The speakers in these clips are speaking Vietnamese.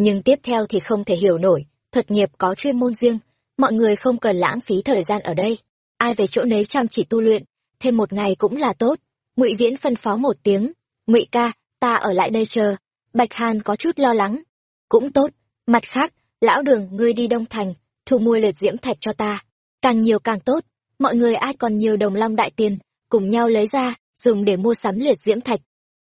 nhưng tiếp theo thì không thể hiểu nổi, thuật nghiệp có chuyên môn riêng, mọi người không cần lãng phí thời gian ở đây. Ai về chỗ nấy chăm chỉ tu luyện, thêm một ngày cũng là tốt. Ngụy viễn phân phó một tiếng, ngụy ca, ta ở lại đây chờ, bạch hàn có chút lo lắng. Cũng tốt, mặt khác, lão đường ngươi đi đông thành, thu mua liệt diễm thạch cho ta, càng nhiều càng tốt. Mọi người ai còn nhiều đồng long đại tiền, cùng nhau lấy ra, dùng để mua sắm liệt diễm thạch.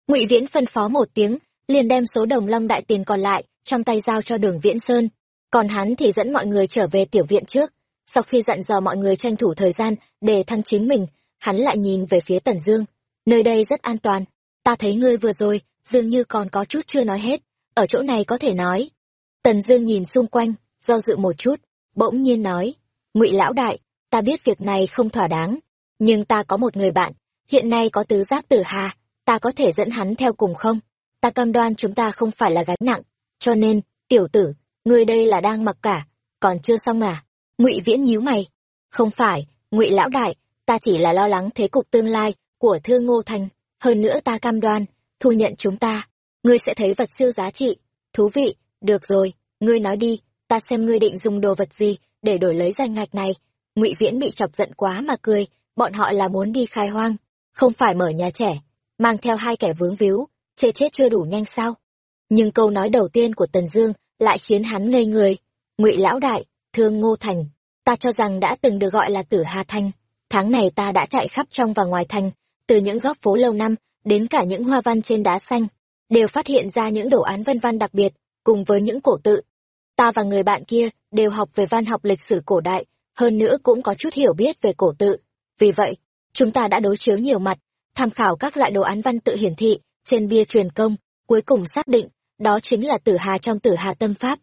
Ngụy viễn phân phó một tiếng, liền đem số đồng long đại tiền còn lại trong tay giao cho đường viễn sơn. Còn hắn thì dẫn mọi người trở về tiểu viện trước. Sau khi dặn dò mọi người tranh thủ thời gian để thăng chính mình, hắn lại nhìn về phía tần dương. Nơi đây rất an toàn. Ta thấy ngươi vừa rồi, dường như còn có chút chưa nói hết. Ở chỗ này có thể nói. Tần dương nhìn xung quanh, do dự một chút, bỗng nhiên nói, ngụy lão đại, ta biết việc này không thỏa đáng, nhưng ta có một người bạn, hiện nay có tứ giáp tử hà, ta có thể dẫn hắn theo cùng không? Ta cam đoan chúng ta không phải là gánh nặng cho nên, tiểu tử, ngươi đây là đang mặc cả, còn chưa xong à? Ngụy viễn nhíu mày. Không phải, ngụy lão đại, ta chỉ là lo lắng thế cục tương lai của thư ngô thành. Hơn nữa ta cam đoan, thu nhận chúng ta, ngươi sẽ thấy vật siêu giá trị. Thú vị, được rồi, ngươi nói đi, ta xem ngươi định dùng đồ vật gì để đổi lấy danh ngạch này. Ngụy viễn bị chọc giận quá mà cười, bọn họ là muốn đi khai hoang, không phải mở nhà trẻ, mang theo hai kẻ vướng víu, chê chết chưa đủ nhanh sao? Nhưng câu nói đầu tiên của tần dương lại khiến hắn ngây người. Ngụy lão đại, thương ngô thành, ta cho rằng đã từng được gọi là tử hà thanh tháng này ta đã chạy khắp trong và ngoài thành, từ những góc phố lâu năm, đến cả những hoa văn trên đá xanh, đều phát hiện ra những đồ án vân văn đặc biệt, cùng với những cổ tự. Ta và người bạn kia đều học về văn học lịch sử cổ đại, hơn nữa cũng có chút hiểu biết về cổ tự. Vì vậy, chúng ta đã đối chiếu nhiều mặt, tham khảo các loại đồ án văn tự hiển thị trên bia truyền công cuối cùng xác định đó chính là tử hà trong tử hà tâm pháp.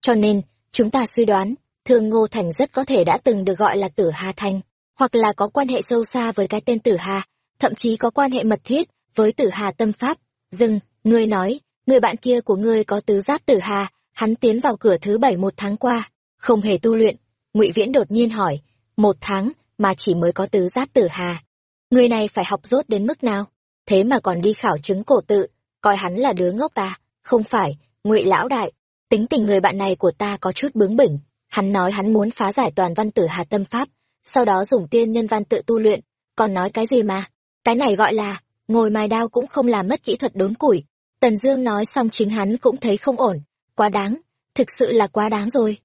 Cho nên, chúng ta suy đoán, thương ngô thành rất có thể đã từng được gọi là tử hà thành, hoặc là có quan hệ sâu xa với cái tên tử hà, thậm chí có quan hệ mật thiết với tử hà tâm pháp. Dừng, ngươi nói, người bạn kia của ngươi có tứ giáp tử hà, hắn tiến vào cửa thứ bảy một tháng qua, không hề tu luyện. Ngụy viễn đột nhiên hỏi, một tháng mà chỉ mới có tứ giáp tử hà, người này phải học dốt đến mức nào? Thế mà còn đi khảo chứng cổ tự coi hắn là đứa ngốc ta. Không phải, ngụy lão đại, tính tình người bạn này của ta có chút bướng bỉnh. Hắn nói hắn muốn phá giải toàn văn tử hà tâm pháp, sau đó dùng tiên nhân văn tự tu luyện. Còn nói cái gì mà? Cái này gọi là, ngồi mài đao cũng không làm mất kỹ thuật đốn củi. Tần dương nói xong chính hắn cũng thấy không ổn. Quá đáng, thực sự là quá đáng rồi.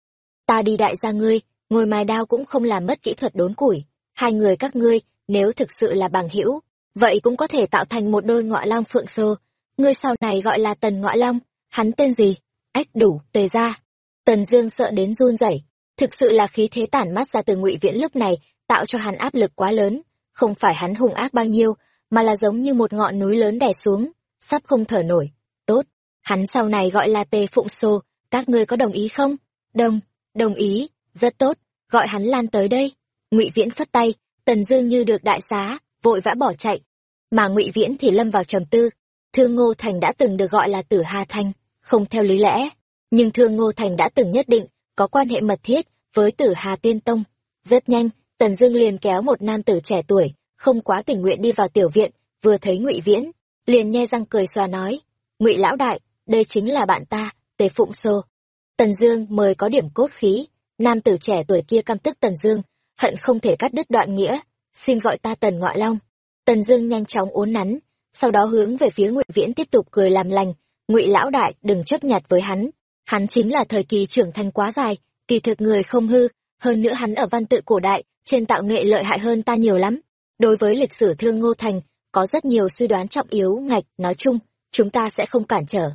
Ta đi đại gia ngươi, ngồi mài đao cũng không làm mất kỹ thuật đốn củi. Hai người các ngươi, nếu thực sự là bằng hữu, vậy cũng có thể tạo thành một đôi ngọa long phượng sô ngươi sau này gọi là tần ngọa long, hắn tên gì? Ách, đủ, tề ra tần dương sợ đến run rẩy. Thực sự là khí thế tản mắt ra từ ngụy viễn lúc này, tạo cho hắn áp lực quá lớn. Không phải hắn hung ác bao nhiêu, mà là giống như một ngọn núi lớn đè xuống, sắp không thở nổi. Tốt, hắn sau này gọi là tề phụng sô, các ngươi có đồng ý không? Đồng đồng ý, rất tốt, gọi hắn lan tới đây. Ngụy viễn phất tay, tần dương như được đại xá, vội vã bỏ chạy. Mà ngụy viễn thì lâm vào trầm tư thương ngô thành đã từng được gọi là tử hà thanh không theo lý lẽ. Nhưng thương ngô thành đã từng nhất định có quan hệ mật thiết với tử hà tiên tông. Rất nhanh, tần dương liền kéo một nam tử trẻ tuổi, không quá tình nguyện đi vào tiểu viện, vừa thấy ngụy viễn, liền nhe răng cười xòa nói, ngụy lão đại, đây chính là bạn ta, tề phụng sô. Tần dương mời có điểm cốt khí, nam tử trẻ tuổi kia căm tức tần dương, hận không thể cắt đứt đoạn nghĩa, xin gọi ta tần ngọa long. Tần dương nhanh chóng uốn nắn sau đó hướng về phía ngụy viễn tiếp tục cười làm lành. Ngụy lão đại, đừng chấp nhặt với hắn. Hắn chính là thời kỳ trưởng thành quá dài, kỳ thực người không hư. Hơn nữa hắn ở văn tự cổ đại, trên tạo nghệ lợi hại hơn ta nhiều lắm. Đối với lịch sử thương ngô thành, có rất nhiều suy đoán trọng yếu, ngạch, nói chung, chúng ta sẽ không cản trở.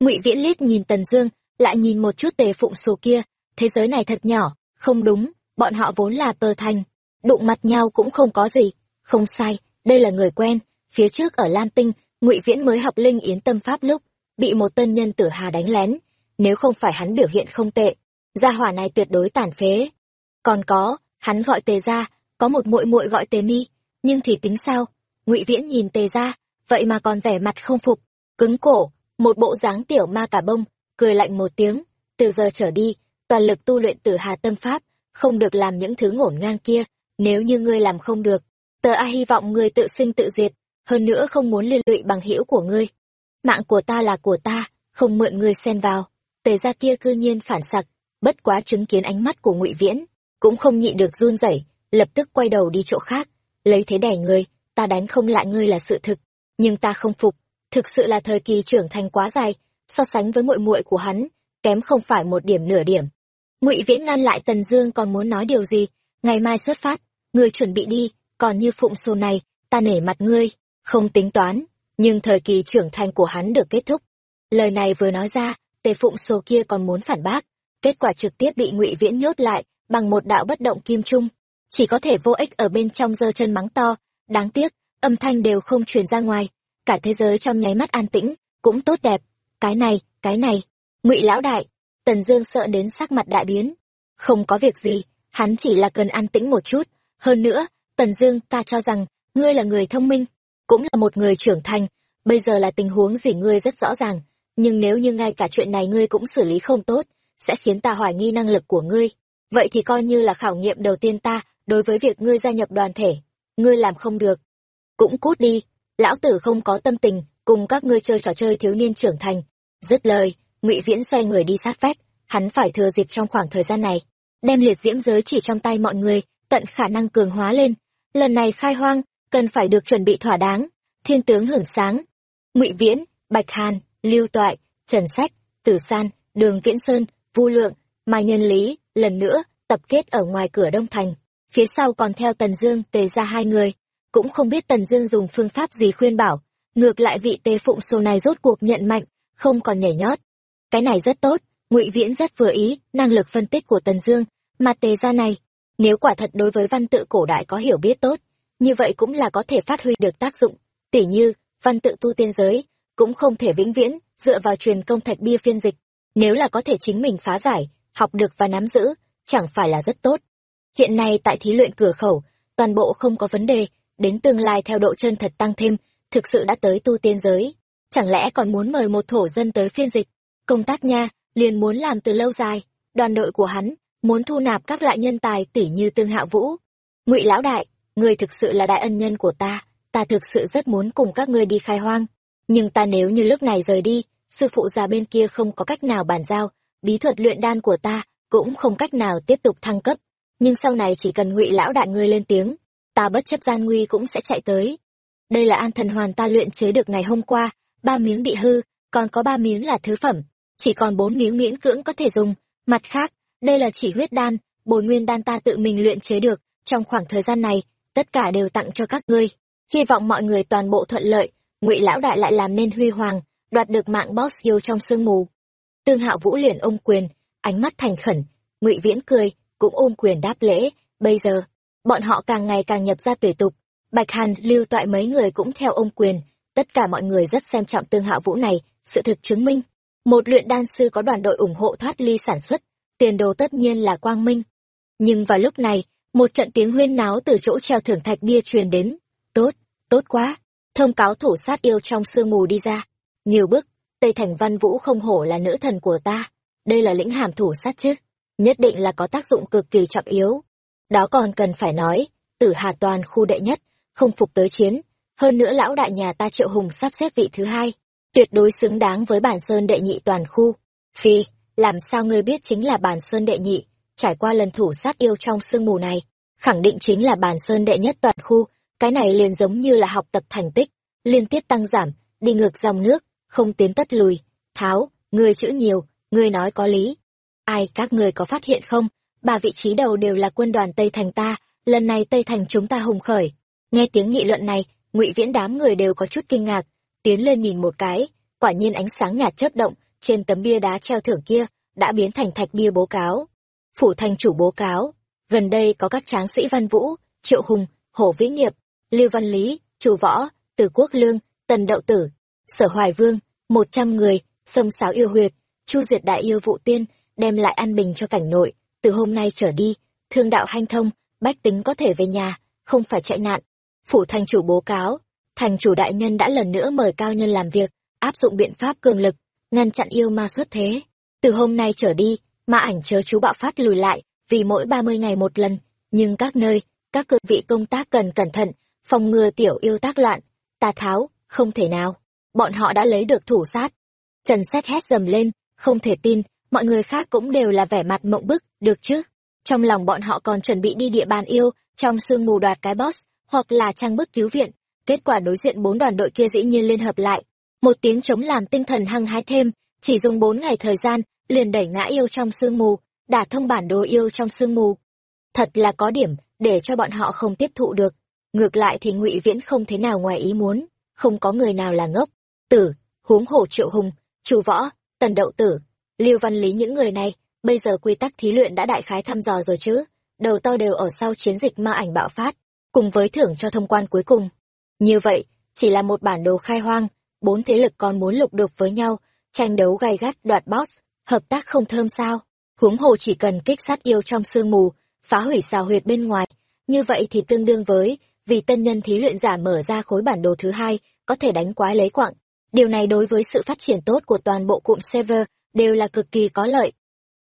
Ngụy viễn liếc nhìn tần dương, lại nhìn một chút tề phụng số kia. Thế giới này thật nhỏ, không đúng, bọn họ vốn là tơ thành. Đụng mặt nhau cũng không có gì. Không sai, đây là người quen phía trước ở lam tinh, ngụy viễn mới học linh yến tâm pháp lúc bị một tân nhân tử hà đánh lén. Nếu không phải hắn biểu hiện không tệ, gia hỏa này tuyệt đối tàn phế. Còn có, hắn gọi tề gia, có một muội muội gọi tề mi, nhưng thì tính sao? Ngụy viễn nhìn tề gia, vậy mà còn vẻ mặt không phục, cứng cổ, một bộ dáng tiểu ma cả bông, cười lạnh một tiếng. Từ giờ trở đi, toàn lực tu luyện tử hà tâm pháp, không được làm những thứ ngổn ngang kia, nếu như ngươi làm không được, tờ a hy vọng ngươi tự sinh tự diệt hơn nữa không muốn liên lụy bằng hữu của ngươi. Mạng của ta là của ta, không mượn ngươi xen vào. Tề gia kia cư nhiên phản sặc, bất quá chứng kiến ánh mắt của ngụy viễn, cũng không nhịn được run rẩy, lập tức quay đầu đi chỗ khác. Lấy thế đẻ người ta đánh không lại ngươi là sự thực, nhưng ta không phục. Thực sự là thời kỳ trưởng thành quá dài, so sánh với muội muội của hắn, kém không phải một điểm nửa điểm. Ngụy viễn ngăn lại tần dương còn muốn nói điều gì? Ngày mai xuất phát, ngươi chuẩn bị đi, còn như phụng sồ này, ta nể mặt ngươi không tính toán, nhưng thời kỳ trưởng thành của hắn được kết thúc. Lời này vừa nói ra, tề phụng sô kia còn muốn phản bác. Kết quả trực tiếp bị ngụy viễn nhốt lại, bằng một đạo bất động kim trung. Chỉ có thể vô ích ở bên trong giơ chân mắng to. Đáng tiếc, âm thanh đều không truyền ra ngoài. Cả thế giới trong nháy mắt an tĩnh, cũng tốt đẹp. Cái này cái này. Ngụy lão đại, tần dương sợ đến sắc mặt đại biến. Không có việc gì, hắn chỉ là cần an tĩnh một chút. Hơn nữa, tần dương ta cho rằng, ngươi là người thông minh cũng là một người trưởng thành. Bây giờ là tình huống gì ngươi rất rõ ràng, nhưng nếu như ngay cả chuyện này ngươi cũng xử lý không tốt, sẽ khiến ta hoài nghi năng lực của ngươi. Vậy thì coi như là khảo nghiệm đầu tiên ta, đối với việc ngươi gia nhập đoàn thể, ngươi làm không được. Cũng cút đi, lão tử không có tâm tình cùng các ngươi chơi trò chơi thiếu niên trưởng thành. Dứt lời, ngụy viễn xoay người đi sát vách, hắn phải thừa dịp trong khoảng thời gian này, đem liệt diễm giới chỉ trong tay mọi người, tận khả năng cường hóa lên. Lần này khai hoang cần phải được chuẩn bị thỏa đáng. Thiên tướng hưởng sáng. Ngụy viễn, bạch hàn, lưu toại, trần sách, tử san, đường viễn sơn, vu lượng, mai nhân lý, lần nữa tập kết ở ngoài cửa đông thành. Phía sau còn theo tần dương tề ra hai người. Cũng không biết tần dương dùng phương pháp gì khuyên bảo. Ngược lại vị tề phụng sô này rốt cuộc nhận mạnh, không còn nhảy nhót. Cái này rất tốt. Ngụy viễn rất vừa ý năng lực phân tích của tần dương, mà tề ra này, nếu quả thật đối với văn tự cổ đại có hiểu biết tốt như vậy cũng là có thể phát huy được tác dụng. Tỉ như, văn tự tu tiên giới cũng không thể vĩnh viễn dựa vào truyền công thạch bia phiên dịch. Nếu là có thể chính mình phá giải, học được và nắm giữ, chẳng phải là rất tốt. Hiện nay tại thí luyện cửa khẩu, toàn bộ không có vấn đề, đến tương lai theo độ chân thật tăng thêm, thực sự đã tới tu tiên giới. Chẳng lẽ còn muốn mời một thổ dân tới phiên dịch? Công tác nha, liền muốn làm từ lâu dài. Đoàn đội của hắn muốn thu nạp các loại nhân tài tỷ như tương hạ vũ. Ngụy lão đại người thực sự là đại ân nhân của ta ta thực sự rất muốn cùng các ngươi đi khai hoang. Nhưng ta nếu như lúc này rời đi, sư phụ già bên kia không có cách nào bàn giao, bí thuật luyện đan của ta cũng không cách nào tiếp tục thăng cấp. Nhưng sau này chỉ cần ngụy lão đại ngươi lên tiếng, ta bất chấp gian nguy cũng sẽ chạy tới. Đây là an thần hoàn ta luyện chế được ngày hôm qua, ba miếng bị hư, còn có ba miếng là thứ phẩm, chỉ còn bốn miếng miễn cưỡng có thể dùng. Mặt khác, đây là chỉ huyết đan, bồi nguyên đan ta tự mình luyện chế được, trong khoảng thời gian này tất cả đều tặng cho các ngươi. Hy vọng mọi người toàn bộ thuận lợi, ngụy lão đại lại làm nên huy hoàng, đoạt được mạng boss yêu trong sương mù. Tương hạo vũ liền ôm quyền, ánh mắt thành khẩn, ngụy viễn cười, cũng ôm quyền đáp lễ, bây giờ, bọn họ càng ngày càng nhập ra tùy tục. Bạch hàn, lưu toại mấy người cũng theo ôm quyền, tất cả mọi người rất xem trọng tương hạo vũ này, sự thực chứng minh. Một luyện đan sư có đoàn đội ủng hộ thoát ly sản xuất, tiền đồ tất nhiên là quang minh. Nhưng vào lúc này một trận tiếng huyên náo từ chỗ treo thưởng thạch bia truyền đến. Tốt tốt quá. Thông cáo thủ sát yêu trong sương mù đi ra. Nhiều bức tây thành văn vũ không hổ là nữ thần của ta. Đây là lĩnh hàm thủ sát chứ. Nhất định là có tác dụng cực kỳ trọng yếu. Đó còn cần phải nói, tử hà toàn khu đệ nhất, không phục tới chiến. Hơn nữa lão đại nhà ta triệu hùng sắp xếp vị thứ hai. Tuyệt đối xứng đáng với bản sơn đệ nhị toàn khu. Phi, làm sao ngươi biết chính là bản sơn đệ nhị? Trải qua lần thủ sát yêu trong sương mù này, khẳng định chính là bàn sơn đệ nhất toàn khu, cái này liền giống như là học tập thành tích, liên tiếp tăng giảm, đi ngược dòng nước, không tiến tất lùi. Tháo người chữ nhiều người nói có lý. Ai, các người có phát hiện không? Ba vị trí đầu đều là quân đoàn tây thành ta, lần này tây thành chúng ta hùng khởi. Nghe tiếng nghị luận này, ngụy viễn đám người đều có chút kinh ngạc, tiến lên nhìn một cái, quả nhiên ánh sáng nhạt chớp động, trên tấm bia đá treo thưởng kia, đã biến thành thạch bia bố cáo phủ thành chủ bố cáo, gần đây có các tráng sĩ văn vũ, triệu hùng, hổ vĩ nghiệp lưu văn lý chủ võ, từ quốc lương, tần đậu tử, sở hoài vương, một trăm người, sông sáo yêu huyệt, chu diệt đại yêu vụ tiên đem lại an bình cho cảnh nội, từ hôm nay trở đi, thương đạo hanh thông, bách tính có thể về nhà, không phải chạy nạn. Phủ thành chủ bố cáo, thành chủ đại nhân đã lần nữa mời cao nhân làm việc, áp dụng biện pháp cường lực, ngăn chặn yêu ma xuất thế. Từ hôm nay trở đi ma ảnh chớ chú bạo phát lùi lại, vì mỗi ba mươi ngày một lần. Nhưng các nơi, các cơ vị công tác cần cẩn thận, phòng ngừa tiểu yêu tác loạn, tà tháo, không thể nào. Bọn họ đã lấy được thủ sát. Trần xét hét dầm lên, không thể tin, mọi người khác cũng đều là vẻ mặt mộng bức, được chứ? Trong lòng bọn họ còn chuẩn bị đi địa bàn yêu, trong sương mù đoạt cái boss, hoặc là trang bức cứu viện. Kết quả đối diện bốn đoàn đội kia dĩ nhiên liên hợp lại. Một tiếng chống làm tinh thần hăng hái thêm, chỉ dùng bốn ngày thời gian liền đẩy ngã yêu trong sương mù, đả thông bản đồ yêu trong sương mù. Thật là có điểm, để cho bọn họ không tiếp thụ được. Ngược lại thì ngụy viễn không thế nào ngoài ý muốn, không có người nào là ngốc. Tử, huống hổ triệu hùng, chu võ, tần đậu tử lưu văn lý những người này, bây giờ quy tắc thí luyện đã đại khái thăm dò rồi chứ, đầu to đều ở sau chiến dịch ma ảnh bạo phát, cùng với thưởng cho thông quan cuối cùng. Như vậy, chỉ là một bản đồ khai hoang, bốn thế lực còn muốn lục đục với nhau, tranh đấu gay gắt đoạt boss hợp tác không thơm sao? Huống hồ chỉ cần kích sát yêu trong sương mù, phá hủy xào huyệt bên ngoài, như vậy thì tương đương với, vì tân nhân thí luyện giả mở ra khối bản đồ thứ hai, có thể đánh quái lấy quặng điều này đối với sự phát triển tốt của toàn bộ cụm server, đều là cực kỳ có lợi.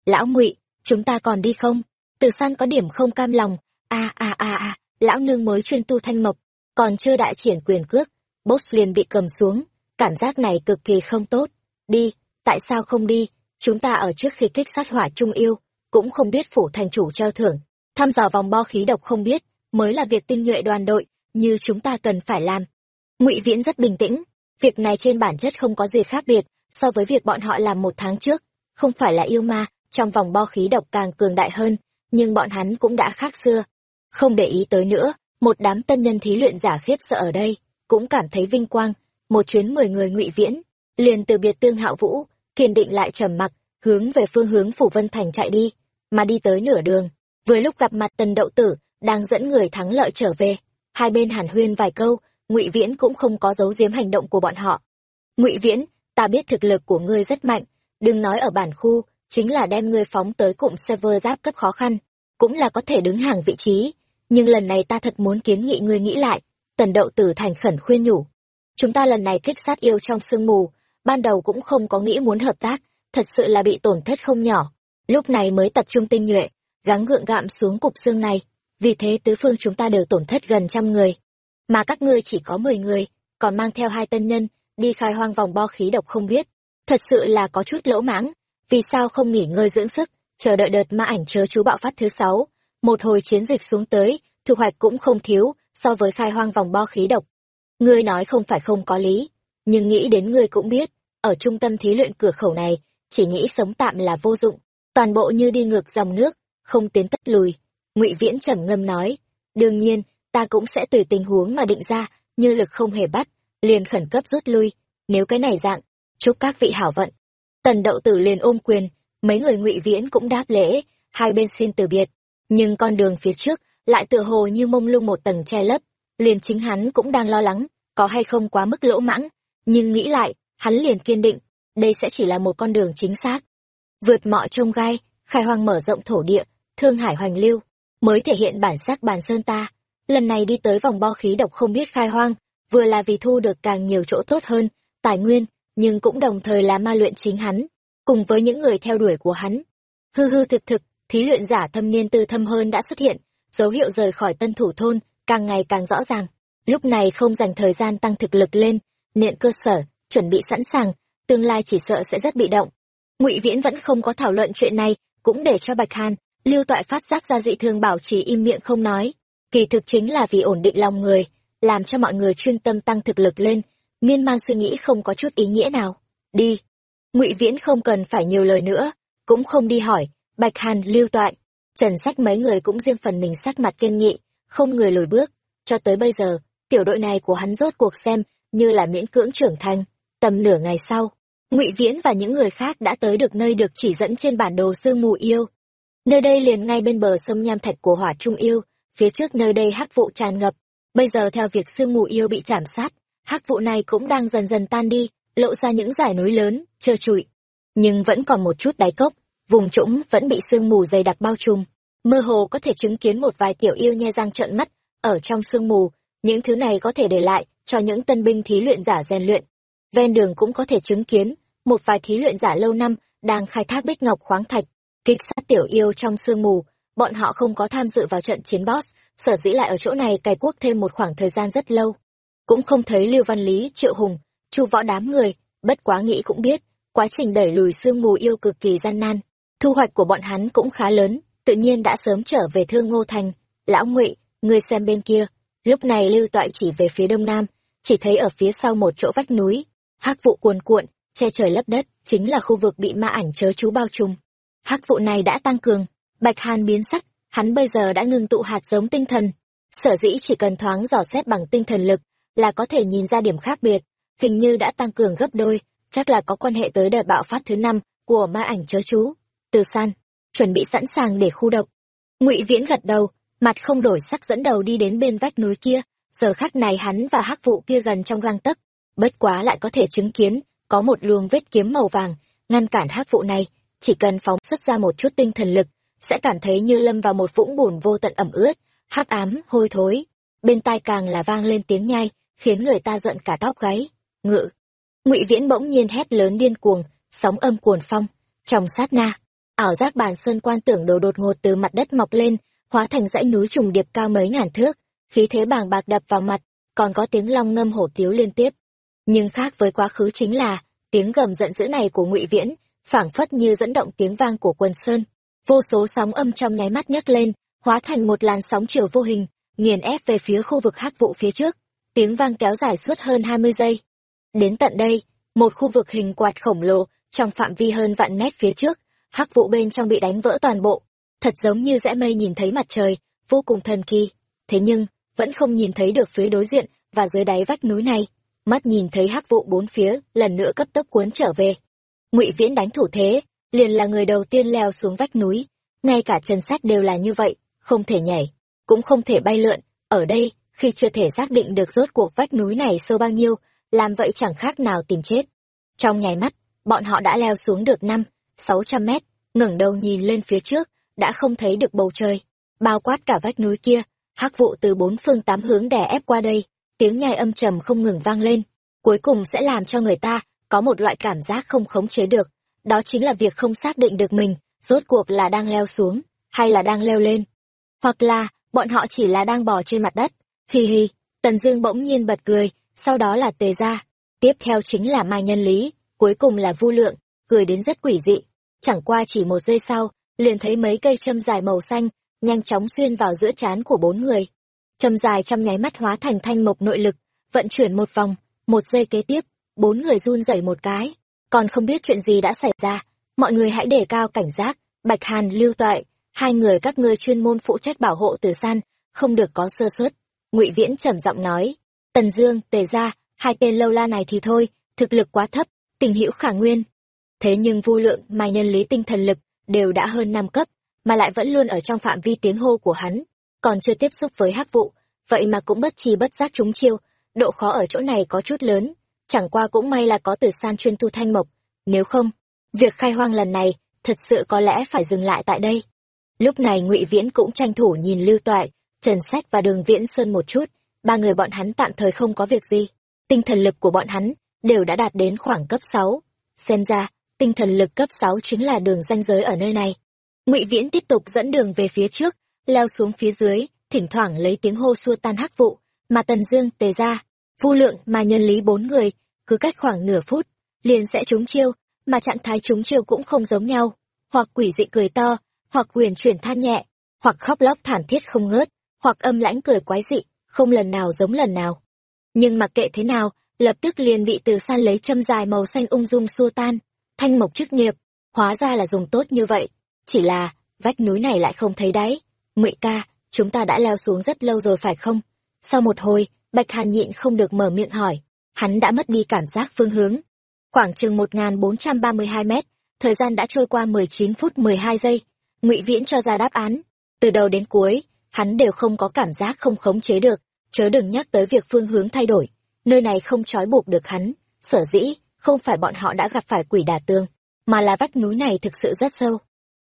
Lão ngụy, chúng ta còn đi không? Từ san có điểm không cam lòng. A a a a, lão nương mới chuyên tu thanh mộc, còn chưa đại triển quyền cước, boss liền bị cầm xuống. Cảm giác này cực kỳ không tốt. Đi, tại sao không đi? Chúng ta ở trước khi kích sát hỏa trung yêu, cũng không biết phủ thành chủ treo thưởng. Thăm dò vòng bo khí độc không biết, mới là việc tinh nhuệ đoàn đội, như chúng ta cần phải làm. Ngụy viễn rất bình tĩnh, việc này trên bản chất không có gì khác biệt so với việc bọn họ làm một tháng trước. Không phải là yêu ma, trong vòng bo khí độc càng cường đại hơn, nhưng bọn hắn cũng đã khác xưa. Không để ý tới nữa, một đám tân nhân thí luyện giả khiếp sợ ở đây, cũng cảm thấy vinh quang. Một chuyến mười người ngụy viễn, liền từ biệt tương hạo vũ kiên định lại trầm mặc, hướng về phương hướng phủ vân thành chạy đi, mà đi tới nửa đường. Vừa lúc gặp mặt tần đậu tử, đang dẫn người thắng lợi trở về. Hai bên hàn huyên vài câu, ngụy viễn cũng không có giấu giếm hành động của bọn họ. Ngụy viễn, ta biết thực lực của ngươi rất mạnh, đừng nói ở bản khu, chính là đem ngươi phóng tới cụm server giáp cấp khó khăn, cũng là có thể đứng hàng vị trí. Nhưng lần này ta thật muốn kiến nghị ngươi nghĩ lại. Tần đậu tử thành khẩn khuyên nhủ. Chúng ta lần này kích sát yêu trong sương mù ban đầu cũng không có nghĩ muốn hợp tác, thật sự là bị tổn thất không nhỏ. Lúc này mới tập trung tinh nhuệ, gắng gượng gạm xuống cục xương này. Vì thế tứ phương chúng ta đều tổn thất gần trăm người. Mà các ngươi chỉ có mười người, còn mang theo hai tân nhân, đi khai hoang vòng bo khí độc không biết. Thật sự là có chút lỗ mãng, vì sao không nghỉ ngơi dưỡng sức, chờ đợi đợt ma ảnh chớ chú bạo phát thứ sáu. Một hồi chiến dịch xuống tới, thu hoạch cũng không thiếu so với khai hoang vòng bo khí độc. Ngươi nói không phải không có lý, nhưng nghĩ đến ngươi cũng biết ở trung tâm thí luyện cửa khẩu này, chỉ nghĩ sống tạm là vô dụng. Toàn bộ như đi ngược dòng nước, không tiến tất lùi. Ngụy viễn trầm ngâm nói, đương nhiên, ta cũng sẽ tùy tình huống mà định ra, như lực không hề bắt, liền khẩn cấp rút lui. Nếu cái này dạng, chúc các vị hảo vận. Tần đậu tử liền ôm quyền, mấy người ngụy viễn cũng đáp lễ, hai bên xin từ biệt. Nhưng con đường phía trước lại tựa hồ như mông lung một tầng che lấp, liền chính hắn cũng đang lo lắng, có hay không quá mức lỗ mãng. Nhưng nghĩ lại hắn liền kiên định, đây sẽ chỉ là một con đường chính xác. Vượt mọi trông gai, khai hoang mở rộng thổ địa, thương hải hoành lưu, mới thể hiện bản sắc bàn sơn ta. Lần này đi tới vòng bo khí độc không biết khai hoang, vừa là vì thu được càng nhiều chỗ tốt hơn, tài nguyên, nhưng cũng đồng thời là ma luyện chính hắn, cùng với những người theo đuổi của hắn. Hư hư thực thực, thí luyện giả thâm niên tư thâm hơn đã xuất hiện, dấu hiệu rời khỏi tân thủ thôn, càng ngày càng rõ ràng. Lúc này không dành thời gian tăng thực lực lên, nện cơ sở chuẩn bị sẵn sàng, tương lai chỉ sợ sẽ rất bị động. Ngụy viễn vẫn không có thảo luận chuyện này, cũng để cho bạch hàn, lưu toại phát giác ra dị thường bảo trì im miệng không nói. Kỳ thực chính là vì ổn định lòng người, làm cho mọi người chuyên tâm tăng thực lực lên, miên man suy nghĩ không có chút ý nghĩa nào. Đi. Ngụy viễn không cần phải nhiều lời nữa, cũng không đi hỏi, bạch hàn, lưu toại, trần sách mấy người cũng riêng phần mình sắc mặt kiên nghị, không người lùi bước. Cho tới bây giờ, tiểu đội này của hắn rốt cuộc xem như là miễn cưỡng trưởng thành tầm nửa ngày sau, ngụy viễn và những người khác đã tới được nơi được chỉ dẫn trên bản đồ sương mù yêu. Nơi đây liền ngay bên bờ sông nham thạch của hỏa trung yêu, phía trước nơi đây hắc vụ tràn ngập. Bây giờ theo việc sương mù yêu bị chảm sát, hắc vụ này cũng đang dần dần tan đi, lộ ra những dải núi lớn, trơ trụi. Nhưng vẫn còn một chút đáy cốc, vùng trũng vẫn bị sương mù dày đặc bao trùm. Mơ hồ có thể chứng kiến một vài tiểu yêu nhe răng trợn mắt ở trong sương mù. Những thứ này có thể để lại cho những tân binh thí luyện giả rèn luyện ven đường cũng có thể chứng kiến một vài thí luyện giả lâu năm đang khai thác bích ngọc khoáng thạch, kích sát tiểu yêu trong sương mù. Bọn họ không có tham dự vào trận chiến boss, sở dĩ lại ở chỗ này cày cuốc thêm một khoảng thời gian rất lâu. Cũng không thấy lưu văn lý, triệu hùng, chu võ đám người, bất quá nghĩ cũng biết, quá trình đẩy lùi sương mù yêu cực kỳ gian nan. Thu hoạch của bọn hắn cũng khá lớn, tự nhiên đã sớm trở về thương ngô thành. Lão ngụy, ngươi xem bên kia. Lúc này lưu toại chỉ về phía đông nam, chỉ thấy ở phía sau một chỗ vách núi hắc vụ cuồn cuộn, che trời lấp đất, chính là khu vực bị ma ảnh chớ chú bao trùm. Hắc vụ này đã tăng cường, bạch hàn biến sắc, hắn bây giờ đã ngừng tụ hạt giống tinh thần. Sở dĩ chỉ cần thoáng dò xét bằng tinh thần lực là có thể nhìn ra điểm khác biệt, hình như đã tăng cường gấp đôi, chắc là có quan hệ tới đợt bạo phát thứ năm của ma ảnh chớ chú. Từ san, chuẩn bị sẵn sàng để khu độc ngụy viễn gật đầu, mặt không đổi sắc dẫn đầu đi đến bên vách núi kia. Giờ khắc này hắn và hắc vụ kia gần trong gang tấc bất quá lại có thể chứng kiến, có một luồng vết kiếm màu vàng, ngăn cản hắc vụ này, chỉ cần phóng xuất ra một chút tinh thần lực, sẽ cảm thấy như lâm vào một vũng bùn vô tận ẩm ướt, hắc ám, hôi thối. Bên tai càng là vang lên tiếng nhai, khiến người ta giận cả tóc gáy. Ngự. Ngụy viễn bỗng nhiên hét lớn điên cuồng, sóng âm cuồn phong. Trong sát na, ảo giác bàn sơn quan tưởng đồ đột ngột từ mặt đất mọc lên, hóa thành dãy núi trùng điệp cao mấy ngàn thước, khí thế bàng bạc đập vào mặt, còn có tiếng long ngâm hổ tiếu liên tiếp nhưng khác với quá khứ chính là, tiếng gầm giận dữ này của ngụy viễn, phảng phất như dẫn động tiếng vang của quần sơn. Vô số sóng âm trong nháy mắt nhấc lên, hóa thành một làn sóng chiều vô hình, nghiền ép về phía khu vực hắc vụ phía trước. Tiếng vang kéo dài suốt hơn hai mươi giây. Đến tận đây, một khu vực hình quạt khổng lồ, trong phạm vi hơn vạn mét phía trước, hắc vụ bên trong bị đánh vỡ toàn bộ. Thật giống như rẽ mây nhìn thấy mặt trời, vô cùng thần kỳ. Thế nhưng, vẫn không nhìn thấy được phía đối diện và dưới đáy vách núi này mắt nhìn thấy hắc vụ bốn phía, lần nữa cấp tốc cuốn trở về. Ngụy viễn đánh thủ thế, liền là người đầu tiên leo xuống vách núi. Ngay cả chân sắt đều là như vậy, không thể nhảy, cũng không thể bay lượn. Ở đây, khi chưa thể xác định được rốt cuộc vách núi này sâu bao nhiêu, làm vậy chẳng khác nào tìm chết. Trong nháy mắt, bọn họ đã leo xuống được năm, sáu trăm mét, ngẩng đầu nhìn lên phía trước, đã không thấy được bầu trời. Bao quát cả vách núi kia, hắc vụ từ bốn phương tám hướng đè ép qua đây tiếng nhai âm trầm không ngừng vang lên, cuối cùng sẽ làm cho người ta có một loại cảm giác không khống chế được. Đó chính là việc không xác định được mình, rốt cuộc là đang leo xuống, hay là đang leo lên. Hoặc là, bọn họ chỉ là đang bò trên mặt đất. Hì hì tần dương bỗng nhiên bật cười, sau đó là tề gia tiếp theo chính là mai nhân lý, cuối cùng là vu lượng, cười đến rất quỷ dị. Chẳng qua chỉ một giây sau, liền thấy mấy cây châm dài màu xanh nhanh chóng xuyên vào giữa trán của bốn người châm dài trong nháy mắt hóa thành thanh mộc nội lực, vận chuyển một vòng, một giây kế tiếp, bốn người run rẩy một cái. Còn không biết chuyện gì đã xảy ra. Mọi người hãy đề cao cảnh giác. Bạch hàn, lưu toại, hai người các ngươi chuyên môn phụ trách bảo hộ từ san không được có sơ suất. Ngụy viễn trầm giọng nói, tần dương, tề gia, hai tên lâu la này thì thôi, thực lực quá thấp, tình hữu khả nguyên. Thế nhưng vô lượng, mai nhân lý tinh thần lực đều đã hơn năm cấp, mà lại vẫn luôn ở trong phạm vi tiếng hô của hắn còn chưa tiếp xúc với hắc vụ, vậy mà cũng bất chi bất giác trúng chiêu. Độ khó ở chỗ này có chút lớn, chẳng qua cũng may là có từ san chuyên tu thanh mộc. Nếu không, việc khai hoang lần này thật sự có lẽ phải dừng lại tại đây. Lúc này ngụy viễn cũng tranh thủ nhìn lưu toại, trần sách và đường viễn sơn một chút. Ba người bọn hắn tạm thời không có việc gì. Tinh thần lực của bọn hắn đều đã đạt đến khoảng cấp sáu. Xem ra, tinh thần lực cấp sáu chính là đường ranh giới ở nơi này. Ngụy viễn tiếp tục dẫn đường về phía trước leo xuống phía dưới, thỉnh thoảng lấy tiếng hô xua tan hắc vụ, mà tần dương, tề ra vu lượng mà nhân lý bốn người, cứ cách khoảng nửa phút, liền sẽ trúng chiêu, mà trạng thái trúng chiêu cũng không giống nhau. Hoặc quỷ dị cười to, hoặc quyền chuyển than nhẹ, hoặc khóc lóc thảm thiết không ngớt, hoặc âm lãnh cười quái dị, không lần nào giống lần nào. Nhưng mặc kệ thế nào, lập tức liền bị từ san lấy châm dài màu xanh ung dung xua tan. Thanh mộc chức nghiệp, hóa ra là dùng tốt như vậy. Chỉ là, vách núi này lại không thấy đáy ngụy ca, chúng ta đã leo xuống rất lâu rồi phải không? Sau một hồi, bạch hàn nhịn không được mở miệng hỏi. Hắn đã mất đi cảm giác phương hướng. Khoảng chừng một nghìn bốn trăm ba mươi hai mét, thời gian đã trôi qua mười chín phút mười hai giây. Ngụy viễn cho ra đáp án. Từ đầu đến cuối, hắn đều không có cảm giác không khống chế được. Chớ đừng nhắc tới việc phương hướng thay đổi. Nơi này không trói buộc được hắn. Sở dĩ, không phải bọn họ đã gặp phải quỷ đả tương mà là vách núi này thực sự rất sâu.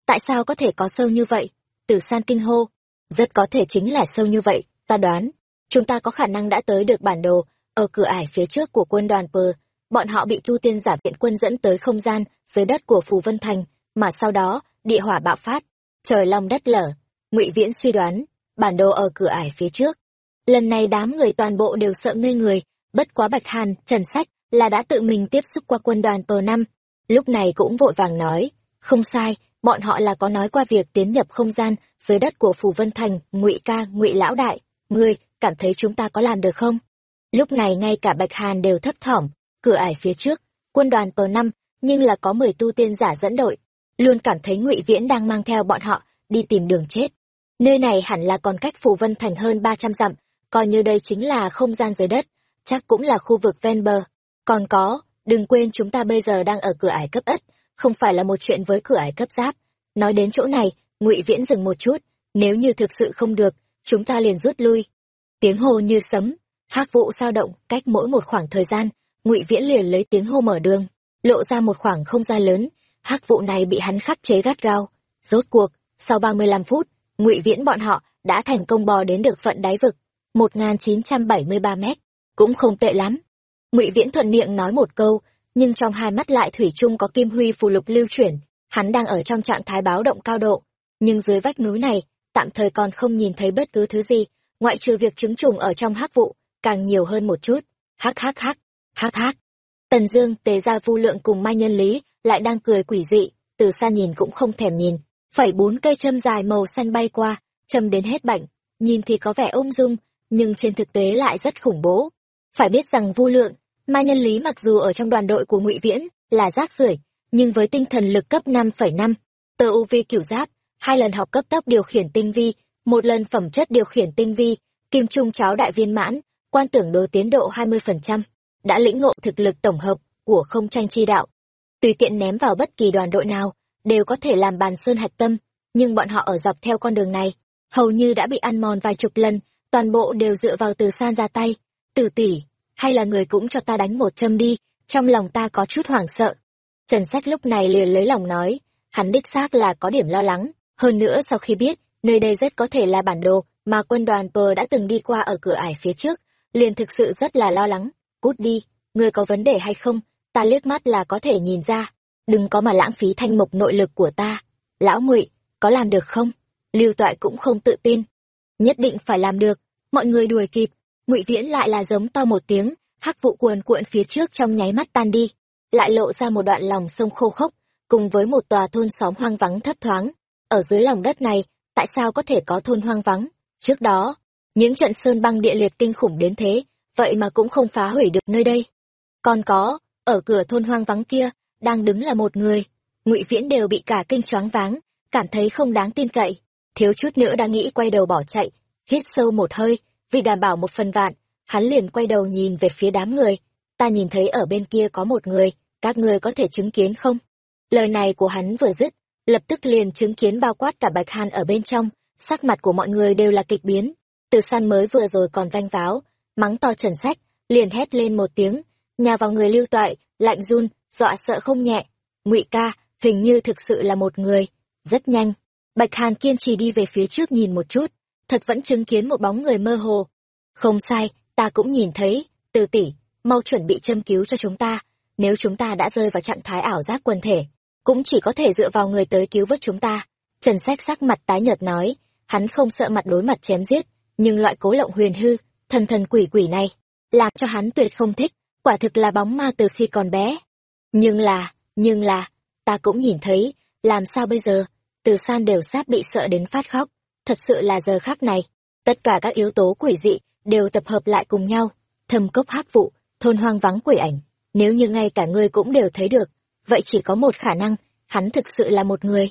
Tại sao có thể có sâu như vậy? Tử san kinh hô. Rất có thể chính là sâu như vậy ta đoán. Chúng ta có khả năng đã tới được bản đồ ở cửa ải phía trước của quân đoàn pờ bọn họ bị tu tiên giả viện quân dẫn tới không gian dưới đất của phù vân thành mà sau đó địa hỏa bạo phát. Trời long đất lở ngụy viễn suy đoán bản đồ ở cửa ải phía trước. Lần này đám người toàn bộ đều sợ ngây người bất quá bạch hàn trần sách là đã tự mình tiếp xúc qua quân đoàn pờ năm. Lúc này cũng vội vàng nói, không sai, bọn họ là có nói qua việc tiến nhập không gian dưới đất của Phù Vân Thành, Ngụy ca, Ngụy lão đại, ngươi cảm thấy chúng ta có làm được không? Lúc này ngay cả Bạch Hàn đều thấp thỏm, cửa ải phía trước, quân đoàn tờ năm, nhưng là có mười tu tiên giả dẫn đội, luôn cảm thấy Ngụy Viễn đang mang theo bọn họ đi tìm đường chết. Nơi này hẳn là còn cách Phù Vân Thành hơn ba trăm dặm, coi như đây chính là không gian dưới đất, chắc cũng là khu vực ven bờ. Còn có, đừng quên chúng ta bây giờ đang ở cửa ải cấp ất, không phải là một chuyện với cửa ải cấp giáp. Nói đến chỗ này, Ngụy Viễn dừng một chút, nếu như thực sự không được, chúng ta liền rút lui. Tiếng hô như sấm, hắc vụ sao động, cách mỗi một khoảng thời gian, Ngụy Viễn liền lấy tiếng hô mở đường, lộ ra một khoảng không gian lớn, hắc vụ này bị hắn khắc chế gắt gao. Rốt cuộc, sau ba mươi lăm phút, Ngụy Viễn bọn họ đã thành công bò đến được phận đáy vực, một nghìn chín trăm bảy mươi ba mét, cũng không tệ lắm. Ngụy Viễn thuận miệng nói một câu, nhưng trong hai mắt lại thủy chung có kim huy phù lục lưu chuyển, hắn đang ở trong trạng thái báo động cao độ, nhưng dưới vách núi này, tạm thời còn không nhìn thấy bất cứ thứ gì, ngoại trừ việc trứng trùng ở trong hắc vụ, càng nhiều hơn một chút. Hắc hắc hắc, hắc hắc. Tần Dương, Tề Gia Vu Lượng cùng Mai Nhân Lý lại đang cười quỷ dị, từ xa nhìn cũng không thèm nhìn. Phẩy bốn cây châm dài màu xanh bay qua, châm đến hết bệnh, nhìn thì có vẻ ung dung, nhưng trên thực tế lại rất khủng bố. Phải biết rằng Vu Lượng, Ma Nhân Lý mặc dù ở trong đoàn đội của Ngụy Viễn là rác rưởi, nhưng với tinh thần lực cấp năm phẩy năm tờ u vi kiểu giáp, hai lần học cấp tốc điều khiển tinh vi, một lần phẩm chất điều khiển tinh vi, kim trung cháo đại viên mãn, quan tưởng đồ tiến độ 20%, đã lĩnh ngộ thực lực tổng hợp của không tranh chi đạo. Tùy tiện ném vào bất kỳ đoàn đội nào, đều có thể làm bàn sơn hạch tâm, nhưng bọn họ ở dọc theo con đường này, hầu như đã bị ăn mòn vài chục lần, toàn bộ đều dựa vào từ san ra tay. Tử tỷ, hay là người cũng cho ta đánh một châm đi, trong lòng ta có chút hoảng sợ. Trần Sách lúc này liền lấy lòng nói, hắn đích xác là có điểm lo lắng, hơn nữa sau khi biết, nơi đây rất có thể là bản đồ mà quân đoàn Pờ đã từng đi qua ở cửa ải phía trước, liền thực sự rất là lo lắng. Cút đi, người có vấn đề hay không, ta liếc mắt là có thể nhìn ra, đừng có mà lãng phí thanh mộc nội lực của ta. Lão ngụy có làm được không? Lưu Toại cũng không tự tin. Nhất định phải làm được, mọi người đuổi kịp, ngụy Viễn lại là giống to một tiếng, hắc vụ cuồn cuộn phía trước trong nháy mắt tan đi, lại lộ ra một đoạn lòng sông khô khốc, cùng với một tòa thôn xóm hoang vắng thấp thoáng. Ở dưới lòng đất này, tại sao có thể có thôn hoang vắng? Trước đó, những trận sơn băng địa liệt kinh khủng đến thế, vậy mà cũng không phá hủy được nơi đây. Còn có, ở cửa thôn hoang vắng kia, đang đứng là một người. Ngụy Viễn đều bị cả kinh choáng váng, cảm thấy không đáng tin cậy. Thiếu chút nữa đã nghĩ quay đầu bỏ chạy, hít sâu một hơi, vì đảm bảo một phần vạn, hắn liền quay đầu nhìn về phía đám người. Ta nhìn thấy ở bên kia có một người, các người có thể chứng kiến không? Lời này của hắn vừa dứt, lập tức liền chứng kiến bao quát cả Bạch Hàn ở bên trong, sắc mặt của mọi người đều là kịch biến. Từ san mới vừa rồi còn vanh váo, mắng to trần sách, liền hét lên một tiếng, nhà vào người lưu toại, lạnh run, dọa sợ không nhẹ. ngụy ca, hình như thực sự là một người. Rất nhanh, Bạch Hàn kiên trì đi về phía trước nhìn một chút, thật vẫn chứng kiến một bóng người mơ hồ. Không sai, ta cũng nhìn thấy, từ tỷ, mau chuẩn bị châm cứu cho chúng ta, nếu chúng ta đã rơi vào trạng thái ảo giác quần thể, cũng chỉ có thể dựa vào người tới cứu vớt chúng ta. Trần Sách sắc mặt tái nhợt nói, hắn không sợ mặt đối mặt chém giết, nhưng loại cố lộng huyền hư, thần thần quỷ quỷ này, làm cho hắn tuyệt không thích, quả thực là bóng ma từ khi còn bé. Nhưng là, nhưng là, ta cũng nhìn thấy, làm sao bây giờ, từ san đều sắp bị sợ đến phát khóc, thật sự là giờ khác này, tất cả các yếu tố quỷ dị đều tập hợp lại cùng nhau, thâm cốc hắc vụ, thôn hoang vắng quỷ ảnh, nếu như ngay cả ngươi cũng đều thấy được, vậy chỉ có một khả năng, hắn thực sự là một người.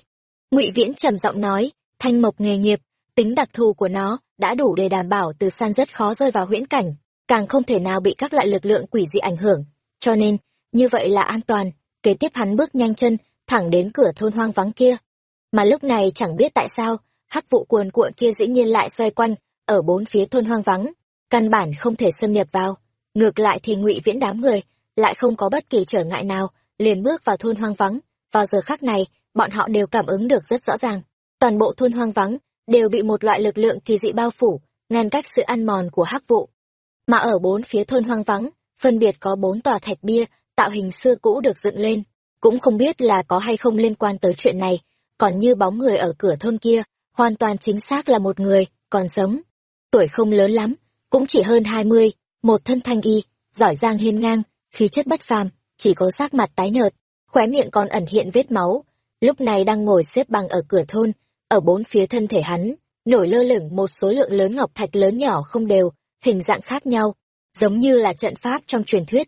Ngụy Viễn trầm giọng nói, thanh mộc nghề nghiệp, tính đặc thù của nó đã đủ để đảm bảo từ san rất khó rơi vào huyễn cảnh, càng không thể nào bị các loại lực lượng quỷ dị ảnh hưởng. Cho nên, như vậy là an toàn, kế tiếp hắn bước nhanh chân, thẳng đến cửa thôn hoang vắng kia. Mà lúc này chẳng biết tại sao, hắc vụ cuồn cuộn kia dĩ nhiên lại xoay quanh, ở bốn phía thôn hoang vắng, căn bản không thể xâm nhập vào. Ngược lại thì ngụy viễn đám người, lại không có bất kỳ trở ngại nào, liền bước vào thôn hoang vắng. Vào giờ khắc này, bọn họ đều cảm ứng được rất rõ ràng. Toàn bộ thôn hoang vắng, đều bị một loại lực lượng kỳ dị bao phủ, ngăn cách sự ăn mòn của hắc vụ. Mà ở bốn phía thôn hoang vắng, phân biệt có bốn tòa thạch bia, tạo hình xưa cũ được dựng lên. Cũng không biết là có hay không liên quan tới chuyện này, còn như bóng người ở cửa thôn kia, hoàn toàn chính xác là một người, còn sống. Tuổi không lớn lắm, cũng chỉ hơn hai mươi, một thân thanh y, giỏi giang hiên ngang, khí chất bất phàm, chỉ có sắc mặt tái nhợt, khóe miệng còn ẩn hiện vết máu, lúc này đang ngồi xếp bằng ở cửa thôn, ở bốn phía thân thể hắn, nổi lơ lửng một số lượng lớn ngọc thạch lớn nhỏ không đều, hình dạng khác nhau, giống như là trận pháp trong truyền thuyết.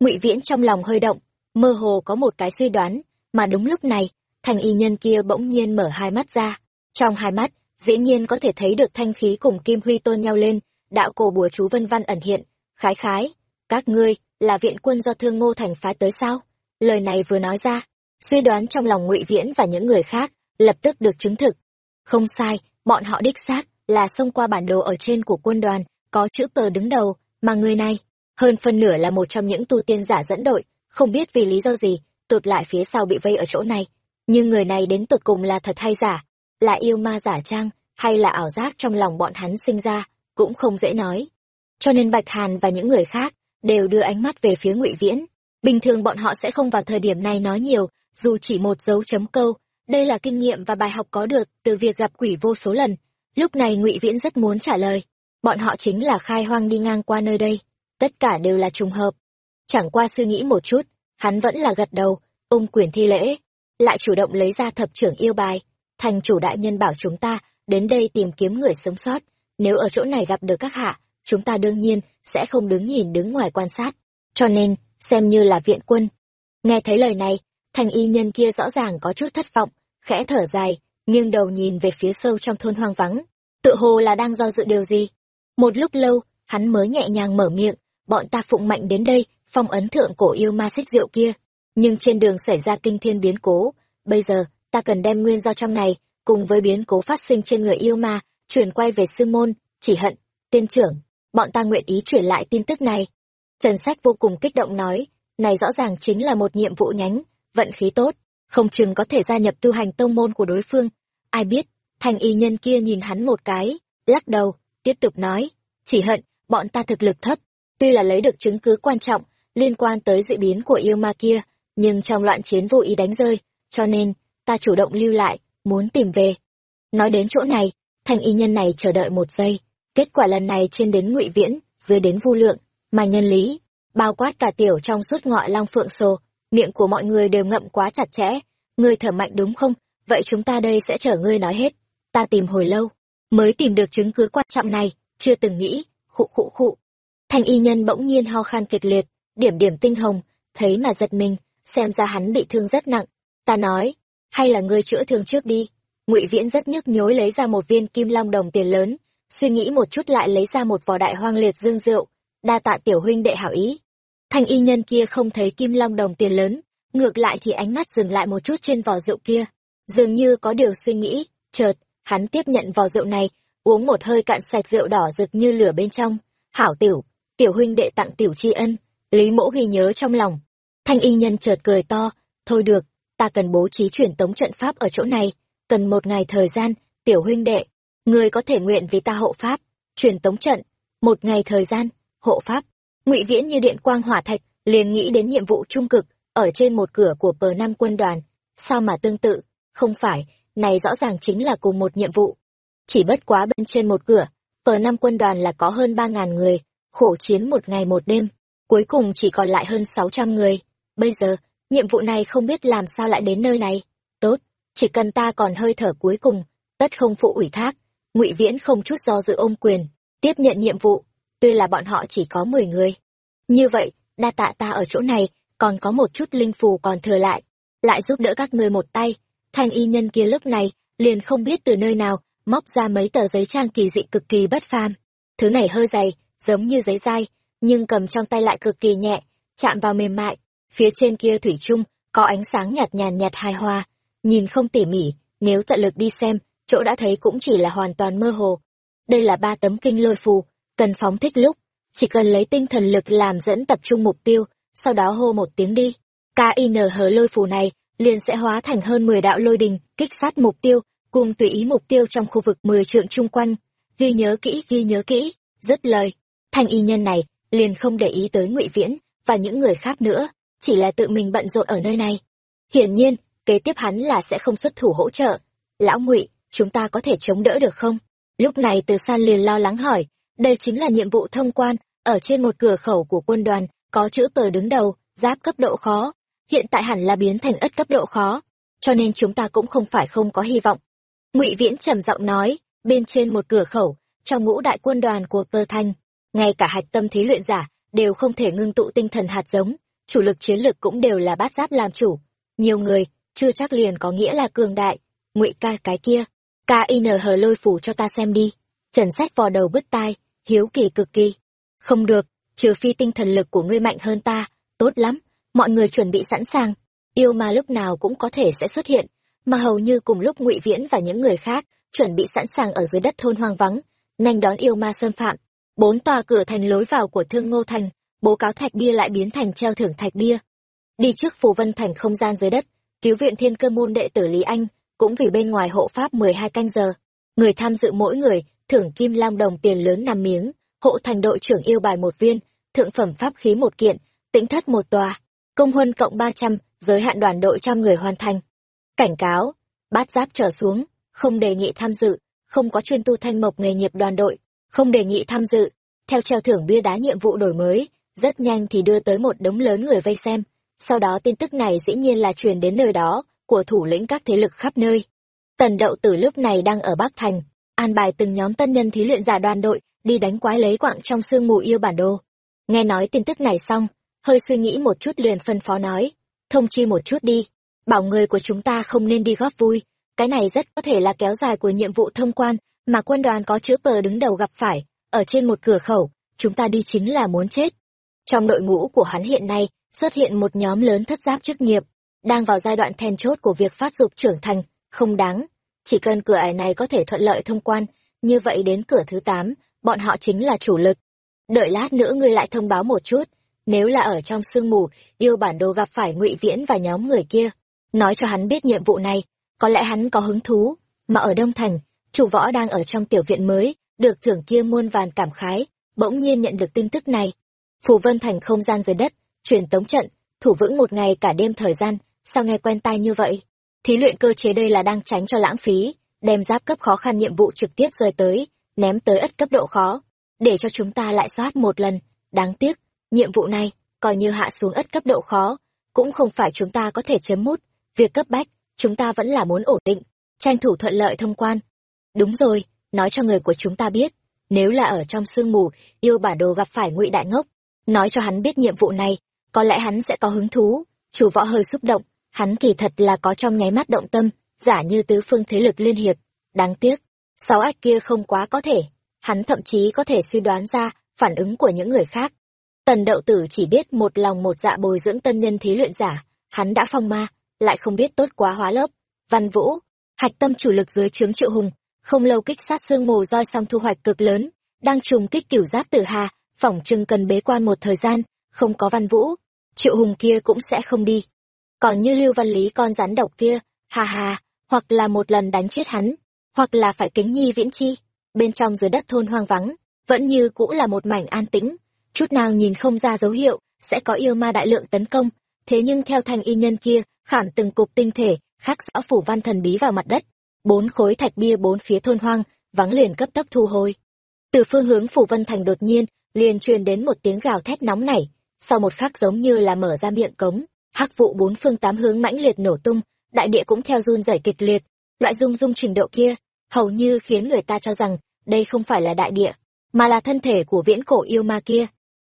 Ngụy Viễn trong lòng hơi động, mơ hồ có một cái suy đoán, mà đúng lúc này, thành y nhân kia bỗng nhiên mở hai mắt ra. Trong hai mắt, dĩ nhiên có thể thấy được thanh khí cùng kim huy tôn nhau lên, đạo cổ bùa chú vân văn ẩn hiện, khái khái, các ngươi là viện quân do thương ngô thành phái tới sao? Lời này vừa nói ra, suy đoán trong lòng ngụy Viễn và những người khác lập tức được chứng thực. Không sai, bọn họ đích xác là xông qua bản đồ ở trên của quân đoàn, có chữ tờ đứng đầu, mà người này, hơn phân nửa là một trong những tu tiên giả dẫn đội, không biết vì lý do gì, tụt lại phía sau bị vây ở chỗ này. Nhưng người này đến tụt cùng là thật hay giả, là yêu ma giả trang, hay là ảo giác trong lòng bọn hắn sinh ra, cũng không dễ nói. Cho nên Bạch Hàn và những người khác đều đưa ánh mắt về phía Ngụy Viễn. Bình thường bọn họ sẽ không vào thời điểm này nói nhiều, dù chỉ một dấu chấm câu, đây là kinh nghiệm và bài học có được từ việc gặp quỷ vô số lần. Lúc này Ngụy Viễn rất muốn trả lời, bọn họ chính là khai hoang đi ngang qua nơi đây, tất cả đều là trùng hợp. Chẳng qua suy nghĩ một chút, hắn vẫn là gật đầu, ôm quyền thi lễ, lại chủ động lấy ra thập trưởng yêu bài, thành chủ đại nhân bảo chúng ta đến đây tìm kiếm người sống sót, nếu ở chỗ này gặp được các hạ, chúng ta đương nhiên sẽ không đứng nhìn đứng ngoài quan sát, cho nên xem như là viện quân. Nghe thấy lời này, thành y nhân kia rõ ràng có chút thất vọng, khẽ thở dài, nghiêng đầu nhìn về phía sâu trong thôn hoang vắng, tự hồ là đang do dự điều gì. Một lúc lâu, hắn mới nhẹ nhàng mở miệng, bọn ta phụng mạnh đến đây, phong ấn thượng cổ yêu ma xích rượu kia. Nhưng trên đường xảy ra kinh thiên biến cố, bây giờ, ta cần đem nguyên do trong này, cùng với biến cố phát sinh trên người yêu ma, chuyển quay về sư môn, chỉ hận, tiên trưởng, bọn ta nguyện ý chuyển lại tin tức này. Trần Sách vô cùng kích động nói, này rõ ràng chính là một nhiệm vụ nhánh, vận khí tốt, không chừng có thể gia nhập tu hành tông môn của đối phương. Ai biết, thành y nhân kia nhìn hắn một cái, lắc đầu, tiếp tục nói, chỉ hận, bọn ta thực lực thấp, tuy là lấy được chứng cứ quan trọng liên quan tới dị biến của yêu ma kia, nhưng trong loạn chiến vô ý đánh rơi, cho nên, ta chủ động lưu lại, muốn tìm về. Nói đến chỗ này, thành y nhân này chờ đợi một giây, kết quả lần này trên đến ngụy viễn, dưới đến vu lượng, mà nhân lý, bao quát cả tiểu trong suốt ngọa long phượng sồ, miệng của mọi người đều ngậm quá chặt chẽ, ngươi thở mạnh đúng không? Vậy chúng ta đây sẽ chở ngươi nói hết. Ta tìm hồi lâu, mới tìm được chứng cứ quan trọng này, chưa từng nghĩ, khụ khụ khụ. Thanh y nhân bỗng nhiên ho khan kịch liệt, điểm điểm tinh hồng, thấy mà giật mình, xem ra hắn bị thương rất nặng. Ta nói, hay là ngươi chữa thương trước đi. Ngụy Viễn rất nhức nhối lấy ra một viên kim long đồng tiền lớn, suy nghĩ một chút lại lấy ra một vò đại hoang liệt dương rượu, đa tạ tiểu huynh đệ hảo ý. Thanh y nhân kia không thấy kim long đồng tiền lớn, ngược lại thì ánh mắt dừng lại một chút trên vò rượu kia, dường như có điều suy nghĩ, chợt, hắn tiếp nhận vò rượu này, uống một hơi cạn sạch rượu đỏ rực như lửa bên trong. Hảo tiểu, tiểu huynh đệ tặng tiểu tri ân, Lý mẫu ghi nhớ trong lòng. Thanh y nhân chợt cười to, thôi được, ta cần bố trí truyền tống trận pháp ở chỗ này, cần một ngày thời gian, tiểu huynh đệ, người có thể nguyện vì ta hộ pháp, truyền tống trận, một ngày thời gian, hộ pháp. Ngụy Viễn như điện quang hỏa thạch, liền nghĩ đến nhiệm vụ trung cực, ở trên một cửa của bờ năm quân đoàn. Sao mà tương tự, không phải, này rõ ràng chính là cùng một nhiệm vụ. Chỉ bất quá bên trên một cửa, bờ năm quân đoàn là có hơn ba ngàn người, khổ chiến một ngày một đêm, cuối cùng chỉ còn lại hơn sáu trăm người. Bây giờ, nhiệm vụ này không biết làm sao lại đến nơi này. Tốt, chỉ cần ta còn hơi thở cuối cùng, tất không phụ ủy thác. Ngụy Viễn không chút do dự ôm quyền, tiếp nhận nhiệm vụ, tuy là bọn họ chỉ có mười người. Như vậy, đa tạ ta ở chỗ này, còn có một chút linh phù còn thừa lại, lại giúp đỡ các ngươi một tay. Thanh y nhân kia lúc này, liền không biết từ nơi nào, móc ra mấy tờ giấy trang kỳ dị cực kỳ bất phàm. Thứ này hơi dày, giống như giấy dai, nhưng cầm trong tay lại cực kỳ nhẹ, chạm vào mềm mại. Phía trên kia thủy chung, có ánh sáng nhạt nhàn nhạt hài hòa. Nhìn không tỉ mỉ, nếu tận lực đi xem, chỗ đã thấy cũng chỉ là hoàn toàn mơ hồ. Đây là ba tấm kinh lôi phù, cần phóng thích lúc, chỉ cần lấy tinh thần lực làm dẫn tập trung mục tiêu, sau đó hô một tiếng đi. KINH lôi phù này liền sẽ hóa thành hơn 10 đạo lôi đình, kích sát mục tiêu, cùng tùy ý mục tiêu trong khu vực 10 trượng chung quanh. Ghi nhớ kỹ, ghi nhớ kỹ, dứt lời. Thanh y nhân này liền không để ý tới ngụy Viễn và những người khác nữa, chỉ là tự mình bận rộn ở nơi này. Hiển nhiên, kế tiếp hắn là sẽ không xuất thủ hỗ trợ. Lão ngụy, chúng ta có thể chống đỡ được không? Lúc này từ san liền lo lắng hỏi, đây chính là nhiệm vụ thông quan, ở trên một cửa khẩu của quân đoàn, có chữ tờ đứng đầu, giáp cấp độ khó. hiện tại hẳn là biến thành ất cấp độ khó cho nên chúng ta cũng không phải không có hy vọng ngụy viễn trầm giọng nói bên trên một cửa khẩu trong ngũ đại quân đoàn của tơ thanh ngay cả hạch tâm thí luyện giả đều không thể ngưng tụ tinh thần hạt giống chủ lực chiến lực cũng đều là bát giáp làm chủ. Nhiều người, chưa chắc liền có nghĩa là cường đại. Ngụy ca, cái kia. Ca hờ lôi phủ cho ta xem đi. Trần sách vò đầu bứt tai, hiếu kỳ cực kỳ. Không được, trừ phi tinh thần lực của ngươi mạnh hơn ta, tốt lắm, mọi người chuẩn bị sẵn sàng. Yêu ma lúc nào cũng có thể sẽ xuất hiện, mà hầu như cùng lúc ngụy viễn và những người khác chuẩn bị sẵn sàng ở dưới đất thôn hoang vắng nhanh đón yêu ma xâm phạm. Bốn tòa cửa thành lối vào của thương ngô thành bố cáo thạch bia lại biến thành treo thưởng thạch bia. Đi trước phù vân thành không gian dưới đất, cứu viện thiên cơ môn đệ tử lý anh, cũng vì bên ngoài hộ pháp mười hai canh giờ. Người tham dự mỗi người, thưởng kim lam đồng tiền lớn năm miếng, hộ thành đội trưởng yêu bài một viên, thượng phẩm pháp khí một kiện, tĩnh thất một tòa, công huân cộng ba trăm, giới hạn đoàn đội trăm người hoàn thành. Cảnh cáo, bát giáp trở xuống, không đề nghị tham dự, không có chuyên tu thanh mộc nghề nghiệp đoàn đội, không đề nghị tham dự, theo treo thưởng bia đá nhiệm vụ đổi mới rất nhanh thì đưa tới một đống lớn người vây xem. Sau đó tin tức này dĩ nhiên là truyền đến nơi đó, của thủ lĩnh các thế lực khắp nơi. Tần đậu tử lúc này đang ở bắc thành, an bài từng nhóm tân nhân thí luyện giả đoàn đội, đi đánh quái lấy quạng trong sương mù yêu bản đồ. Nghe nói tin tức này xong, hơi suy nghĩ một chút liền phân phó nói, thông chi một chút đi, bảo người của chúng ta không nên đi góp vui, cái này rất có thể là kéo dài của nhiệm vụ thông quan, mà quân đoàn có chữ cờ đứng đầu gặp phải, ở trên một cửa khẩu, chúng ta đi chính là muốn chết trong đội ngũ của hắn hiện nay, xuất hiện một nhóm lớn thất giáp chức nghiệp, đang vào giai đoạn then chốt của việc phát dục trưởng thành, không đáng. Chỉ cần cửa ải này có thể thuận lợi thông quan, như vậy đến cửa thứ tám, bọn họ chính là chủ lực. Đợi lát nữa ngươi lại thông báo một chút, nếu là ở trong sương mù, yêu bản đồ gặp phải ngụy viễn và nhóm người kia. Nói cho hắn biết nhiệm vụ này, có lẽ hắn có hứng thú. Mà ở đông thành, chủ võ đang ở trong tiểu viện mới, được thưởng kia muôn vàn cảm khái, bỗng nhiên nhận được tin tức này phù vân thành không gian dưới đất, truyền tống trận, thủ vững một ngày cả đêm thời gian, sao nghe quen tai như vậy? Thí luyện cơ chế đây là đang tránh cho lãng phí, đem giáp cấp khó khăn nhiệm vụ trực tiếp rơi tới, ném tới ất cấp độ khó. Để cho chúng ta lại soát một lần, đáng tiếc, nhiệm vụ này, coi như hạ xuống ất cấp độ khó, cũng không phải chúng ta có thể chấm mút. Việc cấp bách, chúng ta vẫn là muốn ổn định, tranh thủ thuận lợi thông quan. Đúng rồi, nói cho người của chúng ta biết, nếu là ở trong sương mù, yêu bản đồ gặp phải ngụy đại ngốc nói cho hắn biết nhiệm vụ này, có lẽ hắn sẽ có hứng thú. Chủ võ hơi xúc động, hắn kỳ thật là có trong nháy mắt động tâm, giả như tứ phương thế lực liên hiệp. Đáng tiếc, sáu ách kia không quá có thể. Hắn thậm chí có thể suy đoán ra phản ứng của những người khác. Tần đậu tử chỉ biết một lòng một dạ bồi dưỡng tân nhân thí luyện giả. Hắn đã phong ma, lại không biết tốt quá hóa lớp. Văn vũ, hạch tâm chủ lực dưới trướng triệu hùng, không lâu kích sát xương mồ roi xong thu hoạch cực lớn, đang trùng kích cửu giáp tử hà phỏng chừng cần bế quan một thời gian, không có văn vũ, triệu hùng kia cũng sẽ không đi. Còn như lưu văn lý con rắn độc kia hà hà hoặc là một lần đánh chết hắn, hoặc là phải kính nhi viễn chi. Bên trong dưới đất thôn hoang vắng, vẫn như cũ là một mảnh an tĩnh. Chút nào nhìn không ra dấu hiệu, sẽ có yêu ma đại lượng tấn công. Thế nhưng theo thanh y nhân kia, khảm từng cục tinh thể, khắc rõ phủ văn thần bí vào mặt đất. Bốn khối thạch bia bốn phía thôn hoang, vắng liền cấp tốc thu hồi. Từ phương hướng phủ vân thành đột nhiên liền truyền đến một tiếng gào thét nóng nảy, sau một khắc giống như là mở ra miệng cống, hắc vụ bốn phương tám hướng mãnh liệt nổ tung, đại địa cũng theo run rẩy kịch liệt. Loại rung rung trình độ kia, hầu như khiến người ta cho rằng đây không phải là đại địa, mà là thân thể của viễn cổ yêu ma kia.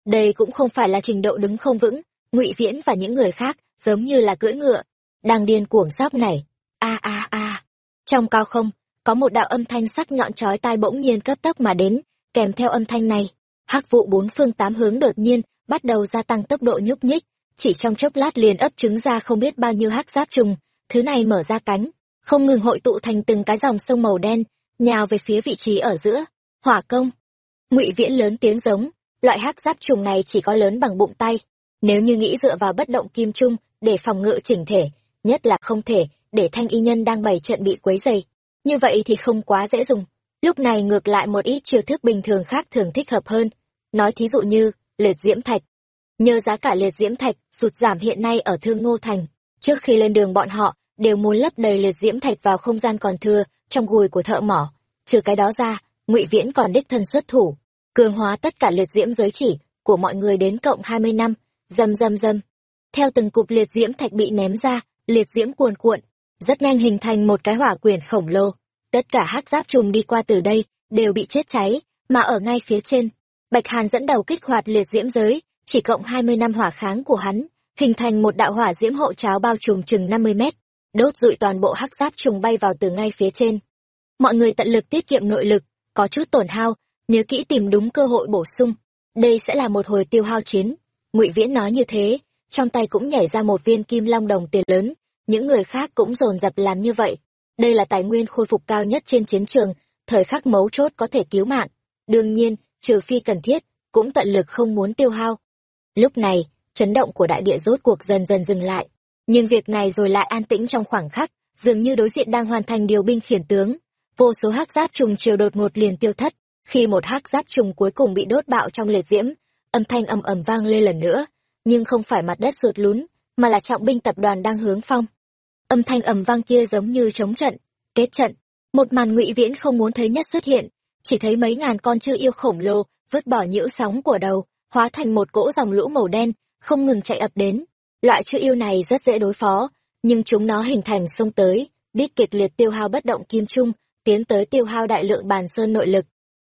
Đây cũng không phải là trình độ đứng không vững, ngụy viễn và những người khác giống như là cưỡi ngựa, đang điên cuồng sóc này. A a a. Trong cao không, có một đạo âm thanh sắc nhọn chói tai bỗng nhiên cấp tốc mà đến, kèm theo âm thanh này hắc vụ bốn phương tám hướng đột nhiên bắt đầu gia tăng tốc độ nhúc nhích, chỉ trong chốc lát liền ấp trứng ra không biết bao nhiêu hắc giáp trùng, thứ này mở ra cánh, không ngừng hội tụ thành từng cái dòng sông màu đen, nhào về phía vị trí ở giữa. Hỏa công, ngụy viễn lớn tiếng giống, loại hắc giáp trùng này chỉ có lớn bằng bụng tay, nếu như nghĩ dựa vào bất động kim trung để phòng ngự chỉnh thể, nhất là không thể để thanh y nhân đang bày trận bị quấy dày như vậy thì không quá dễ dùng. Lúc này ngược lại một ít chiêu thức bình thường khác thường thích hợp hơn nói thí dụ như, liệt diễm thạch. Nhờ giá cả liệt diễm thạch, sụt giảm hiện nay ở thương ngô thành. Trước khi lên đường bọn họ, đều muốn lấp đầy liệt diễm thạch vào không gian còn thừa trong gùi của thợ mỏ. Trừ cái đó ra, ngụy viễn còn đích thân xuất thủ, cường hóa tất cả liệt diễm giới chỉ của mọi người đến cộng hai mươi năm. Dầm dầm dầm. Theo từng cục liệt diễm thạch bị ném ra, liệt diễm cuồn cuộn, rất nhanh hình thành một cái hỏa quyển khổng lồ. Tất cả hắc giáp trùng đi qua từ đây, đều bị chết cháy, mà ở ngay phía trên bạch hàn dẫn đầu kích hoạt liệt diễm giới, chỉ cộng hai mươi năm hỏa kháng của hắn, hình thành một đạo hỏa diễm hộ cháo bao trùm chừng năm mươi mét, đốt rụi toàn bộ hắc giáp trùng bay vào từ ngay phía trên. Mọi người tận lực tiết kiệm nội lực, có chút tổn hao, nhớ kỹ tìm đúng cơ hội bổ sung. Đây sẽ là một hồi tiêu hao chiến. Ngụy viễn nói như thế, trong tay cũng nhảy ra một viên kim long đồng tiền lớn, những người khác cũng dồn dập làm như vậy. Đây là tài nguyên khôi phục cao nhất trên chiến trường, thời khắc mấu chốt có thể cứu mạng. Đương nhiên trừ phi cần thiết, cũng tận lực không muốn tiêu hao. Lúc này, chấn động của đại địa rốt cuộc dần dần dừng lại. Nhưng việc này rồi lại an tĩnh trong khoảng khắc, dường như đối diện đang hoàn thành điều binh khiển tướng. Vô số hắc giáp trùng chiều đột ngột liền tiêu thất. Khi một hắc giáp trùng cuối cùng bị đốt bạo trong liệt diễm, âm thanh ầm ầm vang lên lần nữa. Nhưng không phải mặt đất sụt lún, mà là trọng binh tập đoàn đang hướng phong. Âm thanh ầm vang kia giống như chống trận, kết trận. Một màn ngụy viễn không muốn thấy nhất xuất hiện chỉ thấy mấy ngàn con chư yêu khổng lồ, vứt bỏ nhiễu sóng của đầu, hóa thành một cỗ dòng lũ màu đen, không ngừng chạy ập đến. Loại chư yêu này rất dễ đối phó, nhưng chúng nó hình thành sông tới, biết kịch liệt tiêu hao bất động kim trung, tiến tới tiêu hao đại lượng bàn sơn nội lực.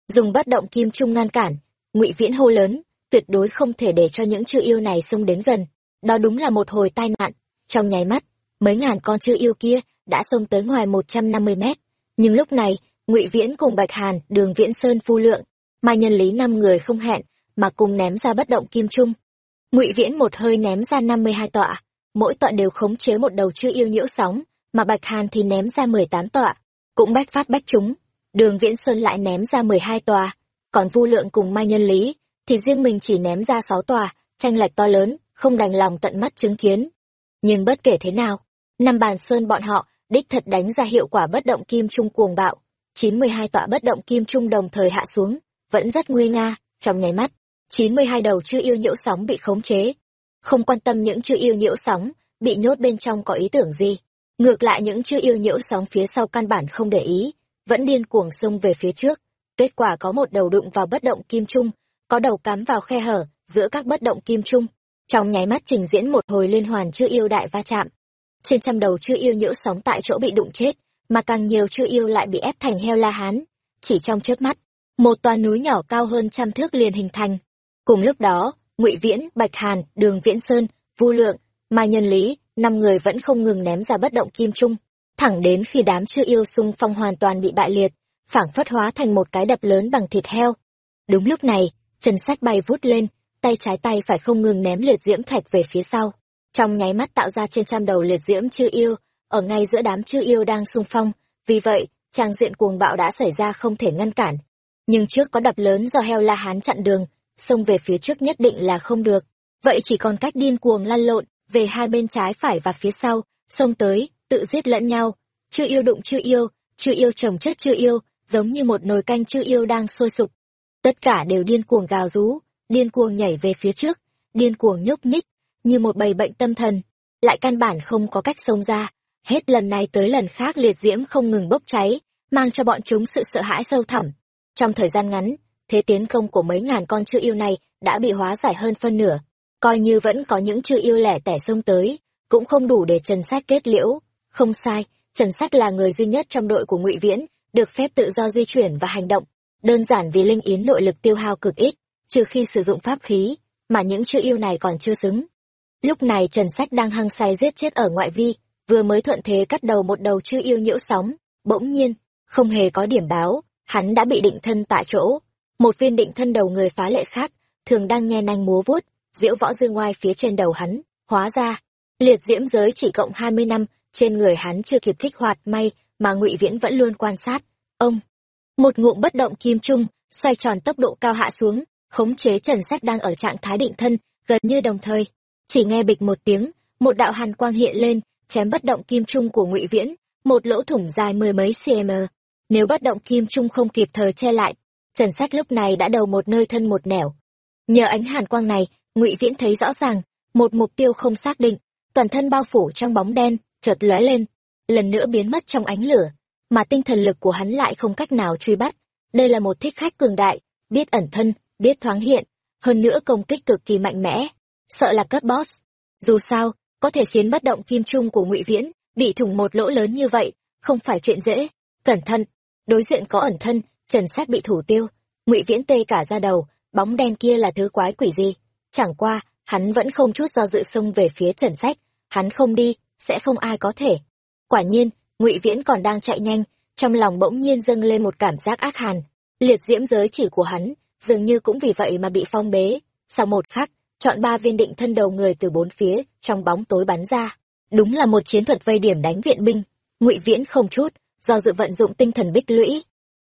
Dùng bất động kim trung ngăn cản, ngụy viễn hô lớn, tuyệt đối không thể để cho những chư yêu này xông đến gần. Đó đúng là một hồi tai nạn. Trong nháy mắt, mấy ngàn con chư yêu kia đã xông tới ngoài một trăm năm mươi mét. Nhưng lúc này ngụy viễn cùng bạch hàn, đường viễn sơn phu lượng. Mai nhân lý năm người không hẹn, mà cùng ném ra bất động kim trung. Ngụy viễn một hơi ném ra năm mươi hai tọa. Mỗi tọa đều khống chế một đầu chưa yêu nhiễu sóng, mà bạch hàn thì ném ra mười tám tọa. Cũng bách phát bách chúng. Đường viễn sơn lại ném ra mười hai tòa còn vu lượng cùng mai nhân lý, thì riêng mình chỉ ném ra sáu tòa tranh lệch to lớn, không đành lòng tận mắt chứng kiến. Nhưng bất kể thế nào, năm bàn sơn bọn họ, đích thật đánh ra hiệu quả bất động kim trung cuồng bạo chín mươi hai tọa bất động kim trung đồng thời hạ xuống, vẫn rất nguy nga, trong nháy mắt. Chín mươi hai đầu chưa yêu nhiễu sóng bị khống chế. Không quan tâm những chưa yêu nhiễu sóng, bị nhốt bên trong có ý tưởng gì. Ngược lại những chưa yêu nhiễu sóng phía sau căn bản không để ý, vẫn điên cuồng xông về phía trước. Kết quả có một đầu đụng vào bất động kim trung, có đầu cắm vào khe hở giữa các bất động kim trung. Trong nháy mắt trình diễn một hồi liên hoàn chưa yêu đại va chạm. Trên trăm đầu chưa yêu nhiễu sóng tại chỗ bị đụng chết mà càng nhiều chưa yêu lại bị ép thành heo la hán. Chỉ trong chớp mắt, một toà núi nhỏ cao hơn trăm thước liền hình thành. Cùng lúc đó, ngụy viễn, bạch hàn, đường viễn sơn, vu lượng, mai nhân lý, năm người vẫn không ngừng ném ra bất động kim trung. Thẳng đến khi đám chưa yêu xung phong hoàn toàn bị bại liệt, phảng phất hóa thành một cái đập lớn bằng thịt heo. Đúng lúc này trần sách bay vút lên, tay trái tay phải không ngừng ném liệt diễm thạch về phía sau. Trong nháy mắt tạo ra trên trăm đầu liệt diễm chưa yêu ở ngay giữa đám chư yêu đang xung phong. Vì vậy, trang diện cuồng bạo đã xảy ra không thể ngăn cản. Nhưng trước có đập lớn do heo la hán chặn đường, xông về phía trước nhất định là không được. Vậy chỉ còn cách điên cuồng lăn lộn, về hai bên trái phải và phía sau, xông tới, tự giết lẫn nhau. Chưa yêu đụng chưa yêu chưa yêu chồng chất chưa yêu, giống như một nồi canh chưa yêu đang sôi sục. Tất cả đều điên cuồng gào rú, điên cuồng nhảy về phía trước, điên cuồng nhúc nhích, như một bầy bệnh tâm thần. Lại căn bản không có cách xông ra hết lần này tới lần khác liệt diễm không ngừng bốc cháy, mang cho bọn chúng sự sợ hãi sâu thẳm. Trong thời gian ngắn, thế tiến công của mấy ngàn con chư yêu này đã bị hóa giải hơn phân nửa. Coi như vẫn có những chư yêu lẻ tẻ xông tới, cũng không đủ để trần sách kết liễu. Không sai, trần sách là người duy nhất trong đội của ngụy viễn, được phép tự do di chuyển và hành động. Đơn giản vì linh yến nội lực tiêu hao cực ít, trừ khi sử dụng pháp khí, mà những chữ yêu này còn chưa xứng. Lúc này trần sách đang hăng say giết chết ở ngoại vi vừa mới thuận thế cắt đầu một đầu chư yêu nhiễu sóng, bỗng nhiên, không hề có điểm báo, hắn đã bị định thân tại chỗ. Một viên định thân đầu người phá lệ khác, thường đang nghe nanh múa vuốt, diễu võ dương oai phía trên đầu hắn, hóa ra, liệt diễm giới chỉ cộng hai mươi năm, trên người hắn chưa kịp kích hoạt may, mà ngụy viễn vẫn luôn quan sát. Ông, một ngụm bất động kim trung, xoay tròn tốc độ cao hạ xuống, khống chế trần sách đang ở trạng thái định thân, gần như đồng thời, chỉ nghe bịch một tiếng, một đạo hàn quang hiện lên chém bất động kim trung của ngụy viễn, một lỗ thủng dài mười mấy cm nếu bất động kim trung không kịp thời che lại, trần sách lúc này đã đầu một nơi thân một nẻo. Nhờ ánh hàn quang này, ngụy viễn thấy rõ ràng, một mục tiêu không xác định, toàn thân bao phủ trong bóng đen, chợt lóe lên, lần nữa biến mất trong ánh lửa, mà tinh thần lực của hắn lại không cách nào truy bắt. Đây là một thích khách cường đại, biết ẩn thân, biết thoáng hiện, hơn nữa công kích cực kỳ mạnh mẽ. Sợ là cấp boss. Dù sao có thể khiến bất động kim trung của ngụy viễn bị thủng một lỗ lớn như vậy, không phải chuyện dễ. Cẩn thận, đối diện có ẩn thân, trần sát bị thủ tiêu. Ngụy viễn tê cả ra đầu, bóng đen kia là thứ quái quỷ gì? Chẳng qua, hắn vẫn không chút do dự xông về phía trần sách. Hắn không đi, sẽ không ai có thể. Quả nhiên, ngụy viễn còn đang chạy nhanh, trong lòng bỗng nhiên dâng lên một cảm giác ác hàn. Liệt diễm giới chỉ của hắn, dường như cũng vì vậy mà bị phong bế. Sau một khắc chọn ba viên định thân đầu người từ bốn phía, trong bóng tối bắn ra. Đúng là một chiến thuật vây điểm đánh viện binh. Ngụy viễn không chút do dự vận dụng tinh thần bích lũy.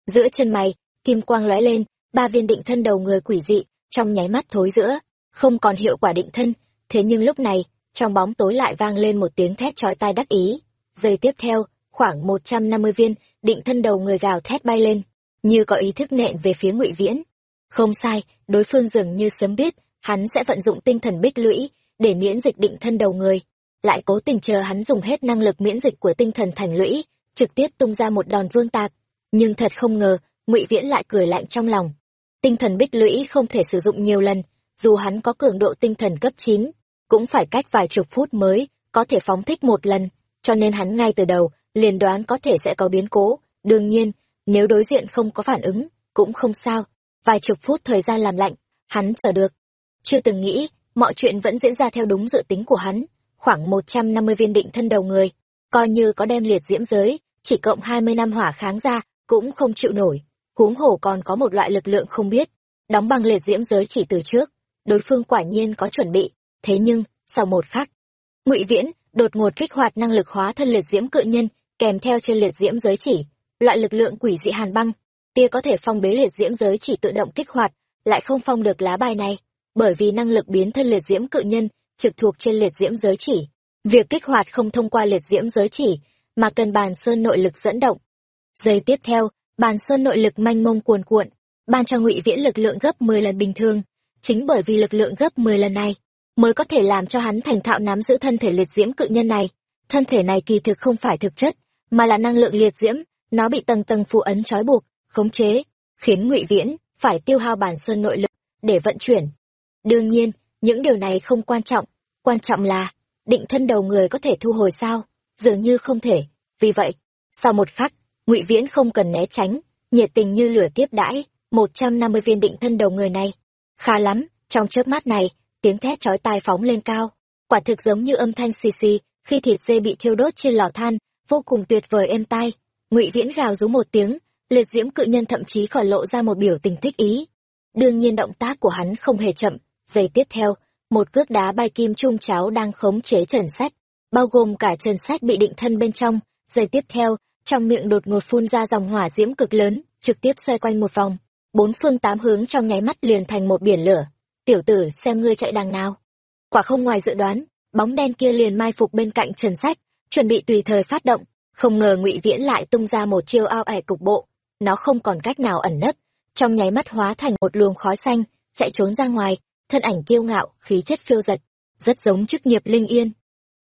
Giữa chân mày, kim quang lóe lên, ba viên định thân đầu người quỷ dị, trong nháy mắt thối giữa, không còn hiệu quả định thân. Thế nhưng lúc này, trong bóng tối lại vang lên một tiếng thét chói tai đắc ý. Giây tiếp theo, khoảng một trăm năm mươi viên định thân đầu người gào thét bay lên, như có ý thức nện về phía ngụy viễn. Không sai, đối phương dường như sớm biết hắn sẽ vận dụng tinh thần bích lũy để miễn dịch định thân đầu người, lại cố tình chờ hắn dùng hết năng lực miễn dịch của tinh thần thành lũy, trực tiếp tung ra một đòn vương tạc. Nhưng thật không ngờ, ngụy viễn lại cười lạnh trong lòng. Tinh thần bích lũy không thể sử dụng nhiều lần, dù hắn có cường độ tinh thần cấp chín, cũng phải cách vài chục phút mới có thể phóng thích một lần, cho nên hắn ngay từ đầu liền đoán có thể sẽ có biến cố. Đương nhiên, nếu đối diện không có phản ứng, cũng không sao. Vài chục phút thời gian làm lạnh, hắn chờ được chưa từng nghĩ, mọi chuyện vẫn diễn ra theo đúng dự tính của hắn. Khoảng một trăm năm mươi viên định thân đầu người, coi như có đem liệt diễm giới, chỉ cộng hai mươi năm hỏa kháng ra, cũng không chịu nổi. Huống hồ còn có một loại lực lượng không biết, đóng băng liệt diễm giới chỉ từ trước, đối phương quả nhiên có chuẩn bị. Thế nhưng, sau một khắc, ngụy viễn đột ngột kích hoạt năng lực hóa thân liệt diễm cự nhân, kèm theo trên liệt diễm giới chỉ, loại lực lượng quỷ dị hàn băng, tia có thể phong bế liệt diễm giới chỉ tự động kích hoạt, lại không phong được lá bài này bởi vì năng lực biến thân liệt diễm cự nhân trực thuộc trên liệt diễm giới chỉ. Việc kích hoạt không thông qua liệt diễm giới chỉ, mà cần bàn sơn nội lực dẫn động. Giây tiếp theo, bàn sơn nội lực manh mông cuồn cuộn, ban cho ngụy viễn lực lượng gấp mười lần bình thường. Chính bởi vì lực lượng gấp mười lần này, mới có thể làm cho hắn thành thạo nắm giữ thân thể liệt diễm cự nhân này. Thân thể này kỳ thực không phải thực chất, mà là năng lượng liệt diễm, nó bị tầng tầng phụ ấn trói buộc, khống chế, khiến ngụy viễn phải tiêu hao bản sơn nội lực để vận chuyển đương nhiên, những điều này không quan trọng. Quan trọng là, định thân đầu người có thể thu hồi sao? Dường như không thể. Vì vậy, sau một khắc, ngụy viễn không cần né tránh, nhiệt tình như lửa tiếp đãi một trăm năm mươi viên định thân đầu người này. Khá lắm, trong chớp mắt này, tiếng thét chói tai phóng lên cao. Quả thực giống như âm thanh xì xì, khi thịt dê bị thiêu đốt trên lò than, vô cùng tuyệt vời êm tai. Ngụy viễn gào rú một tiếng, liệt diễm cự nhân thậm chí khỏi lộ ra một biểu tình thích ý. Đương nhiên động tác của hắn không hề chậm giây tiếp theo, một cước đá bay kim trung cháo đang khống chế trần sách bao gồm cả trần sách bị định thân bên trong. Giây tiếp theo, trong miệng đột ngột phun ra dòng hỏa diễm cực lớn, trực tiếp xoay quanh một vòng. Bốn phương tám hướng trong nháy mắt liền thành một biển lửa. Tiểu tử, xem ngươi chạy đằng nào. Quả không ngoài dự đoán, bóng đen kia liền mai phục bên cạnh trần sách chuẩn bị tùy thời phát động. Không ngờ ngụy viễn lại tung ra một chiêu ao ẻ cục bộ. Nó không còn cách nào ẩn nấp, trong nháy mắt hóa thành một luồng khói xanh, chạy trốn ra ngoài thân ảnh kiêu ngạo, khí chất phiêu giật, rất giống chức nghiệp linh yên.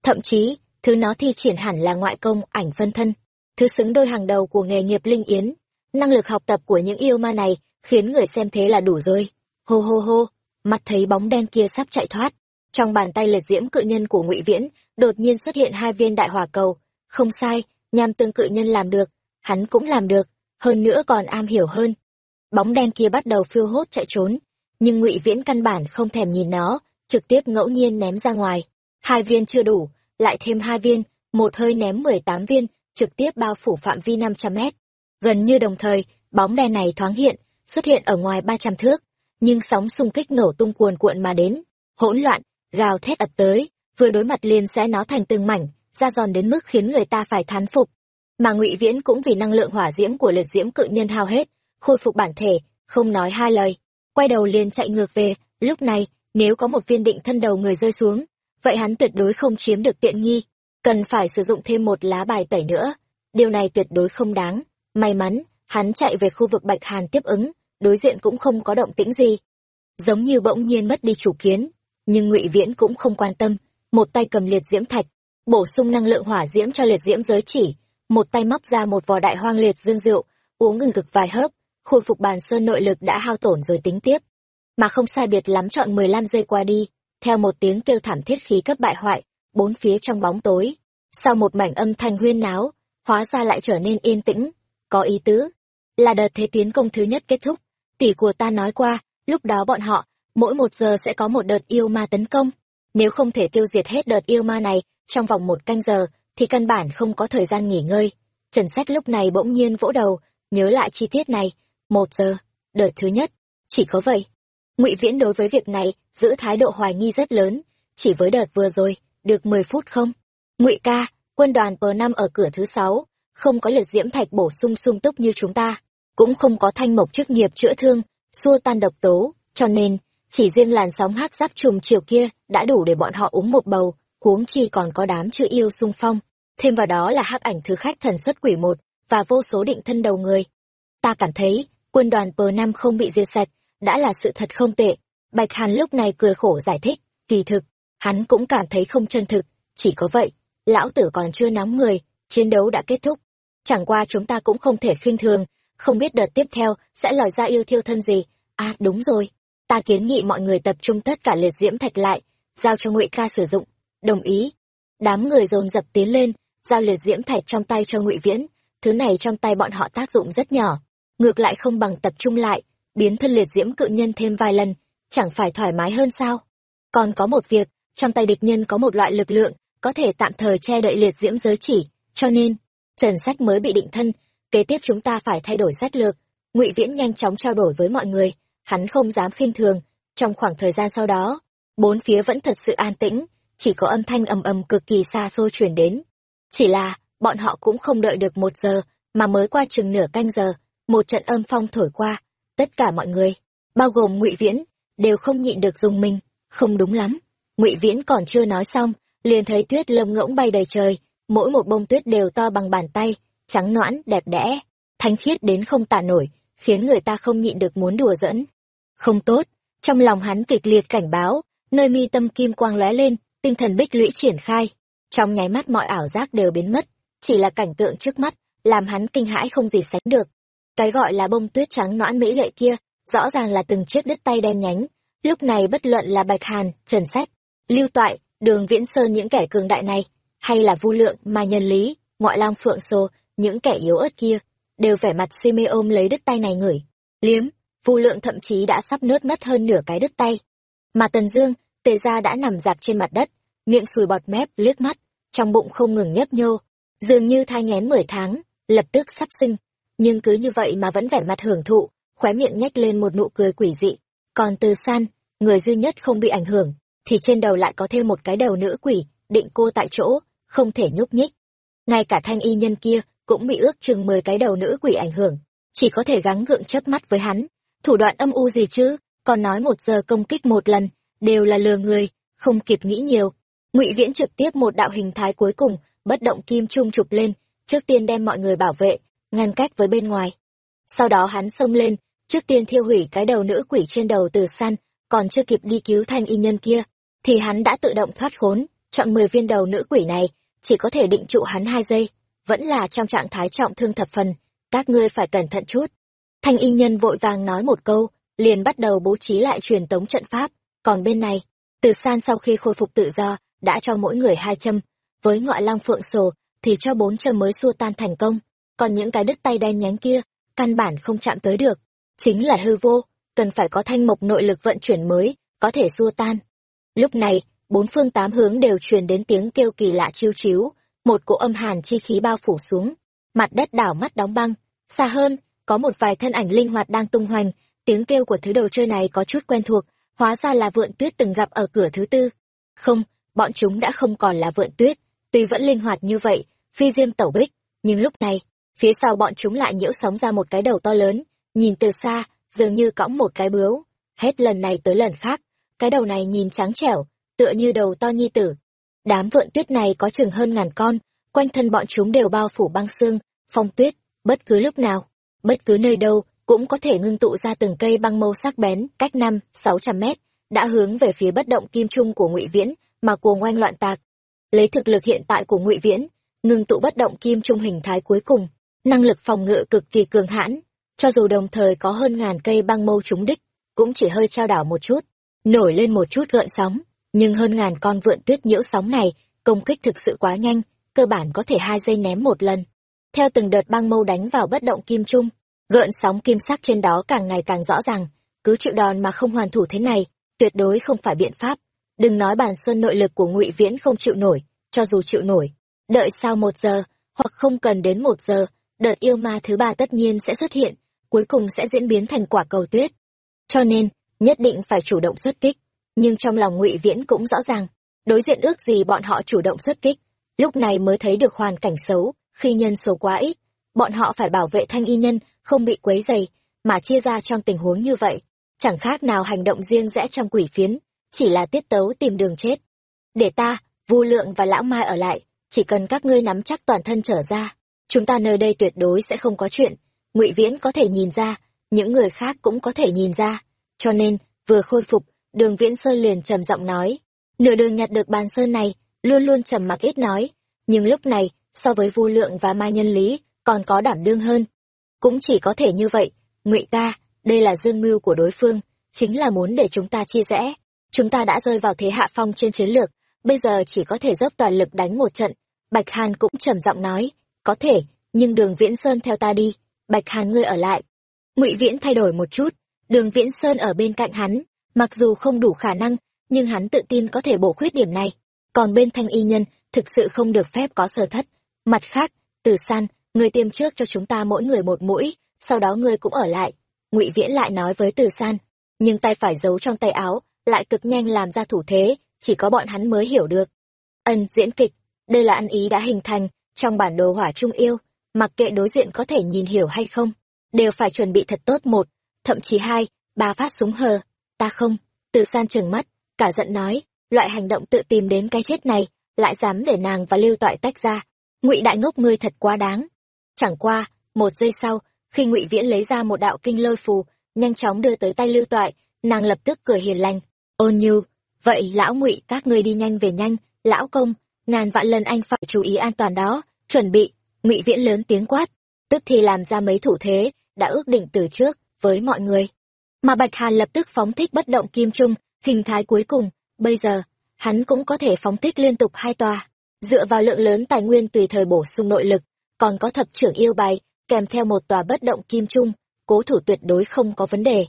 Thậm chí, thứ nó thi triển hẳn là ngoại công, ảnh phân thân. Thứ xứng đôi hàng đầu của nghề nghiệp linh yến năng lực học tập của những yêu ma này khiến người xem thế là đủ rồi. Hô hô hô mặt thấy bóng đen kia sắp chạy thoát. Trong bàn tay liệt diễm cự nhân của ngụy viễn, đột nhiên xuất hiện hai viên đại hỏa cầu. Không sai, nham tương cự nhân làm được, hắn cũng làm được, hơn nữa còn am hiểu hơn. Bóng đen kia bắt đầu phiêu hốt chạy trốn nhưng ngụy viễn căn bản không thèm nhìn nó, trực tiếp ngẫu nhiên ném ra ngoài. Hai viên chưa đủ, lại thêm hai viên, một hơi ném mười tám viên, trực tiếp bao phủ phạm vi năm trăm mét. Gần như đồng thời, bóng đen này thoáng hiện, xuất hiện ở ngoài ba trăm thước, nhưng sóng xung kích nổ tung cuồn cuộn mà đến, hỗn loạn, gào thét ập tới, vừa đối mặt liền sẽ nó thành từng mảnh, ra giòn đến mức khiến người ta phải thán phục. Mà ngụy viễn cũng vì năng lượng hỏa diễm của liệt diễm cự nhân hao hết, khôi phục bản thể, không nói hai lời quay đầu liền chạy ngược về. Lúc này, nếu có một viên định thân đầu người rơi xuống, vậy hắn tuyệt đối không chiếm được tiện nghi. Cần phải sử dụng thêm một lá bài tẩy nữa. Điều này tuyệt đối không đáng. May mắn, hắn chạy về khu vực bạch hàn tiếp ứng, đối diện cũng không có động tĩnh gì. Giống như bỗng nhiên mất đi chủ kiến, nhưng ngụy viễn cũng không quan tâm. Một tay cầm liệt diễm thạch, bổ sung năng lượng hỏa diễm cho liệt diễm giới chỉ. Một tay móc ra một vò đại hoang liệt dương rượu, uống ngừng cực vài hớp khôi phục bàn sơn nội lực đã hao tổn rồi tính tiếp. Mà không sai biệt lắm chọn mười lăm giây qua đi, theo một tiếng kêu thảm thiết khí cấp bại hoại, bốn phía trong bóng tối. Sau một mảnh âm thanh huyên náo, hóa ra lại trở nên yên tĩnh, có ý tứ. Là đợt thế tiến công thứ nhất kết thúc, tỷ của ta nói qua, lúc đó bọn họ, mỗi một giờ sẽ có một đợt yêu ma tấn công. Nếu không thể tiêu diệt hết đợt yêu ma này trong vòng một canh giờ, thì căn bản không có thời gian nghỉ ngơi. Trần sách lúc này bỗng nhiên vỗ đầu, nhớ lại chi tiết này một giờ, đợt thứ nhất. Chỉ có vậy, ngụy viễn đối với việc này giữ thái độ hoài nghi rất lớn. Chỉ với đợt vừa rồi, được mười phút không? Ngụy ca, quân đoàn p năm ở cửa thứ sáu, không có liệt diễm thạch bổ sung sung túc như chúng ta, cũng không có thanh mộc chức nghiệp chữa thương, xua tan độc tố, cho nên chỉ riêng làn sóng hắc giáp trùng chiều kia đã đủ để bọn họ uống một bầu, huống chi còn có đám chữ yêu sung phong. Thêm vào đó là hắc ảnh thứ khách thần xuất quỷ một và vô số định thân đầu người. Ta cảm thấy quân đoàn p năm không bị diệt sạch, đã là sự thật không tệ. Bạch hàn lúc này cười khổ giải thích, kỳ thực, hắn cũng cảm thấy không chân thực. Chỉ có vậy, lão tử còn chưa nóng người, chiến đấu đã kết thúc. Chẳng qua chúng ta cũng không thể khinh thường, không biết đợt tiếp theo sẽ lòi ra yêu thiêu thân gì. À đúng rồi. Ta kiến nghị mọi người tập trung tất cả liệt diễm thạch lại, giao cho ngụy ca sử dụng. Đồng ý. Đám người dồn dập tiến lên, giao liệt diễm thạch trong tay cho ngụy viễn. Thứ này trong tay bọn họ tác dụng rất nhỏ ngược lại không bằng tập trung lại, biến thân liệt diễm cự nhân thêm vài lần, chẳng phải thoải mái hơn sao? Còn có một việc, trong tay địch nhân có một loại lực lượng, có thể tạm thời che đậy liệt diễm giới chỉ, cho nên, trần sách mới bị định thân, kế tiếp chúng ta phải thay đổi sách lược. Ngụy viễn nhanh chóng trao đổi với mọi người, hắn không dám khinh thường, trong khoảng thời gian sau đó, bốn phía vẫn thật sự an tĩnh, chỉ có âm thanh ầm ầm cực kỳ xa xôi truyền đến. Chỉ là, bọn họ cũng không đợi được một giờ, mà mới qua chừng nửa canh giờ một trận âm phong thổi qua, tất cả mọi người, bao gồm ngụy viễn, đều không nhịn được dùng mình, không đúng lắm. Ngụy viễn còn chưa nói xong, liền thấy tuyết lông ngỗng bay đầy trời, mỗi một bông tuyết đều to bằng bàn tay, trắng noãn đẹp đẽ, thanh khiết đến không tả nổi, khiến người ta không nhịn được muốn đùa giỡn. Không tốt, trong lòng hắn kịch liệt cảnh báo, nơi mi tâm kim quang lóe lên, tinh thần bích lũy triển khai. Trong nháy mắt mọi ảo giác đều biến mất, chỉ là cảnh tượng trước mắt, làm hắn kinh hãi không gì sánh được cái gọi là bông tuyết trắng noãn mỹ lệ kia, rõ ràng là từng chiếc đứt tay đen nhánh. Lúc này bất luận là bạch hàn, trần sách, lưu toại, đường viễn sơn những kẻ cường đại này, hay là vu lượng mà nhân lý, ngoại lang phượng xô những kẻ yếu ớt kia, đều vẻ mặt si mê ôm lấy đứt tay này ngửi liếm, vu lượng thậm chí đã sắp nớt mất hơn nửa cái đứt tay. Mà tần dương, tề gia đã nằm dạp trên mặt đất, miệng sùi bọt mép, liếc mắt, trong bụng không ngừng nhấp nhô. Dường như thai nghén mười tháng, lập tức sắp sinh nhưng cứ như vậy mà vẫn vẻ mặt hưởng thụ, khóe miệng nhếch lên một nụ cười quỷ dị. Còn từ san, người duy nhất không bị ảnh hưởng, thì trên đầu lại có thêm một cái đầu nữ quỷ, định cô tại chỗ, không thể nhúc nhích. Ngay cả thanh y nhân kia cũng bị ước chừng mười cái đầu nữ quỷ ảnh hưởng, chỉ có thể gắng gượng chớp mắt với hắn. Thủ đoạn âm u gì chứ? Còn nói một giờ công kích một lần, đều là lừa người, không kịp nghĩ nhiều. Ngụy viễn trực tiếp một đạo hình thái cuối cùng, bất động kim trung chụp lên, trước tiên đem mọi người bảo vệ ngăn cách với bên ngoài. Sau đó hắn xông lên, trước tiên thiêu hủy cái đầu nữ quỷ trên đầu từ săn, còn chưa kịp đi cứu thanh y nhân kia, thì hắn đã tự động thoát khốn. Chọn mười viên đầu nữ quỷ này, chỉ có thể định trụ hắn hai giây, vẫn là trong trạng thái trọng thương thập phần, các ngươi phải cẩn thận chút. Thanh y nhân vội vàng nói một câu, liền bắt đầu bố trí lại truyền tống trận pháp. Còn bên này, từ san sau khi khôi phục tự do, đã cho mỗi người hai châm, với ngọa long phượng sổ, thì cho bốn châm mới xua tan thành công còn những cái đứt tay đen nhánh kia, căn bản không chạm tới được. Chính là hư vô, cần phải có thanh mộc nội lực vận chuyển mới, có thể xua tan. Lúc này, bốn phương tám hướng đều truyền đến tiếng kêu kỳ lạ chiêu chiếu. Một cỗ âm hàn chi khí bao phủ xuống. Mặt đất đảo mắt đóng băng. Xa hơn, có một vài thân ảnh linh hoạt đang tung hoành. Tiếng kêu của thứ đồ chơi này có chút quen thuộc, hóa ra là vượn tuyết từng gặp ở cửa thứ tư. Không, bọn chúng đã không còn là vượn tuyết, tuy vẫn linh hoạt như vậy, phi diêm tẩu bích, nhưng lúc này phía sau bọn chúng lại nhiễu sóng ra một cái đầu to lớn, nhìn từ xa, dường như cõng một cái bướu. Hết lần này tới lần khác, cái đầu này nhìn trắng trẻo, tựa như đầu to nhi tử. Đám vượn tuyết này có chừng hơn ngàn con, quanh thân bọn chúng đều bao phủ băng xương, phong tuyết, bất cứ lúc nào, bất cứ nơi đâu, cũng có thể ngưng tụ ra từng cây băng mâu sắc bén, cách năm, sáu trăm mét, đã hướng về phía bất động kim trung của ngụy viễn, mà cuồng oanh loạn tạc. Lấy thực lực hiện tại của ngụy viễn, ngưng tụ bất động kim trung hình thái cuối cùng năng lực phòng ngự cực kỳ cường hãn, cho dù đồng thời có hơn ngàn cây băng mâu trúng đích, cũng chỉ hơi trao đảo một chút, nổi lên một chút gợn sóng. Nhưng hơn ngàn con vượn tuyết nhiễu sóng này, công kích thực sự quá nhanh, cơ bản có thể hai giây ném một lần. Theo từng đợt băng mâu đánh vào bất động kim trung, gợn sóng kim sắc trên đó càng ngày càng rõ ràng, cứ chịu đòn mà không hoàn thủ thế này, tuyệt đối không phải biện pháp. Đừng nói bản sơn nội lực của ngụy viễn không chịu nổi, cho dù chịu nổi, đợi sau một giờ, hoặc không cần đến một giờ đợt yêu ma thứ ba tất nhiên sẽ xuất hiện, cuối cùng sẽ diễn biến thành quả cầu tuyết. Cho nên, nhất định phải chủ động xuất kích, nhưng trong lòng ngụy viễn cũng rõ ràng, đối diện ước gì bọn họ chủ động xuất kích, lúc này mới thấy được hoàn cảnh xấu, khi nhân số quá ít, bọn họ phải bảo vệ thanh y nhân, không bị quấy dày mà chia ra trong tình huống như vậy, chẳng khác nào hành động riêng rẽ trong quỷ phiến, chỉ là tiết tấu tìm đường chết. Để ta, vu lượng và lão mai ở lại, chỉ cần các ngươi nắm chắc toàn thân trở ra chúng ta nơi đây tuyệt đối sẽ không có chuyện. Ngụy viễn có thể nhìn ra, những người khác cũng có thể nhìn ra. Cho nên, vừa khôi phục, đường viễn sơn liền trầm giọng nói. Nửa đường nhặt được bàn sơn này, luôn luôn trầm mặc ít nói. Nhưng lúc này, so với vu lượng và mai nhân lý, còn có đảm đương hơn. Cũng chỉ có thể như vậy, ngụy ta đây là dương mưu của đối phương, chính là muốn để chúng ta chia rẽ. Chúng ta đã rơi vào thế hạ phong trên chiến lược, bây giờ chỉ có thể dốc toàn lực đánh một trận. Bạch hàn cũng trầm giọng nói có thể, nhưng đường viễn sơn theo ta đi. Bạch hàn ngươi ở lại. Ngụy viễn thay đổi một chút. Đường viễn sơn ở bên cạnh hắn. Mặc dù không đủ khả năng, nhưng hắn tự tin có thể bổ khuyết điểm này. Còn bên thanh y nhân, thực sự không được phép có sơ thất. Mặt khác, từ san người tiêm trước cho chúng ta mỗi người một mũi, sau đó ngươi cũng ở lại. Ngụy viễn lại nói với từ san. Nhưng tay phải giấu trong tay áo, lại cực nhanh làm ra thủ thế, chỉ có bọn hắn mới hiểu được. Ân, diễn kịch. Đây là ăn ý đã hình thành trong bản đồ hỏa trung yêu, mặc kệ đối diện có thể nhìn hiểu hay không, đều phải chuẩn bị thật tốt một, thậm chí hai, ba phát súng hờ. Ta không, từ san trừng mắt, cả giận nói, loại hành động tự tìm đến cái chết này, lại dám để nàng và lưu toại tách ra. Ngụy đại ngốc ngươi thật quá đáng. Chẳng qua, một giây sau, khi ngụy viễn lấy ra một đạo kinh lôi phù, nhanh chóng đưa tới tay lưu toại, nàng lập tức cười hiền lành. Ôn nhu, vậy lão ngụy, các ngươi đi nhanh về nhanh, lão công ngàn vạn lần anh phải chú ý an toàn đó. Chuẩn bị. Ngụy viễn lớn tiếng quát. Tức thì làm ra mấy thủ thế, đã ước định từ trước, với mọi người. Mà bạch hàn lập tức phóng thích bất động kim trung, hình thái cuối cùng. Bây giờ, hắn cũng có thể phóng thích liên tục hai tòa. Dựa vào lượng lớn tài nguyên tùy thời bổ sung nội lực, còn có thập trưởng yêu bài, kèm theo một tòa bất động kim trung, cố thủ tuyệt đối không có vấn đề.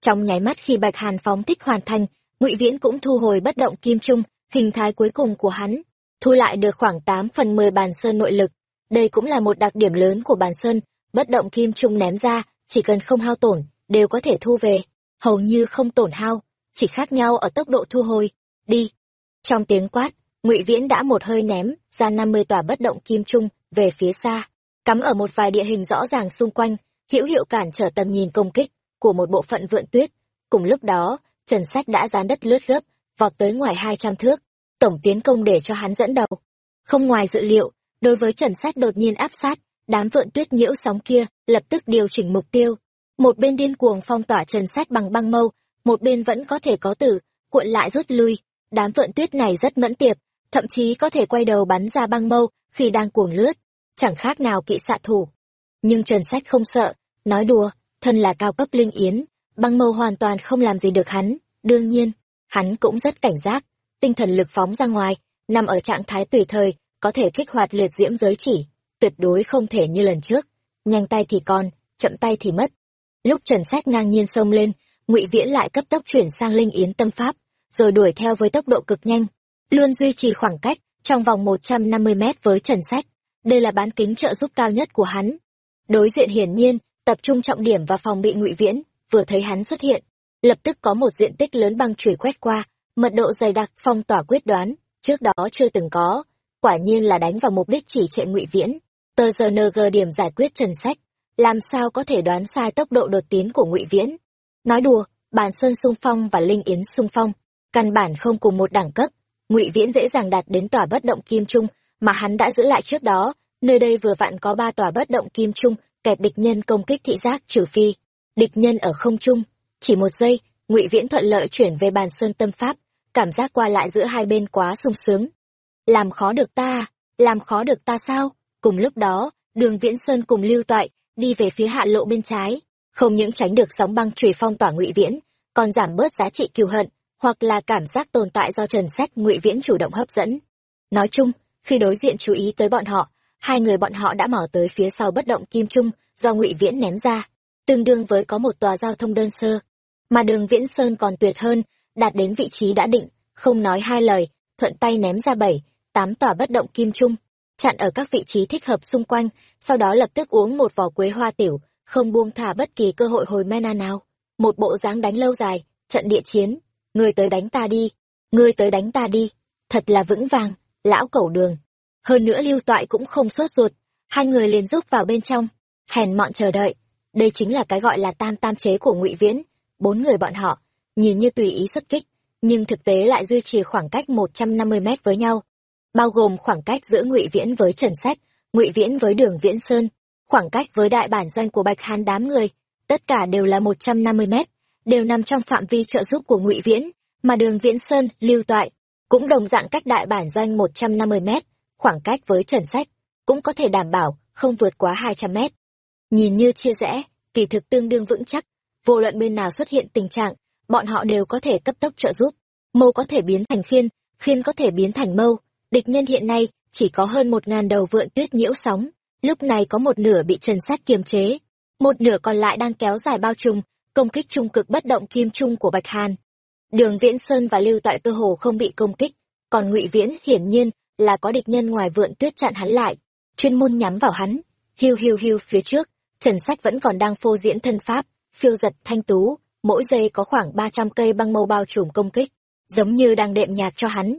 Trong nháy mắt khi bạch hàn phóng thích hoàn thành, ngụy viễn cũng thu hồi bất động kim trung, hình thái cuối cùng của hắn thu lại được khoảng tám phần mười bàn sơn nội lực. Đây cũng là một đặc điểm lớn của bàn sơn, bất động kim trung ném ra, chỉ cần không hao tổn, đều có thể thu về. Hầu như không tổn hao, chỉ khác nhau ở tốc độ thu hồi. Đi. Trong tiếng quát, ngụy viễn đã một hơi ném ra năm mươi tòa bất động kim trung về phía xa, cắm ở một vài địa hình rõ ràng xung quanh, hữu hiệu cản trở tầm nhìn công kích của một bộ phận vượn tuyết. Cùng lúc đó, trần sách đã dán đất lướt gấp, vọt tới ngoài hai trăm thước tổng tiến công để cho hắn dẫn đầu. Không ngoài dự liệu, đối với trần sát đột nhiên áp sát, đám vượn tuyết nhiễu sóng kia lập tức điều chỉnh mục tiêu. Một bên điên cuồng phong tỏa trần sát bằng băng mâu, một bên vẫn có thể có tử, cuộn lại rút lui. Đám vượn tuyết này rất mẫn tiệp, thậm chí có thể quay đầu bắn ra băng mâu khi đang cuồng lướt, chẳng khác nào kỵ xạ thủ. Nhưng trần sách không sợ, nói đùa, thân là cao cấp linh yến, băng mâu hoàn toàn không làm gì được hắn, đương nhiên, hắn cũng rất cảnh giác tinh thần lực phóng ra ngoài, nằm ở trạng thái tùy thời, có thể kích hoạt liệt diễm giới chỉ, tuyệt đối không thể như lần trước. Nhanh tay thì còn, chậm tay thì mất. Lúc trần sách ngang nhiên xông lên, ngụy viễn lại cấp tốc chuyển sang linh yến tâm pháp, rồi đuổi theo với tốc độ cực nhanh, luôn duy trì khoảng cách trong vòng một trăm năm mươi mét với trần sách đây là bán kính trợ giúp cao nhất của hắn. Đối diện hiển nhiên, tập trung trọng điểm vào phòng bị ngụy viễn, vừa thấy hắn xuất hiện, lập tức có một diện tích lớn băng chùy quét qua mật độ dày đặc phong tỏa quyết đoán, trước đó chưa từng có. Quả nhiên là đánh vào mục đích chỉ trệ ngụy viễn. Tờ giờ ng điểm giải quyết trần sách. Làm sao có thể đoán sai tốc độ đột tiến của ngụy viễn? Nói đùa, bàn sơn sung phong và linh yến sung phong, căn bản không cùng một đẳng cấp. Ngụy viễn dễ dàng đạt đến tòa bất động kim trung, mà hắn đã giữ lại trước đó. Nơi đây vừa vặn có ba tòa bất động kim trung, kẹt địch nhân công kích thị giác trừ phi. Địch nhân ở không trung. Chỉ một giây, ngụy viễn thuận lợi chuyển về bàn sơn tâm pháp cảm giác qua lại giữa hai bên quá sung sướng. Làm khó được ta, làm khó được ta sao? Cùng lúc đó, đường viễn sơn cùng lưu toại đi về phía hạ lộ bên trái. Không những tránh được sóng băng trùy phong tỏa ngụy viễn, còn giảm bớt giá trị kiêu hận, hoặc là cảm giác tồn tại do trần sách, ngụy viễn chủ động hấp dẫn. Nói chung, khi đối diện chú ý tới bọn họ, hai người bọn họ đã mò tới phía sau bất động kim trung do ngụy viễn ném ra, tương đương với có một tòa giao thông đơn sơ. Mà đường viễn sơn còn tuyệt hơn đạt đến vị trí đã định, không nói hai lời, thuận tay ném ra bảy, tám tòa bất động kim trung, chặn ở các vị trí thích hợp xung quanh, sau đó lập tức uống một vỏ quế hoa tiểu, không buông thả bất kỳ cơ hội hồi mena nào. Một bộ dáng đánh lâu dài, trận địa chiến ngươi tới đánh ta đi ngươi tới đánh ta đi, thật là vững vàng, lão cẩu đường. Hơn nữa lưu toại cũng không sốt ruột, hai người liền rút vào bên trong, hèn mọn chờ đợi, đây chính là cái gọi là tam tam chế của ngụy viễn, bốn người bọn họ nhìn như tùy ý xuất kích, nhưng thực tế lại duy trì khoảng cách một trăm năm mươi mét với nhau, bao gồm khoảng cách giữa ngụy viễn với trần sách ngụy viễn với đường viễn sơn, khoảng cách với đại bản doanh của bạch hán đám người. Tất cả đều là một trăm năm mươi mét, đều nằm trong phạm vi trợ giúp của ngụy viễn, mà đường viễn sơn, lưu toại cũng đồng dạng cách đại bản doanh một trăm năm mươi mét, khoảng cách với trần sách cũng có thể đảm bảo không vượt quá hai trăm mét. Nhìn như chia rẽ, kỳ thực tương đương vững chắc, vô luận bên nào xuất hiện tình trạng bọn họ đều có thể cấp tốc trợ giúp. Mâu có thể biến thành khiên khiên có thể biến thành mâu. Địch nhân hiện nay chỉ có hơn một ngàn đầu vượn tuyết nhiễu sóng. Lúc này có một nửa bị trần sát kiềm chế. Một nửa còn lại đang kéo dài bao trùm, công kích trung cực bất động kim trung của bạch hàn. Đường viễn sơn và lưu tại cơ hồ không bị công kích, còn ngụy viễn hiển nhiên là có địch nhân ngoài vượn tuyết chặn hắn lại. Chuyên môn nhắm vào hắn, hiu hiu hiu phía trước, trần sách vẫn còn đang phô diễn thân pháp, phiêu giật thanh tú mỗi giây có khoảng ba trăm cây băng mâu bao trùm công kích, giống như đang đệm nhạc cho hắn.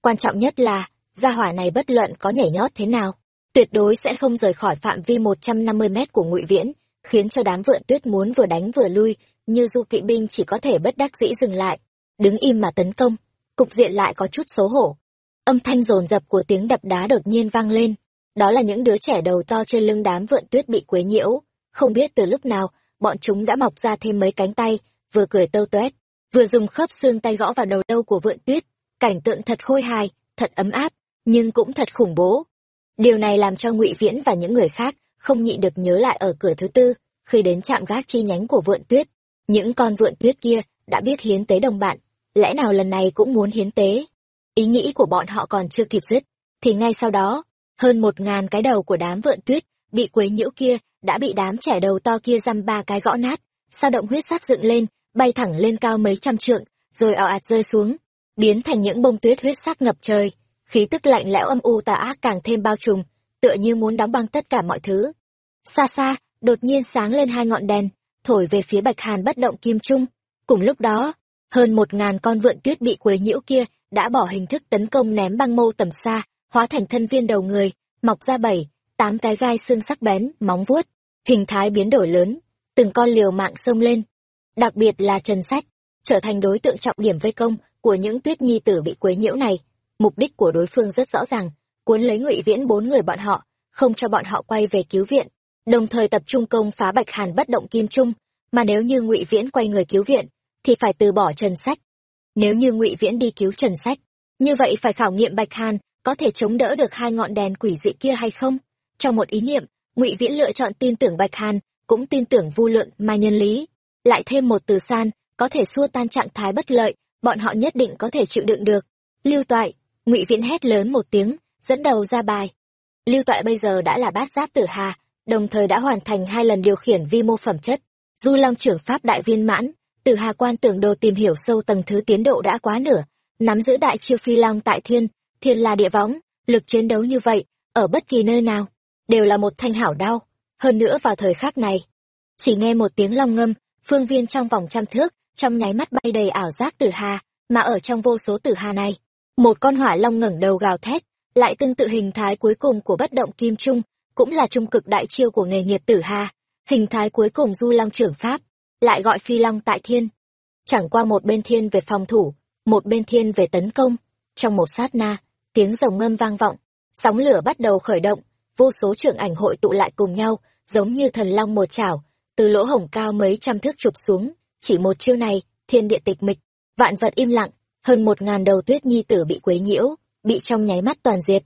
Quan trọng nhất là, gia hỏa này bất luận có nhảy nhót thế nào, tuyệt đối sẽ không rời khỏi phạm vi một trăm năm mươi mét của ngụy viễn, khiến cho đám vượn tuyết muốn vừa đánh vừa lui, như du kỵ binh chỉ có thể bất đắc dĩ dừng lại, đứng im mà tấn công, cục diện lại có chút xấu hổ. Âm thanh rồn rập của tiếng đập đá đột nhiên vang lên, đó là những đứa trẻ đầu to trên lưng đám vượn tuyết bị quấy nhiễu, không biết từ lúc nào bọn chúng đã mọc ra thêm mấy cánh tay, vừa cười tâu toét vừa dùng khớp xương tay gõ vào đầu lâu của vượn tuyết. Cảnh tượng thật khôi hài, thật ấm áp, nhưng cũng thật khủng bố. Điều này làm cho ngụy viễn và những người khác không nhịn được nhớ lại ở cửa thứ tư, khi đến trạm gác chi nhánh của vượn tuyết. Những con vượn tuyết kia đã biết hiến tế đồng bạn, lẽ nào lần này cũng muốn hiến tế? Ý nghĩ của bọn họ còn chưa kịp dứt, thì ngay sau đó, hơn một ngàn cái đầu của đám vượn tuyết bị quấy nhiễu kia, đã bị đám trẻ đầu to kia dăm ba cái gõ nát. Sao động huyết sắc dựng lên, bay thẳng lên cao mấy trăm trượng, rồi ào ạt rơi xuống, biến thành những bông tuyết huyết sắc ngập trời. Khí tức lạnh lẽo âm u tà ác càng thêm bao trùm, tựa như muốn đóng băng tất cả mọi thứ. Xa xa, đột nhiên sáng lên hai ngọn đèn, thổi về phía bạch hàn bất động kim trung. Cùng lúc đó, hơn một ngàn con vượn tuyết bị quấy nhiễu kia đã bỏ hình thức tấn công ném băng mâu tầm xa, hóa thành thân viên đầu người, mọc ra bảy tám cái gai xương sắc bén, móng vuốt, hình thái biến đổi lớn, từng con liều mạng xông lên. Đặc biệt là trần sách, trở thành đối tượng trọng điểm vây công của những tuyết nhi tử bị quấy nhiễu này. Mục đích của đối phương rất rõ ràng, cuốn lấy ngụy viễn bốn người bọn họ, không cho bọn họ quay về cứu viện, đồng thời tập trung công phá bạch hàn bất động kim trung. Mà nếu như ngụy viễn quay người cứu viện, thì phải từ bỏ trần sách. Nếu như ngụy viễn đi cứu trần sách, như vậy phải khảo nghiệm bạch hàn có thể chống đỡ được hai ngọn đèn quỷ dị kia hay không? Trong một ý niệm, ngụy viễn lựa chọn tin tưởng bạch hàn, cũng tin tưởng vu lượng mai nhân lý. Lại thêm một từ san, có thể xua tan trạng thái bất lợi, bọn họ nhất định có thể chịu đựng được. Lưu toại, ngụy viễn hét lớn một tiếng, dẫn đầu ra bài. Lưu toại bây giờ đã là bát giáp tử hà, đồng thời đã hoàn thành hai lần điều khiển vi mô phẩm chất. Du long trưởng pháp đại viên mãn, tử hà quan tưởng đồ tìm hiểu sâu tầng thứ tiến độ đã quá nửa. Nắm giữ đại chiêu phi long tại thiên thiên là địa võng, lực chiến đấu như vậy, ở bất kỳ nơi nào đều là một thanh hảo đau. Hơn nữa vào thời khắc này, chỉ nghe một tiếng long ngâm, phương viên trong vòng trăm thước, trong nháy mắt bay đầy ảo giác tử hà, mà ở trong vô số tử hà này, một con hỏa long ngẩng đầu gào thét, lại tương tự hình thái cuối cùng của bất động kim trung, cũng là trung cực đại chiêu của nghề nghiệp tử hà. Hình thái cuối cùng du long trưởng pháp, lại gọi phi long tại thiên. Chẳng qua một bên thiên về phòng thủ, một bên thiên về tấn công. Trong một sát na, tiếng rồng ngâm vang vọng, sóng lửa bắt đầu khởi động vô số trưởng ảnh hội tụ lại cùng nhau giống như thần long một chảo từ lỗ hổng cao mấy trăm thước chụp xuống chỉ một chiêu này thiên địa tịch mịch vạn vật im lặng hơn một ngàn đầu tuyết nhi tử bị quấy nhiễu bị trong nháy mắt toàn diệt.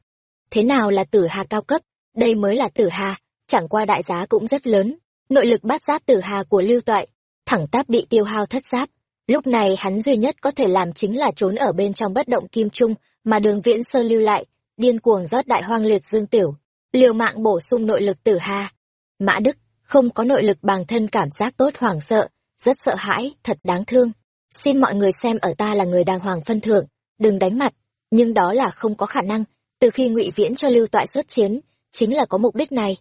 Thế nào là tử hà cao cấp? Đây mới là tử hà chẳng qua đại giá cũng rất lớn nội lực bát giáp tử hà của lưu toại thẳng tắp bị tiêu hao thất giáp. Lúc này hắn duy nhất có thể làm chính là trốn ở bên trong bất động kim trung mà đường viễn sơ lưu lại, điên cuồng rót đại hoang liệt dương tiểu, liều mạng bổ sung nội lực tử hà. Mã Đức, không có nội lực bằng thân cảm giác tốt hoảng sợ, rất sợ hãi, thật đáng thương. Xin mọi người xem ở ta là người đàng hoàng phân thượng, đừng đánh mặt, nhưng đó là không có khả năng, từ khi ngụy Viễn cho lưu toại xuất chiến, chính là có mục đích này.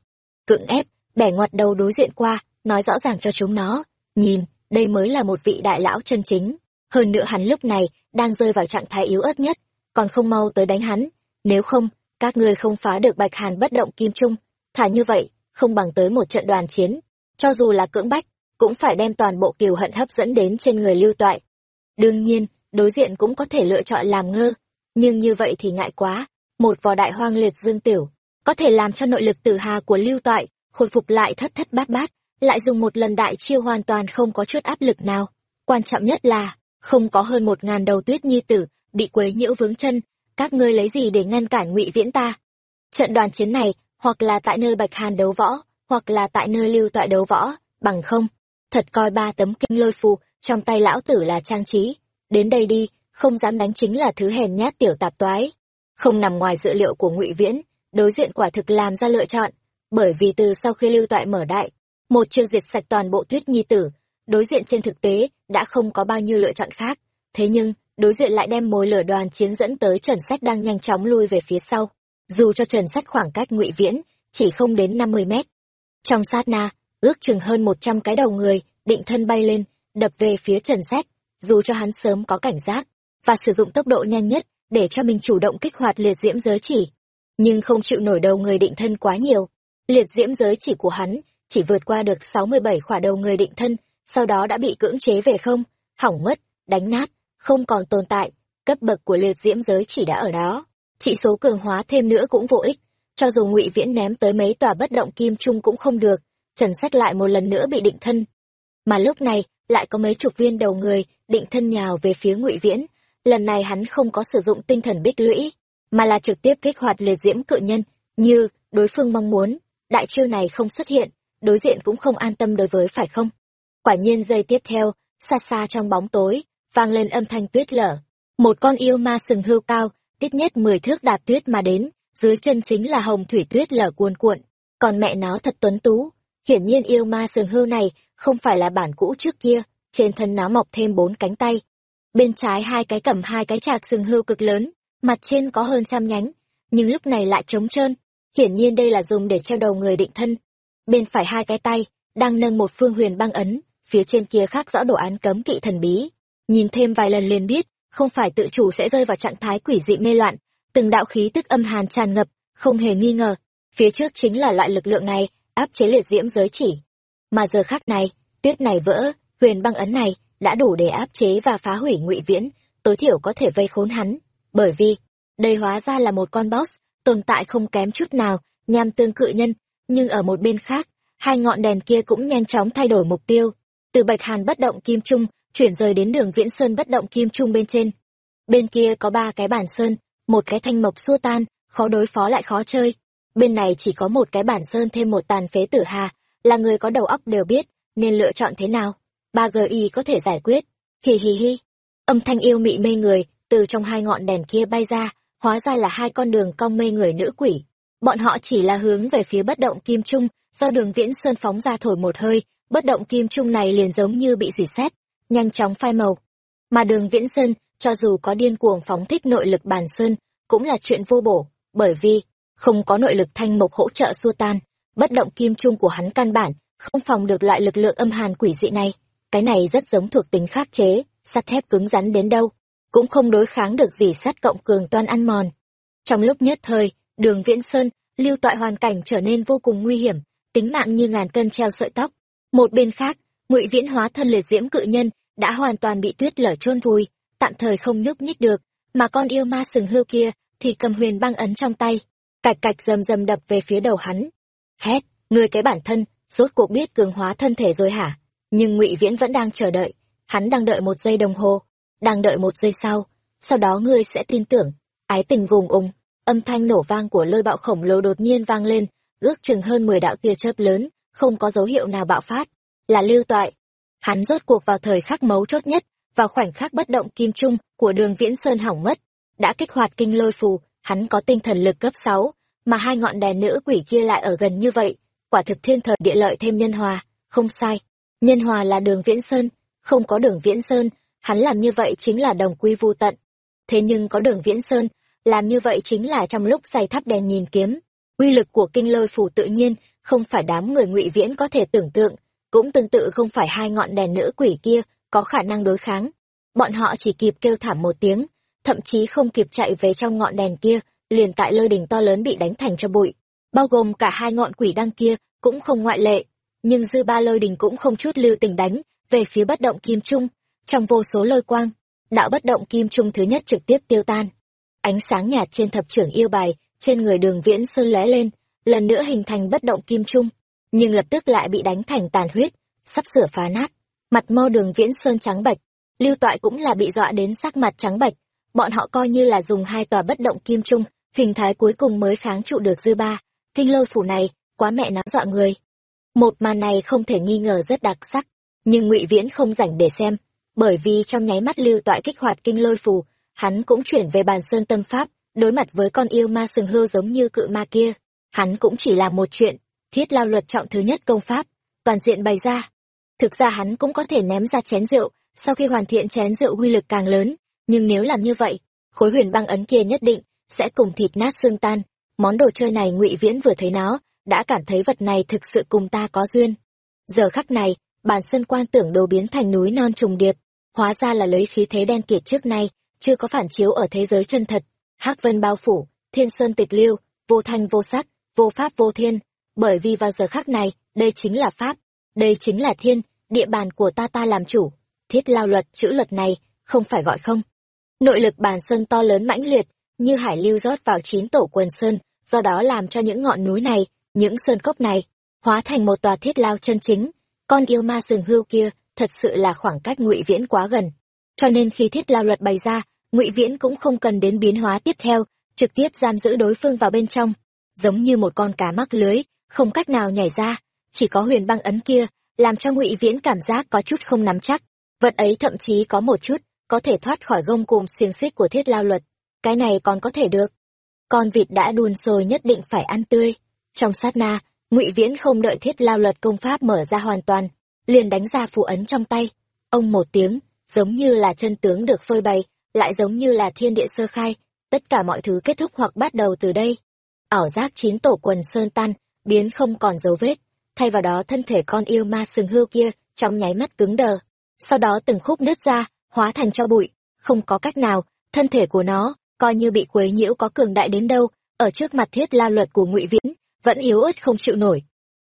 Cưỡng ép, bẻ ngoặt đầu đối diện qua, nói rõ ràng cho chúng nó, nhìn, đây mới là một vị đại lão chân chính. Hơn nữa hắn lúc này đang rơi vào trạng thái yếu ớt nhất, còn không mau tới đánh hắn. Nếu không, các ngươi không phá được Bạch Hàn bất động kim trung, thả như vậy, không bằng tới một trận đoàn chiến. Cho dù là cưỡng bách, cũng phải đem toàn bộ kiều hận hấp dẫn đến trên người lưu toại. Đương nhiên, đối diện cũng có thể lựa chọn làm ngơ, nhưng như vậy thì ngại quá. Một vò đại hoang liệt dương tiểu, có thể làm cho nội lực tử hà của lưu toại khôi phục lại thất thất bát bát, lại dùng một lần đại chiêu hoàn toàn không có chút áp lực nào. Quan trọng nhất là, không có hơn một ngàn đầu tuyết nhi tử, bị quấy nhiễu vướng chân, các ngươi lấy gì để ngăn cản ngụy viễn ta? Trận đoàn chiến này, hoặc là tại nơi Bạch Hàn đấu võ, hoặc là tại nơi lưu toại đấu võ, bằng không. Thật coi ba tấm kinh lôi phù, trong tay lão tử là trang trí. Đến đây đi, không dám đánh chính là thứ hèn nhát tiểu tạp toái. Không nằm ngoài dự liệu của ngụy Viễn, đối diện quả thực làm ra lựa chọn, bởi vì từ sau khi lưu toại mở đại, một chiêu diệt sạch toàn bộ tuyết nhi tử, đối diện trên thực tế đã không có bao nhiêu lựa chọn khác. Thế nhưng, đối diện lại đem mối lửa đoàn chiến dẫn tới Trần Sách đang nhanh chóng lui về phía sau. Dù cho Trần Sách khoảng cách ngụy Viễn, chỉ không đến năm mươi mét. Trong sát na, ước chừng hơn một trăm cái đầu người, định thân bay lên, đập về phía Trần Sách, dù cho hắn sớm có cảnh giác, và sử dụng tốc độ nhanh nhất để cho mình chủ động kích hoạt liệt diễm giới chỉ. Nhưng không chịu nổi đầu người định thân quá nhiều. Liệt diễm giới chỉ của hắn chỉ vượt qua được sáu mươi bảy khỏa đầu người định thân, sau đó đã bị cưỡng chế về không, hỏng mất, đánh nát, không còn tồn tại, cấp bậc của liệt diễm giới chỉ đã ở đó. Trị số cường hóa thêm nữa cũng vô ích, cho dù ngụy Viễn ném tới mấy tòa bất động kim trung cũng không được, Trần Sách lại một lần nữa bị định thân. Mà lúc này, lại có mấy chục viên đầu người định thân nhào về phía ngụy Viễn, lần này hắn không có sử dụng tinh thần bích lũy, mà là trực tiếp kích hoạt liệt diễm cự nhân, như đối phương mong muốn, đại chiêu này không xuất hiện, đối diện cũng không an tâm đối với phải không? Quả nhiên giây tiếp theo, xa xa trong bóng tối, vang lên âm thanh tuyết lở. Một con yêu ma sừng hưu cao, ít nhất mười thước đạp tuyết mà đến, dưới chân chính là hồng thủy tuyết lở cuồn cuộn. Còn mẹ nó thật tuấn tú, hiển nhiên yêu ma sừng hưu này không phải là bản cũ trước kia, trên thân nó mọc thêm bốn cánh tay. Bên trái hai cái cầm hai cái trạc sừng hưu cực lớn, mặt trên có hơn trăm nhánh, nhưng lúc này lại trống trơn. Hiển nhiên đây là dùng để treo đầu người định thân. Bên phải hai cái tay, đang nâng một phương huyền băng ấn, phía trên kia khác rõ đồ án cấm kỵ thần bí. Nhìn thêm vài lần liền biết, không phải tự chủ sẽ rơi vào trạng thái quỷ dị mê loạn, từng đạo khí tức âm hàn tràn ngập, không hề nghi ngờ, phía trước chính là loại lực lượng này, áp chế liệt diễm giới chỉ. Mà giờ khắc này, tuyết này vỡ, huyền băng ấn này đã đủ để áp chế và phá hủy ngụy viễn, tối thiểu có thể vây khốn hắn, bởi vì đây hóa ra là một con boss, tồn tại không kém chút nào, nham tương cự nhân, nhưng ở một bên khác, hai ngọn đèn kia cũng nhanh chóng thay đổi mục tiêu, từ Bạch Hàn bất động kim trung chuyển rời đến đường Viễn Sơn bất động kim trung bên trên. Bên kia có ba cái bản sơn, một cái thanh mộc xua tan, khó đối phó lại khó chơi. Bên này chỉ có một cái bản sơn thêm một tàn phế tử hà, là người có đầu óc đều biết, nên lựa chọn thế nào. Ba GI có thể giải quyết. Hì hì hì. Âm thanh yêu mị mê người, từ trong hai ngọn đèn kia bay ra, hóa ra là hai con đường cong mê người nữ quỷ. Bọn họ chỉ là hướng về phía bất động kim trung, do đường viễn sơn phóng ra thổi một hơi, bất động kim trung này liền giống như bị dỉ xét, nhanh chóng phai màu. Mà đường viễn sơn, cho dù có điên cuồng phóng thích nội lực bàn sơn, cũng là chuyện vô bổ, bởi vì, không có nội lực thanh mộc hỗ trợ xua tan, bất động kim trung của hắn căn bản, không phòng được loại lực lượng âm hàn quỷ dị này. Cái này rất giống thuộc tính khắc chế, sắt thép cứng rắn đến đâu, cũng không đối kháng được gì sắt cộng cường toan ăn mòn. Trong lúc nhất thời, đường viễn sơn, lưu tọa hoàn cảnh trở nên vô cùng nguy hiểm, tính mạng như ngàn cân treo sợi tóc. Một bên khác, ngụy viễn hóa thân liệt diễm cự nhân đã hoàn toàn bị tuyết lở chôn vùi, tạm thời không nhúc nhích được, mà con yêu ma sừng hưu kia thì cầm huyền băng ấn trong tay, cạch cạch rầm rầm đập về phía đầu hắn. Hét, người cái bản thân, rốt cuộc biết cường hóa thân thể rồi hả? Nhưng ngụy viễn vẫn đang chờ đợi, hắn đang đợi một giây đồng hồ, đang đợi một giây sau, sau đó ngươi sẽ tin tưởng. Ái tình gùng ùng, âm thanh nổ vang của lôi bạo khổng lồ đột nhiên vang lên, ước chừng hơn mười đạo tia chớp lớn, không có dấu hiệu nào bạo phát, là lưu toại. Hắn rốt cuộc vào thời khắc mấu chốt nhất, vào khoảnh khắc bất động kim trung của đường viễn sơn hỏng mất đã kích hoạt kinh lôi phù hắn có tinh thần lực cấp sáu mà hai ngọn đèn nữ quỷ kia lại ở gần như vậy quả thực thiên thời địa lợi thêm nhân hòa không sai. Nhân hòa là đường viễn sơn không có đường viễn sơn hắn làm như vậy chính là đồng quy vu tận. Thế nhưng có đường viễn sơn làm như vậy chính là trong lúc giày thắp đèn nhìn kiếm. Uy lực của kinh lôi phù tự nhiên không phải đám người ngụy viễn có thể tưởng tượng cũng tương tự không phải hai ngọn đèn nữ quỷ kia có khả năng đối kháng. Bọn họ chỉ kịp kêu thảm một tiếng, thậm chí không kịp chạy về trong ngọn đèn kia, liền tại lôi đỉnh to lớn bị đánh thành cho bụi. Bao gồm cả hai ngọn quỷ đăng kia cũng không ngoại lệ, nhưng dư ba lôi đình cũng không chút lưu tình đánh về phía bất động kim trung, trong vô số lôi quang, đạo bất động kim trung thứ nhất trực tiếp tiêu tan. Ánh sáng nhạt trên thập trưởng yêu bài, trên người đường viễn sơn lóe lên, lần nữa hình thành bất động kim trung nhưng lập tức lại bị đánh thành tàn huyết, sắp sửa phá nát. Mặt mo đường viễn sơn trắng bạch, lưu toại cũng là bị dọa đến sắc mặt trắng bạch. Bọn họ coi như là dùng hai tòa bất động kim trung, hình thái cuối cùng mới kháng trụ được dư ba. Kinh lôi phủ này, quá mẹ nó dọa người. Một màn này không thể nghi ngờ rất đặc sắc, nhưng ngụy viễn không rảnh để xem, bởi vì trong nháy mắt lưu toại kích hoạt kinh lôi phù hắn cũng chuyển về bàn sơn tâm pháp, đối mặt với con yêu ma sừng hưu giống như cự ma kia. Hắn cũng chỉ làm một chuyện thiết lao luật trọng thứ nhất công pháp, toàn diện bày ra. Thực ra hắn cũng có thể ném ra chén rượu, sau khi hoàn thiện chén rượu uy lực càng lớn, nhưng nếu làm như vậy, khối huyền băng ấn kia nhất định sẽ cùng thịt nát xương tan. Món đồ chơi này ngụy viễn vừa thấy nó, đã cảm thấy vật này thực sự cùng ta có duyên. Giờ khắc này, bản sân quan tưởng đồ biến thành núi non trùng điệp, hóa ra là lấy khí thế đen kiệt trước nay, chưa có phản chiếu ở thế giới chân thật. Hắc vân bao phủ, thiên sơn tịch liêu vô thanh vô sắc, vô pháp vô thiên bởi vì vào giờ khắc này, đây chính là pháp, đây chính là thiên, địa bàn của ta ta làm chủ. Thiết lao luật, chữ luật này, không phải gọi không. Nội lực bàn sơn to lớn mãnh liệt, như hải lưu rót vào chín tổ quần sơn, do đó làm cho những ngọn núi này, những sơn cốc này, hóa thành một tòa thiết lao chân chính. Con yêu ma sừng hưu kia, thật sự là khoảng cách ngụy viễn quá gần. Cho nên khi thiết lao luật bày ra, ngụy viễn cũng không cần đến biến hóa tiếp theo, trực tiếp giam giữ đối phương vào bên trong. Giống như một con cá mắc lưới không cách nào nhảy ra, chỉ có huyền băng ấn kia, làm cho ngụy viễn cảm giác có chút không nắm chắc. Vật ấy thậm chí có một chút, có thể thoát khỏi gông cùm xiềng xích của thiết lao luật. Cái này còn có thể được. Con vịt đã đun sôi nhất định phải ăn tươi. Trong sát na, ngụy viễn không đợi thiết lao luật công pháp mở ra hoàn toàn, liền đánh ra phù ấn trong tay. Ông một tiếng, giống như là chân tướng được phơi bày, lại giống như là thiên địa sơ khai. Tất cả mọi thứ kết thúc hoặc bắt đầu từ đây. Ảo giác chín tổ quần sơn tan biến không còn dấu vết. Thay vào đó, thân thể con yêu ma sừng hưu kia trong nháy mắt cứng đờ. Sau đó từng khúc nứt ra, hóa thành cho bụi. Không có cách nào, thân thể của nó coi như bị quấy nhiễu có cường đại đến đâu. Ở trước mặt thiết la luật của ngụy viễn, vẫn yếu ớt không chịu nổi.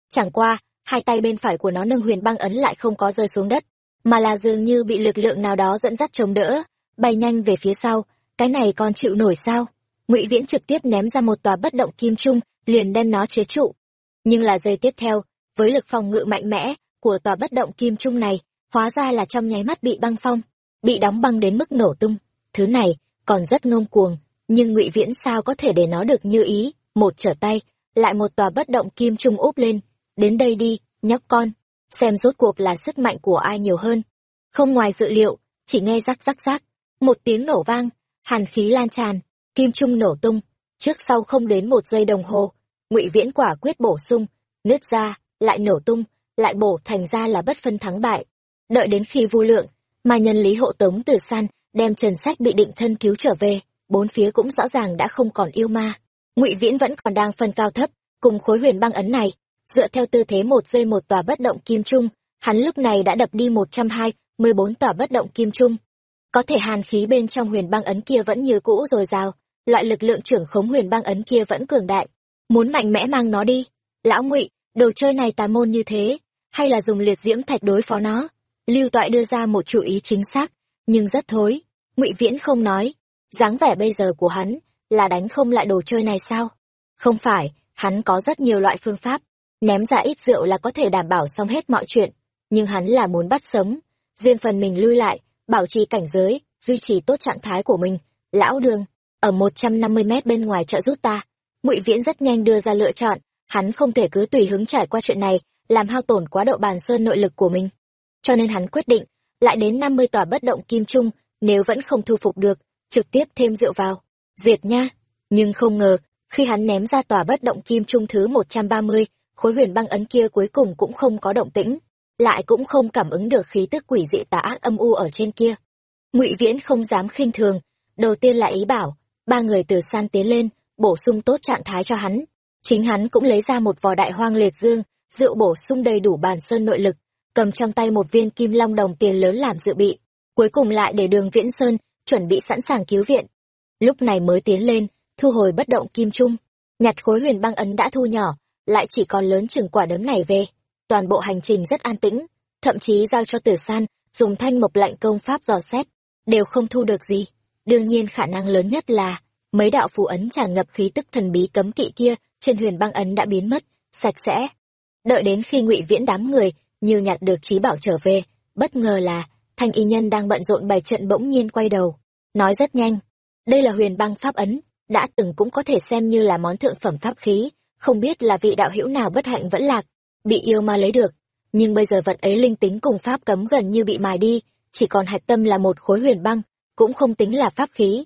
Chẳng qua, hai tay bên phải của nó nâng huyền băng ấn lại không có rơi xuống đất, mà là dường như bị lực lượng nào đó dẫn dắt chống đỡ, bay nhanh về phía sau. Cái này còn chịu nổi sao? Ngụy viễn trực tiếp ném ra một tòa bất động kim trung, liền đem nó chế trụ nhưng là giây tiếp theo, với lực phòng ngự mạnh mẽ của tòa bất động kim trung này, hóa ra là trong nháy mắt bị băng phong, bị đóng băng đến mức nổ tung. Thứ này còn rất ngông cuồng, nhưng ngụy viễn sao có thể để nó được như ý? Một trở tay, lại một tòa bất động kim trung úp lên. Đến đây đi, nhóc con. Xem rốt cuộc là sức mạnh của ai nhiều hơn. Không ngoài dự liệu, chỉ nghe rắc rắc rắc, một tiếng nổ vang, hàn khí lan tràn, kim trung nổ tung. Trước sau không đến một giây đồng hồ ngụy viễn quả quyết bổ sung, nứt ra, lại nổ tung, lại bổ thành ra là bất phân thắng bại. Đợi đến khi vu lượng mà nhân lý hộ tống từ san đem trần sách bị định thân cứu trở về, bốn phía cũng rõ ràng đã không còn yêu ma. Ngụy viễn vẫn còn đang phân cao thấp, cùng khối huyền băng ấn này, dựa theo tư thế một dây một tòa bất động kim trung, hắn lúc này đã đập đi một trăm hai mười bốn tòa bất động kim trung. Có thể hàn khí bên trong huyền băng ấn kia vẫn như cũ dồi dào, loại lực lượng trưởng khống huyền băng ấn kia vẫn cường đại muốn mạnh mẽ mang nó đi. Lão ngụy, đồ chơi này tà môn như thế, hay là dùng liệt diễm thạch đối phó nó? Lưu toại đưa ra một chủ ý chính xác, nhưng rất thối. Ngụy viễn không nói. Dáng vẻ bây giờ của hắn là đánh không lại đồ chơi này sao? Không phải, hắn có rất nhiều loại phương pháp. Ném ra ít rượu là có thể đảm bảo xong hết mọi chuyện. Nhưng hắn là muốn bắt sống. Riêng phần mình lui lại, bảo trì cảnh giới, duy trì tốt trạng thái của mình. Lão đường, ở một trăm năm mươi mét bên ngoài chợ giúp ta ngụy viễn rất nhanh đưa ra lựa chọn hắn không thể cứ tùy hứng trải qua chuyện này làm hao tổn quá độ bàn sơn nội lực của mình cho nên hắn quyết định lại đến năm mươi tòa bất động kim trung, nếu vẫn không thu phục được, trực tiếp thêm rượu vào. Diệt nha! Nhưng không ngờ, khi hắn ném ra tòa bất động kim trung thứ một trăm ba mươi, khối huyền băng ấn kia cuối cùng cũng không có động tĩnh, lại cũng không cảm ứng được khí tức quỷ dị tà ác âm u ở trên kia. Ngụy Viễn không dám khinh thường, đầu tiên là ý bảo, ba người từ san tiến lên, bổ sung tốt trạng thái cho hắn. Chính hắn cũng lấy ra một vò đại hoang liệt dương, rượu bổ sung đầy đủ bản sơn nội lực, cầm trong tay một viên kim long đồng tiền lớn làm dự bị. Cuối cùng lại để đường Viễn Sơn, chuẩn bị sẵn sàng cứu viện. Lúc này mới tiến lên, thu hồi bất động kim trung, nhặt khối huyền băng ấn đã thu nhỏ, lại chỉ còn lớn chừng quả đấm này về. Toàn bộ hành trình rất an tĩnh, thậm chí giao cho tử san, dùng thanh mộc lạnh công pháp dò xét, đều không thu được gì. Đương nhiên khả năng lớn nhất là, mấy đạo phù ấn tràn ngập khí tức thần bí cấm kỵ kia trên huyền băng ấn đã biến mất, sạch sẽ. Đợi đến khi ngụy Viễn đám người như nhặt được trí bảo trở về, bất ngờ là thanh y nhân đang bận rộn bày trận bỗng nhiên quay đầu, nói rất nhanh, đây là huyền băng pháp ấn, đã từng cũng có thể xem như là món thượng phẩm pháp khí, không biết là vị đạo hữu nào bất hạnh vẫn lạc, bị yêu ma lấy được, nhưng bây giờ vật ấy linh tính cùng pháp cấm gần như bị mài đi, chỉ còn hạch tâm là một khối huyền băng, cũng không tính là pháp khí.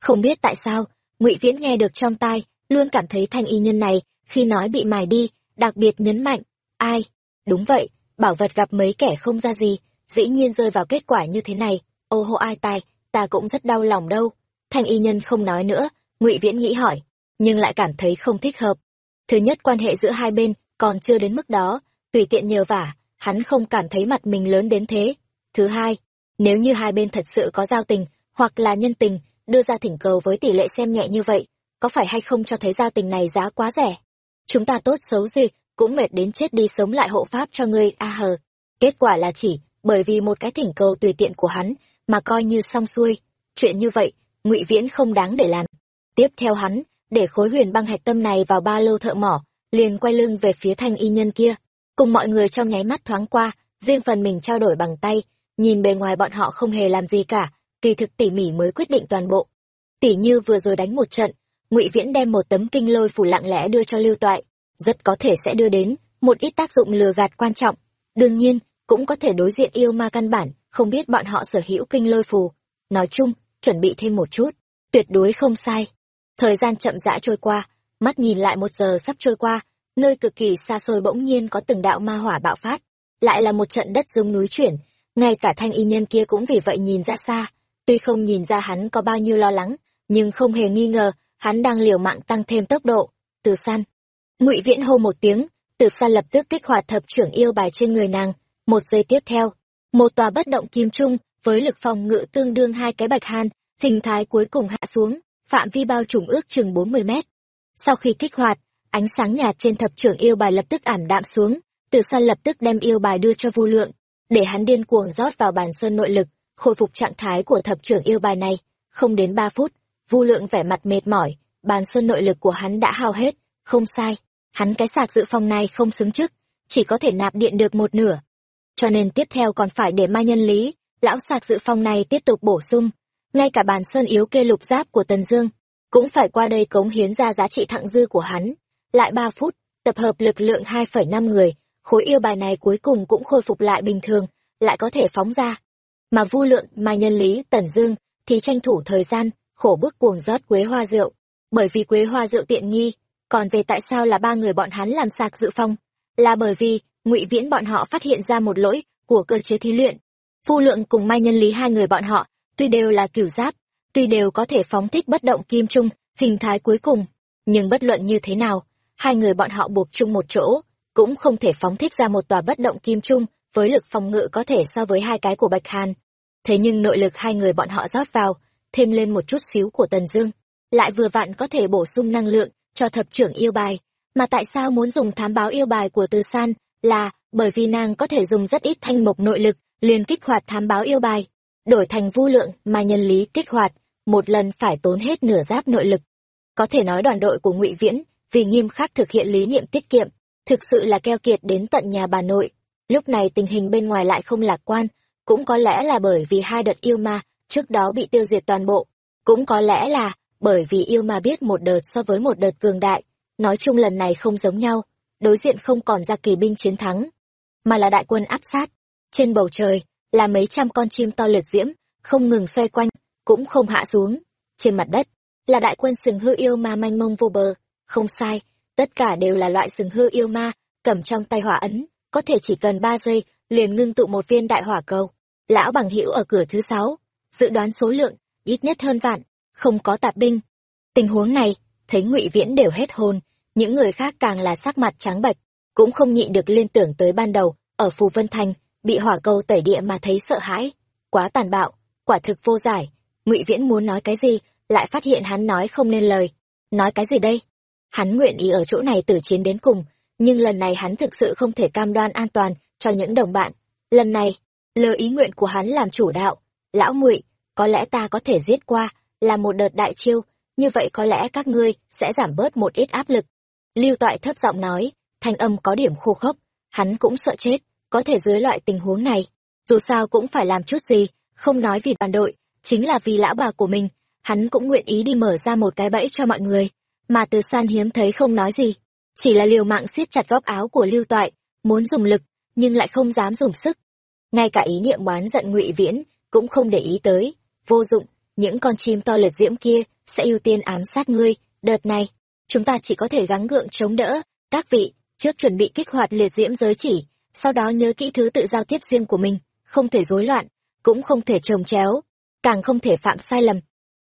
Không biết tại sao, Ngụy Viễn nghe được trong tai, luôn cảm thấy thanh y nhân này, khi nói bị mài đi, đặc biệt nhấn mạnh, ai? Đúng vậy, bảo vật gặp mấy kẻ không ra gì, dĩ nhiên rơi vào kết quả như thế này, ô hô ai tai, ta cũng rất đau lòng đâu. Thanh y nhân không nói nữa, Ngụy Viễn nghĩ hỏi, nhưng lại cảm thấy không thích hợp. Thứ nhất quan hệ giữa hai bên còn chưa đến mức đó, tùy tiện nhờ vả, hắn không cảm thấy mặt mình lớn đến thế. Thứ hai, nếu như hai bên thật sự có giao tình, hoặc là nhân tình, đưa ra thỉnh cầu với tỷ lệ xem nhẹ như vậy, có phải hay không cho thấy giao tình này giá quá rẻ? Chúng ta tốt xấu gì, cũng mệt đến chết đi sống lại hộ pháp cho ngươi, a hờ. Kết quả là chỉ, bởi vì một cái thỉnh cầu tùy tiện của hắn, mà coi như xong xuôi. Chuyện như vậy, ngụy Viễn không đáng để làm. Tiếp theo hắn, để khối huyền băng hạch tâm này vào ba lô thợ mỏ, liền quay lưng về phía thanh y nhân kia. Cùng mọi người trong nháy mắt thoáng qua, riêng phần mình trao đổi bằng tay, nhìn bề ngoài bọn họ không hề làm gì cả, kỳ thực tỉ mỉ mới quyết định toàn bộ. Tỉ như vừa rồi đánh một trận, ngụy Viễn đem một tấm kinh lôi phủ lặng lẽ đưa cho Lưu Toại, rất có thể sẽ đưa đến một ít tác dụng lừa gạt quan trọng. Đương nhiên, cũng có thể đối diện yêu ma căn bản, không biết bọn họ sở hữu kinh lôi phù. Nói chung, chuẩn bị thêm một chút, tuyệt đối không sai. Thời gian chậm rãi trôi qua, mắt nhìn lại một giờ sắp trôi qua, nơi cực kỳ xa xôi bỗng nhiên có từng đạo ma hỏa bạo phát. Lại là một trận đất giống núi chuyển, ngay cả thanh y nhân kia cũng vì vậy nhìn ra xa. Tuy không nhìn ra hắn có bao nhiêu lo lắng, nhưng không hề nghi ngờ, hắn đang liều mạng tăng thêm tốc độ. Từ san. ngụy Viễn hô một tiếng, từ san lập tức kích hoạt thập trưởng yêu bài trên người nàng. Một giây tiếp theo, một tòa bất động kim trung, với lực phòng ngự tương đương hai cái bạch han, hình thái cuối cùng hạ xuống, phạm vi bao trùm ước chừng 40 mét. Sau khi kích hoạt, ánh sáng nhạt trên thập trưởng yêu bài lập tức ảm đạm xuống, Từ San lập tức đem yêu bài đưa cho Vu Lượng, để hắn điên cuồng rót vào bản sơn nội lực, khôi phục trạng thái của thập trưởng yêu bài này. Không đến ba phút, Vu Lượng vẻ mặt mệt mỏi, bàn sơn nội lực của hắn đã hao hết, không sai, hắn cái sạc dự phòng này không xứng chức, chỉ có thể nạp điện được một nửa. Cho nên tiếp theo còn phải để Mai Nhân Lý, lão sạc dự phòng này tiếp tục bổ sung, ngay cả bàn sơn yếu kê lục giáp của Tần Dương cũng phải qua đây cống hiến ra giá trị thặng dư của hắn. Lại ba phút, tập hợp lực lượng 2,5 người, khối yêu bài này cuối cùng cũng khôi phục lại bình thường, lại có thể phóng ra. Mà Vu Lượng, Mai Nhân Lý, Tần Dương thì tranh thủ thời gian, khổ bức cuồng rót quế hoa rượu, bởi vì quế hoa rượu tiện nghi, còn về tại sao là ba người bọn hắn làm sạc dự phong, là bởi vì Ngụy Viễn bọn họ phát hiện ra một lỗi của cơ chế thí luyện. Vu Lượng cùng Mai Nhân Lý hai người bọn họ tuy đều là cửu giáp, tuy đều có thể phóng thích bất động kim trung, hình thái cuối cùng, nhưng bất luận như thế nào, hai người bọn họ buộc chung một chỗ, cũng không thể phóng thích ra một tòa bất động kim trung với lực phòng ngự có thể so với hai cái của Bạch Hàn. Thế nhưng nội lực hai người bọn họ rót vào, thêm lên một chút xíu của Tần Dương, lại vừa vặn có thể bổ sung năng lượng cho thập trưởng yêu bài. Mà tại sao muốn dùng thám báo yêu bài của Từ San là bởi vì nàng có thể dùng rất ít thanh mộc nội lực liền kích hoạt thám báo yêu bài đổi thành vu lượng mà nhân lý kích hoạt một lần phải tốn hết nửa giáp nội lực có thể nói đoàn đội của ngụy viễn vì nghiêm khắc thực hiện lý niệm tiết kiệm thực sự là keo kiệt đến tận nhà bà nội lúc này tình hình bên ngoài lại không lạc quan cũng có lẽ là bởi vì hai đợt yêu ma trước đó bị tiêu diệt toàn bộ cũng có lẽ là bởi vì yêu ma biết một đợt so với một đợt cường đại nói chung lần này không giống nhau đối diện không còn ra kỳ binh chiến thắng mà là đại quân áp sát trên bầu trời là mấy trăm con chim to liệt diễm, không ngừng xoay quanh, cũng không hạ xuống. Trên mặt đất, là đại quân sừng hư yêu ma manh mông vô bờ. Không sai, tất cả đều là loại sừng hư yêu ma, cầm trong tay hỏa ấn, có thể chỉ cần ba giây, liền ngưng tụ một viên đại hỏa cầu. Lão bằng hữu ở cửa thứ sáu, dự đoán số lượng, ít nhất hơn vạn, không có tạp binh. Tình huống này, thấy ngụy Viễn đều hết hồn, những người khác càng là sắc mặt trắng bệch, cũng không nhịn được liên tưởng tới ban đầu, ở Phù Vân Thành, bị hỏa cầu tẩy địa mà thấy sợ hãi, quá tàn bạo, quả thực vô giải. Ngụy Viễn muốn nói cái gì, lại phát hiện hắn nói không nên lời. Nói cái gì đây? Hắn nguyện ý ở chỗ này tử chiến đến cùng, nhưng lần này hắn thực sự không thể cam đoan an toàn cho những đồng bạn. Lần này, lời ý nguyện của hắn làm chủ đạo. Lão Ngụy, có lẽ ta có thể giết qua, là một đợt đại chiêu, như vậy có lẽ các ngươi sẽ giảm bớt một ít áp lực. Lưu Toại thấp giọng nói, thanh âm có điểm khô khốc, hắn cũng sợ chết, có thể dưới loại tình huống này, dù sao cũng phải làm chút gì, không nói vì đoàn đội, chính là vì lão bà của mình, hắn cũng nguyện ý đi mở ra một cái bẫy cho mọi người. Mà từ san hiếm thấy không nói gì, chỉ là liều mạng siết chặt góc áo của lưu toại, muốn dùng lực, nhưng lại không dám dùng sức. Ngay cả ý niệm oán giận ngụy viễn, cũng không để ý tới, vô dụng, những con chim to lật diễm kia sẽ ưu tiên ám sát ngươi, đợt này, chúng ta chỉ có thể gắng gượng chống đỡ, các vị, trước chuẩn bị kích hoạt liệt diễm giới chỉ, sau đó nhớ kỹ thứ tự giao tiếp riêng của mình, không thể rối loạn, cũng không thể trồng chéo, càng không thể phạm sai lầm.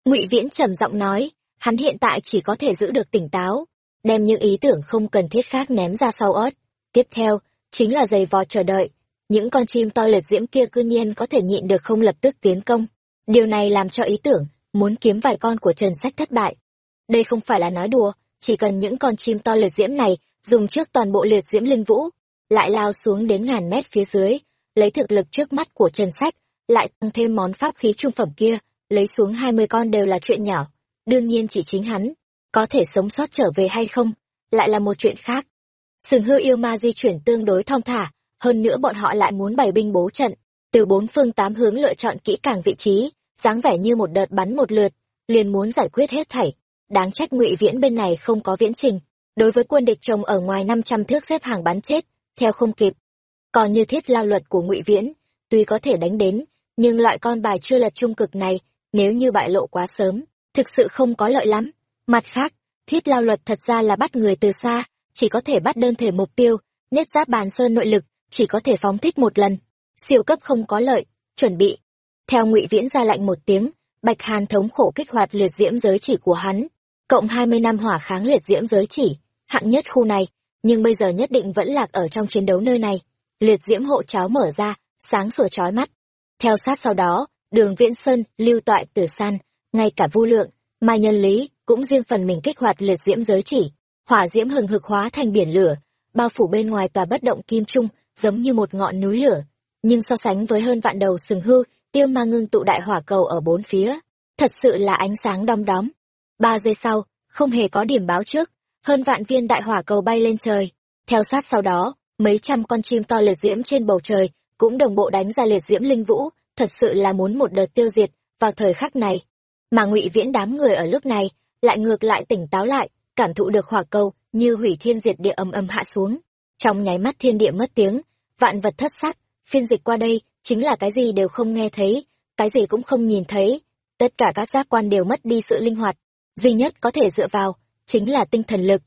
Ngụy Viễn trầm giọng nói, hắn hiện tại chỉ có thể giữ được tỉnh táo, đem những ý tưởng không cần thiết khác ném ra sau ớt. Tiếp theo, chính là giày vò chờ đợi. Những con chim to liệt diễm kia cư nhiên có thể nhịn được không lập tức tiến công. Điều này làm cho ý tưởng, muốn kiếm vài con của Trần Sách thất bại. Đây không phải là nói đùa, chỉ cần những con chim to liệt diễm này dùng trước toàn bộ liệt diễm linh vũ, lại lao xuống đến ngàn mét phía dưới, lấy thực lực trước mắt của Trần Sách, lại tăng thêm món pháp khí trung phẩm kia, lấy xuống hai mươi con đều là chuyện nhỏ. Đương nhiên chỉ chính hắn, có thể sống sót trở về hay không, lại là một chuyện khác. Sừng hư yêu ma di chuyển tương đối thong thả, hơn nữa bọn họ lại muốn bày binh bố trận, từ bốn phương tám hướng lựa chọn kỹ càng vị trí, dáng vẻ như một đợt bắn một lượt, liền muốn giải quyết hết thảy. Đáng trách ngụy Viễn bên này không có viễn trình, đối với quân địch trồng ở ngoài năm trăm thước xếp hàng bắn chết, theo không kịp. Còn như thiết lao luật của ngụy Viễn, tuy có thể đánh đến, nhưng loại con bài chưa lật trung cực này, nếu như bại lộ quá sớm, thực sự không có lợi lắm. Mặt khác, thiết lao luật thật ra là bắt người từ xa, chỉ có thể bắt đơn thể mục tiêu, nhất giáp bàn sơn nội lực, chỉ có thể phóng thích một lần. Siêu cấp không có lợi, chuẩn bị. Theo ngụy Viễn ra lạnh một tiếng, Bạch Hàn thống khổ kích hoạt liệt diễm giới chỉ của hắn, cộng hai mươi năm hỏa kháng liệt diễm giới chỉ, hạng nhất khu này, nhưng bây giờ nhất định vẫn lạc ở trong chiến đấu nơi này. Liệt diễm hộ cháo mở ra, sáng sủa chói mắt. Theo sát sau đó, đường Viễn Sơn, lưu toại tử san, ngay cả vu lượng, mai nhân lý, cũng riêng phần mình kích hoạt liệt diễm giới chỉ. Hỏa diễm hừng hực hóa thành biển lửa, bao phủ bên ngoài tòa bất động kim trung, giống như một ngọn núi lửa. Nhưng so sánh với hơn vạn đầu sừng hư, tiêu ma ngưng tụ đại hỏa cầu ở bốn phía, thật sự là ánh sáng đom đóm. Ba giây sau, không hề có điểm báo trước, hơn vạn viên đại hỏa cầu bay lên trời. Theo sát sau đó, mấy trăm con chim to liệt diễm trên bầu trời cũng đồng bộ đánh ra liệt diễm linh vũ, thật sự là muốn một đợt tiêu diệt vào thời khắc này. Mà ngụy viễn đám người ở lúc này lại ngược lại tỉnh táo lại, cảm thụ được hỏa cầu như hủy thiên diệt địa ầm ầm hạ xuống. Trong nháy mắt thiên địa mất tiếng, vạn vật thất sắc, phiên dịch qua đây chính là cái gì đều không nghe thấy, cái gì cũng không nhìn thấy, tất cả các giác quan đều mất đi sự linh hoạt, duy nhất có thể dựa vào chính là tinh thần lực.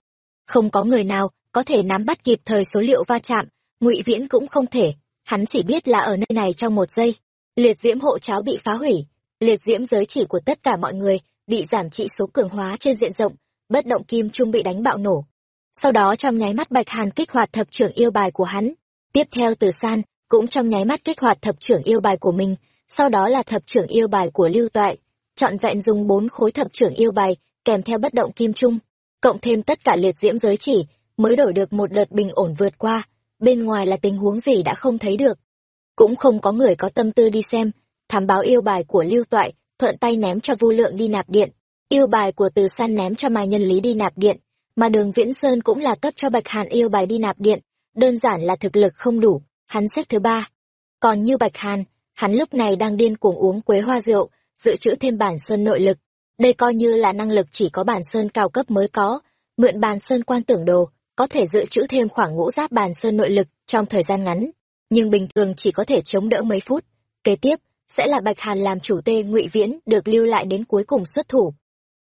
Không có người nào có thể nắm bắt kịp thời số liệu va chạm, Ngụy Viễn cũng không thể, hắn chỉ biết là ở nơi này trong một giây, liệt diễm hộ cháo bị phá hủy, liệt diễm giới chỉ của tất cả mọi người bị giảm trị số cường hóa trên diện rộng, bất động kim trung bị đánh bạo nổ. Sau đó trong nháy mắt Bạch Hàn kích hoạt thập trưởng yêu bài của hắn, tiếp theo Từ San cũng trong nháy mắt kích hoạt thập trưởng yêu bài của mình, sau đó là thập trưởng yêu bài của Lưu Toại, chọn vẹn dùng bốn khối thập trưởng yêu bài kèm theo bất động kim trung, cộng thêm tất cả liệt diễm giới chỉ, mới đổi được một đợt bình ổn vượt qua, bên ngoài là tình huống gì đã không thấy được. Cũng không có người có tâm tư đi xem, thám báo yêu bài của Lưu Toại, thuận tay ném cho Vu Lượng đi nạp điện, yêu bài của Từ San ném cho Mai Nhân Lý đi nạp điện, mà Đường Viễn Sơn cũng là cấp cho Bạch Hàn yêu bài đi nạp điện, đơn giản là thực lực không đủ, hắn xếp thứ ba. Còn như Bạch Hàn, hắn lúc này đang điên cuồng uống quế hoa rượu, dự trữ thêm bản sơn nội lực. Đây coi như là năng lực chỉ có bản sơn cao cấp mới có, mượn bản sơn quan tưởng đồ, có thể dự trữ thêm khoảng ngũ giáp bản sơn nội lực trong thời gian ngắn, nhưng bình thường chỉ có thể chống đỡ mấy phút. kế tiếp sẽ là bạch hàn làm chủ tê ngụy viễn được lưu lại đến cuối cùng xuất thủ.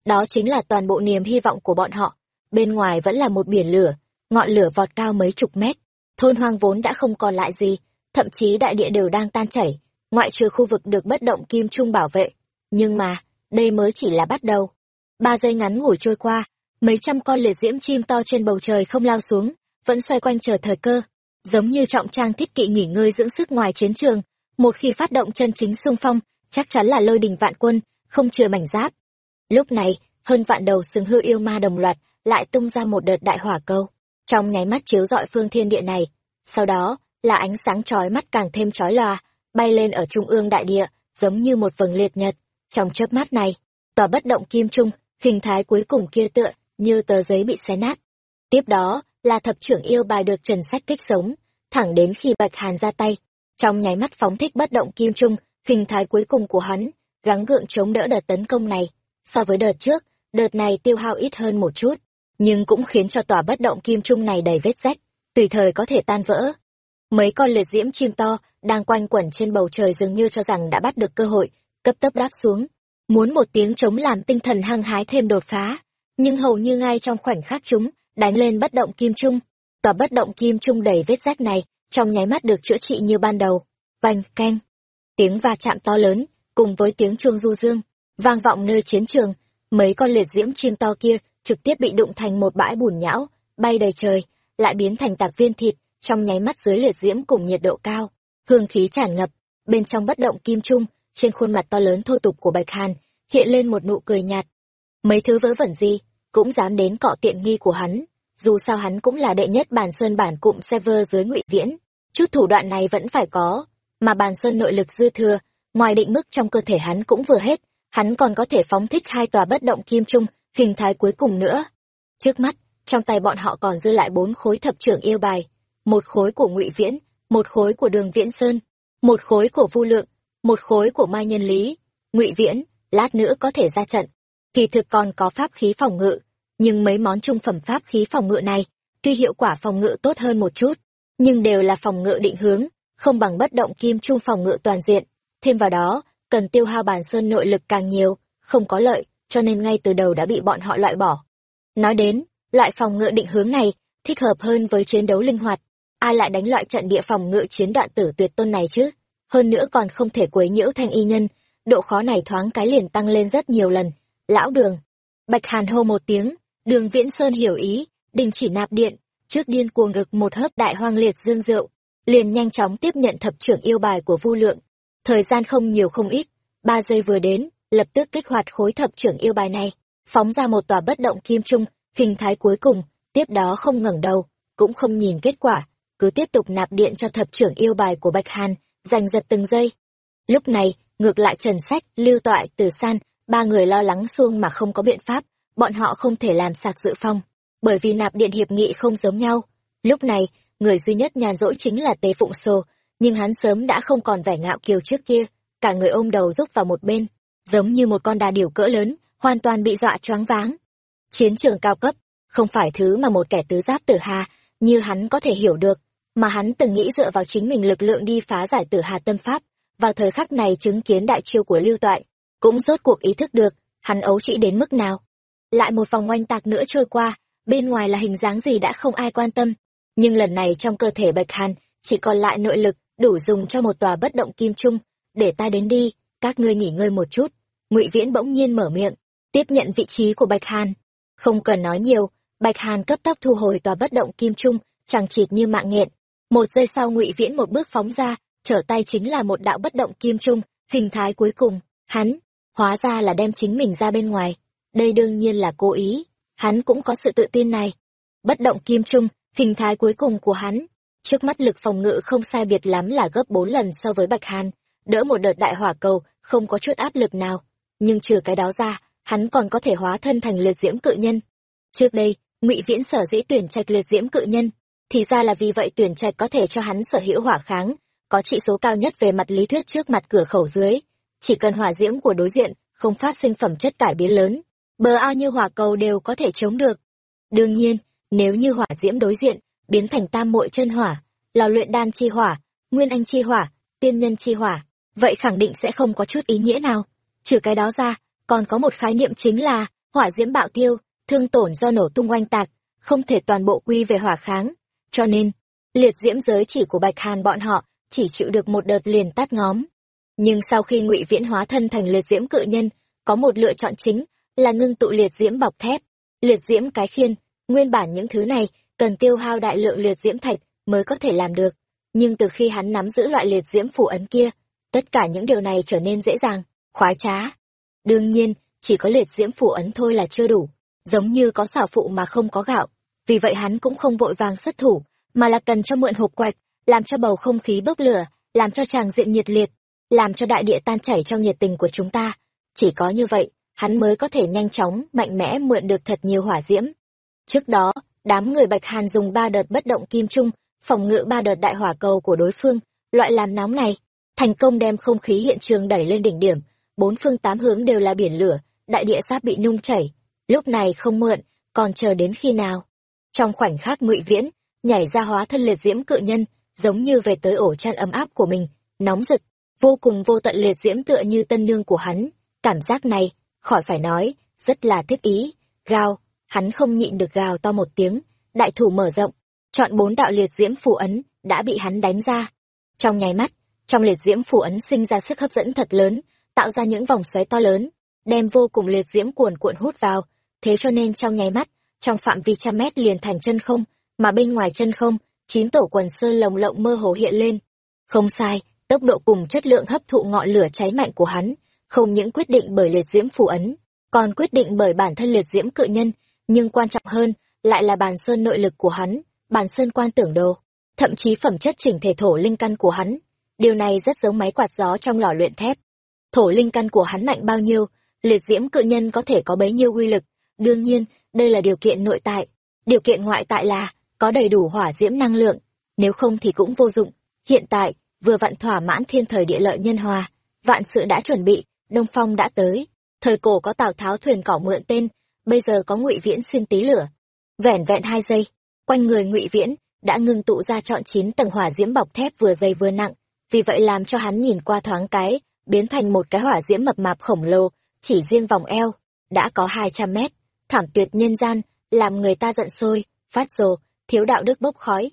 Đó chính là toàn bộ niềm hy vọng của bọn họ. Bên ngoài vẫn là một biển lửa, ngọn lửa vọt cao mấy chục mét. Thôn hoang vốn đã không còn lại gì, thậm chí đại địa đều đang tan chảy, ngoại trừ khu vực được bất động kim trung bảo vệ. Nhưng mà, đây mới chỉ là bắt đầu. Ba giây ngắn ngủi trôi qua, mấy trăm con liệt diễm chim to trên bầu trời không lao xuống, vẫn xoay quanh chờ thời cơ. Giống như trọng trang thiết kỵ nghỉ ngơi dưỡng sức ngoài chiến trường một khi phát động chân chính xung phong, chắc chắn là lôi đình vạn quân, không chừa mảnh giáp. Lúc này, hơn vạn đầu sừng hư yêu ma đồng loạt, lại tung ra một đợt đại hỏa câu. Trong nháy mắt chiếu rọi phương thiên địa này, sau đó là ánh sáng chói mắt càng thêm chói lòa, bay lên ở trung ương đại địa, giống như một vầng liệt nhật. Trong chớp mắt này, tòa bất động kim trung, hình thái cuối cùng kia tựa như tờ giấy bị xé nát. Tiếp đó là thập trưởng yêu bài được trần sách kích sống, thẳng đến khi bạch hàn ra tay trong nháy mắt phóng thích bất động kim trung, hình thái cuối cùng của hắn, gắng gượng chống đỡ đợt tấn công này. So với đợt trước, đợt này tiêu hao ít hơn một chút, nhưng cũng khiến cho tòa bất động kim trung này đầy vết rách, tùy thời có thể tan vỡ. Mấy con liệt diễm chim to đang quanh quẩn trên bầu trời dường như cho rằng đã bắt được cơ hội, cấp tấp đáp xuống. Muốn một tiếng chống làm tinh thần hăng hái thêm đột phá, nhưng hầu như ngay trong khoảnh khắc chúng đánh lên bất động kim trung. Tòa bất động kim trung đầy vết rách này trong nháy mắt được chữa trị như ban đầu. Vành keng, tiếng va chạm to lớn cùng với tiếng chuông du dương vang vọng nơi chiến trường. Mấy con liệt diễm chim to kia trực tiếp bị đụng thành một bãi bùn nhão bay đầy trời lại biến thành tạc viên thịt trong nháy mắt dưới liệt diễm cùng nhiệt độ cao. Hương khí tràn ngập bên trong bất động kim trung trên khuôn mặt to lớn thô tục của bạch hàn hiện lên một nụ cười nhạt. Mấy thứ vớ vẩn gì cũng dám đến cọ tiện nghi của hắn dù sao hắn cũng là đệ nhất bàn sơn bản cụm server dưới ngụy viễn. Chút thủ đoạn này vẫn phải có, mà bàn sơn nội lực dư thừa, ngoài định mức trong cơ thể hắn cũng vừa hết, hắn còn có thể phóng thích hai tòa bất động kim trung, hình thái cuối cùng nữa. Trước mắt, trong tay bọn họ còn dư lại bốn khối thập trưởng yêu bài, một khối của ngụy viễn, một khối của đường viễn sơn, một khối của vu lượng, một khối của mai nhân lý. Ngụy viễn, lát nữa có thể ra trận. Kỳ thực còn có pháp khí phòng ngự nhưng mấy món trung phẩm pháp khí phòng ngự này, tuy hiệu quả phòng ngự tốt hơn một chút, nhưng đều là phòng ngự định hướng, không bằng bất động kim trung phòng ngự toàn diện. Thêm vào đó, cần tiêu hao bản sơn nội lực càng nhiều, không có lợi, cho nên ngay từ đầu đã bị bọn họ loại bỏ. Nói đến, loại phòng ngự định hướng này, thích hợp hơn với chiến đấu linh hoạt. Ai lại đánh loại trận địa phòng ngự chiến đoạn tử tuyệt tôn này chứ. Hơn nữa còn không thể quấy nhiễu thanh y nhân, độ khó này thoáng cái liền tăng lên rất nhiều lần. Lão đường. Bạch hàn hô một tiếng đường viễn sơn hiểu ý, đình chỉ nạp điện, trước điên cuồng ngực một hớp đại hoang liệt dương rượu, liền nhanh chóng tiếp nhận thập trưởng yêu bài của vu lượng. Thời gian không nhiều không ít, ba giây vừa đến, lập tức kích hoạt khối thập trưởng yêu bài này, phóng ra một tòa bất động kim trung, hình thái cuối cùng, tiếp đó không ngẩng đầu, cũng không nhìn kết quả, cứ tiếp tục nạp điện cho thập trưởng yêu bài của bạch hàn, giành giật từng giây. Lúc này, ngược lại trần sách, lưu toại từ san, ba người lo lắng xuông mà không có biện pháp bọn họ không thể làm sạc dự phòng, bởi vì nạp điện hiệp nghị không giống nhau. Lúc này, người duy nhất nhàn rỗi chính là tế phụng sô, nhưng hắn sớm đã không còn vẻ ngạo kiều trước kia, cả người ôm đầu rúc vào một bên, giống như một con đà điểu cỡ lớn, hoàn toàn bị dọa choáng váng. Chiến trường cao cấp, không phải thứ mà một kẻ tứ giáp tử hà như hắn có thể hiểu được, mà hắn từng nghĩ dựa vào chính mình lực lượng đi phá giải tử hà tâm pháp, vào thời khắc này chứng kiến đại chiêu của lưu toại, cũng rốt cuộc ý thức được hắn ấu trĩ đến mức nào lại một vòng oanh tạc nữa trôi qua, bên ngoài là hình dáng gì đã không ai quan tâm. Nhưng lần này trong cơ thể bạch hàn, chỉ còn lại nội lực, đủ dùng cho một tòa bất động kim trung. Để ta đến đi, các ngươi nghỉ ngơi một chút. Ngụy viễn bỗng nhiên mở miệng, tiếp nhận vị trí của bạch hàn. Không cần nói nhiều, bạch hàn cấp tốc thu hồi tòa bất động kim trung, chẳng chịt như mạng nghẹn. một giây sau ngụy viễn một bước phóng ra, trở tay chính là một đạo bất động kim trung, hình thái cuối cùng, hắn, hóa ra là đem chính mình ra bên ngoài đây đương nhiên là cố ý. Hắn cũng có sự tự tin này. Bất động kim trung, hình thái cuối cùng của hắn. Trước mắt lực phòng ngự không sai biệt lắm là gấp bốn lần so với bạch hàn. Đỡ một đợt đại hỏa cầu, không có chút áp lực nào. Nhưng trừ cái đó ra, hắn còn có thể hóa thân thành liệt diễm cự nhân. Trước đây, ngụy viễn sở dĩ tuyển trạch liệt diễm cự nhân. Thì ra là vì vậy tuyển trạch có thể cho hắn sở hữu hỏa kháng, có trị số cao nhất về mặt lý thuyết trước mặt cửa khẩu dưới. Chỉ cần hỏa diễm của đối diện, không phát sinh phẩm chất cải biến lớn bờ ao như hỏa cầu đều có thể chống được. Đương nhiên, nếu như hỏa diễm đối diện, biến thành tam muội chân hỏa, lò luyện đan chi hỏa, nguyên anh chi hỏa, tiên nhân chi hỏa, vậy khẳng định sẽ không có chút ý nghĩa nào. Trừ cái đó ra, còn có một khái niệm chính là, hỏa diễm bạo tiêu, thương tổn do nổ tung oanh tạc, không thể toàn bộ quy về hỏa kháng. Cho nên, liệt diễm giới chỉ của bạch hàn bọn họ chỉ chịu được một đợt liền tát ngóm. Nhưng sau khi ngụy viễn hóa thân thành liệt diễm cự nhân, có một lựa chọn chính là ngưng tụ liệt diễm bọc thép. Liệt diễm cái khiên nguyên bản những thứ này cần tiêu hao đại lượng liệt diễm thạch mới có thể làm được. Nhưng từ khi hắn nắm giữ loại liệt diễm phủ ấn kia tất cả những điều này trở nên dễ dàng khoái trá. Đương nhiên chỉ có liệt diễm phủ ấn thôi là chưa đủ giống như có xảo phụ mà không có gạo. Vì vậy hắn cũng không vội vàng xuất thủ mà là cần cho mượn hộp quạch, làm cho bầu không khí bốc lửa làm cho tràng diện nhiệt liệt làm cho đại địa tan chảy trong nhiệt tình của chúng ta. Chỉ có như vậy hắn mới có thể nhanh chóng, mạnh mẽ mượn được thật nhiều hỏa diễm. Trước đó, đám người bạch hàn dùng ba đợt bất động kim trung, phòng ngự ba đợt đại hỏa cầu của đối phương, loại làm nóng này, thành công đem không khí hiện trường đẩy lên đỉnh điểm. Bốn phương tám hướng đều là biển lửa, đại địa sắp bị nung chảy. Lúc này không mượn, còn chờ đến khi nào? Trong khoảnh khắc ngụy viễn, nhảy ra hóa thân liệt diễm cự nhân, giống như về tới ổ chăn ấm áp của mình, nóng rực, vô cùng vô tận liệt diễm tựa như tân nương của hắn. Cảm giác này khỏi phải nói, rất là thích ý. Gào hắn không nhịn được gào to một tiếng. Đại thủ mở rộng, chọn bốn đạo liệt diễm phù ấn đã bị hắn đánh ra. Trong nháy mắt, trong liệt diễm phù ấn sinh ra sức hấp dẫn thật lớn, tạo ra những vòng xoáy to lớn, đem vô cùng liệt diễm cuồn cuộn hút vào. Thế cho nên trong nháy mắt, trong phạm vi trăm mét liền thành chân không, mà bên ngoài chân không, chín tổ quần sơ lồng lộng mơ hồ hiện lên. Không sai, tốc độ cùng chất lượng hấp thụ ngọn lửa cháy mạnh của hắn không những quyết định bởi liệt diễm phù ấn, còn quyết định bởi bản thân liệt diễm cự nhân, nhưng quan trọng hơn lại là bàn sơn nội lực của hắn bàn sơn quan tưởng đồ, thậm chí phẩm chất chỉnh thể thổ linh căn của hắn. Điều này rất giống máy quạt gió trong lò luyện thép. Thổ linh căn của hắn mạnh bao nhiêu, liệt diễm cự nhân có thể có bấy nhiêu uy lực. Đương nhiên, đây là điều kiện nội tại. Điều kiện ngoại tại là có đầy đủ hỏa diễm năng lượng, nếu không thì cũng vô dụng. Hiện tại, vừa vặn thỏa mãn thiên thời địa lợi nhân hòa, vạn sự đã chuẩn bị đông phong đã tới. Thời cổ có tào tháo thuyền cỏ mượn tên, bây giờ có ngụy viễn xin tí lửa. Vẻn vẹn hai giây, quanh người ngụy viễn đã ngưng tụ ra trọn chín tầng hỏa diễm bọc thép vừa dày vừa nặng. Vì vậy làm cho hắn nhìn qua thoáng cái, biến thành một cái hỏa diễm mập mạp khổng lồ, chỉ riêng vòng eo đã có hai trăm mét. Thảm tuyệt nhân gian, làm người ta giận sôi, phát rồ, thiếu đạo đức bốc khói.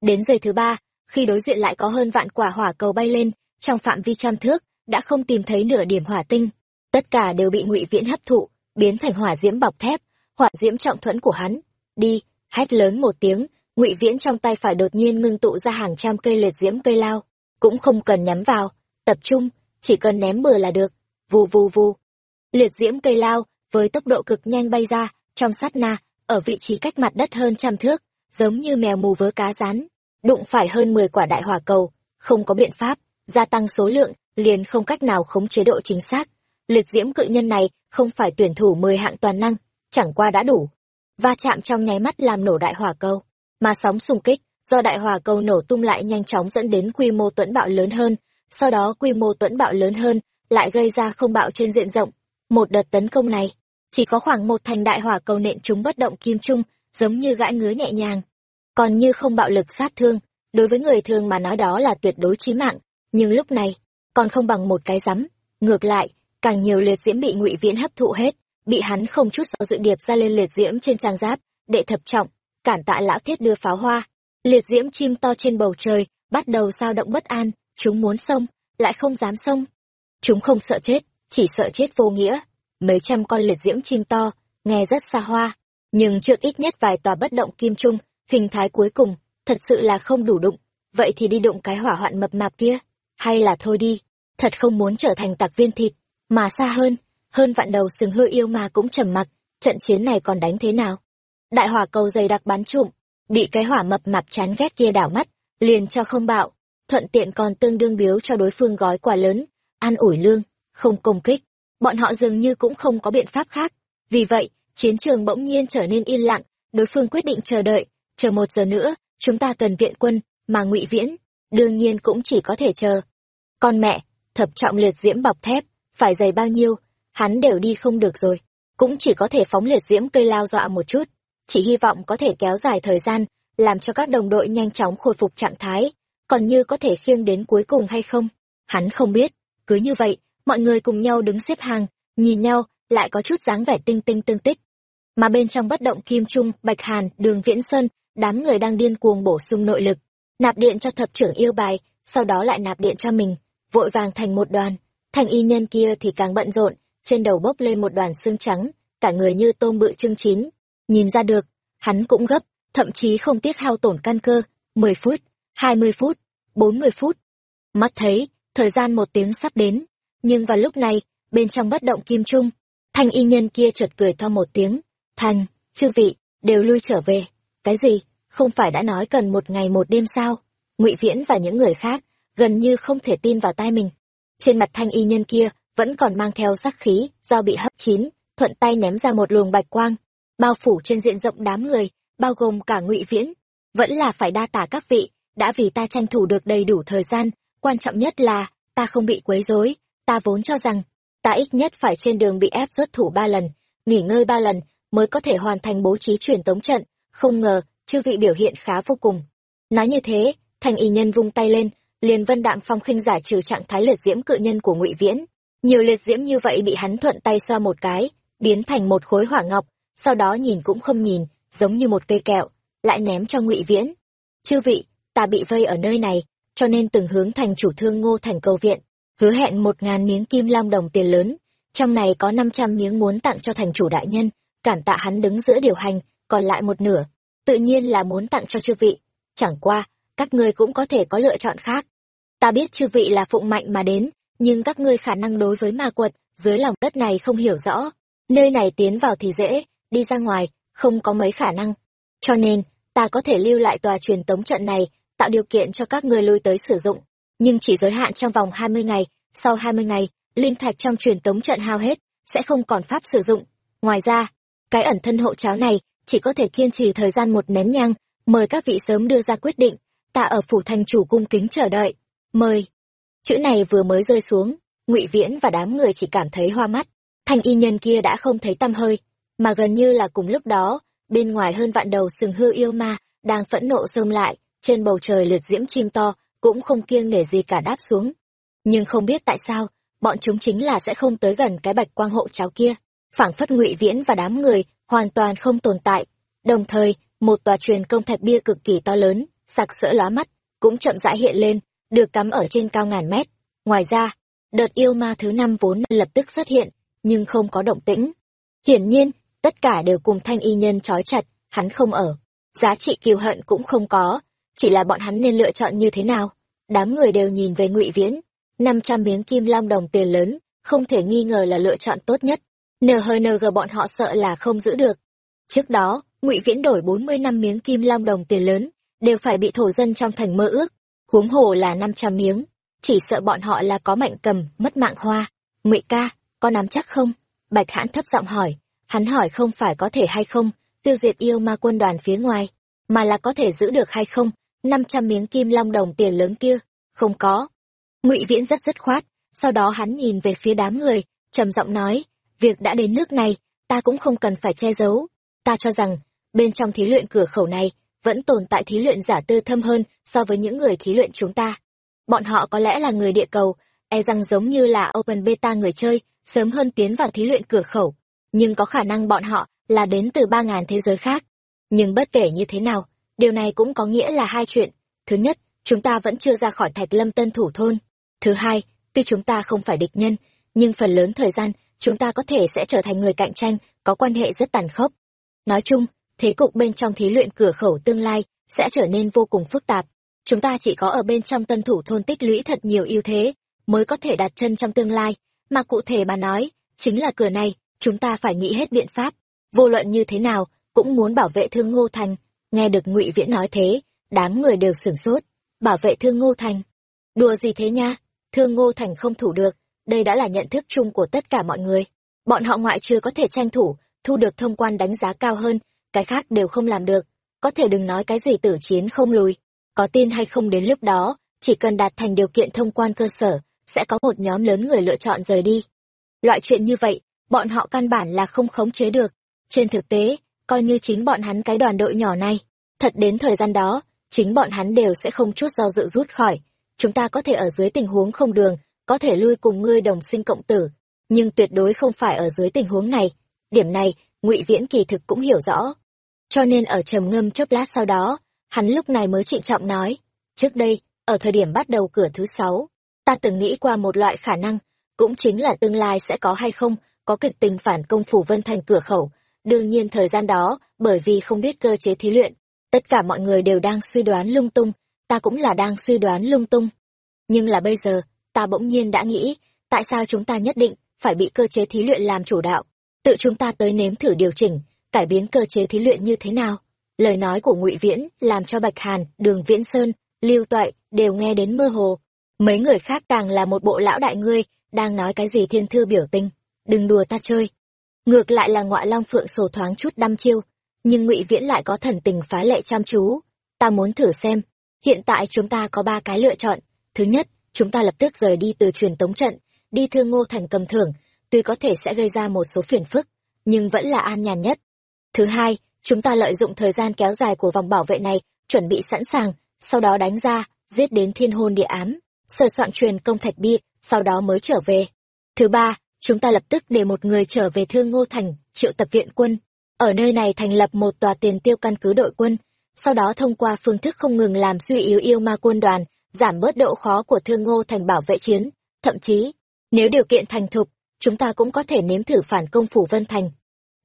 Đến giây thứ ba, khi đối diện lại có hơn vạn quả hỏa cầu bay lên trong phạm vi trăm thước đã không tìm thấy nửa điểm hỏa tinh. Tất cả đều bị ngụy viễn hấp thụ, biến thành hỏa diễm bọc thép, hỏa diễm trọng thuẫn của hắn. Đi, hét lớn một tiếng, ngụy viễn trong tay phải đột nhiên ngưng tụ ra hàng trăm cây liệt diễm cây lao, cũng không cần nhắm vào, tập trung, chỉ cần ném bừa là được. Vù vù vù. Liệt diễm cây lao, với tốc độ cực nhanh bay ra, trong sát na, ở vị trí cách mặt đất hơn trăm thước, giống như mèo mù vớ cá rán, đụng phải hơn mười quả đại hỏa cầu, không có biện pháp, gia tăng số lượng liền không cách nào khống chế độ chính xác. Liệt diễm cự nhân này không phải tuyển thủ mười hạng toàn năng, chẳng qua đã đủ. Va chạm trong nháy mắt làm nổ đại hỏa cầu, mà sóng xung kích do đại hỏa cầu nổ tung lại nhanh chóng dẫn đến quy mô tuẫn bạo lớn hơn, sau đó quy mô tuẫn bạo lớn hơn lại gây ra không bạo trên diện rộng. Một đợt tấn công này, chỉ có khoảng một thành đại hỏa cầu nện chúng bất động kim trung, giống như gãi ngứa nhẹ nhàng. Còn như không bạo lực sát thương, đối với người thường mà nói đó là tuyệt đối chí mạng, nhưng lúc này còn không bằng một cái rắm. Ngược lại, càng nhiều liệt diễm bị ngụy viễn hấp thụ hết, bị hắn không chút do dự điệp ra lên liệt diễm trên trang giáp, đệ thập trọng, cản tạ lão thiết đưa pháo hoa. Liệt diễm chim to trên bầu trời, bắt đầu sao động bất an, chúng muốn xông, lại không dám xông. Chúng không sợ chết, chỉ sợ chết vô nghĩa. Mấy trăm con liệt diễm chim to, nghe rất xa hoa, nhưng trước ít nhất vài tòa bất động kim trung, hình thái cuối cùng, thật sự là không đủ đụng. Vậy thì đi đụng cái hỏa hoạn mập mạp kia hay là thôi đi. Thật không muốn trở thành tạc viên thịt, mà xa hơn hơn vạn đầu sừng hư yêu mà cũng trầm mặc, trận chiến này còn đánh thế nào? Đại hỏa cầu dày đặc bắn trụm, bị cái hỏa mập mạp chán ghét kia đảo mắt, liền cho không bạo, thuận tiện còn tương đương biếu cho đối phương gói quà lớn, an ủi lương, không công kích. Bọn họ dường như cũng không có biện pháp khác. Vì vậy, chiến trường bỗng nhiên trở nên yên lặng, đối phương quyết định chờ đợi. Chờ một giờ nữa, chúng ta cần viện quân, mà ngụy viễn đương nhiên cũng chỉ có thể chờ con mẹ, thập trọng liệt diễm bọc thép, phải dày bao nhiêu, hắn đều đi không được rồi. Cũng chỉ có thể phóng liệt diễm cây lao dọa một chút. Chỉ hy vọng có thể kéo dài thời gian, làm cho các đồng đội nhanh chóng khôi phục trạng thái. Còn như có thể khiêng đến cuối cùng hay không, hắn không biết. Cứ như vậy, mọi người cùng nhau đứng xếp hàng, nhìn nhau, lại có chút dáng vẻ tinh tinh tương tích. Mà bên trong bất động kim trung, bạch hàn, đường viễn sơn, đám người đang điên cuồng bổ sung nội lực. Nạp điện cho thập trưởng yêu bài, sau đó lại nạp điện cho mình vội vàng thành một đoàn. Thành y nhân kia thì càng bận rộn, trên đầu bốc lên một đoàn xương trắng, cả người như tôm bự trưng chín. Nhìn ra được, hắn cũng gấp, thậm chí không tiếc hao tổn căn cơ. Mười phút, hai mươi phút, bốn mươi phút. Mắt thấy, thời gian một tiếng sắp đến, nhưng vào lúc này, bên trong bất động kim trung, thanh y nhân kia chợt cười to một tiếng. Thành chư vị, đều lui trở về. Cái gì, không phải đã nói cần một ngày một đêm sao? Ngụy viễn và những người khác gần như không thể tin vào tai mình. Trên mặt thanh y nhân kia, vẫn còn mang theo sắc khí, do bị hấp chín, thuận tay ném ra một luồng bạch quang. Bao phủ trên diện rộng đám người, bao gồm cả ngụy viễn. Vẫn là phải đa tả các vị, đã vì ta tranh thủ được đầy đủ thời gian, quan trọng nhất là, ta không bị quấy rối, ta vốn cho rằng, ta ít nhất phải trên đường bị ép rớt thủ ba lần, nghỉ ngơi ba lần, mới có thể hoàn thành bố trí truyền tống trận. Không ngờ, chư vị biểu hiện khá vô cùng. Nói như thế thành y nhân vung tay lên liền vân đạm phong khinh giả trừ trạng thái liệt diễm cự nhân của ngụy viễn. Nhiều liệt diễm như vậy bị hắn thuận tay xoa một cái, biến thành một khối hỏa ngọc, sau đó nhìn cũng không nhìn, giống như một cây kẹo, lại ném cho ngụy viễn. Chư vị, ta bị vây ở nơi này, cho nên từng hướng thành chủ thương ngô thành cầu viện, hứa hẹn một ngàn miếng kim long đồng tiền lớn, trong này có năm trăm miếng muốn tặng cho thành chủ đại nhân, cản tạ hắn đứng giữa điều hành, còn lại một nửa, tự nhiên là muốn tặng cho chư vị. Chẳng qua các ngươi cũng có thể có lựa chọn khác. Ta biết chư vị là phụng mạnh mà đến, nhưng các ngươi khả năng đối với ma quật, dưới lòng đất này không hiểu rõ. Nơi này tiến vào thì dễ, đi ra ngoài, không có mấy khả năng. Cho nên, ta có thể lưu lại tòa truyền tống trận này, tạo điều kiện cho các ngươi lui tới sử dụng. Nhưng chỉ giới hạn trong vòng hai mươi ngày, sau hai mươi ngày, linh thạch trong truyền tống trận hao hết, sẽ không còn pháp sử dụng. Ngoài ra, cái ẩn thân hộ cháo này, chỉ có thể kiên trì thời gian một nén nhang, mời các vị sớm đưa ra quyết định ta ở phủ thành chủ cung kính chờ đợi. Mời. Chữ này vừa mới rơi xuống, ngụy viễn và đám người chỉ cảm thấy hoa mắt. Thanh y nhân kia đã không thấy tăm hơi, mà gần như là cùng lúc đó, bên ngoài hơn vạn đầu sừng hư yêu ma đang phẫn nộ xông lại, trên bầu trời liệt diễm chim to, cũng không kiêng nể gì cả đáp xuống. Nhưng không biết tại sao, bọn chúng chính là sẽ không tới gần cái bạch quang hộ cháo kia. Phảng phất ngụy viễn và đám người hoàn toàn không tồn tại. Đồng thời, một tòa truyền công thạch bia cực kỳ to lớn sặc sỡ lóa mắt, cũng chậm rãi hiện lên, được cắm ở trên cao ngàn mét. Ngoài ra, đợt yêu ma thứ năm vốn lập tức xuất hiện, nhưng không có động tĩnh. Hiển nhiên, tất cả đều cùng thanh y nhân trói chặt, hắn không ở. Giá trị kiều hận cũng không có, chỉ là bọn hắn nên lựa chọn như thế nào? Đám người đều nhìn về ngụy viễn. Năm trăm miếng kim long đồng tiền lớn, không thể nghi ngờ là lựa chọn tốt nhất. Nhng bọn họ sợ là không giữ được. Trước đó, ngụy viễn đổi bốn mươi năm miếng kim long đồng tiền lớn đều phải bị thổ dân trong thành mơ ước. Huống hồ là năm trăm miếng, chỉ sợ bọn họ là có mạnh cầm, mất mạng hoa. Ngụy ca, có nắm chắc không? Bạch hãn thấp giọng hỏi. Hắn hỏi không phải có thể hay không, tiêu diệt yêu ma quân đoàn phía ngoài, mà là có thể giữ được hay không? Năm trăm miếng kim long đồng tiền lớn kia, không có. Ngụy viễn rất dứt khoát, sau đó hắn nhìn về phía đám người, trầm giọng nói, việc đã đến nước này, ta cũng không cần phải che giấu. Ta cho rằng, bên trong thí luyện cửa khẩu này vẫn tồn tại thí luyện giả tư thâm hơn so với những người thí luyện chúng ta. Bọn họ có lẽ là người địa cầu e rằng giống như là open beta người chơi, sớm hơn tiến vào thí luyện cửa khẩu. Nhưng có khả năng bọn họ là đến từ ba ngàn thế giới khác. Nhưng bất kể như thế nào, điều này cũng có nghĩa là hai chuyện. Thứ nhất, chúng ta vẫn chưa ra khỏi thạch lâm tân thủ thôn. Thứ hai, tuy chúng ta không phải địch nhân, nhưng phần lớn thời gian, chúng ta có thể sẽ trở thành người cạnh tranh, có quan hệ rất tàn khốc. Nói chung thế cục bên trong thí luyện cửa khẩu tương lai sẽ trở nên vô cùng phức tạp. Chúng ta chỉ có ở bên trong tân thủ thôn tích lũy thật nhiều ưu thế mới có thể đặt chân trong tương lai. Mà cụ thể mà nói, chính là cửa này, chúng ta phải nghĩ hết biện pháp. Vô luận như thế nào, cũng muốn bảo vệ thương ngô thành. Nghe được ngụy viễn nói thế, đám người đều sửng sốt. Bảo vệ thương ngô thành? Đùa gì thế nha? Thương ngô thành không thủ được. Đây đã là nhận thức chung của tất cả mọi người. Bọn họ ngoại chưa có thể tranh thủ thu được thông quan đánh giá cao hơn cái khác đều không làm được có thể đừng nói cái gì tử chiến không lùi có tin hay không đến lúc đó chỉ cần đạt thành điều kiện thông quan cơ sở sẽ có một nhóm lớn người lựa chọn rời đi loại chuyện như vậy bọn họ căn bản là không khống chế được trên thực tế coi như chính bọn hắn cái đoàn đội nhỏ này thật đến thời gian đó chính bọn hắn đều sẽ không chút do dự rút khỏi chúng ta có thể ở dưới tình huống không đường có thể lui cùng ngươi đồng sinh cộng tử, nhưng tuyệt đối không phải ở dưới tình huống này. Điểm này, Ngụy Viễn kỳ thực cũng hiểu rõ. Cho nên ở trầm ngâm chốc lát sau đó, hắn lúc này mới trịnh trọng nói, trước đây, ở thời điểm bắt đầu cửa thứ sáu, ta từng nghĩ qua một loại khả năng, cũng chính là tương lai sẽ có hay không, có kịch tình phản công phủ vân thành cửa khẩu. Đương nhiên thời gian đó, bởi vì không biết cơ chế thí luyện, tất cả mọi người đều đang suy đoán lung tung, ta cũng là đang suy đoán lung tung. Nhưng là bây giờ, ta bỗng nhiên đã nghĩ, tại sao chúng ta nhất định phải bị cơ chế thí luyện làm chủ đạo, tự chúng ta tới nếm thử điều chỉnh, cải biến cơ chế thí luyện như thế nào? Lời nói của Ngụy Viễn làm cho Bạch Hàn, Đường Viễn Sơn, Lưu Toại đều nghe đến mơ hồ. Mấy người khác càng là một bộ lão đại ngươi, đang nói cái gì thiên thư biểu tình, đừng đùa ta chơi. Ngược lại là ngọa long phượng sổ thoáng chút đăm chiêu, nhưng Ngụy Viễn lại có thần tình phá lệ chăm chú. Ta muốn thử xem, hiện tại chúng ta có ba cái lựa chọn. Thứ nhất, chúng ta lập tức rời đi từ truyền tống trận, đi thương ngô thành cầm thưởng, tuy có thể sẽ gây ra một số phiền phức, nhưng vẫn là an nhàn nhất. Thứ hai, chúng ta lợi dụng thời gian kéo dài của vòng bảo vệ này, chuẩn bị sẵn sàng, sau đó đánh ra, giết đến thiên hôn địa ám, sờ soạn truyền công thạch bia, sau đó mới trở về. Thứ ba, chúng ta lập tức để một người trở về Thương Ngô Thành, triệu tập viện quân. Ở nơi này thành lập một tòa tiền tiêu căn cứ đội quân, sau đó thông qua phương thức không ngừng làm suy yếu yêu ma quân đoàn, giảm bớt độ khó của Thương Ngô Thành bảo vệ chiến. Thậm chí, nếu điều kiện thành thục, chúng ta cũng có thể nếm thử phản công phủ Vân Thành.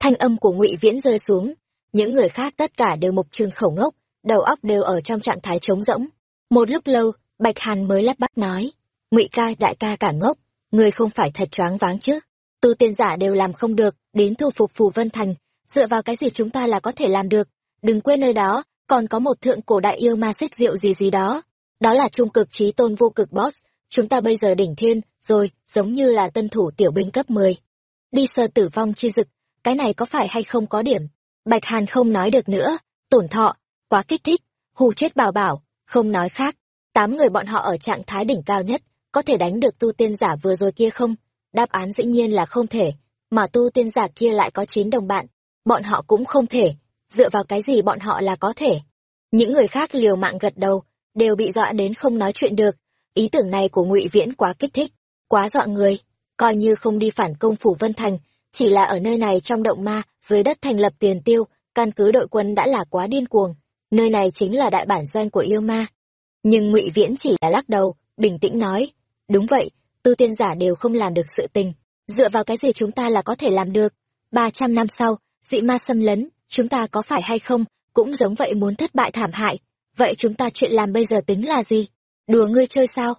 Thanh âm của Ngụy Viễn rơi xuống, những người khác tất cả đều mục trường khẩu ngốc, đầu óc đều ở trong trạng thái trống rỗng. Một lúc lâu, Bạch Hàn mới lắp bắp nói, ngụy ca đại ca cả ngốc người không phải thật choáng váng chứ? Tu tiên giả đều làm không được đến thu phục phù vân thành dựa vào cái gì chúng ta là có thể làm được? Đừng quên nơi đó còn có một thượng cổ đại yêu ma xích rượu gì gì đó. Đó là trung cực trí tôn vô cực boss chúng ta bây giờ đỉnh thiên rồi giống như là tân thủ tiểu binh cấp mười. Đi sơ tử vong chi dực cái này có phải hay không có điểm? Bạch hàn không nói được nữa. Tổn thọ quá kích thích. Hù chết bảo bảo không nói khác. Tám người bọn họ ở trạng thái đỉnh cao nhất có thể đánh được tu tiên giả vừa rồi kia không? Đáp án dĩ nhiên là không thể, mà tu tiên giả kia lại có chín đồng bạn, bọn họ cũng không thể, dựa vào cái gì bọn họ là có thể. Những người khác liều mạng gật đầu, đều bị dọa đến không nói chuyện được, ý tưởng này của ngụy Viễn quá kích thích, quá dọa người, coi như không đi phản công phủ Vân Thành, chỉ là ở nơi này trong động ma, dưới đất thành lập tiền tiêu, căn cứ đội quân đã là quá điên cuồng, nơi này chính là đại bản doanh của yêu ma. Nhưng ngụy Viễn chỉ là lắc đầu, bình tĩnh nói, Đúng vậy, tu tiên giả đều không làm được sự tình. Dựa vào cái gì chúng ta là có thể làm được? Ba trăm năm sau, dị ma xâm lấn, chúng ta có phải hay không, cũng giống vậy muốn thất bại thảm hại. Vậy chúng ta chuyện làm bây giờ tính là gì? Đùa ngươi chơi sao?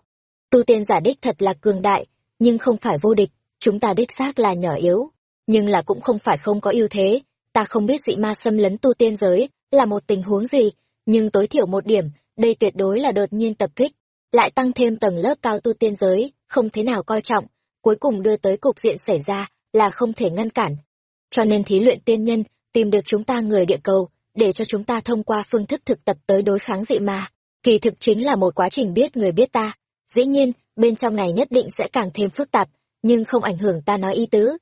Tu tiên giả đích thật là cường đại, nhưng không phải vô địch, chúng ta đích xác là nhỏ yếu. Nhưng là cũng không phải không có ưu thế, ta không biết dị ma xâm lấn tu tiên giới là một tình huống gì, nhưng tối thiểu một điểm, đây tuyệt đối là đột nhiên tập kích lại tăng thêm tầng lớp cao tu tiên giới, không thế nào coi trọng, cuối cùng đưa tới cục diện xảy ra là không thể ngăn cản. Cho nên thí luyện tiên nhân tìm được chúng ta người địa cầu, để cho chúng ta thông qua phương thức thực tập tới đối kháng dị ma. Kỳ thực chính là một quá trình biết người biết ta. Dĩ nhiên, bên trong này nhất định sẽ càng thêm phức tạp, nhưng không ảnh hưởng ta nói ý tứ.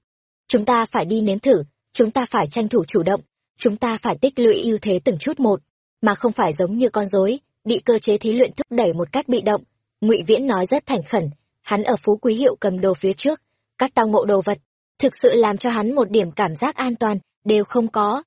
Chúng ta phải đi nếm thử, chúng ta phải tranh thủ chủ động, chúng ta phải tích lũy ưu thế từng chút một, mà không phải giống như con rối, bị cơ chế thí luyện thúc đẩy một cách bị động. Ngụy viễn nói rất thành khẩn hắn ở phú quý hiệu cầm đồ phía trước các tao mộ đồ vật thực sự làm cho hắn một điểm cảm giác an toàn đều không có.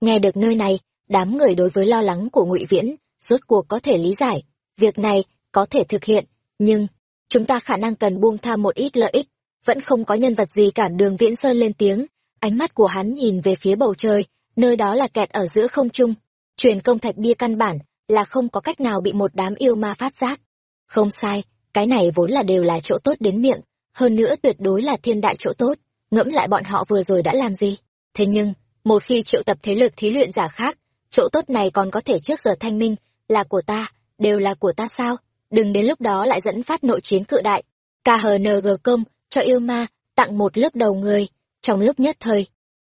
Nghe được nơi này đám người đối với lo lắng của ngụy viễn rốt cuộc có thể lý giải việc này có thể thực hiện nhưng chúng ta khả năng cần buông tha một ít lợi ích vẫn không có nhân vật gì cản đường viễn sơn lên tiếng ánh mắt của hắn nhìn về phía bầu trời nơi đó là kẹt ở giữa không trung truyền công thạch bia căn bản là không có cách nào bị một đám yêu ma phát giác. Không sai, cái này vốn là đều là chỗ tốt đến miệng, hơn nữa tuyệt đối là thiên đại chỗ tốt, ngẫm lại bọn họ vừa rồi đã làm gì. Thế nhưng, một khi triệu tập thế lực thí luyện giả khác, chỗ tốt này còn có thể trước giờ thanh minh, là của ta, đều là của ta sao? Đừng đến lúc đó lại dẫn phát nội chiến cự đại. KHNG công, cho yêu ma, tặng một lớp đầu người, trong lúc nhất thời.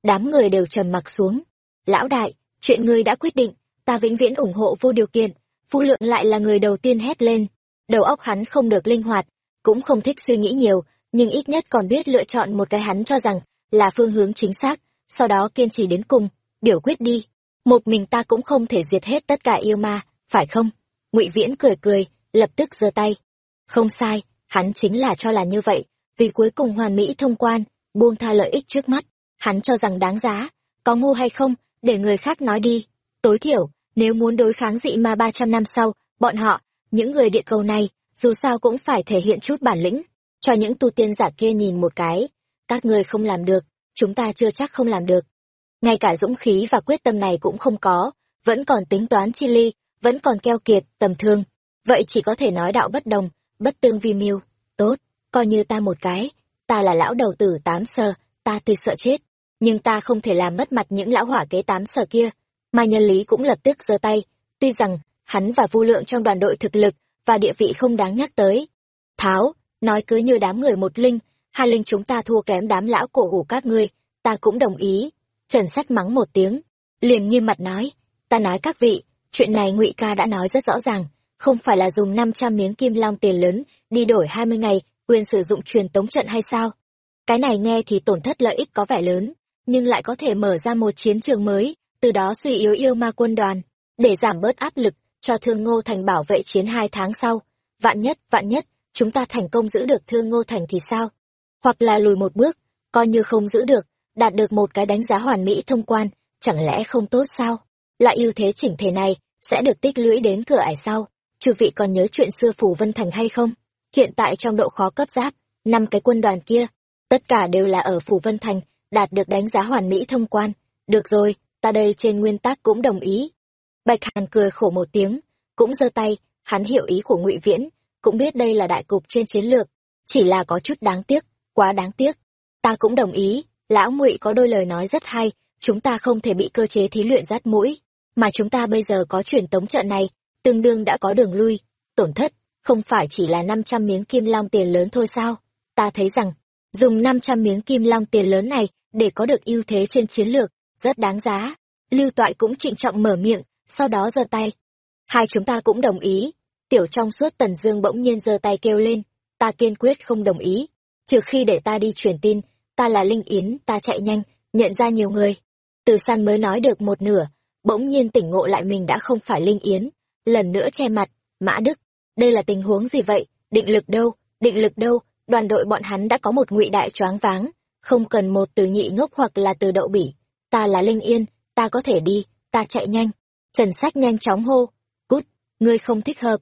Đám người đều trầm mặc xuống. Lão đại, chuyện ngươi đã quyết định, ta vĩnh viễn ủng hộ vô điều kiện. Phu lượng lại là người đầu tiên hét lên. Đầu óc hắn không được linh hoạt cũng không thích suy nghĩ nhiều nhưng ít nhất còn biết lựa chọn một cái hắn cho rằng là phương hướng chính xác sau đó kiên trì đến cùng biểu quyết đi. Một mình ta cũng không thể diệt hết tất cả yêu ma phải không? Ngụy viễn cười cười lập tức giơ tay. Không sai hắn chính là cho là như vậy vì cuối cùng hoàn mỹ thông quan, buông tha lợi ích trước mắt. Hắn cho rằng đáng giá, có ngu hay không, để người khác nói đi. Tối thiểu, nếu muốn đối kháng dị ma ba trăm năm sau, bọn họ, những người địa cầu này, dù sao cũng phải thể hiện chút bản lĩnh. Cho những tu tiên giả kia nhìn một cái, các ngươi không làm được, chúng ta chưa chắc không làm được. Ngay cả dũng khí và quyết tâm này cũng không có, vẫn còn tính toán chi ly, vẫn còn keo kiệt, tầm thương. Vậy chỉ có thể nói đạo bất đồng, bất tương vi mưu tốt coi như ta một cái, ta là lão đầu tử tám sơ, ta tuy sợ chết, nhưng ta không thể làm mất mặt những lão hỏa kế tám sở kia. Mai nhân lý cũng lập tức giơ tay, tuy rằng hắn và vu lượng trong đoàn đội thực lực và địa vị không đáng nhắc tới. Tháo, nói cứ như đám người một linh, hai linh chúng ta thua kém đám lão cổ hủ các ngươi, ta cũng đồng ý. Trần sách mắng một tiếng, liền như mặt nói, ta nói các vị, chuyện này ngụy ca đã nói rất rõ ràng, không phải là dùng năm trăm miếng kim long tiền lớn đi đổi hai mươi ngày quyền sử dụng truyền tống trận hay sao? Cái này nghe thì tổn thất lợi ích có vẻ lớn, nhưng lại có thể mở ra một chiến trường mới, từ đó suy yếu yêu ma quân đoàn, để giảm bớt áp lực cho thương ngô thành bảo vệ chiến hai tháng sau. Vạn nhất vạn nhất, chúng ta thành công giữ được thương ngô thành thì sao? Hoặc là lùi một bước, coi như không giữ được, đạt được một cái đánh giá hoàn mỹ thông quan, chẳng lẽ không tốt sao? Lại ưu thế chỉnh thể này sẽ được tích lũy đến cửa ải sau. Chư vị còn nhớ chuyện xưa phủ vân thành hay không? Hiện tại trong độ khó cấp giáp, năm cái quân đoàn kia, tất cả đều là ở phủ vân thành, đạt được đánh giá hoàn mỹ thông quan. Được rồi, ta đây trên nguyên tắc cũng đồng ý. Bạch hàn cười khổ một tiếng, cũng giơ tay, hắn hiểu ý của ngụy viễn, cũng biết đây là đại cục trên chiến lược, chỉ là có chút đáng tiếc, quá đáng tiếc. Ta cũng đồng ý, lão ngụy có đôi lời nói rất hay, chúng ta không thể bị cơ chế thí luyện rát mũi, mà chúng ta bây giờ có truyền tống trận này, tương đương đã có đường lui, tổn thất không phải chỉ là năm trăm miếng kim long tiền lớn thôi sao? Ta thấy rằng, dùng năm trăm miếng kim long tiền lớn này để có được ưu thế trên chiến lược, rất đáng giá. Lưu toại cũng trịnh trọng mở miệng, sau đó giơ tay. Hai chúng ta cũng đồng ý. Tiểu trong suốt tần dương bỗng nhiên giơ tay kêu lên. Ta kiên quyết không đồng ý. Trừ khi để ta đi truyền tin, ta là linh yến, ta chạy nhanh, nhận ra nhiều người. Từ san mới nói được một nửa, bỗng nhiên tỉnh ngộ lại mình đã không phải linh yến. Lần nữa che mặt, mã đức đây là tình huống gì vậy? Định lực đâu? Định lực đâu? Đoàn đội bọn hắn đã có một ngụy đại choáng váng. Không cần một từ nhị ngốc hoặc là từ đậu bỉ. Ta là linh yên, ta có thể đi, ta chạy nhanh. Trần sách nhanh chóng hô, cút, ngươi không thích hợp.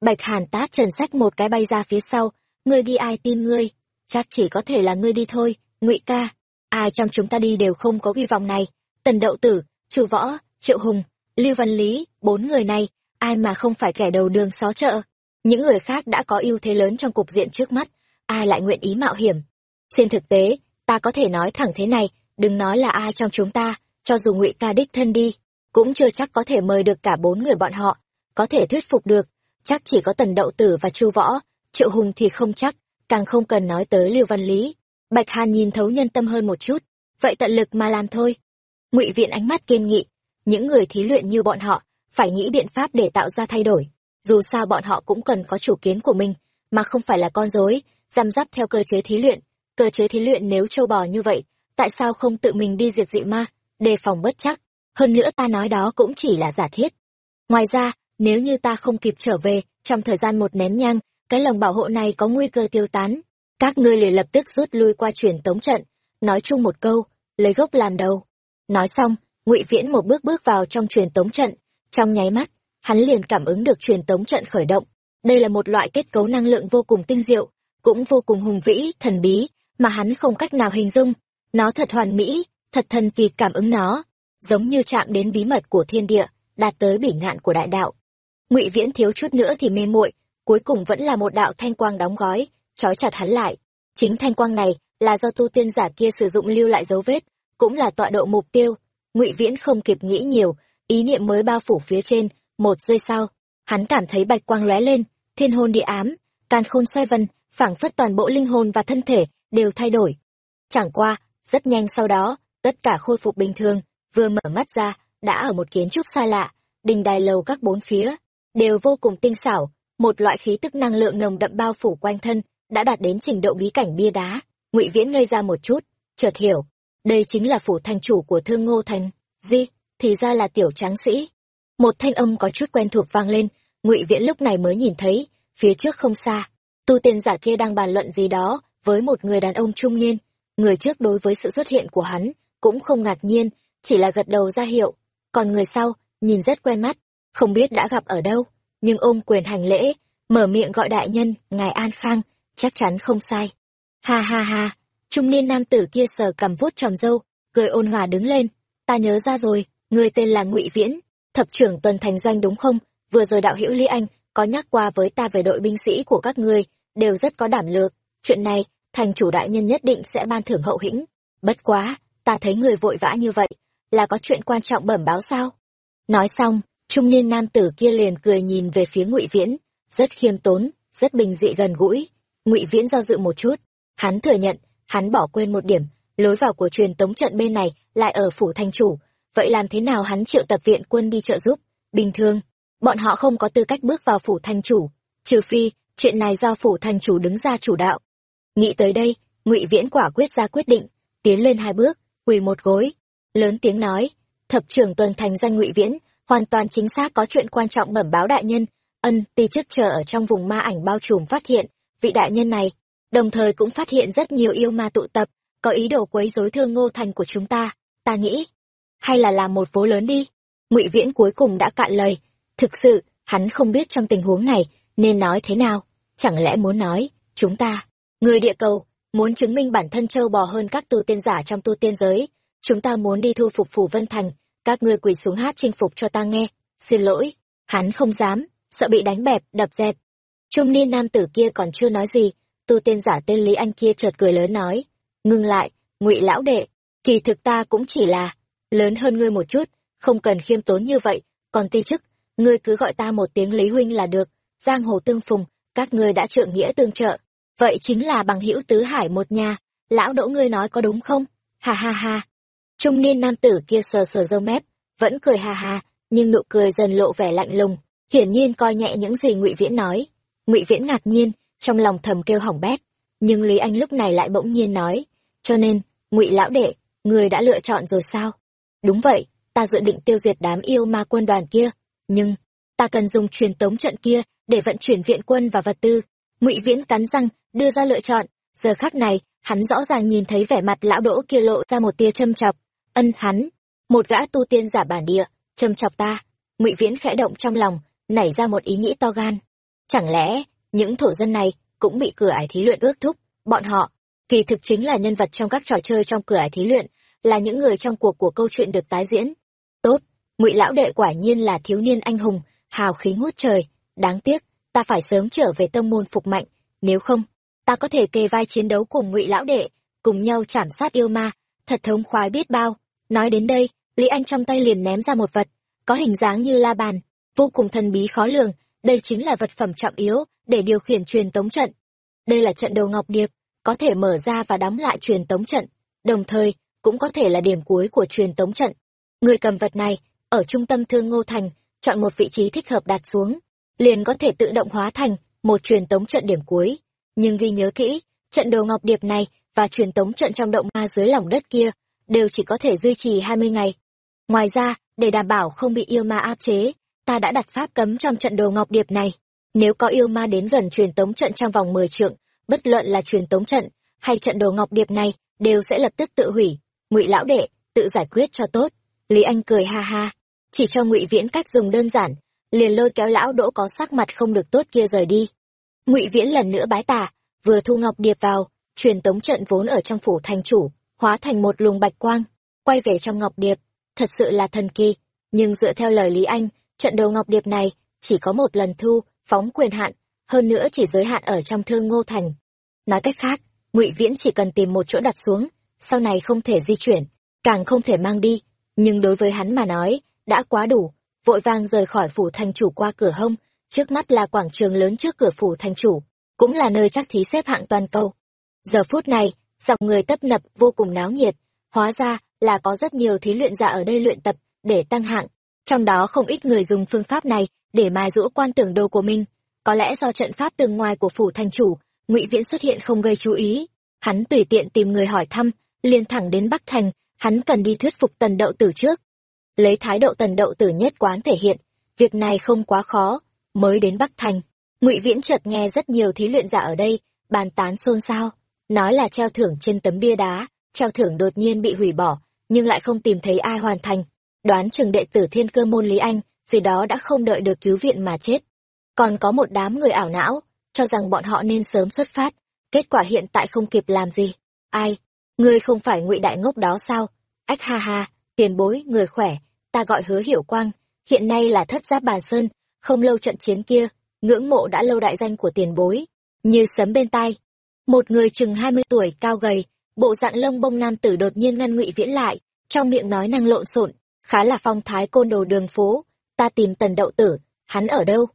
Bạch hàn tát trần sách một cái bay ra phía sau, ngươi đi ai tin ngươi? Chắc chỉ có thể là ngươi đi thôi, ngụy ca. Ai trong chúng ta đi đều không có hy vọng này. Tần đậu tử, chu võ, triệu hùng, lưu văn lý, bốn người này ai mà không phải kẻ đầu đường xó chợ. Những người khác đã có ưu thế lớn trong cục diện trước mắt, ai lại nguyện ý mạo hiểm? Trên thực tế, ta có thể nói thẳng thế này, đừng nói là ai trong chúng ta, cho dù ngụy ca đích thân đi, cũng chưa chắc có thể mời được cả bốn người bọn họ. Có thể thuyết phục được, chắc chỉ có tần đậu tử và chu võ, triệu hùng thì không chắc, càng không cần nói tới lưu văn lý. Bạch hàn nhìn thấu nhân tâm hơn một chút, vậy tận lực mà làm thôi. Ngụy viện ánh mắt kiên nghị, những người thí luyện như bọn họ phải nghĩ biện pháp để tạo ra thay đổi. Dù sao bọn họ cũng cần có chủ kiến của mình, mà không phải là con dối. Giam giáp theo cơ chế thí luyện. Cơ chế thí luyện nếu trâu bò như vậy, tại sao không tự mình đi diệt dị ma, đề phòng bất chắc? Hơn nữa ta nói đó cũng chỉ là giả thiết. Ngoài ra, nếu như ta không kịp trở về, trong thời gian một nén nhang, cái lồng bảo hộ này có nguy cơ tiêu tán. Các ngươi liền lập tức rút lui qua truyền tống trận, nói chung một câu, lấy gốc làm đầu. Nói xong, ngụy viễn một bước bước vào trong truyền tống trận trong nháy mắt, hắn liền cảm ứng được truyền tống trận khởi động. Đây là một loại kết cấu năng lượng vô cùng tinh diệu, cũng vô cùng hùng vĩ, thần bí, mà hắn không cách nào hình dung. Nó thật hoàn mỹ, thật thần kỳ cảm ứng nó, giống như chạm đến bí mật của thiên địa, đạt tới bỉ ngạn của đại đạo. Ngụy viễn thiếu chút nữa thì mê muội, cuối cùng vẫn là một đạo thanh quang đóng gói, trói chặt hắn lại. Chính thanh quang này là do tu tiên giả kia sử dụng lưu lại dấu vết, cũng là tọa độ mục tiêu. Ngụy viễn không kịp nghĩ nhiều ý niệm mới bao phủ phía trên, một giây sau, hắn cảm thấy bạch quang lóe lên, thiên hôn địa ám, càn khôn xoay vần phảng phất toàn bộ linh hồn và thân thể đều thay đổi. Chẳng qua, rất nhanh sau đó, tất cả khôi phục bình thường, vừa mở mắt ra, đã ở một kiến trúc xa lạ, đình đài lầu các bốn phía, đều vô cùng tinh xảo, một loại khí tức năng lượng nồng đậm bao phủ quanh thân, đã đạt đến trình độ bí cảnh bia đá. Ngụy viễn ngây ra một chút, chợt hiểu, đây chính là phủ thành chủ của thương ngô thành. Di thì ra là tiểu tráng sĩ. Một thanh âm có chút quen thuộc vang lên, ngụy viễn lúc này mới nhìn thấy, phía trước không xa. Tu tiên giả kia đang bàn luận gì đó với một người đàn ông trung niên. Người trước đối với sự xuất hiện của hắn cũng không ngạc nhiên, chỉ là gật đầu ra hiệu. Còn người sau, nhìn rất quen mắt, không biết đã gặp ở đâu, nhưng ôm quyền hành lễ, mở miệng gọi đại nhân, ngài an khang, chắc chắn không sai. Ha ha ha, trung niên nam tử kia sờ cầm vuốt tròm râu, cười ôn hòa đứng lên. Ta nhớ ra rồi người tên là ngụy viễn, thập trưởng tuần thành doanh đúng không? Vừa rồi đạo hữu lý anh có nhắc qua với ta về đội binh sĩ của các ngươi, đều rất có đảm lược chuyện này, thành chủ đại nhân nhất định sẽ ban thưởng hậu hĩnh. Bất quá, ta thấy người vội vã như vậy, là có chuyện quan trọng bẩm báo sao? Nói xong, trung niên nam tử kia liền cười nhìn về phía ngụy viễn, rất khiêm tốn, rất bình dị gần gũi. Ngụy viễn do dự một chút, hắn thừa nhận, hắn bỏ quên một điểm, lối vào của truyền tống trận bên này lại ở phủ thanh chủ vậy làm thế nào hắn triệu tập viện quân đi trợ giúp? Bình thường, bọn họ không có tư cách bước vào phủ thanh chủ, trừ phi chuyện này do phủ thanh chủ đứng ra chủ đạo. Nghĩ tới đây, ngụy viễn quả quyết ra quyết định, tiến lên hai bước, quỳ một gối, lớn tiếng nói, thập trưởng tuần thành danh ngụy viễn, hoàn toàn chính xác có chuyện quan trọng bẩm báo đại nhân, ân ti chức chờ ở trong vùng ma ảnh bao trùm phát hiện, vị đại nhân này, đồng thời cũng phát hiện rất nhiều yêu ma tụ tập, có ý đồ quấy rối thương ngô thành của chúng ta ta nghĩ hay là làm một phố lớn đi? Ngụy viễn cuối cùng đã cạn lời. Thực sự, hắn không biết trong tình huống này nên nói thế nào. Chẳng lẽ muốn nói, chúng ta, người địa cầu, muốn chứng minh bản thân châu bò hơn các tu tiên giả trong tu tiên giới. Chúng ta muốn đi thu phục phủ vân thành. Các ngươi quỳ xuống hát chinh phục cho ta nghe. Xin lỗi, hắn không dám, sợ bị đánh bẹp, đập dẹp. Trung niên nam tử kia còn chưa nói gì, tu tiên giả tên lý anh kia chợt cười lớn nói ngưng lại, ngụy lão đệ, kỳ thực ta cũng chỉ là lớn hơn ngươi một chút, không cần khiêm tốn như vậy, còn ti chức, ngươi cứ gọi ta một tiếng lý huynh là được, giang hồ tương phùng, các ngươi đã trượng nghĩa tương trợ, vậy chính là bằng hữu tứ hải một nhà, lão đỗ ngươi nói có đúng không? Ha ha ha. Trung niên nam tử kia sờ sờ râu mép, vẫn cười ha ha, nhưng nụ cười dần lộ vẻ lạnh lùng, hiển nhiên coi nhẹ những gì ngụy viễn nói. Ngụy viễn ngạc nhiên, trong lòng thầm kêu hỏng bét, nhưng lý anh lúc này lại bỗng nhiên nói, cho nên, ngụy lão đệ, người đã lựa chọn rồi sao? Đúng vậy, ta dự định tiêu diệt đám yêu ma quân đoàn kia, nhưng ta cần dùng truyền tống trận kia để vận chuyển viện quân và vật tư. Ngụy viễn cắn răng, đưa ra lựa chọn. Giờ khắc này, hắn rõ ràng nhìn thấy vẻ mặt lão đỗ kia lộ ra một tia châm chọc. Ân hắn, một gã tu tiên giả bản địa, châm chọc ta. Ngụy viễn khẽ động trong lòng, nảy ra một ý nghĩ to gan. Chẳng lẽ, những thổ dân này cũng bị cửa ải thí luyện ước thúc? Bọn họ, kỳ thực chính là nhân vật trong các trò chơi trong cửa ải thí luyện là những người trong cuộc của câu chuyện được tái diễn. Tốt, ngụy lão đệ quả nhiên là thiếu niên anh hùng, hào khí ngút trời. Đáng tiếc, ta phải sớm trở về tông môn phục mạnh, nếu không, ta có thể kề vai chiến đấu cùng ngụy lão đệ, cùng nhau chảm sát yêu ma, thật thống khoái biết bao. Nói đến đây, lý anh trong tay liền ném ra một vật, có hình dáng như la bàn, vô cùng thần bí khó lường. Đây chính là vật phẩm trọng yếu để điều khiển truyền tống trận. Đây là trận đầu ngọc điệp, có thể mở ra và đóng lại truyền tống trận. Đồng thời cũng có thể là điểm cuối của truyền tống trận. Người cầm vật này, ở trung tâm thương ngô thành, chọn một vị trí thích hợp đặt xuống, liền có thể tự động hóa thành một truyền tống trận điểm cuối. Nhưng ghi nhớ kỹ, trận đồ ngọc điệp này và truyền tống trận trong động ma dưới lòng đất kia đều chỉ có thể duy trì hai mươi ngày. Ngoài ra, để đảm bảo không bị yêu ma áp chế, ta đã đặt pháp cấm trong trận đồ ngọc điệp này. Nếu có yêu ma đến gần truyền tống trận trong vòng mười trượng, bất luận là truyền tống trận hay trận đồ ngọc điệp này, đều sẽ lập tức tự hủy ngụy lão đệ, tự giải quyết cho tốt. Lý anh cười ha ha. Chỉ cho ngụy viễn cách dùng đơn giản, liền lôi kéo lão đỗ có sắc mặt không được tốt kia rời đi. Ngụy viễn lần nữa bái tả vừa thu ngọc điệp vào, truyền tống trận vốn ở trong phủ thành chủ, hóa thành một luồng bạch quang, quay về trong ngọc điệp. Thật sự là thần kỳ, nhưng dựa theo lời lý anh, trận đầu ngọc điệp này chỉ có một lần thu, phóng quyền hạn, hơn nữa chỉ giới hạn ở trong thương ngô thành. Nói cách khác, ngụy viễn chỉ cần tìm một chỗ đặt xuống sau này không thể di chuyển, càng không thể mang đi. Nhưng đối với hắn mà nói, đã quá đủ. Vội vàng rời khỏi phủ thành chủ qua cửa hông, trước mắt là quảng trường lớn trước cửa phủ thành chủ, cũng là nơi chắc thí xếp hạng toàn cầu. Giờ phút này, dòng người tấp nập, vô cùng náo nhiệt. Hóa ra là có rất nhiều thí luyện giả ở đây luyện tập để tăng hạng. Trong đó không ít người dùng phương pháp này để mài giũa quan tưởng đồ của mình. Có lẽ do trận pháp tường ngoài của phủ thành chủ, ngụy viễn xuất hiện không gây chú ý. Hắn tùy tiện tìm người hỏi thăm liền thẳng đến bắc thành, hắn cần đi thuyết phục tần đậu tử trước. Lấy thái độ tần đậu tử nhất quán thể hiện, việc này không quá khó, mới đến bắc thành, ngụy viễn chợt nghe rất nhiều thí luyện giả ở đây, bàn tán xôn xao, nói là treo thưởng trên tấm bia đá, treo thưởng đột nhiên bị hủy bỏ, nhưng lại không tìm thấy ai hoàn thành, đoán Trường đệ tử thiên cơ môn lý anh, gì đó đã không đợi được cứu viện mà chết. Còn có một đám người ảo não, cho rằng bọn họ nên sớm xuất phát, kết quả hiện tại không kịp làm gì, ai ngươi không phải ngụy đại ngốc đó sao? Ách ha ha, tiền bối, người khỏe, ta gọi hứa hiểu quang. Hiện nay là thất giáp bàn sơn, không lâu trận chiến kia, ngưỡng mộ đã lâu đại danh của tiền bối. Như sấm bên tai. Một người chừng hai mươi tuổi, cao gầy, bộ dạng lông bông nam tử đột nhiên ngăn ngụy viễn lại, trong miệng nói năng lộn xộn, khá là phong thái côn đồ đường phố. Ta tìm tần đậu tử, hắn ở đâu?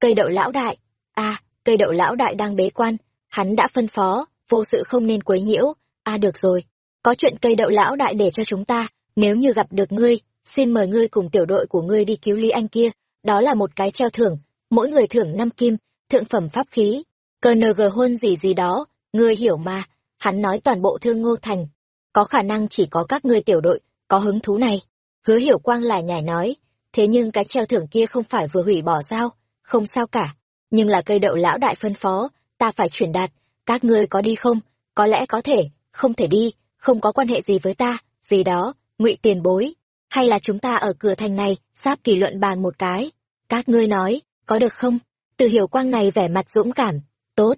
Cây đậu lão đại. À cây đậu lão đại đang bế quan, hắn đã phân phó, vô sự không nên quấy nhiễu à được rồi. Có chuyện cây đậu lão đại để cho chúng ta. Nếu như gặp được ngươi, xin mời ngươi cùng tiểu đội của ngươi đi cứu lý anh kia. Đó là một cái treo thưởng. Mỗi người thưởng năm kim, thượng phẩm pháp khí. Cờ nờ gờ hôn gì gì đó. Ngươi hiểu mà. Hắn nói toàn bộ thương ngô thành. Có khả năng chỉ có các ngươi tiểu đội, có hứng thú này. Hứa hiểu quang lại nhảy nói. Thế nhưng cái treo thưởng kia không phải vừa hủy bỏ sao? Không sao cả. Nhưng là cây đậu lão đại phân phó, ta phải chuyển đạt. Các ngươi có đi không? Có lẽ có thể không thể đi, không có quan hệ gì với ta, gì đó, ngụy tiền bối. Hay là chúng ta ở cửa thành này, sáp kỳ luận bàn một cái. Các ngươi nói, có được không? Từ hiểu quang này vẻ mặt dũng cảm, tốt.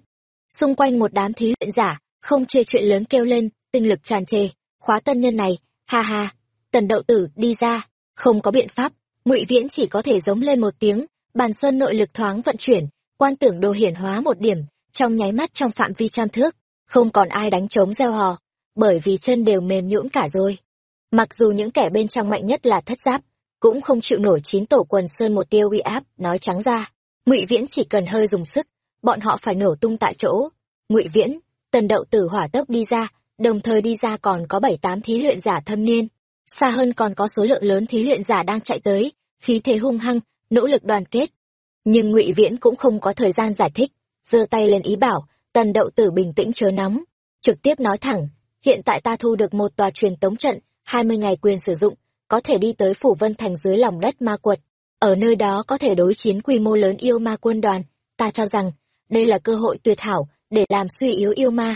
Xung quanh một đám thí luyện giả, không chê chuyện lớn kêu lên, tinh lực tràn trề, khóa tân nhân này, ha ha. Tần đậu tử đi ra, không có biện pháp, ngụy viễn chỉ có thể giống lên một tiếng, bàn sơn nội lực thoáng vận chuyển, quan tưởng đồ hiển hóa một điểm, trong nháy mắt trong phạm vi trăm thước không còn ai đánh trống gieo hò, bởi vì chân đều mềm nhũn cả rồi. Mặc dù những kẻ bên trong mạnh nhất là thất giáp, cũng không chịu nổi chín tổ quần sơn một tiêu uy áp, nói trắng ra. Ngụy viễn chỉ cần hơi dùng sức, bọn họ phải nổ tung tại chỗ. Ngụy viễn, tần đậu tử hỏa tốc đi ra, đồng thời đi ra còn có bảy tám thí luyện giả thâm niên. Xa hơn còn có số lượng lớn thí luyện giả đang chạy tới, khí thế hung hăng, nỗ lực đoàn kết. Nhưng ngụy viễn cũng không có thời gian giải thích, giơ tay lên ý bảo tần đậu tử bình tĩnh chớ nóng, trực tiếp nói thẳng, hiện tại ta thu được một tòa truyền tống trận, hai mươi ngày quyền sử dụng, có thể đi tới phủ vân thành dưới lòng đất ma quật. Ở nơi đó có thể đối chiến quy mô lớn yêu ma quân đoàn. Ta cho rằng, đây là cơ hội tuyệt hảo để làm suy yếu yêu ma,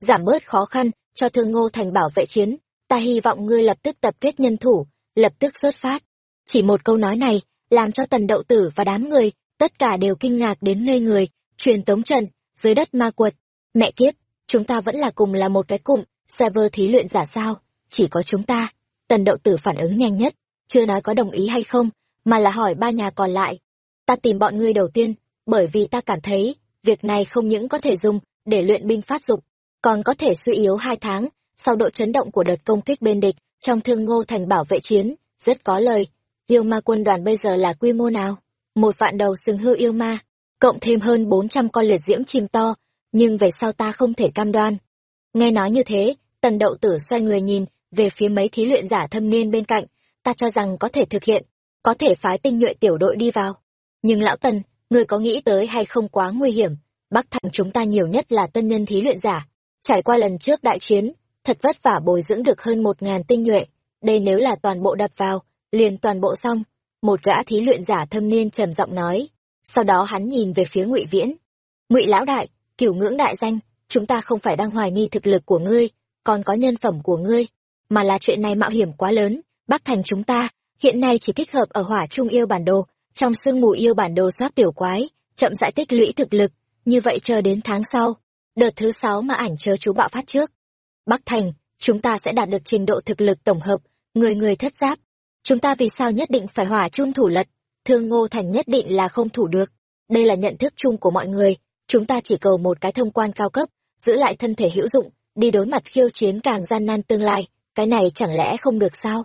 giảm bớt khó khăn cho thương ngô thành bảo vệ chiến. Ta hy vọng ngươi lập tức tập kết nhân thủ, lập tức xuất phát. Chỉ một câu nói này, làm cho tần đậu tử và đám người, tất cả đều kinh ngạc đến ngây người. Truyền tống trận dưới đất ma quật. Mẹ kiếp, chúng ta vẫn là cùng là một cái cụm, server thí luyện giả sao? Chỉ có chúng ta. Tần đậu tử phản ứng nhanh nhất. Chưa nói có đồng ý hay không, mà là hỏi ba nhà còn lại. Ta tìm bọn ngươi đầu tiên, bởi vì ta cảm thấy, việc này không những có thể dùng để luyện binh phát dục, còn có thể suy yếu hai tháng sau độ chấn động của đợt công kích bên địch trong thương ngô thành bảo vệ chiến. Rất có lời. Yêu ma quân đoàn bây giờ là quy mô nào? Một vạn đầu sừng hư yêu ma cộng thêm hơn bốn trăm con liệt diễm chim to, nhưng về sau ta không thể cam đoan. Nghe nói như thế, tần đậu tử xoay người nhìn về phía mấy thí luyện giả thâm niên bên cạnh, ta cho rằng có thể thực hiện, có thể phái tinh nhuệ tiểu đội đi vào. Nhưng lão tần người có nghĩ tới hay không quá nguy hiểm, bắc thành chúng ta nhiều nhất là tân nhân thí luyện giả. Trải qua lần trước đại chiến, thật vất vả bồi dưỡng được hơn một ngàn tinh nhuệ, đây nếu là toàn bộ đập vào, liền toàn bộ xong, một gã thí luyện giả thâm niên trầm giọng nói sau đó hắn nhìn về phía ngụy viễn. Ngụy lão đại cửu ngưỡng đại danh, chúng ta không phải đang hoài nghi thực lực của ngươi, còn có nhân phẩm của ngươi, mà là chuyện này mạo hiểm quá lớn, bắc thành chúng ta, hiện nay chỉ thích hợp ở hỏa trung yêu bản đồ, trong sương mù yêu bản đồ soát tiểu quái, chậm rãi tích lũy thực lực, như vậy chờ đến tháng sau, đợt thứ sáu mà ảnh chớ chú bạo phát trước. Bắc thành, chúng ta sẽ đạt được trình độ thực lực tổng hợp, người người thất giáp. Chúng ta vì sao nhất định phải hỏa trung thủ lật thương ngô thành nhất định là không thủ được. Đây là nhận thức chung của mọi người. Chúng ta chỉ cầu một cái thông quan cao cấp, giữ lại thân thể hữu dụng, đi đối mặt khiêu chiến càng gian nan tương lai. Cái này chẳng lẽ không được sao?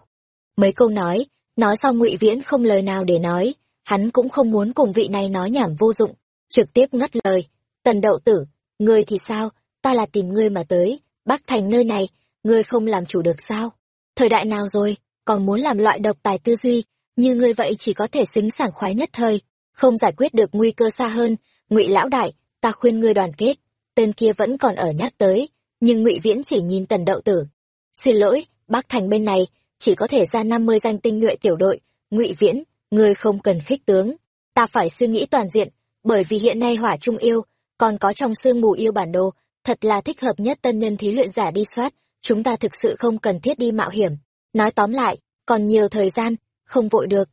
Mấy câu nói nói xong ngụy viễn không lời nào để nói. Hắn cũng không muốn cùng vị này nói nhảm vô dụng. Trực tiếp ngắt lời. Tần đậu tử, ngươi thì sao? Ta là tìm ngươi mà tới. Bắc thành nơi này, ngươi không làm chủ được sao? Thời đại nào rồi? Còn muốn làm loại độc tài tư duy như ngươi vậy chỉ có thể xính sảng khoái nhất thời không giải quyết được nguy cơ xa hơn ngụy lão đại ta khuyên ngươi đoàn kết. Tên kia vẫn còn ở nhắc tới nhưng ngụy viễn chỉ nhìn tần đậu tử. Xin lỗi bắc thành bên này chỉ có thể ra năm mươi danh tinh nhuệ tiểu đội. Ngụy viễn ngươi không cần khích tướng. Ta phải suy nghĩ toàn diện bởi vì hiện nay hỏa trung yêu, còn có trong sương mù yêu bản đồ, thật là thích hợp nhất tân nhân thí luyện giả đi soát, chúng ta thực sự không cần thiết đi mạo hiểm. Nói tóm lại, còn nhiều thời gian, không vội được.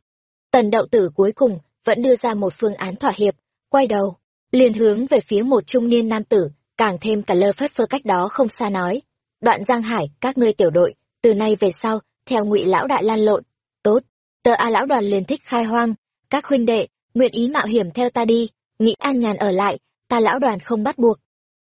Tần đậu tử cuối cùng vẫn đưa ra một phương án thỏa hiệp, quay đầu, liền hướng về phía một trung niên nam tử, càng thêm cả lơ phất phơ cách đó không xa nói. Đoạn Giang Hải, các ngươi tiểu đội, từ nay về sau, theo ngụy lão đại lan lộn. Tốt, tờ A lão đoàn liền thích khai hoang, các huynh đệ, nguyện ý mạo hiểm theo ta đi, nghĩ an nhàn ở lại, ta lão đoàn không bắt buộc.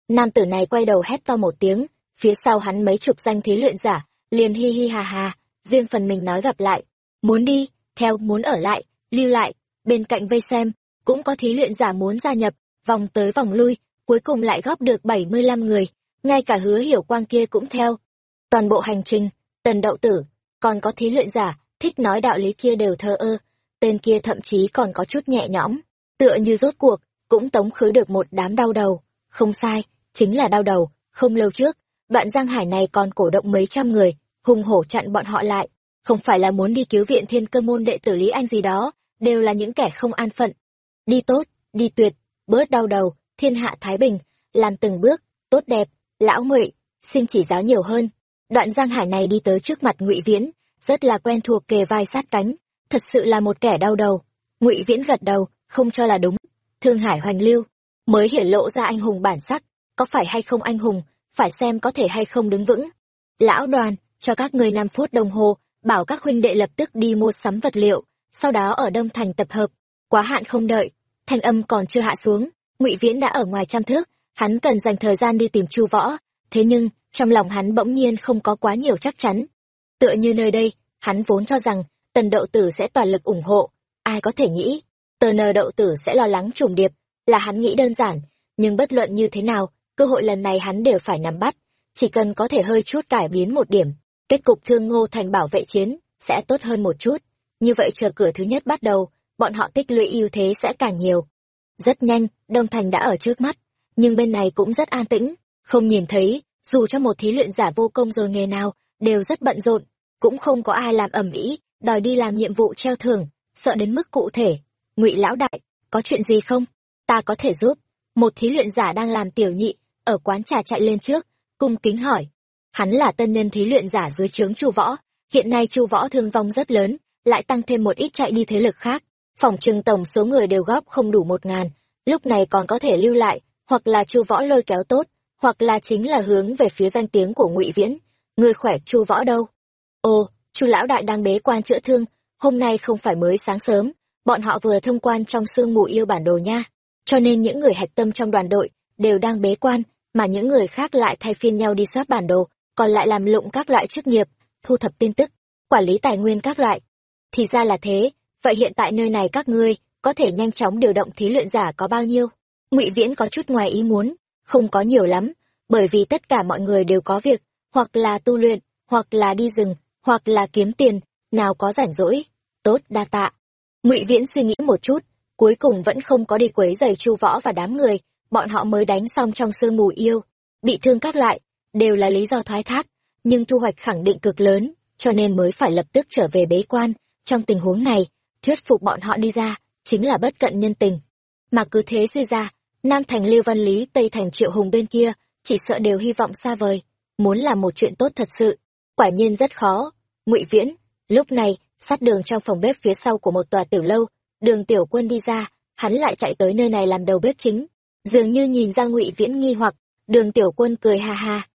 Nam tử này quay đầu hét to một tiếng, phía sau hắn mấy chục danh thí luyện giả, liền hi hi hà hà, riêng phần mình nói gặp lại. Muốn đi, theo muốn ở lại, lưu lại, bên cạnh vây xem, cũng có thí luyện giả muốn gia nhập, vòng tới vòng lui, cuối cùng lại góp được 75 người, ngay cả hứa hiểu quang kia cũng theo. Toàn bộ hành trình, tần đậu tử, còn có thí luyện giả, thích nói đạo lý kia đều thơ ơ, tên kia thậm chí còn có chút nhẹ nhõm, tựa như rốt cuộc, cũng tống khứ được một đám đau đầu. Không sai, chính là đau đầu, không lâu trước, bạn giang hải này còn cổ động mấy trăm người, hùng hổ chặn bọn họ lại, không phải là muốn đi cứu viện thiên cơ môn đệ tử Lý Anh gì đó, đều là những kẻ không an phận. Đi tốt, đi tuyệt, bớt đau đầu, thiên hạ thái bình, làm từng bước, tốt đẹp, lão ngụy, xin chỉ giáo nhiều hơn. Đoạn giang hải này đi tới trước mặt ngụy Viễn, rất là quen thuộc kề vai sát cánh, thật sự là một kẻ đau đầu. ngụy Viễn gật đầu, không cho là đúng. Thương Hải hoành lưu, mới hiển lộ ra anh hùng bản sắc, có phải hay không anh hùng, phải xem có thể hay không đứng vững. Lão đoàn, cho các người năm phút đồng hồ, bảo các huynh đệ lập tức đi mua sắm vật liệu, sau đó ở Đông Thành tập hợp. Quá hạn không đợi, thanh âm còn chưa hạ xuống, ngụy Viễn đã ở ngoài trăm thước, hắn cần dành thời gian đi tìm Chu Võ, thế nhưng, trong lòng hắn bỗng nhiên không có quá nhiều chắc chắn. Tựa như nơi đây, hắn vốn cho rằng, tần đậu tử sẽ toàn lực ủng hộ, ai có thể nghĩ, tờ nờ đậu tử sẽ lo lắng trùng điệp, là hắn nghĩ đơn giản, nhưng bất luận như thế nào, cơ hội lần này hắn đều phải nắm bắt, chỉ cần có thể hơi chút cải biến một điểm, kết cục thương ngô thành bảo vệ chiến, sẽ tốt hơn một chút. Như vậy chờ cửa thứ nhất bắt đầu, bọn họ tích lũy ưu thế sẽ càng nhiều. Rất nhanh, Đông Thành đã ở trước mắt, nhưng bên này cũng rất an tĩnh, không nhìn thấy, dù cho một thí luyện giả vô công rồi nghề nào, đều rất bận rộn, cũng không có ai làm ẩm ĩ, đòi đi làm nhiệm vụ treo thưởng, sợ đến mức cụ thể. Ngụy lão đại, có chuyện gì không? Ta có thể giúp. Một thí luyện giả đang làm tiểu nhị, ở quán trà chạy lên trước, cung kính hỏi. Hắn là tân nhân thí luyện giả dưới trướng Chu Võ, hiện nay Chu Võ thương vong rất lớn, lại tăng thêm một ít chạy đi thế lực khác, phòng trừng tổng số người đều góp không đủ một ngàn, lúc này còn có thể lưu lại, hoặc là Chu Võ lôi kéo tốt, hoặc là chính là hướng về phía danh tiếng của Ngụy Viễn. Người khỏe Chu Võ đâu? Ồ, Chu lão đại đang bế quan chữa thương, hôm nay không phải mới sáng sớm, bọn họ vừa thông quan trong sương mù yêu bản đồ nha, cho nên những người hạch tâm trong đoàn đội đều đang bế quan, mà những người khác lại thay phiên nhau đi soát bản đồ, còn lại làm lụng các loại chức nghiệp, thu thập tin tức, quản lý tài nguyên các loại. Thì ra là thế, vậy hiện tại nơi này các ngươi có thể nhanh chóng điều động thí luyện giả có bao nhiêu? Ngụy Viễn có chút ngoài ý muốn, không có nhiều lắm, bởi vì tất cả mọi người đều có việc, hoặc là tu luyện, hoặc là đi rừng, hoặc là kiếm tiền, nào có rảnh rỗi. Tốt, đa tạ. Ngụy Viễn suy nghĩ một chút, cuối cùng vẫn không có đi quấy giày Chu Võ và đám người, bọn họ mới đánh xong trong sương mù yêu, bị thương các loại, đều là lý do thoái thác, nhưng thu hoạch khẳng định cực lớn, cho nên mới phải lập tức trở về bế quan. Trong tình huống này, thuyết phục bọn họ đi ra, chính là bất cận nhân tình. Mà cứ thế suy ra, Nam Thành Lưu Văn Lý, Tây Thành Triệu Hùng bên kia, chỉ sợ đều hy vọng xa vời, muốn làm một chuyện tốt thật sự, quả nhiên rất khó. Ngụy Viễn, lúc này, sát đường trong phòng bếp phía sau của một tòa tiểu lâu, đường tiểu quân đi ra, hắn lại chạy tới nơi này làm đầu bếp chính. Dường như nhìn ra Ngụy Viễn nghi hoặc, đường tiểu quân cười ha ha.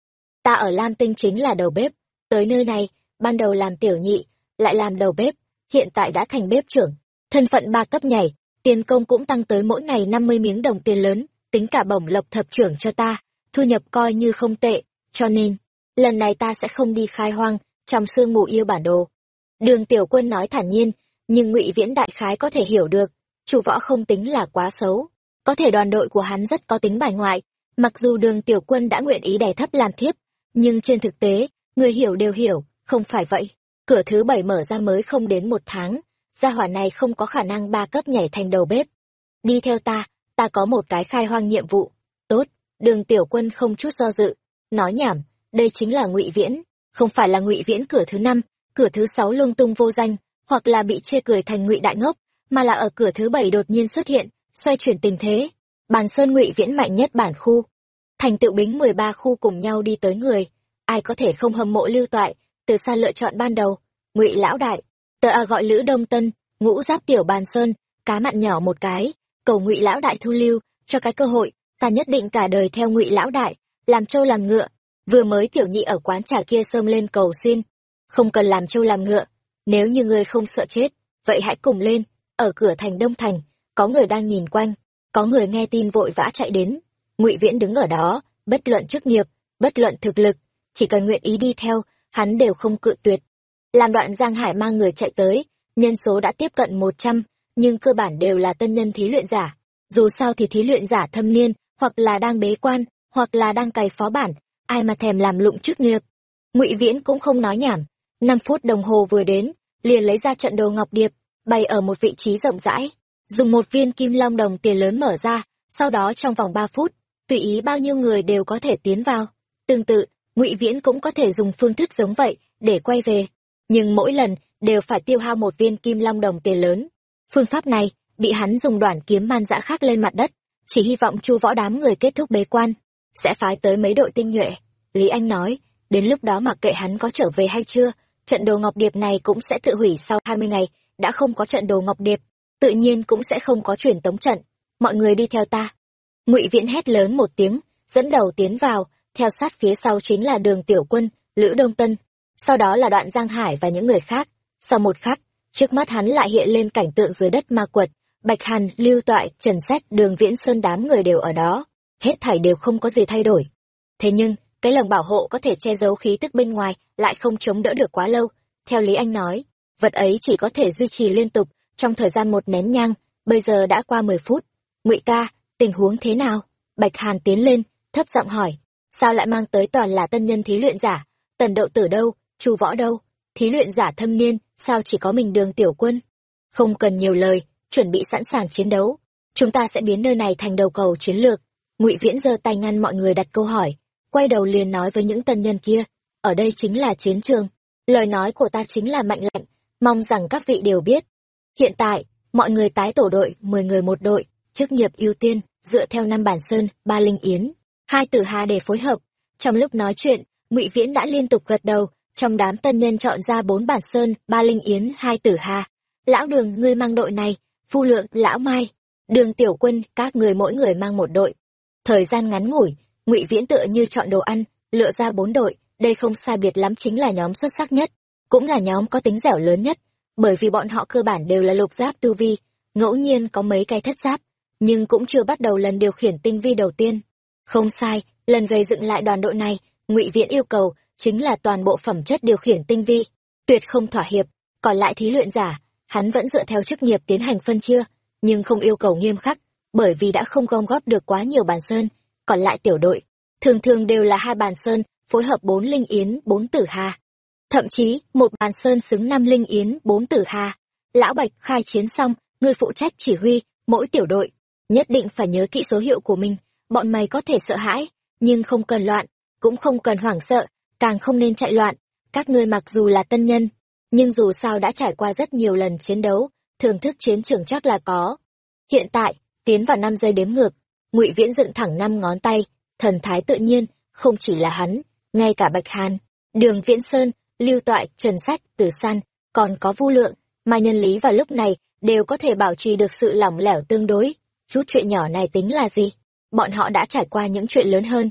Ta ở Lam Tinh chính là đầu bếp, tới nơi này, ban đầu làm tiểu nhị, lại làm đầu bếp, hiện tại đã thành bếp trưởng, thân phận ba cấp nhảy, tiền công cũng tăng tới mỗi ngày năm mươi miếng đồng tiền lớn, tính cả bổng lộc thập trưởng cho ta, thu nhập coi như không tệ, cho nên, lần này ta sẽ không đi khai hoang, trong sương mù yêu bản đồ. Đường tiểu quân nói thản nhiên, nhưng ngụy Viễn đại khái có thể hiểu được, chủ võ không tính là quá xấu, có thể đoàn đội của hắn rất có tính bài ngoại, mặc dù đường tiểu quân đã nguyện ý đè thấp làm thiếp, nhưng trên thực tế, người hiểu đều hiểu, không phải vậy. Cửa thứ bảy mở ra mới không đến một tháng, gia hỏa này không có khả năng ba cấp nhảy thành đầu bếp. Đi theo ta, ta có một cái khai hoang nhiệm vụ. Tốt, đường tiểu quân không chút do dự, nói nhảm, đây chính là ngụy Viễn, không phải là ngụy Viễn cửa thứ năm, cửa thứ sáu lung tung vô danh, hoặc là bị chê cười thành ngụy đại ngốc, mà là ở cửa thứ bảy đột nhiên xuất hiện, xoay chuyển tình thế bàn sơn ngụy viễn mạnh nhất bản khu thành tựu bính mười ba khu cùng nhau đi tới người. Ai có thể không hâm mộ lưu toại, từ xa lựa chọn ban đầu. Ngụy lão đại, tờ a gọi lữ đông tân, ngũ giáp tiểu bàn sơn, cá mặn nhỏ một cái, cầu ngụy lão đại thu lưu, cho cái cơ hội, ta nhất định cả đời theo ngụy lão đại, làm trâu làm ngựa. Vừa mới tiểu nhị ở quán trà kia xơm lên cầu xin. Không cần làm trâu làm ngựa, nếu như ngươi không sợ chết, vậy hãy cùng lên, ở cửa thành đông thành, có người đang nhìn quanh, có người nghe tin vội vã chạy đến ngụy viễn đứng ở đó, bất luận chức nghiệp, bất luận thực lực, chỉ cần nguyện ý đi theo, hắn đều không cự tuyệt. Làm đoạn giang hải mang người chạy tới, nhân số đã tiếp cận một trăm, nhưng cơ bản đều là tân nhân thí luyện giả. Dù sao thì thí luyện giả thâm niên, hoặc là đang bế quan, hoặc là đang cày phó bản, ai mà thèm làm lụng chức nghiệp. Ngụy viễn cũng không nói nhảm, năm phút đồng hồ vừa đến, liền lấy ra trận đồ ngọc điệp, bày ở một vị trí rộng rãi, dùng một viên kim long đồng tiền lớn mở ra, sau đó trong vòng ba phút tùy ý bao nhiêu người đều có thể tiến vào. Tương tự, ngụy viễn cũng có thể dùng phương thức giống vậy để quay về. Nhưng mỗi lần đều phải tiêu hao một viên kim long đồng tiền lớn. Phương pháp này bị hắn dùng đoạn kiếm man dã khác lên mặt đất, chỉ hy vọng chu võ đám người kết thúc bế quan, sẽ phái tới mấy đội tinh nhuệ. Lý anh nói, đến lúc đó mặc kệ hắn có trở về hay chưa, trận đồ ngọc điệp này cũng sẽ tự hủy sau hai mươi ngày, đã không có trận đồ ngọc điệp, tự nhiên cũng sẽ không có truyền tống trận. Mọi người đi theo ta ngụy viễn hét lớn một tiếng, dẫn đầu tiến vào, theo sát phía sau chính là đường tiểu quân, lữ đông tân. Sau đó là đoạn giang hải và những người khác. Sau một khắc, trước mắt hắn lại hiện lên cảnh tượng dưới đất ma quật. Bạch hàn, lưu toại, trần xét, đường viễn sơn đám người đều ở đó. Hết thảy đều không có gì thay đổi. Thế nhưng, cái lồng bảo hộ có thể che giấu khí tức bên ngoài lại không chống đỡ được quá lâu. Theo lý anh nói, vật ấy chỉ có thể duy trì liên tục trong thời gian một nén nhang. Bây giờ đã qua mười phút. Ngụy ca tình huống thế nào? Bạch hàn tiến lên, thấp giọng hỏi, sao lại mang tới toàn là tân nhân thí luyện giả? Tần đậu tử đâu? Chu võ đâu? Thí luyện giả thâm niên, sao chỉ có mình đường tiểu quân? Không cần nhiều lời, chuẩn bị sẵn sàng chiến đấu. Chúng ta sẽ biến nơi này thành đầu cầu chiến lược. Ngụy viễn giơ tay ngăn mọi người đặt câu hỏi, quay đầu liền nói với những tân nhân kia, ở đây chính là chiến trường. Lời nói của ta chính là mạnh lạnh, mong rằng các vị đều biết. Hiện tại, mọi người tái tổ đội, mười người một đội chức nghiệp ưu tiên, dựa theo năm bản sơn, ba linh yến. Hai tử hà để phối hợp. Trong lúc nói chuyện, ngụy viễn đã liên tục gật đầu. Trong đám tân nhân chọn ra bốn bản sơn, ba linh yến, hai tử hà. Lão đường, ngươi mang đội này. Phu lượng, lão mai. Đường tiểu quân, các người mỗi người mang một đội. Thời gian ngắn ngủi, ngụy viễn tựa như chọn đồ ăn, lựa ra bốn đội. Đây không sai biệt lắm chính là nhóm xuất sắc nhất, cũng là nhóm có tính dẻo lớn nhất, bởi vì bọn họ cơ bản đều là lục giáp tu vi, ngẫu nhiên có mấy cái thất giáp nhưng cũng chưa bắt đầu lần điều khiển tinh vi đầu tiên. Không sai, lần gây dựng lại đoàn đội này, ngụy viễn yêu cầu chính là toàn bộ phẩm chất điều khiển tinh vi, tuyệt không thỏa hiệp. Còn lại thí luyện giả, hắn vẫn dựa theo chức nghiệp tiến hành phân chia, nhưng không yêu cầu nghiêm khắc, bởi vì đã không gom góp được quá nhiều bàn sơn. Còn lại tiểu đội, thường thường đều là hai bàn sơn, phối hợp bốn linh yến, bốn tử hà. Thậm chí, một bàn sơn xứng năm linh yến, bốn tử hà. Lão bạch khai chiến xong, người phụ trách chỉ huy, mỗi tiểu đội nhất định phải nhớ kỹ số hiệu của mình. Bọn mày có thể sợ hãi, nhưng không cần loạn, cũng không cần hoảng sợ, càng không nên chạy loạn. Các ngươi mặc dù là tân nhân, nhưng dù sao đã trải qua rất nhiều lần chiến đấu, thưởng thức chiến trường chắc là có. Hiện tại, tiến vào năm giây đếm ngược, ngụy viễn dựng thẳng năm ngón tay, thần thái tự nhiên, không chỉ là hắn, ngay cả bạch hàn, đường viễn sơn, lưu toại, trần sách, tử san, còn có vu lượng, mà nhân lý vào lúc này đều có thể bảo trì được sự lỏng lẻo tương đối chút chuyện nhỏ này tính là gì? Bọn họ đã trải qua những chuyện lớn hơn.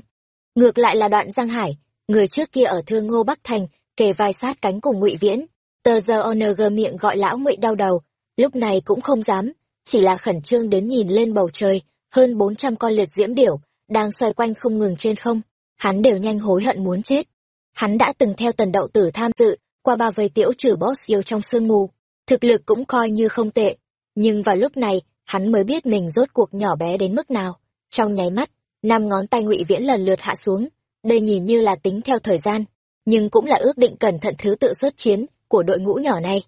Ngược lại là đoạn giang hải, người trước kia ở thương ngô bắc thành, kề vai sát cánh cùng ngụy viễn. Tờ giờ ong miệng gọi lão ngụy đau đầu, lúc này cũng không dám, chỉ là khẩn trương đến nhìn lên bầu trời, hơn bốn trăm con liệt diễm điểu đang xoay quanh không ngừng trên không. Hắn đều nhanh hối hận muốn chết. Hắn đã từng theo tần đậu tử tham dự qua ba vây tiễu trừ boss yêu trong sương mù. Thực lực cũng coi như không tệ. Nhưng vào lúc này hắn mới biết mình rốt cuộc nhỏ bé đến mức nào. Trong nháy mắt, năm ngón tay ngụy viễn lần lượt hạ xuống, đây nhìn như là tính theo thời gian, nhưng cũng là ước định cẩn thận thứ tự xuất chiến của đội ngũ nhỏ này.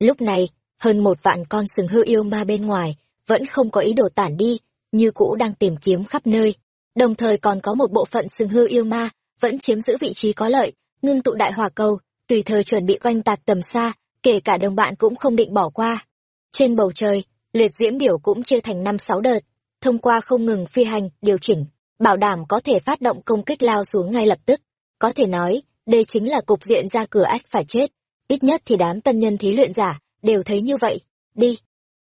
Lúc này, hơn một vạn con sừng hư yêu ma bên ngoài vẫn không có ý đồ tản đi, như cũ đang tìm kiếm khắp nơi. Đồng thời còn có một bộ phận sừng hư yêu ma vẫn chiếm giữ vị trí có lợi, ngưng tụ đại hỏa cầu, tùy thời chuẩn bị quanh tạc tầm xa, kể cả đồng bạn cũng không định bỏ qua. Trên bầu trời liệt diễm điểu cũng chia thành năm sáu đợt, thông qua không ngừng phi hành, điều chỉnh, bảo đảm có thể phát động công kích lao xuống ngay lập tức. Có thể nói, đây chính là cục diện ra cửa ách phải chết. Ít nhất thì đám tân nhân thí luyện giả đều thấy như vậy. Đi.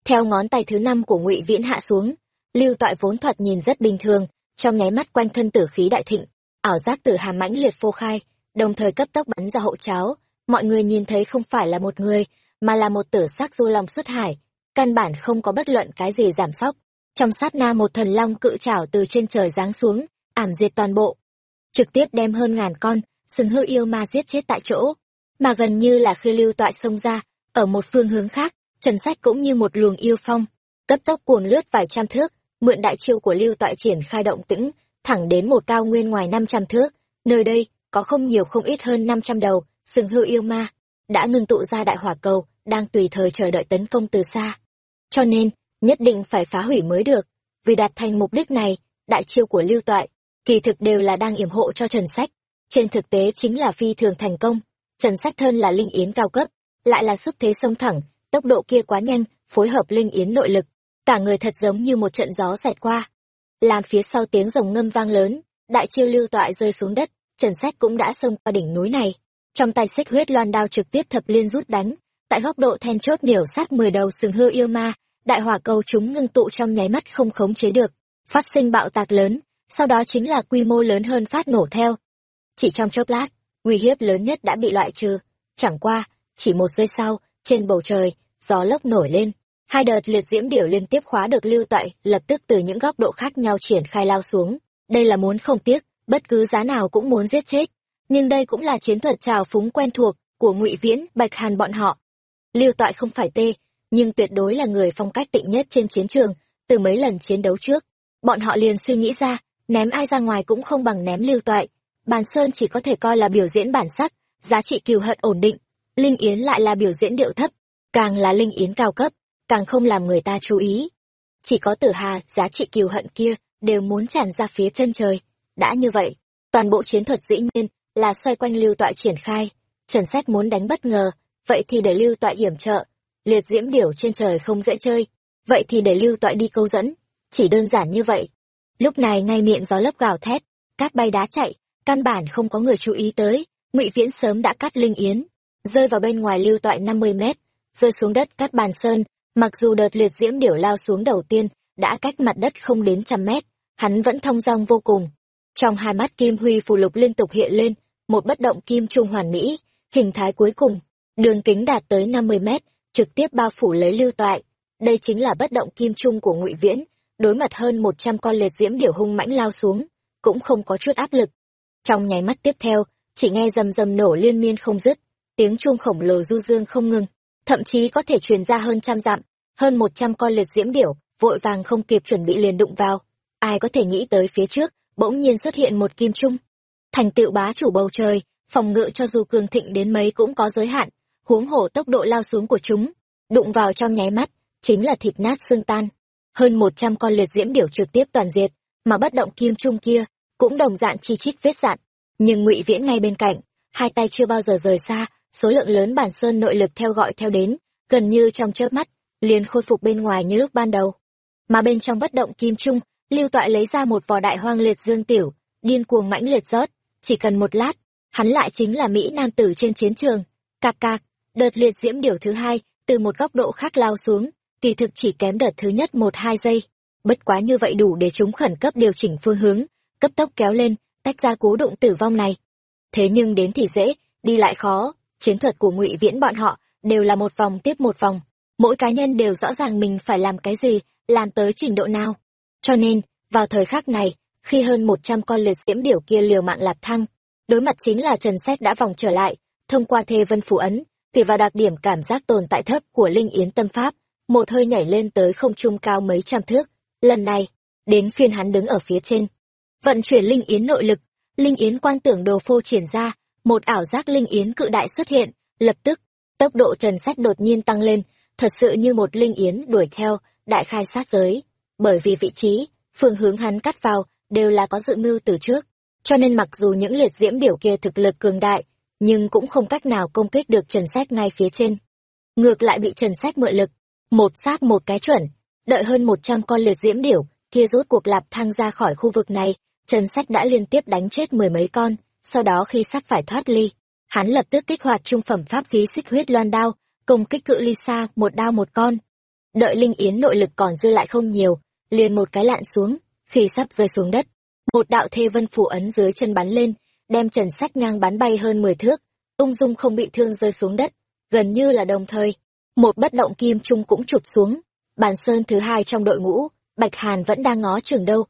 Theo ngón tay thứ năm của Ngụy Viễn hạ xuống, Lưu Toại vốn thoạt nhìn rất bình thường, trong nháy mắt quanh thân tử khí đại thịnh, ảo giác tử hàm mãnh liệt phô khai, đồng thời cấp tốc bắn ra hậu cháo. Mọi người nhìn thấy không phải là một người, mà là một tử sắc du lòng xuất hải, căn bản không có bất luận cái gì giảm sóc. Trong sát na một thần long cự trảo từ trên trời giáng xuống, ảm diệt toàn bộ. Trực tiếp đem hơn ngàn con, sừng hư yêu ma giết chết tại chỗ. Mà gần như là khi lưu toại xông ra, ở một phương hướng khác, Trần Sách cũng như một luồng yêu phong, cấp tốc cuồng lướt vài trăm thước, mượn đại chiêu của lưu toại triển khai động tĩnh, thẳng đến một cao nguyên ngoài năm trăm thước. Nơi đây, có không nhiều không ít hơn năm trăm đầu, sừng hư yêu ma, đã ngừng tụ ra đại hỏa cầu, đang tùy thời chờ đợi tấn công từ xa. Cho nên, nhất định phải phá hủy mới được. Vì đạt thành mục đích này, đại chiêu của lưu toại, kỳ thực đều là đang yểm hộ cho Trần Sách. Trên thực tế chính là phi thường thành công. Trần Sách thân là linh yến cao cấp, lại là xúc thế sông thẳng, tốc độ kia quá nhanh, phối hợp linh yến nội lực, cả người thật giống như một trận gió xẹt qua. Làm phía sau tiếng rồng ngâm vang lớn, đại chiêu lưu toại rơi xuống đất, Trần Sách cũng đã xông qua đỉnh núi này. Trong tay xích huyết loan đao trực tiếp thập liên rút đánh, tại góc độ then chốt miểu sát mười đầu sừng hư yêu ma, đại hỏa cầu chúng ngưng tụ trong nháy mắt không khống chế được, phát sinh bạo tạc lớn, sau đó chính là quy mô lớn hơn phát nổ theo. Chỉ trong chốc lát, uy hiếp lớn nhất đã bị loại trừ, chẳng qua, chỉ một giây sau, trên bầu trời, gió lốc nổi lên, hai đợt liệt diễm điểu liên tiếp khóa được lưu toại, lập tức từ những góc độ khác nhau triển khai lao xuống. Đây là muốn không tiếc, bất cứ giá nào cũng muốn giết chết. Nhưng đây cũng là chiến thuật trào phúng quen thuộc của Ngụy Viễn, Bạch Hàn bọn họ. Lưu toại không phải tê, nhưng tuyệt đối là người phong cách tịnh nhất trên chiến trường, từ mấy lần chiến đấu trước. Bọn họ liền suy nghĩ ra, ném ai ra ngoài cũng không bằng ném lưu toại. Bàn Sơn chỉ có thể coi là biểu diễn bản sắc, giá trị kiều hận ổn định. Linh Yến lại là biểu diễn điệu thấp, càng là Linh Yến cao cấp, càng không làm người ta chú ý. Chỉ có tử hà, giá trị kiều hận kia, đều muốn tràn ra phía chân trời. Đã như vậy, toàn bộ chiến thuật dĩ nhiên là xoay quanh lưu toại triển khai. Trần Sách muốn đánh bất ngờ, vậy thì để lưu toại yểm trợ. Liệt diễm điểu trên trời không dễ chơi, vậy thì để lưu toại đi câu dẫn. Chỉ đơn giản như vậy. Lúc này ngay miệng gió lấp gào thét, cát bay đá chạy, căn bản không có người chú ý tới. ngụy Viễn sớm đã cắt linh yến, rơi vào bên ngoài lưu toại năm mươi mét, rơi xuống đất cắt bàn sơn, mặc dù đợt liệt diễm điểu lao xuống đầu tiên, đã cách mặt đất không đến trăm mét, hắn vẫn thông dong vô cùng. Trong hai mắt kim huy phù lục liên tục hiện lên, một bất động kim trung hoàn mỹ, hình thái cuối cùng, đường kính đạt tới năm mươi mét, trực tiếp bao phủ lấy lưu toại. Đây chính là bất động kim trung của ngụy Viễn, đối mặt hơn một trăm con liệt diễm điểu hung mãnh lao xuống, cũng không có chút áp lực. Trong nháy mắt tiếp theo, chỉ nghe rầm rầm nổ liên miên không dứt, tiếng chuông khổng lồ du dương không ngừng, thậm chí có thể truyền ra hơn trăm dặm, hơn một trăm con liệt diễm điểu, vội vàng không kịp chuẩn bị liền đụng vào. Ai có thể nghĩ tới phía trước, bỗng nhiên xuất hiện một kim trung. Thành tựu bá chủ bầu trời, phòng ngự cho dù cường thịnh đến mấy cũng có giới hạn, huống hồ tốc độ lao xuống của chúng, đụng vào trong nháy mắt, chính là thịt nát xương tan. Hơn một trăm con liệt diễm điểu trực tiếp toàn diệt, mà bất động kim trung kia, cũng đồng dạng chi chít vết dạn. Nhưng ngụy Viễn ngay bên cạnh, hai tay chưa bao giờ rời xa, số lượng lớn bản sơn nội lực theo gọi theo đến, gần như trong chớp mắt, liền khôi phục bên ngoài như lúc ban đầu. Mà bên trong bất động kim trung, Lưu Toại lấy ra một vò đại hoang liệt dương tiểu, điên cuồng mãnh liệt rót, chỉ cần một lát, hắn lại chính là Mỹ nam tử trên chiến trường. Cạc cạc, đợt liệt diễm điều thứ hai, từ một góc độ khác lao xuống, kỳ thực chỉ kém đợt thứ nhất một hai giây. Bất quá như vậy đủ để chúng khẩn cấp điều chỉnh phương hướng, cấp tốc kéo lên, tách ra cố đụng tử vong này. Thế nhưng đến thì dễ, đi lại khó, chiến thuật của ngụy Viễn bọn họ đều là một vòng tiếp một vòng, mỗi cá nhân đều rõ ràng mình phải làm cái gì, làm tới trình độ nào. Cho nên, vào thời khắc này, khi hơn một trăm con liệt diễm điểu kia liều mạng lạp thăng, đối mặt chính là Trần Xét đã vòng trở lại, thông qua thê vân phủ ấn, tỉ vào đặc điểm cảm giác tồn tại thấp của linh yến tâm pháp, một hơi nhảy lên tới không trung cao mấy trăm thước. Lần này, đến phiên hắn đứng ở phía trên. Vận chuyển linh yến nội lực, linh yến quan tưởng đồ phô triển ra, một ảo giác linh yến cự đại xuất hiện, lập tức, tốc độ Trần sách đột nhiên tăng lên, thật sự như một linh yến đuổi theo, đại khai sát giới. Bởi vì vị trí, phương hướng hắn cắt vào, đều là có dự mưu từ trước. Cho nên mặc dù những liệt diễm điểu kia thực lực cường đại, nhưng cũng không cách nào công kích được Trần Sách ngay phía trên. Ngược lại bị Trần Sách mượn lực, một sát một cái chuẩn, đợi hơn một trăm con liệt diễm điểu kia rốt cuộc lạp thang ra khỏi khu vực này trần sách đã liên tiếp đánh chết mười mấy con sau đó khi sắp phải thoát ly hắn lập tức kích hoạt trung phẩm pháp khí xích huyết loan đao công kích cự ly xa một đao một con đợi linh yến nội lực còn dư lại không nhiều liền một cái lạn xuống khi sắp rơi xuống đất một đạo thê vân phủ ấn dưới chân bắn lên đem trần sách ngang bắn bay hơn mười thước, ung dung không bị thương rơi xuống đất, gần như là đồng thời. Một bất động kim trung cũng chụp xuống, bàn sơn thứ hai trong đội ngũ, bạch hàn vẫn đang ngó trường đâu.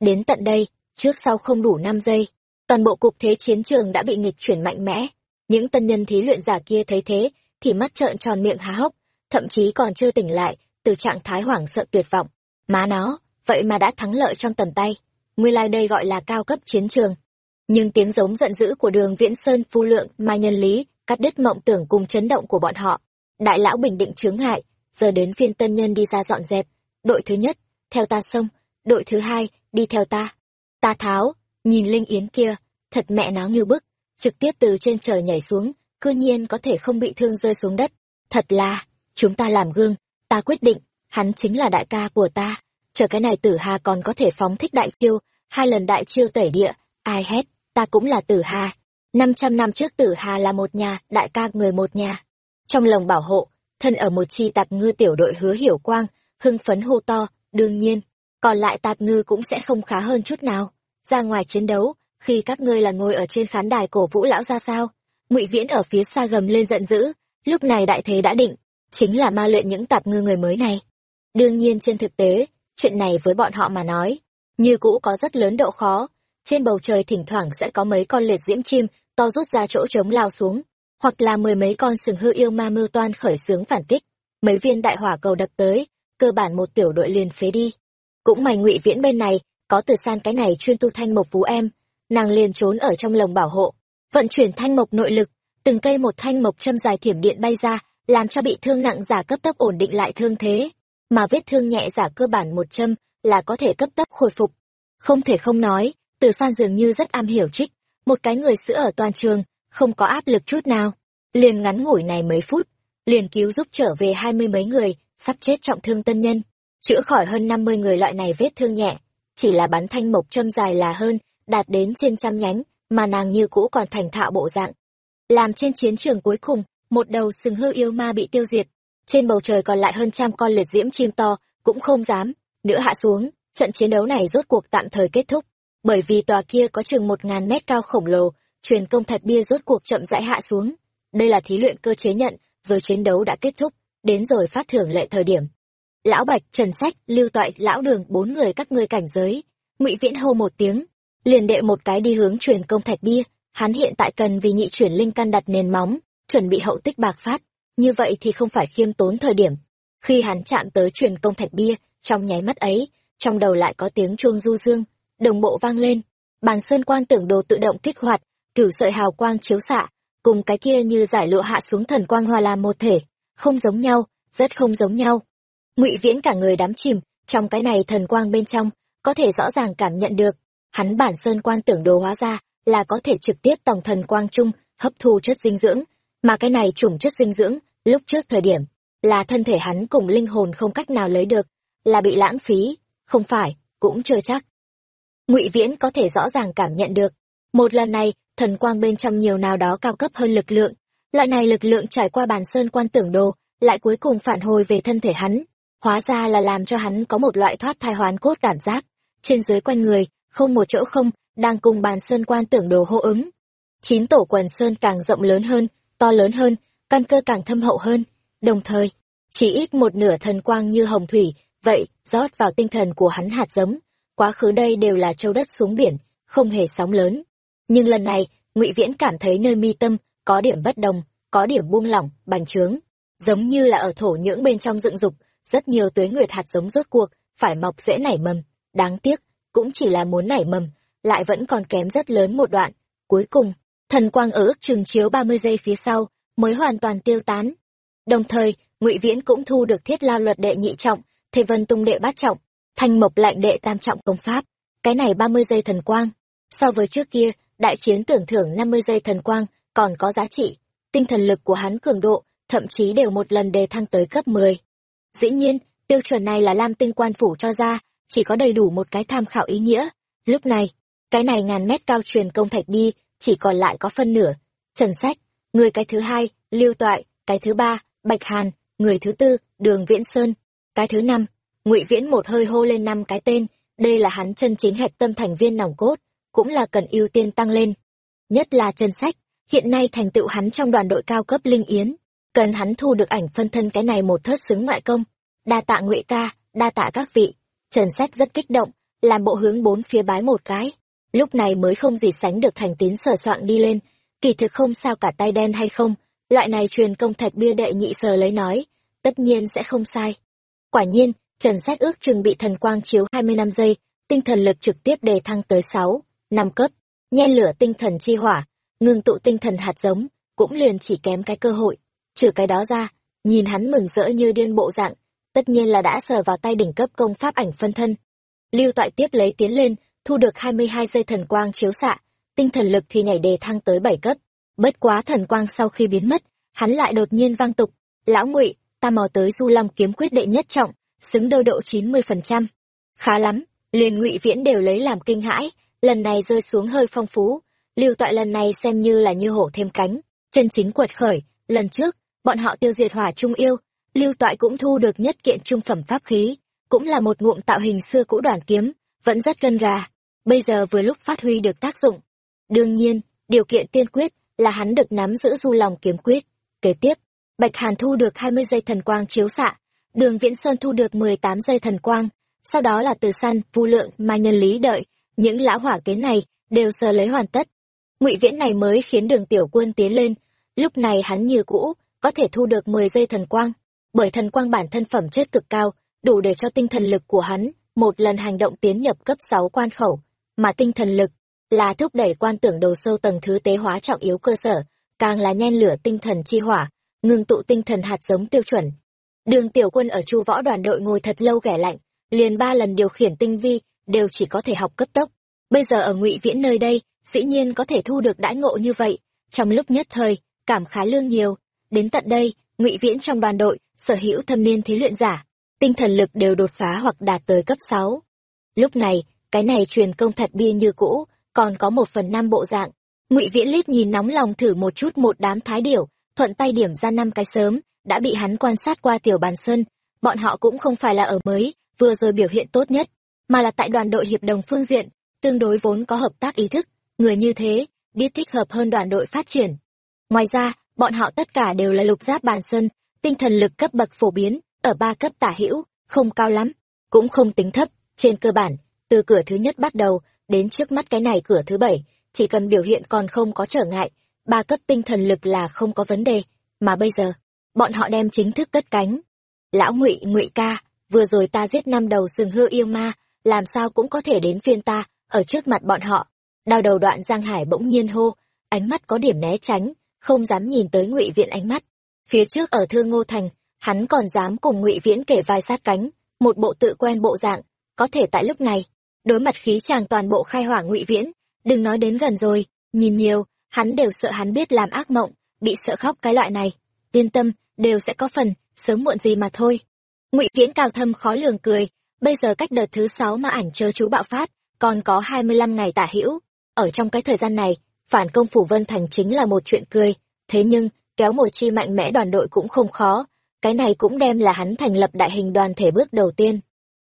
Đến tận đây, trước sau không đủ năm giây, toàn bộ cục thế chiến trường đã bị nghịch chuyển mạnh mẽ. Những tân nhân thí luyện giả kia thấy thế, thì mắt trợn tròn miệng há hốc, thậm chí còn chưa tỉnh lại, từ trạng thái hoảng sợ tuyệt vọng. Má nó, vậy mà đã thắng lợi trong tầm tay. Nguyên lai đây gọi là cao cấp chiến trường nhưng tiếng giống giận dữ của đường viễn sơn phu lượng, mai nhân lý, cắt đứt mộng tưởng cùng chấn động của bọn họ. Đại lão bình định chướng ngại, giờ đến phiên tân nhân đi ra dọn dẹp. Đội thứ nhất, theo ta xông đội thứ hai, đi theo ta. Ta tháo, nhìn linh yến kia, thật mẹ nó như bức. Trực tiếp từ trên trời nhảy xuống, cư nhiên có thể không bị thương rơi xuống đất. Thật là, chúng ta làm gương, ta quyết định, hắn chính là đại ca của ta. Chờ cái này tử hà còn có thể phóng thích đại chiêu, hai lần đại chiêu tẩy địa, ai hét ta cũng là tử hà. Năm trăm năm trước tử hà là một nhà, đại ca người một nhà. Trong lòng bảo hộ, thân ở một chi tạp ngư tiểu đội hứa hiểu quang, hưng phấn hô to, đương nhiên, còn lại tạp ngư cũng sẽ không khá hơn chút nào. Ra ngoài chiến đấu, khi các ngươi là ngồi ở trên khán đài cổ vũ lão ra sao? Ngụy viễn ở phía xa gầm lên giận dữ, lúc này đại thế đã định, chính là ma luyện những tạp ngư người mới này. Đương nhiên trên thực tế, chuyện này với bọn họ mà nói, như cũ có rất lớn độ khó trên bầu trời thỉnh thoảng sẽ có mấy con liệt diễm chim, to rút ra chỗ trống lao xuống, hoặc là mười mấy con sừng hư yêu ma mưu toan khởi xướng phản kích. Mấy viên đại hỏa cầu đập tới, cơ bản một tiểu đội liền phế đi. Cũng mày ngụy viễn bên này, có từ san cái này chuyên tu thanh mộc phú em. Nàng liền trốn ở trong lồng bảo hộ, vận chuyển thanh mộc nội lực, từng cây một thanh mộc châm dài thiểm điện bay ra, làm cho bị thương nặng giả cấp tốc ổn định lại thương thế. Mà vết thương nhẹ giả cơ bản một châm là có thể cấp tốc khôi phục. Không thể không nói từ san dường như rất am hiểu trích, một cái người sữa ở toàn trường, không có áp lực chút nào. Liền ngắn ngủi này mấy phút, liền cứu giúp trở về hai mươi mấy người, sắp chết trọng thương tân nhân. Chữa khỏi hơn năm mươi người loại này vết thương nhẹ, chỉ là bắn thanh mộc châm dài là hơn, đạt đến trên trăm nhánh, mà nàng như cũ còn thành thạo bộ dạng. Làm trên chiến trường cuối cùng, một đầu sừng hư yêu ma bị tiêu diệt. Trên bầu trời còn lại hơn trăm con liệt diễm chim to, cũng không dám, nữa hạ xuống, trận chiến đấu này rốt cuộc tạm thời kết thúc bởi vì tòa kia có chừng một ngàn mét cao khổng lồ, truyền công thạch bia rốt cuộc chậm rãi hạ xuống. Đây là thí luyện cơ chế nhận, rồi chiến đấu đã kết thúc, đến rồi phát thưởng lệ thời điểm. Lão bạch, trần sách, lưu toại, lão đường, bốn người các ngươi cảnh giới. Ngụy viễn hô một tiếng, liền đệ một cái đi hướng truyền công thạch bia. Hắn hiện tại cần vì nhị chuyển linh căn đặt nền móng, chuẩn bị hậu tích bạc phát. Như vậy thì không phải khiêm tốn thời điểm. Khi hắn chạm tới truyền công thạch bia, trong nháy mắt ấy, trong đầu lại có tiếng chuông du dương đồng bộ vang lên. Bàn sơn quan tưởng đồ tự động kích hoạt cửu sợi hào quang chiếu xạ, cùng cái kia như giải lụa hạ xuống thần quang hòa làm một thể, không giống nhau, rất không giống nhau. Ngụy viễn cả người đắm chìm, trong cái này thần quang bên trong, có thể rõ ràng cảm nhận được, hắn bản sơn quan tưởng đồ hóa ra, là có thể trực tiếp tổng thần quang trung, hấp thu chất dinh dưỡng, mà cái này chủng chất dinh dưỡng, lúc trước thời điểm, là thân thể hắn cùng linh hồn không cách nào lấy được, là bị lãng phí, không phải, cũng chưa chắc ngụy viễn có thể rõ ràng cảm nhận được, một lần này, thần quang bên trong nhiều nào đó cao cấp hơn lực lượng. Loại này lực lượng trải qua bàn sơn quan tưởng đồ, lại cuối cùng phản hồi về thân thể hắn. Hóa ra là làm cho hắn có một loại thoát thai hoán cốt cảm giác. Trên dưới quanh người, không một chỗ không, đang cùng bàn sơn quan tưởng đồ hô ứng. Chín tổ quần sơn càng rộng lớn hơn, to lớn hơn, căn cơ càng thâm hậu hơn. Đồng thời, chỉ ít một nửa thần quang như hồng thủy, vậy rót vào tinh thần của hắn hạt giống quá khứ đây đều là châu đất xuống biển, không hề sóng lớn. Nhưng lần này, ngụy viễn cảm thấy nơi mi tâm có điểm bất đồng, có điểm buông lỏng, bành trướng. Giống như là ở thổ nhưỡng bên trong dựng dục, rất nhiều tuế nguyệt hạt giống rốt cuộc, phải mọc dễ nảy mầm. Đáng tiếc, cũng chỉ là muốn nảy mầm, lại vẫn còn kém rất lớn một đoạn. Cuối cùng, thần quang ở ước chừng chiếu ba mươi giây phía sau, mới hoàn toàn tiêu tán. Đồng thời, ngụy viễn cũng thu được thiết lao luật đệ nhị trọng thề vân tung đệ bát trọng thanh mộc lạnh đệ tam trọng công pháp. Cái này ba mươi giây thần quang. So với trước kia đại chiến tưởng thưởng năm mươi giây thần quang còn có giá trị. Tinh thần lực của hắn cường độ thậm chí đều một lần đề thăng tới cấp mười. Dĩ nhiên tiêu chuẩn này là lam tinh quan phủ cho ra chỉ có đầy đủ một cái tham khảo ý nghĩa. Lúc này cái này ngàn mét cao truyền công thạch đi, chỉ còn lại có phân nửa. Trần sách người cái thứ hai lưu toại cái thứ ba bạch hàn người thứ tư đường viễn sơn. Cái thứ năm ngụy viễn một hơi hô lên năm cái tên, đây là hắn chân chính hẹp tâm thành viên nòng cốt, cũng là cần ưu tiên tăng lên. Nhất là trần sách, hiện nay thành tựu hắn trong đoàn đội cao cấp linh yến, cần hắn thu được ảnh phân thân cái này một thớt xứng ngoại công. Đa tạ ngụy ca, đa tạ các vị. Trần sách rất kích động, làm bộ hướng bốn phía bái một cái. Lúc này mới không gì sánh được thành tín sở soạn đi lên, kỳ thực không sao cả tay đen hay không, loại này truyền công thạch bia đệ nhị sờ lấy nói, tất nhiên sẽ không sai. Quả nhiên trần sách ước chừng bị thần quang chiếu hai mươi năm giây, tinh thần lực trực tiếp đề thăng tới sáu, năm cấp. Nhen lửa tinh thần chi hỏa ngừng tụ tinh thần hạt giống, cũng liền chỉ kém cái cơ hội. Trừ cái đó ra, nhìn hắn mừng rỡ như điên bộ dạng, tất nhiên là đã sờ vào tay đỉnh cấp công pháp ảnh phân thân. Lưu toại tiếp lấy tiến lên, thu được hai mươi hai giây thần quang chiếu xạ, tinh thần lực thì nhảy đề thăng tới bảy cấp. Bất quá thần quang sau khi biến mất, hắn lại đột nhiên vang tục. Lão ngụy, ta mò tới du long kiếm quyết đệ nhất trọng xứng đôi độ chín mươi phần trăm. Khá lắm, liền ngụy viễn đều lấy làm kinh hãi, lần này rơi xuống hơi phong phú, lưu toại lần này xem như là như hổ thêm cánh. Chân chính quật khởi, lần trước, bọn họ tiêu diệt hỏa trung yêu, lưu toại cũng thu được nhất kiện trung phẩm pháp khí, cũng là một ngụm tạo hình xưa cũ đoàn kiếm, vẫn rất gân gà, bây giờ vừa lúc phát huy được tác dụng. Đương nhiên, điều kiện tiên quyết là hắn được nắm giữ du lòng kiếm quyết. Kế tiếp, bạch hàn thu được hai mươi giây thần quang chiếu xạ đường viễn sơn thu được mười tám giây thần quang, sau đó là từ săn, vu lượng mà nhân lý đợi. Những lão hỏa kế này đều sờ lấy hoàn tất. Ngụy viễn này mới khiến đường tiểu quân tiến lên. Lúc này hắn như cũ, có thể thu được mười giây thần quang, bởi thần quang bản thân phẩm chất cực cao, đủ để cho tinh thần lực của hắn một lần hành động tiến nhập cấp sáu quan khẩu. Mà tinh thần lực là thúc đẩy quan tưởng đầu sâu tầng thứ tế hóa trọng yếu cơ sở, càng là nhen lửa tinh thần chi hỏa ngừng tụ tinh thần hạt giống tiêu chuẩn đường tiểu quân ở chu võ đoàn đội ngồi thật lâu ghẻ lạnh, liền ba lần điều khiển tinh vi, đều chỉ có thể học cấp tốc. Bây giờ ở ngụy viễn nơi đây, dĩ nhiên có thể thu được đãi ngộ như vậy. Trong lúc nhất thời, cảm khái lương nhiều. Đến tận đây, ngụy viễn trong đoàn đội, sở hữu thâm niên thí luyện giả, tinh thần lực đều đột phá hoặc đạt tới cấp sáu. Lúc này, cái này truyền công thật bia như cũ, còn có một phần năm bộ dạng. Ngụy viễn liếc nhìn nóng lòng thử một chút một đám thái điểu, thuận tay điểm ra năm cái sớm đã bị hắn quan sát qua tiểu bàn sơn, bọn họ cũng không phải là ở mới, vừa rồi biểu hiện tốt nhất, mà là tại đoàn đội hiệp đồng phương diện, tương đối vốn có hợp tác ý thức, người như thế, biết thích hợp hơn đoàn đội phát triển. Ngoài ra, bọn họ tất cả đều là lục giáp bàn sơn, tinh thần lực cấp bậc phổ biến, ở ba cấp tả hữu, không cao lắm, cũng không tính thấp, trên cơ bản, từ cửa thứ nhất bắt đầu, đến trước mắt cái này cửa thứ bảy, chỉ cần biểu hiện còn không có trở ngại, ba cấp tinh thần lực là không có vấn đề, mà bây giờ bọn họ đem chính thức cất cánh. Lão ngụy ngụy ca, vừa rồi ta giết năm đầu sừng hư yêu ma, làm sao cũng có thể đến phiên ta, ở trước mặt bọn họ. Đau đầu đoạn giang hải bỗng nhiên hô, ánh mắt có điểm né tránh, không dám nhìn tới ngụy viện ánh mắt. Phía trước ở thương ngô thành, hắn còn dám cùng ngụy viễn kể vai sát cánh, một bộ tự quen bộ dạng, có thể tại lúc này. Đối mặt khí chàng toàn bộ khai hỏa ngụy viễn, đừng nói đến gần rồi, nhìn nhiều, hắn đều sợ hắn biết làm ác mộng, bị sợ khóc cái loại này. Yên tâm đều sẽ có phần, sớm muộn gì mà thôi. Ngụy viễn cao thâm khó lường cười, bây giờ cách đợt thứ sáu mà ảnh chớ chú bạo phát, còn có hai mươi lăm ngày tả hữu. Ở trong cái thời gian này, phản công phủ vân thành chính là một chuyện cười, thế nhưng, kéo một chi mạnh mẽ đoàn đội cũng không khó, cái này cũng đem là hắn thành lập đại hình đoàn thể bước đầu tiên.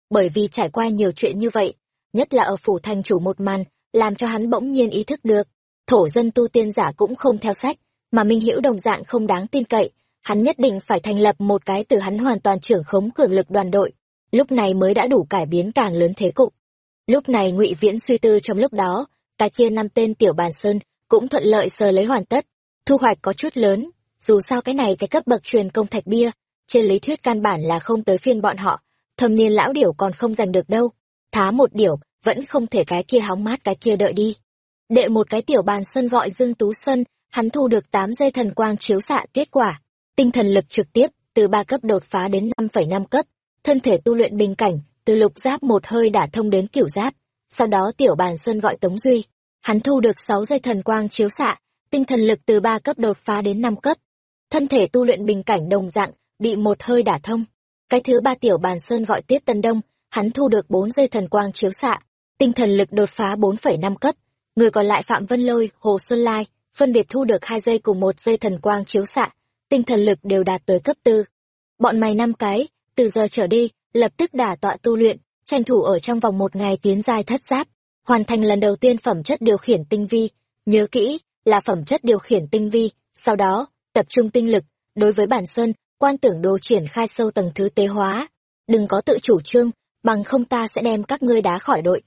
Bởi vì trải qua nhiều chuyện như vậy, nhất là ở phủ thành chủ một màn, làm cho hắn bỗng nhiên ý thức được, thổ dân tu tiên giả cũng không theo sách, mà minh hữu đồng dạng không đáng tin cậy hắn nhất định phải thành lập một cái từ hắn hoàn toàn trưởng khống cường lực đoàn đội. Lúc này mới đã đủ cải biến càng lớn thế cục. Lúc này ngụy viễn suy tư trong lúc đó, cái kia năm tên tiểu bàn sơn cũng thuận lợi sờ lấy hoàn tất. Thu hoạch có chút lớn, dù sao cái này cái cấp bậc truyền công thạch bia, trên lý thuyết căn bản là không tới phiên bọn họ, thâm niên lão điểu còn không giành được đâu. Thá một điểu, vẫn không thể cái kia hóng mát cái kia đợi đi. Đệ một cái tiểu bàn sân gọi dương tú sân hắn thu được tám dây thần quang chiếu xạ kết quả tinh thần lực trực tiếp, từ ba cấp đột phá đến năm phẩy năm cấp, thân thể tu luyện bình cảnh, từ lục giáp một hơi đả thông đến kiểu giáp. Sau đó tiểu bàn sơn gọi tống duy. Hắn thu được sáu dây thần quang chiếu xạ, tinh thần lực từ ba cấp đột phá đến năm cấp. Thân thể tu luyện bình cảnh đồng dạng, bị một hơi đả thông. Cái thứ ba tiểu bàn sơn gọi tiết tân đông, hắn thu được bốn dây thần quang chiếu xạ, tinh thần lực đột phá bốn phẩy năm cấp. Người còn lại phạm vân lôi, hồ xuân lai, phân biệt thu được hai dây cùng một dây thần quang chiếu xạ tinh thần lực đều đạt tới cấp tư. Bọn mày năm cái, từ giờ trở đi, lập tức đả tọa tu luyện, tranh thủ ở trong vòng một ngày tiến giai thất giáp, hoàn thành lần đầu tiên phẩm chất điều khiển tinh vi. Nhớ kỹ, là phẩm chất điều khiển tinh vi, sau đó, tập trung tinh lực, đối với bản sơn, quan tưởng đồ triển khai sâu tầng thứ tế hóa. Đừng có tự chủ trương, bằng không ta sẽ đem các ngươi đá khỏi đội.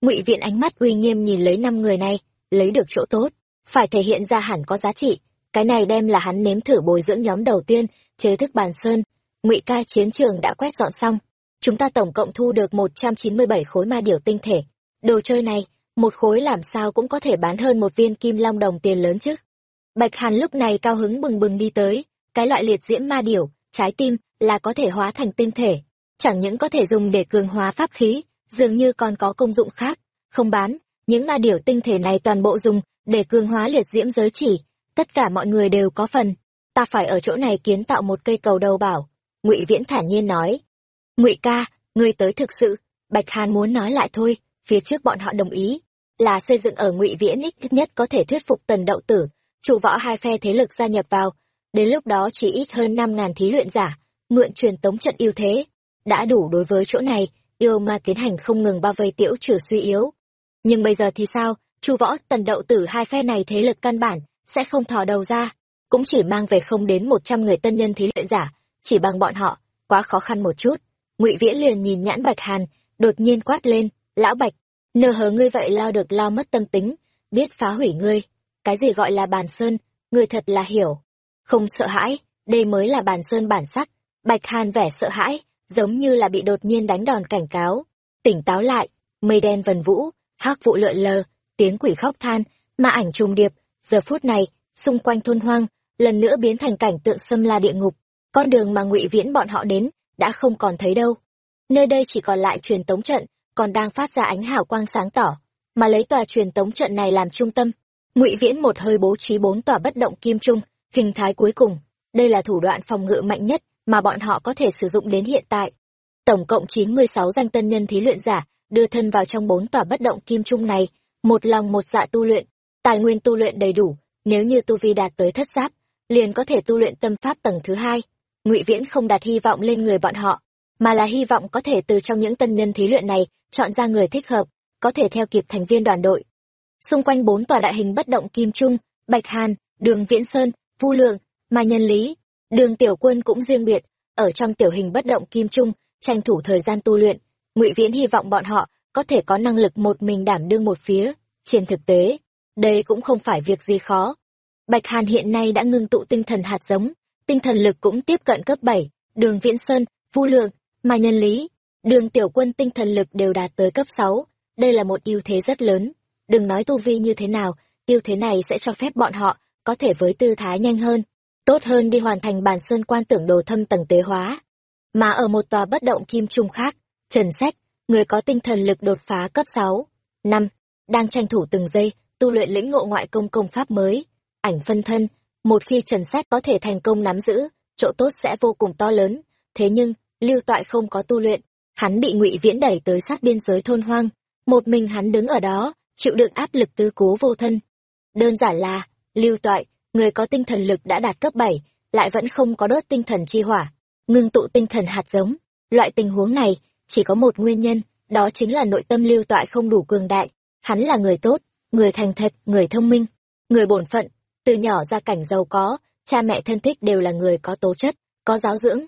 Ngụy viện ánh mắt uy nghiêm nhìn lấy năm người này, lấy được chỗ tốt, phải thể hiện ra hẳn có giá trị cái này đem là hắn nếm thử bồi dưỡng nhóm đầu tiên, chế thức bàn sơn. Ngụy ca chiến trường đã quét dọn xong. Chúng ta tổng cộng thu được một trăm chín mươi bảy khối ma điểu tinh thể. Đồ chơi này, một khối làm sao cũng có thể bán hơn một viên kim long đồng tiền lớn chứ. Bạch hàn lúc này cao hứng bừng bừng đi tới. Cái loại liệt diễm ma điểu, trái tim, là có thể hóa thành tinh thể. Chẳng những có thể dùng để cường hóa pháp khí, dường như còn có công dụng khác. Không bán, những ma điểu tinh thể này toàn bộ dùng để cường hóa liệt diễm giới chỉ tất cả mọi người đều có phần. Ta phải ở chỗ này kiến tạo một cây cầu đầu bảo. Ngụy viễn thản nhiên nói. Ngụy ca, ngươi tới thực sự. Bạch hàn muốn nói lại thôi, phía trước bọn họ đồng ý. Là xây dựng ở ngụy viễn ít nhất có thể thuyết phục tần đậu tử chủ võ hai phe thế lực gia nhập vào. Đến lúc đó chỉ ít hơn năm ngàn thí luyện giả, mượn truyền tống trận ưu thế. Đã đủ đối với chỗ này, yêu ma tiến hành không ngừng bao vây tiễu trừ suy yếu. Nhưng bây giờ thì sao? Chu võ tần đậu tử hai phe này thế lực căn bản sẽ không thò đầu ra, cũng chỉ mang về không đến một trăm người tân nhân thí luyện giả, chỉ bằng bọn họ, quá khó khăn một chút. Ngụy viễn liền nhìn nhãn bạch hàn, đột nhiên quát lên, lão bạch nờ hờ ngươi vậy lao được lao mất tâm tính, biết phá hủy ngươi. Cái gì gọi là bàn sơn, ngươi thật là hiểu. Không sợ hãi, đây mới là bàn sơn bản sắc. Bạch hàn vẻ sợ hãi, giống như là bị đột nhiên đánh đòn cảnh cáo. Tỉnh táo lại, mây đen vần vũ, hắc vụ lượn lờ, tiếng quỷ khóc than, ma ảnh trùng điệp giờ phút này, xung quanh thôn hoang, lần nữa biến thành cảnh tượng xâm la địa ngục. Con đường mà ngụy viễn bọn họ đến đã không còn thấy đâu. Nơi đây chỉ còn lại truyền tống trận, còn đang phát ra ánh hào quang sáng tỏ, mà lấy tòa truyền tống trận này làm trung tâm. Ngụy viễn một hơi bố trí bốn tòa bất động kim trung, hình thái cuối cùng. Đây là thủ đoạn phòng ngự mạnh nhất mà bọn họ có thể sử dụng đến hiện tại. Tổng cộng chín mươi sáu danh tân nhân thí luyện giả đưa thân vào trong bốn tòa bất động kim trung này, một lòng một dạ tu luyện tài nguyên tu luyện đầy đủ, nếu như tu vi đạt tới thất giáp, liền có thể tu luyện tâm pháp tầng thứ hai. Ngụy viễn không đặt hy vọng lên người bọn họ, mà là hy vọng có thể từ trong những tân nhân thí luyện này chọn ra người thích hợp, có thể theo kịp thành viên đoàn đội. Xung quanh bốn tòa đại hình bất động kim trung, bạch hàn, đường viễn sơn, vu lượng mà nhân lý, đường tiểu quân cũng riêng biệt, ở trong tiểu hình bất động kim trung, tranh thủ thời gian tu luyện. Ngụy viễn hy vọng bọn họ có thể có năng lực một mình đảm đương một phía. Trên thực tế đây cũng không phải việc gì khó. Bạch hàn hiện nay đã ngưng tụ tinh thần hạt giống, tinh thần lực cũng tiếp cận cấp bảy, đường viễn sơn, vu lượng mà nhân lý. Đường tiểu quân tinh thần lực đều đạt tới cấp sáu. Đây là một ưu thế rất lớn. Đừng nói tu vi như thế nào, ưu thế này sẽ cho phép bọn họ có thể với tư thái nhanh hơn, tốt hơn đi hoàn thành bản sơn quan tưởng đồ thâm tầng tế hóa. Mà ở một tòa bất động kim trung khác, trần sách người có tinh thần lực đột phá cấp sáu, năm, đang tranh thủ từng giây tu luyện lĩnh ngộ ngoại công công pháp mới, ảnh phân thân, một khi trần xét có thể thành công nắm giữ, chỗ tốt sẽ vô cùng to lớn. Thế nhưng, lưu toại không có tu luyện, hắn bị ngụy viễn đẩy tới sát biên giới thôn hoang, một mình hắn đứng ở đó, chịu đựng áp lực tứ cố vô thân. Đơn giản là, lưu toại, người có tinh thần lực đã đạt cấp bảy, lại vẫn không có đốt tinh thần chi hỏa, ngưng tụ tinh thần hạt giống. Loại tình huống này, chỉ có một nguyên nhân, đó chính là nội tâm lưu toại không đủ cường đại, hắn là người tốt người thành thật, người thông minh, người bổn phận. Từ nhỏ ra cảnh giàu có, cha mẹ thân thích đều là người có tố chất, có giáo dưỡng.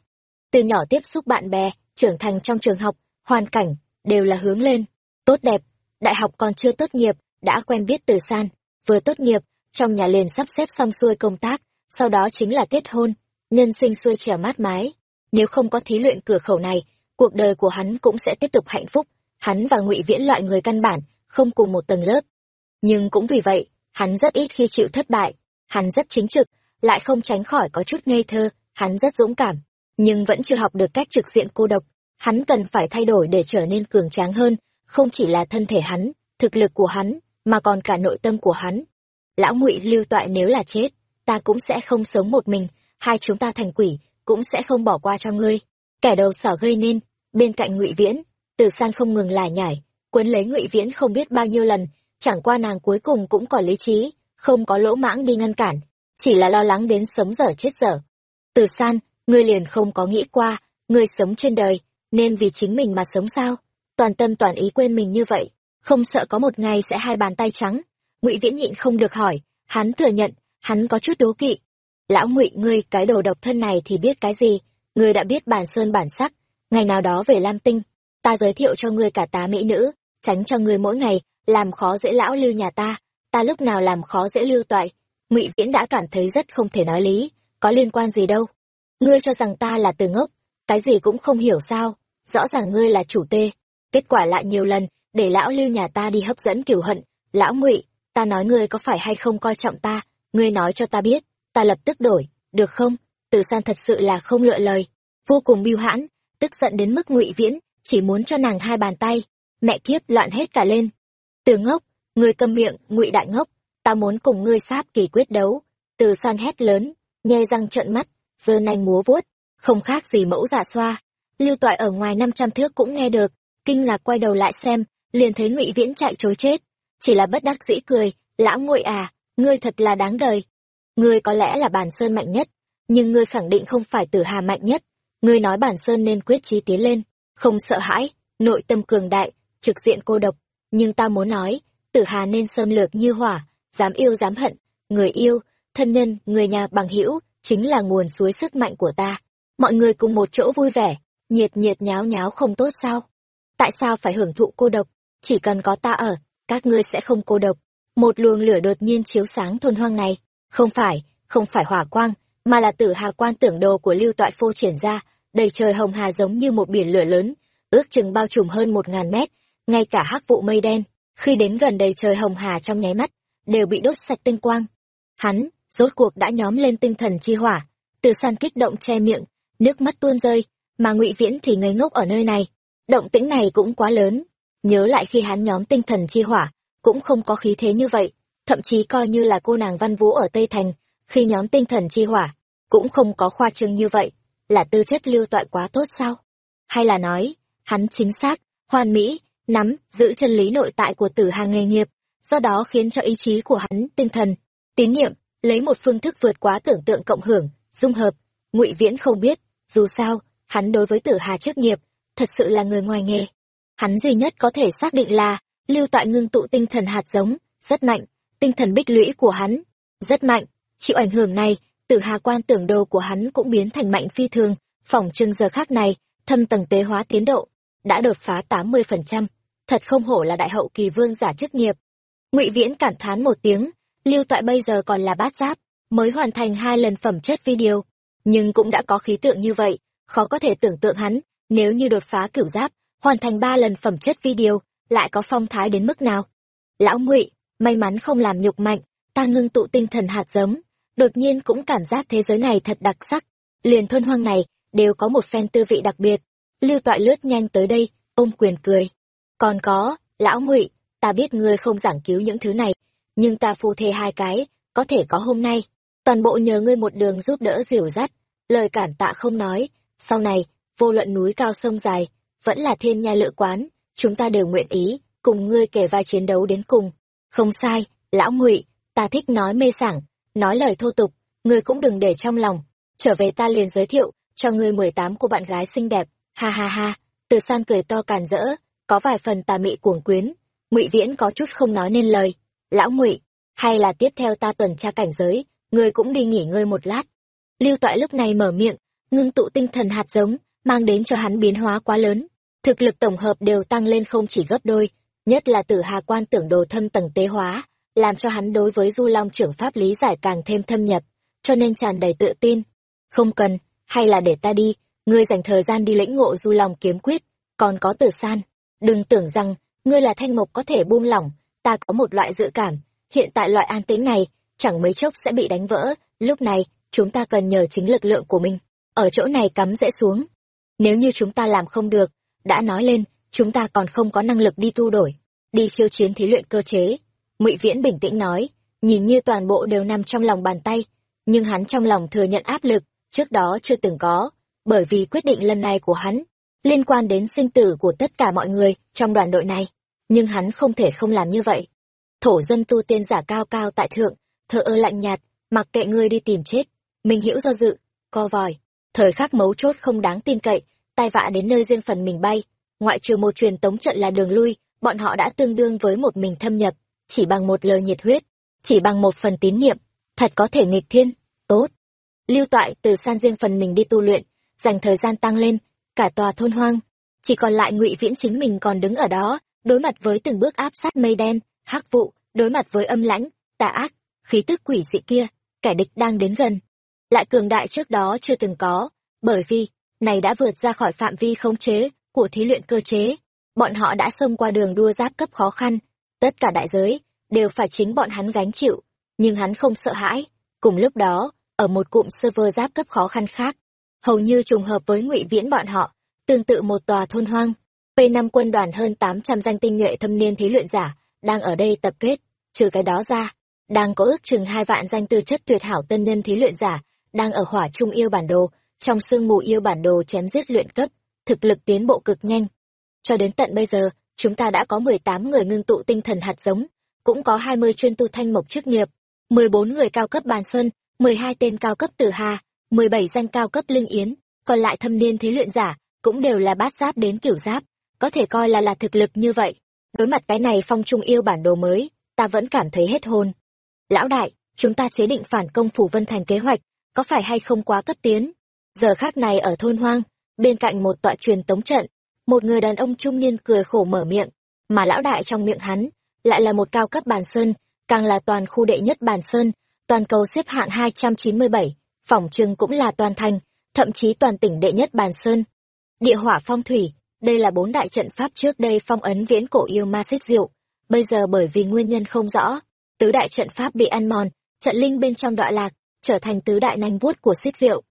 Từ nhỏ tiếp xúc bạn bè, trưởng thành trong trường học, hoàn cảnh đều là hướng lên. Tốt đẹp, đại học còn chưa tốt nghiệp, đã quen biết từ san. Vừa tốt nghiệp, trong nhà liền sắp xếp xong xuôi công tác, sau đó chính là kết hôn, nhân sinh xuôi trẻ mát mái. Nếu không có thí luyện cửa khẩu này, cuộc đời của hắn cũng sẽ tiếp tục hạnh phúc. Hắn và ngụy viễn loại người căn bản, không cùng một tầng lớp nhưng cũng vì vậy, hắn rất ít khi chịu thất bại, hắn rất chính trực, lại không tránh khỏi có chút ngây thơ, hắn rất dũng cảm, nhưng vẫn chưa học được cách trực diện cô độc. Hắn cần phải thay đổi để trở nên cường tráng hơn, không chỉ là thân thể hắn, thực lực của hắn, mà còn cả nội tâm của hắn. Lão ngụy lưu toại nếu là chết, ta cũng sẽ không sống một mình, hai chúng ta thành quỷ, cũng sẽ không bỏ qua cho ngươi. Kẻ đầu sỏ gây nên, bên cạnh ngụy viễn, từ san không ngừng lải nhải, quấn lấy ngụy viễn không biết bao nhiêu lần chẳng qua nàng cuối cùng cũng có lý trí, không có lỗ mãng đi ngăn cản, chỉ là lo lắng đến sống dở chết dở từ san, ngươi liền không có nghĩ qua, ngươi sống trên đời, nên vì chính mình mà sống sao? Toàn tâm toàn ý quên mình như vậy, không sợ có một ngày sẽ hai bàn tay trắng. Ngụy viễn nhịn không được hỏi, hắn thừa nhận, hắn có chút đố kỵ. Lão ngụy, ngươi cái đồ độc thân này thì biết cái gì? Ngươi đã biết bản sơn bản sắc, ngày nào đó về lam tinh, ta giới thiệu cho ngươi cả tá mỹ nữ, tránh cho ngươi mỗi ngày làm khó dễ lão lưu nhà ta ta lúc nào làm khó dễ lưu toại, ngụy viễn đã cảm thấy rất không thể nói lý, có liên quan gì đâu. Ngươi cho rằng ta là từ ngốc, cái gì cũng không hiểu sao, rõ ràng ngươi là chủ tê. Kết quả lại nhiều lần, để lão lưu nhà ta đi hấp dẫn cửu hận. Lão ngụy, ta nói ngươi có phải hay không coi trọng ta, ngươi nói cho ta biết, ta lập tức đổi, được không? Từ san thật sự là không lựa lời. Vô cùng biêu hãn, tức giận đến mức ngụy viễn, chỉ muốn cho nàng hai bàn tay. Mẹ kiếp loạn hết cả lên từ ngốc, người câm miệng, ngụy đại ngốc, ta muốn cùng ngươi sáp kỳ quyết đấu. Từ san hét lớn, nhe răng trợn mắt giơ nanh múa vuốt, không khác gì mẫu giả xoa. Lưu toại ở ngoài năm trăm thước cũng nghe được, kinh ngạc quay đầu lại xem, liền thấy ngụy viễn chạy trối chết. Chỉ là bất đắc dĩ cười, lão ngụy à ngươi thật là đáng đời. Ngươi có lẽ là bản sơn mạnh nhất, nhưng ngươi khẳng định không phải tử hà mạnh nhất. Ngươi nói bản sơn nên quyết chí tiến lên, không sợ hãi, nội tâm cường đại, trực diện cô độc nhưng ta muốn nói, tử hà nên xâm lược như hỏa, dám yêu dám hận. Người yêu, thân nhân, người nhà bằng hữu, chính là nguồn suối sức mạnh của ta. Mọi người cùng một chỗ vui vẻ, nhiệt nhiệt nháo nháo không tốt sao? Tại sao phải hưởng thụ cô độc? Chỉ cần có ta ở, các ngươi sẽ không cô độc. Một luồng lửa đột nhiên chiếu sáng thôn hoang này. Không phải không phải hỏa quang, mà là tử hà quan tưởng đồ của lưu toại phô triển ra. Đầy trời hồng hà giống như một biển lửa lớn, ước chừng bao trùm hơn một ngàn mét ngay cả hắc vụ mây đen, khi đến gần đầy trời hồng hà trong nháy mắt, đều bị đốt sạch tinh quang. Hắn, rốt cuộc đã nhóm lên tinh thần chi hỏa, từ san kích động che miệng, nước mắt tuôn rơi, mà ngụy viễn thì ngây ngốc ở nơi này. Động tĩnh này cũng quá lớn, nhớ lại khi hắn nhóm tinh thần chi hỏa, cũng không có khí thế như vậy, thậm chí coi như là cô nàng văn vũ ở tây thành, khi nhóm tinh thần chi hỏa, cũng không có khoa trương như vậy, là tư chất lưu toại quá tốt sao? Hay là nói, hắn chính xác, hoàn mỹ nắm, giữ chân lý nội tại của tử hà nghề nghiệp, do đó khiến cho ý chí của hắn, tinh thần, tín nhiệm, lấy một phương thức vượt quá tưởng tượng cộng hưởng, dung hợp. Ngụy viễn không biết, dù sao, hắn đối với tử hà chức nghiệp, thật sự là người ngoài nghề. Hắn duy nhất có thể xác định là, lưu tại ngưng tụ tinh thần hạt giống, rất mạnh, tinh thần bích lũy của hắn, rất mạnh. Chịu ảnh hưởng này, tử hà quan tưởng đồ của hắn cũng biến thành mạnh phi thường. Phỏng chừng giờ khác này, thâm tầng tế hóa tiến độ, đã đột phá tám mươi phần trăm thật không hổ là đại hậu kỳ vương giả chức nghiệp. Ngụy viễn cảm thán một tiếng, lưu toại bây giờ còn là bát giáp, mới hoàn thành hai lần phẩm chất vi điều. Nhưng cũng đã có khí tượng như vậy, khó có thể tưởng tượng hắn, nếu như đột phá cửu giáp, hoàn thành ba lần phẩm chất vi điều, lại có phong thái đến mức nào? Lão ngụy, may mắn không làm nhục mạnh, ta ngưng tụ tinh thần hạt giống, đột nhiên cũng cảm giác thế giới này thật đặc sắc. Liền thôn hoang này, đều có một phen tư vị đặc biệt. Lưu toại lướt nhanh tới đây, ôm quyền cười còn có, lão ngụy, ta biết ngươi không giảng cứu những thứ này, nhưng ta phu thê hai cái, có thể có hôm nay. Toàn bộ nhờ ngươi một đường giúp đỡ dìu dắt, lời cản tạ không nói. Sau này, vô luận núi cao sông dài, vẫn là thiên nhai lựa quán, chúng ta đều nguyện ý cùng ngươi kể vai chiến đấu đến cùng. Không sai, lão ngụy, ta thích nói mê sảng, nói lời thô tục, ngươi cũng đừng để trong lòng. Trở về ta liền giới thiệu cho ngươi mười tám cô bạn gái xinh đẹp. Ha ha ha, từ san cười to càn rỡ có vài phần tà mị cuồng quyến. Ngụy viễn có chút không nói nên lời. Lão ngụy, hay là tiếp theo ta tuần tra cảnh giới, ngươi cũng đi nghỉ ngơi một lát. Lưu toại lúc này mở miệng, ngưng tụ tinh thần hạt giống, mang đến cho hắn biến hóa quá lớn. Thực lực tổng hợp đều tăng lên không chỉ gấp đôi, nhất là tử hà quan tưởng đồ thâm tầng tế hóa, làm cho hắn đối với du long trưởng pháp lý giải càng thêm thâm nhập, cho nên tràn đầy tự tin. Không cần, hay là để ta đi, ngươi dành thời gian đi lĩnh ngộ du long kiếm quyết, còn có tử san đừng tưởng rằng ngươi là thanh mộc có thể buông lỏng, ta có một loại dự cảm, hiện tại loại an tĩnh này chẳng mấy chốc sẽ bị đánh vỡ, lúc này chúng ta cần nhờ chính lực lượng của mình, ở chỗ này cắm rễ xuống. Nếu như chúng ta làm không được, đã nói lên, chúng ta còn không có năng lực đi tu đổi, đi khiêu chiến thí luyện cơ chế. Ngụy viễn bình tĩnh nói, nhìn như toàn bộ đều nằm trong lòng bàn tay, nhưng hắn trong lòng thừa nhận áp lực trước đó chưa từng có, bởi vì quyết định lần này của hắn liên quan đến sinh tử của tất cả mọi người trong đoàn đội này, nhưng hắn không thể không làm như vậy. Thổ dân tu tiên giả cao cao tại thượng, thờ ơ lạnh nhạt, mặc kệ ngươi đi tìm chết, mình hữu do dự, co vòi. Thời khắc mấu chốt không đáng tin cậy, tai vạ đến nơi riêng phần mình bay, ngoại trừ một truyền tống trận là đường lui, bọn họ đã tương đương với một mình thâm nhập, chỉ bằng một lời nhiệt huyết, chỉ bằng một phần tín nhiệm, thật có thể nghịch thiên, tốt. Lưu toại từ san riêng phần mình đi tu luyện, dành thời gian tăng lên cả tòa thôn hoang. Chỉ còn lại ngụy viễn chính mình còn đứng ở đó, đối mặt với từng bước áp sát mây đen, hắc vụ, đối mặt với âm lãnh, tà ác, khí tức quỷ dị kia, kẻ địch đang đến gần. Lại cường đại trước đó chưa từng có, bởi vì, này đã vượt ra khỏi phạm vi khống chế của thí luyện cơ chế. Bọn họ đã xông qua đường đua giáp cấp khó khăn, tất cả đại giới đều phải chính bọn hắn gánh chịu, nhưng hắn không sợ hãi. Cùng lúc đó, ở một cụm server giáp cấp khó khăn khác hầu như trùng hợp với ngụy viễn bọn họ, tương tự một tòa thôn hoang. P năm quân đoàn hơn tám trăm danh tinh nhuệ thâm niên thí luyện giả, đang ở đây tập kết, trừ cái đó ra, đang có ước chừng hai vạn danh tư chất tuyệt hảo tân nhân thí luyện giả, đang ở hỏa trung yêu bản đồ, trong sương mù yêu bản đồ chém giết luyện cấp, thực lực tiến bộ cực nhanh. Cho đến tận bây giờ, chúng ta đã có mười tám người ngưng tụ tinh thần hạt giống, cũng có hai mươi chuyên tu thanh mộc chức nghiệp, mười bốn người cao cấp bàn xuân mười hai tên cao cấp tử hà mười bảy danh cao cấp linh yến, còn lại thâm niên thí luyện giả cũng đều là bát giáp đến kiểu giáp, có thể coi là là thực lực như vậy. Đối mặt cái này phong trung yêu bản đồ mới, ta vẫn cảm thấy hết hồn. Lão đại, chúng ta chế định phản công phủ vân thành kế hoạch, có phải hay không quá cấp tiến giờ khác này ở thôn hoang, bên cạnh một tọa truyền tống trận, một người đàn ông trung niên cười khổ mở miệng, mà lão đại trong miệng hắn lại là một cao cấp bàn sơn, càng là toàn khu đệ nhất bàn sơn, toàn cầu xếp hạng hai trăm chín mươi bảy phỏng chừng cũng là toàn thành, thậm chí toàn tỉnh đệ nhất bàn sơn. Địa hỏa phong thủy, đây là bốn đại trận pháp trước đây phong ấn viễn cổ yêu ma xích diệu. Bây giờ bởi vì nguyên nhân không rõ, tứ đại trận pháp bị ăn mòn, trận linh bên trong đọa lạc, trở thành tứ đại nanh vuốt của xích diệu.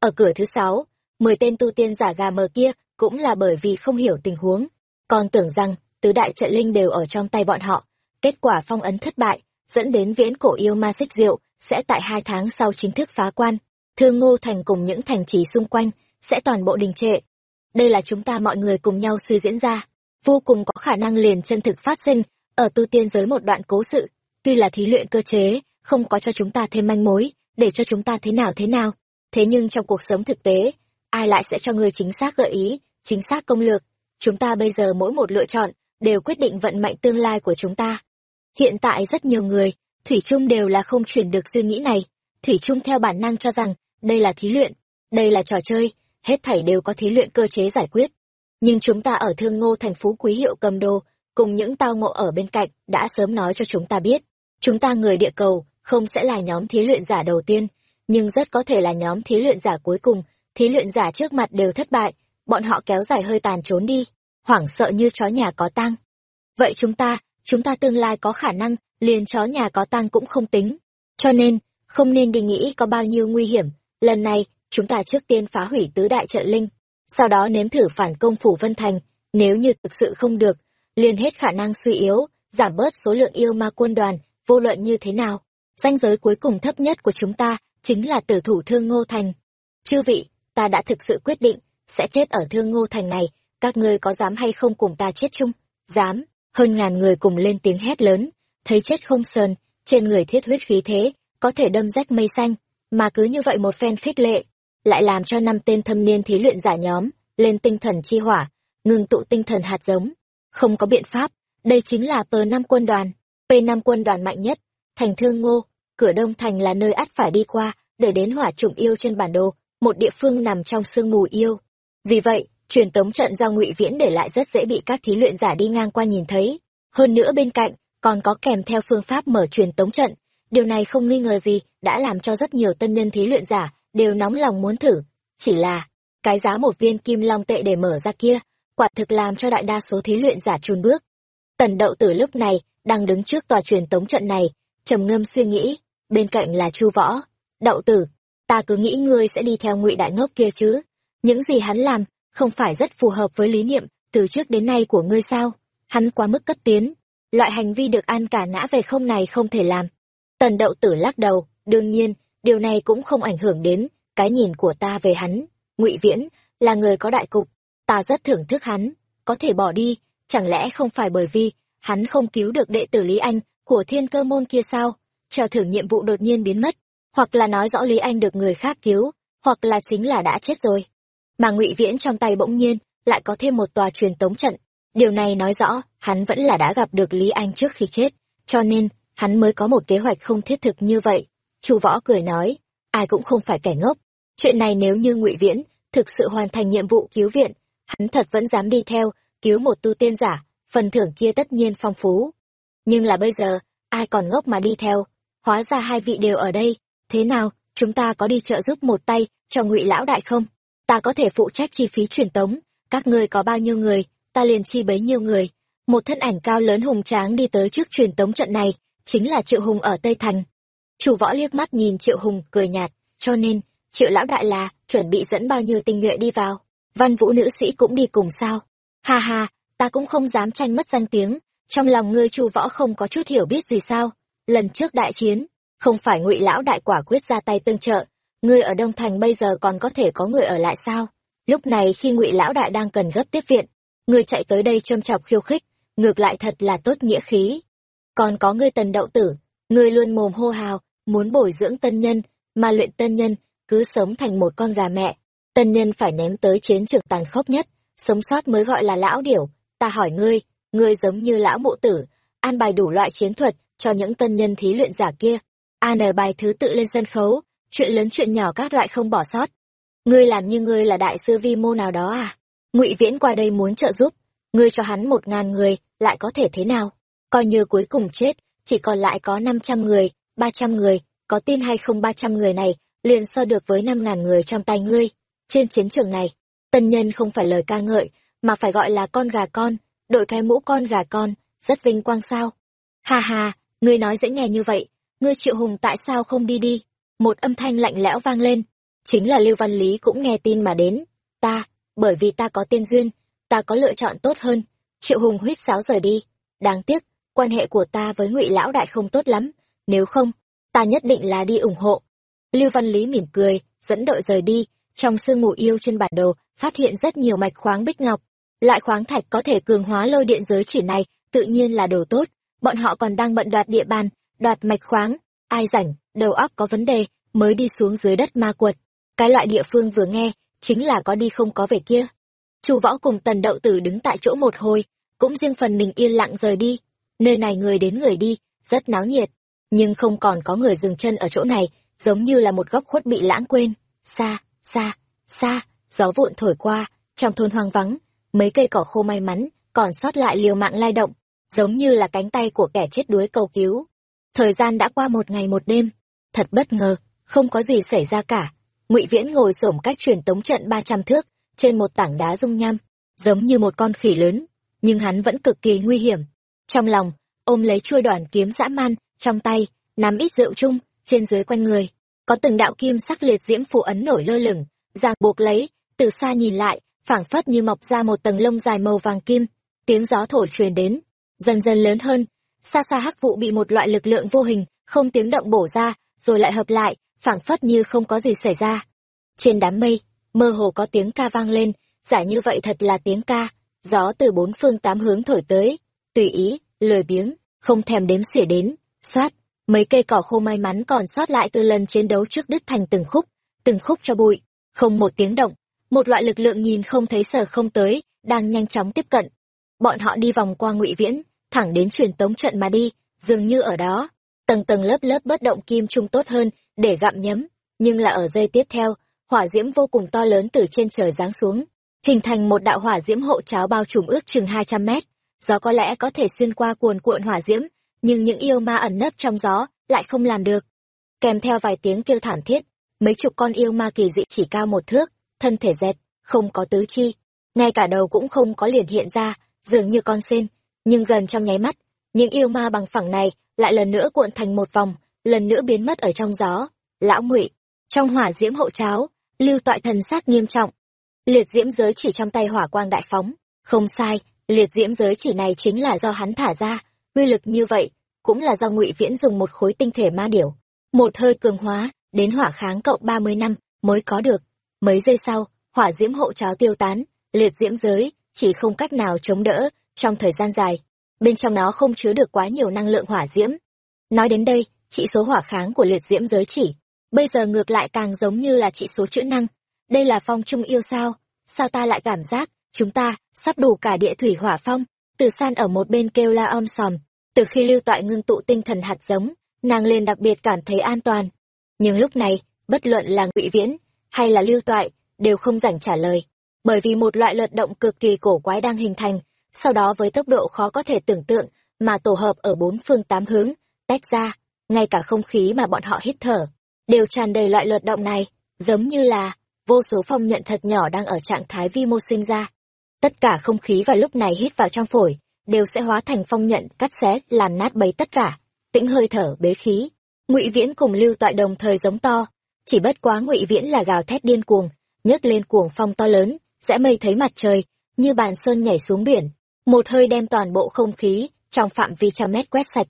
Ở cửa thứ sáu, mười tên tu tiên giả gà mờ kia cũng là bởi vì không hiểu tình huống, còn tưởng rằng tứ đại trận linh đều ở trong tay bọn họ. Kết quả phong ấn thất bại, dẫn đến viễn cổ yêu ma xích diệu sẽ tại hai tháng sau chính thức phá quan thương ngô thành cùng những thành trì xung quanh, sẽ toàn bộ đình trệ. Đây là chúng ta mọi người cùng nhau suy diễn ra. Vô cùng có khả năng liền chân thực phát sinh, ở tu tiên giới một đoạn cố sự. Tuy là thí luyện cơ chế, không có cho chúng ta thêm manh mối, để cho chúng ta thế nào thế nào. Thế nhưng trong cuộc sống thực tế, ai lại sẽ cho người chính xác gợi ý, chính xác công lược? Chúng ta bây giờ mỗi một lựa chọn đều quyết định vận mệnh tương lai của chúng ta. Hiện tại rất nhiều người, thủy chung đều là không chuyển được suy nghĩ này. Thủy chung theo bản năng cho rằng đây là thí luyện, đây là trò chơi, hết thảy đều có thí luyện cơ chế giải quyết. Nhưng chúng ta ở thương ngô thành phú quý hiệu cầm đồ, cùng những tao ngộ ở bên cạnh đã sớm nói cho chúng ta biết, chúng ta người địa cầu không sẽ là nhóm thí luyện giả đầu tiên, nhưng rất có thể là nhóm thí luyện giả cuối cùng, thí luyện giả trước mặt đều thất bại, bọn họ kéo dài hơi tàn trốn đi, hoảng sợ như chó nhà có tang. Vậy chúng ta chúng ta tương lai có khả năng, liền chó nhà có tang cũng không tính. Cho nên, không nên đi nghĩ có bao nhiêu nguy hiểm lần này, chúng ta trước tiên phá hủy tứ đại trợ linh, sau đó nếm thử phản công phủ vân thành. Nếu như thực sự không được, liền hết khả năng suy yếu, giảm bớt số lượng yêu ma quân đoàn, vô luận như thế nào. Danh giới cuối cùng thấp nhất của chúng ta chính là tử thủ thương ngô thành. Chư vị, ta đã thực sự quyết định sẽ chết ở thương ngô thành này. Các ngươi có dám hay không cùng ta chết chung? Dám. Hơn ngàn người cùng lên tiếng hét lớn. Thấy chết không sờn, trên người thiết huyết khí thế, có thể đâm rách mây xanh mà cứ như vậy một phen khích lệ, lại làm cho năm tên thâm niên thí luyện giả nhóm lên tinh thần chi hỏa, ngừng tụ tinh thần hạt giống. Không có biện pháp, đây chính là p năm quân đoàn. P năm quân đoàn mạnh nhất, thành thương ngô, cửa đông thành là nơi ắt phải đi qua để đến hỏa trùng yêu trên bản đồ, một địa phương nằm trong sương mù yêu. Vì vậy, truyền tống trận do ngụy viễn để lại rất dễ bị các thí luyện giả đi ngang qua nhìn thấy. Hơn nữa bên cạnh còn có kèm theo phương pháp mở truyền tống trận điều này không nghi ngờ gì, đã làm cho rất nhiều tân nhân thí luyện giả đều nóng lòng muốn thử. Chỉ là, cái giá một viên kim long tệ để mở ra kia, quả thực làm cho đại đa số thí luyện giả chùn bước. Tần đậu tử lúc này đang đứng trước tòa truyền tống trận này, trầm ngâm suy nghĩ, bên cạnh là chu võ. Đậu tử, ta cứ nghĩ ngươi sẽ đi theo ngụy đại ngốc kia chứ? Những gì hắn làm không phải rất phù hợp với lý niệm từ trước đến nay của ngươi sao? Hắn quá mức cấp tiến. Loại hành vi được an cả ngã về không này không thể làm tần đậu tử lắc đầu, đương nhiên, điều này cũng không ảnh hưởng đến cái nhìn của ta về hắn. Ngụy viễn là người có đại cục, ta rất thưởng thức hắn, có thể bỏ đi, chẳng lẽ không phải bởi vì hắn không cứu được đệ tử lý anh của thiên cơ môn kia sao? Chờ thưởng nhiệm vụ đột nhiên biến mất, hoặc là nói rõ lý anh được người khác cứu, hoặc là chính là đã chết rồi. Mà ngụy viễn trong tay bỗng nhiên lại có thêm một tòa truyền tống trận. Điều này nói rõ hắn vẫn là đã gặp được lý anh trước khi chết, cho nên hắn mới có một kế hoạch không thiết thực như vậy. Chu võ cười nói, ai cũng không phải kẻ ngốc. Chuyện này nếu như ngụy viễn thực sự hoàn thành nhiệm vụ cứu viện, hắn thật vẫn dám đi theo cứu một tu tiên giả, phần thưởng kia tất nhiên phong phú. Nhưng là bây giờ, ai còn ngốc mà đi theo? Hóa ra hai vị đều ở đây. Thế nào, chúng ta có đi trợ giúp một tay cho ngụy lão đại không? Ta có thể phụ trách chi phí truyền tống. Các ngươi có bao nhiêu người, ta liền chi bấy nhiêu người. Một thân ảnh cao lớn hùng tráng đi tới trước truyền tống trận này chính là triệu hùng ở tây thành. Chủ võ liếc mắt nhìn triệu hùng, cười nhạt, cho nên, triệu lão đại là, chuẩn bị dẫn bao nhiêu tinh nhuệ đi vào, văn vũ nữ sĩ cũng đi cùng sao. Ha ha, ta cũng không dám tranh mất danh tiếng, trong lòng ngươi chu võ không có chút hiểu biết gì sao? Lần trước đại chiến, không phải ngụy lão đại quả quyết ra tay tương trợ, ngươi ở đông thành bây giờ còn có thể có người ở lại sao? Lúc này khi ngụy lão đại đang cần gấp tiếp viện, ngươi chạy tới đây châm chọc khiêu khích, ngược lại thật là tốt nghĩa khí còn có ngươi tần đậu tử, ngươi luôn mồm hô hào, muốn bồi dưỡng tân nhân, mà luyện tân nhân, cứ sống thành một con gà mẹ. Tân nhân phải ném tới chiến trường tàn khốc nhất, sống sót mới gọi là lão điểu. Ta hỏi ngươi ngươi giống như lão mộ tử, an bài đủ loại chiến thuật cho những tân nhân thí luyện giả kia, an bài thứ tự lên sân khấu, chuyện lớn chuyện nhỏ các loại không bỏ sót. Ngươi làm như ngươi là đại sư vi mô nào đó à? Ngụy viễn qua đây muốn trợ giúp, ngươi cho hắn một ngàn người, lại có thể thế nào? Coi như cuối cùng chết, chỉ còn lại có năm trăm người, ba trăm người, có tin hay không ba trăm người này, liền so được với năm ngàn người trong tay ngươi. Trên chiến trường này, tân nhân không phải lời ca ngợi, mà phải gọi là con gà con, đội cái mũ con gà con, rất vinh quang sao? Hà hà ngươi nói dễ nghe như vậy, ngươi triệu hùng tại sao không đi đi? Một âm thanh lạnh lẽo vang lên, chính là lưu văn lý cũng nghe tin mà đến. Ta, bởi vì ta có tiên duyên, ta có lựa chọn tốt hơn. Triệu hùng huyết sáo rời đi. Đáng tiếc quan hệ của ta với ngụy lão đại không tốt lắm, nếu không, ta nhất định là đi ủng hộ. Lưu văn lý mỉm cười, dẫn đội rời đi, trong sương mù yêu trên bản đồ, phát hiện rất nhiều mạch khoáng bích ngọc. Loại khoáng thạch có thể cường hóa lôi điện giới chỉ này, tự nhiên là đồ tốt, bọn họ còn đang bận đoạt địa bàn, đoạt mạch khoáng, ai rảnh, đầu óc có vấn đề, mới đi xuống dưới đất ma quật. Cái loại địa phương vừa nghe, chính là có đi không có về kia. Chu võ cùng tần đậu tử đứng tại chỗ một hồi, cũng riêng phần mình yên lặng rời đi nơi này người đến người đi, rất náo nhiệt. Nhưng không còn có người dừng chân ở chỗ này, giống như là một góc khuất bị lãng quên. Xa xa xa, gió vụn thổi qua, trong thôn hoang vắng, mấy cây cỏ khô may mắn còn sót lại liều mạng lai động, giống như là cánh tay của kẻ chết đuối cầu cứu. Thời gian đã qua một ngày một đêm. Thật bất ngờ, không có gì xảy ra cả. Ngụy viễn ngồi s cách truyền tống trận ba trăm thước, trên một tảng đá rung nham, giống như một con khỉ lớn, nhưng hắn vẫn cực kỳ nguy hiểm trong lòng, ôm lấy chuôi đoàn kiếm dã man, trong tay, nắm ít rượu chung, trên dưới quanh người. Có từng đạo kim sắc liệt diễm phù ấn nổi lơ lửng, ràng buộc lấy, từ xa nhìn lại, phảng phất như mọc ra một tầng lông dài màu vàng kim. Tiếng gió thổi truyền đến, dần dần lớn hơn. Xa xa hắc vụ bị một loại lực lượng vô hình, không tiếng động bổ ra, rồi lại hợp lại, phảng phất như không có gì xảy ra. Trên đám mây, mơ hồ có tiếng ca vang lên, giả như vậy thật là tiếng ca. Gió từ bốn phương tám hướng thổi tới tùy ý, lười biếng, không thèm đếm xỉa đến xoát mấy cây cỏ khô may mắn còn sót lại từ lần chiến đấu trước đứt thành từng khúc từng khúc cho bụi. Không một tiếng động, một loại lực lượng nhìn không thấy sở không tới, đang nhanh chóng tiếp cận. Bọn họ đi vòng qua ngụy viễn, thẳng đến truyền tống trận mà đi, dường như ở đó. Tầng tầng lớp lớp bất động kim trung tốt hơn, để gặm nhấm, nhưng là ở dây tiếp theo, hỏa diễm vô cùng to lớn từ trên trời giáng xuống. Hình thành một đạo hỏa diễm hộ cháo bao trùm ước chừng hai trăm mét gió có lẽ có thể xuyên qua cuồn cuộn hỏa diễm, nhưng những yêu ma ẩn nấp trong gió lại không làm được. Kèm theo vài tiếng kêu thảm thiết, mấy chục con yêu ma kỳ dị chỉ cao một thước, thân thể dẹt, không có tứ chi. Ngay cả đầu cũng không có liền hiện ra, dường như con sen. Nhưng gần trong nháy mắt, những yêu ma bằng phẳng này lại lần nữa cuộn thành một vòng, lần nữa biến mất ở trong gió. Lão ngụy, trong hỏa diễm hộ cháo, lưu toại thần sát nghiêm trọng. Liệt diễm giới chỉ trong tay hỏa quang đại phóng, không sai liệt diễm giới chỉ này chính là do hắn thả ra uy lực như vậy cũng là do ngụy viễn dùng một khối tinh thể ma điểu một hơi cường hóa đến hỏa kháng cộng ba mươi năm mới có được mấy giây sau hỏa diễm hộ cháo tiêu tán, liệt diễm giới, chỉ không cách nào chống đỡ, trong thời gian dài. Bên trong nó không chứa được quá nhiều năng lượng hỏa diễm. Nói đến đây, chỉ số hỏa kháng của liệt diễm giới chỉ, bây giờ ngược lại càng giống như là chỉ số chữ năng. Đây là phong trung yêu sao? Sao ta lại cảm giác, chúng ta, sắp đủ cả địa thủy hỏa phong? Từ san ở một bên kêu la om sòm. Từ khi lưu toại ngưng tụ tinh thần hạt giống, nàng liền đặc biệt cảm thấy an toàn. Nhưng lúc này, bất luận là ngụy viễn, hay là lưu toại, đều không rảnh trả lời. Bởi vì một loại luật động cực kỳ cổ quái đang hình thành, sau đó với tốc độ khó có thể tưởng tượng, mà tổ hợp ở bốn phương tám hướng, tách ra, ngay cả không khí mà bọn họ hít thở, đều tràn đầy loại luật động này, giống như là vô số phong nhận thật nhỏ đang ở trạng thái vi mô sinh ra. Tất cả không khí vào lúc này hít vào trong phổi, đều sẽ hóa thành phong nhận cắt xé, làm nát bấy tất cả, tĩnh hơi thở bế khí. Ngụy Viễn cùng Lưu Toại đồng thời giống to, chỉ bất quá Ngụy Viễn là gào thét điên cuồng, nhấc lên cuồng phong to lớn, sẽ mây thấy mặt trời, như bàn sơn nhảy xuống biển, một hơi đem toàn bộ không khí trong phạm vi trăm mét quét sạch.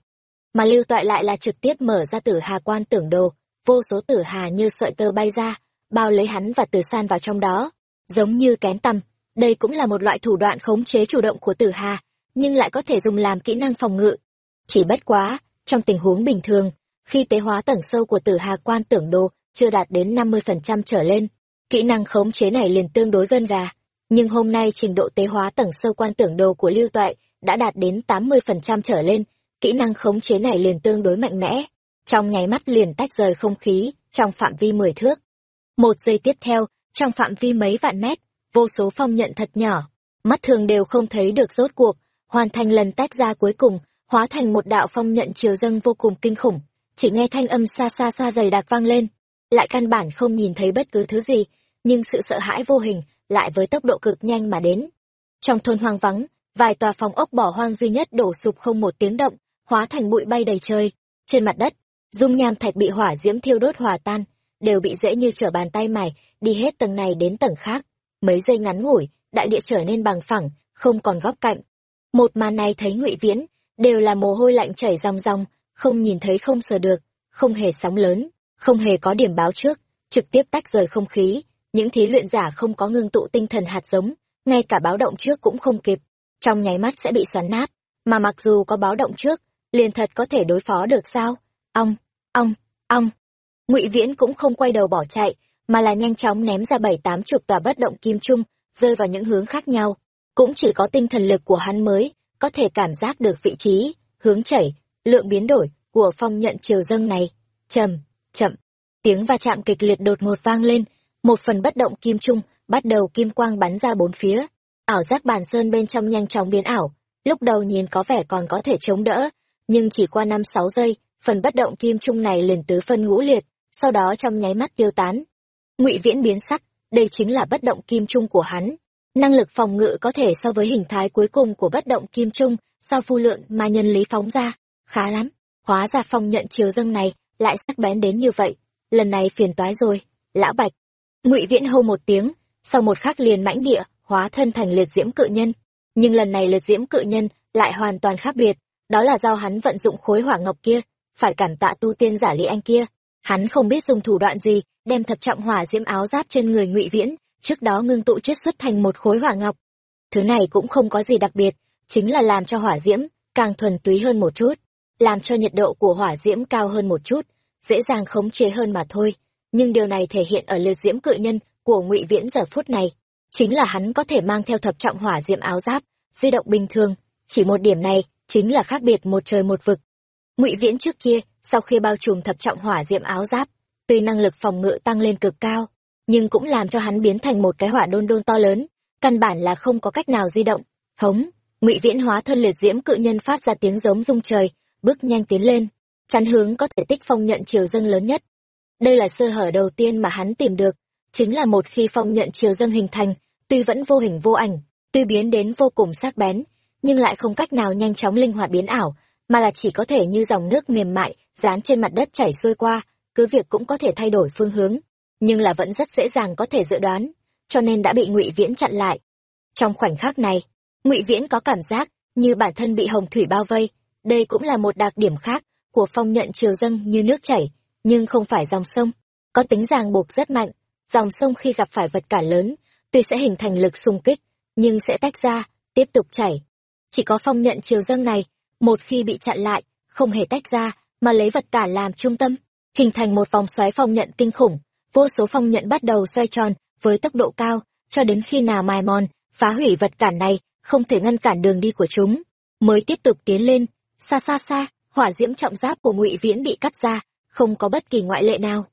Mà Lưu Toại lại là trực tiếp mở ra tử hà quan tưởng đồ, vô số tử hà như sợi tơ bay ra, bao lấy hắn và từ san vào trong đó, giống như kén tăm. Đây cũng là một loại thủ đoạn khống chế chủ động của tử hà, nhưng lại có thể dùng làm kỹ năng phòng ngự. Chỉ bất quá, trong tình huống bình thường, khi tế hóa tầng sâu của tử hà quan tưởng đồ chưa đạt đến 50% trở lên, kỹ năng khống chế này liền tương đối gân gà. Nhưng hôm nay trình độ tế hóa tầng sâu quan tưởng đồ của Lưu Toại đã đạt đến 80% trở lên, kỹ năng khống chế này liền tương đối mạnh mẽ. Trong nháy mắt liền tách rời không khí, trong phạm vi 10 thước. Một giây tiếp theo, trong phạm vi mấy vạn mét, vô số phong nhận thật nhỏ, mắt thường đều không thấy được rốt cuộc, hoàn thành lần tách ra cuối cùng, hóa thành một đạo phong nhận chiều dâng vô cùng kinh khủng, chỉ nghe thanh âm xa xa xa dày đặc vang lên, lại căn bản không nhìn thấy bất cứ thứ gì, nhưng sự sợ hãi vô hình lại với tốc độ cực nhanh mà đến. Trong thôn hoang vắng, vài tòa phòng ốc bỏ hoang duy nhất đổ sụp không một tiếng động, hóa thành bụi bay đầy trời. Trên mặt đất, dung nham thạch bị hỏa diễm thiêu đốt hòa tan, đều bị dễ như trở bàn tay mày, đi hết tầng này đến tầng khác. Mấy giây ngắn ngủi, đại địa trở nên bằng phẳng, không còn góc cạnh. Một màn này thấy ngụy Viễn, đều là mồ hôi lạnh chảy ròng ròng, không nhìn thấy không sờ được, không hề sóng lớn, không hề có điểm báo trước, trực tiếp tách rời không khí, những thí luyện giả không có ngưng tụ tinh thần hạt giống, ngay cả báo động trước cũng không kịp, trong nháy mắt sẽ bị xoắn nát, mà mặc dù có báo động trước, liền thật có thể đối phó được sao? Ong, ong, ong. Ngụy Viễn cũng không quay đầu bỏ chạy, mà là nhanh chóng ném ra bảy tám chục tòa bất động kim trung, rơi vào những hướng khác nhau. Cũng chỉ có tinh thần lực của hắn mới có thể cảm giác được vị trí, hướng chảy, lượng biến đổi của phong nhận chiều dâng này. Trầm, chậm, tiếng va chạm kịch liệt đột ngột vang lên, một phần bất động kim trung bắt đầu kim quang bắn ra bốn phía. Ảo giác bàn sơn bên trong nhanh chóng biến ảo, lúc đầu nhìn có vẻ còn có thể chống đỡ, nhưng chỉ qua năm sáu giây, phần bất động kim trung này liền tứ phân ngũ liệt, sau đó trong nháy mắt tiêu tán. Ngụy Viễn biến sắc, đây chính là bất động kim trung của hắn. Năng lực phòng ngự có thể so với hình thái cuối cùng của bất động kim trung, sau phu lượng mà nhân lý phóng ra, khá lắm. Hóa ra phong nhận chiều dâng này lại sắc bén đến như vậy, lần này phiền toái rồi, lão Bạch. Ngụy Viễn hô một tiếng, sau một khắc liền mãnh địa, hóa thân thành liệt diễm cự nhân. Nhưng lần này liệt diễm cự nhân lại hoàn toàn khác biệt, đó là do hắn vận dụng khối hỏa ngọc kia, phải cảm tạ tu tiên giả Lý Anh kia. Hắn không biết dùng thủ đoạn gì, đem thập trọng hỏa diễm áo giáp trên người Ngụy Viễn, trước đó ngưng tụ chiết xuất thành một khối hỏa ngọc. Thứ này cũng không có gì đặc biệt, chính là làm cho hỏa diễm càng thuần túy hơn một chút, làm cho nhiệt độ của hỏa diễm cao hơn một chút, dễ dàng khống chế hơn mà thôi. Nhưng điều này thể hiện ở liệt diễm cự nhân của Ngụy Viễn giờ phút này, chính là hắn có thể mang theo thập trọng hỏa diễm áo giáp, di động bình thường, chỉ một điểm này chính là khác biệt một trời một vực. Ngụy Viễn trước kia, sau khi bao trùm thập trọng hỏa diễm áo giáp, tuy năng lực phòng ngự tăng lên cực cao, nhưng cũng làm cho hắn biến thành một cái hỏa đôn đôn to lớn, căn bản là không có cách nào di động. Hống, Ngụy Viễn hóa thân liệt diễm cự nhân phát ra tiếng giống rung trời, bước nhanh tiến lên, chắn hướng có thể tích phong nhận chiều dâng lớn nhất. Đây là sơ hở đầu tiên mà hắn tìm được, chính là một khi phong nhận chiều dâng hình thành, tuy vẫn vô hình vô ảnh, tuy biến đến vô cùng sắc bén, nhưng lại không cách nào nhanh chóng linh hoạt biến ảo, mà là chỉ có thể như dòng nước mềm mại dán trên mặt đất chảy xuôi qua, cứ việc cũng có thể thay đổi phương hướng, nhưng là vẫn rất dễ dàng có thể dự đoán, cho nên đã bị Ngụy Viễn chặn lại. Trong khoảnh khắc này, Ngụy Viễn có cảm giác như bản thân bị hồng thủy bao vây, đây cũng là một đặc điểm khác của phong nhận chiều dâng như nước chảy, nhưng không phải dòng sông, có tính ràng buộc rất mạnh, dòng sông khi gặp phải vật cản lớn, tuy sẽ hình thành lực xung kích, nhưng sẽ tách ra, tiếp tục chảy. Chỉ có phong nhận chiều dâng này, một khi bị chặn lại, không hề tách ra, mà lấy vật cản làm trung tâm, hình thành một vòng xoáy phong nhận kinh khủng. Vô số phong nhận bắt đầu xoay tròn với tốc độ cao, cho đến khi nào mài mòn, phá hủy vật cản này, không thể ngăn cản đường đi của chúng, mới tiếp tục tiến lên. Xa xa xa, hỏa diễm trọng giáp của Ngụy Viễn bị cắt ra, không có bất kỳ ngoại lệ nào.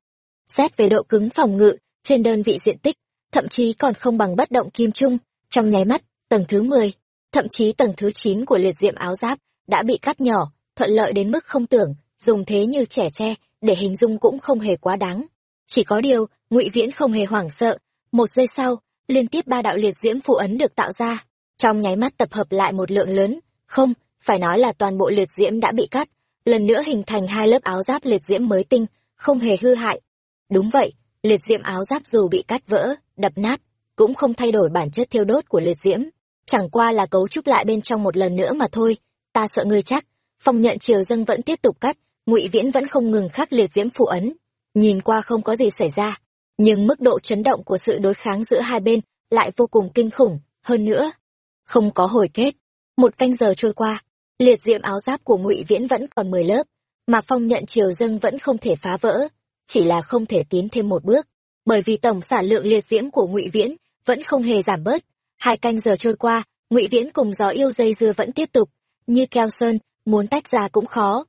Xét về độ cứng phòng ngự, trên đơn vị diện tích, thậm chí còn không bằng bất động kim trung, trong nháy mắt, tầng thứ 10, thậm chí tầng thứ chín của liệt diệm áo giáp đã bị cắt nhỏ, thuận lợi đến mức không tưởng, dùng thế như trẻ tre, để hình dung cũng không hề quá đáng. Chỉ có điều, Ngụy Viễn không hề hoảng sợ, một giây sau, liên tiếp ba đạo liệt diễm phụ ấn được tạo ra, trong nháy mắt tập hợp lại một lượng lớn, không, phải nói là toàn bộ liệt diễm đã bị cắt, lần nữa hình thành hai lớp áo giáp liệt diễm mới tinh, không hề hư hại. Đúng vậy, liệt diễm áo giáp dù bị cắt vỡ, đập nát, cũng không thay đổi bản chất thiêu đốt của liệt diễm, chẳng qua là cấu trúc lại bên trong một lần nữa mà thôi, ta sợ ngươi chắc. Phong nhận triều dâng vẫn tiếp tục cắt, Ngụy Viễn vẫn không ngừng khắc liệt diễm phụ ấn, nhìn qua không có gì xảy ra, nhưng mức độ chấn động của sự đối kháng giữa hai bên lại vô cùng kinh khủng, hơn nữa, không có hồi kết. Một canh giờ trôi qua, liệt diễm áo giáp của Ngụy Viễn vẫn còn mười lớp, mà phong nhận triều dâng vẫn không thể phá vỡ, chỉ là không thể tiến thêm một bước, bởi vì tổng sản lượng liệt diễm của Ngụy Viễn vẫn không hề giảm bớt. Hai canh giờ trôi qua, Ngụy Viễn cùng gió yêu dây dưa vẫn tiếp tục, như keo sơn, muốn tách ra cũng khó.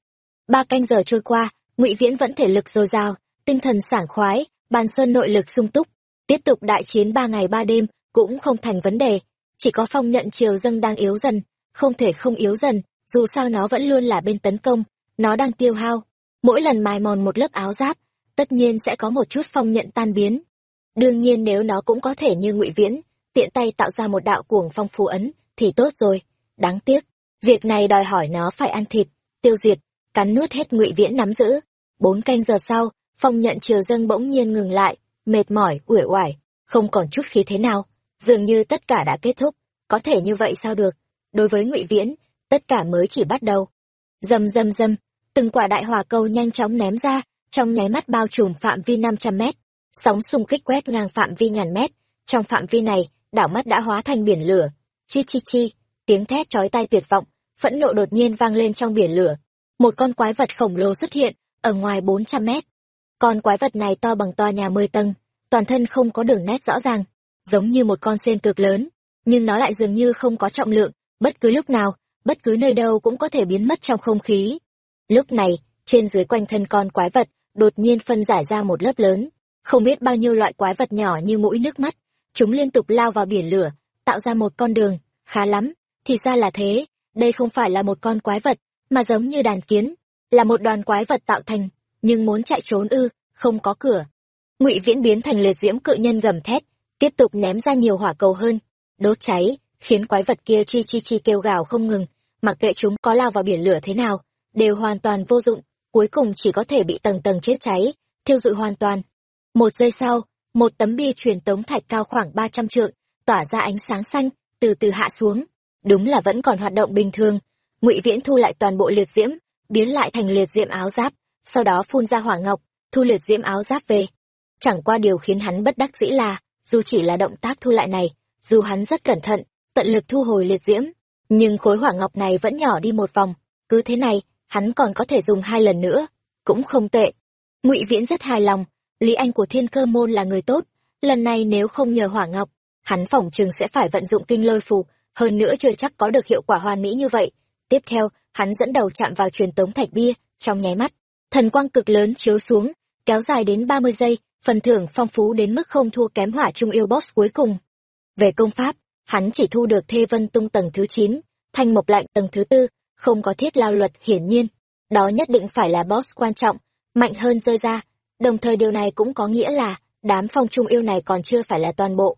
Ba canh giờ trôi qua, Ngụy Viễn vẫn thể lực dồi dào, tinh thần sảng khoái, bàn sơn nội lực sung túc, tiếp tục đại chiến ba ngày ba đêm cũng không thành vấn đề. Chỉ có phong nhận triều dâng đang yếu dần, không thể không yếu dần, dù sao nó vẫn luôn là bên tấn công, nó đang tiêu hao. Mỗi lần mài mòn một lớp áo giáp, tất nhiên sẽ có một chút phong nhận tan biến. Đương nhiên nếu nó cũng có thể như ngụy Viễn, tiện tay tạo ra một đạo cuồng phong phù ấn, thì tốt rồi. Đáng tiếc, việc này đòi hỏi nó phải ăn thịt, tiêu diệt, cắn nuốt hết ngụy Viễn nắm giữ. Bốn canh giờ sau, phong nhận triều dâng bỗng nhiên ngừng lại, mệt mỏi, uể oải, không còn chút khí thế nào, dường như tất cả đã kết thúc, có thể như vậy sao được? Đối với Ngụy Viễn, tất cả mới chỉ bắt đầu. Rầm rầm rầm, từng quả đại hỏa cầu nhanh chóng ném ra, trong nháy mắt bao trùm phạm vi 500 mét, sóng xung kích quét ngang phạm vi ngàn mét, trong phạm vi này, đảo mắt đã hóa thành biển lửa. Chi chi chi, tiếng thét chói tai tuyệt vọng, phẫn nộ đột nhiên vang lên trong biển lửa. Một con quái vật khổng lồ xuất hiện ở ngoài 400 mét. Con quái vật này to bằng tòa nhà 10 tầng, toàn thân không có đường nét rõ ràng, giống như một con sen cực lớn, nhưng nó lại dường như không có trọng lượng, bất cứ lúc nào, bất cứ nơi đâu cũng có thể biến mất trong không khí. Lúc này, trên dưới quanh thân con quái vật, đột nhiên phân giải ra một lớp lớn, không biết bao nhiêu loại quái vật nhỏ như mũi nước mắt, chúng liên tục lao vào biển lửa, tạo ra một con đường, khá lắm, thì ra là thế, đây không phải là một con quái vật, mà giống như đàn kiến, là một đoàn quái vật tạo thành, nhưng muốn chạy trốn ư, không có cửa. Ngụy Viễn biến thành liệt diễm cự nhân gầm thét, tiếp tục ném ra nhiều hỏa cầu hơn, đốt cháy, khiến quái vật kia chi chi chi kêu gào không ngừng, mặc kệ chúng có lao vào biển lửa thế nào, đều hoàn toàn vô dụng, cuối cùng chỉ có thể bị tầng tầng chết cháy, thiêu dụi hoàn toàn. Một giây sau, một tấm bia truyền tống thạch cao khoảng 300 trượng, tỏa ra ánh sáng xanh, từ từ hạ xuống. Đúng là vẫn còn hoạt động bình thường. Ngụy Viễn thu lại toàn bộ liệt diễm, biến lại thành liệt diễm áo giáp, sau đó phun ra hỏa ngọc, thu liệt diễm áo giáp về. Chẳng qua điều khiến hắn bất đắc dĩ là, dù chỉ là động tác thu lại này, dù hắn rất cẩn thận, tận lực thu hồi liệt diễm, nhưng khối hỏa ngọc này vẫn nhỏ đi một vòng, cứ thế này, hắn còn có thể dùng hai lần nữa, cũng không tệ. Ngụy Viễn rất hài lòng, Lý Anh của Thiên Cơ môn là người tốt, lần này nếu không nhờ hỏa ngọc, hắn phỏng chừng sẽ phải vận dụng kinh lôi phù, hơn nữa chưa chắc có được hiệu quả hoàn mỹ như vậy. Tiếp theo, hắn dẫn đầu chạm vào truyền tống thạch bia, trong nháy mắt, thần quang cực lớn chiếu xuống, kéo dài đến 30 giây, phần thưởng phong phú đến mức không thua kém hỏa trung yêu boss cuối cùng. Về công pháp, hắn chỉ thu được thê vân tung tầng thứ 9, thanh mộc lạnh tầng thứ tư, không có thiết lao luật hiển nhiên. Đó nhất định phải là boss quan trọng, mạnh hơn rơi ra. Đồng thời điều này cũng có nghĩa là, đám phong trung yêu này còn chưa phải là toàn bộ.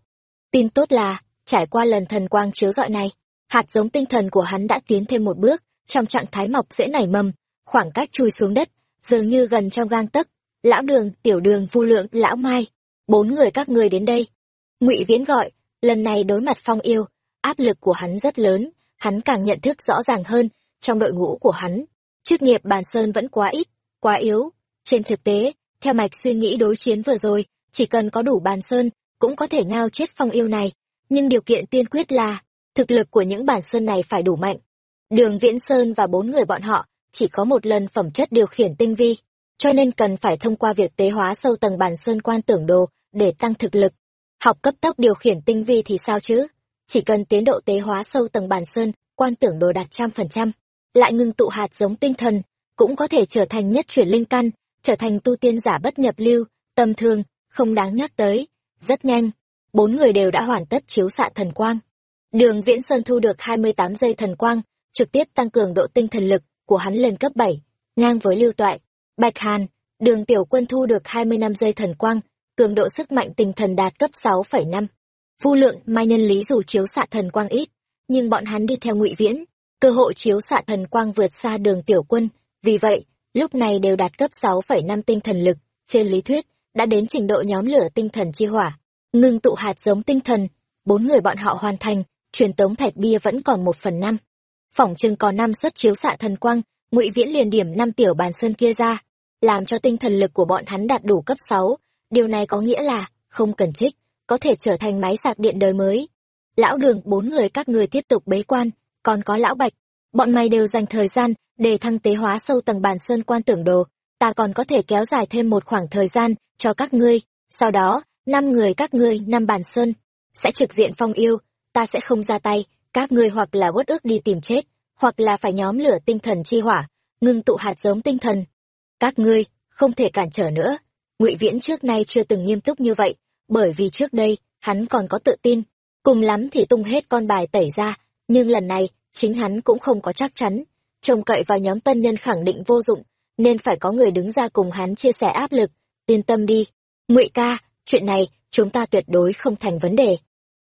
Tin tốt là, trải qua lần thần quang chiếu rọi này, hạt giống tinh thần của hắn đã tiến thêm một bước, trong trạng thái mọc dễ nảy mầm, khoảng cách chui xuống đất, dường như gần trong gang tấc. Lão đường, tiểu đường, vu lượng, lão mai, bốn người các ngươi đến đây. Ngụy Viễn gọi, lần này đối mặt phong yêu, áp lực của hắn rất lớn, hắn càng nhận thức rõ ràng hơn, trong đội ngũ của hắn, chức nghiệp bàn sơn vẫn quá ít, quá yếu. Trên thực tế, theo mạch suy nghĩ đối chiến vừa rồi, chỉ cần có đủ bàn sơn, cũng có thể ngao chết phong yêu này, nhưng điều kiện tiên quyết là thực lực của những bản sơn này phải đủ mạnh. Đường Viễn Sơn và bốn người bọn họ chỉ có một lần phẩm chất điều khiển tinh vi, cho nên cần phải thông qua việc tế hóa sâu tầng bản sơn quan tưởng đồ để tăng thực lực. Học cấp tốc điều khiển tinh vi thì sao chứ? Chỉ cần tiến độ tế hóa sâu tầng bản sơn, quan tưởng đồ đạt trăm phần trăm, lại ngưng tụ hạt giống tinh thần, cũng có thể trở thành nhất chuyển linh căn, trở thành tu tiên giả bất nhập lưu, tầm thường, không đáng nhắc tới. Rất nhanh, bốn người đều đã hoàn tất chiếu xạ thần quang. Đường Viễn Sơn thu được 28 giây thần quang, trực tiếp tăng cường độ tinh thần lực của hắn lên cấp 7, ngang với lưu toại. Bạch Hàn, đường tiểu quân thu được 20 năm giây thần quang, cường độ sức mạnh tinh thần đạt cấp 6,5. Phu lượng, mai nhân lý dù chiếu xạ thần quang ít, nhưng bọn hắn đi theo ngụy viễn, cơ hội chiếu xạ thần quang vượt xa đường tiểu quân, vì vậy, lúc này đều đạt cấp 6,5 tinh thần lực, trên lý thuyết, đã đến trình độ nhóm lửa tinh thần chi hỏa, ngưng tụ hạt giống tinh thần, bốn người bọn họ hoàn thành, truyền tống thạch bia vẫn còn một phần năm. Phỏng chừng còn năm suất chiếu xạ thần quang, ngụy viễn liền điểm năm tiểu bàn sơn kia ra, làm cho tinh thần lực của bọn hắn đạt đủ cấp sáu điều này có nghĩa là, không cần trích, có thể trở thành máy sạc điện đời mới. Lão đường bốn người các người tiếp tục bế quan, còn có lão bạch, bọn mày đều dành thời gian để thăng tế hóa sâu tầng bàn sơn quan tưởng đồ, ta còn có thể kéo dài thêm một khoảng thời gian cho các ngươi, sau đó, năm người các ngươi năm bàn sơn, sẽ trực diện phong yêu, ta sẽ không ra tay, các ngươi hoặc là uất ước đi tìm chết, hoặc là phải nhóm lửa tinh thần chi hỏa, ngưng tụ hạt giống tinh thần. Các ngươi, không thể cản trở nữa. Ngụy Viễn trước nay chưa từng nghiêm túc như vậy, bởi vì trước đây, hắn còn có tự tin, cùng lắm thì tung hết con bài tẩy ra, nhưng lần này, chính hắn cũng không có chắc chắn, trông cậy vào nhóm tân nhân khẳng định vô dụng, nên phải có người đứng ra cùng hắn chia sẻ áp lực, yên tâm đi. Ngụy ca, chuyện này, chúng ta tuyệt đối không thành vấn đề.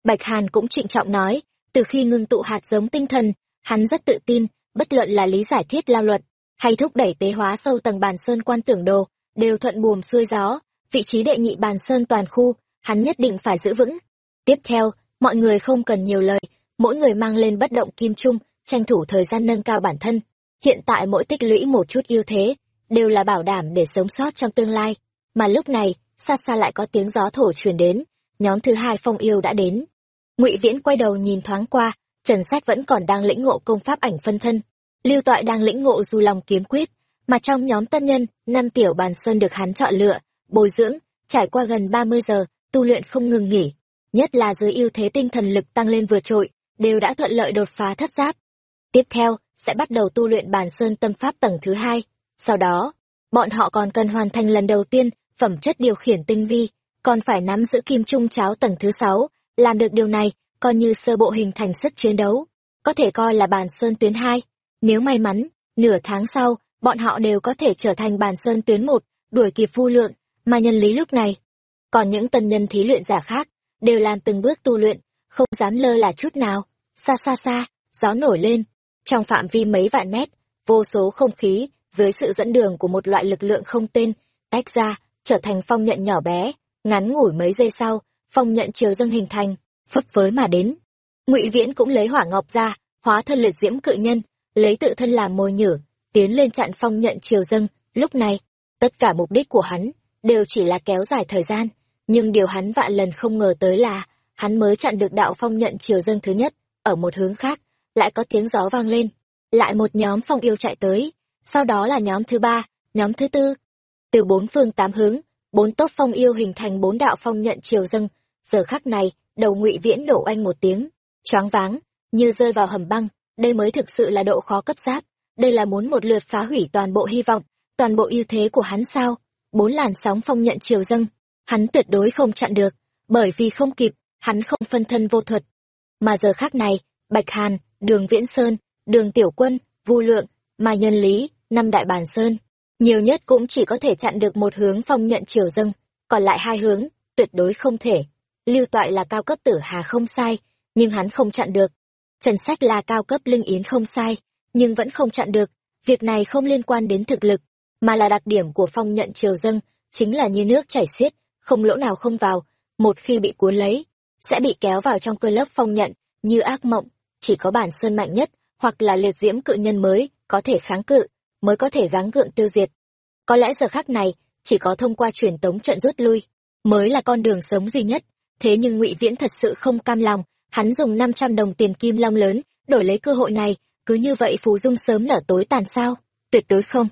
Bạch Hàn cũng trịnh trọng nói, từ khi ngưng tụ hạt giống tinh thần, hắn rất tự tin, bất luận là lý giải thiết lao luật, hay thúc đẩy tế hóa sâu tầng bàn sơn quan tưởng đồ, đều thuận buồm xuôi gió, vị trí đệ nhị bàn sơn toàn khu, hắn nhất định phải giữ vững. Tiếp theo, mọi người không cần nhiều lời, mỗi người mang lên bất động kim trung, tranh thủ thời gian nâng cao bản thân. Hiện tại mỗi tích lũy một chút ưu thế, đều là bảo đảm để sống sót trong tương lai. Mà lúc này, xa xa lại có tiếng gió thổi truyền đến, nhóm thứ hai phong yêu đã đến. Ngụy Viễn quay đầu nhìn thoáng qua, Trần Sách vẫn còn đang lĩnh ngộ công pháp ảnh phân thân. Lưu Toại đang lĩnh ngộ du lòng kiếm quyết, mà trong nhóm tân nhân, năm tiểu bàn sơn được hắn chọn lựa, bồi dưỡng, trải qua gần 30 giờ, tu luyện không ngừng nghỉ, nhất là dưới ưu thế tinh thần lực tăng lên vượt trội, đều đã thuận lợi đột phá thất giáp. Tiếp theo, sẽ bắt đầu tu luyện bàn sơn tâm pháp tầng thứ hai. Sau đó, bọn họ còn cần hoàn thành lần đầu tiên phẩm chất điều khiển tinh vi, còn phải nắm giữ kim trung cháo tầng thứ sáu. Làm được điều này, coi như sơ bộ hình thành sức chiến đấu, có thể coi là bàn sơn tuyến hai. Nếu may mắn, nửa tháng sau, bọn họ đều có thể trở thành bàn sơn tuyến một, đuổi kịp phu lượng, mà nhân lý lúc này. Còn những tân nhân thí luyện giả khác, đều làm từng bước tu luyện, không dám lơ là chút nào. Xa xa xa, gió nổi lên. Trong phạm vi mấy vạn mét, vô số không khí, dưới sự dẫn đường của một loại lực lượng không tên, tách ra, trở thành phong nhận nhỏ bé. Ngắn ngủi mấy giây sau, phong nhận chiều dâng hình thành, phấp phới mà đến. ngụy Viễn cũng lấy hỏa ngọc ra, hóa thân liệt diễm cự nhân, lấy tự thân làm mồi nhử, tiến lên chặn phong nhận chiều dâng. Lúc này, tất cả mục đích của hắn đều chỉ là kéo dài thời gian, nhưng điều hắn vạn lần không ngờ tới là hắn mới chặn được đạo phong nhận chiều dâng thứ nhất, ở một hướng khác, lại có tiếng gió vang lên, lại một nhóm phong yêu chạy tới, sau đó là nhóm thứ ba, nhóm thứ tư. Từ bốn phương tám hướng, bốn tốc phong yêu hình thành bốn đạo phong nhận chiều dâng, giờ khắc này, đầu ngụy viễn đổ anh một tiếng, choáng váng, như rơi vào hầm băng, đây mới thực sự là độ khó cấp giáp, đây là muốn một lượt phá hủy toàn bộ hy vọng, toàn bộ ưu thế của hắn sao? Bốn làn sóng phong nhận chiều dâng, hắn tuyệt đối không chặn được, bởi vì không kịp, hắn không phân thân vô thuật. Mà giờ khác này, Bạch Hàn, Đường Viễn Sơn, Đường Tiểu Quân, Vu Lượng, Mai Nhân Lý, năm đại bản sơn, nhiều nhất cũng chỉ có thể chặn được một hướng phong nhận chiều dâng, còn lại hai hướng, tuyệt đối không thể. Lưu Toại là cao cấp tử hà không sai, nhưng hắn không chặn được. Trần Sách là cao cấp linh yến không sai, nhưng vẫn không chặn được. Việc này không liên quan đến thực lực, mà là đặc điểm của phong nhận chiều dâng, chính là như nước chảy xiết, không lỗ nào không vào, một khi bị cuốn lấy, sẽ bị kéo vào trong cơ lớp phong nhận, như ác mộng, chỉ có bản sơn mạnh nhất, hoặc là liệt diễm cự nhân mới, có thể kháng cự, mới có thể gắng gượng tiêu diệt. Có lẽ giờ khắc này, chỉ có thông qua truyền tống trận rút lui, mới là con đường sống duy nhất, thế nhưng ngụy viễn thật sự không cam lòng hắn dùng năm trăm đồng tiền kim long lớn đổi lấy cơ hội này cứ như vậy phù dung sớm nở tối tàn sao? Tuyệt đối không.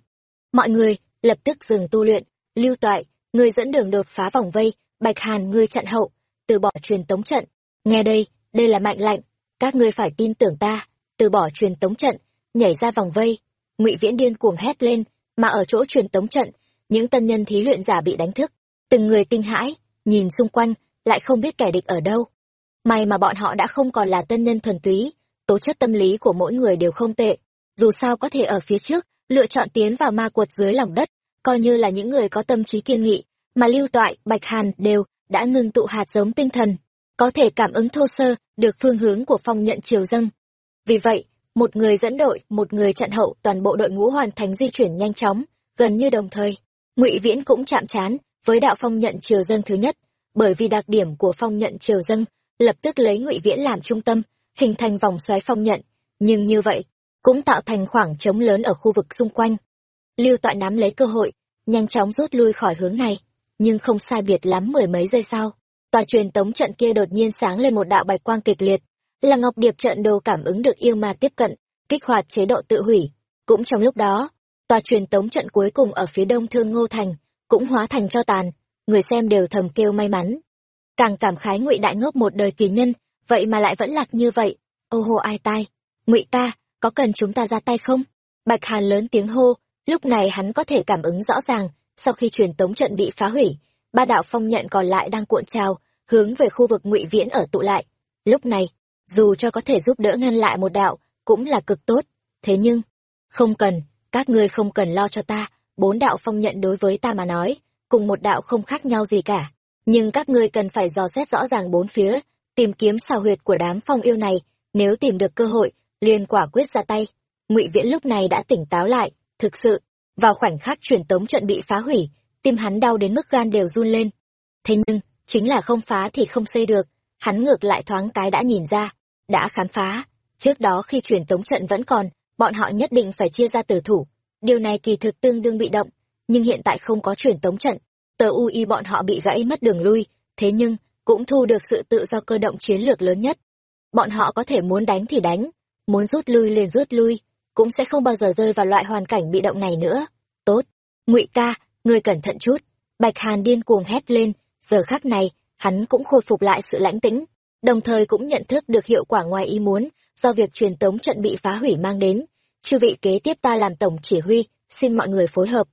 Mọi người lập tức dừng tu luyện. Lưu toại người dẫn đường đột phá vòng vây bạch hàn ngươi chặn hậu từ bỏ truyền tống trận. Nghe đây đây là mạnh lạnh các ngươi phải tin tưởng ta từ bỏ truyền tống trận nhảy ra vòng vây ngụy viễn điên cuồng hét lên, mà ở chỗ truyền tống trận, những tân nhân thí luyện giả bị đánh thức, từng người kinh hãi, nhìn xung quanh, lại không biết kẻ địch ở đâu. May mà bọn họ đã không còn là tân nhân thuần túy, tố chất tâm lý của mỗi người đều không tệ. Dù sao có thể ở phía trước, lựa chọn tiến vào ma quật dưới lòng đất, coi như là những người có tâm trí kiên nghị, mà lưu toại, bạch hàn đều đã ngừng tụ hạt giống tinh thần, có thể cảm ứng thô sơ được phương hướng của phong nhận triều dâng. Vì vậy một người dẫn đội một người chặn hậu toàn bộ đội ngũ hoàn thành di chuyển nhanh chóng gần như đồng thời. Ngụy viễn cũng chạm trán với đạo phong nhận triều dân thứ nhất bởi vì đặc điểm của phong nhận triều dân, lập tức lấy ngụy viễn làm trung tâm hình thành vòng xoáy phong nhận. Nhưng như vậy cũng tạo thành khoảng trống lớn ở khu vực xung quanh. Lưu toại nắm lấy cơ hội nhanh chóng rút lui khỏi hướng này nhưng không sai biệt lắm mười mấy giây sau tòa truyền tống trận kia đột nhiên sáng lên một đạo bạch quang kịch liệt là ngọc điệp trận đồ cảm ứng được yêu ma tiếp cận, kích hoạt chế độ tự hủy. Cũng trong lúc đó, tòa truyền tống trận cuối cùng ở phía đông thương ngô thành cũng hóa thành cho tàn. Người xem đều thầm kêu may mắn. Càng cảm khái ngụy đại ngốc một đời kỳ nhân, vậy mà lại vẫn lạc như vậy. Ô hô ai tai. Ngụy ta có cần chúng ta ra tay không? Bạch hàn lớn tiếng hô, lúc này hắn có thể cảm ứng rõ ràng, sau khi truyền tống trận bị phá hủy, ba đạo phong nhận còn lại đang cuộn trào, hướng về khu vực ngụy viễn ở tụ lại. Lúc này dù cho có thể giúp đỡ ngăn lại một đạo, cũng là cực tốt. Thế nhưng, không cần, các ngươi không cần lo cho ta. Bốn đạo phong nhận đối với ta mà nói, cùng một đạo không khác nhau gì cả. Nhưng các ngươi cần phải dò xét rõ ràng bốn phía, tìm kiếm xào huyệt của đám phong yêu này. Nếu tìm được cơ hội, liền quả quyết ra tay. Ngụy viễn lúc này đã tỉnh táo lại. Thực sự, vào khoảnh khắc truyền tống trận bị phá hủy, tim hắn đau đến mức gan đều run lên. Thế nhưng, chính là không phá thì không xây được. Hắn ngược lại thoáng cái đã nhìn ra đã khám phá. Trước đó khi truyền tống trận vẫn còn, bọn họ nhất định phải chia ra tử thủ. Điều này kỳ thực tương đương bị động, nhưng hiện tại không có truyền tống trận. Tờ ui bọn họ bị gãy mất đường lui, thế nhưng cũng thu được sự tự do cơ động chiến lược lớn nhất. Bọn họ có thể muốn đánh thì đánh, muốn rút lui liền rút lui, cũng sẽ không bao giờ rơi vào loại hoàn cảnh bị động này nữa. Tốt, ngụy ca người cẩn thận chút. Bạch hàn điên cuồng hét lên, giờ khắc này, hắn cũng khôi phục lại sự lãnh tĩnh đồng thời cũng nhận thức được hiệu quả ngoài ý muốn do việc truyền tống trận bị phá hủy mang đến. Chư vị kế tiếp ta làm tổng chỉ huy, xin mọi người phối hợp.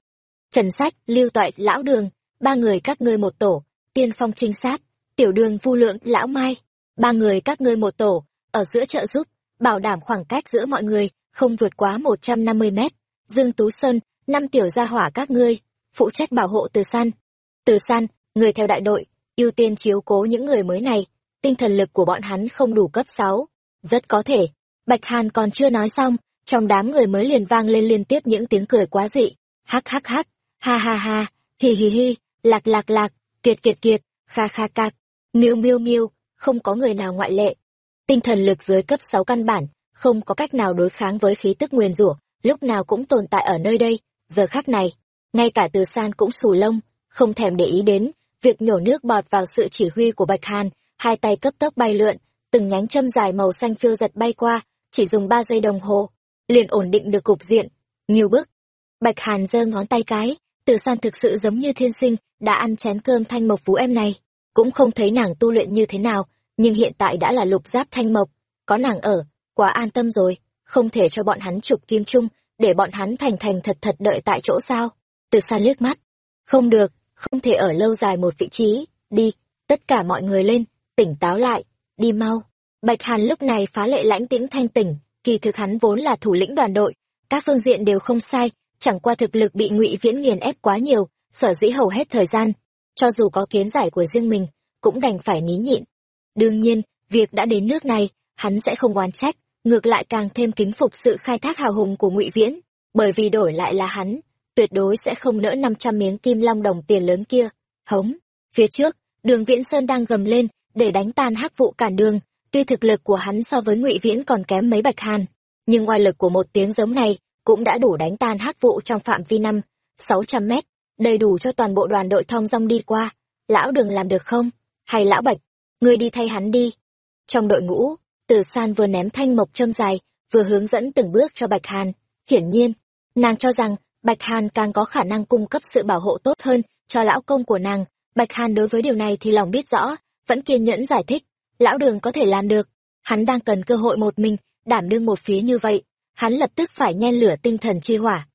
Trần sách, lưu toại, lão đường, ba người các ngươi một tổ, tiên phong trinh sát, tiểu đường vu lượng, lão mai. Ba người các ngươi một tổ, ở giữa trợ giúp, bảo đảm khoảng cách giữa mọi người, không vượt quá một trăm năm mươi mét. Dương tú sơn, năm tiểu gia hỏa các ngươi, phụ trách bảo hộ từ san. Từ san, người theo đại đội, ưu tiên chiếu cố những người mới này tinh thần lực của bọn hắn không đủ cấp sáu. Rất có thể, bạch hàn còn chưa nói xong, trong đám người mới liền vang lên liên tiếp những tiếng cười quá dị. Hắc hắc hắc, ha ha ha hì hì hì lạc lạc lạc, kiệt kiệt kiệt, kha kha cạc miêu miêu miêu, không có người nào ngoại lệ. Tinh thần lực dưới cấp sáu căn bản, không có cách nào đối kháng với khí tức nguyền rủa, lúc nào cũng tồn tại ở nơi đây. Giờ khác này, ngay cả từ san cũng xù lông, không thèm để ý đến việc nhổ nước bọt vào sự chỉ huy của bạch hàn hai tay cấp tốc bay lượn, từng nhánh châm dài màu xanh phiêu giật bay qua, chỉ dùng ba giây đồng hồ, liền ổn định được cục diện. Nhiều bước. Bạch hàn giơ ngón tay cái, từ san thực sự giống như thiên sinh, đã ăn chén cơm thanh mộc phú em này. Cũng không thấy nàng tu luyện như thế nào, nhưng hiện tại đã là lục giáp thanh mộc. Có nàng ở, quá an tâm rồi, không thể cho bọn hắn chụp kim chung, để bọn hắn thành thành thật thật đợi tại chỗ sao? Từ san liếc mắt. Không được, không thể ở lâu dài một vị trí, đi, tất cả mọi người lên tỉnh táo lại, đi mau. Bạch hàn lúc này phá lệ lãnh tĩnh thanh tỉnh, kỳ thực hắn vốn là thủ lĩnh đoàn đội, các phương diện đều không sai, chẳng qua thực lực bị ngụy viễn nghiền ép quá nhiều, sở dĩ hầu hết thời gian, cho dù có kiến giải của riêng mình, cũng đành phải nín nhịn. Đương nhiên, việc đã đến nước này, hắn sẽ không oán trách, ngược lại càng thêm kính phục sự khai thác hào hùng của ngụy viễn, bởi vì đổi lại là hắn, tuyệt đối sẽ không nỡ năm trăm miếng kim long đồng tiền lớn kia. Hống, phía trước, đường viễn sơn đang gầm lên để đánh tan hắc vụ cản đường tuy thực lực của hắn so với ngụy viễn còn kém mấy bạch hàn nhưng ngoài lực của một tiếng giống này cũng đã đủ đánh tan hắc vụ trong phạm vi năm sáu trăm mét đầy đủ cho toàn bộ đoàn đội thong dong đi qua lão đường làm được không hay lão bạch ngươi đi thay hắn đi. Trong đội ngũ, Từ San vừa ném thanh mộc châm dài, vừa hướng dẫn từng bước cho Bạch Hàn. Hiển nhiên, nàng cho rằng Bạch Hàn càng có khả năng cung cấp sự bảo hộ tốt hơn cho lão công của nàng. Bạch Hàn đối với điều này thì lòng biết rõ, vẫn kiên nhẫn giải thích. Lão đường có thể làm được. Hắn đang cần cơ hội một mình, đảm đương một phía như vậy. Hắn lập tức phải nhen lửa tinh thần chi hỏa.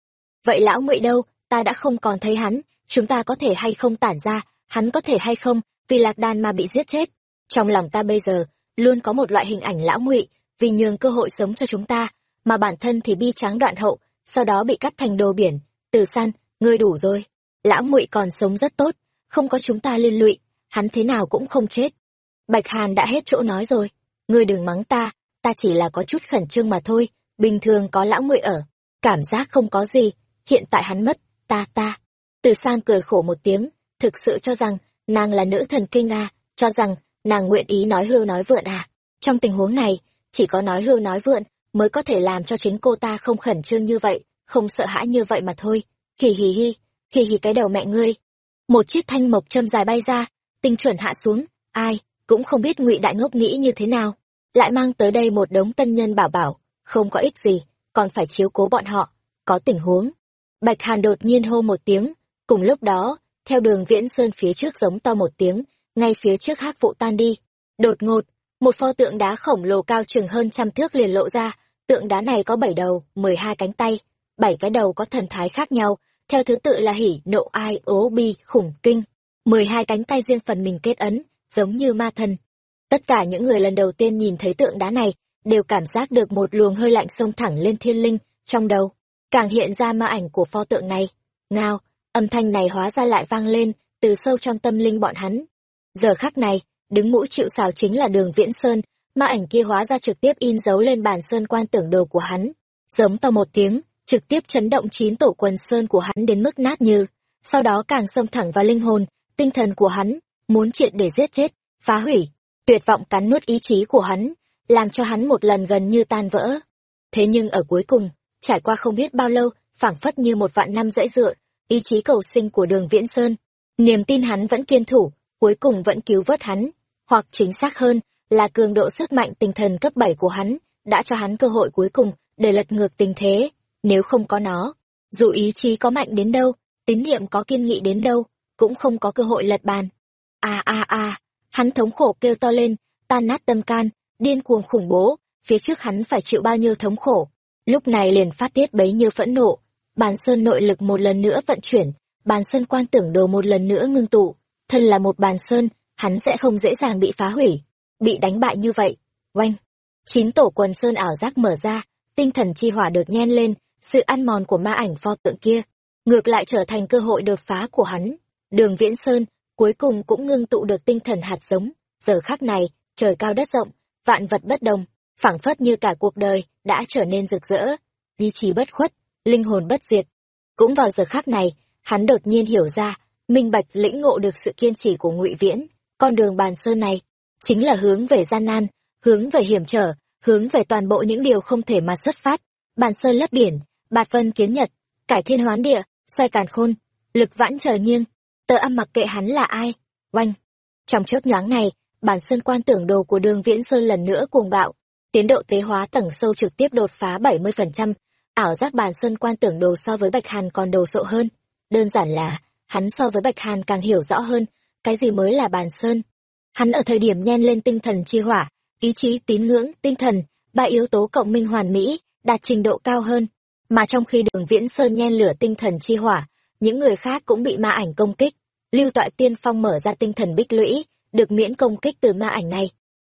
Vậy lão ngụy đâu, ta đã không còn thấy hắn, chúng ta có thể hay không tản ra, hắn có thể hay không, vì lạc đàn mà bị giết chết. Trong lòng ta bây giờ, luôn có một loại hình ảnh lão ngụy, vì nhường cơ hội sống cho chúng ta, mà bản thân thì bi tráng đoạn hậu, sau đó bị cắt thành đồ biển. Từ san, ngươi đủ rồi. Lão ngụy còn sống rất tốt, không có chúng ta liên lụy, hắn thế nào cũng không chết. Bạch Hàn đã hết chỗ nói rồi, ngươi đừng mắng ta, ta chỉ là có chút khẩn trương mà thôi, bình thường có lão ngụy ở, cảm giác không có gì, hiện tại hắn mất, ta ta. Từ san cười khổ một tiếng, thực sự cho rằng, nàng là nữ thần kinh à, cho rằng, nàng nguyện ý nói hưu nói vượn à. Trong tình huống này, chỉ có nói hưu nói vượn, mới có thể làm cho chính cô ta không khẩn trương như vậy, không sợ hãi như vậy mà thôi. Hì hì hì, hì hì cái đầu mẹ ngươi. Một chiếc thanh mộc châm dài bay ra, tinh chuẩn hạ xuống, ai, cũng không biết ngụy đại ngốc nghĩ như thế nào. Lại mang tới đây một đống tân nhân bảo bảo, không có ích gì, còn phải chiếu cố bọn họ, có tình huống. Bạch Hàn đột nhiên hô một tiếng, cùng lúc đó, theo đường viễn sơn phía trước giống to một tiếng, ngay phía trước hắc vụ tan đi. Đột ngột, một pho tượng đá khổng lồ cao chừng hơn trăm thước liền lộ ra, tượng đá này có bảy đầu, mười hai cánh tay, bảy cái đầu có thần thái khác nhau, theo thứ tự là hỉ, nộ ai, ố bi, khủng, kinh mười hai cánh tay riêng phần mình kết ấn, giống như ma thần. Tất cả những người lần đầu tiên nhìn thấy tượng đá này, đều cảm giác được một luồng hơi lạnh xông thẳng lên thiên linh, trong đầu. Càng hiện ra ma ảnh của pho tượng này. Ngao, âm thanh này hóa ra lại vang lên, từ sâu trong tâm linh bọn hắn. Giờ khắc này, đứng mũi chịu xào chính là đường viễn sơn, ma ảnh kia hóa ra trực tiếp in dấu lên bàn sơn quan tưởng đồ của hắn. Giống to một tiếng, trực tiếp chấn động chín tổ quần sơn của hắn đến mức nát như, sau đó càng xông thẳng vào linh hồn, tinh thần của hắn, muốn triệt để giết chết, phá hủy, tuyệt vọng cắn nuốt ý chí của hắn, làm cho hắn một lần gần như tan vỡ. Thế nhưng ở cuối cùng, trải qua không biết bao lâu, phảng phất như một vạn năm dãy dựa, ý chí cầu sinh của đường Viễn Sơn, niềm tin hắn vẫn kiên thủ, cuối cùng vẫn cứu vớt hắn, hoặc chính xác hơn là cường độ sức mạnh tinh thần cấp 7 của hắn, đã cho hắn cơ hội cuối cùng để lật ngược tình thế, nếu không có nó, dù ý chí có mạnh đến đâu, tín niệm có kiên nghị đến đâu, cũng không có cơ hội lật bàn. A a a, hắn thống khổ kêu to lên, tan nát tâm can, điên cuồng khủng bố, phía trước hắn phải chịu bao nhiêu thống khổ. Lúc này liền phát tiết bấy nhiêu phẫn nộ, bàn sơn nội lực một lần nữa vận chuyển, bàn sơn quan tưởng đồ một lần nữa ngưng tụ, thân là một bàn sơn, hắn sẽ không dễ dàng bị phá hủy, bị đánh bại như vậy. Oanh! Chín tổ quần sơn ảo giác mở ra, tinh thần chi hỏa được nhen lên, sự ăn mòn của ma ảnh pho tượng kia, ngược lại trở thành cơ hội đột phá của hắn. Đường Viễn Sơn cuối cùng cũng ngưng tụ được tinh thần hạt giống, giờ khắc này, trời cao đất rộng, vạn vật bất đồng, phảng phất như cả cuộc đời đã trở nên rực rỡ, ý chí bất khuất, linh hồn bất diệt. Cũng vào giờ khắc này, hắn đột nhiên hiểu ra, minh bạch lĩnh ngộ được sự kiên trì của Ngụy Viễn, con đường bàn sơn này chính là hướng về gian nan, hướng về hiểm trở, hướng về toàn bộ những điều không thể mà xuất phát. Bàn sơn lấp biển, bạt vân kiến nhật, cải thiên hoán địa, xoay càn khôn, lực vãn trời nghiêng, tờ âm mặc kệ hắn là ai. Oanh! Trong chớp nhoáng này, bản sơn quan tưởng đồ của đường viễn sơn lần nữa cuồng bạo, tiến độ tế hóa tầng sâu trực tiếp đột phá 70%, ảo giác bản sơn quan tưởng đồ so với Bạch Hàn còn đồ sộ hơn. Đơn giản là, hắn so với Bạch Hàn càng hiểu rõ hơn, cái gì mới là bàn sơn. Hắn ở thời điểm nhen lên tinh thần chi hỏa, ý chí, tín ngưỡng, tinh thần, ba yếu tố cộng minh hoàn mỹ, đạt trình độ cao hơn. Mà trong khi đường viễn sơn nhen lửa tinh thần chi hỏa, những người khác cũng bị ma ảnh công kích. Lưu Toại Tiên Phong mở ra tinh thần bích lũy, được miễn công kích từ ma ảnh này.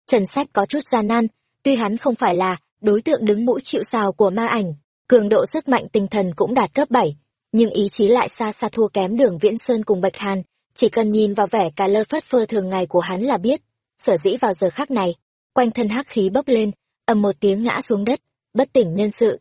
Trần Sách có chút gian nan, tuy hắn không phải là đối tượng đứng mũi chịu sào của ma ảnh, cường độ sức mạnh tinh thần cũng đạt cấp bảy, nhưng ý chí lại xa xa thua kém đường Viễn Sơn cùng Bạch Hàn, chỉ cần nhìn vào vẻ cà lơ phất phơ thường ngày của hắn là biết. Sở dĩ vào giờ khắc này, quanh thân hắc khí bốc lên, ầm một tiếng ngã xuống đất, bất tỉnh nhân sự.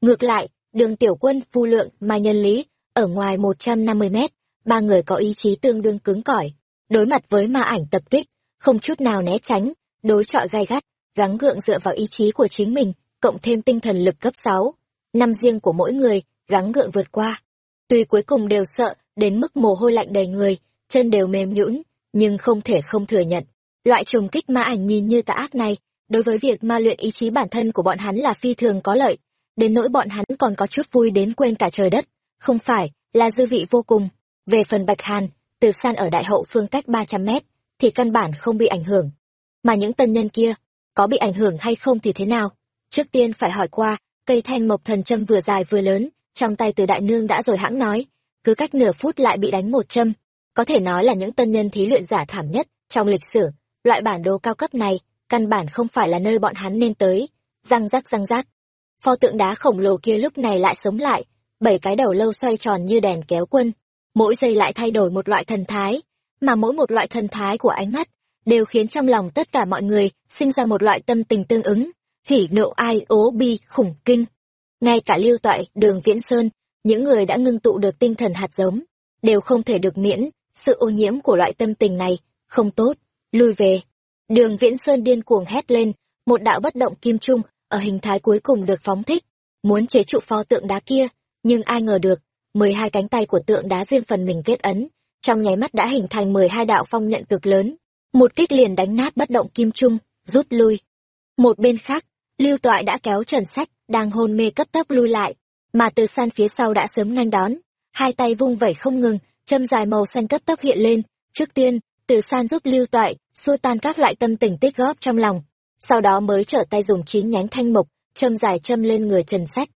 Ngược lại, đường tiểu quân, phu lượng, mai nhân lý, ở ngoài 150 mét, ba người có ý chí tương đương cứng cỏi, đối mặt với ma ảnh tập kích, không chút nào né tránh, đối chọi gai gắt, gắng gượng dựa vào ý chí của chính mình, cộng thêm tinh thần lực cấp 6, năm riêng của mỗi người, gắng gượng vượt qua. Tuy cuối cùng đều sợ, đến mức mồ hôi lạnh đầy người, chân đều mềm nhũn, nhưng không thể không thừa nhận. loại trùng kích ma ảnh nhìn như tà ác này đối với việc ma luyện ý chí bản thân của bọn hắn là phi thường có lợi đến nỗi bọn hắn còn có chút vui đến quên cả trời đất không phải là dư vị vô cùng về phần bạch hàn, từ san ở đại hậu phương cách ba trăm mét, thì căn bản không bị ảnh hưởng. Mà những tân nhân kia, có bị ảnh hưởng hay không thì thế nào? Trước tiên phải hỏi qua, cây thanh mộc thần châm vừa dài vừa lớn, trong tay từ đại nương đã rồi hãng nói, cứ cách nửa phút lại bị đánh một châm. Có thể nói là những tân nhân thí luyện giả thảm nhất trong lịch sử, loại bản đồ cao cấp này, căn bản không phải là nơi bọn hắn nên tới. Răng rắc, răng rác pho tượng đá khổng lồ kia lúc này lại sống lại, bảy cái đầu lâu xoay tròn như đèn kéo quân mỗi giây lại thay đổi một loại thần thái, mà mỗi một loại thần thái của ánh mắt đều khiến trong lòng tất cả mọi người sinh ra một loại tâm tình tương ứng, hỉ nộ ai ố bi khủng kinh. Ngay cả lưu toại, đường viễn sơn, những người đã ngưng tụ được tinh thần hạt giống, đều không thể được miễn sự ô nhiễm của loại tâm tình này, không tốt lui về. Đường viễn sơn điên cuồng hét lên, một đạo bất động kim trung ở hình thái cuối cùng được phóng thích, muốn chế trụ pho tượng đá kia, nhưng ai ngờ được mười hai cánh tay của tượng đá riêng phần mình kết ấn, trong nháy mắt đã hình thành mười hai đạo phong nhận cực lớn. Một kích liền đánh nát bất động kim trung, rút lui. Một bên khác, lưu toại đã kéo trần sách đang hôn mê cấp tốc lui lại, mà từ san phía sau đã sớm nhanh đón. Hai tay vung vẩy không ngừng, châm dài màu xanh cấp tốc hiện lên. Trước tiên, từ san giúp lưu toại xua tan các loại tâm tình tích góp trong lòng, sau đó mới trở tay dùng chín nhánh thanh mục, châm dài châm lên người trần sách.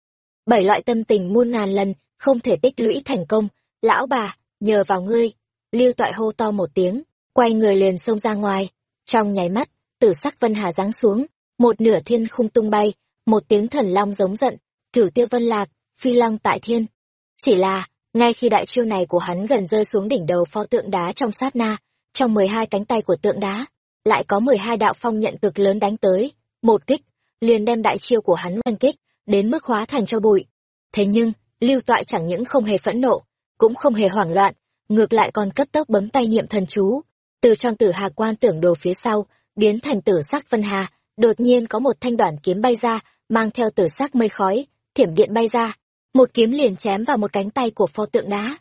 Bảy loại tâm tình muôn ngàn lần không thể tích lũy thành công. Lão bà, nhờ vào ngươi. Lưu toại hô to một tiếng, quay người liền xông ra ngoài. Trong nháy mắt, tử sắc vân hà giáng xuống, một nửa thiên khung tung bay, một tiếng thần long giống giận, cửu tiêu vân lạc, phi long tại thiên. Chỉ là, ngay khi đại chiêu này của hắn gần rơi xuống đỉnh đầu pho tượng đá trong sát na, trong mười hai cánh tay của tượng đá, lại có mười hai đạo phong nhận cực lớn đánh tới. Một kích, liền đem đại chiêu của hắn oanh kích, đến mức hóa thành cho bụi. Thế nhưng lưu toại chẳng những không hề phẫn nộ, cũng không hề hoảng loạn, ngược lại còn cấp tốc bấm tay niệm thần chú. Từ trong tử hà quan tưởng đồ phía sau, biến thành tử sắc vân hà, đột nhiên có một thanh đoạn kiếm bay ra, mang theo tử sắc mây khói, thiểm điện bay ra. Một kiếm liền chém vào một cánh tay của pho tượng đá.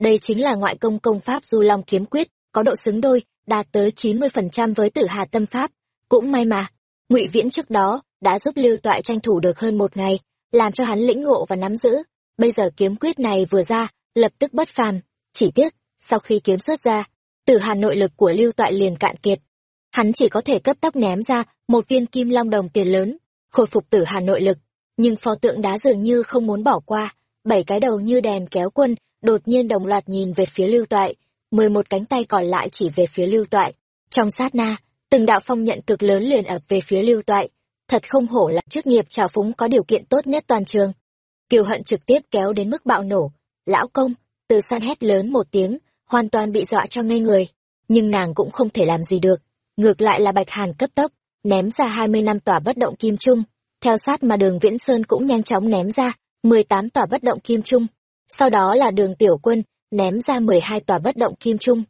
Đây chính là ngoại công công pháp du long kiếm quyết, có độ xứng đôi, đạt tới chín mươi phần trăm với tử hà tâm pháp. Cũng may mà, ngụy viễn trước đó đã giúp lưu toại tranh thủ được hơn một ngày, làm cho hắn lĩnh ngộ và nắm giữ bây giờ kiếm quyết này vừa ra, lập tức bất phàm. Chỉ tiếc, sau khi kiếm xuất ra tử hà nội lực của lưu toại liền cạn kiệt. Hắn chỉ có thể cấp tốc ném ra một viên kim long đồng tiền lớn, khôi phục tử hà nội lực. Nhưng pho tượng đá dường như không muốn bỏ qua. Bảy cái đầu như đèn kéo quân, đột nhiên đồng loạt nhìn về phía lưu toại. Mười một cánh tay còn lại chỉ về phía lưu toại. Trong sát na, từng đạo phong nhận cực lớn liền ập về phía lưu toại. Thật không hổ là chức nghiệp trào phúng có điều kiện tốt nhất toàn trường kiều hận trực tiếp kéo đến mức bạo nổ. Lão công, từ san hét lớn một tiếng, hoàn toàn bị dọa cho ngây người. Nhưng nàng cũng không thể làm gì được. Ngược lại là bạch hàn cấp tốc, ném ra hai mươi năm tòa bất động kim trung. Theo sát mà đường viễn sơn cũng nhanh chóng ném ra, mười tám tòa bất động kim trung. Sau đó là đường tiểu quân, ném ra mười hai tòa bất động kim trung.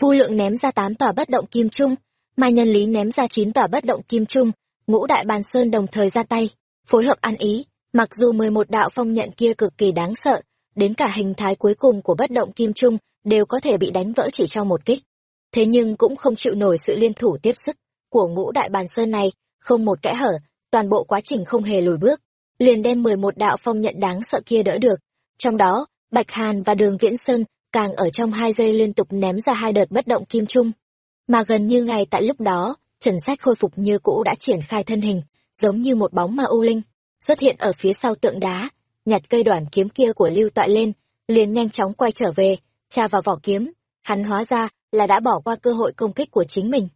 Vu lượng ném ra tám tòa bất động kim trung, mai nhân lý ném ra chín tòa bất động kim trung. Ngũ đại bàn sơn đồng thời ra tay, phối hợp ăn ý mặc dù mười một đạo phong nhận kia cực kỳ đáng sợ, đến cả hình thái cuối cùng của bất động kim trung đều có thể bị đánh vỡ chỉ trong một kích. Thế nhưng cũng không chịu nổi sự liên thủ tiếp sức của ngũ đại bàn sơn này, không một kẽ hở, toàn bộ quá trình không hề lùi bước, liền đem mười một đạo phong nhận đáng sợ kia đỡ được. Trong đó, bạch hàn và đường viễn sơn càng ở trong hai giây liên tục ném ra hai đợt bất động kim trung. Mà gần như ngay tại lúc đó, trần sách khôi phục như cũ đã triển khai thân hình, giống như một bóng ma u linh xuất hiện ở phía sau tượng đá, nhặt cây đoàn kiếm kia của lưu toại lên, liền nhanh chóng quay trở về, tra vào vỏ kiếm. Hắn hóa ra là đã bỏ qua cơ hội công kích của chính mình.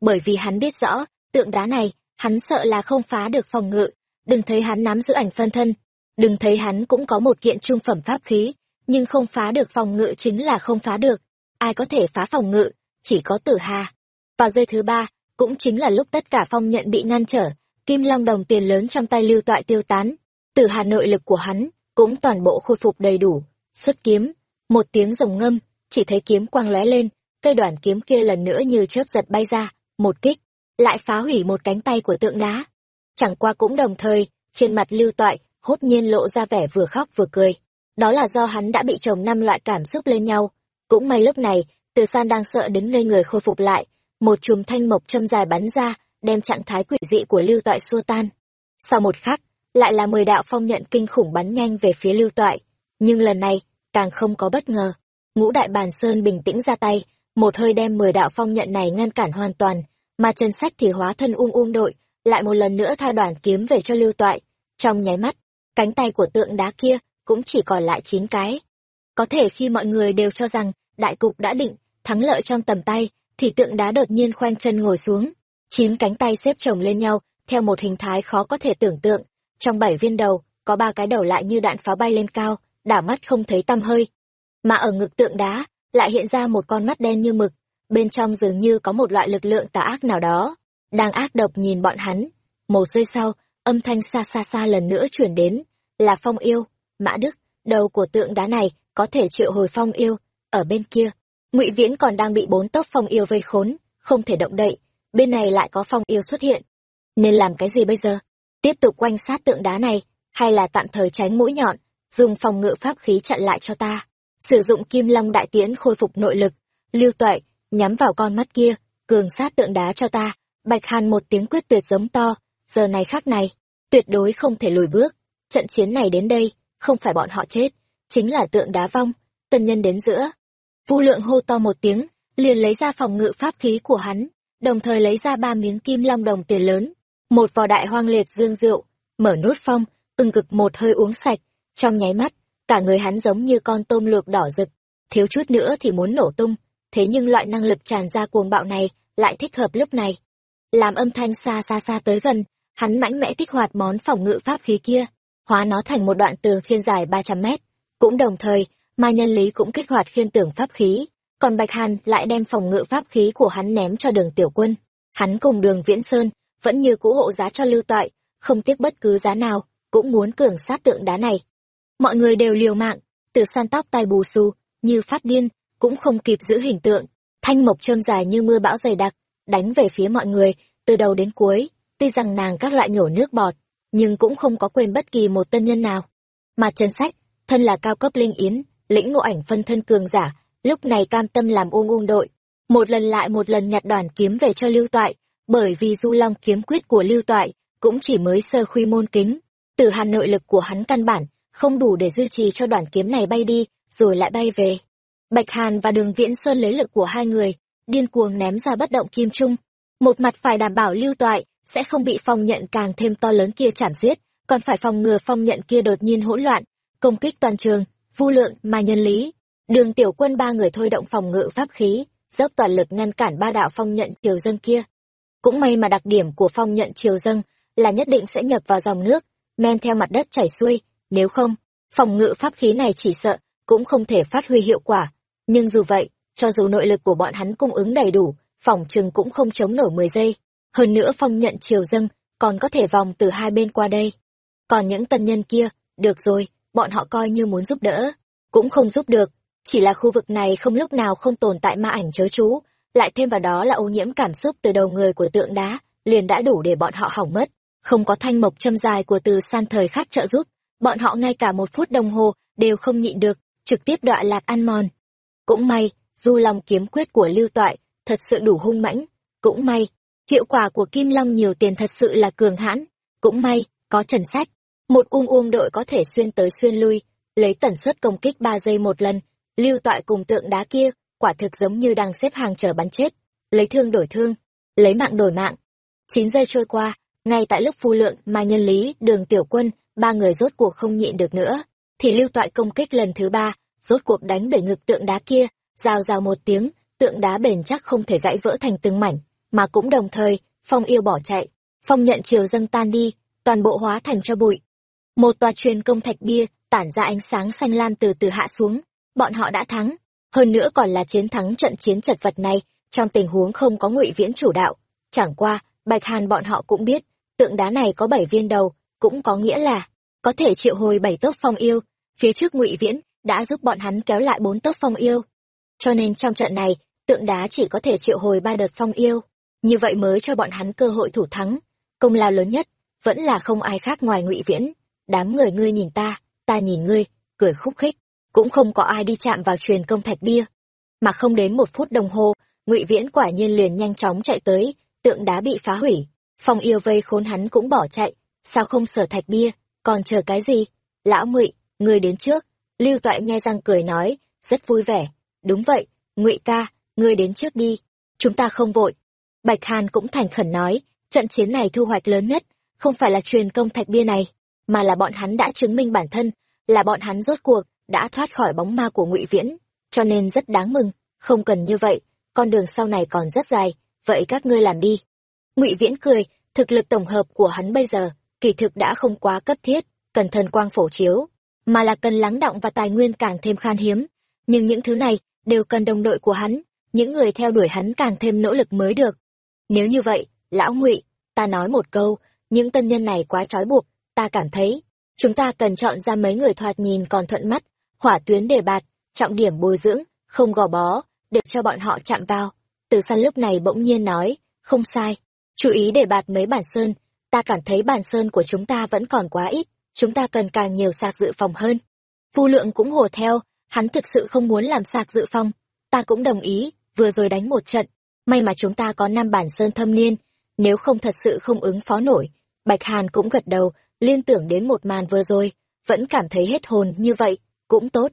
Bởi vì hắn biết rõ, tượng đá này, hắn sợ là không phá được phòng ngự. Đừng thấy hắn nắm giữ ảnh phân thân. Đừng thấy hắn cũng có một kiện trung phẩm pháp khí, nhưng không phá được phòng ngự chính là không phá được. Ai có thể phá phòng ngự? Chỉ có tử hà. Vào giây thứ ba, cũng chính là lúc tất cả phong nhận bị ngăn trở kim long đồng tiền lớn trong tay lưu toại tiêu tán, từ hà nội lực của hắn cũng toàn bộ khôi phục đầy đủ. Xuất kiếm, một tiếng rồng ngâm, chỉ thấy kiếm quang lóe lên, cây đoạn kiếm kia lần nữa như chớp giật bay ra, một kích, lại phá hủy một cánh tay của tượng đá. Chẳng qua cũng đồng thời, trên mặt lưu toại hốt nhiên lộ ra vẻ vừa khóc vừa cười. Đó là do hắn đã bị chồng năm loại cảm xúc lên nhau. Cũng may lúc này, từ san đang sợ đến ngây người khôi phục lại, một chùm thanh mộc châm dài bắn ra đem trạng thái quỷ dị của lưu toại xua tan. Sau một khắc, lại là mười đạo phong nhận kinh khủng bắn nhanh về phía lưu toại. Nhưng lần này, càng không có bất ngờ. Ngũ đại bàn sơn bình tĩnh ra tay, một hơi đem mười đạo phong nhận này ngăn cản hoàn toàn, mà chân sách thì hóa thân uông uông đội, lại một lần nữa tha đoàn kiếm về cho lưu toại. Trong nháy mắt, cánh tay của tượng đá kia cũng chỉ còn lại chín cái. Có thể khi mọi người đều cho rằng đại cục đã định, thắng lợi trong tầm tay, thì tượng đá đột nhiên khoanh chân ngồi xuống chín cánh tay xếp chồng lên nhau, theo một hình thái khó có thể tưởng tượng. Trong bảy viên đầu, có ba cái đầu lại như đạn pháo bay lên cao, đảo mắt không thấy tăm hơi. Mà ở ngực tượng đá, lại hiện ra một con mắt đen như mực. Bên trong dường như có một loại lực lượng tà ác nào đó. Đang ác độc nhìn bọn hắn. Một giây sau, âm thanh xa xa xa lần nữa chuyển đến. Là phong yêu, mã đức, đầu của tượng đá này có thể triệu hồi phong yêu. Ở bên kia, ngụy viễn còn đang bị bốn tốc phong yêu vây khốn, không thể động đậy bên này lại có phong yêu xuất hiện. Nên làm cái gì bây giờ? Tiếp tục quanh sát tượng đá này, hay là tạm thời tránh mũi nhọn, dùng phòng ngự pháp khí chặn lại cho ta. Sử dụng kim long đại tiễn khôi phục nội lực, lưu tuệ, nhắm vào con mắt kia, cường sát tượng đá cho ta. Bạch hàn một tiếng quyết tuyệt giống to, giờ này khác này, tuyệt đối không thể lùi bước. Trận chiến này đến đây, không phải bọn họ chết, chính là tượng đá vong, tân nhân đến giữa. Vu lượng hô to một tiếng, liền lấy ra phòng ngự pháp khí của hắn đồng thời lấy ra ba miếng kim long đồng tiền lớn, một vò đại hoang liệt dương rượu, mở nút phong, ưng cực một hơi uống sạch. Trong nháy mắt, cả người hắn giống như con tôm luộc đỏ rực, thiếu chút nữa thì muốn nổ tung. Thế nhưng loại năng lực tràn ra cuồng bạo này lại thích hợp lúc này. Làm âm thanh xa xa xa tới gần, hắn mãnh mẽ kích hoạt món phòng ngự pháp khí kia, hóa nó thành một đoạn tường khiên dài ba trăm mét. Cũng đồng thời, ma nhân lý cũng kích hoạt khiên tưởng pháp khí còn bạch hàn lại đem phòng ngự pháp khí của hắn ném cho đường tiểu quân. Hắn cùng đường viễn sơn vẫn như cũ hộ giá cho lưu toại, không tiếc bất cứ giá nào, cũng muốn cường sát tượng đá này. Mọi người đều liều mạng, từ san tóc tai bù xù, như phát điên, cũng không kịp giữ hình tượng. Thanh mộc châm dài như mưa bão dày đặc, đánh về phía mọi người, từ đầu đến cuối, tuy rằng nàng các lại nhổ nước bọt, nhưng cũng không có quên bất kỳ một tân nhân nào. Mà trần sách, thân là cao cấp linh yến, lĩnh ngộ ảnh phân thân cường giả lúc này cam tâm làm ung ung đội. Một lần lại một lần nhặt đoàn kiếm về cho lưu toại, bởi vì du long kiếm quyết của lưu toại cũng chỉ mới sơ khuy môn kính. Từ hàn nội lực của hắn căn bản không đủ để duy trì cho đoàn kiếm này bay đi, rồi lại bay về. Bạch hàn và đường viễn sơn lấy lực của hai người, điên cuồng ném ra bất động kim trung. Một mặt phải đảm bảo lưu toại sẽ không bị phong nhận càng thêm to lớn kia chảm giết, còn phải phòng ngừa phong nhận kia đột nhiên hỗn loạn, công kích toàn trường vu lượng mà nhân lý đường tiểu quân ba người thôi động phòng ngự pháp khí, dốc toàn lực ngăn cản ba đạo phong nhận triều dân kia. Cũng may mà đặc điểm của phong nhận triều dân là nhất định sẽ nhập vào dòng nước, men theo mặt đất chảy xuôi, nếu không, phòng ngự pháp khí này chỉ sợ cũng không thể phát huy hiệu quả. Nhưng dù vậy, cho dù nội lực của bọn hắn cung ứng đầy đủ, phòng chừng cũng không chống nổi mười giây. Hơn nữa phong nhận triều dâng còn có thể vòng từ hai bên qua đây. Còn những tân nhân kia, được rồi, bọn họ coi như muốn giúp đỡ, cũng không giúp được chỉ là khu vực này không lúc nào không tồn tại ma ảnh chớ chú, lại thêm vào đó là ô nhiễm cảm xúc từ đầu người của tượng đá, liền đã đủ để bọn họ hỏng mất. Không có thanh mộc châm dài của từ san thời khắc trợ giúp, bọn họ ngay cả một phút đồng hồ đều không nhịn được, trực tiếp đọa lạc ăn mòn cũng may du lòng kiếm quyết của lưu toại thật sự đủ hung mãnh, cũng may, hiệu quả của kim long nhiều tiền thật sự là cường hãn, cũng may, có trần sách một ung uông đội có thể xuyên tới xuyên lui, lấy tần suất công kích ba giây một lần lưu toại cùng tượng đá kia, quả thực giống như đang xếp hàng chờ bắn chết. Lấy thương đổi thương, lấy mạng đổi mạng. Chín giây trôi qua, ngay tại lúc phu lượng mà nhân lý, đường tiểu quân, ba người rốt cuộc không nhịn được nữa, thì lưu toại công kích lần thứ ba, rốt cuộc đánh để ngực tượng đá kia, rào rào một tiếng, tượng đá bền chắc không thể gãy vỡ thành từng mảnh, mà cũng đồng thời, phong yêu bỏ chạy, phong nhận chiều dâng tan đi, toàn bộ hóa thành cho bụi. Một tòa truyền công thạch bia, tản ra ánh sáng xanh lam từ từ hạ xuống bọn họ đã thắng. Hơn nữa còn là chiến thắng trận chiến chật vật này, trong tình huống không có ngụy viễn chủ đạo. Chẳng qua, bạch hàn bọn họ cũng biết, tượng đá này có bảy viên đầu, cũng có nghĩa là có thể triệu hồi bảy tốc phong yêu. Phía trước ngụy viễn đã giúp bọn hắn kéo lại bốn tốc phong yêu. Cho nên trong trận này, tượng đá chỉ có thể triệu hồi ba đợt phong yêu. Như vậy mới cho bọn hắn cơ hội thủ thắng. Công lao lớn nhất vẫn là không ai khác ngoài ngụy viễn. Đám người ngươi nhìn ta ta nhìn ngươi, cười khúc khích cũng không có ai đi chạm vào truyền công thạch bia. Mà không đến một phút đồng hồ, ngụy viễn quả nhiên liền nhanh chóng chạy tới, tượng đá bị phá hủy. Phong yêu vây khốn hắn cũng bỏ chạy. Sao không sở thạch bia? Còn chờ cái gì? Lão ngụy ngươi đến trước. Lưu toại nhai răng cười nói, rất vui vẻ. Đúng vậy, ngụy ca ngươi đến trước đi. Chúng ta không vội. Bạch hàn cũng thành khẩn nói, trận chiến này thu hoạch lớn nhất, không phải là truyền công thạch bia này, mà là bọn hắn đã chứng minh bản thân, là bọn hắn rốt cuộc đã thoát khỏi bóng ma của ngụy viễn, cho nên rất đáng mừng. Không cần như vậy, con đường sau này còn rất dài, vậy các ngươi làm đi. Ngụy viễn cười, thực lực tổng hợp của hắn bây giờ, kỳ thực đã không quá cấp thiết cần thần quang phổ chiếu, mà là cần lắng động và tài nguyên càng thêm khan hiếm. Nhưng những thứ này đều cần đồng đội của hắn, những người theo đuổi hắn càng thêm nỗ lực mới được. Nếu như vậy, lão ngụy, ta nói một câu, những tân nhân này quá trói buộc, ta cảm thấy, chúng ta cần chọn ra mấy người thoạt nhìn còn thuận mắt hỏa tuyến đề bạt, trọng điểm bồi dưỡng, không gò bó, để cho bọn họ chạm vào. Từ săn lúc này bỗng nhiên nói, không sai, chú ý để bạt mấy bản sơn, ta cảm thấy bản sơn của chúng ta vẫn còn quá ít, chúng ta cần càng nhiều sạc dự phòng hơn. Phu lượng cũng hồ theo, hắn thực sự không muốn làm sạc dự phòng, ta cũng đồng ý, vừa rồi đánh một trận, may mà chúng ta có năm bản sơn thâm niên, nếu không thật sự không ứng phó nổi. Bạch hàn cũng gật đầu, liên tưởng đến một màn vừa rồi, vẫn cảm thấy hết hồn như vậy cũng tốt.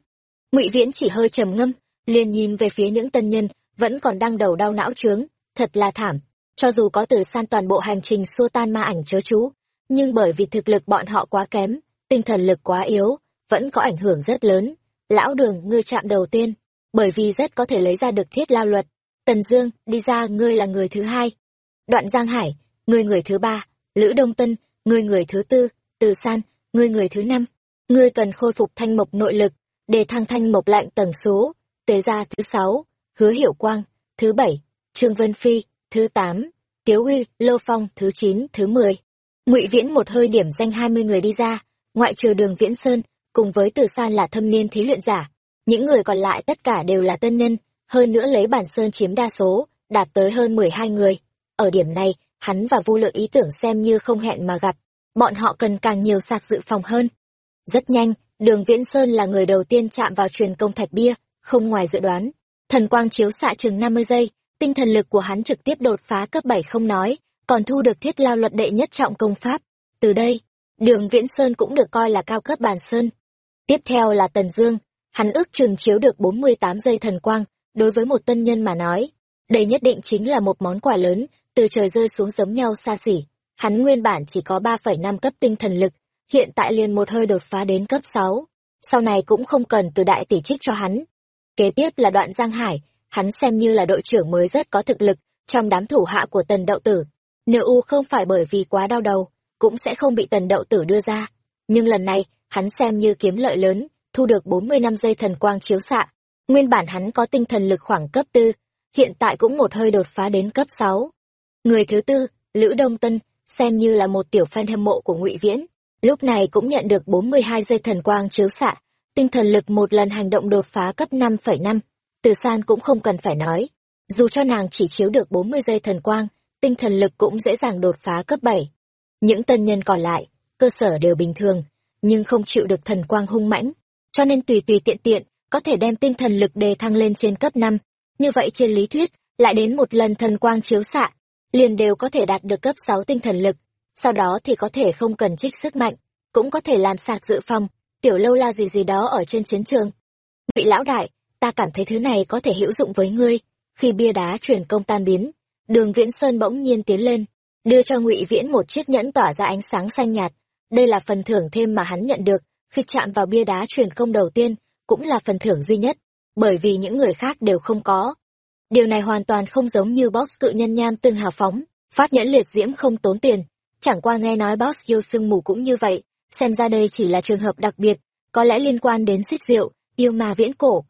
Ngụy viễn chỉ hơi trầm ngâm, liền nhìn về phía những tân nhân, vẫn còn đang đầu đau não trướng, thật là thảm. Cho dù có từ san toàn bộ hành trình xua tan ma ảnh chớ chú, nhưng bởi vì thực lực bọn họ quá kém, tinh thần lực quá yếu, vẫn có ảnh hưởng rất lớn. Lão đường, ngươi chạm đầu tiên, bởi vì rất có thể lấy ra được thiết lao luật. Tần dương, đi ra, ngươi là người thứ hai. Đoạn giang hải, ngươi người thứ ba. Lữ đông tân, ngươi người thứ tư. Từ san, ngươi người thứ năm ngươi cần khôi phục thanh mộc nội lực để thăng thanh mộc lạnh tầng số tế gia thứ sáu hứa hiểu quang thứ bảy trương vân phi thứ tám tiếu Uy, lô phong thứ chín thứ mười. Ngụy viễn một hơi điểm danh hai mươi người đi ra ngoại trừ đường viễn sơn cùng với từ san là thâm niên thí luyện giả. Những người còn lại tất cả đều là tân nhân hơn nữa lấy bản sơn chiếm đa số đạt tới hơn mười hai người. Ở điểm này hắn và vô lượng ý tưởng xem như không hẹn mà gặp. Bọn họ cần càng nhiều sạc dự phòng hơn rất nhanh, đường viễn sơn là người đầu tiên chạm vào truyền công thạch bia, không ngoài dự đoán. Thần quang chiếu xạ chừng năm mươi giây, tinh thần lực của hắn trực tiếp đột phá cấp bảy không nói, còn thu được thiết lao luật đệ nhất trọng công pháp. Từ đây, đường viễn sơn cũng được coi là cao cấp bàn sơn. Tiếp theo là tần dương, hắn ước chừng chiếu được bốn mươi tám giây thần quang, đối với một tân nhân mà nói, đây nhất định chính là một món quà lớn, từ trời rơi xuống giống nhau xa xỉ. Hắn nguyên bản chỉ có ba phẩy năm cấp tinh thần lực hiện tại liền một hơi đột phá đến cấp sáu. Sau này cũng không cần từ đại tỷ trích cho hắn. Kế tiếp là đoạn giang hải, hắn xem như là đội trưởng mới rất có thực lực trong đám thủ hạ của tần đậu tử. Nếu u không phải bởi vì quá đau đầu, cũng sẽ không bị tần đậu tử đưa ra. Nhưng lần này, hắn xem như kiếm lợi lớn, thu được bốn mươi năm giây thần quang chiếu xạ. Nguyên bản hắn có tinh thần lực khoảng cấp tư, hiện tại cũng một hơi đột phá đến cấp sáu. Người thứ tư, lữ đông tân, xem như là một tiểu fan hâm mộ của ngụy viễn lúc này cũng nhận được bốn mươi hai giây thần quang chiếu xạ, tinh thần lực một lần hành động đột phá cấp năm phẩy năm. Từ san cũng không cần phải nói. Dù cho nàng chỉ chiếu được bốn mươi giây thần quang, tinh thần lực cũng dễ dàng đột phá cấp bảy. Những tân nhân còn lại, cơ sở đều bình thường, nhưng không chịu được thần quang hung mãnh. Cho nên tùy tùy tiện tiện, có thể đem tinh thần lực đề thăng lên trên cấp năm. Như vậy trên lý thuyết, lại đến một lần thần quang chiếu xạ, liền đều có thể đạt được cấp sáu tinh thần lực sau đó thì có thể không cần trích sức mạnh, cũng có thể làm sạc dự phòng, tiểu lâu la gì gì đó ở trên chiến trường. Ngụy lão đại, ta cảm thấy thứ này có thể hữu dụng với ngươi. Khi bia đá truyền công tan biến, đường viễn sơn bỗng nhiên tiến lên, đưa cho ngụy viễn một chiếc nhẫn tỏa ra ánh sáng xanh nhạt. Đây là phần thưởng thêm mà hắn nhận được khi chạm vào bia đá truyền công đầu tiên, cũng là phần thưởng duy nhất, bởi vì những người khác đều không có. Điều này hoàn toàn không giống như box cự nhân nham từng hào phóng, phát nhẫn liệt diễm không tốn tiền chẳng qua nghe nói boss yêu sương mù cũng như vậy, xem ra đây chỉ là trường hợp đặc biệt, có lẽ liên quan đến xích rượu yêu mà viễn cổ.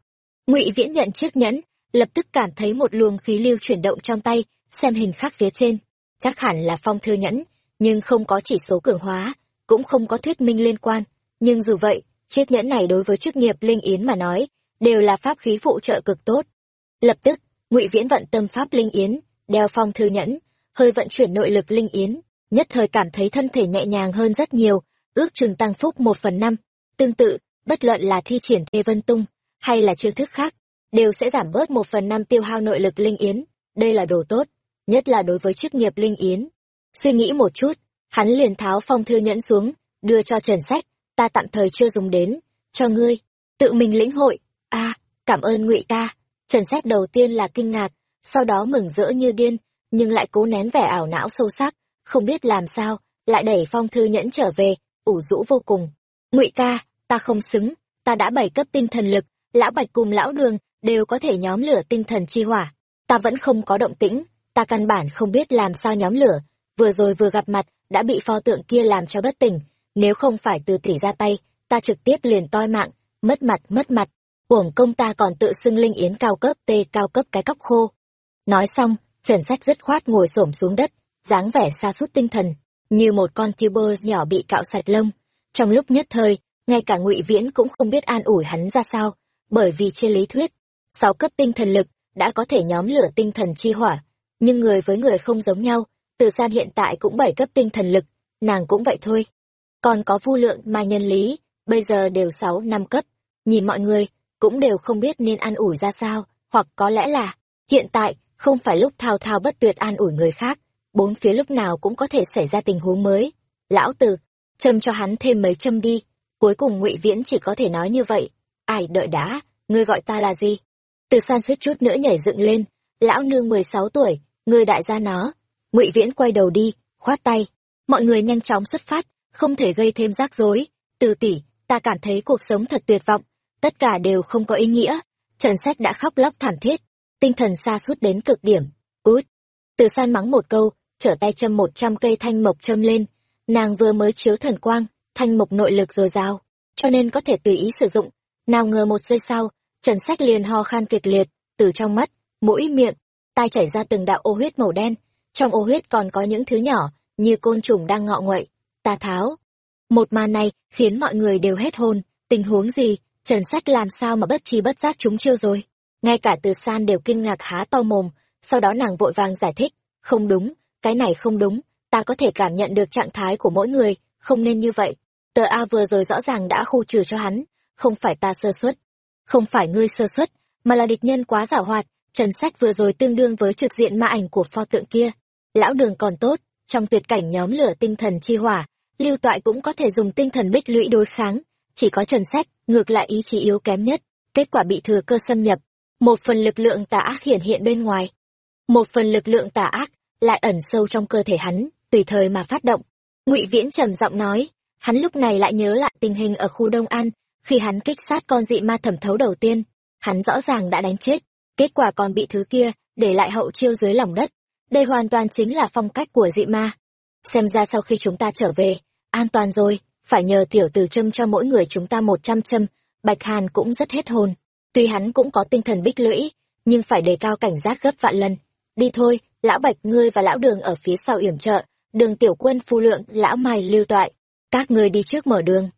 Ngụy viễn nhận chiếc nhẫn, lập tức cảm thấy một luồng khí lưu chuyển động trong tay, xem hình khắc phía trên. Chắc hẳn là phong thư nhẫn, nhưng không có chỉ số cường hóa, cũng không có thuyết minh liên quan. Nhưng dù vậy, chiếc nhẫn này đối với chức nghiệp linh yến mà nói, đều là pháp khí phụ trợ cực tốt. Lập tức, ngụy viễn vận tâm pháp linh yến, đeo phong thư nhẫn, hơi vận chuyển nội lực linh yến nhất thời cảm thấy thân thể nhẹ nhàng hơn rất nhiều ước chừng tăng phúc một phần năm tương tự bất luận là thi triển thê vân tung hay là chiêu thức khác đều sẽ giảm bớt một phần năm tiêu hao nội lực linh yến đây là đồ tốt, nhất là đối với chức nghiệp linh yến. Suy nghĩ một chút, hắn liền tháo phong thư nhẫn xuống, đưa cho Trần Sách, ta tạm thời chưa dùng đến, cho ngươi, tự mình lĩnh hội. A, cảm ơn Ngụy ca. Trần Sách đầu tiên là kinh ngạc, sau đó mừng rỡ như điên, nhưng lại cố nén vẻ ảo não sâu sắc, không biết làm sao, lại đẩy phong thư nhẫn trở về, ủ rũ vô cùng. Ngụy ca, ta không xứng, ta đã bảy cấp tinh thần lực, lão bạch cùng lão đường đều có thể nhóm lửa tinh thần chi hỏa, ta vẫn không có động tĩnh, ta căn bản không biết làm sao nhóm lửa, vừa rồi vừa gặp mặt, đã bị pho tượng kia làm cho bất tỉnh, nếu không phải từ tỷ ra tay, ta trực tiếp liền toi mạng, mất mặt mất mặt, uổng công ta còn tự xưng linh yến cao cấp tê cao cấp cái cóc khô. Nói xong, Trần Sách dứt khoát ngồi xổm xuống đất, dáng vẻ xa sút tinh thần, như một con tuber nhỏ bị cạo sạch lông. Trong lúc nhất thời, ngay cả ngụy Viễn cũng không biết an ủi hắn ra sao, bởi vì trên lý thuyết, sáu cấp tinh thần lực đã có thể nhóm lửa tinh thần chi hỏa, nhưng người với người không giống nhau, từ san hiện tại cũng bảy cấp tinh thần lực, nàng cũng vậy thôi. Còn có vu lượng mai nhân lý, bây giờ đều sáu năm cấp, nhìn mọi người, cũng đều không biết nên an ủi ra sao, hoặc có lẽ là, hiện tại, không phải lúc thao thao bất tuyệt an ủi người khác, bốn phía lúc nào cũng có thể xảy ra tình huống mới. Lão tử, châm cho hắn thêm mấy châm đi, cuối cùng ngụy Viễn chỉ có thể nói như vậy. Ai đợi đã, ngươi gọi ta là gì? Từ san suýt chút nữa nhảy dựng lên, lão nương mười sáu tuổi, ngươi đại gia nó. ngụy Viễn quay đầu đi, khoát tay. Mọi người nhanh chóng xuất phát, không thể gây thêm rắc rối. Từ tỷ, ta cảm thấy cuộc sống thật tuyệt vọng, tất cả đều không có ý nghĩa. Trần Sách đã khóc lóc thảm thiết, tinh thần xa suốt đến cực điểm. Út! Từ san mắng một câu, trở tay châm một trăm cây thanh mộc châm lên. Nàng vừa mới chiếu thần quang, thanh mộc nội lực dồi dào, cho nên có thể tùy ý sử dụng. Nào ngờ một giây sau, Trần Sách liền ho khan kịch liệt, từ trong mắt, mũi miệng, tai chảy ra từng đạo ô huyết màu đen. Trong ô huyết còn có những thứ nhỏ, như côn trùng đang ngọ nguậy. Ta tháo. Một màn này khiến mọi người đều hết hồn. Tình huống gì, Trần Sách làm sao mà bất chi bất giác chúng chiêu rồi. Ngay cả từ san đều kinh ngạc há to mồm, sau đó nàng vội vàng giải thích. Không đúng, cái này không đúng, ta có thể cảm nhận được trạng thái của mỗi người, không nên như vậy. Tờ A vừa rồi rõ ràng đã khu trừ cho hắn, không phải ta sơ suất, không phải ngươi sơ suất, mà là địch nhân quá giảo hoạt, Trần Sách vừa rồi tương đương với trực diện ma ảnh của pho tượng kia. Lão đường còn tốt, trong tuyệt cảnh nhóm lửa tinh thần chi hỏa, lưu toại cũng có thể dùng tinh thần bích lũy đối kháng, chỉ có Trần Sách, ngược lại ý chí yếu kém nhất, kết quả bị thừa cơ xâm nhập. Một phần lực lượng tà ác hiển hiện bên ngoài. Một phần lực lượng tà ác lại ẩn sâu trong cơ thể hắn, tùy thời mà phát động. Ngụy Viễn trầm giọng nói, hắn lúc này lại nhớ lại tình hình ở khu Đông An, khi hắn kích sát con dị ma thẩm thấu đầu tiên, hắn rõ ràng đã đánh chết, kết quả còn bị thứ kia để lại hậu chiêu dưới lòng đất. Đây hoàn toàn chính là phong cách của dị ma. Xem ra sau khi chúng ta trở về, an toàn rồi, phải nhờ tiểu tử châm cho mỗi người chúng ta một trăm châm, Bạch Hàn cũng rất hết hồn. Tuy hắn cũng có tinh thần bích lũy, nhưng phải đề cao cảnh giác gấp vạn lần. Đi thôi, lão Bạch ngươi và lão Đường ở phía sau yểm trợ, đường tiểu quân phu lượng, lão Mai lưu toại. Các ngươi đi trước mở đường.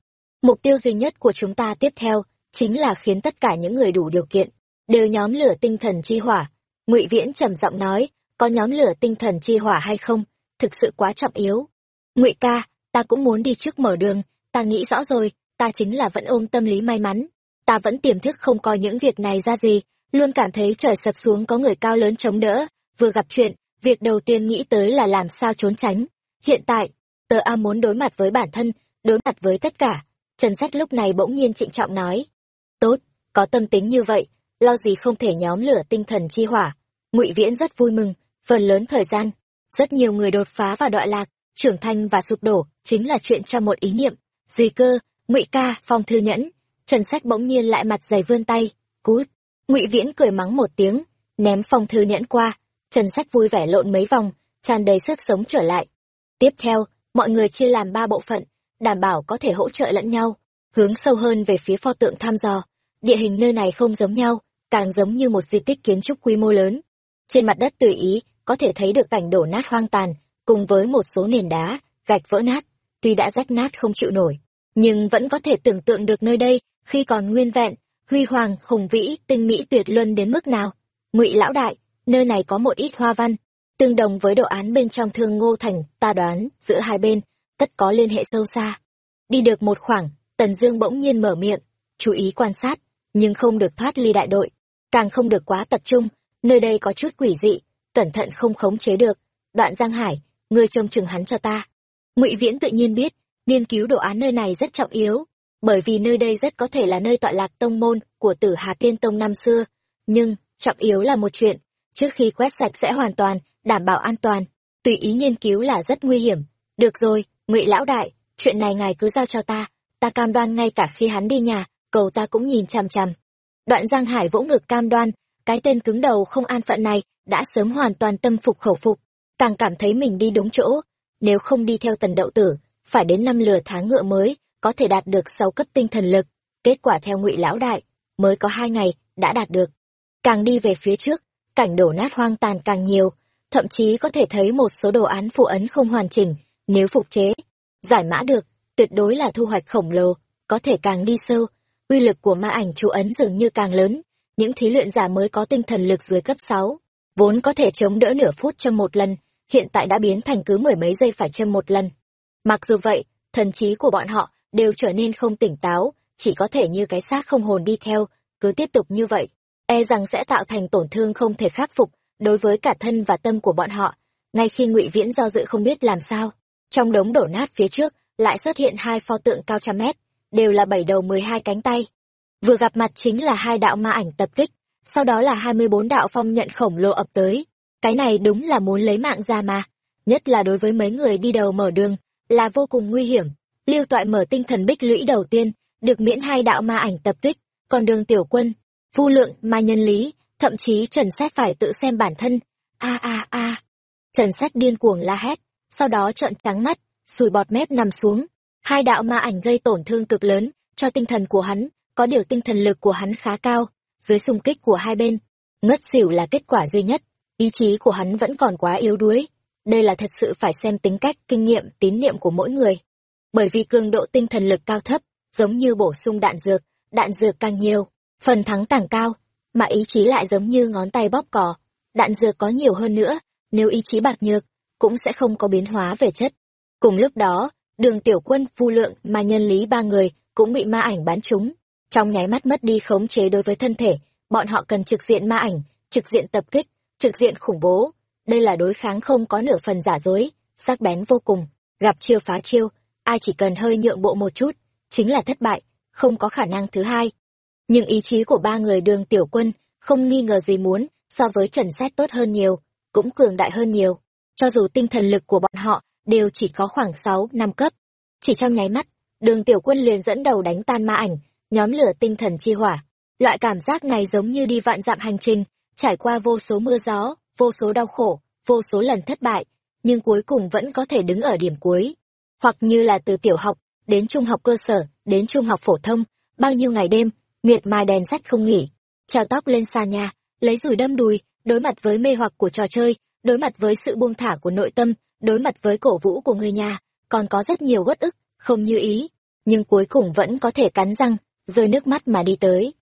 Mục tiêu duy nhất của chúng ta tiếp theo, chính là khiến tất cả những người đủ điều kiện, đều nhóm lửa tinh thần chi hỏa. ngụy Viễn trầm giọng nói, có nhóm lửa tinh thần chi hỏa hay không, thực sự quá trọng yếu. ngụy ca, ta cũng muốn đi trước mở đường, ta nghĩ rõ rồi, ta chính là vẫn ôm tâm lý may mắn. Ta vẫn tiềm thức không coi những việc này ra gì, luôn cảm thấy trời sập xuống có người cao lớn chống đỡ, vừa gặp chuyện, việc đầu tiên nghĩ tới là làm sao trốn tránh. Hiện tại, tờ A muốn đối mặt với bản thân, đối mặt với tất cả. Trần Sách lúc này bỗng nhiên trịnh trọng nói. Tốt, có tâm tính như vậy, lo gì không thể nhóm lửa tinh thần chi hỏa. ngụy Viễn rất vui mừng, phần lớn thời gian, rất nhiều người đột phá và đọa lạc, trưởng thành và sụp đổ, chính là chuyện cho một ý niệm. dì cơ, ngụy ca, phong thư nhẫn. Trần Sách bỗng nhiên lại mặt dày vươn tay, cút. ngụy Viễn cười mắng một tiếng, ném phong thư nhẫn qua, Trần Sách vui vẻ lộn mấy vòng, tràn đầy sức sống trở lại. Tiếp theo, mọi người chia làm ba bộ phận, đảm bảo có thể hỗ trợ lẫn nhau, hướng sâu hơn về phía pho tượng thăm dò. Địa hình nơi này không giống nhau, càng giống như một di tích kiến trúc quy mô lớn. Trên mặt đất tùy ý, có thể thấy được cảnh đổ nát hoang tàn, cùng với một số nền đá, gạch vỡ nát, tuy đã rách nát không chịu nổi, nhưng vẫn có thể tưởng tượng được nơi đây, khi còn nguyên vẹn, huy hoàng, hùng vĩ, tinh mỹ tuyệt luân đến mức nào. Ngụy lão đại, nơi này có một ít hoa văn, tương đồng với đồ án bên trong thương ngô thành, ta đoán, giữa hai bên, tất có liên hệ sâu xa. Đi được một khoảng, Tần Dương bỗng nhiên mở miệng, chú ý quan sát, nhưng không được thoát ly đại đội, càng không được quá tập trung, nơi đây có chút quỷ dị. cẩn thận không khống chế được. Đoạn Giang Hải, ngươi trông chừng hắn cho ta. Ngụy Viễn tự nhiên biết, nghiên cứu đồ án nơi này rất trọng yếu, bởi vì nơi đây rất có thể là nơi tọa lạc tông môn của Tử Hà Tiên Tông năm xưa. Nhưng, trọng yếu là một chuyện, trước khi quét sạch sẽ hoàn toàn, đảm bảo an toàn, tùy ý nghiên cứu là rất nguy hiểm. Được rồi, Ngụy lão đại, chuyện này ngài cứ giao cho ta, ta cam đoan ngay cả khi hắn đi nhà, cầu ta cũng nhìn chằm chằm. Đoạn Giang Hải vỗ ngực cam đoan, cái tên cứng đầu không an phận này đã sớm hoàn toàn tâm phục khẩu phục, càng cảm thấy mình đi đúng chỗ, nếu không đi theo tần đậu tử, phải đến năm lừa tháng ngựa mới có thể đạt được sáu cấp tinh thần lực, kết quả theo Ngụy lão đại, mới có hai ngày đã đạt được. Càng đi về phía trước, cảnh đổ nát hoang tàn càng nhiều, thậm chí có thể thấy một số đồ án phụ ấn không hoàn chỉnh, nếu phục chế, giải mã được, tuyệt đối là thu hoạch khổng lồ, có thể càng đi sâu, uy lực của ma ảnh chú ấn dường như càng lớn, những thí luyện giả mới có tinh thần lực dưới cấp 6, vốn có thể chống đỡ nửa phút châm một lần, hiện tại đã biến thành cứ mười mấy giây phải châm một lần. Mặc dù vậy, thần trí của bọn họ đều trở nên không tỉnh táo, chỉ có thể như cái xác không hồn đi theo, cứ tiếp tục như vậy, e rằng sẽ tạo thành tổn thương không thể khắc phục đối với cả thân và tâm của bọn họ. Ngay khi Ngụy Viễn do dự không biết làm sao, trong đống đổ nát phía trước lại xuất hiện hai pho tượng cao trăm mét, đều là bảy đầu mười hai cánh tay. Vừa gặp mặt chính là hai đạo ma ảnh tập kích, sau đó là hai mươi bốn đạo phong nhận khổng lồ ập tới. Cái này đúng là muốn lấy mạng ra mà, nhất là đối với mấy người đi đầu mở đường, là vô cùng nguy hiểm. Lưu toại mở tinh thần bích lũy đầu tiên, được miễn hai đạo ma ảnh tập kích, còn đường tiểu quân, vu lượng, mai nhân lý, thậm chí Trần Xét phải tự xem bản thân. A a a. Trần Xét điên cuồng la hét, sau đó trợn trắng mắt, sùi bọt mép nằm xuống. Hai đạo ma ảnh gây tổn thương cực lớn cho tinh thần của hắn, có điều tinh thần lực của hắn khá cao, dưới xung kích của hai bên, ngất xỉu là kết quả duy nhất, ý chí của hắn vẫn còn quá yếu đuối. Đây là thật sự phải xem tính cách, kinh nghiệm, tín niệm của mỗi người. Bởi vì cường độ tinh thần lực cao thấp, giống như bổ sung đạn dược, đạn dược càng nhiều, phần thắng càng cao, mà ý chí lại giống như ngón tay bóp cò. Đạn dược có nhiều hơn nữa, nếu ý chí bạc nhược, cũng sẽ không có biến hóa về chất. Cùng lúc đó, đường tiểu quân, phu lượng, mà nhân lý ba người cũng bị ma ảnh bán trúng. Trong nháy mắt mất đi khống chế đối với thân thể, bọn họ cần trực diện ma ảnh, trực diện tập kích, trực diện khủng bố. Đây là đối kháng không có nửa phần giả dối, sắc bén vô cùng, gặp chiêu phá chiêu, ai chỉ cần hơi nhượng bộ một chút, chính là thất bại, không có khả năng thứ hai. Nhưng ý chí của ba người đường tiểu quân không nghi ngờ gì muốn so với trần xét tốt hơn nhiều, cũng cường đại hơn nhiều. Cho dù tinh thần lực của bọn họ đều chỉ có khoảng sáu năm cấp. Chỉ trong nháy mắt, đường tiểu quân liền dẫn đầu đánh tan ma ảnh, nhóm lửa tinh thần chi hỏa. Loại cảm giác này giống như đi vạn dặm hành trình, trải qua vô số mưa gió, vô số đau khổ, vô số lần thất bại, nhưng cuối cùng vẫn có thể đứng ở điểm cuối. Hoặc như là từ tiểu học, đến trung học cơ sở, đến trung học phổ thông, bao nhiêu ngày đêm, miệt mài đèn sách không nghỉ, treo tóc lên xa nhà, lấy rủi đâm đùi, đối mặt với mê hoặc của trò chơi, đối mặt với sự buông thả của nội tâm, đối mặt với cổ vũ của người nhà, còn có rất nhiều uất ức, không như ý, nhưng cuối cùng vẫn có thể cắn răng, rơi nước mắt mà đi tới.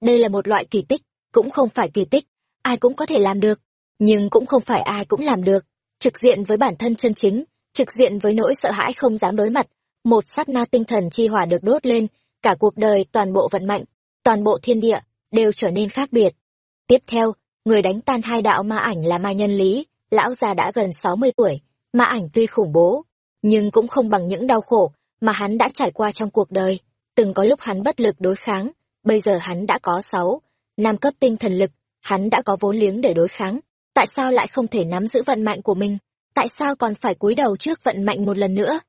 Đây là một loại kỳ tích, cũng không phải kỳ tích, ai cũng có thể làm được, nhưng cũng không phải ai cũng làm được. Trực diện với bản thân chân chính, trực diện với nỗi sợ hãi không dám đối mặt, một sát na tinh thần chi hỏa được đốt lên, cả cuộc đời toàn bộ vận mạnh, toàn bộ thiên địa, đều trở nên khác biệt. Tiếp theo, người đánh tan hai đạo ma ảnh là ma nhân lý, lão già đã gần 60 tuổi, ma ảnh tuy khủng bố, nhưng cũng không bằng những đau khổ mà hắn đã trải qua trong cuộc đời. Từng có lúc hắn bất lực đối kháng, bây giờ hắn đã có 6, năm cấp tinh thần lực, hắn đã có vốn liếng để đối kháng. Tại sao lại không thể nắm giữ vận mạnh của mình? Tại sao còn phải cúi đầu trước vận mạnh một lần nữa?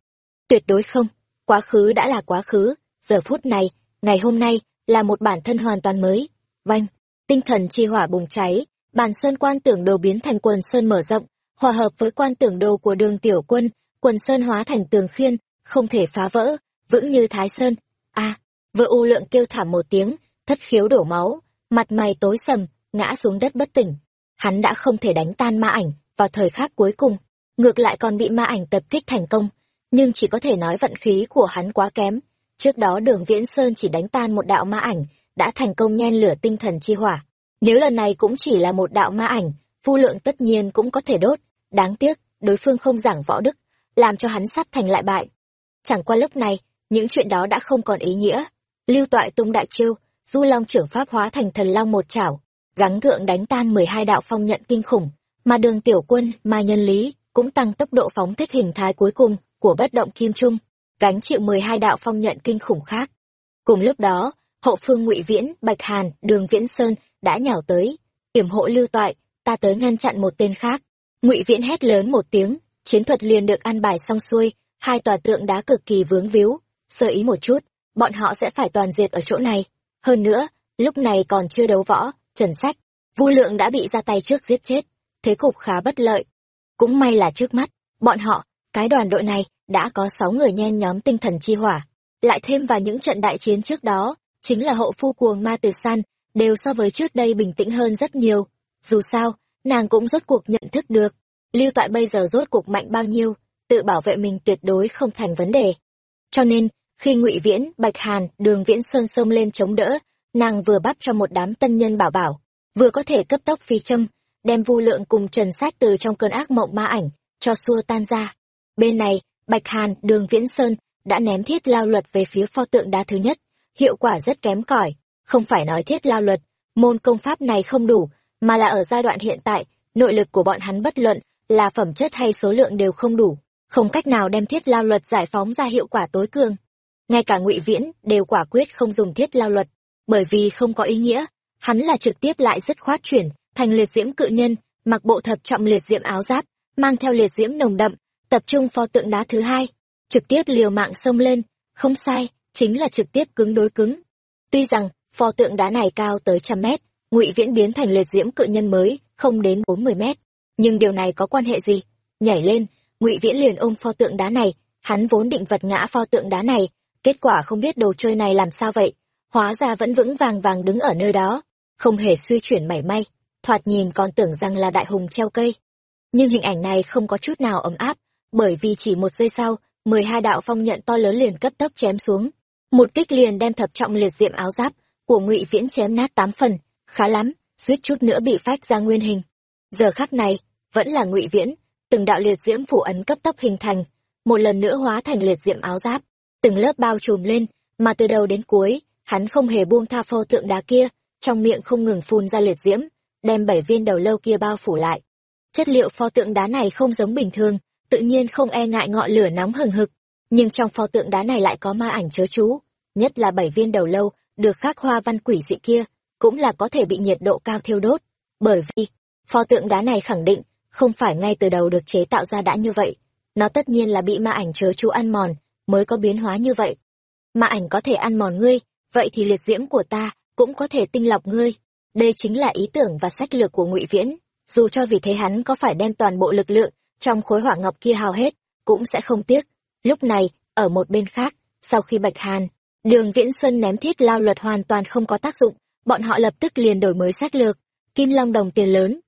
Tuyệt đối không, quá khứ đã là quá khứ, giờ phút này, ngày hôm nay, là một bản thân hoàn toàn mới. Vanh, tinh thần chi hỏa bùng cháy, bàn sơn quan tưởng đồ biến thành quần sơn mở rộng, hòa hợp với quan tưởng đồ của đường tiểu quân, quần sơn hóa thành tường khiên, không thể phá vỡ, vững như thái sơn. a vợ u lượng kêu thảm một tiếng, thất khiếu đổ máu, mặt mày tối sầm, ngã xuống đất bất tỉnh. Hắn đã không thể đánh tan ma ảnh vào thời khắc cuối cùng, ngược lại còn bị ma ảnh tập kích thành công, nhưng chỉ có thể nói vận khí của hắn quá kém. Trước đó đường Viễn Sơn chỉ đánh tan một đạo ma ảnh, đã thành công nhen lửa tinh thần chi hỏa. Nếu lần này cũng chỉ là một đạo ma ảnh, phu lượng tất nhiên cũng có thể đốt. Đáng tiếc, đối phương không giảng võ đức, làm cho hắn sắp thành lại bại. Chẳng qua lúc này, những chuyện đó đã không còn ý nghĩa. Lưu toại tung đại chiêu, du long trưởng pháp hóa thành thần long một chảo, gắng gượng đánh tan mười hai đạo phong nhận kinh khủng, mà đường tiểu quân, ma nhân lý, cũng tăng tốc độ phóng thích hình thái cuối cùng của bất động kim trung, gánh chịu 12 đạo phong nhận kinh khủng khác. Cùng lúc đó, hậu phương ngụy Viễn, Bạch Hàn, Đường Viễn Sơn đã nhào tới, yểm hộ lưu toại, ta tới ngăn chặn một tên khác. Ngụy Viễn hét lớn một tiếng, chiến thuật liền được ăn bài xong xuôi, hai tòa tượng đá cực kỳ vướng víu, sơ ý một chút, bọn họ sẽ phải toàn diệt ở chỗ này. Hơn nữa, lúc này còn chưa đấu võ, Trần Sách, Vu Lượng đã bị ra tay trước giết chết, thế cục khá bất lợi. Cũng may là trước mắt, bọn họ, cái đoàn đội này, đã có sáu người nhen nhóm tinh thần chi hỏa. Lại thêm vào những trận đại chiến trước đó, chính là hậu phu cuồng ma từ san, đều so với trước đây bình tĩnh hơn rất nhiều. Dù sao, nàng cũng rốt cuộc nhận thức được, lưu toại bây giờ rốt cuộc mạnh bao nhiêu, tự bảo vệ mình tuyệt đối không thành vấn đề. Cho nên, khi ngụy Viễn, Bạch Hàn, Đường Viễn Sơn xông lên chống đỡ, nàng vừa bắp cho một đám tân nhân bảo bảo, vừa có thể cấp tốc phi châm, đem vu lượng cùng trần sát từ trong cơn ác mộng ma ảnh, cho xua tan ra. Bên này, Bạch Hàn, Đường Viễn Sơn đã ném thiết lao luật về phía pho tượng đá thứ nhất, hiệu quả rất kém cỏi. Không phải nói thiết lao luật, môn công pháp này không đủ, mà là ở giai đoạn hiện tại, nội lực của bọn hắn bất luận là phẩm chất hay số lượng đều không đủ, không cách nào đem thiết lao luật giải phóng ra hiệu quả tối cường. Ngay cả Ngụy Viễn đều quả quyết không dùng thiết lao luật, bởi vì không có ý nghĩa, hắn là trực tiếp lại dứt khoát chuyển thành liệt diễm cự nhân, mặc bộ thập trọng liệt diễm áo giáp, mang theo liệt diễm nồng đậm, tập trung pho tượng đá thứ hai, trực tiếp liều mạng xông lên, không sai, chính là trực tiếp cứng đối cứng. Tuy rằng, pho tượng đá này cao tới trăm mét, ngụy viễn biến thành liệt diễm cự nhân mới, không đến bốn mươi mét. Nhưng điều này có quan hệ gì? Nhảy lên, ngụy viễn liền ôm pho tượng đá này, hắn vốn định vật ngã pho tượng đá này, kết quả không biết đồ chơi này làm sao vậy, hóa ra vẫn vững vàng vàng đứng ở nơi đó, không hề suy chuyển mảy may, thoạt nhìn còn tưởng rằng là đại hùng treo cây. Nhưng hình ảnh này không có chút nào ấm áp, bởi vì chỉ một giây sau, mười hai đạo phong nhận to lớn liền cấp tốc chém xuống. Một kích liền đem thập trọng liệt diệm áo giáp của ngụy Viễn chém nát tám phần, khá lắm, suýt chút nữa bị phách ra nguyên hình. Giờ khắc này, vẫn là ngụy Viễn, từng đạo liệt diễm phủ ấn cấp tốc hình thành, một lần nữa hóa thành liệt diệm áo giáp, từng lớp bao trùm lên, mà từ đầu đến cuối, hắn không hề buông tha pho tượng đá kia, trong miệng không ngừng phun ra liệt diễm, đem bảy viên đầu lâu kia bao phủ lại. Chất liệu pho tượng đá này không giống bình thường, tự nhiên không e ngại ngọn lửa nóng hừng hực, nhưng trong pho tượng đá này lại có ma ảnh chớ chú, nhất là bảy viên đầu lâu được khắc hoa văn quỷ dị kia, cũng là có thể bị nhiệt độ cao thiêu đốt, bởi vì pho tượng đá này khẳng định không phải ngay từ đầu được chế tạo ra đã như vậy, nó tất nhiên là bị ma ảnh chớ chú ăn mòn mới có biến hóa như vậy. Ma ảnh có thể ăn mòn ngươi, vậy thì liệt diễm của ta cũng có thể tinh lọc ngươi. Đây chính là ý tưởng và sách lược của Ngụy Viễn, dù cho vì thế hắn có phải đem toàn bộ lực lượng trong khối hỏa ngọc kia hao hết, cũng sẽ không tiếc. Lúc này, ở một bên khác, sau khi Bạch Hàn, Đường Viễn Xuân ném thiết lao luật hoàn toàn không có tác dụng, bọn họ lập tức liền đổi mới sách lược, kim long đồng tiền lớn.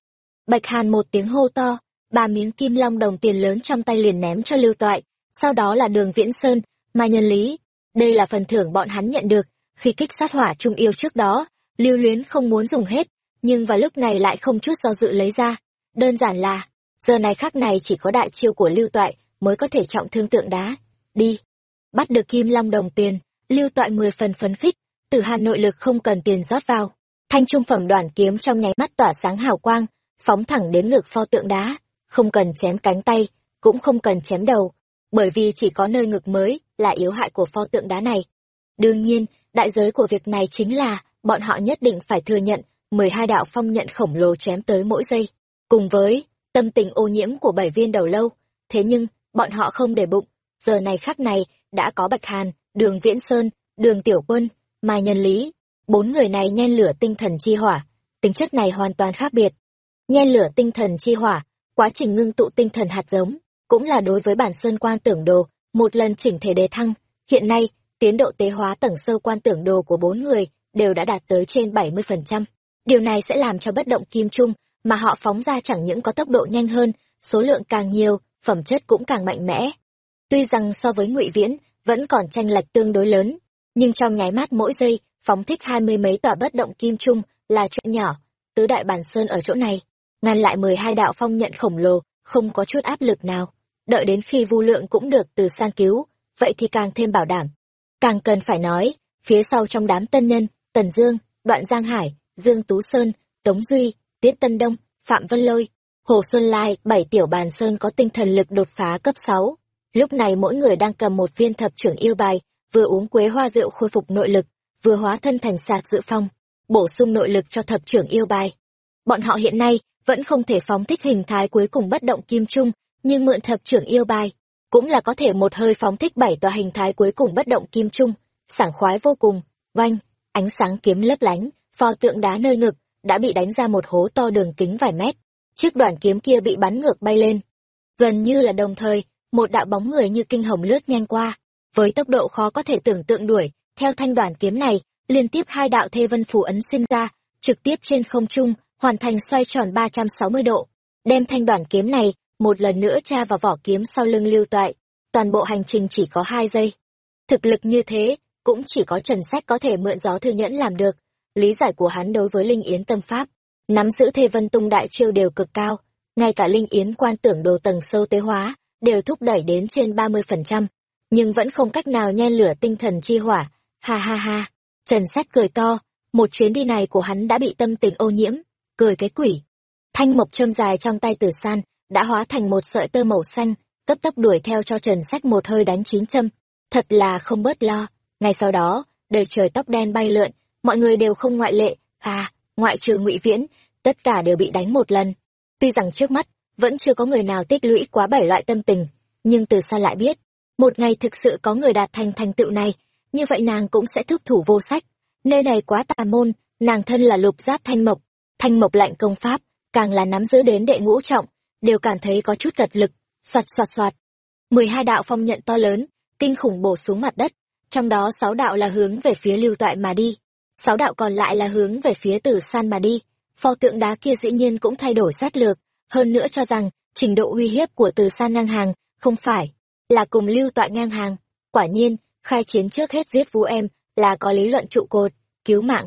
Bạch Hàn một tiếng hô to, ba miếng kim long đồng tiền lớn trong tay liền ném cho Lưu Toại, sau đó là Đường Viễn Sơn, Mai Nhân Lý. Đây là phần thưởng bọn hắn nhận được khi kích sát hỏa trung yêu trước đó, Lưu Luyến không muốn dùng hết, nhưng vào lúc này lại không chút do dự lấy ra. Đơn giản là, giờ này khắc này chỉ có đại chiêu của Lưu Toại mới có thể trọng thương tượng đá. Đi. Bắt được kim long đồng tiền, Lưu Toại mười phần phấn khích, từ Hà Nội lực không cần tiền rót vào. Thanh trung phẩm đoàn kiếm trong nháy mắt tỏa sáng hào quang, phóng thẳng đến ngực pho tượng đá, không cần chém cánh tay, cũng không cần chém đầu, bởi vì chỉ có nơi ngực mới là yếu hại của pho tượng đá này. Đương nhiên, đại giới của việc này chính là bọn họ nhất định phải thừa nhận mười hai đạo phong nhận khổng lồ chém tới mỗi giây, cùng với tâm tình ô nhiễm của bảy viên đầu lâu. Thế nhưng, bọn họ không để bụng, giờ này khắc này đã có Bạch Hàn, Đường Viễn Sơn, Đường Tiểu Quân, Mai Nhân Lý, bốn người này nhen lửa tinh thần chi hỏa, tính chất này hoàn toàn khác biệt. Nhen lửa tinh thần chi hỏa, quá trình ngưng tụ tinh thần hạt giống, cũng là đối với bản sơn quan tưởng đồ, một lần chỉnh thể đề thăng. Hiện nay, tiến độ tế hóa tầng sâu quan tưởng đồ của bốn người đều đã đạt tới trên 70%. Điều này sẽ làm cho bất động kim trung mà họ phóng ra chẳng những có tốc độ nhanh hơn, số lượng càng nhiều, phẩm chất cũng càng mạnh mẽ. Tuy rằng so với Ngụy Viễn, vẫn còn tranh lệch tương đối lớn, nhưng trong nháy mắt mỗi giây, phóng thích hai mươi mấy tòa bất động kim trung là chuyện nhỏ, tứ đại bản sơn ở chỗ này, ngăn lại mười hai đạo phong nhận khổng lồ, không có chút áp lực nào. Đợi đến khi vu lượng cũng được từ sang cứu, vậy thì càng thêm bảo đảm. Càng cần phải nói, phía sau trong đám tân nhân, Tần Dương, Đoạn Giang Hải, Dương Tú Sơn, Tống Duy, Tiết Tân Đông, Phạm Vân Lôi, Hồ Xuân Lai, bảy tiểu bàn sơn có tinh thần lực đột phá cấp 6. Lúc này mỗi người đang cầm một viên thập trưởng yêu bài, vừa uống quế hoa rượu khôi phục nội lực, vừa hóa thân thành sạc dự phong, bổ sung nội lực cho thập trưởng yêu bài. Bọn họ hiện nay vẫn không thể phóng thích hình thái cuối cùng bất động kim trung, nhưng mượn thập trưởng yêu bài, cũng là có thể một hơi phóng thích bảy tòa hình thái cuối cùng bất động kim trung, sảng khoái vô cùng, oanh, ánh sáng kiếm lấp lánh, pho tượng đá nơi ngực, đã bị đánh ra một hố to đường kính vài mét. Chiếc đoạn kiếm kia bị bắn ngược bay lên. Gần như là đồng thời, một đạo bóng người như kinh hồng lướt nhanh qua, với tốc độ khó có thể tưởng tượng đuổi, theo thanh đoạn kiếm này, liên tiếp hai đạo thê vân phù ấn sinh ra, trực tiếp trên không trung, hoàn thành xoay tròn 360 độ, đem thanh đoạn kiếm này một lần nữa tra vào vỏ kiếm sau lưng lưu toại. Toàn bộ hành trình chỉ có hai giây. Thực lực như thế, cũng chỉ có Trần Sách có thể mượn gió thư nhẫn làm được. Lý giải của hắn đối với Linh Yến tâm pháp, nắm giữ thê vân tung đại chiêu đều cực cao, ngay cả Linh Yến quan tưởng đồ tầng sâu tế hóa, đều thúc đẩy đến trên 30%, nhưng vẫn không cách nào nhen lửa tinh thần chi hỏa. Ha ha ha, Trần Sách cười to, một chuyến đi này của hắn đã bị tâm tình ô nhiễm, cười cái quỷ. Thanh mộc châm dài trong tay tử san, đã hóa thành một sợi tơ màu xanh, cấp tốc đuổi theo cho Trần Sách một hơi đánh chín châm. Thật là không bớt lo. Ngay sau đó, đời trời tóc đen bay lượn, mọi người đều không ngoại lệ, à, ngoại trừ ngụy Viễn, tất cả đều bị đánh một lần. Tuy rằng trước mắt, vẫn chưa có người nào tích lũy quá bảy loại tâm tình, nhưng từ xa lại biết, một ngày thực sự có người đạt thành thành tựu này, như vậy nàng cũng sẽ thúc thủ vô sách. Nơi này quá tà môn, nàng thân là lục giáp thanh mộc, thanh mộc lạnh công pháp, càng là nắm giữ đến đệ ngũ trọng, đều cảm thấy có chút gật lực, soạt soạt soạt. mười hai đạo phong nhận to lớn, kinh khủng bổ xuống mặt đất, trong đó sáu đạo là hướng về phía lưu toại mà đi, sáu đạo còn lại là hướng về phía tử san mà đi. Pho tượng đá kia dĩ nhiên cũng thay đổi sát lược, hơn nữa cho rằng trình độ uy hiếp của từ san ngang hàng, không phải là cùng lưu tọa ngang hàng. Quả nhiên, khai chiến trước hết giết vũ em là có lý luận trụ cột, cứu mạng.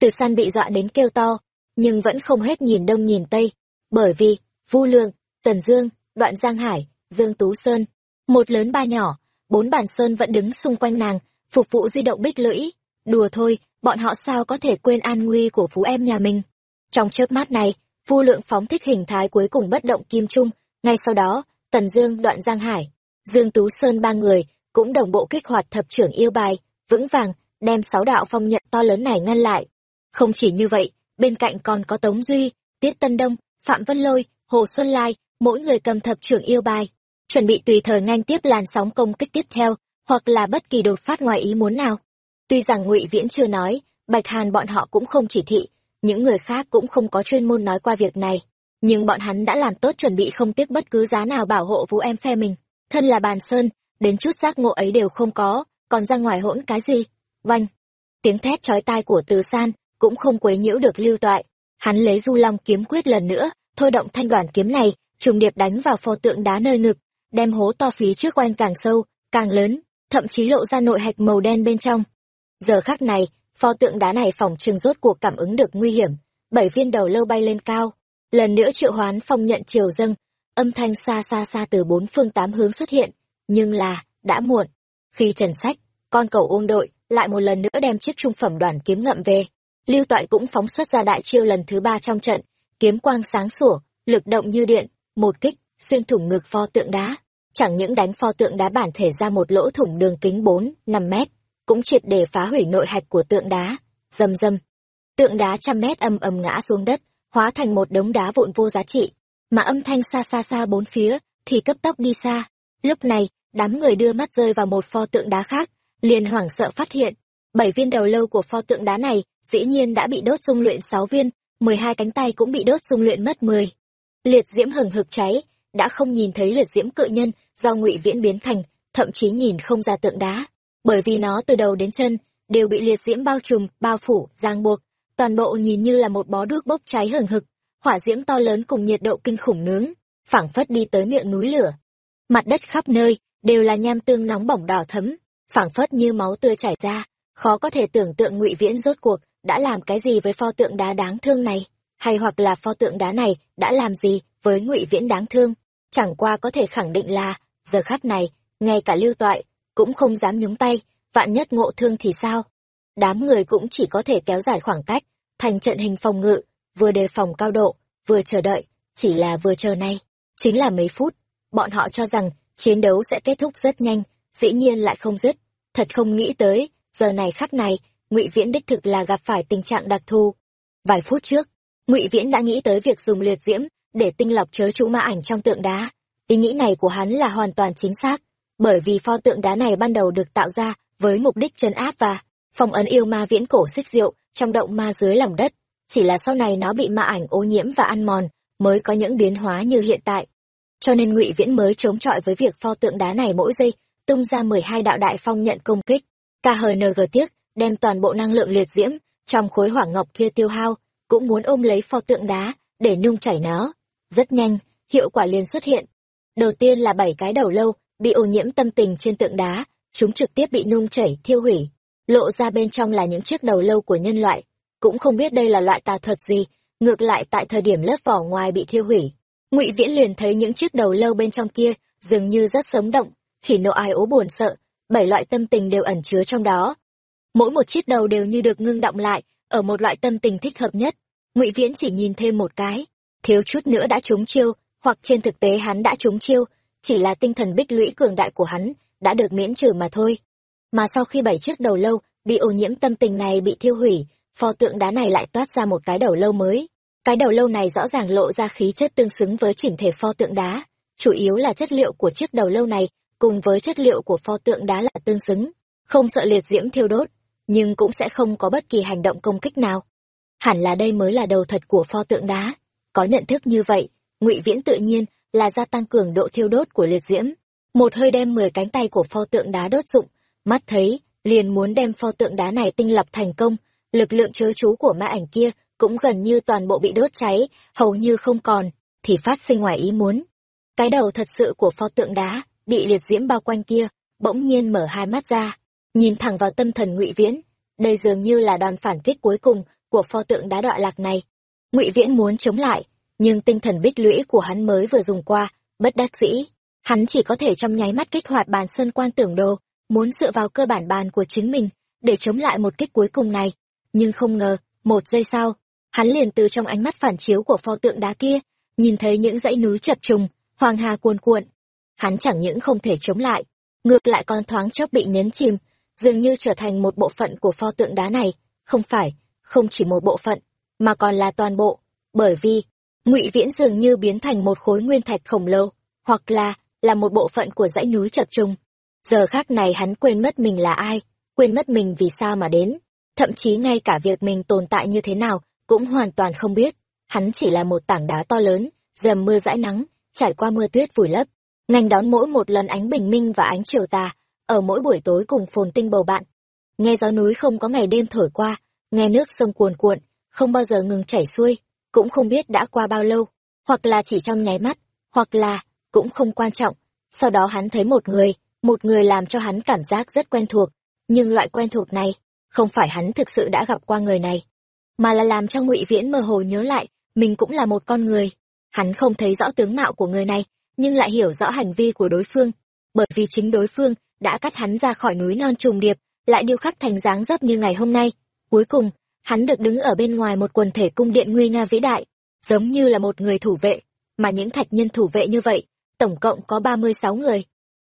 Từ san bị dọa đến kêu to, nhưng vẫn không hết nhìn đông nhìn tây, bởi vì Vu Lương, Tần Dương, Đoạn Giang Hải, Dương Tú Sơn, một lớn ba nhỏ, bốn bản sơn vẫn đứng xung quanh nàng, phục vụ di động bích lũy. Đùa thôi, bọn họ sao có thể quên an nguy của phú em nhà mình. Trong chớp mắt này, Vu Lượng phóng thích hình thái cuối cùng bất động kim trung, ngay sau đó, Tần Dương, Đoạn Giang Hải, Dương Tú Sơn ba người cũng đồng bộ kích hoạt thập trưởng yêu bài, vững vàng đem sáu đạo phong nhận to lớn này ngăn lại. Không chỉ như vậy, bên cạnh còn có Tống Duy, Tiết Tân Đông, Phạm Vân Lôi, Hồ Xuân Lai, mỗi người cầm thập trưởng yêu bài, chuẩn bị tùy thời ngang tiếp làn sóng công kích tiếp theo, hoặc là bất kỳ đột phát ngoài ý muốn nào. Tuy rằng Ngụy Viễn chưa nói, Bạch Hàn bọn họ cũng không chỉ thị, những người khác cũng không có chuyên môn nói qua việc này, nhưng bọn hắn đã làm tốt chuẩn bị không tiếc bất cứ giá nào bảo hộ vũ em phe mình. Thân là bàn sơn, đến chút giác ngộ ấy đều không có, còn ra ngoài hỗn cái gì? Vanh! Tiếng thét chói tai của Từ San cũng không quấy nhiễu được lưu toại. Hắn lấy du long kiếm quyết lần nữa, thôi động thanh đoàn kiếm này trùng điệp đánh vào pho tượng đá nơi ngực đem hố to phí trước oanh càng sâu càng lớn thậm chí lộ ra nội hạch màu đen bên trong giờ khắc này pho tượng đá này phòng trừng rốt cuộc cảm ứng được nguy hiểm. Bảy viên đầu lâu bay lên cao. Lần nữa triệu hoán phong nhận triều dâng. Âm thanh xa xa xa từ bốn phương tám hướng xuất hiện. Nhưng là đã muộn. Khi trần sách con cầu uông đội lại một lần nữa đem chiếc trung phẩm đoàn kiếm ngậm về. Lưu toại cũng phóng xuất ra đại chiêu lần thứ ba trong trận. Kiếm quang sáng sủa, lực động như điện, một kích, xuyên thủng ngực pho tượng đá. Chẳng những đánh pho tượng đá bản thể ra một lỗ thủng đường kính bốn năm mét, cũng triệt để phá hủy nội hạch của tượng đá. rầm rầm, Tượng đá trăm mét âm ầm ngã xuống đất, hóa thành một đống đá vụn vô giá trị, mà âm thanh xa xa xa bốn phía, thì cấp tốc đi xa. Lúc này, đám người đưa mắt rơi vào một pho tượng đá khác, liền hoảng sợ phát hiện, bảy viên đầu lâu của pho tượng đá này dĩ nhiên đã bị đốt dung luyện sáu viên, mười hai cánh tay cũng bị đốt dung luyện mất mười liệt diễm hừng hực cháy đã không nhìn thấy liệt diễm cự nhân do ngụy viễn biến thành thậm chí nhìn không ra tượng đá bởi vì nó từ đầu đến chân đều bị liệt diễm bao trùm, bao phủ, ràng buộc. Toàn bộ nhìn như là một bó đuốc bốc cháy hừng hực, hỏa diễm to lớn cùng nhiệt độ kinh khủng nướng, phảng phất đi tới miệng núi lửa. Mặt đất khắp nơi đều là nham tương nóng bỏng đỏ thấm phảng phất như máu tươi chảy ra. Khó có thể tưởng tượng ngụy viễn rốt cuộc đã làm cái gì với pho tượng đá đáng thương này, hay hoặc là pho tượng đá này đã làm gì với ngụy viễn đáng thương. Chẳng qua có thể khẳng định là, giờ khắc này, ngay cả lưu toại cũng không dám nhúng tay vạn nhất ngộ thương thì sao? Đám người cũng chỉ có thể kéo dài khoảng cách thành trận hình phòng ngự vừa đề phòng cao độ vừa chờ đợi chỉ là vừa chờ nay, chính là mấy phút bọn họ cho rằng chiến đấu sẽ kết thúc rất nhanh dĩ nhiên lại không dứt. Thật không nghĩ tới giờ này khắc này ngụy viễn đích thực là gặp phải tình trạng đặc thù. Vài phút trước ngụy viễn đã nghĩ tới việc dùng liệt diễm để tinh lọc chớ chú ma ảnh trong tượng đá. Ý nghĩ này của hắn là hoàn toàn chính xác bởi vì pho tượng đá này ban đầu được tạo ra với mục đích trấn áp và phong ấn yêu ma viễn cổ xích diệu trong động ma dưới lòng đất. Chỉ là sau này nó bị ma ảnh ô nhiễm và ăn mòn mới có những biến hóa như hiện tại. Cho nên ngụy viễn mới chống chọi với việc pho tượng đá này mỗi giây tung ra mười hai đạo đại phong nhận công kích. Khng tiếc, đem toàn bộ năng lượng liệt diễm trong khối hỏa ngọc kia tiêu hao, cũng muốn ôm lấy pho tượng đá để nung chảy nó. Rất nhanh, hiệu quả liền xuất hiện. Đầu tiên là bảy cái đầu lâu bị ô nhiễm tâm tình trên tượng đá chúng trực tiếp bị nung chảy, thiêu hủy. Lộ ra bên trong là những chiếc đầu lâu của nhân loại. Cũng không biết đây là loại tà thuật gì, ngược lại tại thời điểm lớp vỏ ngoài bị thiêu hủy, ngụy viễn liền thấy những chiếc đầu lâu bên trong kia dường như rất sống động khỉ nộ ai ố buồn sợ, bảy loại tâm tình đều ẩn chứa trong đó. Mỗi một chiếc đầu đều như được ngưng động lại, ở một loại tâm tình thích hợp nhất. Ngụy viễn chỉ nhìn thêm một cái, thiếu chút nữa đã trúng chiêu, hoặc trên thực tế hắn đã trúng chiêu chỉ là tinh thần bích lũy cường đại của hắn, đã được miễn trừ mà thôi. Mà sau khi bảy chiếc đầu lâu bị ô nhiễm tâm tình này bị thiêu hủy, pho tượng đá này lại toát ra một cái đầu lâu mới. Cái đầu lâu này rõ ràng lộ ra khí chất tương xứng với chỉnh thể pho tượng đá, chủ yếu là chất liệu của chiếc đầu lâu này cùng với chất liệu của pho tượng đá là tương xứng. Không sợ liệt diễm thiêu đốt, nhưng cũng sẽ không có bất kỳ hành động công kích nào. Hẳn là đây mới là đầu thật của pho tượng đá. Có nhận thức như vậy, ngụy viễn tự nhiên là gia tăng cường độ thiêu đốt của liệt diễm. Một hơi đem mười cánh tay của pho tượng đá đốt dụng, mắt thấy, liền muốn đem pho tượng đá này tinh lọc thành công, lực lượng chớ chú của ma ảnh kia cũng gần như toàn bộ bị đốt cháy, hầu như không còn, thì phát sinh ngoài ý muốn. Cái đầu thật sự của pho tượng đá bị liệt diễm bao quanh kia, bỗng nhiên mở hai mắt ra, nhìn thẳng vào tâm thần ngụy viễn. Đây dường như là đòn phản kích cuối cùng của pho tượng đá đọa lạc này. Ngụy viễn muốn chống lại nhưng tinh thần bích lũy của hắn mới vừa dùng qua, bất đắc dĩ. Hắn chỉ có thể trong nháy mắt kích hoạt bàn sơn quan tưởng đồ, muốn dựa vào cơ bản bàn của chính mình để chống lại một kích cuối cùng này. Nhưng không ngờ, một giây sau, hắn liền từ trong ánh mắt phản chiếu của pho tượng đá kia, nhìn thấy những dãy núi chập trùng hoàng hà cuồn cuộn. Hắn chẳng những không thể chống lại, ngược lại còn thoáng chốc bị nhấn chìm, dường như trở thành một bộ phận của pho tượng đá này. Không phải, không chỉ một bộ phận, mà còn là toàn bộ, bởi vì ngụy viễn dường như biến thành một khối nguyên thạch khổng lồ, hoặc là là một bộ phận của dãy núi chập trùng. Giờ khác này hắn quên mất mình là ai, quên mất mình vì sao mà đến. Thậm chí ngay cả việc mình tồn tại như thế nào cũng hoàn toàn không biết. Hắn chỉ là một tảng đá to lớn, dầm mưa dãi nắng, trải qua mưa tuyết vùi lấp. Ngành đón mỗi một lần ánh bình minh và ánh chiều tà, ở mỗi buổi tối cùng phồn tinh bầu bạn. Nghe gió núi không có ngày đêm thổi qua, nghe nước sông cuồn cuộn, không bao giờ ngừng chảy xuôi cũng không biết đã qua bao lâu, hoặc là chỉ trong nháy mắt, hoặc là cũng không quan trọng. Sau đó hắn thấy một người một người làm cho hắn cảm giác rất quen thuộc, nhưng loại quen thuộc này, không phải hắn thực sự đã gặp qua người này, mà là làm cho ngụy viễn mơ hồ nhớ lại, mình cũng là một con người. Hắn không thấy rõ tướng mạo của người này, nhưng lại hiểu rõ hành vi của đối phương, bởi vì chính đối phương đã cắt hắn ra khỏi núi non trùng điệp, lại điêu khắc thành dáng dấp như ngày hôm nay. Cuối cùng hắn được đứng ở bên ngoài một quần thể cung điện nguy nga vĩ đại, giống như là một người thủ vệ. Mà những thạch nhân thủ vệ như vậy, tổng cộng có ba mươi sáu người.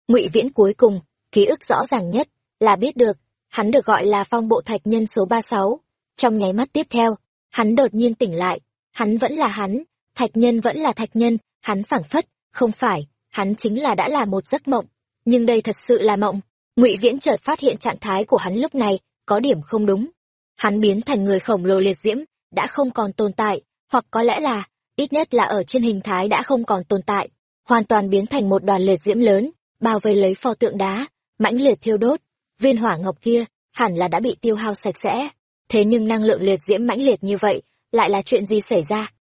Ngụy viễn cuối cùng, ký ức rõ ràng nhất là biết được, hắn được gọi là phong bộ thạch nhân số ba sáu. Trong nháy mắt tiếp theo, hắn đột nhiên tỉnh lại. Hắn vẫn là hắn, thạch nhân vẫn là thạch nhân, hắn phảng phất, không phải, hắn chính là đã là một giấc mộng. Nhưng đây thật sự là mộng. Ngụy viễn chợt phát hiện trạng thái của hắn lúc này có điểm không đúng hắn biến thành người khổng lồ liệt diễm, đã không còn tồn tại, hoặc có lẽ là, ít nhất là ở trên hình thái đã không còn tồn tại, hoàn toàn biến thành một đoàn liệt diễm lớn, bao vây lấy pho tượng đá, mãnh liệt thiêu đốt, viên hỏa ngọc kia hẳn là đã bị tiêu hao sạch sẽ. Thế nhưng năng lượng liệt diễm mãnh liệt như vậy lại là chuyện gì xảy ra?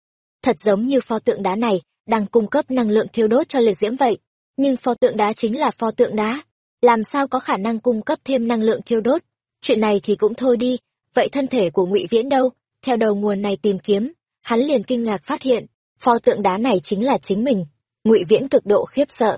Thật giống như pho tượng đá này đang cung cấp năng lượng thiêu đốt cho liệt diễm vậy, nhưng pho tượng đá chính là pho tượng đá, làm sao có khả năng cung cấp thêm năng lượng thiêu đốt? Chuyện này thì cũng thôi đi vậy thân thể của ngụy viễn đâu? Theo đầu nguồn này tìm kiếm hắn liền kinh ngạc phát hiện pho tượng đá này chính là chính mình. Ngụy viễn cực độ khiếp sợ.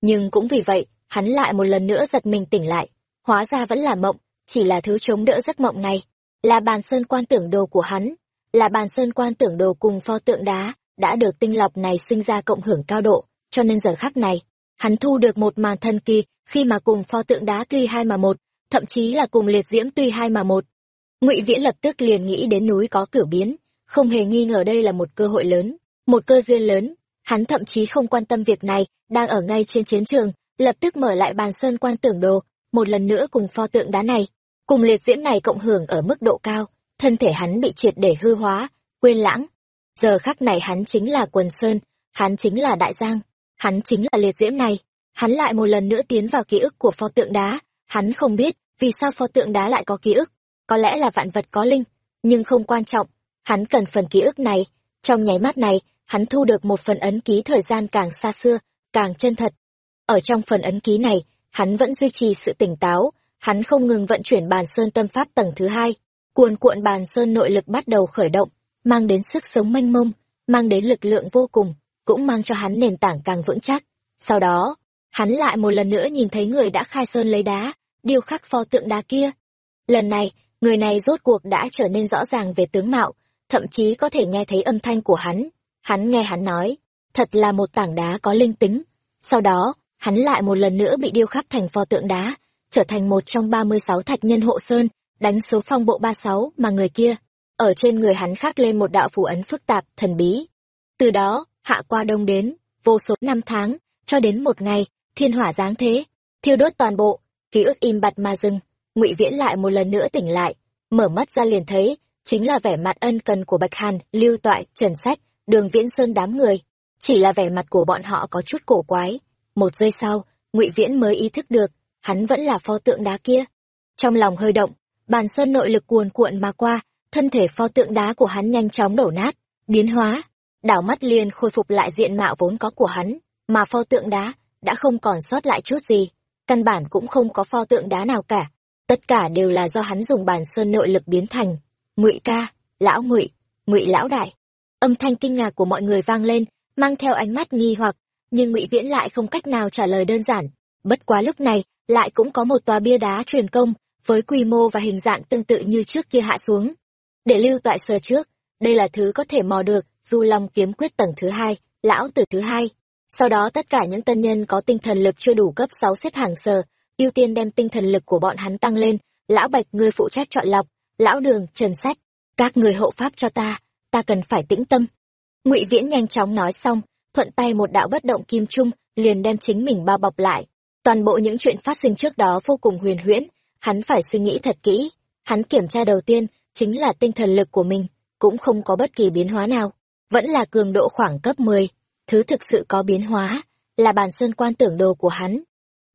Nhưng cũng vì vậy hắn lại một lần nữa giật mình tỉnh lại. Hóa ra vẫn là mộng chỉ là thứ chống đỡ giấc mộng này. Là bàn sơn quan tưởng đồ của hắn là bàn sơn quan tưởng đồ cùng pho tượng đá đã được tinh lọc này sinh ra cộng hưởng cao độ, cho nên giờ khắc này, hắn thu được một màn thần kỳ khi mà cùng pho tượng đá tuy hai mà một, thậm chí là cùng liệt diễm tuy hai mà một. Ngụy Viễn lập tức liền nghĩ đến núi có cửa biến, không hề nghi ngờ đây là một cơ hội lớn, một cơ duyên lớn. Hắn thậm chí không quan tâm việc này, đang ở ngay trên chiến trường, lập tức mở lại bàn sơn quan tưởng đồ, một lần nữa cùng pho tượng đá này, cùng liệt diễm này cộng hưởng ở mức độ cao, thân thể hắn bị triệt để hư hóa, quên lãng. Giờ khắc này hắn chính là quần sơn, hắn chính là đại giang, hắn chính là liệt diễm này. Hắn lại một lần nữa tiến vào ký ức của pho tượng đá, hắn không biết vì sao pho tượng đá lại có ký ức, có lẽ là vạn vật có linh, nhưng không quan trọng, hắn cần phần ký ức này. Trong nháy mắt này, hắn thu được một phần ấn ký thời gian càng xa xưa, càng chân thật. Ở trong phần ấn ký này, hắn vẫn duy trì sự tỉnh táo, hắn không ngừng vận chuyển bàn sơn tâm pháp tầng thứ hai, cuồn cuộn bàn sơn nội lực bắt đầu khởi động, mang đến sức sống mênh mông, mang đến lực lượng vô cùng, cũng mang cho hắn nền tảng càng vững chắc. Sau đó, hắn lại một lần nữa nhìn thấy người đã khai sơn lấy đá, điêu khắc pho tượng đá kia. Lần này, người này rốt cuộc đã trở nên rõ ràng về tướng mạo, thậm chí có thể nghe thấy âm thanh của hắn. Hắn nghe hắn nói, thật là một tảng đá có linh tính. Sau đó, hắn lại một lần nữa bị điêu khắc thành pho tượng đá, trở thành một trong ba mươi sáu thạch nhân hộ sơn, đánh số phong bộ ba sáu mà người kia. Ở trên người hắn khắc lên một đạo phù ấn phức tạp, thần bí. Từ đó, hạ qua đông đến, vô số năm tháng, cho đến một ngày, thiên hỏa giáng thế, thiêu đốt toàn bộ, ký ức im bặt mà dừng ngụy Viễn lại một lần nữa tỉnh lại, mở mắt ra liền thấy, chính là vẻ mặt ân cần của Bạch Hàn, Lưu Toại, Trần Sách, Đường Viễn Sơn đám người. Chỉ là vẻ mặt của bọn họ có chút cổ quái. Một giây sau, ngụy Viễn mới ý thức được, hắn vẫn là pho tượng đá kia. Trong lòng hơi động, bàn sơn nội lực cuồn cuộn mà qua, thân thể pho tượng đá của hắn nhanh chóng đổ nát, biến hóa. Đảo mắt liền khôi phục lại diện mạo vốn có của hắn, mà pho tượng đá đã không còn sót lại chút gì, căn bản cũng không có pho tượng đá nào cả. Tất cả đều là do hắn dùng bàn sơn nội lực biến thành. Ngụy ca, lão Ngụy, Ngụy lão đại. Âm thanh kinh ngạc của mọi người vang lên, mang theo ánh mắt nghi hoặc, nhưng Ngụy Viễn lại không cách nào trả lời đơn giản. Bất quá lúc này, lại cũng có một tòa bia đá truyền công, với quy mô và hình dạng tương tự như trước kia hạ xuống. Để lưu toại sơ trước, đây là thứ có thể mò được, du long kiếm quyết tầng thứ hai, lão tử thứ hai. Sau đó tất cả những tân nhân có tinh thần lực chưa đủ cấp sáu xếp hàng sờ, ưu tiên đem tinh thần lực của bọn hắn tăng lên, lão bạch người phụ trách chọn lọc, lão đường, trần sách, các người hộ pháp cho ta, ta cần phải tĩnh tâm. Ngụy Viễn nhanh chóng nói xong, thuận tay một đạo bất động kim trung, liền đem chính mình bao bọc lại. Toàn bộ những chuyện phát sinh trước đó vô cùng huyền huyễn, hắn phải suy nghĩ thật kỹ. Hắn kiểm tra đầu tiên, chính là tinh thần lực của mình, cũng không có bất kỳ biến hóa nào. Vẫn là cường độ khoảng cấp 10. Thứ thực sự có biến hóa, là bàn sơn quan tưởng đồ của hắn.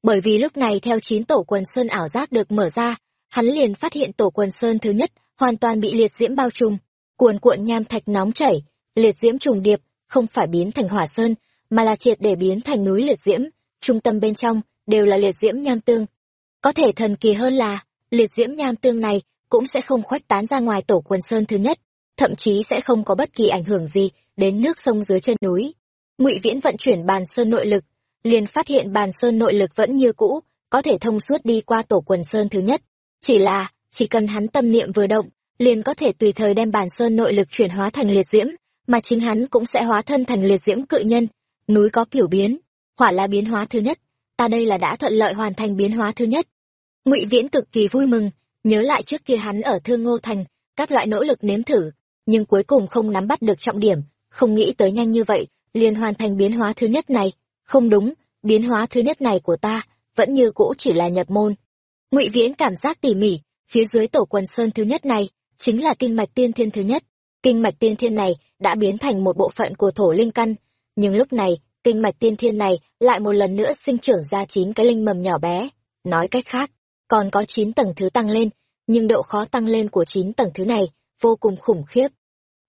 Bởi vì lúc này theo chín tổ quần sơn ảo giác được mở ra, hắn liền phát hiện tổ quần sơn thứ nhất hoàn toàn bị liệt diễm bao trùm, cuồn cuộn nham thạch nóng chảy, liệt diễm trùng điệp, không phải biến thành hỏa sơn, mà là triệt để biến thành núi liệt diễm, trung tâm bên trong đều là liệt diễm nham tương. Có thể thần kỳ hơn là, liệt diễm nham tương này cũng sẽ không khoách tán ra ngoài tổ quần sơn thứ nhất, thậm chí sẽ không có bất kỳ ảnh hưởng gì đến nước sông dưới chân núi. Ngụy Viễn vận chuyển bàn sơn nội lực, liền phát hiện bàn sơn nội lực vẫn như cũ, có thể thông suốt đi qua tổ quần sơn thứ nhất. Chỉ là, chỉ cần hắn tâm niệm vừa động, liền có thể tùy thời đem bàn sơn nội lực chuyển hóa thành liệt diễm, mà chính hắn cũng sẽ hóa thân thành liệt diễm cự nhân. Núi có kiểu biến, hỏa là biến hóa thứ nhất, ta đây là đã thuận lợi hoàn thành biến hóa thứ nhất. Ngụy Viễn cực kỳ vui mừng, nhớ lại trước kia hắn ở Thương Ngô Thành, các loại nỗ lực nếm thử, nhưng cuối cùng không nắm bắt được trọng điểm, không nghĩ tới nhanh như vậy, liền hoàn thành biến hóa thứ nhất này. Không đúng, biến hóa thứ nhất này của ta, vẫn như cũ chỉ là nhập môn. Ngụy Viễn cảm giác tỉ mỉ, phía dưới tổ quần sơn thứ nhất này, chính là kinh mạch tiên thiên thứ nhất. Kinh mạch tiên thiên này đã biến thành một bộ phận của thổ linh căn, nhưng lúc này, kinh mạch tiên thiên này lại một lần nữa sinh trưởng ra chín cái linh mầm nhỏ bé. Nói cách khác, còn có chín tầng thứ tăng lên, nhưng độ khó tăng lên của chín tầng thứ này vô cùng khủng khiếp.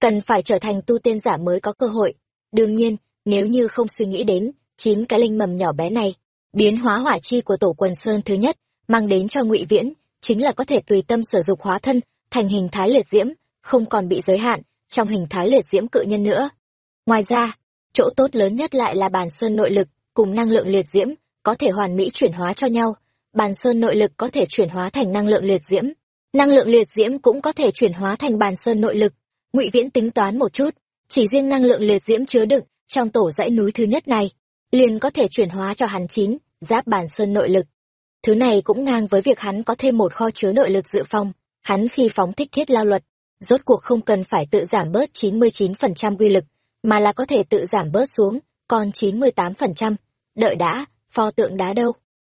Cần phải trở thành tu tiên giả mới có cơ hội. Đương nhiên, nếu như không suy nghĩ đến chín cái linh mầm nhỏ bé này, biến hóa hỏa chi của tổ quần sơn thứ nhất mang đến cho ngụy viễn chính là có thể tùy tâm sử dụng hóa thân thành hình thái liệt diễm, không còn bị giới hạn trong hình thái liệt diễm cự nhân nữa. Ngoài ra, chỗ tốt lớn nhất lại là bàn sơn nội lực cùng năng lượng liệt diễm có thể hoàn mỹ chuyển hóa cho nhau. Bàn sơn nội lực có thể chuyển hóa thành năng lượng liệt diễm, năng lượng liệt diễm cũng có thể chuyển hóa thành bàn sơn nội lực. Ngụy Viễn tính toán một chút, chỉ riêng năng lượng liệt diễm chứa đựng trong tổ dãy núi thứ nhất này liền có thể chuyển hóa cho hắn chín, giáp bản sơn nội lực. Thứ này cũng ngang với việc hắn có thêm một kho chứa nội lực dự phòng hắn khi phóng thích thiết lao luật, rốt cuộc không cần phải tự giảm bớt 99% quy lực, mà là có thể tự giảm bớt xuống, còn 98%. đợi đã, pho tượng đá đâu?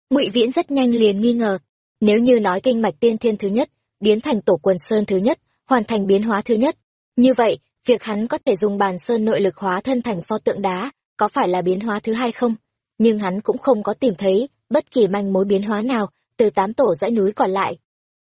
Ngụy viễn rất nhanh liền nghi ngờ. Nếu như nói kinh mạch tiên thiên thứ nhất, biến thành tổ quần sơn thứ nhất, hoàn thành biến hóa thứ nhất, như vậy, việc hắn có thể dùng bàn sơn nội lực hóa thân thành pho tượng đá có phải là biến hóa thứ hai không? Nhưng hắn cũng không có tìm thấy bất kỳ manh mối biến hóa nào từ tám tổ dãy núi còn lại.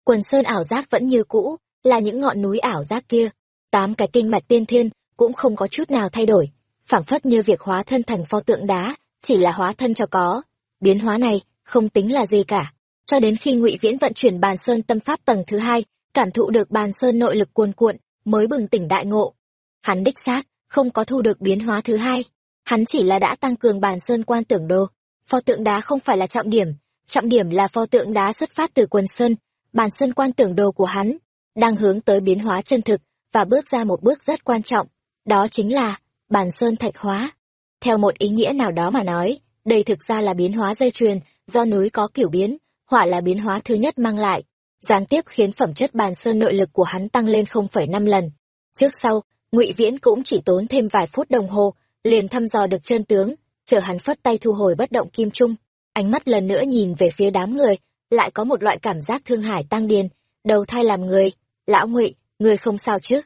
Quần sơn ảo giác vẫn như cũ, là những ngọn núi ảo giác kia. Tám cái kinh mạch tiên thiên cũng không có chút nào thay đổi, phảng phất như việc hóa thân thành pho tượng đá, chỉ là hóa thân cho có. Biến hóa này không tính là gì cả. Cho đến khi ngụy viễn vận chuyển bàn sơn tâm pháp tầng thứ hai, cảm thụ được bàn sơn nội lực cuồn cuộn, mới bừng tỉnh đại ngộ. Hắn đích xác không có thu được biến hóa thứ hai hắn chỉ là đã tăng cường bàn sơn quan tưởng đồ pho tượng đá không phải là trọng điểm. Trọng điểm là pho tượng đá xuất phát từ quần sơn. Bàn sơn quan tưởng đồ của hắn đang hướng tới biến hóa chân thực và bước ra một bước rất quan trọng. Đó chính là bàn sơn thạch hóa. Theo một ý nghĩa nào đó mà nói, đây thực ra là biến hóa dây chuyền do núi có kiểu biến, hỏa là biến hóa thứ nhất mang lại. Gián tiếp khiến phẩm chất bàn sơn nội lực của hắn tăng lên không phẩy năm lần. Trước sau, ngụy viễn cũng chỉ tốn thêm vài phút đồng hồ liền thăm dò được chân tướng, chờ hắn phất tay thu hồi bất động kim trung, ánh mắt lần nữa nhìn về phía đám người, lại có một loại cảm giác thương hải tăng điền, đầu thai làm người, lão ngụy, người không sao chứ?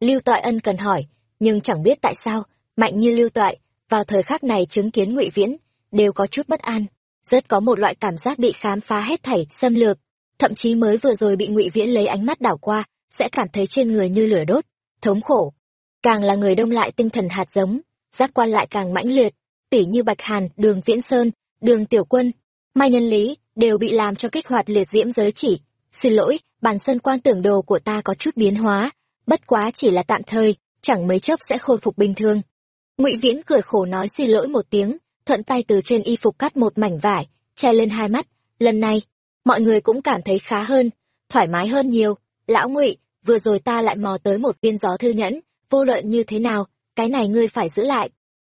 Lưu toại ân cần hỏi, nhưng chẳng biết tại sao, mạnh như lưu toại, vào thời khắc này chứng kiến ngụy viễn, đều có chút bất an, rất có một loại cảm giác bị khám phá hết thảy, xâm lược, thậm chí mới vừa rồi bị ngụy viễn lấy ánh mắt đảo qua, sẽ cảm thấy trên người như lửa đốt, thống khổ. Càng là người đông lại tinh thần hạt giống giác quan lại càng mãnh liệt, tỉ như bạch hàn, đường viễn sơn, đường tiểu quân. Mai nhân lý đều bị làm cho kích hoạt liệt diễm giới chỉ. Xin lỗi, bản sơn quan tưởng đồ của ta có chút biến hóa, bất quá chỉ là tạm thời, chẳng mấy chốc sẽ khôi phục bình thường. Ngụy viễn cười khổ nói xin lỗi một tiếng, thuận tay từ trên y phục cắt một mảnh vải, che lên hai mắt. Lần này, mọi người cũng cảm thấy khá hơn, thoải mái hơn nhiều. Lão ngụy, vừa rồi ta lại mò tới một viên gió thư nhẫn, vô luận như thế nào cái này ngươi phải giữ lại.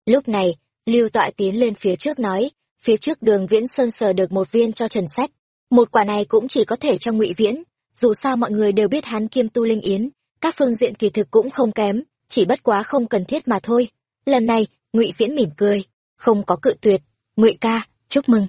Lúc này, lưu tọa tiến lên phía trước nói, phía trước đường viễn sơn sờ được một viên cho trần sách. Một quả này cũng chỉ có thể cho ngụy viễn. Dù sao mọi người đều biết hắn kiêm tu linh yến, các phương diện kỳ thực cũng không kém, chỉ bất quá không cần thiết mà thôi. Lần này, ngụy viễn mỉm cười. Không có cự tuyệt. Ngụy ca, chúc mừng.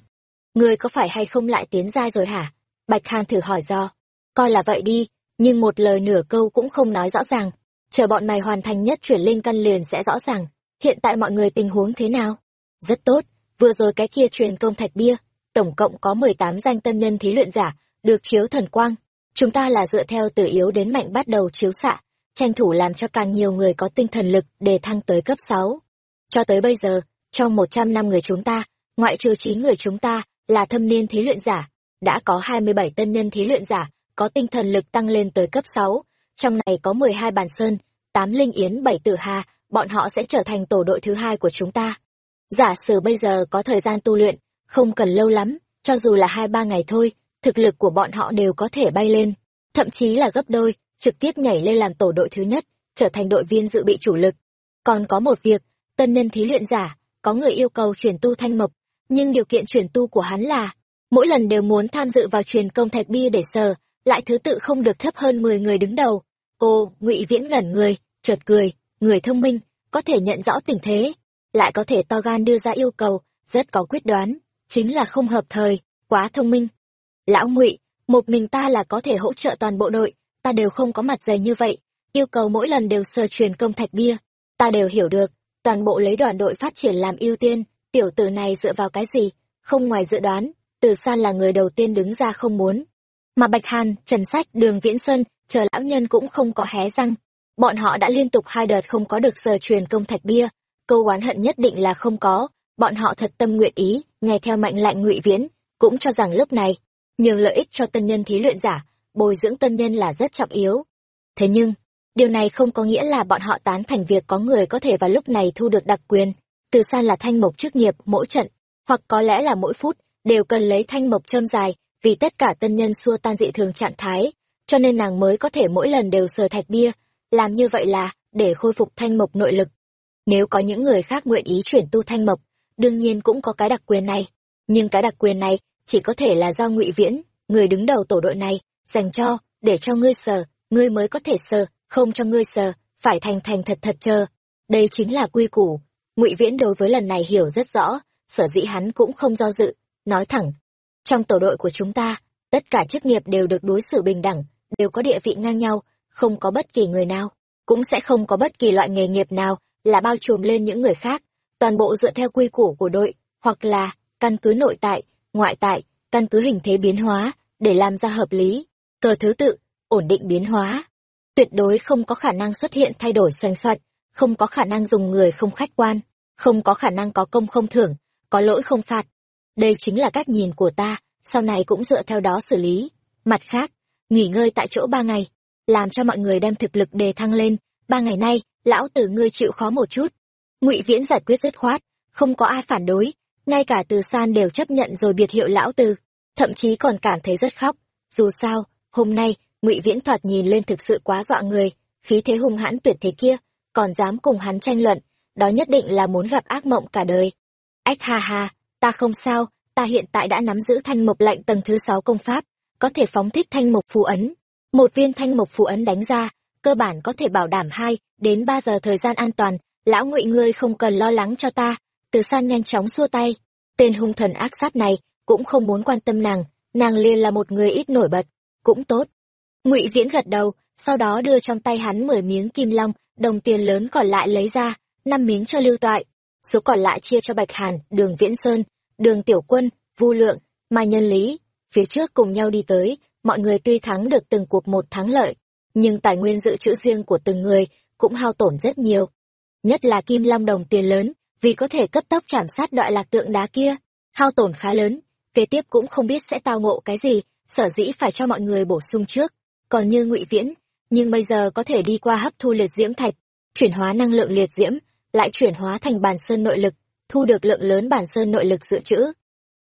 Ngươi có phải hay không lại tiến ra rồi hả? Bạch hàn thử hỏi do. Coi là vậy đi, nhưng một lời nửa câu cũng không nói rõ ràng chờ bọn mày hoàn thành nhất chuyển linh căn liền sẽ rõ ràng. Hiện tại mọi người tình huống thế nào? Rất tốt, vừa rồi cái kia truyền công thạch bia, tổng cộng có mười tám danh tân nhân thí luyện giả, được chiếu thần quang. Chúng ta là dựa theo từ yếu đến mạnh bắt đầu chiếu xạ, tranh thủ làm cho càng nhiều người có tinh thần lực để thăng tới cấp sáu. Cho tới bây giờ, trong một trăm năm người chúng ta, ngoại trừ chín người chúng ta là thâm niên thí luyện giả, đã có hai mươi bảy tân nhân thí luyện giả có tinh thần lực tăng lên tới cấp sáu trong này có mười hai bàn sơn, tám linh yến, bảy tử hà, bọn họ sẽ trở thành tổ đội thứ hai của chúng ta. Giả sử bây giờ có thời gian tu luyện, không cần lâu lắm, cho dù là hai ba ngày thôi, thực lực của bọn họ đều có thể bay lên. Thậm chí là gấp đôi, trực tiếp nhảy lên làm tổ đội thứ nhất, trở thành đội viên dự bị chủ lực. Còn có một việc, tân nhân thí luyện giả, có người yêu cầu chuyển tu thanh mộc, nhưng điều kiện chuyển tu của hắn là, mỗi lần đều muốn tham dự vào truyền công thạch bia để sờ lại thứ tự không được thấp hơn mười người đứng đầu. Ô, ngụy viễn ngẩn người, chợt cười, người thông minh, có thể nhận rõ tình thế. Lại có thể to gan đưa ra yêu cầu, rất có quyết đoán, chính là không hợp thời, quá thông minh. Lão ngụy, một mình ta là có thể hỗ trợ toàn bộ đội, ta đều không có mặt dày như vậy, yêu cầu mỗi lần đều sơ truyền công thạch bia. Ta đều hiểu được, toàn bộ lấy đoàn đội phát triển làm ưu tiên, tiểu tử này dựa vào cái gì, không ngoài dự đoán, từ san là người đầu tiên đứng ra không muốn mà bạch hàn, trần sách, đường viễn sơn, chờ lão nhân cũng không có hé răng. Bọn họ đã liên tục hai đợt không có được sờ truyền công thạch bia. Câu oán hận nhất định là không có. Bọn họ thật tâm nguyện ý, nghe theo mạnh lạnh ngụy viễn, cũng cho rằng lúc này, nhường lợi ích cho tân nhân thí luyện giả, bồi dưỡng tân nhân là rất trọng yếu. Thế nhưng, điều này không có nghĩa là bọn họ tán thành việc có người có thể vào lúc này thu được đặc quyền. Từ xa là thanh mộc chức nghiệp mỗi trận, hoặc có lẽ là mỗi phút, đều cần lấy thanh mộc châm dài vì tất cả tân nhân xua tan dị thường trạng thái cho nên nàng mới có thể mỗi lần đều sờ thạch bia làm như vậy là để khôi phục thanh mộc nội lực. Nếu có những người khác nguyện ý chuyển tu thanh mộc, đương nhiên cũng có cái đặc quyền này. Nhưng cái đặc quyền này chỉ có thể là do ngụy Viễn, người đứng đầu tổ đội này, dành cho, để cho ngươi sờ, ngươi mới có thể sờ, không cho ngươi sờ, phải thành thành thật thật chờ. Đây chính là quy củ. ngụy Viễn đối với lần này hiểu rất rõ, sở dĩ hắn cũng không do dự, nói thẳng. Trong tổ đội của chúng ta, tất cả chức nghiệp đều được đối xử bình đẳng, đều có địa vị ngang nhau, không có bất kỳ người nào, cũng sẽ không có bất kỳ loại nghề nghiệp nào là bao trùm lên những người khác, toàn bộ dựa theo quy củ của đội, hoặc là căn cứ nội tại, ngoại tại, căn cứ hình thế biến hóa, để làm ra hợp lý, cờ thứ tự, ổn định biến hóa. Tuyệt đối không có khả năng xuất hiện thay đổi xoành xoạch, không có khả năng dùng người không khách quan, không có khả năng có công không thưởng, có lỗi không phạt. Đây chính là cách nhìn của ta, sau này cũng dựa theo đó xử lý. Mặt khác, nghỉ ngơi tại chỗ ba ngày, làm cho mọi người đem thực lực đề thăng lên. Ba ngày nay, lão tử ngươi chịu khó một chút. ngụy Viễn giải quyết dứt khoát, không có ai phản đối, ngay cả từ san đều chấp nhận rồi biệt hiệu lão tử, thậm chí còn cảm thấy rất khóc. Dù sao, hôm nay, ngụy Viễn thoạt nhìn lên thực sự quá dọa người, khí thế hung hãn tuyệt thế kia, còn dám cùng hắn tranh luận, đó nhất định là muốn gặp ác mộng cả đời. Ách ha ha, ta không sao, ta hiện tại đã nắm giữ thanh mộc lạnh tầng thứ sáu công pháp, có thể phóng thích thanh mộc phù ấn. Một viên thanh mộc phù ấn đánh ra, cơ bản có thể bảo đảm hai đến ba giờ thời gian an toàn, lão ngụy ngươi không cần lo lắng cho ta. Từ san nhanh chóng xua tay, tên hung thần ác sát này cũng không muốn quan tâm nàng, nàng liền là một người ít nổi bật, cũng tốt. Ngụy Viễn gật đầu, sau đó đưa trong tay hắn mười miếng kim long, đồng tiền lớn còn lại lấy ra, năm miếng cho lưu toại, số còn lại chia cho Bạch Hàn, Đường Viễn Sơn, Đường Tiểu Quân, Vu Lượng, Mai Nhân Lý, phía trước cùng nhau đi tới, mọi người tuy thắng được từng cuộc một thắng lợi, nhưng tài nguyên dự trữ riêng của từng người cũng hao tổn rất nhiều. Nhất là Kim Long đồng tiền lớn, vì có thể cấp tốc chảm sát đoạn lạc tượng đá kia, hao tổn khá lớn, kế tiếp cũng không biết sẽ tao ngộ cái gì, sở dĩ phải cho mọi người bổ sung trước. Còn như Ngụy Viễn, nhưng bây giờ có thể đi qua hấp thu liệt diễm thạch, chuyển hóa năng lượng liệt diễm, lại chuyển hóa thành bản sơn nội lực, thu được lượng lớn bản sơn nội lực dự trữ.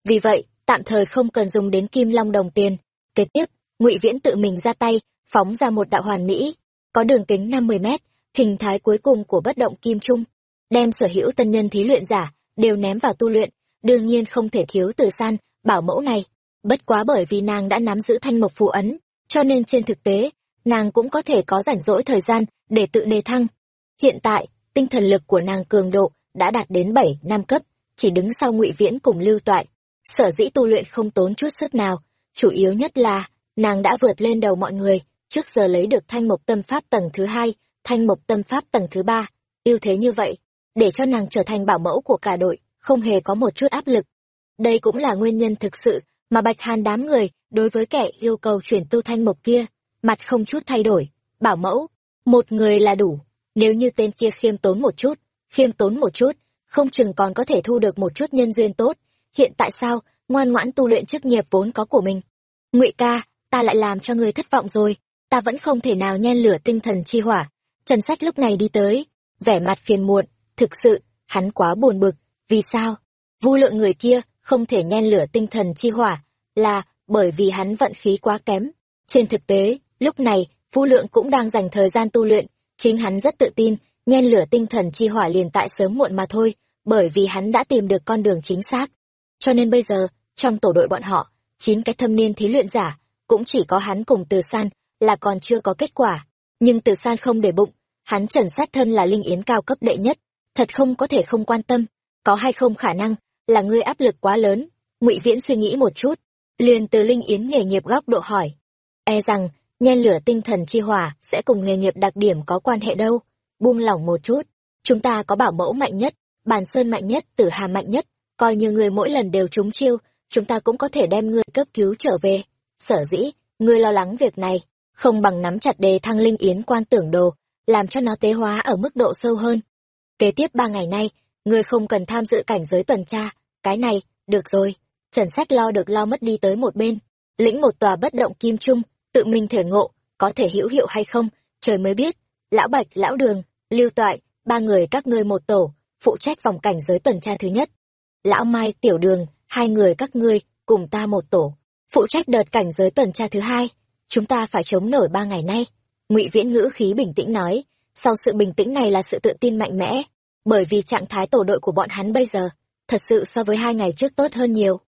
Vì vậy, tạm thời không cần dùng đến kim long đồng tiền. Kế tiếp, Ngụy Viễn tự mình ra tay, phóng ra một đạo hoàn mỹ, có đường kính 50 mét, hình thái cuối cùng của bất động kim trung, đem sở hữu tân nhân thí luyện giả đều ném vào tu luyện, đương nhiên không thể thiếu Từ San, bảo mẫu này. Bất quá bởi vì nàng đã nắm giữ thanh mộc phù ấn, cho nên trên thực tế, nàng cũng có thể có rảnh rỗi thời gian để tự đề thăng. Hiện tại, tinh thần lực của nàng cường độ đã đạt đến bảy năm cấp, chỉ đứng sau Ngụy Viễn cùng Lưu Toại. Sở dĩ tu luyện không tốn chút sức nào, chủ yếu nhất là nàng đã vượt lên đầu mọi người, trước giờ lấy được thanh mộc tâm pháp tầng thứ hai, thanh mộc tâm pháp tầng thứ ba, ưu thế như vậy, để cho nàng trở thành bảo mẫu của cả đội, không hề có một chút áp lực. Đây cũng là nguyên nhân thực sự mà Bạch Hàn đám người đối với kẻ yêu cầu chuyển tu thanh mộc kia, mặt không chút thay đổi, bảo mẫu, một người là đủ, nếu như tên kia khiêm tốn một chút, khiêm tốn một chút, không chừng còn có thể thu được một chút nhân duyên tốt, hiện tại sao, ngoan ngoãn tu luyện chức nghiệp vốn có của mình. Ngụy ca, ta lại làm cho người thất vọng rồi, ta vẫn không thể nào nhen lửa tinh thần chi hỏa. Trần Sách lúc này đi tới, vẻ mặt phiền muộn, thực sự, hắn quá buồn bực, vì sao? Vu lượng người kia không thể nhen lửa tinh thần chi hỏa, là bởi vì hắn vận khí quá kém. Trên thực tế, lúc này, Vu lượng cũng đang dành thời gian tu luyện, chính hắn rất tự tin, nhen lửa tinh thần chi hỏa liền tại sớm muộn mà thôi, bởi vì hắn đã tìm được con đường chính xác. Cho nên bây giờ, trong tổ đội bọn họ, chín cái thâm niên thí luyện giả, cũng chỉ có hắn cùng Từ San là còn chưa có kết quả. Nhưng Từ San không để bụng, hắn trần sát thân là linh yến cao cấp đệ nhất, thật không có thể không quan tâm, có hay không khả năng là ngươi áp lực quá lớn. Ngụy Viễn suy nghĩ một chút, liền từ linh yến nghề nghiệp góc độ hỏi, e rằng nhen lửa tinh thần chi hỏa sẽ cùng nghề nghiệp đặc điểm có quan hệ đâu. Buông lỏng một chút, chúng ta có bảo mẫu mạnh nhất, bàn sơn mạnh nhất, tử hà mạnh nhất, coi như người mỗi lần đều trúng chiêu, chúng ta cũng có thể đem ngươi cấp cứu trở về. Sở dĩ, ngươi lo lắng việc này, không bằng nắm chặt đề thăng linh yến quan tưởng đồ, làm cho nó tế hóa ở mức độ sâu hơn. Kế tiếp ba ngày nay, ngươi không cần tham dự cảnh giới tuần tra, cái này, được rồi. Trần Sách lo được lo mất đi tới một bên, lĩnh một tòa bất động kim trung, tự mình thể ngộ, có thể hữu hiệu hay không, trời mới biết. Lão Bạch, Lão Đường, Lưu Toại, ba người các ngươi một tổ, phụ trách vòng cảnh giới tuần tra thứ nhất. Lão Mai, Tiểu Đường, hai người các ngươi, cùng ta một tổ, phụ trách đợt cảnh giới tuần tra thứ hai. Chúng ta phải chống nổi ba ngày nay. ngụy Viễn ngữ khí bình tĩnh nói, sau sự bình tĩnh này là sự tự tin mạnh mẽ bởi vì trạng thái tổ đội của bọn hắn bây giờ thật sự so với hai ngày trước tốt hơn nhiều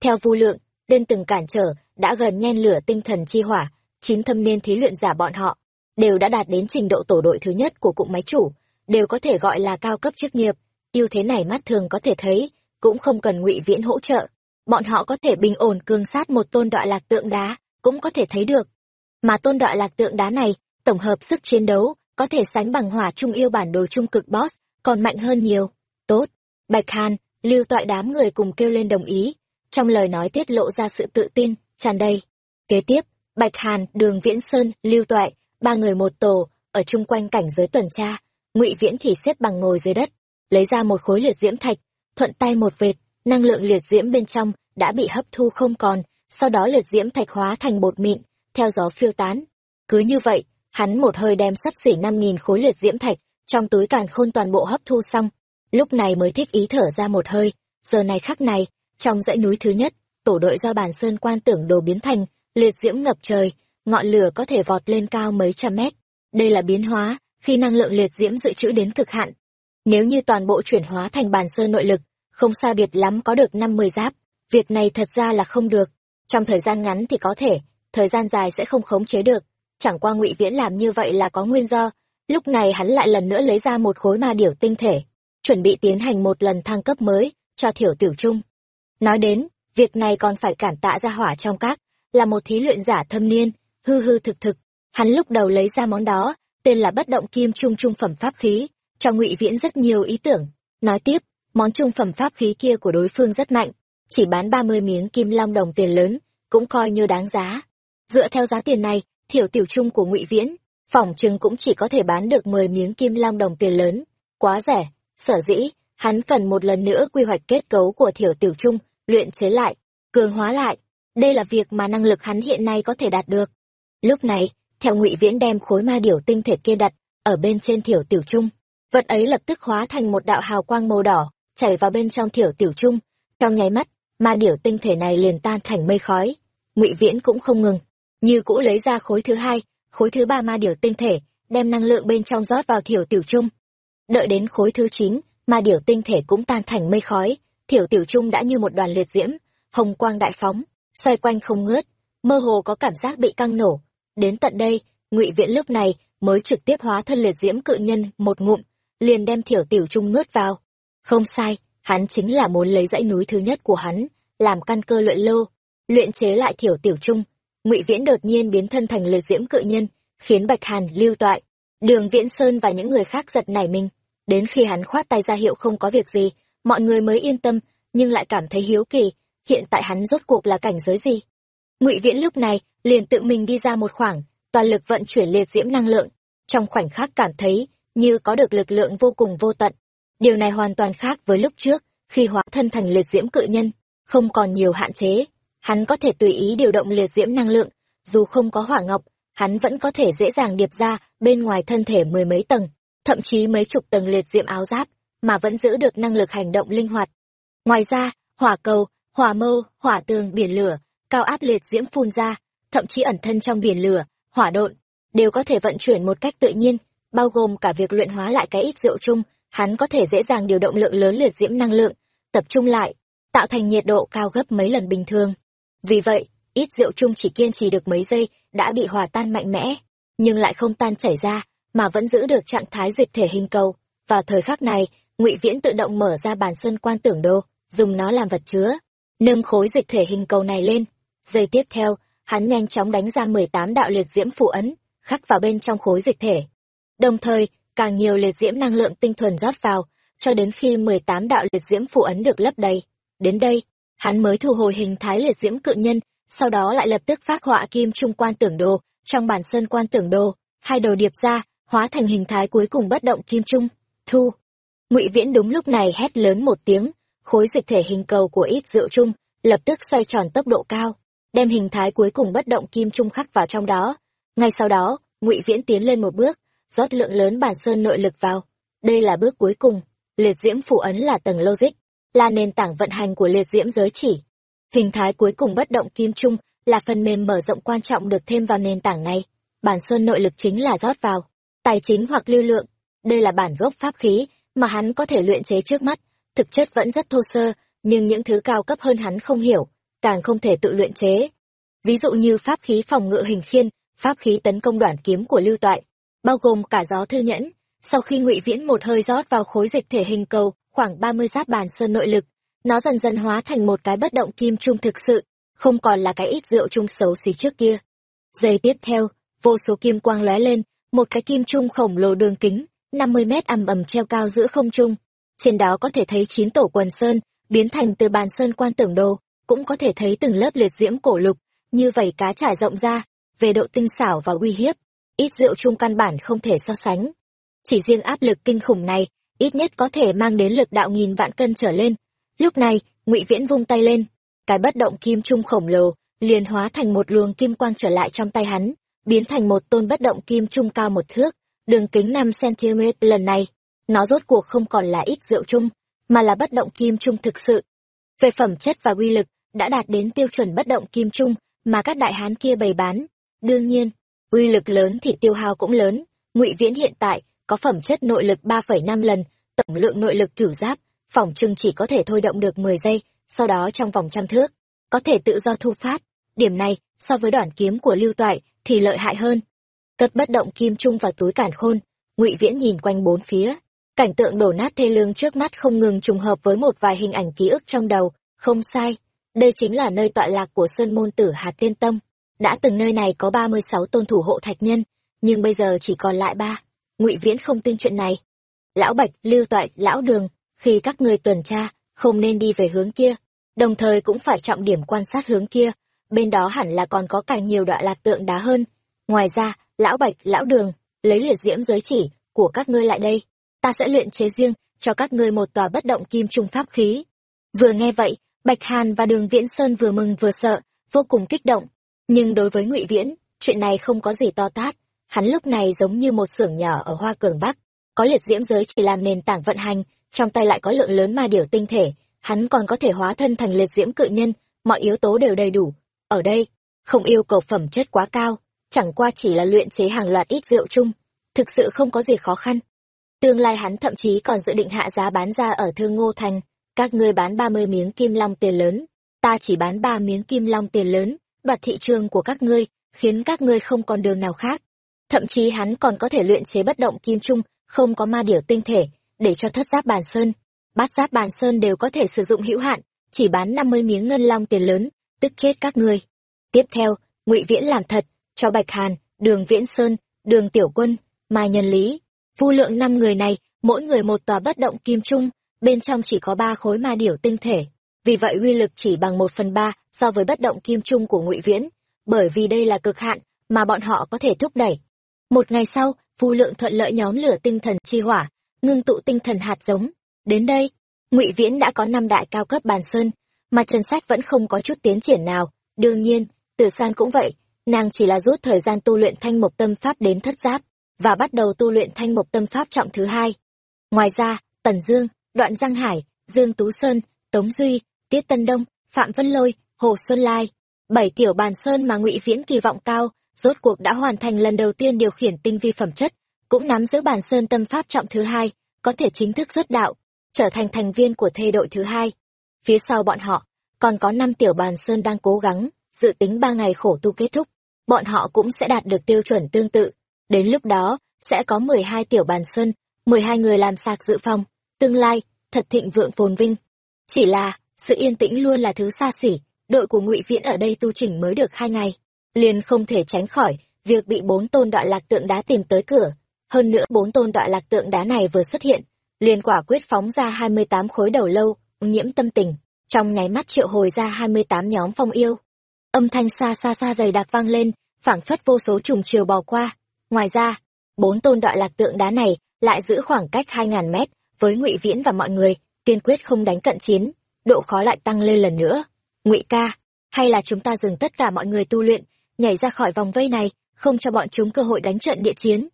theo vu lượng tên từng cản trở đã gần nhen lửa tinh thần chi hỏa, chín thâm niên thí luyện giả bọn họ, đều đã đạt đến trình độ tổ đội thứ nhất của cụm máy chủ, đều có thể gọi là cao cấp chức nghiệp. Ưu thế này mắt thường có thể thấy, cũng không cần ngụy viễn hỗ trợ. Bọn họ có thể bình ổn cương sát một tôn đọa lạc tượng đá, cũng có thể thấy được. Mà tôn đọa lạc tượng đá này, tổng hợp sức chiến đấu, có thể sánh bằng hỏa trung yêu bản đồ trung cực boss, còn mạnh hơn nhiều. Tốt. Bạch hàn, lưu toại đám người cùng kêu lên đồng ý. Trong lời nói tiết lộ ra sự tự tin tràn đầy. Kế tiếp, bạch hàn, đường viễn sơn, lưu toại, ba người một tổ, ở chung quanh cảnh giới tuần tra, ngụy viễn thì xếp bằng ngồi dưới đất, lấy ra một khối liệt diễm thạch, thuận tay một vệt, năng lượng liệt diễm bên trong đã bị hấp thu không còn, sau đó liệt diễm thạch hóa thành bột mịn, theo gió phiêu tán. Cứ như vậy, hắn một hơi đem sắp xỉ năm nghìn khối liệt diễm thạch trong túi càn khôn toàn bộ hấp thu xong. Lúc này mới thích ý thở ra một hơi, giờ này khắc này, trong dãy núi thứ nhất tổ đội do bản sơn quan tưởng đồ biến thành, liệt diễm ngập trời, ngọn lửa có thể vọt lên cao mấy trăm mét. Đây là biến hóa, khi năng lượng liệt diễm dự trữ đến cực hạn. Nếu như toàn bộ chuyển hóa thành bàn sơn nội lực, không xa biệt lắm có được năm mươi giáp. Việc này thật ra là không được. Trong thời gian ngắn thì có thể, thời gian dài sẽ không khống chế được. Chẳng qua ngụy viễn làm như vậy là có nguyên do. Lúc này hắn lại lần nữa lấy ra một khối ma điểu tinh thể, chuẩn bị tiến hành một lần thăng cấp mới cho thiểu tiểu trung nói đến việc này còn phải cản tạ ra hỏa trong các, là một thí luyện giả thâm niên, hư hư thực thực. Hắn lúc đầu lấy ra món đó, tên là bất động kim trung trung phẩm pháp khí, cho ngụy viễn rất nhiều ý tưởng. Nói tiếp, món trung phẩm pháp khí kia của đối phương rất mạnh, chỉ bán ba mươi miếng kim long đồng tiền lớn, cũng coi như đáng giá. Dựa theo giá tiền này, thiểu tiểu trung của ngụy viễn, phòng trừng cũng chỉ có thể bán được mười miếng kim long đồng tiền lớn. Quá rẻ, sở dĩ, hắn cần một lần nữa quy hoạch kết cấu của thiểu tiểu trung luyện chế lại, cường hóa lại. Đây là việc mà năng lực hắn hiện nay có thể đạt được. Lúc này, theo ngụy viễn đem khối ma điểu tinh thể kia đặt ở bên trên thiểu tiểu trung. Vật ấy lập tức hóa thành một đạo hào quang màu đỏ, chảy vào bên trong thiểu tiểu trung. Trong nháy mắt, ma điểu tinh thể này liền tan thành mây khói. Ngụy viễn cũng không ngừng. Như cũ lấy ra khối thứ hai, khối thứ ba ma điểu tinh thể, đem năng lượng bên trong rót vào thiểu tiểu trung. Đợi đến khối thứ chín, ma điểu tinh thể cũng tan thành mây khói thiểu tiểu trung đã như một đoàn liệt diễm, hồng quang đại phóng, xoay quanh không ngớt, mơ hồ có cảm giác bị căng nổ. Đến tận đây, ngụy viễn lúc này mới trực tiếp hóa thân liệt diễm cự nhân một ngụm, liền đem thiểu tiểu trung nuốt vào. Không sai, hắn chính là muốn lấy dãy núi thứ nhất của hắn, làm căn cơ luyện lô, luyện chế lại thiểu tiểu trung. Ngụy viễn đột nhiên biến thân thành liệt diễm cự nhân, khiến bạch hàn lưu toại. Đường viễn sơn và những người khác giật nảy mình. Đến khi hắn khoát tay ra hiệu không có việc gì mọi người mới yên tâm, nhưng lại cảm thấy hiếu kỳ, hiện tại hắn rốt cuộc là cảnh giới gì? Ngụy viễn lúc này liền tự mình đi ra một khoảng, toàn lực vận chuyển liệt diễm năng lượng. Trong khoảnh khắc cảm thấy như có được lực lượng vô cùng vô tận. Điều này hoàn toàn khác với lúc trước, khi hóa thân thành liệt diễm cự nhân, không còn nhiều hạn chế. Hắn có thể tùy ý điều động liệt diễm năng lượng, dù không có hỏa ngọc, hắn vẫn có thể dễ dàng điệp ra bên ngoài thân thể mười mấy tầng, thậm chí mấy chục tầng liệt diễm áo giáp mà vẫn giữ được năng lực hành động linh hoạt. Ngoài ra, hỏa cầu, hỏa mâu, hỏa tường, biển lửa, cao áp liệt diễm phun ra, thậm chí ẩn thân trong biển lửa, hỏa độn, đều có thể vận chuyển một cách tự nhiên, bao gồm cả việc luyện hóa lại cái ít rượu chung, hắn có thể dễ dàng điều động lượng lớn liệt diễm năng lượng, tập trung lại, tạo thành nhiệt độ cao gấp mấy lần bình thường. Vì vậy, ít rượu chung chỉ kiên trì được mấy giây đã bị hòa tan mạnh mẽ, nhưng lại không tan chảy ra, mà vẫn giữ được trạng thái dịch thể hình cầu. Vào thời khắc này ngụy viễn tự động mở ra bàn sân quan tưởng đồ, dùng nó làm vật chứa nâng khối dịch thể hình cầu này lên. Giây tiếp theo hắn nhanh chóng đánh ra mười tám đạo liệt diễm phụ ấn khắc vào bên trong khối dịch thể. Đồng thời càng nhiều liệt diễm năng lượng tinh thuần rót vào cho đến khi mười tám đạo liệt diễm phụ ấn được lấp đầy. Đến đây hắn mới thu hồi hình thái liệt diễm cự nhân sau đó lại lập tức phát họa kim trung quan tưởng đồ. Trong bản sơn quan tưởng đồ hai đồ điệp ra hóa thành hình thái cuối cùng bất động kim trung. Thu! Ngụy viễn đúng lúc này hét lớn một tiếng, khối dịch thể hình cầu của ít rượu chung lập tức xoay tròn tốc độ cao, đem hình thái cuối cùng bất động kim trung khắc vào trong đó. Ngay sau đó, ngụy viễn tiến lên một bước, rót lượng lớn bản sơn nội lực vào. Đây là bước cuối cùng, liệt diễm phủ ấn là tầng logic, là nền tảng vận hành của liệt diễm giới chỉ. Hình thái cuối cùng bất động kim trung là phần mềm mở rộng quan trọng được thêm vào nền tảng này. Bản sơn nội lực chính là rót vào, tài chính hoặc lưu lượng. Đây là bản gốc pháp khí mà hắn có thể luyện chế trước mắt, thực chất vẫn rất thô sơ, nhưng những thứ cao cấp hơn hắn không hiểu, càng không thể tự luyện chế. Ví dụ như pháp khí phòng ngự hình khiên, pháp khí tấn công đoạn kiếm của lưu toại, bao gồm cả gió thư nhẫn. Sau khi ngụy Viễn một hơi rót vào khối dịch thể hình cầu, khoảng ba mươi giáp bàn sơn nội lực, nó dần dần hóa thành một cái bất động kim trung thực sự, không còn là cái ít rượu trung xấu xí trước kia. Giây tiếp theo, vô số kim quang lóe lên, một cái kim trung khổng lồ đường kính, năm mươi mét ầm ầm treo cao giữa không trung. Trên đó có thể thấy chín tổ quần sơn, biến thành từ bàn sơn quan tưởng đồ, cũng có thể thấy từng lớp liệt diễm cổ lục, như vảy cá trải rộng ra, về độ tinh xảo và uy hiếp, ít rượu chung căn bản không thể so sánh. Chỉ riêng áp lực kinh khủng này, ít nhất có thể mang đến lực đạo nghìn vạn cân trở lên. Lúc này, Ngụy Viễn vung tay lên, cái bất động kim trung khổng lồ liền hóa thành một luồng kim quang trở lại trong tay hắn, biến thành một tôn bất động kim trung cao một thước, đường kính 5 cm lần này. Nó rốt cuộc không còn là ít rượu chung, mà là bất động kim trung thực sự. Về phẩm chất và uy lực, đã đạt đến tiêu chuẩn bất động kim trung mà các đại hán kia bày bán. Đương nhiên, uy lực lớn thì tiêu hao cũng lớn. Ngụy Viễn hiện tại có phẩm chất nội lực 3,5 lần, tổng lượng nội lực cửu giáp, phòng trưng chỉ có thể thôi động được 10 giây, sau đó trong vòng trăm thước, có thể tự do thu phát. Điểm này, so với đoạn kiếm của lưu toại, thì lợi hại hơn. Cất bất động kim trung vào túi cản khôn, ngụy Viễn nhìn quanh bốn phía. Cảnh tượng đổ nát thê lương trước mắt không ngừng trùng hợp với một vài hình ảnh ký ức trong đầu, không sai. Đây chính là nơi tọa lạc của Sơn Môn Tử Hà Tiên Tông. Đã từng nơi này có 36 tôn thủ hộ thạch nhân, nhưng bây giờ chỉ còn lại ba. Ngụy Viễn không tin chuyện này. Lão Bạch, Lưu Toại, Lão Đường, khi các ngươi tuần tra, không nên đi về hướng kia, đồng thời cũng phải trọng điểm quan sát hướng kia, bên đó hẳn là còn có càng nhiều đoạn lạc tượng đá hơn. Ngoài ra, lão bạch, lão đường, lấy liệt diễm giới chỉ của các ngươi lại đây, ta sẽ luyện chế riêng cho các ngươi một tòa bất động kim trung pháp khí. Vừa nghe vậy, Bạch Hàn và Đường Viễn Sơn vừa mừng vừa sợ, vô cùng kích động. Nhưng đối với Ngụy Viễn, chuyện này không có gì to tát, hắn lúc này giống như một xưởng nhỏ ở Hoa Cường Bắc, có liệt diễm giới chỉ làm nền tảng vận hành, trong tay lại có lượng lớn ma điểu tinh thể, hắn còn có thể hóa thân thành liệt diễm cự nhân, mọi yếu tố đều đầy đủ. Ở đây, không yêu cầu phẩm chất quá cao, chẳng qua chỉ là luyện chế hàng loạt ít rượu chung, thực sự không có gì khó khăn. Tương lai hắn thậm chí còn dự định hạ giá bán ra ở Thương Ngô Thành, các ngươi bán 30 miếng kim long tiền lớn, ta chỉ bán 3 miếng kim long tiền lớn, đoạt thị trường của các ngươi, khiến các ngươi không còn đường nào khác. Thậm chí hắn còn có thể luyện chế bất động kim trung, không có ma điểu tinh thể, để cho thất giáp bàn sơn, bát giáp bàn sơn đều có thể sử dụng hữu hạn, chỉ bán 50 miếng ngân long tiền lớn, tức chết các ngươi. Tiếp theo, Ngụy Viễn làm thật, cho Bạch Hàn, Đường Viễn Sơn, Đường Tiểu Quân, Mai Nhân Lý, Vu Lượng năm người này, mỗi người một tòa bất động kim trung, bên trong chỉ có ba khối ma điểu tinh thể, vì vậy uy lực chỉ bằng một phần ba so với bất động kim trung của Ngụy Viễn, bởi vì đây là cực hạn mà bọn họ có thể thúc đẩy. Một ngày sau, Vu Lượng thuận lợi nhóm lửa tinh thần chi hỏa, ngưng tụ tinh thần hạt giống. Đến đây, Ngụy Viễn đã có năm đại cao cấp bàn sơn, mà Trần Sách vẫn không có chút tiến triển nào. Đương nhiên, Tử San cũng vậy, nàng chỉ là rút thời gian tu luyện thanh mộc tâm pháp đến thất giáp, và bắt đầu tu luyện thanh mộc tâm pháp trọng thứ hai. Ngoài ra, Tần Dương, Đoạn Giang Hải, Dương Tú Sơn, Tống Duy, Tiết Tân Đông, Phạm Vân Lôi, Hồ Xuân Lai, bảy tiểu bàn sơn mà Ngụy Viễn kỳ vọng cao, rốt cuộc đã hoàn thành lần đầu tiên điều khiển tinh vi phẩm chất, cũng nắm giữ bàn sơn tâm pháp trọng thứ hai, có thể chính thức xuất đạo, trở thành thành viên của thê đội thứ hai. Phía sau bọn họ, còn có năm tiểu bàn sơn đang cố gắng, dự tính ba ngày khổ tu kết thúc, bọn họ cũng sẽ đạt được tiêu chuẩn tương tự. Đến lúc đó, sẽ có mười hai tiểu bàn sơn, mười hai người làm sạc dự phòng, tương lai, thật thịnh vượng phồn vinh. Chỉ là, sự yên tĩnh luôn là thứ xa xỉ, đội của ngụy Viễn ở đây tu chỉnh mới được hai ngày, liền không thể tránh khỏi việc bị bốn tôn đoạn lạc tượng đá tìm tới cửa. Hơn nữa bốn tôn đoạn lạc tượng đá này vừa xuất hiện, liền quả quyết phóng ra hai mươi tám khối đầu lâu, nhiễm tâm tình, trong nháy mắt triệu hồi ra hai mươi tám nhóm phong yêu. Âm thanh xa xa xa dày đặc vang lên, phảng phất vô số trùng chiều bò qua. Ngoài ra, bốn tôn đọa lạc tượng đá này lại giữ khoảng cách hai ngàn mét với ngụy Viễn và mọi người, kiên quyết không đánh cận chiến, độ khó lại tăng lên lần nữa. Ngụy ca, hay là chúng ta dừng tất cả mọi người tu luyện, nhảy ra khỏi vòng vây này, không cho bọn chúng cơ hội đánh trận địa chiến.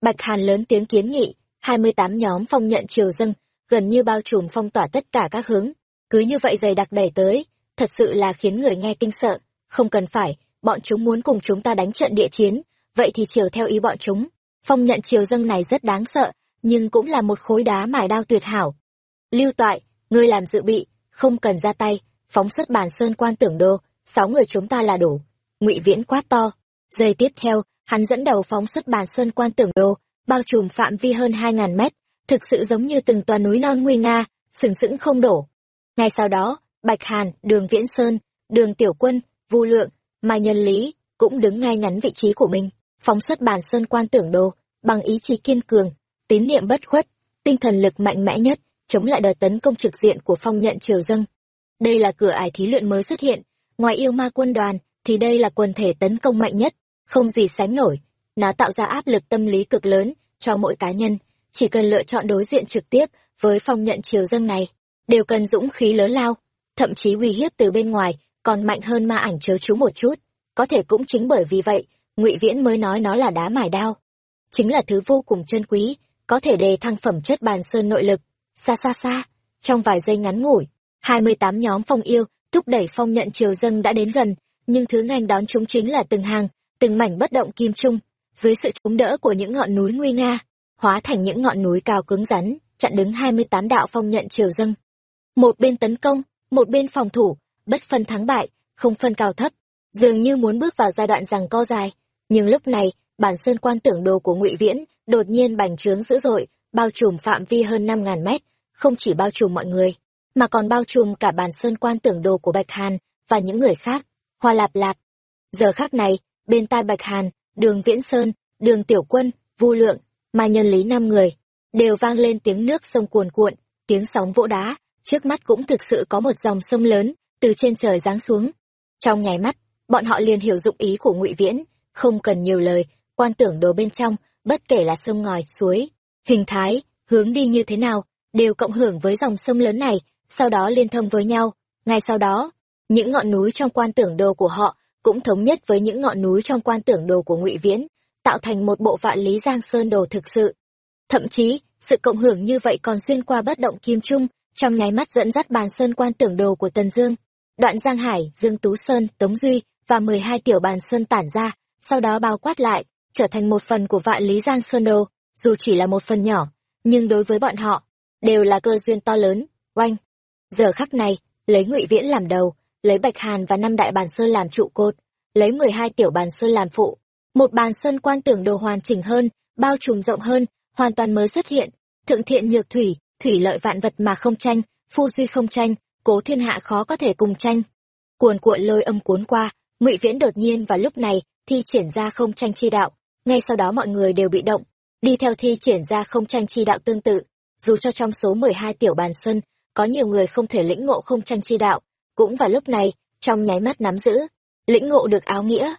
Bạch Hàn lớn tiếng kiến nghị, hai mươi tám nhóm phong nhận triều dâng, gần như bao trùm phong tỏa tất cả các hướng. Cứ như vậy dày đặc đẩy tới, thật sự là khiến người nghe kinh sợ. Không cần phải, bọn chúng muốn cùng chúng ta đánh trận địa chiến, vậy thì chiều theo ý bọn chúng. phong nhận chiều dâng này rất đáng sợ nhưng cũng là một khối đá mài đao tuyệt hảo. Lưu toại ngươi làm dự bị không cần ra tay phóng xuất bàn sơn quan tưởng đô sáu người chúng ta là đủ. Ngụy viễn quát to. Giây tiếp theo hắn dẫn đầu phóng xuất bàn sơn quan tưởng đô bao trùm phạm vi hơn hai ngàn mét thực sự giống như từng tòa núi non nguy nga sừng sững không đổ. Ngay sau đó bạch hàn đường viễn sơn đường tiểu quân vu lượng, mai nhân lý cũng đứng ngay ngắn vị trí của mình, phóng xuất bản sơn quan tưởng đồ, bằng ý chí kiên cường, tín niệm bất khuất, tinh thần lực mạnh mẽ nhất, chống lại đợt tấn công trực diện của phong nhận triều dâng. Đây là cửa ải thí luyện mới xuất hiện, ngoài yêu ma quân đoàn thì đây là quần thể tấn công mạnh nhất, không gì sánh nổi, nó tạo ra áp lực tâm lý cực lớn cho mỗi cá nhân, chỉ cần lựa chọn đối diện trực tiếp với phong nhận triều dâng này, đều cần dũng khí lớn lao, thậm chí uy hiếp từ bên ngoài còn mạnh hơn ma ảnh chớ chú một chút. Có thể cũng chính bởi vì vậy, ngụy viễn mới nói nó là đá mài đao. Chính là thứ vô cùng chân quý, có thể đề thăng phẩm chất bàn sơn nội lực. Xa xa xa, trong vài giây ngắn ngủi, hai mươi tám nhóm phong yêu, thúc đẩy phong nhận triều dâng đã đến gần, nhưng thứ ngành đón chúng chính là từng hàng, từng mảnh bất động kim trung. Dưới sự chống đỡ của những ngọn núi nguy nga, hóa thành những ngọn núi cao cứng rắn, chặn đứng hai mươi tám đạo phong nhận triều dâng. Một bên tấn công, một bên phòng thủ bất phân thắng bại, không phân cao thấp, dường như muốn bước vào giai đoạn rằng co dài. Nhưng lúc này, bản sơn quan tưởng đồ của ngụy viễn đột nhiên bành trướng dữ dội, bao trùm phạm vi hơn năm ngàn mét, không chỉ bao trùm mọi người, mà còn bao trùm cả bản sơn quan tưởng đồ của bạch hàn và những người khác. Hoa lạp lạp. Giờ khác này, bên tai bạch hàn, đường viễn sơn, đường tiểu quân, vu lượng mai nhân lý năm người, đều vang lên tiếng nước sông cuồn cuộn, tiếng sóng vỗ đá. Trước mắt cũng thực sự có một dòng sông lớn từ trên trời giáng xuống. Trong nháy mắt, bọn họ liền hiểu dụng ý của ngụy viễn, không cần nhiều lời, quan tưởng đồ bên trong, bất kể là sông ngòi, suối, hình thái, hướng đi như thế nào, đều cộng hưởng với dòng sông lớn này, sau đó liên thông với nhau. Ngay sau đó, những ngọn núi trong quan tưởng đồ của họ cũng thống nhất với những ngọn núi trong quan tưởng đồ của ngụy viễn, tạo thành một bộ vạn lý giang sơn đồ thực sự. Thậm chí, sự cộng hưởng như vậy còn xuyên qua bất động kim trung, trong nháy mắt dẫn dắt bàn sơn quan tưởng đồ của tần dương đoạn giang hải, dương tú sơn, tống duy và mười hai tiểu bàn sơn tản ra, sau đó bao quát lại, trở thành một phần của vạn lý giang sơn đồ dù chỉ là một phần nhỏ, nhưng đối với bọn họ, đều là cơ duyên to lớn. Oanh! Giờ khắc này, lấy ngụy viễn làm đầu, lấy bạch hàn và năm đại bàn sơn làm trụ cột, lấy mười hai tiểu bàn sơn làm phụ. Một bàn sơn quan tưởng đồ hoàn chỉnh hơn, bao trùm rộng hơn, hoàn toàn mới xuất hiện. Thượng thiện nhược thủy thủy lợi vạn vật mà không tranh, phu duy không tranh cố thiên hạ khó có thể cùng tranh. Cuồn cuộn lôi âm cuốn qua, ngụy viễn đột nhiên vào lúc này, thi triển ra không tranh chi đạo. Ngay sau đó mọi người đều bị động, đi theo thi triển ra không tranh chi đạo tương tự. Dù cho trong số mười hai tiểu bàn sân, có nhiều người không thể lĩnh ngộ không tranh chi đạo, cũng vào lúc này, trong nháy mắt nắm giữ, lĩnh ngộ được áo nghĩa.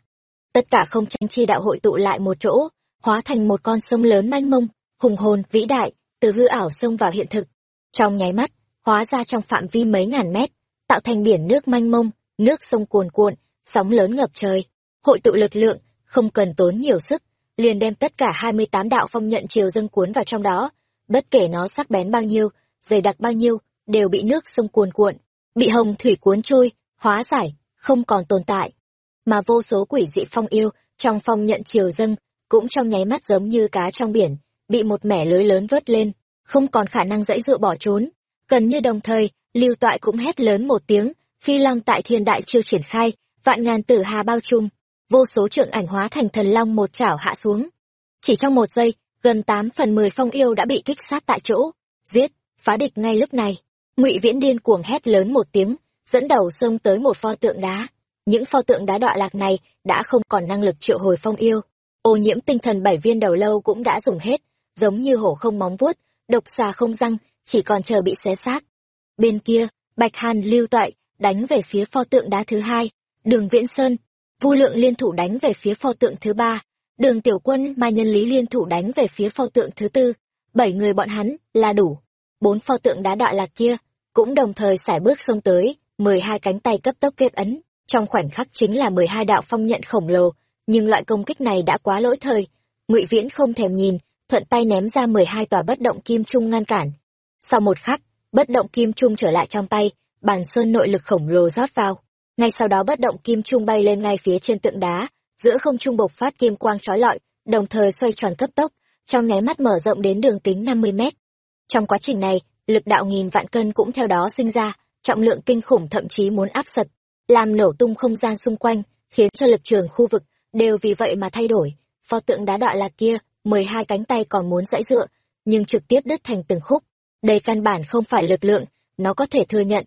Tất cả không tranh chi đạo hội tụ lại một chỗ, hóa thành một con sông lớn manh mông, hùng hồn vĩ đại, từ hư ảo sông vào hiện thực. Trong nháy mắt hóa ra trong phạm vi mấy ngàn mét, tạo thành biển nước manh mông, nước sông cuồn cuộn, sóng lớn ngập trời. Hội tụ lực lượng, không cần tốn nhiều sức, liền đem tất cả hai mươi tám đạo phong nhận chiều dâng cuốn vào trong đó. Bất kể nó sắc bén bao nhiêu, dày đặc bao nhiêu, đều bị nước sông cuồn cuộn, bị hồng thủy cuốn trôi, hóa giải, không còn tồn tại. Mà vô số quỷ dị phong yêu trong phong nhận chiều dâng cũng trong nháy mắt giống như cá trong biển, bị một mẻ lưới lớn vớt lên, không còn khả năng dãy dựa bỏ trốn gần như đồng thời, lưu toại cũng hét lớn một tiếng, phi long tại thiên đại chiêu triển khai, vạn ngàn tử hà bao trùm, vô số trượng ảnh hóa thành thần long một chảo hạ xuống. Chỉ trong một giây, gần tám phần mười phong yêu đã bị kích sát tại chỗ. Giết, phá địch ngay lúc này. Ngụy viễn điên cuồng hét lớn một tiếng, dẫn đầu xông tới một pho tượng đá. Những pho tượng đá đọa lạc này đã không còn năng lực triệu hồi phong yêu. Ô nhiễm tinh thần bảy viên đầu lâu cũng đã dùng hết, giống như hổ không móng vuốt, độc xà không răng chỉ còn chờ bị xé xác. Bên kia, bạch hàn lưu toại, đánh về phía pho tượng đá thứ hai, đường viễn sơn. Vu lượng liên thủ đánh về phía pho tượng thứ ba, đường tiểu quân, mai nhân lý liên thủ đánh về phía pho tượng thứ tư. Bảy người bọn hắn là đủ. Bốn pho tượng đá đọa lạc kia cũng đồng thời sải bước xông tới, mười hai cánh tay cấp tốc kết ấn. Trong khoảnh khắc chính là mười hai đạo phong nhận khổng lồ, nhưng loại công kích này đã quá lỗi thời. Ngụy viễn không thèm nhìn, thuận tay ném ra mười hai tòa bất động kim trung ngăn cản sau một khắc bất động kim trung trở lại trong tay bàn sơn nội lực khổng lồ rót vào ngay sau đó bất động kim trung bay lên ngay phía trên tượng đá giữa không trung bộc phát kim quang trói lọi đồng thời xoay tròn cấp tốc, trong nháy mắt mở rộng đến đường kính 50 mét. Trong quá trình này, lực đạo nghìn vạn cân cũng theo đó sinh ra, trọng lượng kinh khủng thậm chí muốn áp sập, làm nổ tung không gian xung quanh, khiến cho lực trường khu vực đều vì vậy mà thay đổi. Pho tượng đá đọa lạc kia, 12 cánh tay còn muốn dãy dựa, nhưng trực tiếp đứt thành từng khúc. Đây căn bản không phải lực lượng, nó có thể thừa nhận.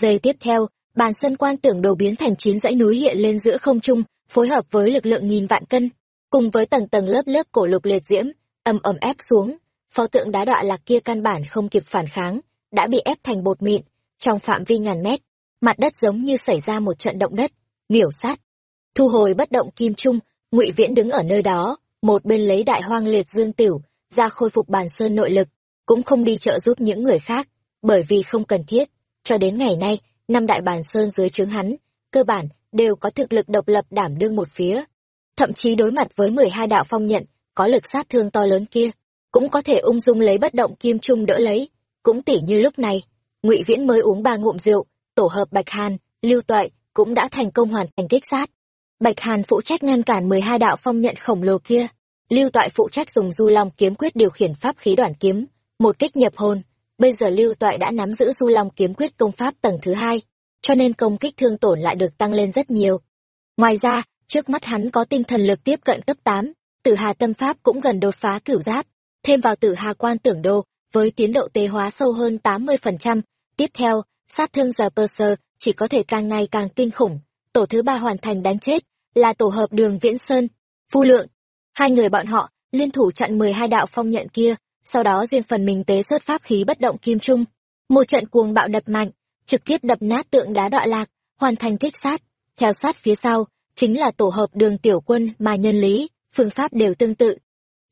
Giây tiếp theo, bàn sân quan tưởng đồ biến thành chín dãy núi hiện lên giữa không trung, phối hợp với lực lượng nghìn vạn cân, cùng với tầng tầng lớp lớp cổ lục liệt diễm, ầm ầm ép xuống. Pho tượng đá đọa lạc kia căn bản không kịp phản kháng, đã bị ép thành bột mịn, trong phạm vi ngàn mét, mặt đất giống như xảy ra một trận động đất, miểu sát. Thu hồi bất động kim trung, Ngụy Viễn đứng ở nơi đó, một bên lấy đại hoang liệt dương tiểu, ra khôi phục bàn sơn nội lực, cũng không đi trợ giúp những người khác, bởi vì không cần thiết. Cho đến ngày nay, năm đại bàn sơn dưới trướng hắn, cơ bản đều có thực lực độc lập đảm đương một phía. Thậm chí đối mặt với 12 đạo phong nhận, có lực sát thương to lớn kia, cũng có thể ung dung lấy bất động kim trung đỡ lấy. Cũng tỉ như lúc này, Ngụy Viễn mới uống ba ngụm rượu, tổ hợp Bạch Hàn, Lưu Toại cũng đã thành công hoàn thành kích sát. Bạch Hàn phụ trách ngăn cản 12 đạo phong nhận khổng lồ kia, Lưu Toại phụ trách dùng Du Long kiếm quyết điều khiển pháp khí đoàn kiếm, một kích nhập hồn. Bây giờ Lưu Toại đã nắm giữ Du Long kiếm quyết công pháp tầng thứ hai, cho nên công kích thương tổn lại được tăng lên rất nhiều. Ngoài ra, trước mắt hắn có tinh thần lực tiếp cận cấp tám, Tử Hà tâm pháp cũng gần đột phá cửu giáp, thêm vào Tử Hà quan tưởng đô, với tiến độ tế hóa sâu hơn 80%, tiếp theo, sát thương giờ pơ sơ chỉ có thể càng ngày càng kinh khủng. Tổ thứ ba hoàn thành đánh chết, là tổ hợp đường Viễn Sơn, Phu Lượng, Hai người bọn họ liên thủ chặn mười hai đạo phong nhận kia, sau đó riêng phần mình tế xuất pháp khí bất động kim trung. Một trận cuồng bạo đập mạnh, trực tiếp đập nát tượng đá đọa lạc, hoàn thành kích sát. Theo sát phía sau, chính là tổ hợp đường tiểu quân mà nhân lý, phương pháp đều tương tự.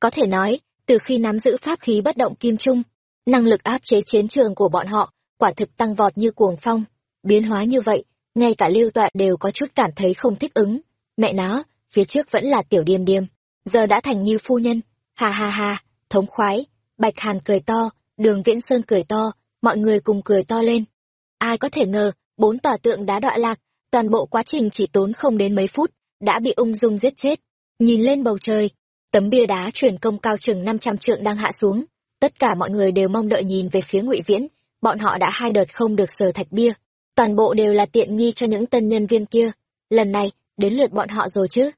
Có thể nói, từ khi nắm giữ pháp khí bất động kim trung, năng lực áp chế chiến trường của bọn họ quả thực tăng vọt như cuồng phong. Biến hóa như vậy, ngay cả lưu tọa đều có chút cảm thấy không thích ứng. Mẹ nó, phía trước vẫn là tiểu điềm điềm, giờ đã thành như phu nhân ha ha ha thống khoái bạch hàn cười to, đường viễn sơn cười to, mọi người cùng cười to lên. Ai có thể ngờ, bốn tòa tượng đá đọa lạc, toàn bộ quá trình chỉ tốn không đến mấy phút, đã bị ung dung giết chết. Nhìn lên bầu trời, tấm bia đá truyền công cao chừng năm trăm trượng đang hạ xuống. Tất cả mọi người đều mong đợi nhìn về phía ngụy viễn, bọn họ đã hai đợt không được sờ thạch bia. Toàn bộ đều là tiện nghi cho những tân nhân viên kia. Lần này, đến lượt bọn họ rồi chứ.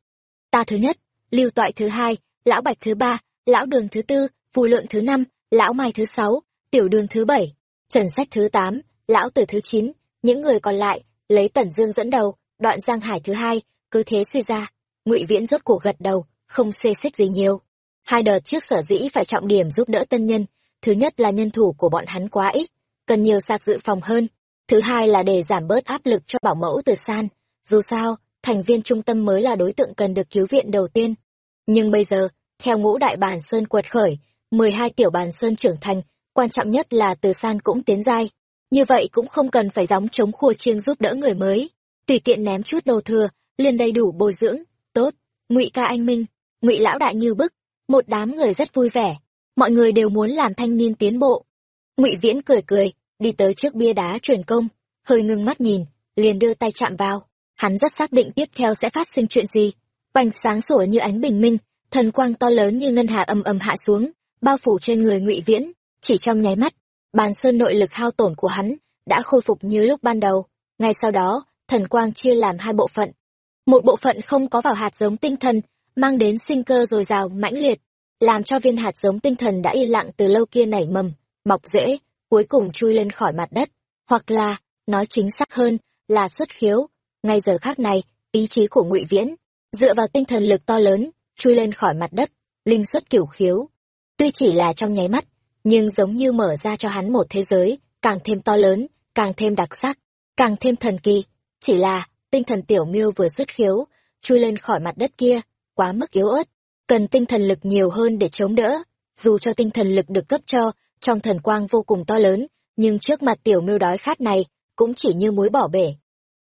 Ta thứ nhất, lưu toại thứ hai, lão bạch thứ ba, lão đường thứ tư phù lượng thứ năm lão mai thứ sáu tiểu đường thứ bảy trần sách thứ tám lão tử thứ chín những người còn lại lấy tần dương dẫn đầu đoạn giang hải thứ hai cứ thế suy ra. Ngụy viễn rốt cuộc gật đầu không xê xích gì nhiều. Hai đợt trước sở dĩ phải trọng điểm giúp đỡ tân nhân thứ nhất là nhân thủ của bọn hắn quá ít cần nhiều sạc dự phòng hơn. Thứ hai là để giảm bớt áp lực cho bảo mẫu từ san. Dù sao thành viên trung tâm mới là đối tượng cần được cứu viện đầu tiên. Nhưng bây giờ, theo ngũ đại bản sơn quật khởi, 12 tiểu bàn sơn trưởng thành, quan trọng nhất là từ san cũng tiến giai. Như vậy cũng không cần phải gióng chống khua chiêng giúp đỡ người mới. Tùy tiện ném chút đồ thừa, liền đầy đủ bồi dưỡng, tốt, ngụy ca anh minh, ngụy lão đại như bức, một đám người rất vui vẻ. Mọi người đều muốn làm thanh niên tiến bộ. ngụy viễn cười cười, đi tới trước bia đá truyền công, hơi ngưng mắt nhìn, liền đưa tay chạm vào hắn rất xác định tiếp theo sẽ phát sinh chuyện gì. Bành sáng sủa như ánh bình minh, thần quang to lớn như ngân hà ầm ầm hạ xuống, bao phủ trên người Ngụy Viễn, chỉ trong nháy mắt, bàn sơn nội lực hao tổn của hắn đã khôi phục như lúc ban đầu. Ngay sau đó, thần quang chia làm hai bộ phận. Một bộ phận không có vào hạt giống tinh thần, mang đến sinh cơ dồi dào mãnh liệt, làm cho viên hạt giống tinh thần đã yên lặng từ lâu kia nảy mầm, mọc rễ, cuối cùng chui lên khỏi mặt đất, hoặc là, nói chính xác hơn, là xuất khiếu, ngay giờ khác này ý chí của ngụy viễn dựa vào tinh thần lực to lớn chui lên khỏi mặt đất linh xuất cửu khiếu tuy chỉ là trong nháy mắt nhưng giống như mở ra cho hắn một thế giới càng thêm to lớn càng thêm đặc sắc càng thêm thần kỳ. Chỉ là tinh thần tiểu miêu vừa xuất khiếu chui lên khỏi mặt đất kia quá mức yếu ớt. Cần tinh thần lực nhiều hơn để chống đỡ dù cho tinh thần lực được cấp cho trong thần quang vô cùng to lớn nhưng trước mặt tiểu miêu đói khát này cũng chỉ như muối bỏ bể.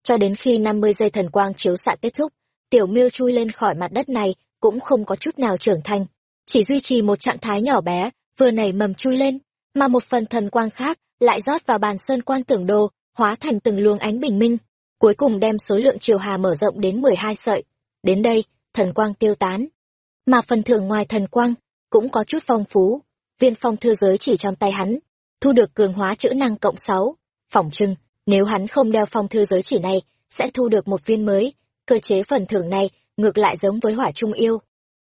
Cho đến khi 50 giây thần quang chiếu xạ kết thúc, tiểu miêu chui lên khỏi mặt đất này cũng không có chút nào trưởng thành, chỉ duy trì một trạng thái nhỏ bé, vừa nảy mầm chui lên, mà một phần thần quang khác lại rót vào bàn sơn quan tưởng đồ, hóa thành từng luồng ánh bình minh, cuối cùng đem số lượng chiều hà mở rộng đến 12 sợi. Đến đây, thần quang tiêu tán. mà phần thưởng ngoài thần quang cũng có chút phong phú. Viên phong thư giới chỉ trong tay hắn, thu được cường hóa chữ năng cộng 6. Phỏng chừng, nếu hắn không đeo phong thư giới chỉ này, sẽ thu được một viên mới. Cơ chế phần thưởng này ngược lại giống với hỏa trung yêu.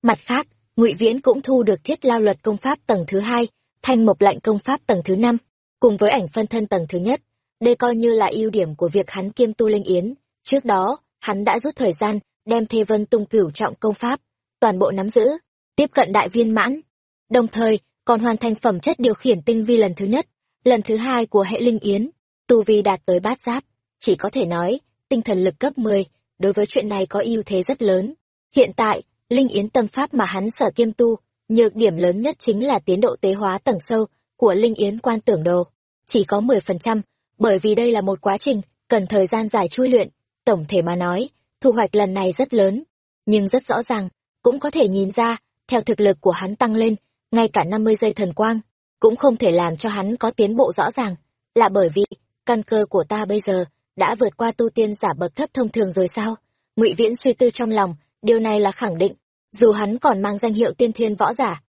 Mặt khác, ngụy Viễn cũng thu được thiết lao luật công pháp tầng thứ hai, thanh mộc Lạnh công pháp tầng thứ năm, cùng với ảnh phân thân tầng thứ nhất. Đây coi như là ưu điểm của việc hắn kiêm tu linh yến. Trước đó, hắn đã rút thời gian đem thê vân tung cửu trọng công pháp, toàn bộ nắm giữ, tiếp cận đại viên mãn. Đồng thời, còn hoàn thành phẩm chất điều khiển tinh vi lần thứ nhất, lần thứ hai của hệ linh yến, tu vi đạt tới bát giáp, chỉ có thể nói, tinh thần lực cấp 10, đối với chuyện này có ưu thế rất lớn. Hiện tại, linh yến tâm pháp mà hắn sở kiêm tu, nhược điểm lớn nhất chính là tiến độ tế hóa tầng sâu của linh yến quan tưởng đồ, chỉ có 10%, bởi vì đây là một quá trình cần thời gian dài chui luyện, tổng thể mà nói, thu hoạch lần này rất lớn, nhưng rất rõ ràng, cũng có thể nhìn ra, theo thực lực của hắn tăng lên, ngay cả 50 giây thần quang, cũng không thể làm cho hắn có tiến bộ rõ ràng, là bởi vì, căn cơ của ta bây giờ, đã vượt qua tu tiên giả bậc thấp thông thường rồi sao? ngụy Viễn suy tư trong lòng, điều này là khẳng định, dù hắn còn mang danh hiệu tiên thiên võ giả.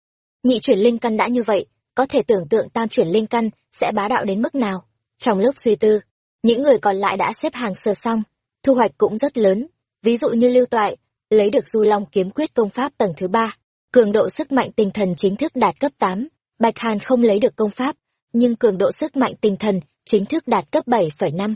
Nhị chuyển linh căn đã như vậy, có thể tưởng tượng tam chuyển linh căn sẽ bá đạo đến mức nào. Trong lúc suy tư, những người còn lại đã xếp hàng sơ xong, thu hoạch cũng rất lớn, ví dụ như lưu toại, lấy được du long kiếm quyết công pháp tầng thứ ba cường độ sức mạnh tinh thần chính thức đạt cấp tám bạch hàn không lấy được công pháp nhưng cường độ sức mạnh tinh thần chính thức đạt cấp bảy phẩy năm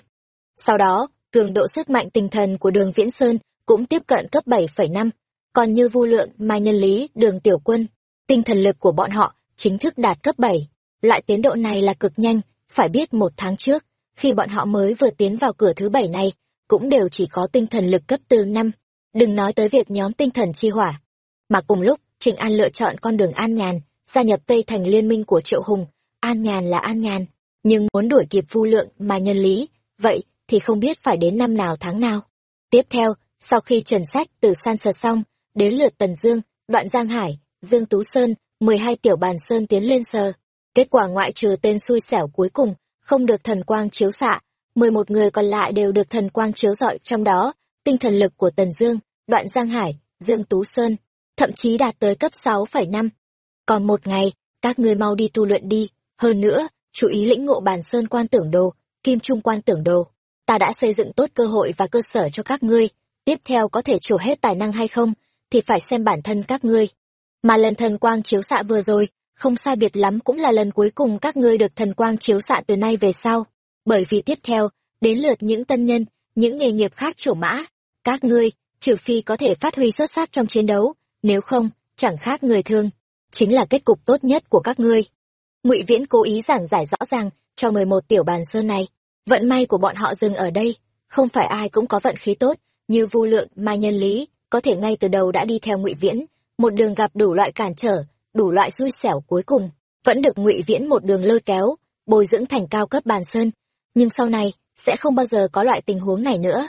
sau đó cường độ sức mạnh tinh thần của đường viễn sơn cũng tiếp cận cấp bảy phẩy năm còn như vu lượng mai nhân lý đường tiểu quân tinh thần lực của bọn họ chính thức đạt cấp bảy loại tiến độ này là cực nhanh phải biết một tháng trước khi bọn họ mới vừa tiến vào cửa thứ bảy này cũng đều chỉ có tinh thần lực cấp từ năm đừng nói tới việc nhóm tinh thần chi hỏa. Mà cùng lúc, Trịnh An lựa chọn con đường an nhàn, gia nhập Tây thành liên minh của Triệu Hùng. An nhàn là an nhàn, nhưng muốn đuổi kịp Vu lượng mà nhân lý, vậy thì không biết phải đến năm nào tháng nào. Tiếp theo, sau khi trần sách từ san sờ xong, đến lượt Tần Dương, Đoạn Giang Hải, Dương Tú Sơn, 12 tiểu bàn sơn tiến lên sờ. Kết quả ngoại trừ tên xui xẻo cuối cùng, không được thần quang chiếu xạ, 11 người còn lại đều được thần quang chiếu rọi trong đó, tinh thần lực của Tần Dương, Đoạn Giang Hải, Dương Tú Sơn, thậm chí đạt tới cấp 6,5. Còn một ngày, các ngươi mau đi tu luyện đi, hơn nữa, chú ý lĩnh ngộ bàn sơn quan tưởng đồ, kim trung quan tưởng đồ. Ta đã xây dựng tốt cơ hội và cơ sở cho các ngươi, tiếp theo có thể trổ hết tài năng hay không, thì phải xem bản thân các ngươi. Mà lần thần quang chiếu xạ vừa rồi, không sai biệt lắm cũng là lần cuối cùng các ngươi được thần quang chiếu xạ từ nay về sau. Bởi vì tiếp theo, đến lượt những tân nhân, những nghề nghiệp khác chủ mã, các ngươi, trừ phi có thể phát huy xuất sắc trong chiến đấu, nếu không, chẳng khác người thương. Chính là kết cục tốt nhất của các ngươi. ngụy Viễn cố ý giảng giải rõ ràng cho mười một tiểu bàn sơn này. Vận may của bọn họ dừng ở đây. Không phải ai cũng có vận khí tốt, như vu lượng, mai nhân lý, có thể ngay từ đầu đã đi theo ngụy Viễn, một đường gặp đủ loại cản trở, đủ loại xui xẻo cuối cùng, vẫn được ngụy Viễn một đường lôi kéo, bồi dưỡng thành cao cấp bàn sơn. Nhưng sau này, sẽ không bao giờ có loại tình huống này nữa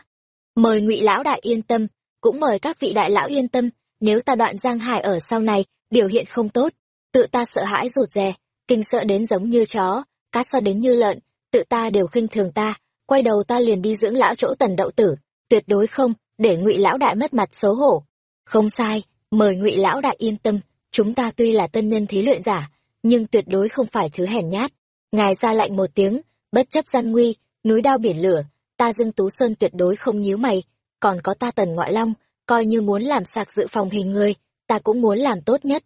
mời ngụy lão đại yên tâm cũng mời các vị đại lão yên tâm nếu ta đoạn giang hải ở sau này biểu hiện không tốt tự ta sợ hãi rụt rè kinh sợ đến giống như chó cát so đến như lợn tự ta đều khinh thường ta quay đầu ta liền đi dưỡng lão chỗ tần đậu tử tuyệt đối không để ngụy lão đại mất mặt xấu hổ không sai mời ngụy lão đại yên tâm chúng ta tuy là tân nhân thí luyện giả nhưng tuyệt đối không phải thứ hèn nhát ngài ra lạnh một tiếng bất chấp gian nguy núi đao biển lửa ta Dương Tú Sơn tuyệt đối không nhíu mày, còn có ta Tần Ngoại Long, coi như muốn làm sạc dự phòng hình người, ta cũng muốn làm tốt nhất.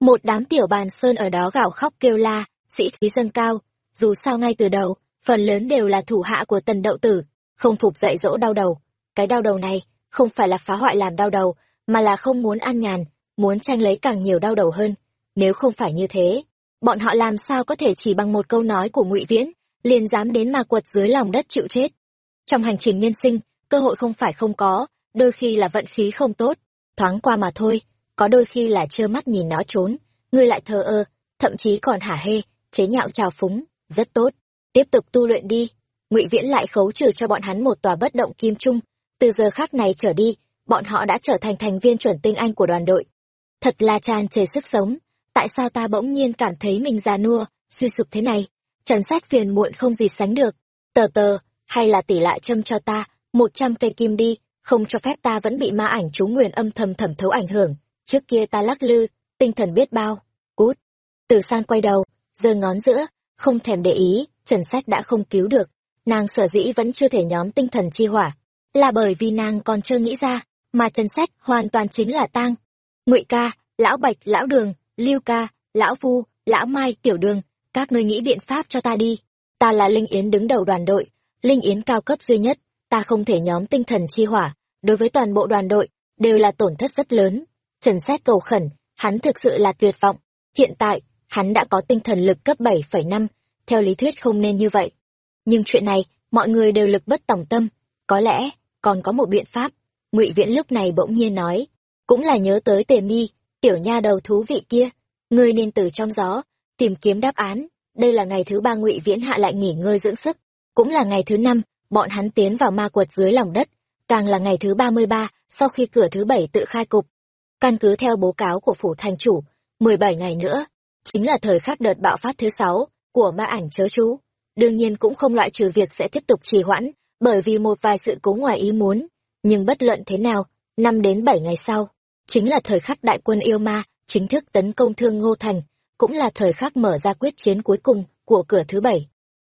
Một đám tiểu bàn sơn ở đó gào khóc kêu la, sĩ khí dâng cao, dù sao ngay từ đầu, phần lớn đều là thủ hạ của Tần Đậu Tử, không phục dạy dỗ đau đầu. Cái đau đầu này, không phải là phá hoại làm đau đầu, mà là không muốn an nhàn, muốn tranh lấy càng nhiều đau đầu hơn. Nếu không phải như thế, bọn họ làm sao có thể chỉ bằng một câu nói của ngụy Viễn, liền dám đến mà quật dưới lòng đất chịu chết. Trong hành trình nhân sinh, cơ hội không phải không có, đôi khi là vận khí không tốt, thoáng qua mà thôi, có đôi khi là trơ mắt nhìn nó trốn, ngươi lại thờ ơ, thậm chí còn hả hê, chế nhạo trào phúng, rất tốt. Tiếp tục tu luyện đi. Ngụy Viễn lại khấu trừ cho bọn hắn một tòa bất động kim trung, từ giờ khác này trở đi, bọn họ đã trở thành thành viên chuẩn tinh anh của đoàn đội. Thật là tràn trề sức sống, tại sao ta bỗng nhiên cảm thấy mình già nua, suy sụp thế này? Trần Sát phiền muộn không gì sánh được. Tờ tờ, hay là tỷ lại châm cho ta một trăm cây kim đi không cho phép ta vẫn bị ma ảnh chú nguyền âm thầm thẩm thấu ảnh hưởng trước kia ta lắc lư tinh thần biết bao cút từ san quay đầu giơ ngón giữa không thèm để ý trần sách đã không cứu được nàng sở dĩ vẫn chưa thể nhóm tinh thần chi hỏa là bởi vì nàng còn chưa nghĩ ra, mà trần sách hoàn toàn chính là tang. Ngụy ca, lão bạch, lão đường, lưu ca, lão vu lão mai, tiểu đường, các ngươi nghĩ biện pháp cho ta đi. Ta là linh yến đứng đầu đoàn đội, linh yến cao cấp duy nhất, ta không thể nhóm tinh thần chi hỏa, đối với toàn bộ đoàn đội, đều là tổn thất rất lớn. Trần xét cầu khẩn, hắn thực sự là tuyệt vọng. Hiện tại, hắn đã có tinh thần lực cấp bảy phẩy năm, theo lý thuyết không nên như vậy. Nhưng chuyện này, mọi người đều lực bất tòng tâm. Có lẽ còn có một biện pháp. Ngụy viễn lúc này bỗng nhiên nói, cũng là nhớ tới tề mi, tiểu nha đầu thú vị kia. Ngươi nên từ trong gió, tìm kiếm đáp án. Đây là ngày thứ ba ngụy viễn hạ lại nghỉ ngơi dưỡng sức. Cũng là ngày thứ năm, bọn hắn tiến vào ma quật dưới lòng đất. Càng là ngày thứ ba mươi ba, sau khi cửa thứ bảy tự khai cục. Căn cứ theo bố cáo của phủ thành chủ, mười bảy ngày nữa, chính là thời khắc đợt bạo phát thứ sáu của ma ảnh chớ chú. Đương nhiên cũng không loại trừ việc sẽ tiếp tục trì hoãn bởi vì một vài sự cố ngoài ý muốn, nhưng bất luận thế nào, năm đến bảy ngày sau, chính là thời khắc đại quân yêu ma chính thức tấn công thương ngô thành, cũng là thời khắc mở ra quyết chiến cuối cùng của cửa thứ bảy.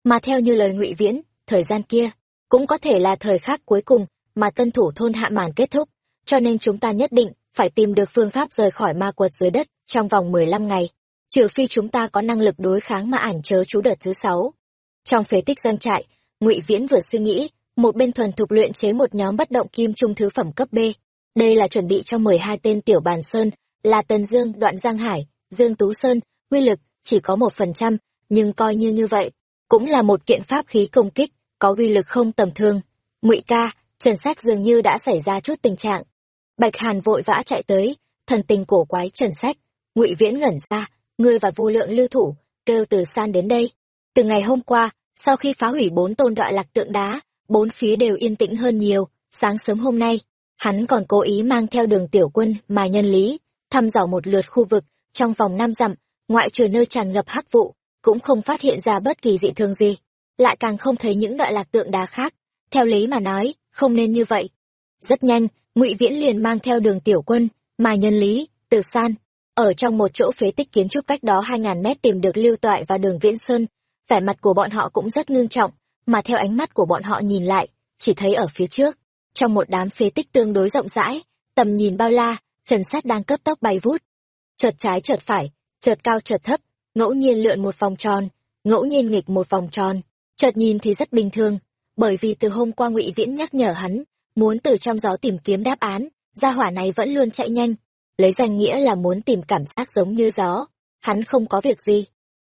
Mà theo như lời ngụy viễn, thời gian kia cũng có thể là thời khắc cuối cùng mà tân thủ thôn hạ màn kết thúc, cho nên chúng ta nhất định phải tìm được phương pháp rời khỏi ma quật dưới đất trong vòng mười lăm ngày, trừ phi chúng ta có năng lực đối kháng ma ảnh chớ chú đợt thứ sáu. Trong phế tích doanh trại, ngụy viễn vừa suy nghĩ một bên thuần thục luyện chế một nhóm bất động kim trung thứ phẩm cấp b. Đây là chuẩn bị cho mười hai tên tiểu bàn sơn, là tần dương, đoạn giang hải, dương tú sơn quy lực, chỉ có một phần trăm, nhưng coi như như vậy, cũng là một kiện pháp khí công kích, có uy lực không tầm thường. Ngụy ca, trần sách dường như đã xảy ra chút tình trạng. Bạch hàn vội vã chạy tới, thần tình cổ quái trần sách ngụy viễn ngẩn ra, ngươi và vô lượng lưu thủ, kêu từ san đến đây. Từ ngày hôm qua, sau khi phá hủy bốn tôn đoạn lạc tượng đá bốn phía đều yên tĩnh hơn nhiều. Sáng sớm hôm nay, hắn còn cố ý mang theo đường tiểu quân mà nhân lý, thăm dò một lượt khu vực. Trong vòng năm dặm, ngoại trừ nơi tràn ngập hắc vụ, cũng không phát hiện ra bất kỳ dị thường gì. Lại càng không thấy những đoạn lạc tượng đá khác. Theo lý mà nói, không nên như vậy. Rất nhanh, ngụy viễn liền mang theo đường tiểu quân mà nhân lý từ san. Ở trong một chỗ phế tích kiến trúc cách đó hai ngàn mét tìm được lưu toại và đường viễn sơn. Vẻ mặt của bọn họ cũng rất ngưng trọng mà theo ánh mắt của bọn họ nhìn lại, chỉ thấy ở phía trước, trong một đám phế tích tương đối rộng rãi, tầm nhìn bao la, trần sát đang cấp tốc bay vút. Chợt trái chợt phải, chợt cao chợt thấp, ngẫu nhiên lượn một vòng tròn, ngẫu nhiên nghịch một vòng tròn, chợt nhìn thì rất bình thường, bởi vì từ hôm qua ngụy viễn nhắc nhở hắn, muốn từ trong gió tìm kiếm đáp án, gia hỏa này vẫn luôn chạy nhanh. Lấy danh nghĩa là muốn tìm cảm giác giống như gió, hắn không có việc gì.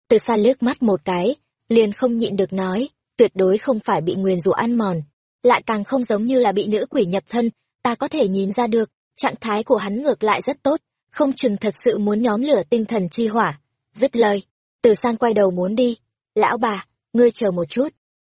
Từ xa liếc mắt một cái, liền không nhịn được nói tuyệt đối không phải bị nguyền rủa ăn mòn. Lại càng không giống như là bị nữ quỷ nhập thân, ta có thể nhìn ra được, trạng thái của hắn ngược lại rất tốt, không chừng thật sự muốn nhóm lửa tinh thần chi hỏa. Dứt lời, từ san quay đầu muốn đi. Lão bà, ngươi chờ một chút.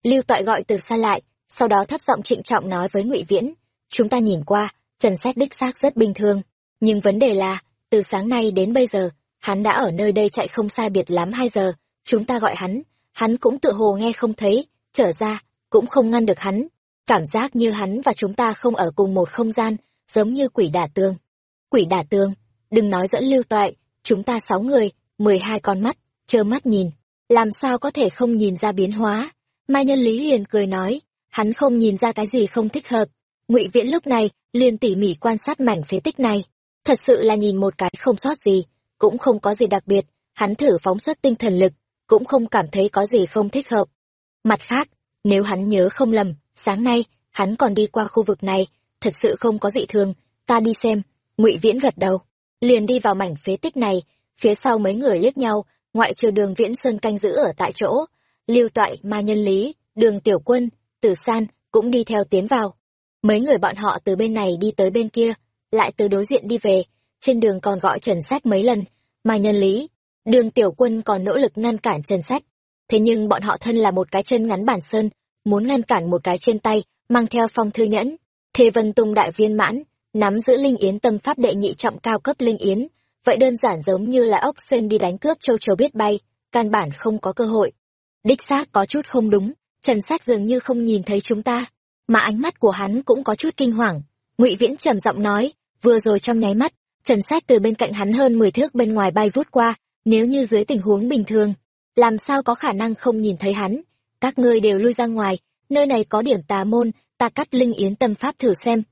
Lưu toại gọi từ xa lại, sau đó thấp giọng trịnh trọng nói với ngụy viễn, chúng ta nhìn qua, trần xét đích xác rất bình thường, nhưng vấn đề là, từ sáng nay đến bây giờ, hắn đã ở nơi đây chạy không sai biệt lắm hai giờ, chúng ta gọi hắn hắn cũng tự hồ nghe không thấy, trở ra, cũng không ngăn được hắn. Cảm giác như hắn và chúng ta không ở cùng một không gian, giống như quỷ đả tương quỷ đả tương đừng nói dẫn lưu toại, chúng ta sáu người, mười hai con mắt, trơ mắt nhìn. Làm sao có thể không nhìn ra biến hóa? Mai nhân lý liền cười nói, hắn không nhìn ra cái gì không thích hợp. Ngụy viễn lúc này, liền tỉ mỉ quan sát mảnh phế tích này. Thật sự là nhìn một cái không sót gì, cũng không có gì đặc biệt. Hắn thử phóng xuất tinh thần lực cũng không cảm thấy có gì không thích hợp. Mặt khác, nếu hắn nhớ không lầm, sáng nay, hắn còn đi qua khu vực này, thật sự không có dị thường, ta đi xem, ngụy viễn gật đầu, liền đi vào mảnh phế tích này, phía sau mấy người liếc nhau, ngoại trừ đường viễn sơn canh giữ ở tại chỗ, lưu toại, ma nhân lý, đường tiểu quân, tử san cũng đi theo tiến vào. Mấy người bọn họ từ bên này đi tới bên kia, lại từ đối diện đi về, trên đường còn gọi trần sách mấy lần mà nhân lý đường tiểu quân còn nỗ lực ngăn cản trần sách. Thế nhưng bọn họ thân là một cái chân ngắn bản sơn, muốn ngăn cản một cái trên tay, mang theo phong thư nhẫn. Thế vân tung đại viên mãn, nắm giữ linh yến tâm pháp đệ nhị trọng cao cấp linh yến. Vậy đơn giản giống như là ốc sen đi đánh cướp châu chấu biết bay, căn bản không có cơ hội. Đích xác có chút không đúng, trần sách dường như không nhìn thấy chúng ta, mà ánh mắt của hắn cũng có chút kinh hoàng. Ngụy viễn trầm giọng nói, vừa rồi trong nháy mắt, trần sách từ bên cạnh hắn hơn mười thước bên ngoài bay vút qua nếu như dưới tình huống bình thường, làm sao có khả năng không nhìn thấy hắn? Các ngươi đều lui ra ngoài, nơi này có điểm tà môn, ta cắt linh yến tâm pháp thử xem.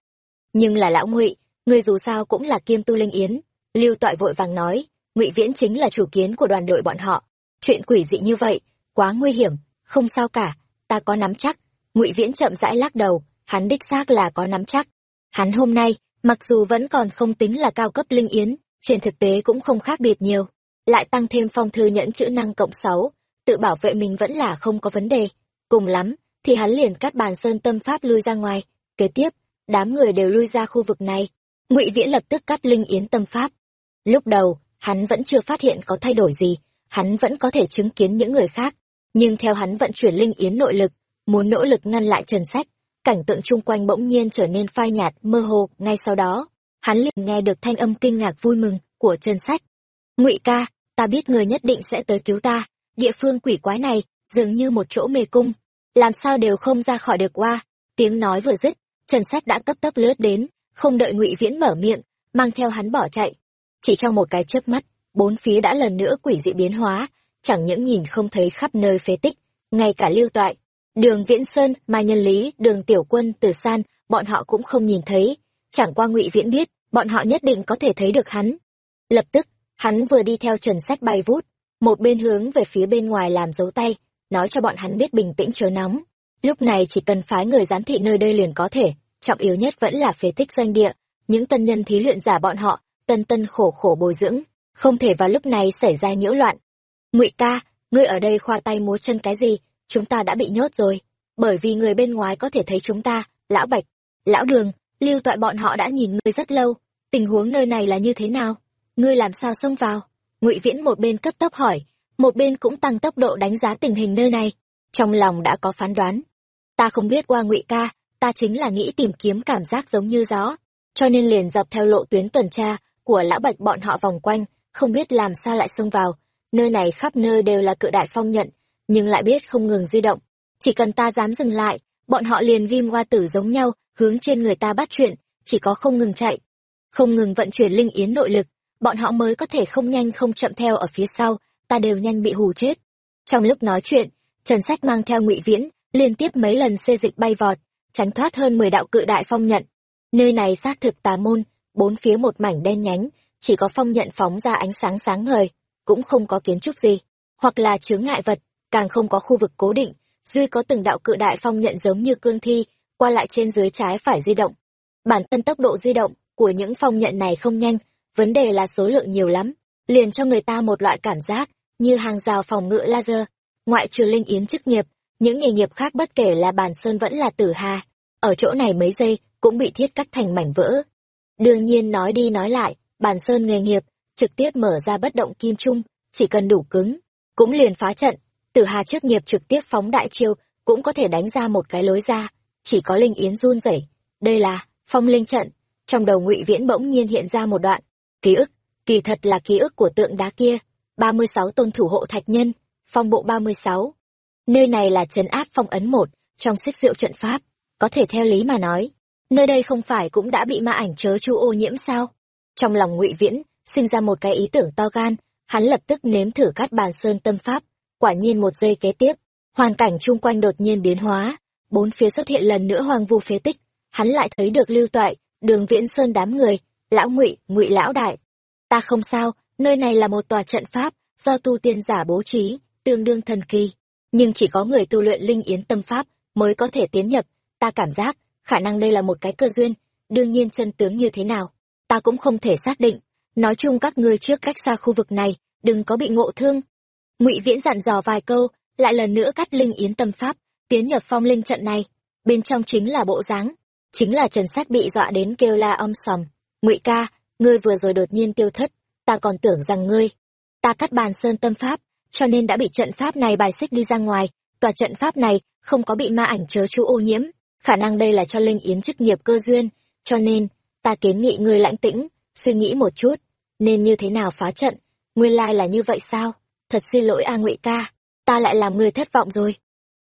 Nhưng là lão ngụy, ngươi dù sao cũng là kiêm tu linh yến. Lưu toại vội vàng nói, ngụy viễn chính là chủ kiến của đoàn đội bọn họ. Chuyện quỷ dị như vậy, quá nguy hiểm, không sao cả, ta có nắm chắc. Ngụy viễn chậm rãi lắc đầu, hắn đích xác là có nắm chắc. Hắn hôm nay, mặc dù vẫn còn không tính là cao cấp linh yến trên thực tế cũng không khác biệt nhiều lại tăng thêm phong thư nhẫn chữ năng cộng sáu, tự bảo vệ mình vẫn là không có vấn đề. Cùng lắm, thì hắn liền cắt bàn sơn tâm pháp lui ra ngoài. Kế tiếp, đám người đều lui ra khu vực này. Ngụy viễn lập tức cắt linh yến tâm pháp. Lúc đầu, hắn vẫn chưa phát hiện có thay đổi gì, hắn vẫn có thể chứng kiến những người khác. Nhưng theo hắn vận chuyển linh yến nội lực, muốn nỗ lực ngăn lại trần sách, cảnh tượng chung quanh bỗng nhiên trở nên phai nhạt, mơ hồ. Ngay sau đó, hắn liền nghe được thanh âm kinh ngạc vui mừng của trần sách. Ngụy ca ta biết người nhất định sẽ tới cứu ta. Địa phương quỷ quái này, dường như một chỗ mê cung. Làm sao đều không ra khỏi được qua. Tiếng nói vừa dứt, trần sách đã cấp tấp lướt đến, không đợi ngụy viễn mở miệng, mang theo hắn bỏ chạy. Chỉ trong một cái chớp mắt, bốn phía đã lần nữa quỷ dị biến hóa, chẳng những nhìn không thấy khắp nơi phế tích, ngay cả lưu toại. Đường viễn sơn mai nhân lý, đường tiểu quân từ san, bọn họ cũng không nhìn thấy. Chẳng qua ngụy viễn biết, bọn họ nhất định có thể thấy được hắn. Lập tức hắn vừa đi theo trần sách bay vút, một bên hướng về phía bên ngoài làm dấu tay, nói cho bọn hắn biết bình tĩnh chớ nóng. Lúc này chỉ cần phái người giám thị nơi đây liền có thể, trọng yếu nhất vẫn là phế tích doanh địa, những tân nhân thí luyện giả bọn họ, tân tân khổ khổ bồi dưỡng, không thể vào lúc này xảy ra nhiễu loạn. Ngụy ca, ngươi ở đây khoa tay múa chân cái gì? Chúng ta đã bị nhốt rồi. Bởi vì người bên ngoài có thể thấy chúng ta, lão bạch, lão đường, lưu toại bọn họ đã nhìn ngươi rất lâu. Tình huống nơi này là như thế nào? Ngươi làm sao xông vào? Ngụy viễn một bên cấp tốc hỏi, một bên cũng tăng tốc độ đánh giá tình hình nơi này. Trong lòng đã có phán đoán. Ta không biết qua ngụy ca, ta chính là nghĩ tìm kiếm cảm giác giống như gió. Cho nên liền dọc theo lộ tuyến tuần tra của lão bạch bọn họ vòng quanh, không biết làm sao lại xông vào. Nơi này khắp nơi đều là cự đại phong nhận, nhưng lại biết không ngừng di động. Chỉ cần ta dám dừng lại, bọn họ liền ghim hoa tử giống nhau, hướng trên người ta bắt chuyện, chỉ có không ngừng chạy. Không ngừng vận chuyển linh yến nội lực bọn họ mới có thể không nhanh không chậm theo ở phía sau, ta đều nhanh bị hù chết. Trong lúc nói chuyện, trần sách mang theo ngụy viễn, liên tiếp mấy lần xê dịch bay vọt, tránh thoát hơn mười đạo cự đại phong nhận. Nơi này xác thực tà môn, bốn phía một mảnh đen nhánh, chỉ có phong nhận phóng ra ánh sáng sáng ngời, cũng không có kiến trúc gì. Hoặc là chướng ngại vật, càng không có khu vực cố định, duy có từng đạo cự đại phong nhận giống như cương thi, qua lại trên dưới trái phải di động. Bản thân tốc độ di động của những phong nhận này không nhanh vấn đề là số lượng nhiều lắm, liền cho người ta một loại cảm giác như hàng rào phòng ngự laser. Ngoại trừ linh yến chức nghiệp, những nghề nghiệp khác bất kể là bàn sơn vẫn là tử hà, ở chỗ này mấy giây cũng bị thiết cắt thành mảnh vỡ. Đương nhiên nói đi nói lại, bàn sơn nghề nghiệp trực tiếp mở ra bất động kim trung, chỉ cần đủ cứng, cũng liền phá trận. Tử hà chức nghiệp trực tiếp phóng đại chiêu cũng có thể đánh ra một cái lối ra, chỉ có linh yến run rẩy. Đây là phong linh trận, trong đầu ngụy viễn bỗng nhiên hiện ra một đoạn ký ức, kỳ thật là ký ức của tượng đá kia. Ba mươi sáu tôn thủ hộ thạch nhân, phong bộ ba mươi sáu. Nơi này là trấn áp phong ấn một trong xích diệu trận pháp. Có thể theo lý mà nói, nơi đây không phải cũng đã bị ma ảnh chớ chu ô nhiễm sao? Trong lòng ngụy viễn, sinh ra một cái ý tưởng to gan, hắn lập tức nếm thử cắt bàn sơn tâm pháp. Quả nhiên một giây kế tiếp, hoàn cảnh chung quanh đột nhiên biến hóa. Bốn phía xuất hiện lần nữa hoang vu phế tích. Hắn lại thấy được lưu toại, đường viễn sơn đám người, lão ngụy ngụy lão đại ta không sao, nơi này là một tòa trận pháp, do tu tiên giả bố trí, tương đương thần kỳ. Nhưng chỉ có người tu luyện linh yến tâm pháp mới có thể tiến nhập. Ta cảm giác, khả năng đây là một cái cơ duyên, đương nhiên chân tướng như thế nào, ta cũng không thể xác định. Nói chung các ngươi trước cách xa khu vực này, đừng có bị ngộ thương. Ngụy viễn dặn dò vài câu, lại lần nữa cắt linh yến tâm pháp, tiến nhập phong linh trận này. Bên trong chính là bộ dáng, chính là trần sát bị dọa đến kêu la om sòm. Ngụy ca ngươi vừa rồi đột nhiên tiêu thất, ta còn tưởng rằng ngươi, ta cắt bàn sơn tâm pháp, cho nên đã bị trận pháp này bài xích đi ra ngoài, tòa trận pháp này không có bị ma ảnh chớ chú ô nhiễm, khả năng đây là cho linh yến chức nghiệp cơ duyên, cho nên ta kiến nghị ngươi lãnh tĩnh, suy nghĩ một chút, nên như thế nào phá trận, nguyên lai là như vậy sao? Thật xin lỗi a ngụy ca, ta lại làm ngươi thất vọng rồi.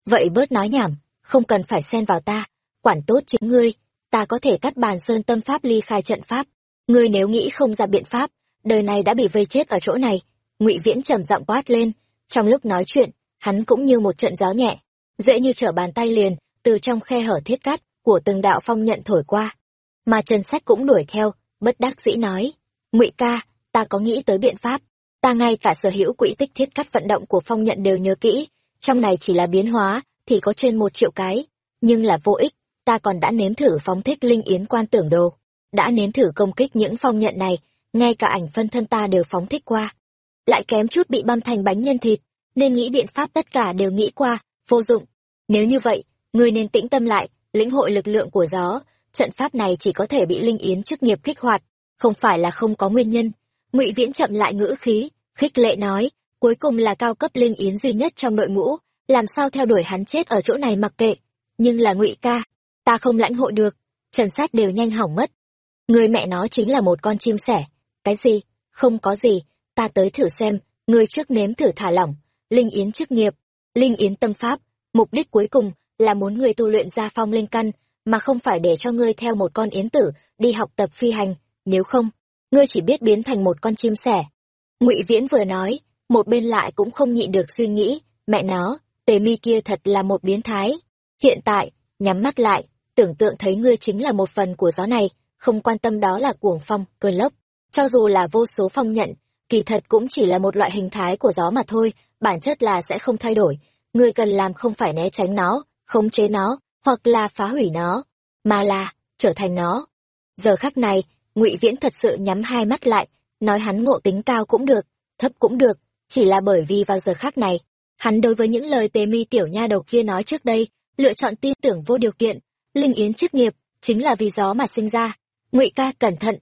Vậy bớt nói nhảm, không cần phải xen vào ta, quản tốt chính ngươi, ta có thể cắt bàn sơn tâm pháp ly khai trận pháp ngươi nếu nghĩ không ra biện pháp, đời này đã bị vây chết ở chỗ này. Ngụy viễn trầm giọng quát lên. Trong lúc nói chuyện, hắn cũng như một trận gió nhẹ, dễ như trở bàn tay liền, từ trong khe hở thiết cắt của từng đạo phong nhận thổi qua. Mà trần sách cũng đuổi theo, bất đắc dĩ nói, ngụy ca, ta có nghĩ tới biện pháp. Ta ngay cả sở hữu quỹ tích thiết cắt vận động của phong nhận đều nhớ kỹ, trong này chỉ là biến hóa, thì có trên một triệu cái. Nhưng là vô ích, ta còn đã nếm thử phóng thích linh yến quan tưởng đồ đã nếm thử công kích những phong nhận này, ngay cả ảnh phân thân ta đều phóng thích qua. Lại kém chút bị băm thành bánh nhân thịt, nên nghĩ biện pháp tất cả đều nghĩ qua, vô dụng. Nếu như vậy, ngươi nên tĩnh tâm lại, lĩnh hội lực lượng của gió. Trận pháp này chỉ có thể bị linh yến chức nghiệp kích hoạt, không phải là không có nguyên nhân. Ngụy viễn chậm lại ngữ khí, khích lệ nói, cuối cùng là cao cấp linh yến duy nhất trong đội ngũ, làm sao theo đuổi hắn chết ở chỗ này mặc kệ. Nhưng là ngụy ca, ta không lãnh hội được, trần sát đều nhanh hỏng mất người mẹ nó chính là một con chim sẻ. Cái gì? Không có gì. Ta tới thử xem. Người trước nếm thử thả lỏng. Linh yến chức nghiệp. Linh yến tâm pháp. Mục đích cuối cùng là muốn người tu luyện ra phong linh căn, mà không phải để cho ngươi theo một con yến tử đi học tập phi hành. Nếu không, ngươi chỉ biết biến thành một con chim sẻ. Ngụy viễn vừa nói, một bên lại cũng không nhịn được suy nghĩ. Mẹ nó, tề mi kia thật là một biến thái. Hiện tại, nhắm mắt lại, tưởng tượng thấy ngươi chính là một phần của gió này không quan tâm đó là cuồng phong, cơn lốc. Cho dù là vô số phong nhận, kỳ thật cũng chỉ là một loại hình thái của gió mà thôi, bản chất là sẽ không thay đổi. Người cần làm không phải né tránh nó, khống chế nó, hoặc là phá hủy nó, mà là trở thành nó. Giờ khắc này, ngụy viễn thật sự nhắm hai mắt lại, nói hắn ngộ tính cao cũng được, thấp cũng được, chỉ là bởi vì vào giờ khắc này, hắn đối với những lời tề mi tiểu nha đầu kia nói trước đây, lựa chọn tin tưởng vô điều kiện, linh yến chức nghiệp, chính là vì gió mà sinh ra ngụy ca cẩn thận.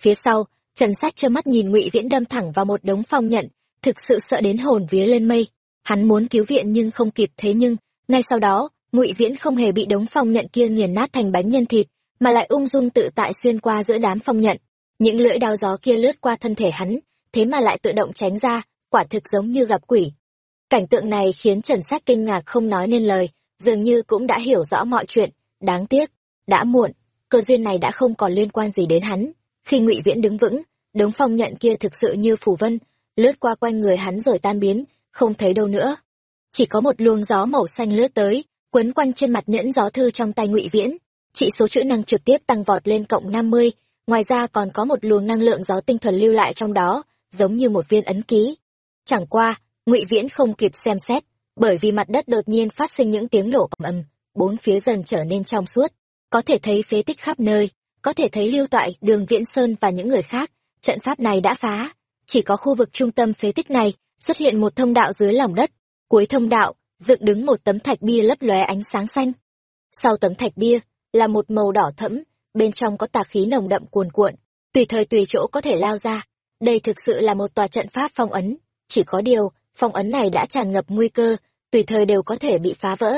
Phía sau, trần sách trơ mắt nhìn ngụy viễn đâm thẳng vào một đống phong nhận, thực sự sợ đến hồn vía lên mây. Hắn muốn cứu viện nhưng không kịp, thế nhưng, ngay sau đó, ngụy viễn không hề bị đống phong nhận kia nghiền nát thành bánh nhân thịt, mà lại ung dung tự tại xuyên qua giữa đám phong nhận. Những lưỡi đao gió kia lướt qua thân thể hắn, thế mà lại tự động tránh ra, quả thực giống như gặp quỷ. Cảnh tượng này khiến trần sách kinh ngạc không nói nên lời, dường như cũng đã hiểu rõ mọi chuyện. Đáng tiếc, đã muộn cơ duyên này đã không còn liên quan gì đến hắn. Khi ngụy viễn đứng vững, đống phong nhận kia thực sự như phù vân, lướt qua quanh người hắn rồi tan biến, không thấy đâu nữa. Chỉ có một luồng gió màu xanh lướt tới, quấn quanh trên mặt nhẫn gió thư trong tay ngụy viễn. Trị số chữ năng trực tiếp tăng vọt lên cộng năm mươi, ngoài ra còn có một luồng năng lượng gió tinh thuần lưu lại trong đó, giống như một viên ấn ký. Chẳng qua, ngụy viễn không kịp xem xét, bởi vì mặt đất đột nhiên phát sinh những tiếng nổ ầm ầm, bốn phía dần trở nên trong suốt có thể thấy phế tích khắp nơi, có thể thấy lưu toại, đường viễn sơn và những người khác. Trận pháp này đã phá. Chỉ có khu vực trung tâm phế tích này xuất hiện một thông đạo dưới lòng đất. Cuối thông đạo, dựng đứng một tấm thạch bia lấp lóe ánh sáng xanh. Sau tấm thạch bia, là một màu đỏ thẫm, bên trong có tà khí nồng đậm cuồn cuộn. Tùy thời tùy chỗ có thể lao ra. Đây thực sự là một tòa trận pháp phong ấn. Chỉ có điều, phong ấn này đã tràn ngập nguy cơ, tùy thời đều có thể bị phá vỡ.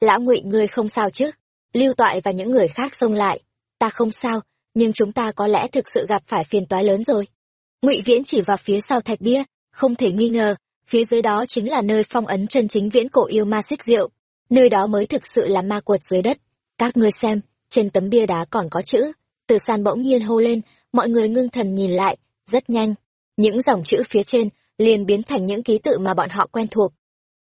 Lão ngụy, ngươi không sao chứ? Lưu toại và những người khác xông lại. Ta không sao, nhưng chúng ta có lẽ thực sự gặp phải phiền toái lớn rồi. Ngụy viễn chỉ vào phía sau thạch bia, không thể nghi ngờ, phía dưới đó chính là nơi phong ấn chân chính viễn cổ yêu ma xích rượu nơi đó mới thực sự là ma quật dưới đất. Các ngươi xem, trên tấm bia đá còn có chữ. Từ san bỗng nhiên hô lên, mọi người ngưng thần nhìn lại, rất nhanh. Những dòng chữ phía trên liền biến thành những ký tự mà bọn họ quen thuộc.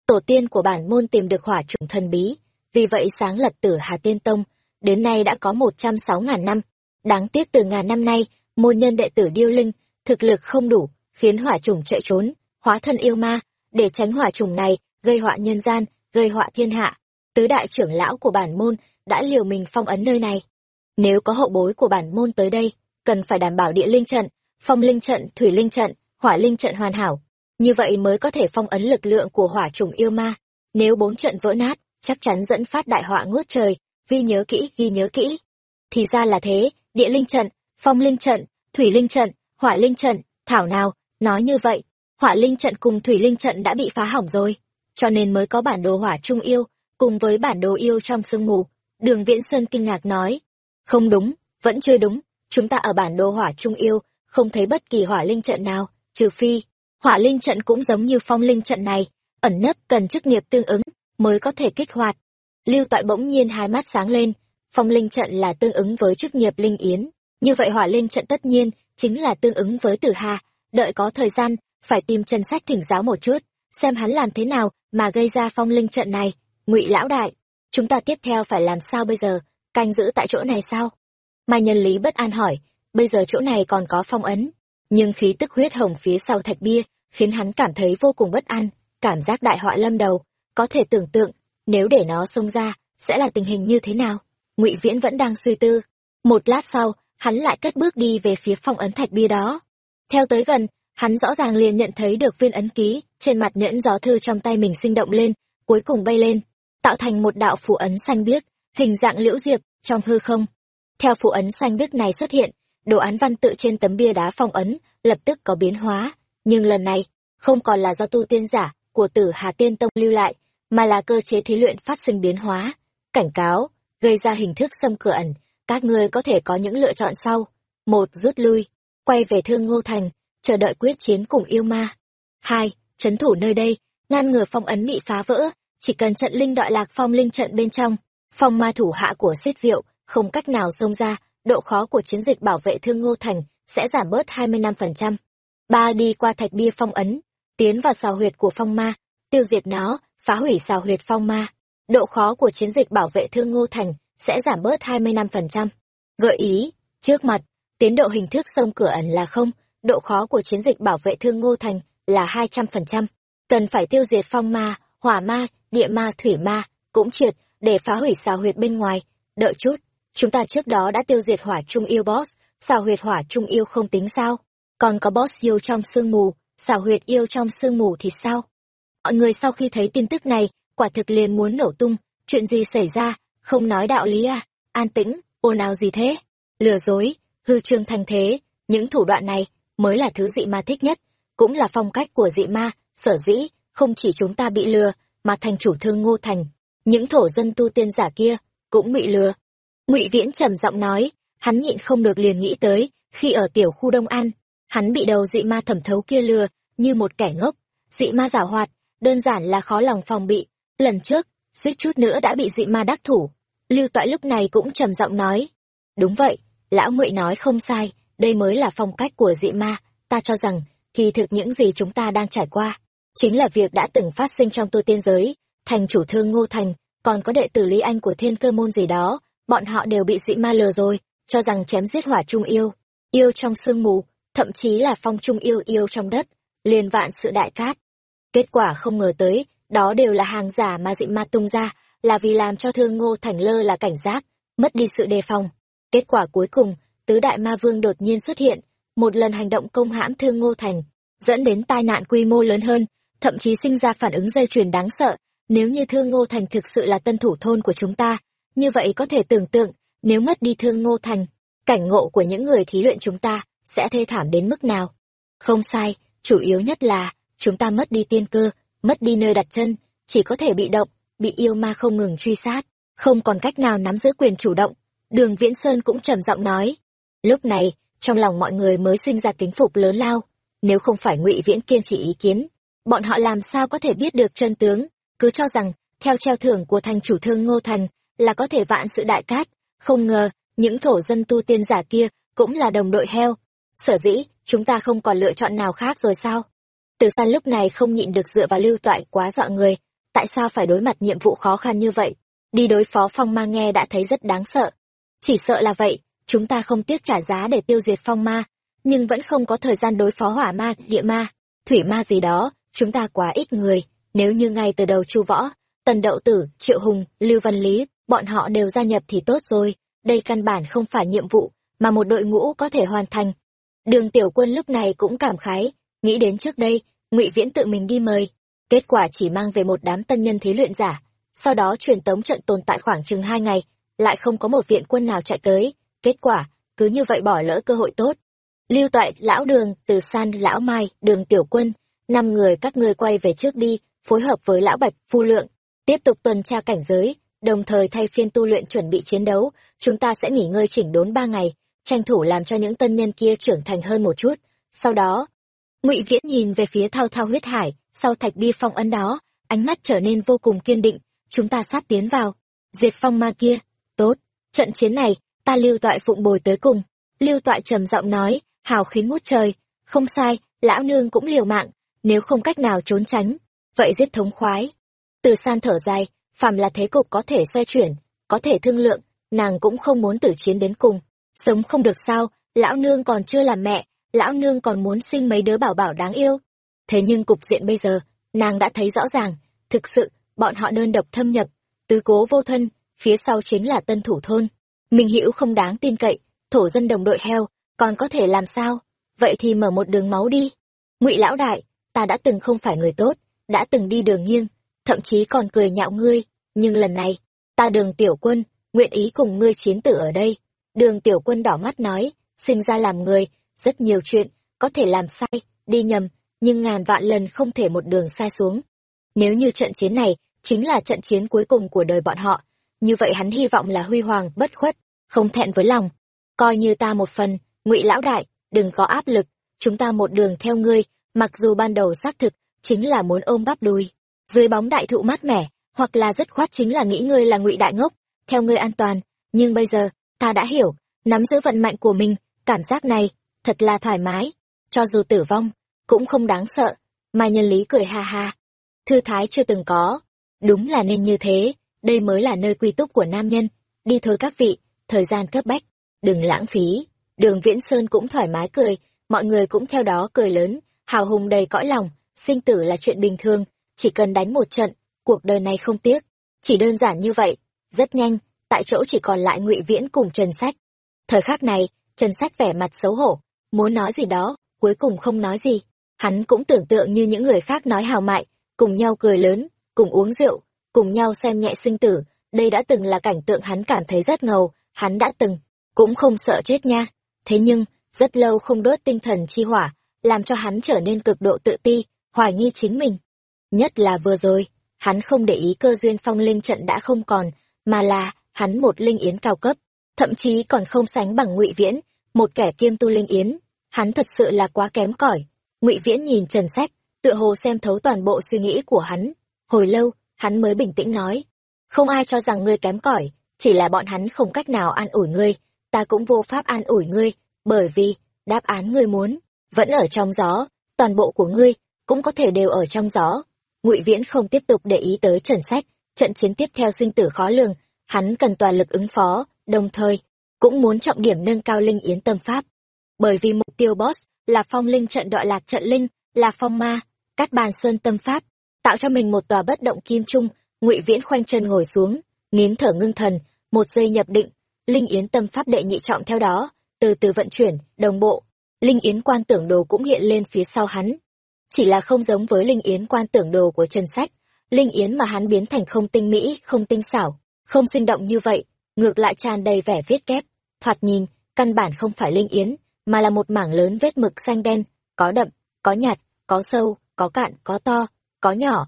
Tổ tiên của bản môn tìm được hỏa trùng thần bí vì vậy sáng lập tử hà tiên tông, đến nay đã có một trăm sáu ngàn năm. Đáng tiếc từ ngàn năm nay, môn nhân đệ tử điêu linh, thực lực không đủ, khiến hỏa trùng chạy trốn, hóa thân yêu ma. Để tránh hỏa trùng này, gây họa nhân gian, gây họa thiên hạ, tứ đại trưởng lão của bản môn đã liều mình phong ấn nơi này. Nếu có hậu bối của bản môn tới đây, cần phải đảm bảo địa linh trận, phong linh trận, thủy linh trận, hỏa linh trận hoàn hảo. Như vậy mới có thể phong ấn lực lượng của hỏa trùng yêu ma. Nếu bốn trận vỡ nát chắc chắn dẫn phát đại họa ngút trời, ghi nhớ kỹ, ghi nhớ kỹ. Thì ra là thế, địa linh trận, phong linh trận, thủy linh trận, hỏa linh trận, thảo nào, nói như vậy, hỏa linh trận cùng thủy linh trận đã bị phá hỏng rồi. Cho nên mới có bản đồ hỏa trung yêu, cùng với bản đồ yêu trong sương mù. Đường viễn sơn kinh ngạc nói, không đúng, vẫn chưa đúng. Chúng ta ở bản đồ hỏa trung yêu, không thấy bất kỳ hỏa linh trận nào, trừ phi, hỏa linh trận cũng giống như phong linh trận này, ẩn nấp cần chức nghiệp tương ứng mới có thể kích hoạt. Lưu toại bỗng nhiên hai mắt sáng lên, phong linh trận là tương ứng với chức nghiệp linh yến. Như vậy hỏa linh trận tất nhiên chính là tương ứng với tử hà. Đợi có thời gian, phải tìm chân sách thỉnh giáo một chút, xem hắn làm thế nào mà gây ra phong linh trận này, ngụy lão đại. Chúng ta tiếp theo phải làm sao bây giờ? Canh giữ tại chỗ này sao? Mai nhân lý bất an hỏi. Bây giờ chỗ này còn có phong ấn, nhưng khí tức huyết hồng phía sau thạch bia khiến hắn cảm thấy vô cùng bất an, cảm giác đại họa lâm đầu có thể tưởng tượng, nếu để nó xông ra, sẽ là tình hình như thế nào? Ngụy viễn vẫn đang suy tư. Một lát sau, hắn lại cất bước đi về phía phong ấn thạch bia đó. Theo tới gần, hắn rõ ràng liền nhận thấy được viên ấn ký trên mặt nhẫn gió thư trong tay mình sinh động lên, cuối cùng bay lên, tạo thành một đạo phủ ấn xanh biếc, hình dạng liễu diệp, trong hư không. Theo phủ ấn xanh biếc này xuất hiện, đồ án văn tự trên tấm bia đá phong ấn lập tức có biến hóa, nhưng lần này không còn là do tu tiên giả của tử hà tiên tông lưu lại mà là cơ chế thí luyện phát sinh biến hóa, cảnh cáo, gây ra hình thức xâm cửa ẩn. Các ngươi có thể có những lựa chọn sau. Một, rút lui, quay về thương ngô thành, chờ đợi quyết chiến cùng yêu ma. Hai chấn thủ nơi đây, ngăn ngừa phong ấn bị phá vỡ. Chỉ cần trận linh đọa lạc phong linh trận bên trong, phong ma thủ hạ của xích diệu không cách nào xông ra, độ khó của chiến dịch bảo vệ thương ngô thành sẽ giảm bớt hai mươi năm phần trăm. Ba đi qua thạch bia phong ấn, tiến vào xào huyệt của phong ma, tiêu diệt nó phá hủy xào huyệt phong ma, độ khó của chiến dịch bảo vệ thương ngô thành sẽ giảm bớt hai mươi năm phần trăm. Gợi ý, trước mặt, tiến độ hình thức sông cửa ẩn là không, độ khó của chiến dịch bảo vệ thương ngô thành là hai trăm phần trăm. Cần phải tiêu diệt phong ma, hỏa ma, địa ma, thủy ma, cũng triệt để phá hủy xào huyệt bên ngoài. Đợi chút, chúng ta trước đó đã tiêu diệt hỏa trung yêu boss, xào huyệt hỏa trung yêu không tính sao? Còn có boss yêu trong sương mù, xào huyệt yêu trong sương mù thì sao? Mọi người sau khi thấy tin tức này, quả thực liền muốn nổ tung. Chuyện gì xảy ra? Không nói đạo lý à? An tĩnh, ồn ào gì thế? Lừa dối, hư trương thành thế. Những thủ đoạn này mới là thứ dị ma thích nhất, cũng là phong cách của dị ma, sở dĩ không chỉ chúng ta bị lừa, mà thành chủ thương ngô thành. Những thổ dân tu tiên giả kia cũng bị lừa. Ngụy viễn trầm giọng nói, hắn nhịn không được liền nghĩ tới, khi ở tiểu khu đông an, hắn bị đầu dị ma thẩm thấu kia lừa như một kẻ ngốc. Dị ma giả hoạt đơn giản là khó lòng phòng bị. Lần trước, suýt chút nữa đã bị dị ma đắc thủ. Lưu toại lúc này cũng trầm giọng nói, đúng vậy, lão ngụy nói không sai, đây mới là phong cách của dị ma. Ta cho rằng, kỳ thực những gì chúng ta đang trải qua, chính là việc đã từng phát sinh trong tu tiên giới. Thành chủ thương ngô thành, còn có đệ tử lý anh của thiên cơ môn gì đó, bọn họ đều bị dị ma lừa rồi, cho rằng chém giết hỏa trung yêu yêu trong sương mù, thậm chí là phong trung yêu yêu trong đất, liền vạn sự đại cát kết quả không ngờ tới, đó đều là hàng giả mà dị ma tung ra, là vì làm cho thương ngô thành lơ là cảnh giác, mất đi sự đề phòng. Kết quả cuối cùng, tứ đại ma vương đột nhiên xuất hiện, một lần hành động công hãm thương ngô thành, dẫn đến tai nạn quy mô lớn hơn, thậm chí sinh ra phản ứng dây chuyền đáng sợ, nếu như thương ngô thành thực sự là tân thủ thôn của chúng ta, như vậy có thể tưởng tượng, nếu mất đi thương ngô thành, cảnh ngộ của những người thí luyện chúng ta sẽ thê thảm đến mức nào. Không sai, chủ yếu nhất là chúng ta mất đi tiên cơ, mất đi nơi đặt chân, chỉ có thể bị động, bị yêu ma không ngừng truy sát, không còn cách nào nắm giữ quyền chủ động. Đường viễn sơn cũng trầm giọng nói, lúc này, trong lòng mọi người mới sinh ra kính phục lớn lao, nếu không phải ngụy viễn kiên trì ý kiến, bọn họ làm sao có thể biết được chân tướng? Cứ cho rằng, theo treo thưởng của thành chủ thương ngô thành là có thể vạn sự đại cát, không ngờ, những thổ dân tu tiên giả kia cũng là đồng đội heo. Sở dĩ, chúng ta không còn lựa chọn nào khác rồi sao? Từ san lúc này không nhịn được dựa vào lưu toại quá dọa người. Tại sao phải đối mặt nhiệm vụ khó khăn như vậy? Đi đối phó phong ma nghe đã thấy rất đáng sợ. Chỉ sợ là vậy, chúng ta không tiếc trả giá để tiêu diệt phong ma, nhưng vẫn không có thời gian đối phó hỏa ma, địa ma, thủy ma gì đó. Chúng ta quá ít người. Nếu như ngay từ đầu chu võ, tần đậu tử, triệu hùng, lưu văn lý, bọn họ đều gia nhập thì tốt rồi. Đây căn bản không phải nhiệm vụ mà một đội ngũ có thể hoàn thành. Đường tiểu quân lúc này cũng cảm khái, nghĩ đến trước đây ngụy viễn tự mình đi mời. Kết quả chỉ mang về một đám tân nhân thí luyện giả. Sau đó truyền tống trận tồn tại khoảng chừng hai ngày, lại không có một viện quân nào chạy tới. Kết quả, cứ như vậy bỏ lỡ cơ hội tốt. Lưu toại, lão đường, từ san, lão mai, đường tiểu quân, năm người các ngươi quay về trước đi, phối hợp với lão bạch, phu lượng. Tiếp tục tuần tra cảnh giới, đồng thời thay phiên tu luyện chuẩn bị chiến đấu. Chúng ta sẽ nghỉ ngơi chỉnh đốn ba ngày, tranh thủ làm cho những tân nhân kia trưởng thành hơn một chút. Sau đó ngụy viễn nhìn về phía thao thao huyết hải sau thạch bi phong ấn đó ánh mắt trở nên vô cùng kiên định chúng ta sát tiến vào diệt phong ma kia tốt trận chiến này ta lưu toại phụng bồi tới cùng Lưu Toại trầm giọng nói, hào khí ngút trời, không sai, lão nương cũng liều mạng, nếu không cách nào trốn tránh, vậy giết thống khoái. Từ san thở dài, phàm là thế cục có thể xoay chuyển, có thể thương lượng, nàng cũng không muốn tử chiến đến cùng. Sống không được sao, lão nương còn chưa làm mẹ, lão nương còn muốn sinh mấy đứa bảo bảo đáng yêu. Thế nhưng cục diện bây giờ, nàng đã thấy rõ ràng, thực sự, bọn họ đơn độc thâm nhập, tứ cố vô thân, phía sau chính là tân thủ thôn. Minh Hữu không đáng tin cậy, thổ dân đồng đội heo, còn có thể làm sao? Vậy thì mở một đường máu đi. Ngụy lão đại, ta đã từng không phải người tốt, đã từng đi đường nghiêng, thậm chí còn cười nhạo ngươi, nhưng lần này, ta đường tiểu quân, nguyện ý cùng ngươi chiến tử ở đây. Đường tiểu quân đỏ mắt nói, sinh ra làm người, rất nhiều chuyện, có thể làm sai, đi nhầm, nhưng ngàn vạn lần không thể một đường sai xuống. Nếu như trận chiến này chính là trận chiến cuối cùng của đời bọn họ, như vậy hắn hy vọng là huy hoàng bất khuất, không thẹn với lòng. Coi như ta một phần, ngụy lão đại, đừng có áp lực, chúng ta một đường theo ngươi, mặc dù ban đầu xác thực, chính là muốn ôm bắp đùi. Dưới bóng đại thụ mát mẻ, hoặc là rất khoát chính là nghĩ ngươi là ngụy đại ngốc, theo ngươi an toàn, nhưng bây giờ, ta đã hiểu, nắm giữ vận mạnh của mình, cảm giác này, thật là thoải mái, cho dù tử vong, cũng không đáng sợ. Mai nhân lý cười ha ha. Thư thái chưa từng có. Đúng là nên như thế, đây mới là nơi quy túc của nam nhân. Đi thôi các vị, thời gian cấp bách, đừng lãng phí. Đường Viễn Sơn cũng thoải mái cười, mọi người cũng theo đó cười lớn, hào hùng đầy cõi lòng, sinh tử là chuyện bình thường, chỉ cần đánh một trận, cuộc đời này không tiếc. Chỉ đơn giản như vậy, rất nhanh, tại chỗ chỉ còn lại Ngụy Viễn cùng Trần Sách. Thời khắc này, Trần Sách vẻ mặt xấu hổ, muốn nói gì đó, cuối cùng không nói gì. Hắn cũng tưởng tượng như những người khác nói hào mại, cùng nhau cười lớn, cùng uống rượu, cùng nhau xem nhẹ sinh tử, đây đã từng là cảnh tượng hắn cảm thấy rất ngầu, hắn đã từng, cũng không sợ chết nha. Thế nhưng, rất lâu không đốt tinh thần chi hỏa, làm cho hắn trở nên cực độ tự ti, hoài nghi chính mình. Nhất là vừa rồi, hắn không để ý cơ duyên phong linh trận đã không còn, mà là, hắn một linh yến cao cấp, thậm chí còn không sánh bằng ngụy Viễn, một kẻ kiêm tu linh yến. Hắn thật sự là quá kém cỏi. Ngụy Viễn nhìn Trần Sách, tựa hồ xem thấu toàn bộ suy nghĩ của hắn. Hồi lâu, hắn mới bình tĩnh nói, không ai cho rằng ngươi kém cỏi, chỉ là bọn hắn không cách nào an ủi ngươi, ta cũng vô pháp an ủi ngươi, bởi vì, đáp án ngươi muốn, vẫn ở trong gió, toàn bộ của ngươi, cũng có thể đều ở trong gió. Ngụy Viễn không tiếp tục để ý tới Trần Sách, trận chiến tiếp theo sinh tử khó lường, hắn cần toàn lực ứng phó, đồng thời, cũng muốn trọng điểm nâng cao linh yến tâm pháp. Bởi vì mục tiêu boss là phong linh trận đọa lạc trận linh, là phong ma, cắt bàn sơn tâm pháp, tạo cho mình một tòa bất động kim trung, ngụy viễn khoanh chân ngồi xuống, nín thở ngưng thần, một giây nhập định, linh yến tâm pháp đệ nhị trọng theo đó, từ từ vận chuyển, đồng bộ, linh yến quan tưởng đồ cũng hiện lên phía sau hắn. Chỉ là không giống với linh yến quan tưởng đồ của Trần Sách, linh yến mà hắn biến thành không tinh mỹ, không tinh xảo, không sinh động như vậy, ngược lại tràn đầy vẻ viết kép, thoạt nhìn, căn bản không phải linh yến, mà là một mảng lớn vết mực xanh đen, có đậm, có nhạt, có sâu, có cạn, có to, có nhỏ.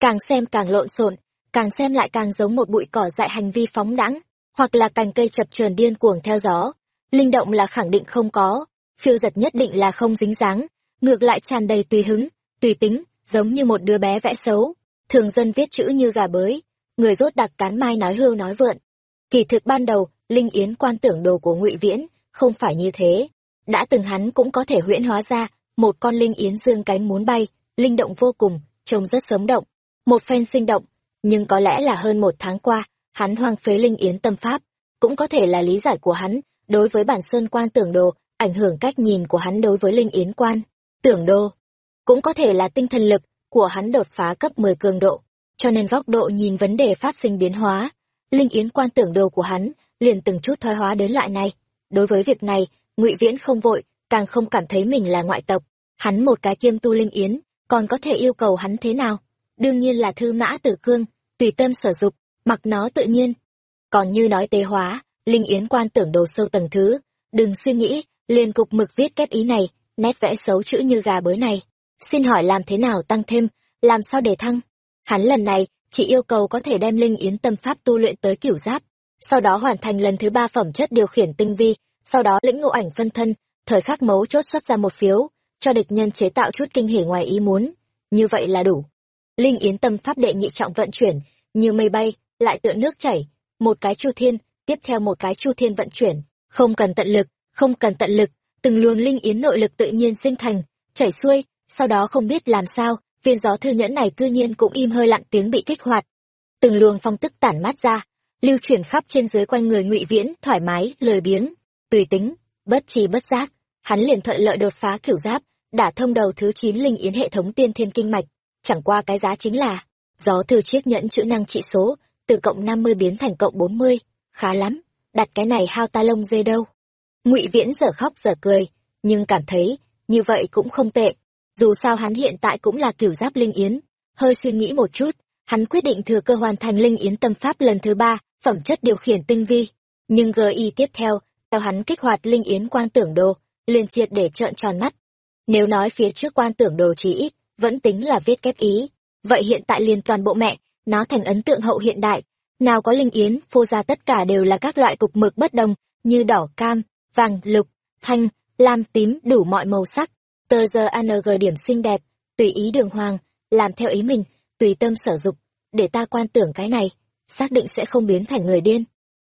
Càng xem càng lộn xộn, càng xem lại càng giống một bụi cỏ dại hành vi phóng đãng, hoặc là cành cây chập chờn điên cuồng theo gió. Linh động là khẳng định không có, phiêu giật nhất định là không dính dáng, ngược lại tràn đầy tùy hứng, tùy tính, giống như một đứa bé vẽ xấu. Thường dân viết chữ như gà bới, người rốt đặc cán mai nói hưu nói vượn. Kỳ thực ban đầu, Linh Yến quan tưởng đồ của ngụy Viễn, không phải như thế. Đã từng hắn cũng có thể huyễn hóa ra, một con Linh Yến dương cánh muốn bay, linh động vô cùng, trông rất sống động. Một phen sinh động, nhưng có lẽ là hơn một tháng qua, hắn hoang phế Linh Yến tâm pháp, cũng có thể là lý giải của hắn, đối với bản sơn quan tưởng đồ, ảnh hưởng cách nhìn của hắn đối với Linh Yến quan, tưởng đồ. Cũng có thể là tinh thần lực của hắn đột phá cấp 10 cường độ, cho nên góc độ nhìn vấn đề phát sinh biến hóa. Linh Yến quan tưởng đồ của hắn liền từng chút thoái hóa đến loại này. Đối với việc này, Ngụy Viễn không vội, càng không cảm thấy mình là ngoại tộc. Hắn một cái kiêm tu Linh Yến, còn có thể yêu cầu hắn thế nào? Đương nhiên là thư mã tử cương, tùy tâm sở dục, mặc nó tự nhiên. Còn như nói tế hóa, Linh Yến quan tưởng đồ sâu tầng thứ, đừng suy nghĩ, liền cục mực viết kết ý này, nét vẽ xấu chữ như gà bới này. Xin hỏi làm thế nào tăng thêm, làm sao để thăng? Hắn lần này chỉ yêu cầu có thể đem linh yến tâm pháp tu luyện tới kiểu giáp, sau đó hoàn thành lần thứ ba phẩm chất điều khiển tinh vi, sau đó lĩnh ngộ ảnh phân thân, thời khắc mấu chốt xuất ra một phiếu, cho địch nhân chế tạo chút kinh hỉ ngoài ý muốn. Như vậy là đủ. Linh yến tâm pháp đệ nhị trọng vận chuyển, như mây bay, lại tựa nước chảy, một cái chu thiên, tiếp theo một cái chu thiên vận chuyển, không cần tận lực, không cần tận lực từng luồng linh yến nội lực tự nhiên sinh thành chảy xuôi sau đó không biết làm sao viên gió thư nhẫn này cư nhiên cũng im hơi lặng tiếng bị kích hoạt từng luồng phong tức tản mát ra lưu chuyển khắp trên dưới quanh người ngụy viễn, thoải mái, lười biếng, tùy tính, bất chi bất giác. Hắn liền thuận lợi đột phá kiểu giáp, đả thông đầu thứ chín linh yến hệ thống tiên thiên kinh mạch. Chẳng qua cái giá chính là, gió thư chiếc nhẫn chữ năng trị số, từ cộng năm mươi biến thành cộng bốn mươi. Khá lắm, đặt cái này hao ta lông dê đâu. Ngụy viễn giờ khóc giờ cười, nhưng cảm thấy, như vậy cũng không tệ. Dù sao hắn hiện tại cũng là kiểu giáp linh yến, hơi suy nghĩ một chút hắn quyết định thừa cơ hoàn thành linh yến tâm pháp lần thứ ba, phẩm chất điều khiển tinh vi. Nhưng gi tiếp theo theo hắn kích hoạt linh yến quan tưởng đồ, liền triệt để trợn tròn mắt. Nếu nói phía trước quan tưởng đồ chí ít, vẫn tính là viết kép ý. Vậy hiện tại liền toàn bộ mẹ, nó thành ấn tượng hậu hiện đại. Nào có linh yến, phô ra tất cả đều là các loại cục mực bất đồng, như đỏ, cam, vàng, lục, thanh, lam, tím, đủ mọi màu sắc. Tờ giờ ang điểm xinh đẹp, tùy ý đường hoàng, làm theo ý mình tùy tâm sở dục, để ta quan tưởng cái này, xác định sẽ không biến thành người điên.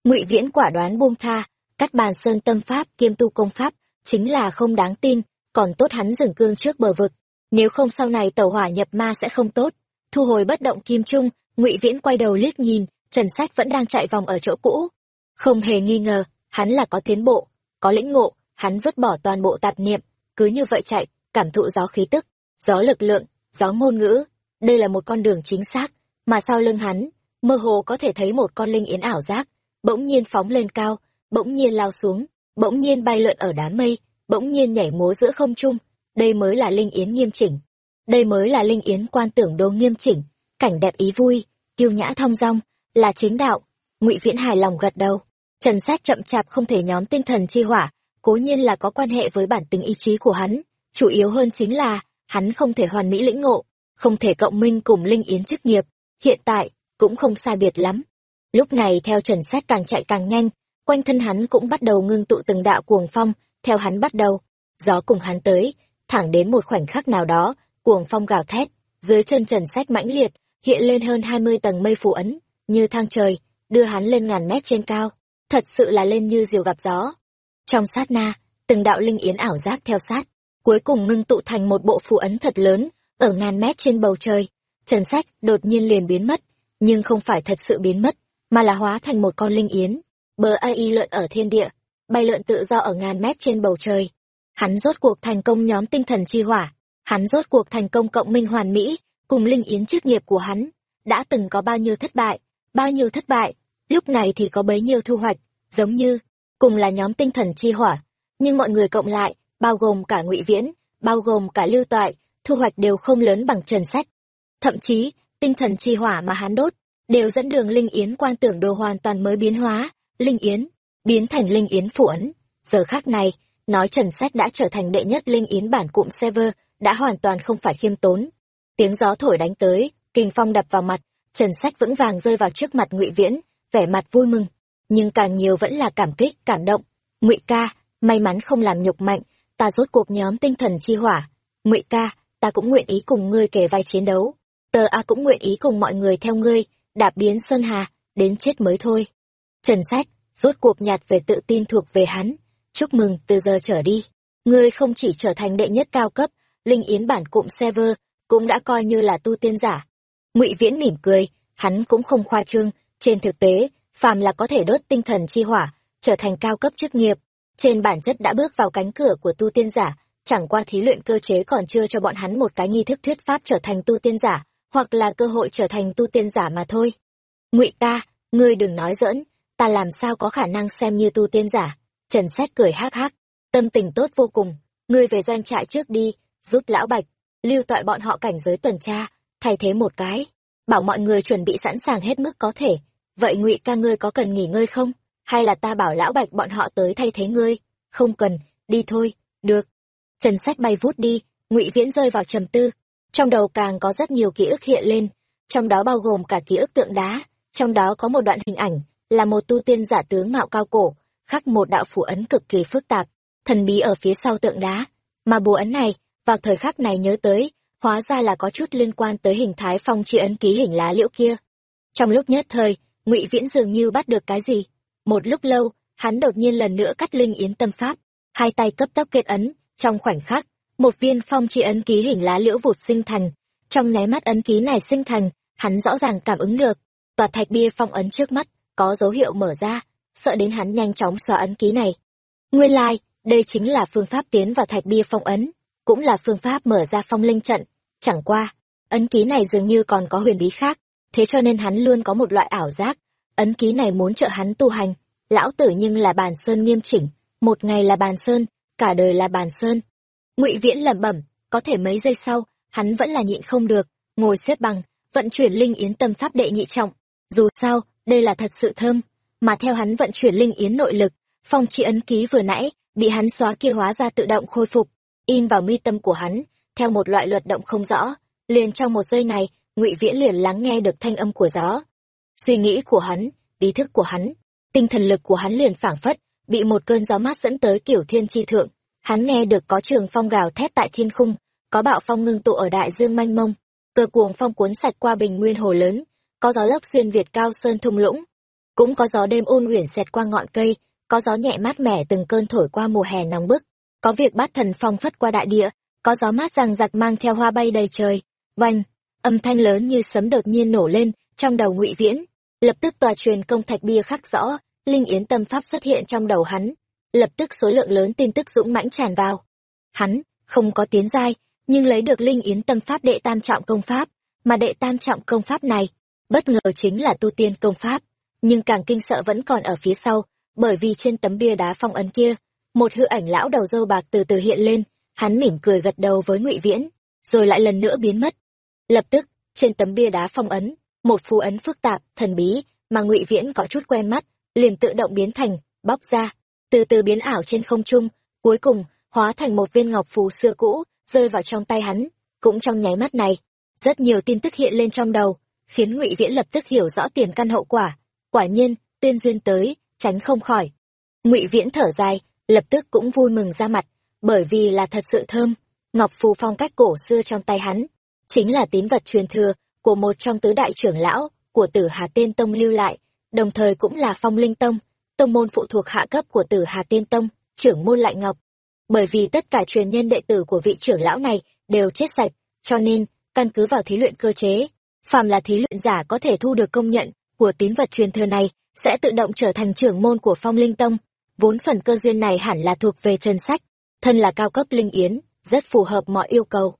Ngụy viễn quả đoán buông tha, cắt bàn sơn tâm pháp, kiêm tu công pháp, chính là không đáng tin, còn tốt hắn dừng cương trước bờ vực. Nếu không sau này tàu hỏa nhập ma sẽ không tốt. Thu hồi bất động kim trung, ngụy viễn quay đầu liếc nhìn, trần sách vẫn đang chạy vòng ở chỗ cũ. Không hề nghi ngờ, hắn là có tiến bộ, có lĩnh ngộ, hắn vứt bỏ toàn bộ tạp niệm, cứ như vậy chạy, cảm thụ gió khí tức, gió lực lượng, gió ngôn ngữ đây là một con đường chính xác, mà sau lưng hắn, mơ hồ có thể thấy một con linh yến ảo giác, bỗng nhiên phóng lên cao, bỗng nhiên lao xuống, bỗng nhiên bay lượn ở đám mây, bỗng nhiên nhảy múa giữa không trung. Đây mới là linh yến nghiêm chỉnh. Đây mới là linh yến quan tưởng đồ nghiêm chỉnh, cảnh đẹp ý vui, kiêu nhã thong dong, là chính đạo. Ngụy viễn hài lòng gật đầu. Trần sát chậm chạp không thể nhóm tinh thần chi hỏa, cố nhiên là có quan hệ với bản tính ý chí của hắn. Chủ yếu hơn chính là, hắn không thể hoàn mỹ lĩnh ngộ không thể cộng minh cùng linh yến chức nghiệp, hiện tại cũng không sai biệt lắm. Lúc này theo trần sát càng chạy càng nhanh, quanh thân hắn cũng bắt đầu ngưng tụ từng đạo cuồng phong, theo hắn bắt đầu, gió cùng hắn tới, thẳng đến một khoảnh khắc nào đó, cuồng phong gào thét, dưới chân trần sách mãnh liệt, hiện lên hơn hai mươi tầng mây phủ ấn, như thang trời, đưa hắn lên ngàn mét trên cao, thật sự là lên như diều gặp gió. Trong sát na, từng đạo linh yến ảo giác theo sát, cuối cùng ngưng tụ thành một bộ phù ấn thật lớn ở ngàn mét trên bầu trời. Trần sách đột nhiên liền biến mất, nhưng không phải thật sự biến mất, mà là hóa thành một con linh yến. Bờ ai lượn ở thiên địa, bay lượn tự do ở ngàn mét trên bầu trời. Hắn rốt cuộc thành công nhóm tinh thần chi hỏa, hắn rốt cuộc thành công cộng minh hoàn mỹ cùng linh yến chức nghiệp của hắn. Đã từng có bao nhiêu thất bại, bao nhiêu thất bại, lúc này thì có bấy nhiêu thu hoạch, giống như cùng là nhóm tinh thần chi hỏa. Nhưng mọi người cộng lại, bao gồm cả ngụy viễn, bao gồm cả lưu toại thu hoạch đều không lớn bằng trần sách. Thậm chí, tinh thần chi hỏa mà hắn đốt đều dẫn đường linh yến quan tưởng đồ hoàn toàn mới biến hóa, linh yến biến thành linh yến phủ ấn. Giờ khác này, nói trần sách đã trở thành đệ nhất linh yến bản cụm sever đã hoàn toàn không phải khiêm tốn. Tiếng gió thổi đánh tới, kinh phong đập vào mặt, trần sách vững vàng rơi vào trước mặt ngụy viễn, vẻ mặt vui mừng. Nhưng càng nhiều vẫn là cảm kích, cảm động. Ngụy ca, may mắn không làm nhục mạnh, ta rốt cuộc nhóm tinh thần chi hỏa. Ngụy ca ta cũng nguyện ý cùng ngươi kể vai chiến đấu. Tờ a cũng nguyện ý cùng mọi người theo ngươi, đạp biến sơn hà, đến chết mới thôi. Trần sách rốt cuộc nhạt về tự tin thuộc về hắn. Chúc mừng, từ giờ trở đi. Ngươi không chỉ trở thành đệ nhất cao cấp, linh yến bản cụm sever cũng đã coi như là tu tiên giả. Ngụy viễn mỉm cười, hắn cũng không khoa trương. Trên thực tế, phàm là có thể đốt tinh thần chi hỏa, trở thành cao cấp chức nghiệp, trên bản chất đã bước vào cánh cửa của tu tiên giả chẳng qua thí luyện cơ chế còn chưa cho bọn hắn một cái nghi thức thuyết pháp trở thành tu tiên giả, hoặc là cơ hội trở thành tu tiên giả mà thôi. Ngụy ta, ngươi đừng nói giỡn, ta làm sao có khả năng xem như tu tiên giả? Trần xét cười hắc hắc, tâm tình tốt vô cùng, ngươi về doanh trại trước đi, giúp lão bạch, lưu toại bọn họ cảnh giới tuần tra, thay thế một cái, bảo mọi người chuẩn bị sẵn sàng hết mức có thể. Vậy ngụy ca ngươi có cần nghỉ ngơi không? Hay là ta bảo lão bạch bọn họ tới thay thế ngươi? Không cần, đi thôi, được trần sách bay vút đi ngụy viễn rơi vào trầm tư. Trong đầu càng có rất nhiều ký ức hiện lên trong đó bao gồm cả ký ức tượng đá trong đó có một đoạn hình ảnh là một tu tiên giả tướng mạo cao cổ khắc một đạo phủ ấn cực kỳ phức tạp thần bí ở phía sau tượng đá. Mà bùa ấn này vào thời khắc này nhớ tới hóa ra là có chút liên quan tới hình thái phong chi ấn ký hình lá liễu kia. Trong lúc nhất thời ngụy viễn dường như bắt được cái gì. Một lúc lâu hắn đột nhiên lần nữa cắt linh yến tâm pháp hai tay cấp tốc kết ấn, trong khoảnh khắc, một viên phong chi ấn ký hình lá liễu vụt sinh thành. Trong nháy mắt ấn ký này sinh thành, hắn rõ ràng cảm ứng được, tòa thạch bia phong ấn trước mắt, có dấu hiệu mở ra, sợ đến hắn nhanh chóng xóa ấn ký này. Nguyên lai, like, đây chính là phương pháp tiến vào thạch bia phong ấn, cũng là phương pháp mở ra phong linh trận. Chẳng qua, ấn ký này dường như còn có huyền bí khác, thế cho nên hắn luôn có một loại ảo giác, ấn ký này muốn trợ hắn tu hành. Lão tử nhưng là bàn sơn nghiêm chỉnh, một ngày là bàn sơn, cả đời là bàn sơn. Ngụy Viễn lẩm bẩm, có thể mấy giây sau, hắn vẫn là nhịn không được, ngồi xếp bằng, vận chuyển linh yến tâm pháp đệ nhị trọng. Dù sao, đây là thật sự thơm, mà theo hắn vận chuyển linh yến nội lực, phong chi ấn ký vừa nãy bị hắn xóa kia hóa ra tự động khôi phục, in vào mi tâm của hắn, theo một loại luật động không rõ, liền trong một giây này, Ngụy Viễn liền lắng nghe được thanh âm của gió. Suy nghĩ của hắn, ý thức của hắn, tinh thần lực của hắn liền phảng phất bị một cơn gió mát dẫn tới kiểu thiên chi thượng. Hắn nghe được có trường phong gào thét tại thiên khung, có bạo phong ngưng tụ ở đại dương manh mông cờ cuồng phong cuốn sạch qua bình nguyên hồ lớn, có gió lốc xuyên việt cao sơn thung lũng, cũng có gió đêm ôn uyển xẹt qua ngọn cây, có gió nhẹ mát mẻ từng cơn thổi qua mùa hè nóng bức, có việc bát thần phong phất qua đại địa, có gió mát rằng giặc mang theo hoa bay đầy trời. Vành âm thanh lớn như sấm đột nhiên nổ lên trong đầu ngụy viễn, lập tức tòa truyền công thạch bia khắc rõ linh yến tâm pháp xuất hiện trong đầu hắn, lập tức số lượng lớn tin tức dũng mãnh tràn vào. Hắn không có tiến giai, nhưng lấy được linh yến tâm pháp đệ tam trọng công pháp, mà đệ tam trọng công pháp này, bất ngờ chính là tu tiên công pháp, nhưng càng kinh sợ vẫn còn ở phía sau, bởi vì trên tấm bia đá phong ấn kia, một hư ảnh lão đầu dâu bạc từ từ hiện lên, hắn mỉm cười gật đầu với ngụy viễn, rồi lại lần nữa biến mất. Lập tức, trên tấm bia đá phong ấn, một phù ấn phức tạp, thần bí, mà ngụy viễn có chút quen mắt liền tự động biến thành, bóc ra, từ từ biến ảo trên không trung, cuối cùng, hóa thành một viên ngọc phù xưa cũ, rơi vào trong tay hắn. Cũng trong nháy mắt này, rất nhiều tin tức hiện lên trong đầu, khiến ngụy Viễn lập tức hiểu rõ tiền căn hậu quả. Quả nhiên, tiên duyên tới, tránh không khỏi. ngụy Viễn thở dài, lập tức cũng vui mừng ra mặt, bởi vì là thật sự thơm. Ngọc phù phong cách cổ xưa trong tay hắn, chính là tín vật truyền thừa của một trong tứ đại trưởng lão của tử Hà Tiên Tông lưu lại, đồng thời cũng là phong linh tông, tông môn phụ thuộc hạ cấp của tử Hà Tiên Tông, trưởng môn lại ngọc. Bởi vì tất cả truyền nhân đệ tử của vị trưởng lão này đều chết sạch, cho nên, căn cứ vào thí luyện cơ chế, phàm là thí luyện giả có thể thu được công nhận của tín vật truyền thừa này, sẽ tự động trở thành trưởng môn của phong linh tông. Vốn phần cơ duyên này hẳn là thuộc về trần sách, thân là cao cấp linh yến, rất phù hợp mọi yêu cầu.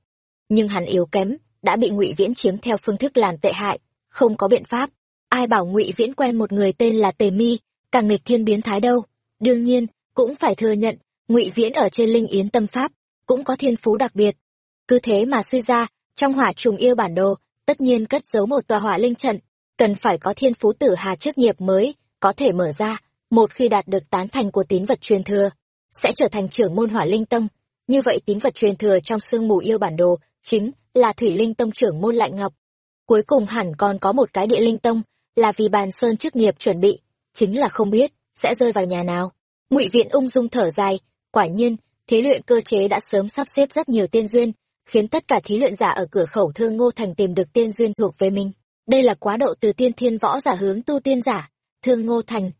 Nhưng hắn yếu kém, đã bị ngụy Viễn chiếm theo phương thức làm tệ hại, không có biện pháp ai bảo ngụy viễn quen một người tên là tề mi, càng nghịch thiên biến thái đâu. Đương nhiên, cũng phải thừa nhận, ngụy viễn ở trên linh yến tâm pháp, cũng có thiên phú đặc biệt. Cứ thế mà suy ra, trong hỏa trùng yêu bản đồ, tất nhiên cất giấu một tòa hỏa linh trận. Cần phải có thiên phú tử hà chức nghiệp mới, có thể mở ra, một khi đạt được tán thành của tín vật truyền thừa, sẽ trở thành trưởng môn hỏa linh tông. Như vậy tín vật truyền thừa trong sương mù yêu bản đồ, chính là thủy linh tông trưởng môn lạnh ngọc. Cuối cùng hẳn còn có một cái địa linh tông là vì bàn sơn chức nghiệp chuẩn bị, chính là không biết sẽ rơi vào nhà nào. Ngụy viện ung dung thở dài, quả nhiên, thí luyện cơ chế đã sớm sắp xếp rất nhiều tiên duyên, khiến tất cả thí luyện giả ở cửa khẩu thương ngô thành tìm được tiên duyên thuộc về mình. Đây là quá độ từ tiên thiên võ giả hướng tu tiên giả, thương ngô thành.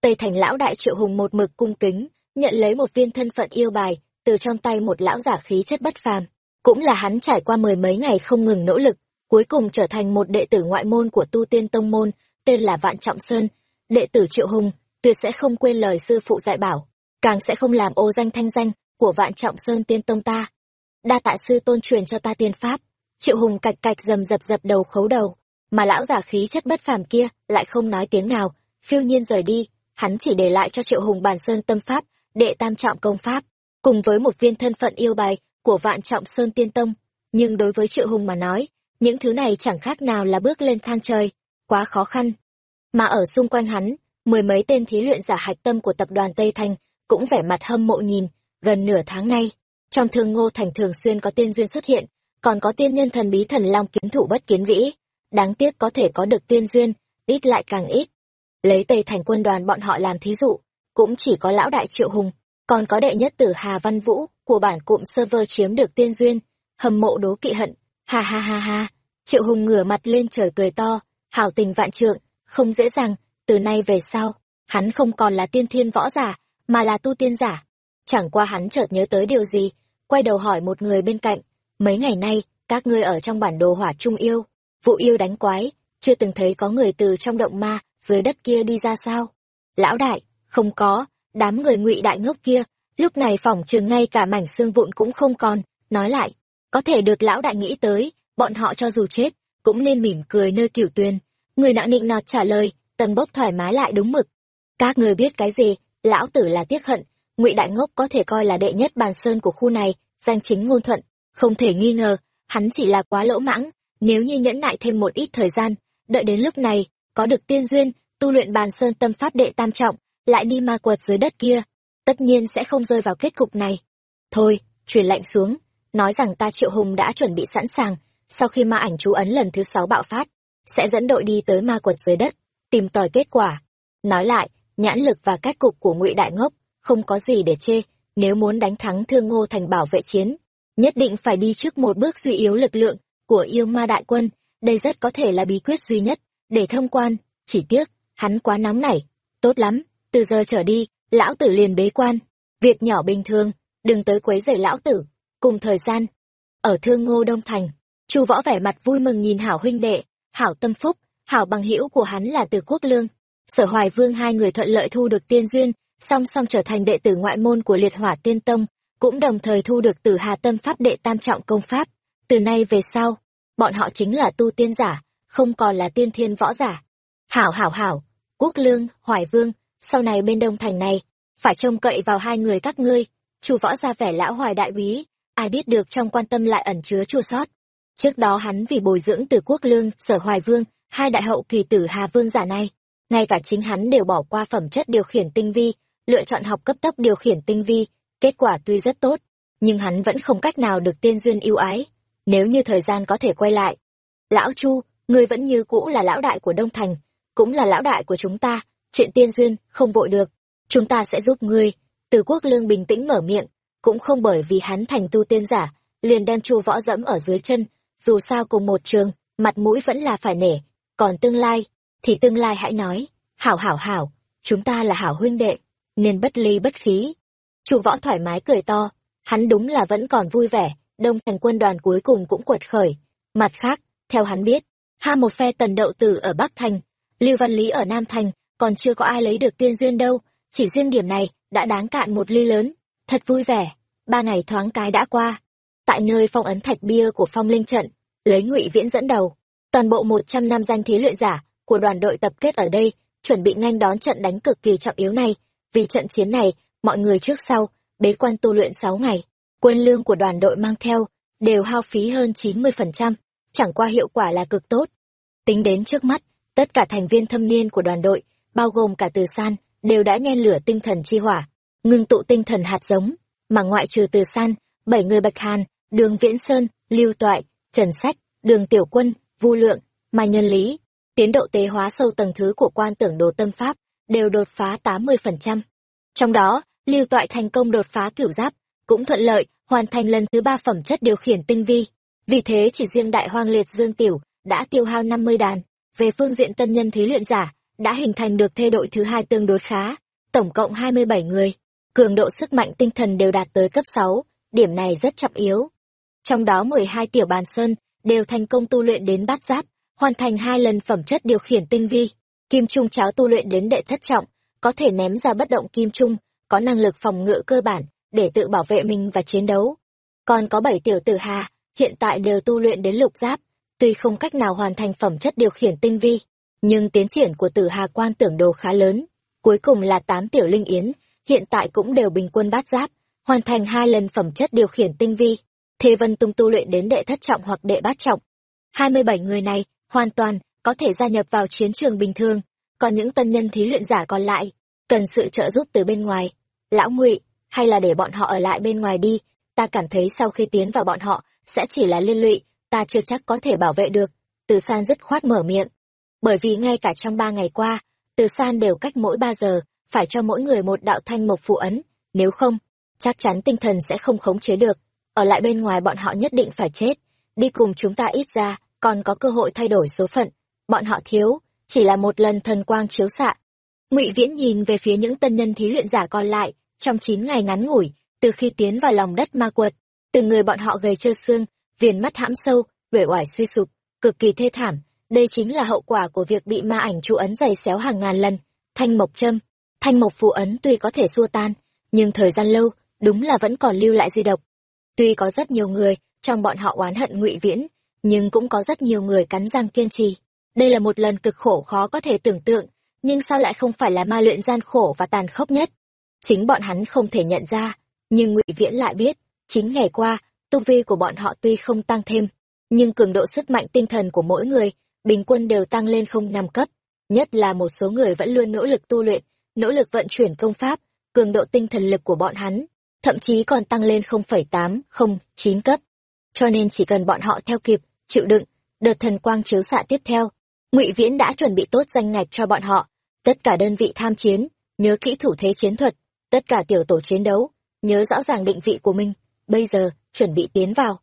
Tây thành lão đại triệu hùng một mực cung kính, nhận lấy một viên thân phận yêu bài, từ trong tay một lão giả khí chất bất phàm. Cũng là hắn trải qua mười mấy ngày không ngừng nỗ lực cuối cùng trở thành một đệ tử ngoại môn của tu tiên tông môn, tên là Vạn Trọng Sơn. Đệ tử Triệu Hùng, tuyệt sẽ không quên lời sư phụ dạy bảo, càng sẽ không làm ô danh thanh danh của Vạn Trọng Sơn tiên tông ta. Đa tạ sư tôn truyền cho ta tiên pháp. Triệu Hùng cạch cạch dầm dập dập đầu khấu đầu, mà lão giả khí chất bất phàm kia lại không nói tiếng nào, phiêu nhiên rời đi, hắn chỉ để lại cho Triệu Hùng bàn sơn tâm pháp, đệ tam trọng công pháp, cùng với một viên thân phận yêu bài của Vạn Trọng Sơn tiên tông. Nhưng đối với Triệu Hùng mà nói, những thứ này chẳng khác nào là bước lên thang trời, quá khó khăn. Mà ở xung quanh hắn, mười mấy tên thí luyện giả hạch tâm của tập đoàn Tây Thành cũng vẻ mặt hâm mộ nhìn, gần nửa tháng nay, trong thương ngô thành thường xuyên có tiên duyên xuất hiện, còn có tiên nhân thần bí thần long kiến thủ bất kiến vĩ. Đáng tiếc có thể có được tiên duyên, ít lại càng ít. Lấy Tây Thành quân đoàn bọn họ làm thí dụ, cũng chỉ có lão đại triệu hùng, còn có đệ nhất tử Hà Văn Vũ của bản cụm server chiếm được tiên duyên, hâm mộ đố kỵ hận, Ha ha ha ha, Triệu Hùng ngửa mặt lên trời cười to, hảo tình vạn trượng, không dễ dàng, từ nay về sau, hắn không còn là tiên thiên võ giả, mà là tu tiên giả. Chẳng qua hắn chợt nhớ tới điều gì, quay đầu hỏi một người bên cạnh, mấy ngày nay, các ngươi ở trong bản đồ hỏa trung yêu, vụ yêu đánh quái, chưa từng thấy có người từ trong động ma, dưới đất kia đi ra sao? Lão đại, không có, đám người ngụy đại ngốc kia, lúc này phòng trường ngay cả mảnh xương vụn cũng không còn, nói lại, có thể được lão đại nghĩ tới, bọn họ cho dù chết, cũng nên mỉm cười nơi cửu tuyền. Người nặng nịnh nọt trả lời, tần bốc thoải mái lại đúng mực. Các người biết cái gì, lão tử là tiếc hận, ngụy đại ngốc có thể coi là đệ nhất bàn sơn của khu này, danh chính ngôn thuận, không thể nghi ngờ, hắn chỉ là quá lỗ mãng, nếu như nhẫn nại thêm một ít thời gian, đợi đến lúc này, có được tiên duyên, tu luyện bàn sơn tâm pháp đệ tam trọng, lại đi ma quật dưới đất kia, tất nhiên sẽ không rơi vào kết cục này. Thôi, truyền lệnh xuống, nói rằng ta Triệu Hùng đã chuẩn bị sẵn sàng, sau khi ma ảnh chú ấn lần thứ sáu bạo phát, sẽ dẫn đội đi tới ma quật dưới đất, tìm tòi kết quả. Nói lại, nhãn lực và cách cục của ngụy Đại Ngốc, không có gì để chê, nếu muốn đánh thắng Thương Ngô thành bảo vệ chiến, nhất định phải đi trước một bước suy yếu lực lượng của yêu ma đại quân, đây rất có thể là bí quyết duy nhất để thông quan, chỉ tiếc, hắn quá nóng nảy. Tốt lắm, từ giờ trở đi, lão tử liền bế quan, việc nhỏ bình thường, đừng tới quấy rầy lão tử. Cùng thời gian, ở Thương Ngô Đông Thành, Chu Võ vẻ mặt vui mừng nhìn Hảo huynh đệ, Hảo Tâm Phúc, Hảo bằng hữu của hắn là Từ Quốc Lương. Sở Hoài Vương hai người thuận lợi thu được tiên duyên, song song trở thành đệ tử ngoại môn của Liệt Hỏa Tiên Tông, cũng đồng thời thu được Tử Hà Tâm Pháp đệ tam trọng công pháp. Từ nay về sau, bọn họ chính là tu tiên giả, không còn là tiên thiên võ giả. Hảo hảo hảo, Quốc Lương, Hoài Vương, sau này bên Đông Thành này, phải trông cậy vào hai người các ngươi. Chu võ ra vẻ lão hoài đại úy, ai biết được trong quan tâm lại ẩn chứa chua sót. Trước đó hắn vì bồi dưỡng từ Quốc Lương, Sở Hoài Vương, hai đại hậu kỳ tử Hà Vương giả này, ngay cả chính hắn đều bỏ qua phẩm chất điều khiển tinh vi, lựa chọn học cấp tốc điều khiển tinh vi, kết quả tuy rất tốt, nhưng hắn vẫn không cách nào được tiên duyên ưu ái. Nếu như thời gian có thể quay lại. Lão Chu, ngươi vẫn như cũ là lão đại của Đông Thành, cũng là lão đại của chúng ta, chuyện tiên duyên, không vội được. Chúng ta sẽ giúp ngươi. Từ quốc lương bình tĩnh mở miệng, cũng không bởi vì hắn thành tu tiên giả, liền đem chu võ dẫm ở dưới chân, dù sao cùng một trường, mặt mũi vẫn là phải nể. Còn tương lai, thì tương lai hãy nói, hảo hảo hảo, chúng ta là hảo huynh đệ, nên bất ly bất khí. Chu võ thoải mái cười to, hắn đúng là vẫn còn vui vẻ, đông thành quân đoàn cuối cùng cũng quật khởi. Mặt khác, theo hắn biết, ha một phe tần đậu tử ở Bắc Thành, Lưu Văn Lý ở Nam Thành, còn chưa có ai lấy được tiên duyên đâu, chỉ riêng điểm này đã đáng cạn một ly lớn, thật vui vẻ. Ba ngày thoáng cái đã qua, tại nơi phong ấn thạch bia của phong linh trận, lấy ngụy viễn dẫn đầu, toàn bộ một trăm năm danh thí luyện giả của đoàn đội tập kết ở đây, chuẩn bị nhanh đón trận đánh cực kỳ trọng yếu này. Vì trận chiến này, mọi người trước sau, bế quan tu luyện sáu ngày, quân lương của đoàn đội mang theo, đều hao phí hơn chín mươi phần trăm chẳng qua hiệu quả là cực tốt. Tính đến trước mắt, tất cả thành viên thâm niên của đoàn đội, bao gồm cả từ san, đều đã nhen lửa tinh thần chi hỏa, ngưng tụ tinh thần hạt giống, mà ngoại trừ từ san, bảy người Bạch Hàn, Đường Viễn Sơn, Lưu Toại, Trần Sách, Đường Tiểu Quân, Vu Lượng, Mai Nhân Lý, tiến độ tế hóa sâu tầng thứ của quan tưởng đồ tâm pháp đều đột phá 80%. Trong đó, Lưu Toại thành công đột phá cửu giáp, cũng thuận lợi hoàn thành lần thứ ba phẩm chất điều khiển tinh vi. Vì thế chỉ riêng đại hoang liệt Dương Tiểu đã tiêu hao 50 đàn. Về phương diện tân nhân thí luyện giả, đã hình thành được thê đội thứ hai tương đối khá, tổng cộng 27 người. Cường độ sức mạnh tinh thần đều đạt tới cấp 6, điểm này rất trọng yếu. Trong đó 12 tiểu bàn sơn đều thành công tu luyện đến bát giáp, hoàn thành hai lần phẩm chất điều khiển tinh vi. Kim Trung cháo tu luyện đến đệ thất trọng, có thể ném ra bất động kim trung, có năng lực phòng ngự cơ bản để tự bảo vệ mình và chiến đấu. Còn có bảy tiểu tử hà, hiện tại đều tu luyện đến lục giáp, tuy không cách nào hoàn thành phẩm chất điều khiển tinh vi, nhưng tiến triển của tử hà quan tưởng đồ khá lớn. Cuối cùng là tám tiểu linh yến, hiện tại cũng đều bình quân bát giáp, hoàn thành hai lần phẩm chất điều khiển tinh vi. Thế Vân Tung tu luyện đến đệ thất trọng hoặc đệ bát trọng. 27 người này, hoàn toàn, có thể gia nhập vào chiến trường bình thường, còn những tân nhân thí luyện giả còn lại, cần sự trợ giúp từ bên ngoài. Lão ngụy hay là để bọn họ ở lại bên ngoài đi, ta cảm thấy sau khi tiến vào bọn họ, sẽ chỉ là liên lụy, ta chưa chắc có thể bảo vệ được. Từ san dứt khoát mở miệng. Bởi vì ngay cả trong ba ngày qua, từ san đều cách mỗi ba giờ, phải cho mỗi người một đạo thanh mộc phù ấn, nếu không, chắc chắn tinh thần sẽ không khống chế được. Ở lại bên ngoài bọn họ nhất định phải chết, đi cùng chúng ta ít ra, còn có cơ hội thay đổi số phận. Bọn họ thiếu, chỉ là một lần thần quang chiếu xạ. Ngụy Viễn nhìn về phía những tân nhân thí luyện giả còn lại, trong chín ngày ngắn ngủi, từ khi tiến vào lòng đất ma quật từng người bọn họ gầy trơ xương viền mắt hãm sâu uể oải suy sụp cực kỳ thê thảm đây chính là hậu quả của việc bị ma ảnh trụ ấn giày xéo hàng ngàn lần thanh mộc châm thanh mộc phù ấn tuy có thể xua tan, nhưng thời gian lâu, đúng là vẫn còn lưu lại di độc. Tuy có rất nhiều người trong bọn họ oán hận ngụy viễn, nhưng cũng có rất nhiều người cắn răng kiên trì. Đây là một lần cực khổ khó có thể tưởng tượng, nhưng sao lại không phải là ma luyện gian khổ và tàn khốc nhất? Chính bọn hắn không thể nhận ra, nhưng ngụy viễn lại biết chính ngày qua, tu vi của bọn họ tuy không tăng thêm, nhưng cường độ sức mạnh tinh thần của mỗi người, bình quân đều tăng lên không năm cấp, nhất là một số người vẫn luôn nỗ lực tu luyện nỗ lực vận chuyển công pháp, cường độ tinh thần lực của bọn hắn, thậm chí còn tăng lên không phẩy tám, không, chín cấp. Cho nên chỉ cần bọn họ theo kịp, chịu đựng, đợt thần quang chiếu xạ tiếp theo, ngụy viễn đã chuẩn bị tốt danh ngạch cho bọn họ. Tất cả đơn vị tham chiến, nhớ kỹ thủ thế chiến thuật, tất cả tiểu tổ chiến đấu, nhớ rõ ràng định vị của mình, bây giờ chuẩn bị tiến vào.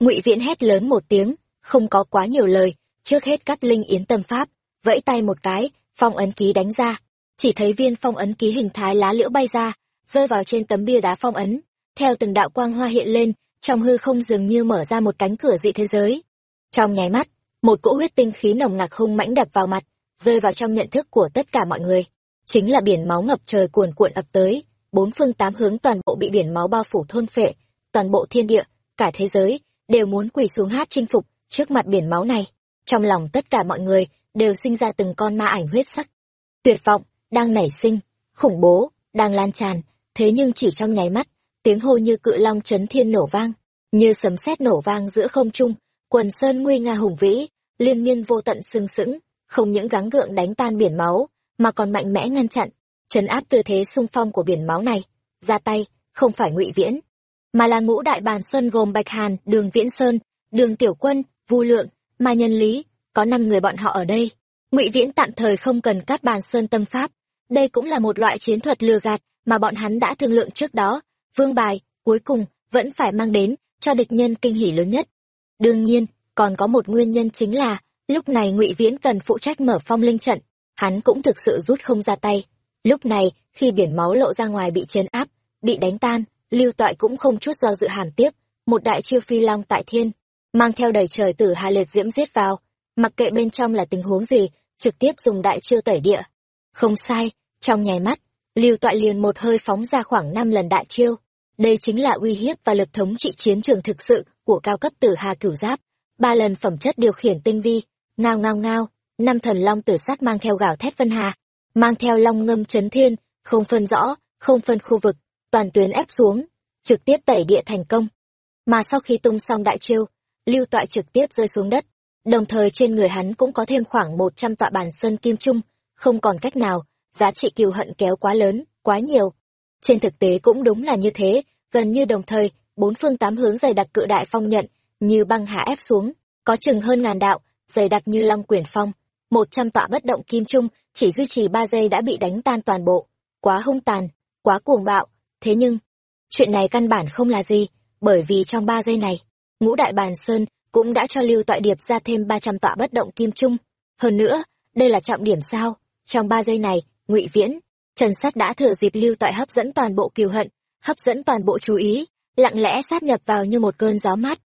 Ngụy viễn hét lớn một tiếng, không có quá nhiều lời, trước hết cắt linh yến tâm pháp, vẫy tay một cái, phong ấn ký đánh ra chỉ thấy viên phong ấn ký hình thái lá liễu bay ra, rơi vào trên tấm bia đá phong ấn. Theo từng đạo quang hoa hiện lên, trong hư không dường như mở ra một cánh cửa dị thế giới. Trong nháy mắt, một cỗ huyết tinh khí nồng nặc hung mãnh đập vào mặt, rơi vào trong nhận thức của tất cả mọi người. Chính là biển máu ngập trời cuồn cuộn ập tới, bốn phương tám hướng toàn bộ bị biển máu bao phủ thôn phệ, toàn bộ thiên địa, cả thế giới đều muốn quỳ xuống hát chinh phục trước mặt biển máu này. Trong lòng tất cả mọi người đều sinh ra từng con ma ảnh huyết sắc. Tuyệt vọng đang nảy sinh, khủng bố, đang lan tràn. Thế nhưng chỉ trong nháy mắt, tiếng hô như cự long chấn thiên nổ vang, như sấm sét nổ vang giữa không trung. Quần sơn nguy nga hùng vĩ, liên miên vô tận sừng sững, không những gắng gượng đánh tan biển máu, mà còn mạnh mẽ ngăn chặn chấn áp tư thế xung phong của biển máu này. Ra tay, không phải ngụy viễn, mà là ngũ đại bàn sơn gồm bạch hàn, đường viễn sơn, đường tiểu quân, vu lượng mai nhân lý, có năm người bọn họ ở đây. Ngụy viễn tạm thời không cần cắt bàn sơn tâm pháp đây cũng là một loại chiến thuật lừa gạt mà bọn hắn đã thương lượng trước đó. Vương bài, cuối cùng, vẫn phải mang đến cho địch nhân kinh hỉ lớn nhất. Đương nhiên, còn có một nguyên nhân chính là, lúc này ngụy viễn cần phụ trách mở phong linh trận, hắn cũng thực sự rút không ra tay. Lúc này, khi biển máu lộ ra ngoài bị chấn áp, bị đánh tan, lưu toại cũng không chút do dự hàn tiếp, một đại chiêu phi long tại thiên, mang theo đầy trời tử hà liệt diễm giết vào. Mặc kệ bên trong là tình huống gì, trực tiếp dùng đại chiêu tẩy địa. Không sai trong nháy mắt, lưu toại liền một hơi phóng ra khoảng năm lần đại chiêu. Đây chính là uy hiếp và lực thống trị chiến trường thực sự của cao cấp tử hà cửu giáp. Ba lần phẩm chất điều khiển tinh vi, ngao ngao ngao, năm thần long tử sát mang theo gạo thét vân hà, mang theo long ngâm chấn thiên, không phân rõ, không phân khu vực, toàn tuyến ép xuống, trực tiếp tẩy địa thành công. Mà sau khi tung xong đại chiêu, lưu toại trực tiếp rơi xuống đất. Đồng thời trên người hắn cũng có thêm khoảng một trăm tọa bàn sơn kim trung, không còn cách nào giá trị cừu hận kéo quá lớn, quá nhiều. Trên thực tế cũng đúng là như thế, gần như đồng thời, bốn phương tám hướng dày đặc cự đại phong nhận, như băng hạ ép xuống, có chừng hơn ngàn đạo, dày đặc như long quyển phong, một trăm tọa bất động kim trung, chỉ duy trì ba giây đã bị đánh tan toàn bộ. Quá hung tàn, quá cuồng bạo, thế nhưng, chuyện này căn bản không là gì, bởi vì trong ba giây này, ngũ đại bàn sơn cũng đã cho lưu tọa điệp ra thêm ba trăm tọa bất động kim trung. Hơn nữa, đây là trọng điểm sao? Trong ba giây này ngụy viễn. Trần sắt đã thừa dịp lưu toại hấp dẫn toàn bộ kiều hận, hấp dẫn toàn bộ chú ý, lặng lẽ sát nhập vào như một cơn gió mát.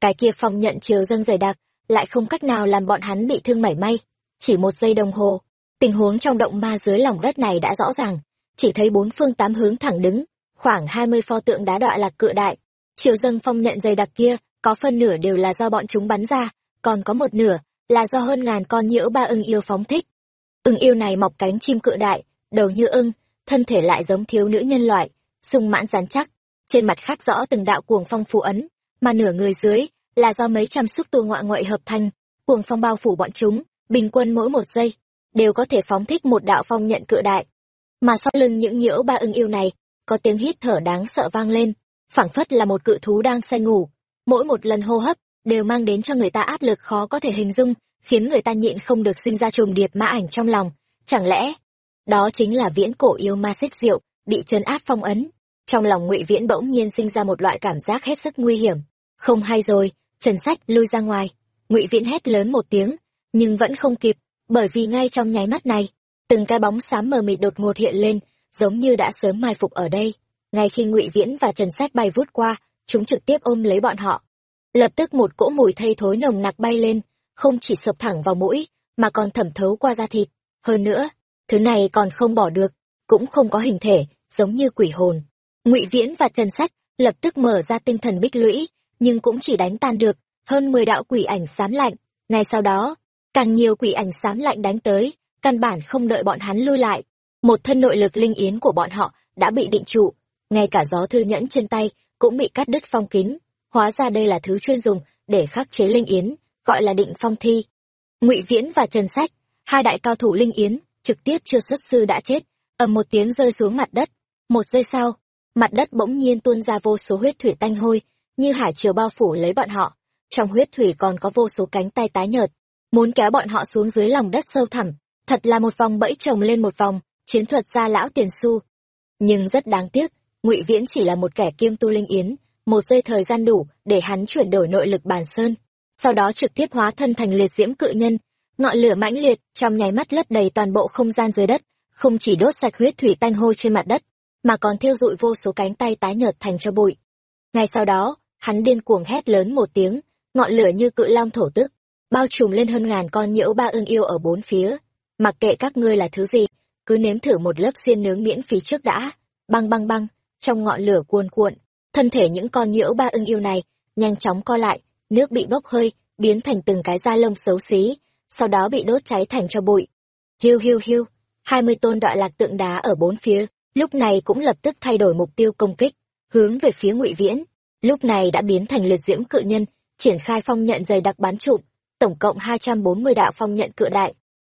Cái kia phòng nhận chiều dâng dày đặc, lại không cách nào làm bọn hắn bị thương mảy may. Chỉ một giây đồng hồ, tình huống trong động ma dưới lòng đất này đã rõ ràng. Chỉ thấy bốn phương tám hướng thẳng đứng, khoảng hai mươi pho tượng đá đọa lạc cự đại. Chiều dâng phong nhận dày đặc kia, có phân nửa đều là do bọn chúng bắn ra, còn có một nửa là do hơn ngàn con nhiễu ba ưng yêu phóng thích ưng yêu này mọc cánh chim cự đại, đầu như ưng, thân thể lại giống thiếu nữ nhân loại, sung mãn rắn chắc. Trên mặt khắc rõ từng đạo cuồng phong phù ấn, mà nửa người dưới là do mấy trăm xúc tu ngoại ngoại hợp thành, cuồng phong bao phủ bọn chúng, bình quân mỗi một giây đều có thể phóng thích một đạo phong nhận cự đại. Mà sau lưng những nhiễu ba ưng yêu này, có tiếng hít thở đáng sợ vang lên, phảng phất là một cự thú đang say ngủ. Mỗi một lần hô hấp đều mang đến cho người ta áp lực khó có thể hình dung khiến người ta nhịn không được sinh ra trùng điệp mã ảnh trong lòng. Chẳng lẽ, đó chính là viễn cổ yêu ma xích diệu, bị chấn áp phong ấn? Trong lòng ngụy viễn bỗng nhiên sinh ra một loại cảm giác hết sức nguy hiểm. Không hay rồi, trần sách lui ra ngoài. Ngụy viễn hét lớn một tiếng, nhưng vẫn không kịp, bởi vì ngay trong nháy mắt này, từng cái bóng xám mờ mịt đột ngột hiện lên, giống như đã sớm mai phục ở đây. Ngay khi ngụy viễn và trần sách bay vút qua, chúng trực tiếp ôm lấy bọn họ. Lập tức một cỗ mùi thây thối nồng nặc bay lên không chỉ sập thẳng vào mũi, mà còn thẩm thấu qua da thịt. Hơn nữa, thứ này còn không bỏ được, cũng không có hình thể, giống như quỷ hồn. Ngụy viễn và trần sách lập tức mở ra tinh thần bích lũy, nhưng cũng chỉ đánh tan được hơn mười đạo quỷ ảnh xám lạnh. Ngay sau đó, càng nhiều quỷ ảnh xám lạnh đánh tới, căn bản không đợi bọn hắn lui lại. Một thân nội lực linh yến của bọn họ đã bị định trụ, ngay cả gió thư nhẫn trên tay cũng bị cắt đứt phong kín. Hóa ra đây là thứ chuyên dùng để khắc chế linh yến gọi là định phong thi. Ngụy viễn và trần sách, hai đại cao thủ linh yến, trực tiếp chưa xuất sư đã chết, ầm một tiếng rơi xuống mặt đất. Một giây sau, mặt đất bỗng nhiên tuôn ra vô số huyết thủy tanh hôi, như hải chiều bao phủ lấy bọn họ. Trong huyết thủy còn có vô số cánh tay tái nhợt, muốn kéo bọn họ xuống dưới lòng đất sâu thẳm, thật là một vòng bẫy trồng lên một vòng, chiến thuật gia lão tiền su nhưng rất đáng tiếc, ngụy viễn chỉ là một kẻ kiêm tu linh yến, một giây thời gian đủ để hắn chuyển đổi nội lực bàn sơn sau đó trực tiếp hóa thân thành liệt diễm cự nhân, ngọn lửa mãnh liệt trong nháy mắt lấp đầy toàn bộ không gian dưới đất, không chỉ đốt sạch huyết thủy tanh hôi trên mặt đất, mà còn thiêu dụi vô số cánh tay tái nhợt thành cho bụi. Ngay sau đó, hắn điên cuồng hét lớn một tiếng, ngọn lửa như cự long thổ tức, bao trùm lên hơn ngàn con nhiễu ba ưng yêu ở bốn phía. Mặc kệ các ngươi là thứ gì, cứ nếm thử một lớp xiên nướng miễn phí trước đã. Băng băng băng, trong ngọn lửa cuồn cuộn, thân thể những con nhiễu ba ưng yêu này nhanh chóng co lại nước bị bốc hơi, biến thành từng cái da lông xấu xí, sau đó bị đốt cháy thành cho bụi. Hiu hiu hiu, hai mươi tôn đọa lạc tượng đá ở bốn phía, lúc này cũng lập tức thay đổi mục tiêu công kích, hướng về phía ngụy viễn. Lúc này đã biến thành liệt diễm cự nhân, triển khai phong nhận dày đặc bắn trụm, tổng cộng hai trăm bốn mươi đạo phong nhận cự đại.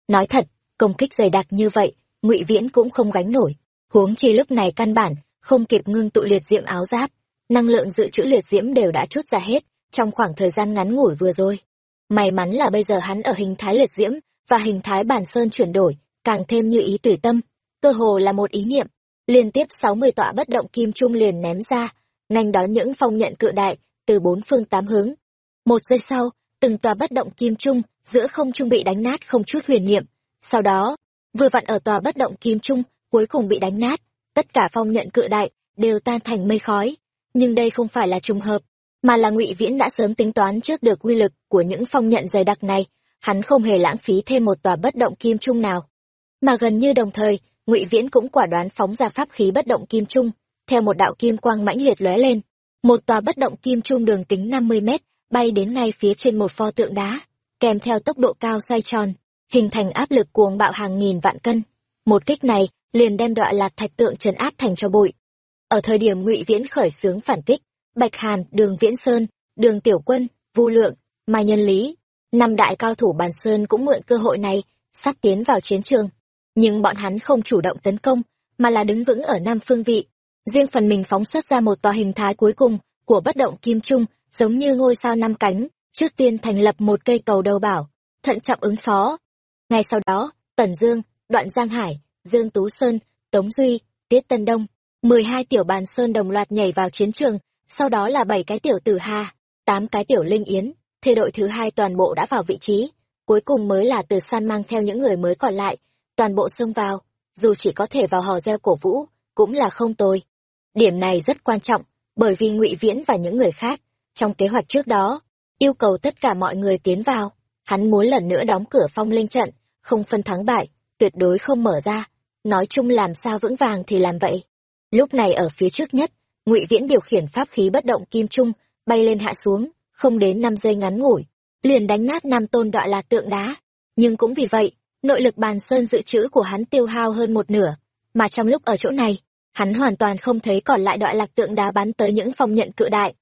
Nói thật, công kích dày đặc như vậy, ngụy viễn cũng không gánh nổi. Huống chi lúc này căn bản không kịp ngưng tụ liệt diễm áo giáp, năng lượng dự trữ liệt diễm đều đã chút ra hết trong khoảng thời gian ngắn ngủi vừa rồi. May mắn là bây giờ hắn ở hình thái liệt diễm và hình thái bản sơn chuyển đổi, càng thêm như ý tùy tâm. Cơ hồ là một ý niệm. Liên tiếp sáu mươi tọa bất động kim trung liền ném ra, nhanh đón những phong nhận cự đại từ bốn phương tám hướng. Một giây sau, từng tòa bất động kim trung giữa không trung bị đánh nát không chút huyền niệm. Sau đó, vừa vặn ở tòa bất động kim trung cuối cùng bị đánh nát, tất cả phong nhận cự đại đều tan thành mây khói. Nhưng đây không phải là trùng hợp mà là ngụy viễn đã sớm tính toán trước được quy lực của những phong nhận dày đặc này, hắn không hề lãng phí thêm một tòa bất động kim trung nào. Mà gần như đồng thời, ngụy viễn cũng quả đoán phóng ra pháp khí bất động kim trung, theo một đạo kim quang mãnh liệt lóe lên. Một tòa bất động kim trung đường kính năm mươi mét, bay đến ngay phía trên một pho tượng đá, kèm theo tốc độ cao xoay tròn, hình thành áp lực cuồng bạo hàng nghìn vạn cân. Một kích này liền đem đoạn lạc thạch tượng trấn áp thành cho bụi. Ở thời điểm ngụy viễn khởi xướng phản kích bạch hàn, đường viễn sơn, đường tiểu quân, vu lượng, mai nhân lý. Năm đại cao thủ bàn sơn cũng mượn cơ hội này, sát tiến vào chiến trường. Nhưng bọn hắn không chủ động tấn công, mà là đứng vững ở nam phương vị. Riêng phần mình phóng xuất ra một tòa hình thái cuối cùng của bất động kim trung, giống như ngôi sao năm cánh, trước tiên thành lập một cây cầu đầu bảo, thận trọng ứng phó. Ngay sau đó, tần dương, đoạn giang hải, dương tú sơn, tống duy, tiết tân đông, mười hai tiểu bàn sơn đồng loạt nhảy vào chiến trường sau đó là bảy cái tiểu tử hà tám cái tiểu linh yến thê đội thứ hai toàn bộ đã vào vị trí. Cuối cùng mới là từ san mang theo những người mới còn lại, toàn bộ xông vào. Dù chỉ có thể vào hò reo cổ vũ, cũng là không tồi. Điểm này rất quan trọng, bởi vì ngụy viễn và những người khác, trong kế hoạch trước đó, yêu cầu tất cả mọi người tiến vào. Hắn muốn lần nữa đóng cửa phong linh trận, không phân thắng bại, tuyệt đối không mở ra. Nói chung làm sao vững vàng thì làm vậy. Lúc này ở phía trước nhất ngụy viễn điều khiển pháp khí bất động kim trung, bay lên hạ xuống, không đến năm giây ngắn ngủi, liền đánh nát Nam tôn đọa lạc tượng đá. Nhưng cũng vì vậy, nội lực bàn sơn dự trữ của hắn tiêu hao hơn một nửa, mà trong lúc ở chỗ này, hắn hoàn toàn không thấy còn lại đọa lạc tượng đá bắn tới những phong nhận cự đại.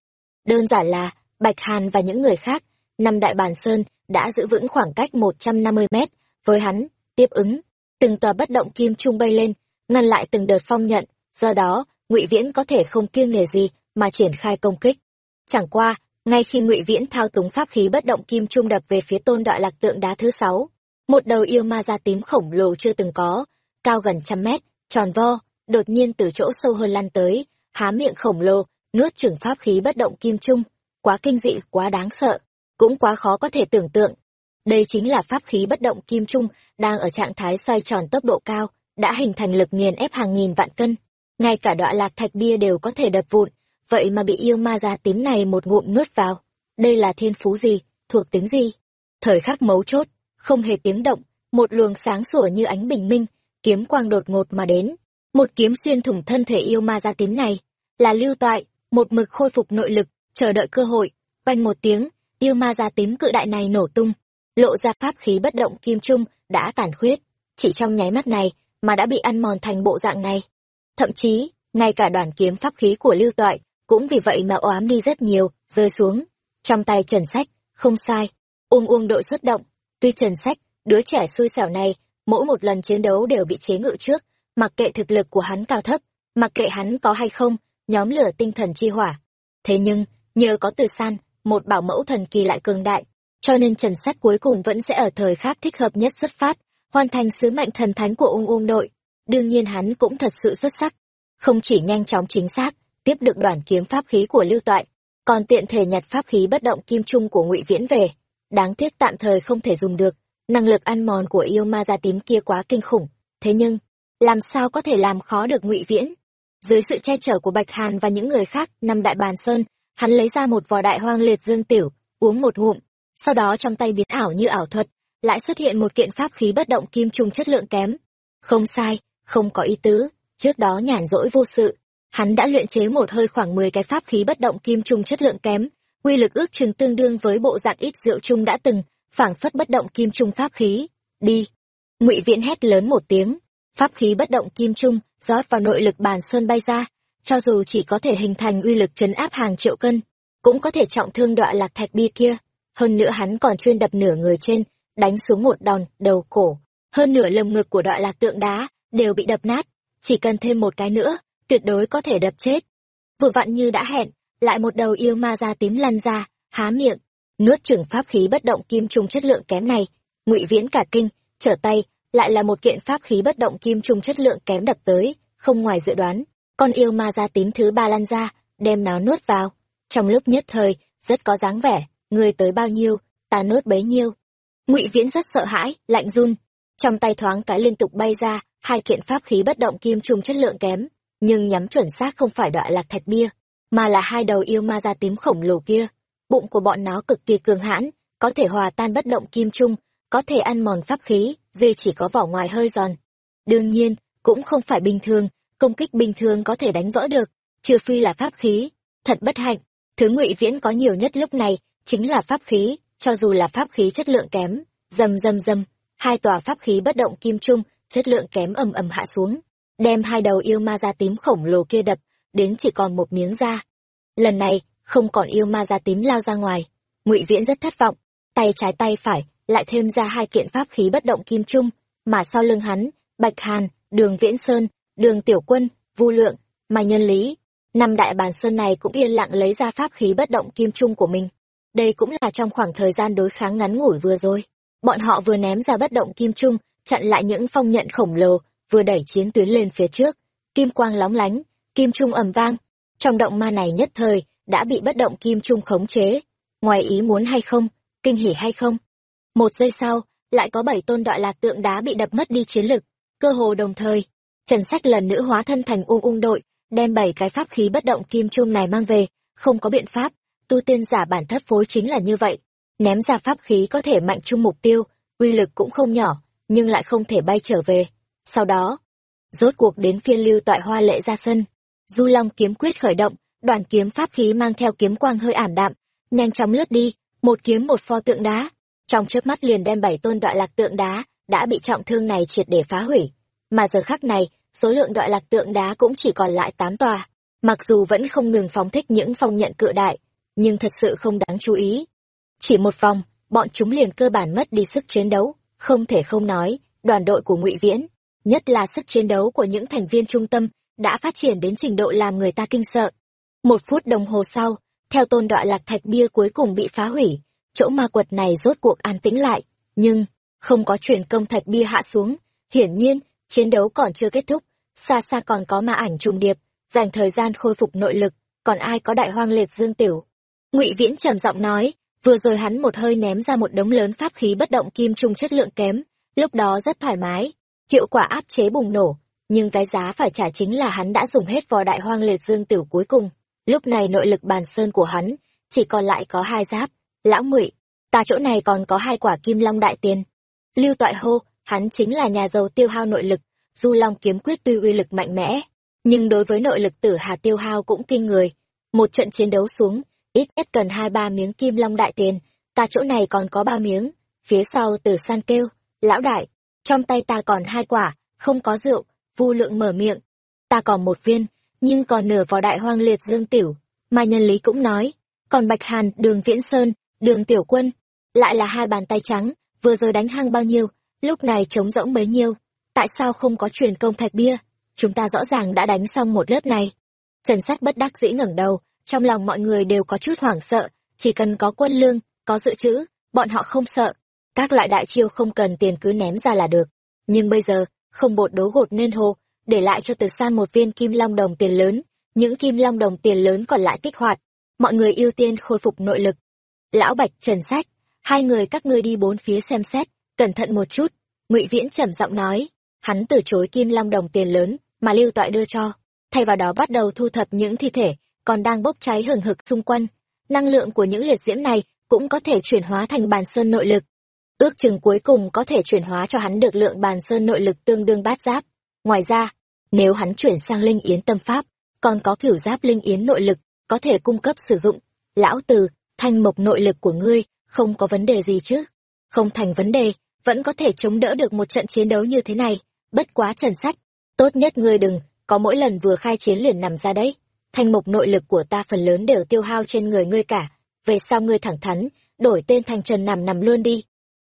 Đơn giản là, bạch hàn và những người khác, năm đại bàn sơn đã giữ vững khoảng cách một trăm năm mươi mét với hắn, tiếp ứng. Từng tòa bất động kim trung bay lên, ngăn lại từng đợt phong nhận, do đó ngụy viễn có thể không kiêng nghề gì mà triển khai công kích. Chẳng qua, ngay khi ngụy viễn thao túng pháp khí bất động kim trung đập về phía tôn đọa lạc tượng đá thứ sáu, một đầu yêu ma da tím khổng lồ chưa từng có, cao gần trăm mét, tròn vo, đột nhiên từ chỗ sâu hơn lăn tới, há miệng khổng lồ, nuốt chửng pháp khí bất động kim trung. Quá kinh dị, quá đáng sợ, cũng quá khó có thể tưởng tượng. Đây chính là pháp khí bất động kim trung đang ở trạng thái xoay tròn tốc độ cao, đã hình thành lực nghiền ép hàng nghìn vạn cân ngay cả đọa lạc thạch bia đều có thể đập vụn, vậy mà bị yêu ma già tím này một ngụm nuốt vào. Đây là thiên phú gì, thuộc tính gì? Thời khắc mấu chốt, không hề tiếng động, một luồng sáng sủa như ánh bình minh, kiếm quang đột ngột mà đến. Một kiếm xuyên thủng thân thể yêu ma da tím này, là lưu toại, một mực khôi phục nội lực, chờ đợi cơ hội. Quanh một tiếng, yêu ma da tím cự đại này nổ tung, lộ ra pháp khí bất động kim trung đã tàn khuyết. Chỉ trong nháy mắt này mà đã bị ăn mòn thành bộ dạng này. Thậm chí, ngay cả đoàn kiếm pháp khí của lưu toại cũng vì vậy mà oám đi rất nhiều, rơi xuống. Trong tay Trần Sách, không sai, ung ung đội xuất động. Tuy Trần Sách, đứa trẻ xui xẻo này, mỗi một lần chiến đấu đều bị chế ngự trước, mặc kệ thực lực của hắn cao thấp, mặc kệ hắn có hay không, nhóm lửa tinh thần chi hỏa. Thế nhưng, nhờ có từ san, một bảo mẫu thần kỳ lại cường đại, cho nên Trần Sách cuối cùng vẫn sẽ ở thời khắc thích hợp nhất xuất phát, hoàn thành sứ mệnh thần thánh của ung ung đội. Đương nhiên hắn cũng thật sự xuất sắc, không chỉ nhanh chóng chính xác, tiếp được đoàn kiếm pháp khí của lưu toại, còn tiện thể nhặt pháp khí bất động kim trung của ngụy viễn về. Đáng tiếc tạm thời không thể dùng được, năng lực ăn mòn của yêu ma da tím kia quá kinh khủng. Thế nhưng, làm sao có thể làm khó được ngụy viễn? Dưới sự che chở của Bạch Hàn và những người khác, năm đại bàn sơn, hắn lấy ra một vò đại hoang liệt dương tiểu, uống một ngụm, sau đó trong tay biến ảo như ảo thuật, lại xuất hiện một kiện pháp khí bất động kim trung chất lượng kém. Không sai, không có ý tứ, trước đó nhàn rỗi vô sự, hắn đã luyện chế một hơi khoảng 10 cái pháp khí bất động kim trung chất lượng kém, quy lực ước chừng tương đương với bộ dạng ít rượu trung đã từng, phảng phất bất động kim trung pháp khí. Đi. Ngụy Viễn hét lớn một tiếng, pháp khí bất động kim trung rót vào nội lực bàn sơn bay ra, cho dù chỉ có thể hình thành uy lực trấn áp hàng triệu cân, cũng có thể trọng thương đọa lạc thạch bia kia. Hơn nữa hắn còn chuyên đập nửa người trên, đánh xuống một đòn, đầu cổ. Hơn nửa lồng ngực của đọa lạc tượng đá, đều bị đập nát. Chỉ cần thêm một cái nữa, tuyệt đối có thể đập chết. Vừa vặn như đã hẹn, lại một đầu yêu ma da tím lăn ra, há miệng, nuốt chửng pháp khí bất động kim trung chất lượng kém này. Ngụy Viễn cả kinh, trở tay, lại là một kiện pháp khí bất động kim trung chất lượng kém đập tới, không ngoài dự đoán, con yêu ma da tím thứ ba lăn ra, đem nó nuốt vào. Trong lúc nhất thời, rất có dáng vẻ, người tới bao nhiêu, ta nuốt bấy nhiêu. Ngụy Viễn rất sợ hãi, lạnh run, trong tay thoáng cái liên tục bay ra hai kiện pháp khí bất động kim trung chất lượng kém, nhưng nhắm chuẩn xác không phải đọa lạc thạch bia, mà là hai đầu yêu ma da tím khổng lồ kia. Bụng của bọn nó cực kỳ cường hãn, có thể hòa tan bất động kim trung, có thể ăn mòn pháp khí, duy chỉ có vỏ ngoài hơi giòn. Đương nhiên, cũng không phải bình thường, công kích bình thường có thể đánh vỡ được, trừ phi là pháp khí. Thật bất hạnh, thứ ngụy viễn có nhiều nhất lúc này chính là pháp khí, cho dù là pháp khí chất lượng kém. Dầm dầm dầm, hai tòa pháp khí bất động kim trung, chất lượng kém ầm ầm hạ xuống, đem hai đầu yêu ma da tím khổng lồ kia đập, đến chỉ còn một miếng da. Lần này, không còn yêu ma da tím lao ra ngoài. Ngụy Viễn rất thất vọng, tay trái tay phải lại thêm ra hai kiện pháp khí bất động kim trung, mà sau lưng hắn, Bạch Hàn, Đường Viễn Sơn, Đường Tiểu Quân, Vu Lượng, Mai Nhân Lý, năm đại bàn sơn này cũng yên lặng lấy ra pháp khí bất động kim trung của mình. Đây cũng là trong khoảng thời gian đối kháng ngắn ngủi vừa rồi. Bọn họ vừa ném ra bất động kim trung, chặn lại những phong nhận khổng lồ, vừa đẩy chiến tuyến lên phía trước. Kim quang lóng lánh, kim trung ầm vang. Trong động ma này nhất thời, đã bị bất động kim trung khống chế. Ngoài ý muốn hay không, kinh hỉ hay không. Một giây sau, lại có bảy tôn đoạn lạc tượng đá bị đập mất đi chiến lực. Cơ hồ đồng thời, Trần Sách lần nữa hóa thân thành ung ung đội, đem bảy cái pháp khí bất động kim trung này mang về, không có biện pháp, tu tiên giả bản thất phối chính là như vậy. Ném ra pháp khí có thể mạnh chung mục tiêu, uy lực cũng không nhỏ, nhưng lại không thể bay trở về. Sau đó, rốt cuộc đến phiên lưu toại hoa lệ ra sân. Du Long kiếm quyết khởi động, đoàn kiếm pháp khí mang theo kiếm quang hơi ảm đạm, nhanh chóng lướt đi, một kiếm một pho tượng đá. Trong chớp mắt liền đem bảy tôn đoại lạc tượng đá, đã bị trọng thương này triệt để phá hủy. Mà giờ khắc này, số lượng đoại lạc tượng đá cũng chỉ còn lại tám tòa. Mặc dù vẫn không ngừng phóng thích những phong nhận cự đại, nhưng thật sự không đáng chú ý. Chỉ một vòng, bọn chúng liền cơ bản mất đi sức chiến đấu, không thể không nói, đoàn đội của Ngụy Viễn, nhất là sức chiến đấu của những thành viên trung tâm, đã phát triển đến trình độ làm người ta kinh sợ. Một phút đồng hồ sau, theo tôn đọa lạc thạch bia cuối cùng bị phá hủy, chỗ ma quật này rốt cuộc an tĩnh lại, nhưng, không có truyền công thạch bia hạ xuống, hiển nhiên, chiến đấu còn chưa kết thúc, xa xa còn có ma ảnh trùng điệp, dành thời gian khôi phục nội lực, còn ai có đại hoang liệt dương tiểu. Ngụy Viễn trầm giọng nói, vừa rồi hắn một hơi ném ra một đống lớn pháp khí bất động kim trung chất lượng kém, lúc đó rất thoải mái, hiệu quả áp chế bùng nổ, nhưng cái giá phải trả chính là hắn đã dùng hết vò đại hoang liệt dương tử cuối cùng. Lúc này nội lực bàn sơn của hắn chỉ còn lại có hai giáp. Lão ngụy, ta chỗ này còn có hai quả kim long đại tiền. Lưu toại hô, hắn chính là nhà giàu tiêu hao nội lực, du long kiếm quyết tuy uy lực mạnh mẽ, nhưng đối với nội lực tử hà tiêu hao cũng kinh người. Một trận chiến đấu xuống, ít nhất cần hai ba miếng kim long đại tiền, ta chỗ này còn có ba miếng. Phía sau từ san kêu, lão đại, trong tay ta còn hai quả, không có rượu, vu lượng mở miệng. Ta còn một viên, nhưng còn nửa vỏ đại hoang liệt dương tiểu. Mai nhân lý cũng nói, còn Bạch Hàn, đường Viễn Sơn, đường Tiểu Quân, lại là hai bàn tay trắng, vừa rồi đánh hang bao nhiêu, lúc này trống rỗng bấy nhiêu. Tại sao không có truyền công thạch bia? Chúng ta rõ ràng đã đánh xong một lớp này. Trần Sát bất đắc dĩ ngẩng đầu, trong lòng mọi người đều có chút hoảng sợ, chỉ cần có quân lương, có dự trữ, bọn họ không sợ. Các loại đại chiêu không cần tiền cứ ném ra là được. Nhưng bây giờ, không bột đố gột nên hồ, để lại cho từ san một viên kim long đồng tiền lớn, những kim long đồng tiền lớn còn lại kích hoạt. Mọi người ưu tiên khôi phục nội lực. Lão Bạch Trần Sách, hai người các ngươi đi bốn phía xem xét, cẩn thận một chút. Ngụy Viễn trầm giọng nói, hắn từ chối kim long đồng tiền lớn mà Lưu Toại đưa cho, thay vào đó bắt đầu thu thập những thi thể còn đang bốc cháy hừng hực xung quanh. Năng lượng của những liệt diễm này cũng có thể chuyển hóa thành bàn sơn nội lực. Ước chừng cuối cùng có thể chuyển hóa cho hắn được lượng bàn sơn nội lực tương đương bát giáp. Ngoài ra, nếu hắn chuyển sang linh yến tâm pháp, còn có kiểu giáp linh yến nội lực, có thể cung cấp sử dụng. Lão từ, thanh mộc nội lực của ngươi, không có vấn đề gì chứ? Không thành vấn đề, vẫn có thể chống đỡ được một trận chiến đấu như thế này. Bất quá trần sách, tốt nhất ngươi đừng, có mỗi lần vừa khai chiến liền nằm ra đấy. Thanh mục nội lực của ta phần lớn đều tiêu hao trên người ngươi cả. Về sau ngươi thẳng thắn, đổi tên thành Trần nằm nằm luôn đi.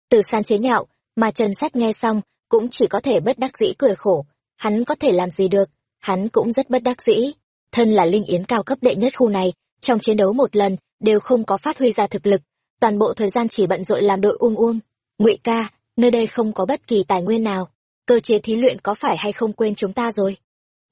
Từ san chế nhạo, mà Trần sách nghe xong, cũng chỉ có thể bất đắc dĩ cười khổ. Hắn có thể làm gì được, hắn cũng rất bất đắc dĩ. Thân là linh yến cao cấp đệ nhất khu này, trong chiến đấu một lần, đều không có phát huy ra thực lực, toàn bộ thời gian chỉ bận rộn làm đội uông uông. Ngụy ca, nơi đây không có bất kỳ tài nguyên nào, cơ chế thí luyện có phải hay không quên chúng ta rồi?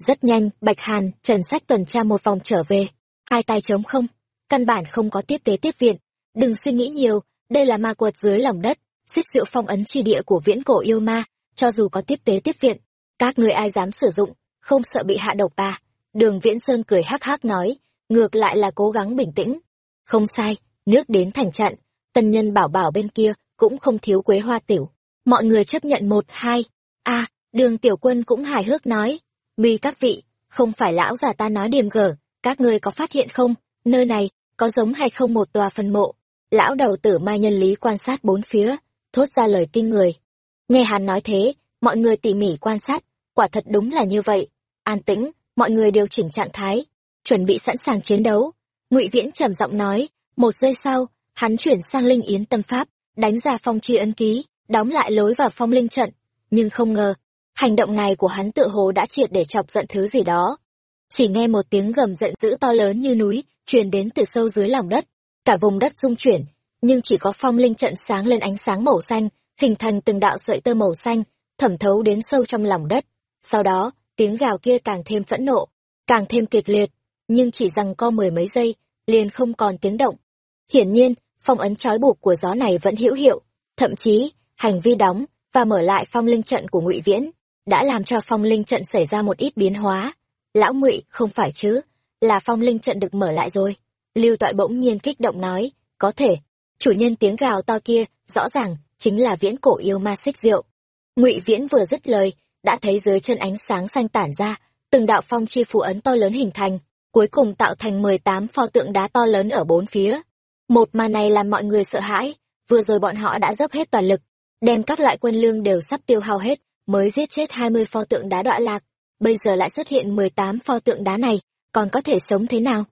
Rất nhanh, Bạch Hàn, Trần Sách tuần tra một vòng trở về, hai tay trống không, căn bản không có tiếp tế tiếp viện. Đừng suy nghĩ nhiều, đây là ma quật dưới lòng đất, xích diệu phong ấn chi địa của viễn cổ yêu ma, cho dù có tiếp tế tiếp viện, các người ai dám sử dụng, không sợ bị hạ độc ta. Đường Viễn Sơn cười hắc hắc nói, ngược lại là cố gắng bình tĩnh. Không sai, nước đến thành trận, tân nhân bảo bảo bên kia cũng không thiếu quế hoa tiểu. Mọi người chấp nhận một hai. a đường tiểu quân cũng hài hước nói, mi các vị, không phải lão già ta nói điềm gở, các ngươi có phát hiện không, nơi này, có giống hay không một tòa phân mộ. Lão đầu tử mai nhân lý quan sát bốn phía, thốt ra lời kinh người. Nghe hắn nói thế, mọi người tỉ mỉ quan sát, quả thật đúng là như vậy. An tĩnh, mọi người điều chỉnh trạng thái, chuẩn bị sẵn sàng chiến đấu. Ngụy Viễn trầm giọng nói, một giây sau, hắn chuyển sang linh yến tâm pháp, đánh ra phong chi ấn ký, đóng lại lối vào phong linh trận. Nhưng không ngờ, hành động này của hắn tự hồ đã triệt để chọc giận thứ gì đó. Chỉ nghe một tiếng gầm giận dữ to lớn như núi, truyền đến từ sâu dưới lòng đất. Cả vùng đất rung chuyển, nhưng chỉ có phong linh trận sáng lên ánh sáng màu xanh, hình thành từng đạo sợi tơ màu xanh, thẩm thấu đến sâu trong lòng đất. Sau đó, tiếng gào kia càng thêm phẫn nộ, càng thêm kịch liệt, nhưng chỉ rằng co mười mấy giây, liền không còn tiếng động. Hiển nhiên, phong ấn trói buộc của gió này vẫn hữu hiệu, thậm chí, hành vi đóng và mở lại phong linh trận của Ngụy Viễn đã làm cho phong linh trận xảy ra một ít biến hóa. Lão Ngụy, không phải chứ, là phong linh trận được mở lại rồi. Lưu Toại bỗng nhiên kích động nói, có thể, chủ nhân tiếng gào to kia, rõ ràng, chính là viễn cổ yêu ma xích rượu. Ngụy Viễn vừa dứt lời, đã thấy dưới chân ánh sáng xanh tản ra, từng đạo phong chi phù ấn to lớn hình thành, cuối cùng tạo thành mười tám pho tượng đá to lớn ở bốn phía. Một màn này làm mọi người sợ hãi, vừa rồi bọn họ đã dốc hết toàn lực, đem các loại quân lương đều sắp tiêu hao hết, mới giết chết hai mươi pho tượng đá đọa lạc, bây giờ lại xuất hiện mười tám pho tượng đá này, còn có thể sống thế nào?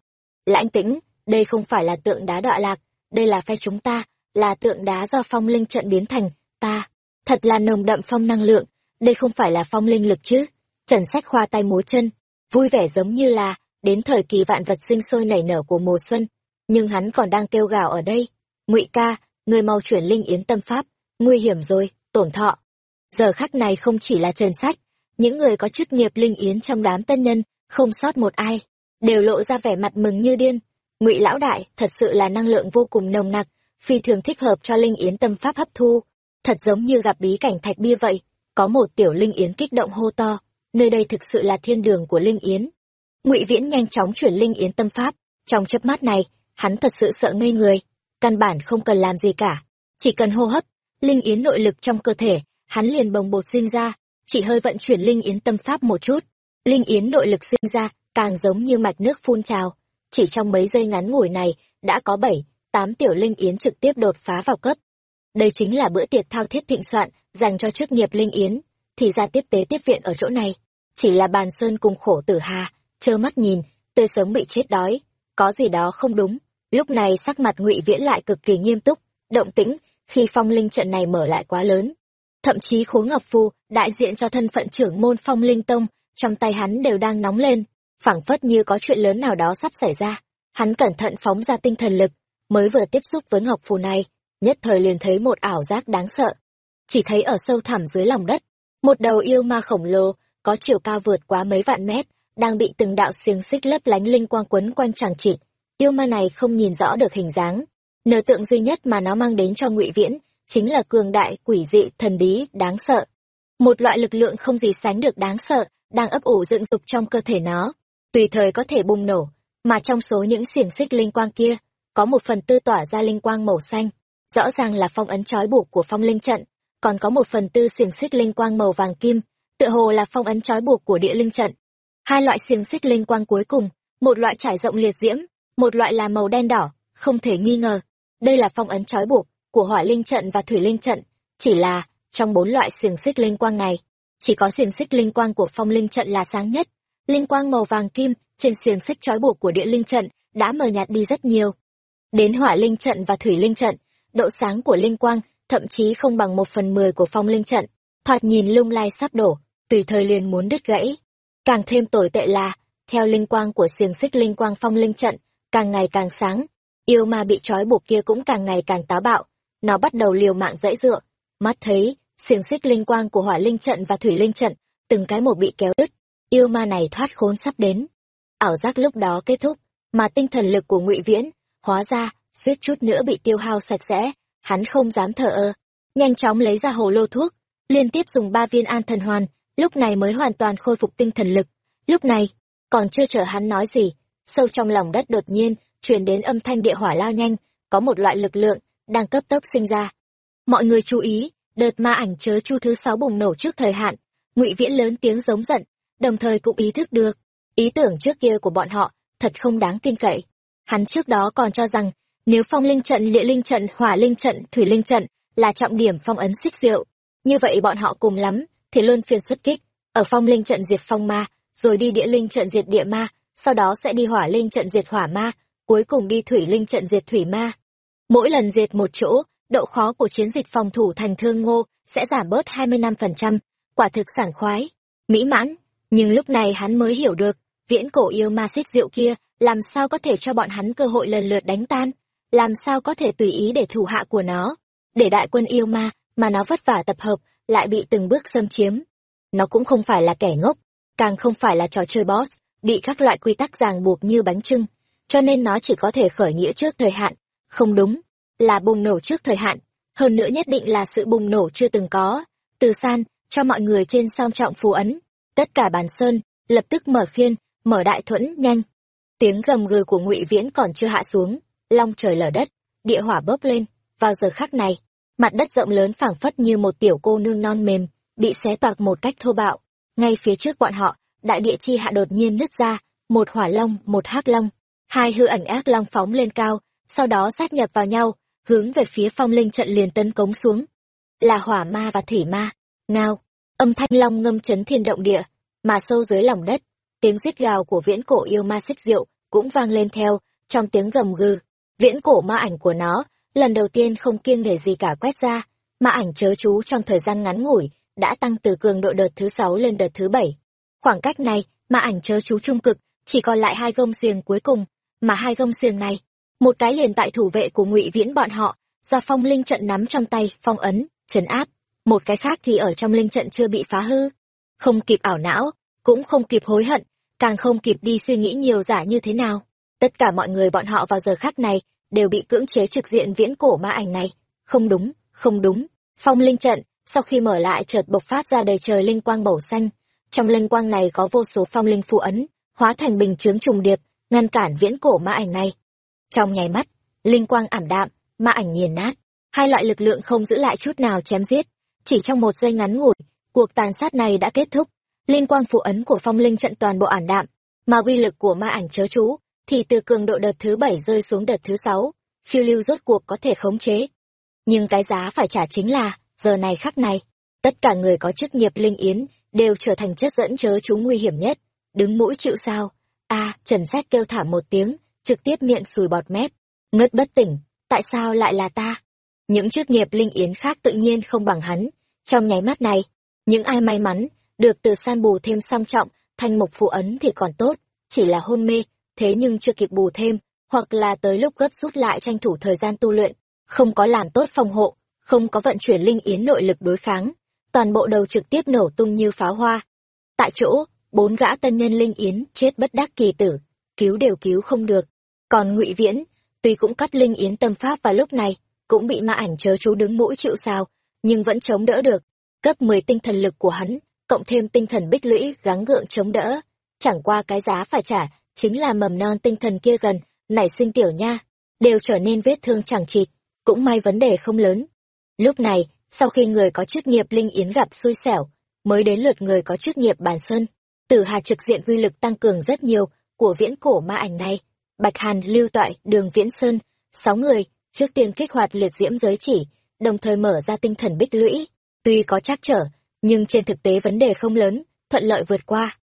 Lãnh tĩnh, đây không phải là tượng đá đọa lạc, đây là phe chúng ta, là tượng đá do phong linh trận biến thành, ta, thật là nồng đậm phong năng lượng, đây không phải là phong linh lực chứ. Trần Sách khoa tay múa chân, vui vẻ giống như là, đến thời kỳ vạn vật sinh sôi nảy nở của mùa xuân, nhưng hắn còn đang kêu gào ở đây. ngụy ca, người mau chuyển linh yến tâm pháp, nguy hiểm rồi, tổn thọ. Giờ khắc này không chỉ là Trần Sách, những người có chức nghiệp linh yến trong đám tân nhân, không sót một ai, đều lộ ra vẻ mặt mừng như điên. Ngụy lão đại, thật sự là năng lượng vô cùng nồng nặc, phi thường thích hợp cho linh yến tâm pháp hấp thu, thật giống như gặp bí cảnh thạch bia vậy. Có một tiểu linh yến kích động hô to, nơi đây thực sự là thiên đường của linh yến ngụy viễn nhanh chóng chuyển linh yến tâm pháp trong chớp mắt này hắn thật sự sợ ngây người căn bản không cần làm gì cả chỉ cần hô hấp linh yến nội lực trong cơ thể hắn liền bồng bột sinh ra, chỉ hơi vận chuyển linh yến tâm pháp một chút. Linh yến nội lực sinh ra, càng giống như mạch nước phun trào. Chỉ trong mấy giây ngắn ngủi này, đã có bảy, tám tiểu linh yến trực tiếp đột phá vào cấp. Đây chính là bữa tiệc thao thiết thịnh soạn dành cho chức nghiệp linh yến, thì ra tiếp tế tiếp viện ở chỗ này. Chỉ là bàn sơn cùng khổ tử hà, trơ mắt nhìn, tươi sống bị chết đói. Có gì đó không đúng. Lúc này sắc mặt ngụy viễn lại cực kỳ nghiêm túc, động tĩnh khi phong linh trận này mở lại quá lớn thậm chí khối ngọc phù đại diện cho thân phận trưởng môn phong linh tông, trong tay hắn đều đang nóng lên, phảng phất như có chuyện lớn nào đó sắp xảy ra. Hắn cẩn thận phóng ra tinh thần lực, mới vừa tiếp xúc với ngọc phù này, nhất thời liền thấy một ảo giác đáng sợ. Chỉ thấy ở sâu thẳm dưới lòng đất, một đầu yêu ma khổng lồ, có chiều cao vượt quá mấy vạn mét, đang bị từng đạo xiềng xích lấp lánh linh quang quấn quanh chàng trị yêu ma này không nhìn rõ được hình dáng, nờ tượng duy nhất mà nó mang đến cho ngụy viễn chính là cường đại, quỷ dị, thần bí, đáng sợ. Một loại lực lượng không gì sánh được đáng sợ, đang ấp ủ dựng dục trong cơ thể nó. Tùy thời có thể bùng nổ, mà trong số những xiềng xích linh quang kia, có một phần tư tỏa ra linh quang màu xanh. Rõ ràng là phong ấn trói buộc của phong linh trận, còn có một phần tư xiềng xích linh quang màu vàng kim, tựa hồ là phong ấn trói buộc của địa linh trận. Hai loại xiềng xích linh quang cuối cùng, một loại trải rộng liệt diễm, một loại là màu đen đỏ, không thể nghi ngờ. Đây là phong ấn trói buộc của hỏa linh trận và thủy linh trận, chỉ là trong bốn loại xiềng xích linh quang này, chỉ có xiềng xích linh quang của phong linh trận là sáng nhất. Linh quang màu vàng kim trên xiềng xích trói buộc của địa linh trận đã mờ nhạt đi rất nhiều. Đến hỏa linh trận và thủy linh trận, độ sáng của linh quang thậm chí không bằng một phần mười của phong linh trận. Thoạt nhìn lung lay sắp đổ, tùy thời liền muốn đứt gãy. Càng thêm tồi tệ là, theo linh quang của xiềng xích linh quang phong linh trận, càng ngày càng sáng, yêu ma bị trói buộc kia cũng càng ngày càng táo bạo nó bắt đầu liều mạng dãy dựa. Mắt thấy, xiềng xích linh quang của hỏa linh trận và thủy linh trận, từng cái một bị kéo đứt, yêu ma này thoát khốn sắp đến. Ảo giác lúc đó kết thúc, mà tinh thần lực của ngụy viễn, hóa ra, suýt chút nữa bị tiêu hao sạch sẽ, hắn không dám thở ơ. Nhanh chóng lấy ra hồ lô thuốc, liên tiếp dùng ba viên an thần hoàn, lúc này mới hoàn toàn khôi phục tinh thần lực. Lúc này, còn chưa chờ hắn nói gì, sâu trong lòng đất đột nhiên, truyền đến âm thanh địa hỏa lao nhanh, có một loại lực lượng đang cấp tốc sinh ra. Mọi người chú ý, đợt ma ảnh chớ chu thứ sáu bùng nổ trước thời hạn, ngụy viễn lớn tiếng giống giận, đồng thời cũng ý thức được, ý tưởng trước kia của bọn họ thật không đáng tin cậy. Hắn trước đó còn cho rằng, nếu phong linh trận, địa linh trận, hỏa linh trận, thủy linh trận là trọng điểm phong ấn xích diệu, như vậy bọn họ cùng lắm thì luôn phiên xuất kích, ở phong linh trận diệt phong ma, rồi đi địa linh trận diệt địa ma, sau đó sẽ đi hỏa linh trận diệt hỏa ma, cuối cùng đi thủy linh trận diệt thủy ma mỗi lần diệt một chỗ, độ khó của chiến dịch phòng thủ thành thương ngô sẽ giảm bớt hai mươi năm phần trăm. Quả thực sảng khoái, mỹ mãn. Nhưng lúc này hắn mới hiểu được, viễn cổ yêu ma xích diệu kia làm sao có thể cho bọn hắn cơ hội lần lượt đánh tan? Làm sao có thể tùy ý để thủ hạ của nó? Để đại quân yêu ma mà nó vất vả tập hợp lại bị từng bước xâm chiếm. Nó cũng không phải là kẻ ngốc, càng không phải là trò chơi boss, bị các loại quy tắc ràng buộc như bánh trưng cho nên nó chỉ có thể khởi nghĩa trước thời hạn không đúng, là bùng nổ trước thời hạn. Hơn nữa nhất định là sự bùng nổ chưa từng có. Từ san, cho mọi người trên song trọng phù ấn. Tất cả bàn sơn, lập tức mở khiên, mở đại thuẫn nhanh. Tiếng gầm gừ của ngụy viễn còn chưa hạ xuống. Long trời lở đất, địa hỏa bốc lên. Vào giờ khắc này, mặt đất rộng lớn phảng phất như một tiểu cô nương non mềm, bị xé toạc một cách thô bạo. Ngay phía trước bọn họ, đại địa chi hạ đột nhiên nứt ra, một hỏa long, một hắc long. Hai hư ảnh ác long phóng lên cao sau đó sát nhập vào nhau, hướng về phía phong linh trận liền tấn cống xuống. Là hỏa ma và thủy ma, ngao, âm thanh long ngâm chấn thiên động địa, mà sâu dưới lòng đất, tiếng rít gào của viễn cổ yêu ma xích rượu cũng vang lên theo, trong tiếng gầm gừ. Viễn cổ ma ảnh của nó, lần đầu tiên không kiêng để gì cả quét ra, ma ảnh chớ chú trong thời gian ngắn ngủi đã tăng từ cường độ đợt thứ sáu lên đợt thứ bảy. Khoảng cách này, ma ảnh chớ chú trung cực, chỉ còn lại hai gông xiềng cuối cùng, mà hai gông xiềng này một cái liền tại thủ vệ của ngụy viễn bọn họ, do phong linh trận nắm trong tay, phong ấn, trấn áp. Một cái khác thì ở trong linh trận chưa bị phá hư. Không kịp ảo não, cũng không kịp hối hận, càng không kịp đi suy nghĩ nhiều giả như thế nào. Tất cả mọi người bọn họ vào giờ khắc này, đều bị cưỡng chế trực diện viễn cổ ma ảnh này. Không đúng không đúng. Phong linh trận, sau khi mở lại chợt bộc phát ra đầy trời linh quang bầu xanh. Trong linh quang này có vô số phong linh phụ ấn, hóa thành bình chướng trùng điệp, ngăn cản viễn cổ ma ảnh này trong nháy mắt, linh quang ảm đạm, ma ảnh nghiền nát. Hai loại lực lượng không giữ lại chút nào chém giết. Chỉ trong một giây ngắn ngủi, cuộc tàn sát này đã kết thúc. Liên quang phụ ấn của phong linh trận toàn bộ ảm đạm, mà uy lực của ma ảnh chớ chú thì từ cường độ đợt thứ bảy rơi xuống đợt thứ sáu. Phiêu lưu rốt cuộc có thể khống chế. Nhưng cái giá phải trả chính là, giờ này khắc này, tất cả người có chức nghiệp linh yến đều trở thành chất dẫn chớ chú nguy hiểm nhất. Đứng mũi chịu sao? A, trần xét kêu thả một tiếng trực tiếp miệng sùi bọt mép. Ngất bất tỉnh, tại sao lại là ta? Những chức nghiệp linh yến khác tự nhiên không bằng hắn. Trong nháy mắt này, những ai may mắn được từ san bù thêm song trọng thành mục phụ ấn thì còn tốt, chỉ là hôn mê, thế nhưng chưa kịp bù thêm, hoặc là tới lúc gấp rút lại tranh thủ thời gian tu luyện, không có làm tốt phòng hộ, không có vận chuyển linh yến nội lực đối kháng, toàn bộ đầu trực tiếp nổ tung như pháo hoa. Tại chỗ, bốn gã tân nhân linh yến chết bất đắc kỳ tử, cứu đều cứu không được còn ngụy viễn, tuy cũng cắt linh yến tâm pháp vào lúc này, cũng bị ma ảnh chớ chú đứng mũi chịu sao nhưng vẫn chống đỡ được. Cấp mười tinh thần lực của hắn, cộng thêm tinh thần bích lũy, gắng gượng chống đỡ. Chẳng qua cái giá phải trả, chính là mầm non tinh thần kia gần, nảy sinh tiểu nha, đều trở nên vết thương chẳng chịt, cũng may vấn đề không lớn. Lúc này, sau khi người có chức nghiệp linh yến gặp xui xẻo, mới đến lượt người có chức nghiệp bàn sơn. Tử hà trực diện uy lực tăng cường rất nhiều của viễn cổ ma ảnh này bạch hàn, lưu toại, đường viễn sơn, sáu người, trước tiên kích hoạt liệt diễm giới chỉ, đồng thời mở ra tinh thần bích lũy. Tuy có trắc trở, nhưng trên thực tế vấn đề không lớn, thuận lợi vượt qua.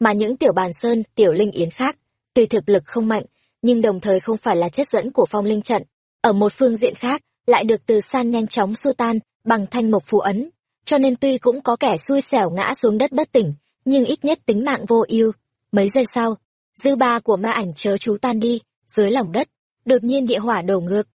Mà những tiểu bàn sơn, tiểu linh yến khác, tuy thực lực không mạnh, nhưng đồng thời không phải là chất dẫn của phong linh trận. Ở một phương diện khác, lại được từ san nhanh chóng xua tan, bằng thanh mộc phù ấn. Cho nên tuy cũng có kẻ xui xẻo ngã xuống đất bất tỉnh, nhưng ít nhất tính mạng vô ưu. Mấy giây sau dư ba của ma ảnh chớ chú tan đi, dưới lòng đất, đột nhiên địa hỏa đổ ngược.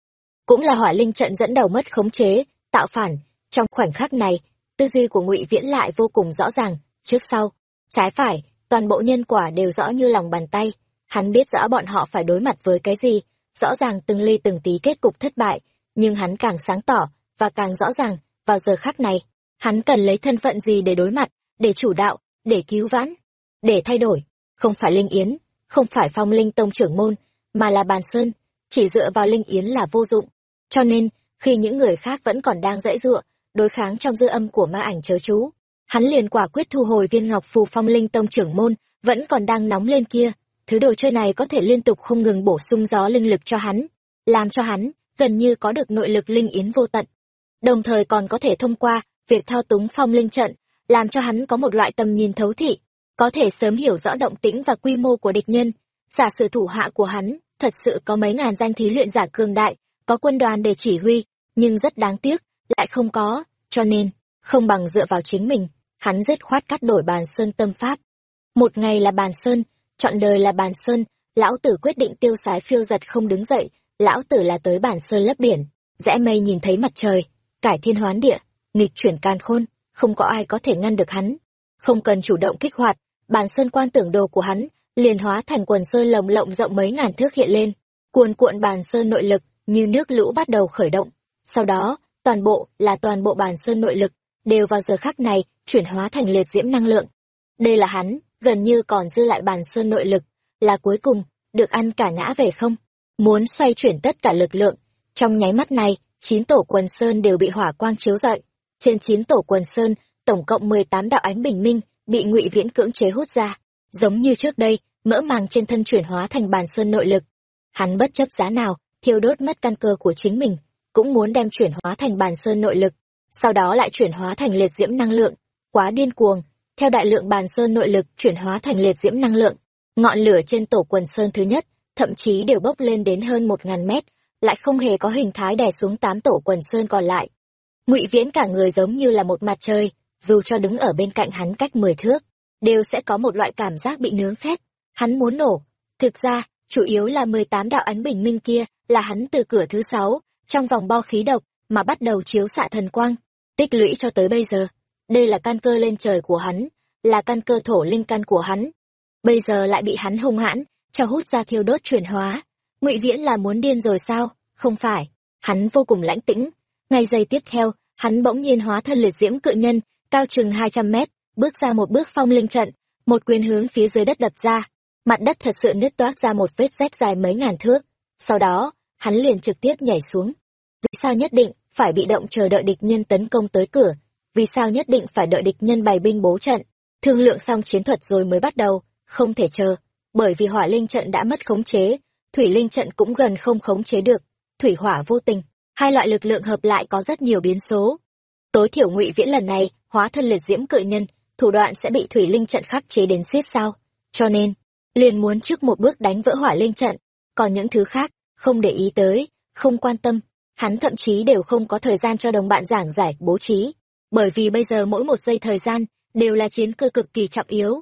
Cũng là hỏa linh trận dẫn đầu mất khống chế, tạo phản. Trong khoảnh khắc này, tư duy của ngụy viễn lại vô cùng rõ ràng. Trước sau, trái phải, toàn bộ nhân quả đều rõ như lòng bàn tay. Hắn biết rõ bọn họ phải đối mặt với cái gì, rõ ràng từng ly từng tí kết cục thất bại. Nhưng hắn càng sáng tỏ, và càng rõ ràng, vào giờ khắc này, hắn cần lấy thân phận gì để đối mặt, để chủ đạo, để cứu vãn, để thay đổi, không phải linh yến không phải phong linh tông trưởng môn, mà là bàn sơn, chỉ dựa vào linh yến là vô dụng. Cho nên, khi những người khác vẫn còn đang dãy dựa đối kháng trong dư âm của ma ảnh chớ chú, hắn liền quả quyết thu hồi viên ngọc phù phong linh tông trưởng môn, vẫn còn đang nóng lên kia. Thứ đồ chơi này có thể liên tục không ngừng bổ sung gió linh lực cho hắn, làm cho hắn gần như có được nội lực linh yến vô tận. Đồng thời còn có thể thông qua việc thao túng phong linh trận, làm cho hắn có một loại tầm nhìn thấu thị có thể sớm hiểu rõ động tĩnh và quy mô của địch nhân. Giả sử thủ hạ của hắn thật sự có mấy ngàn danh thí luyện giả cường đại, có quân đoàn để chỉ huy, nhưng rất đáng tiếc, lại không có, cho nên, không bằng dựa vào chính mình, hắn dứt khoát cắt đổi bàn sơn tâm pháp. Một ngày là bàn sơn, chọn đời là bàn sơn, lão tử quyết định tiêu sái phiêu giật không đứng dậy, lão tử là tới bản sơn lấp biển, rẽ mây nhìn thấy mặt trời, cải thiên hoán địa, nghịch chuyển can khôn, không có ai có thể ngăn được hắn. Không cần chủ động kích hoạt bản sơn quan tưởng đồ của hắn liền hóa thành quần sơn lồng lộng rộng mấy ngàn thước hiện lên, cuồn cuộn bàn sơn nội lực như nước lũ bắt đầu khởi động. Sau đó, toàn bộ là toàn bộ bàn sơn nội lực đều vào giờ khắc này chuyển hóa thành liệt diễm năng lượng. Đây là hắn, gần như còn dư lại bàn sơn nội lực, là cuối cùng được ăn cả ngã về không? Muốn xoay chuyển tất cả lực lượng, trong nháy mắt này, chín tổ quần sơn đều bị hỏa quang chiếu rọi. Trên chín tổ quần sơn, tổng cộng mười tám đạo ánh bình minh bị ngụy viễn cưỡng chế hút ra, giống như trước đây, mỡ màng trên thân chuyển hóa thành bàn sơn nội lực. Hắn bất chấp giá nào, thiêu đốt mất căn cơ của chính mình, cũng muốn đem chuyển hóa thành bàn sơn nội lực, sau đó lại chuyển hóa thành liệt diễm năng lượng. Quá điên cuồng, theo đại lượng bàn sơn nội lực chuyển hóa thành liệt diễm năng lượng, ngọn lửa trên tổ quần sơn thứ nhất, thậm chí đều bốc lên đến hơn một ngàn mét, lại không hề có hình thái đè xuống tám tổ quần sơn còn lại. Ngụy viễn cả người giống như là một mặt trời dù cho đứng ở bên cạnh hắn cách mười thước, đều sẽ có một loại cảm giác bị nướng khét hắn muốn nổ. Thực ra, chủ yếu là mười tám đạo ánh bình minh kia là hắn từ cửa thứ sáu, trong vòng bo khí độc mà bắt đầu chiếu xạ thần quang, tích lũy cho tới bây giờ. Đây là căn cơ lên trời của hắn, là căn cơ thổ linh căn của hắn. Bây giờ lại bị hắn hung hãn, cho hút ra thiêu đốt chuyển hóa. Ngụy viễn là muốn điên rồi sao? Không phải. Hắn vô cùng lãnh tĩnh. Ngay giây tiếp theo, hắn bỗng nhiên hóa thân liệt diễm cự nhân cao chừng hai trăm mét bước ra một bước phong linh trận, một quyền hướng phía dưới đất đập ra. Mặt đất thật sự nứt toác ra một vết rách dài mấy ngàn thước. Sau đó, hắn liền trực tiếp nhảy xuống. Vì sao nhất định phải bị động chờ đợi địch nhân tấn công tới cửa? Vì sao nhất định phải đợi địch nhân bày binh bố trận? Thương lượng xong chiến thuật rồi mới bắt đầu, không thể chờ, bởi vì hỏa linh trận đã mất khống chế, thủy linh trận cũng gần không khống chế được, thủy hỏa vô tình, hai loại lực lượng hợp lại có rất nhiều biến số. Tối thiểu ngụy viễn lần này, hóa thân liệt diễm cự nhân, thủ đoạn sẽ bị thủy linh trận khắc chế đến xiết sao. Cho nên, liền muốn trước một bước đánh vỡ hỏa linh trận, còn những thứ khác, không để ý tới, không quan tâm, hắn thậm chí đều không có thời gian cho đồng bạn giảng giải, bố trí, bởi vì bây giờ mỗi một giây thời gian đều là chiến cơ cực kỳ trọng yếu.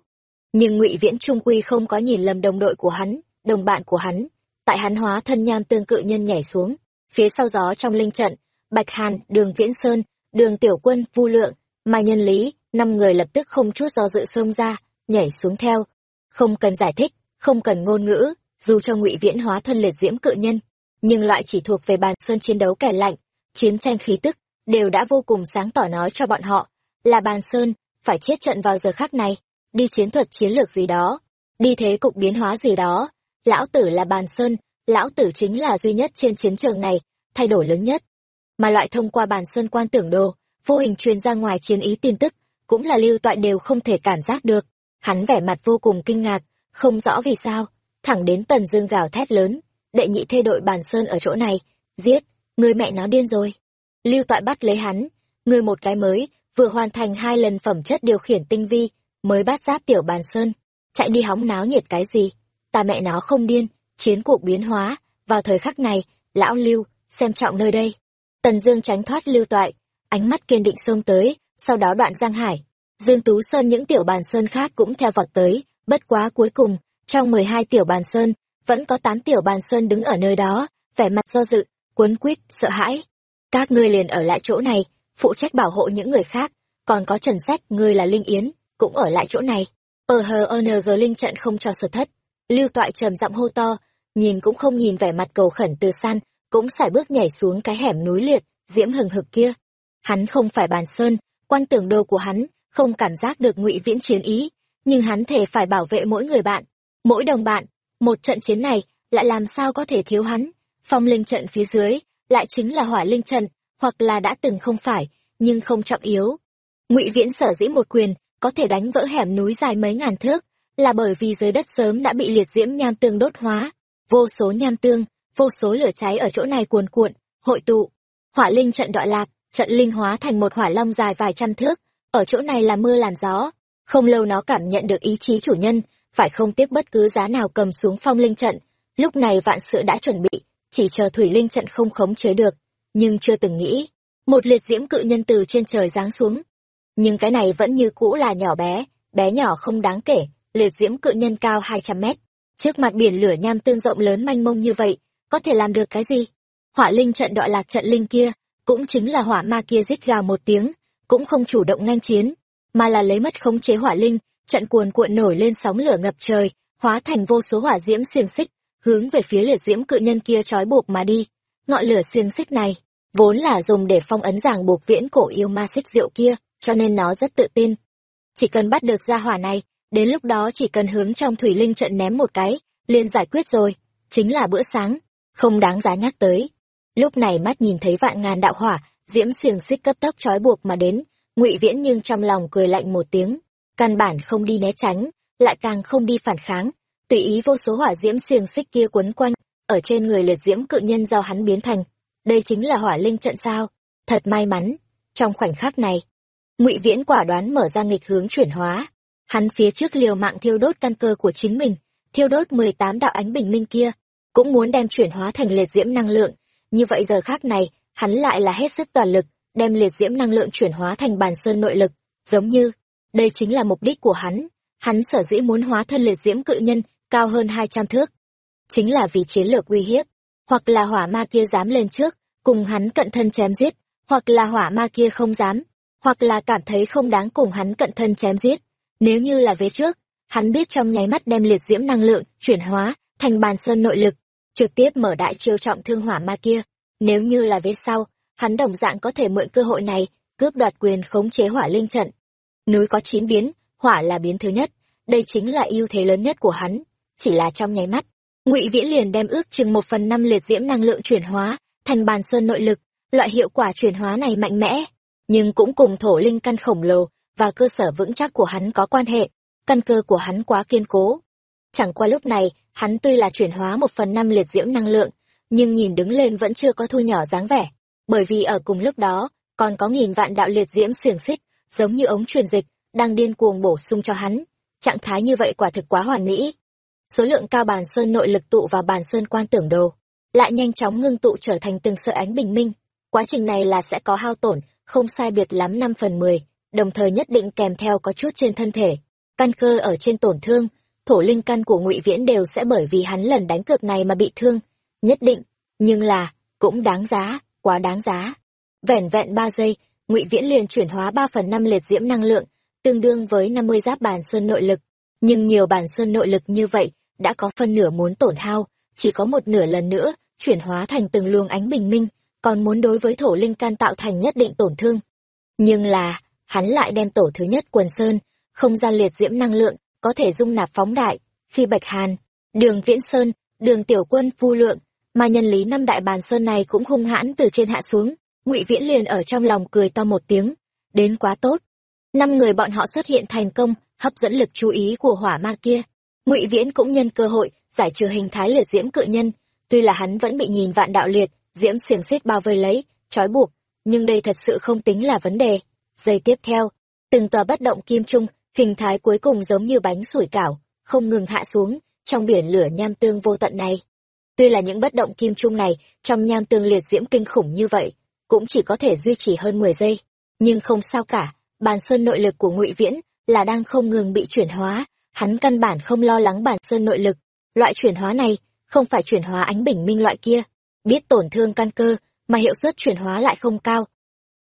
Nhưng Ngụy Viễn trung quy không có nhìn lầm đồng đội của hắn, đồng bạn của hắn, tại hắn hóa thân nham tương cự nhân nhảy xuống, phía sau gió trong linh trận, Bạch Hàn, Đường Viễn Sơn, Đường Tiểu Quân, Vu Lượng, Mai Nhân Lý, năm người lập tức không chút do dự xông ra, nhảy xuống theo. Không cần giải thích, không cần ngôn ngữ, dù cho Ngụy Viễn hóa thân liệt diễm cự nhân, nhưng loại chỉ thuộc về bàn sơn chiến đấu kẻ lạnh, chiến tranh khí tức, đều đã vô cùng sáng tỏ nói cho bọn họ, là bàn sơn, phải chết trận vào giờ khắc này, đi chiến thuật chiến lược gì đó, đi thế cục biến hóa gì đó. Lão tử là bàn sơn, lão tử chính là duy nhất trên chiến trường này, thay đổi lớn nhất. Mà loại thông qua bàn sơn quan tưởng đồ, vô hình truyền ra ngoài chiến ý tin tức, cũng là lưu toại đều không thể cảm giác được. Hắn vẻ mặt vô cùng kinh ngạc, không rõ vì sao, thẳng đến tần dương gào thét lớn, đệ nhị thê đội bàn sơn ở chỗ này, giết, người mẹ nó điên rồi. Lưu toại bắt lấy hắn, người một cái mới, vừa hoàn thành hai lần phẩm chất điều khiển tinh vi, mới bắt giáp tiểu bàn sơn, chạy đi hóng náo nhiệt cái gì, ta mẹ nó không điên, chiến cuộc biến hóa, vào thời khắc này, lão lưu, xem trọng nơi đây. Tần Dương tránh thoát lưu toại, ánh mắt kiên định xông tới, sau đó đoạn Giang Hải, Dương Tú Sơn những tiểu bàn sơn khác cũng theo vọt tới, bất quá cuối cùng, trong mười hai tiểu bàn sơn, vẫn có tám tiểu bàn sơn đứng ở nơi đó, vẻ mặt do dự, cuốn quýt, sợ hãi. Các ngươi liền ở lại chỗ này, phụ trách bảo hộ những người khác, còn có Trần Sách, ngươi là Linh Yến, cũng ở lại chỗ này. Ở hờ ờ ONG Linh trận không cho sở thất. Lưu Toại trầm giọng hô to, nhìn cũng không nhìn vẻ mặt cầu khẩn từ san, cũng xài bước nhảy xuống cái hẻm núi liệt, diễm hừng hực kia. Hắn không phải bàn sơn, quan tưởng đồ của hắn, không cảm giác được ngụy viễn chiến ý, nhưng hắn thể phải bảo vệ mỗi người bạn, mỗi đồng bạn. Một trận chiến này, lại làm sao có thể thiếu hắn. Phong linh trận phía dưới, lại chính là hỏa linh trận, hoặc là đã từng không phải, nhưng không trọng yếu. Ngụy Viễn sở dĩ một quyền, có thể đánh vỡ hẻm núi dài mấy ngàn thước, là bởi vì dưới đất sớm đã bị liệt diễm nham tương đốt hóa. Vô số nham tương, vô số lửa cháy ở chỗ này cuồn cuộn, hội tụ. Hỏa linh trận đọa lạc, trận linh hóa thành một hỏa long dài vài trăm thước, ở chỗ này là mưa làn gió. Không lâu nó cảm nhận được ý chí chủ nhân, phải không tiếc bất cứ giá nào cầm xuống phong linh trận. Lúc này vạn sự đã chuẩn bị, chỉ chờ thủy linh trận không khống chế được, nhưng chưa từng nghĩ, một liệt diễm cự nhân từ trên trời giáng xuống. Nhưng cái này vẫn như cũ là nhỏ bé, bé nhỏ không đáng kể, liệt diễm cự nhân cao hai trăm mét. Trước mặt biển lửa nham tương rộng lớn manh mông như vậy, có thể làm được cái gì? Hỏa linh trận đọa lạc trận linh kia, cũng chính là hỏa ma kia rít gào một tiếng, cũng không chủ động ngăn chiến, mà là lấy mất khống chế hỏa linh, trận cuồn cuộn nổi lên sóng lửa ngập trời, hóa thành vô số hỏa diễm xiềng xích, hướng về phía liệt diễm cự nhân kia trói buộc mà đi. Ngọn lửa xiềng xích này, vốn là dùng để phong ấn ràng buộc viễn cổ yêu ma xích rượu kia, cho nên nó rất tự tin. Chỉ cần bắt được ra hỏa này, đến lúc đó chỉ cần hướng trong thủy linh trận ném một cái, liền giải quyết rồi, chính là bữa sáng, không đáng giá nhắc tới. Lúc này mắt nhìn thấy vạn ngàn đạo hỏa, diễm xiềng xích cấp tốc trói buộc mà đến, ngụy viễn nhưng trong lòng cười lạnh một tiếng, căn bản không đi né tránh, lại càng không đi phản kháng, tùy ý vô số hỏa diễm xiềng xích kia quấn quanh, ở trên người liệt diễm cự nhân do hắn biến thành. Đây chính là hỏa linh trận sao? Thật may mắn. Trong khoảnh khắc này, ngụy Viễn quả đoán mở ra nghịch hướng chuyển hóa. Hắn phía trước liều mạng thiêu đốt căn cơ của chính mình, thiêu đốt mười tám đạo ánh bình minh kia, cũng muốn đem chuyển hóa thành liệt diễm năng lượng. Như vậy giờ khác này, hắn lại là hết sức toàn lực, đem liệt diễm năng lượng chuyển hóa thành bàn sơn nội lực, giống như, đây chính là mục đích của hắn. Hắn sở dĩ muốn hóa thân liệt diễm cự nhân cao hơn hai trăm thước, chính là vì chiến lược uy hiếp, hoặc là hỏa ma kia dám lên trước, cùng hắn cận thân chém giết, hoặc là hỏa ma kia không dám, hoặc là cảm thấy không đáng cùng hắn cận thân chém giết. Nếu như là vế trước, hắn biết trong nháy mắt đem liệt diễm năng lượng chuyển hóa thành bàn sơn nội lực, trực tiếp mở đại chiêu trọng thương hỏa ma kia. Nếu như là vết sau, hắn đồng dạng có thể mượn cơ hội này cướp đoạt quyền khống chế hỏa linh trận. núi có chín biến hỏa là biến thứ nhất đây chính là ưu thế lớn nhất của hắn chỉ là trong nháy mắt ngụy viễn liền đem ước chừng một phần năm liệt diễm năng lượng chuyển hóa thành bàn sơn nội lực loại hiệu quả chuyển hóa này mạnh mẽ nhưng cũng cùng thổ linh căn khổng lồ và cơ sở vững chắc của hắn có quan hệ căn cơ của hắn quá kiên cố chẳng qua lúc này hắn tuy là chuyển hóa một phần năm liệt diễm năng lượng, nhưng nhìn đứng lên vẫn chưa có thu nhỏ dáng vẻ. Bởi vì ở cùng lúc đó, còn có nghìn vạn đạo liệt diễm xiềng xích, giống như ống truyền dịch, đang điên cuồng bổ sung cho hắn. Trạng thái như vậy quả thực quá hoàn mỹ. Số lượng cao bàn sơn nội lực tụ vào bàn sơn quan tưởng đồ, lại nhanh chóng ngưng tụ trở thành từng sợi ánh bình minh. Quá trình này là sẽ có hao tổn, không sai biệt lắm năm phần mười, đồng thời nhất định kèm theo có chút trên thân thể. Căn cơ ở trên tổn thương thổ linh căn của ngụy viễn đều sẽ bởi vì hắn lần đánh cược này mà bị thương. Nhất định, nhưng là, cũng đáng giá, quá đáng giá. Vẻn vẹn ba giây, ngụy viễn liền chuyển hóa ba phần năm liệt diễm năng lượng, tương đương với năm mươi giáp bàn sơn nội lực. Nhưng nhiều bàn sơn nội lực như vậy, đã có phân nửa muốn tổn hao, chỉ có một nửa lần nữa, chuyển hóa thành từng luồng ánh bình minh, còn muốn đối với thổ linh can tạo thành nhất định tổn thương. Nhưng là, hắn lại đem tổ thứ nhất quần sơn, không gian liệt diễm năng lượng có thể dung nạp phóng đại. Khi bạch hàn, đường viễn sơn, đường tiểu quân phu lượng, mà nhân lý năm đại bàn sơn này cũng hung hãn từ trên hạ xuống, ngụy viễn liền ở trong lòng cười to một tiếng. Đến quá tốt. Năm người bọn họ xuất hiện thành công, hấp dẫn lực chú ý của hỏa ma kia. Ngụy viễn cũng nhân cơ hội, giải trừ hình thái liệt diễm cự nhân. Tuy là hắn vẫn bị nhìn vạn đạo liệt, diễm xiềng xích bao vây lấy, trói buộc, nhưng đây thật sự không tính là vấn đề. Giây tiếp theo, từng tòa bất động kim trung hình thái cuối cùng giống như bánh sủi cảo, không ngừng hạ xuống, trong biển lửa nham tương vô tận này. Tuy là những bất động kim trung này, trong nham tương liệt diễm kinh khủng như vậy, cũng chỉ có thể duy trì hơn mười giây. Nhưng không sao cả, bàn sơn nội lực của ngụy viễn là đang không ngừng bị chuyển hóa. Hắn căn bản không lo lắng bàn sơn nội lực. Loại chuyển hóa này không phải chuyển hóa ánh bình minh loại kia. Biết tổn thương căn cơ, mà hiệu suất chuyển hóa lại không cao.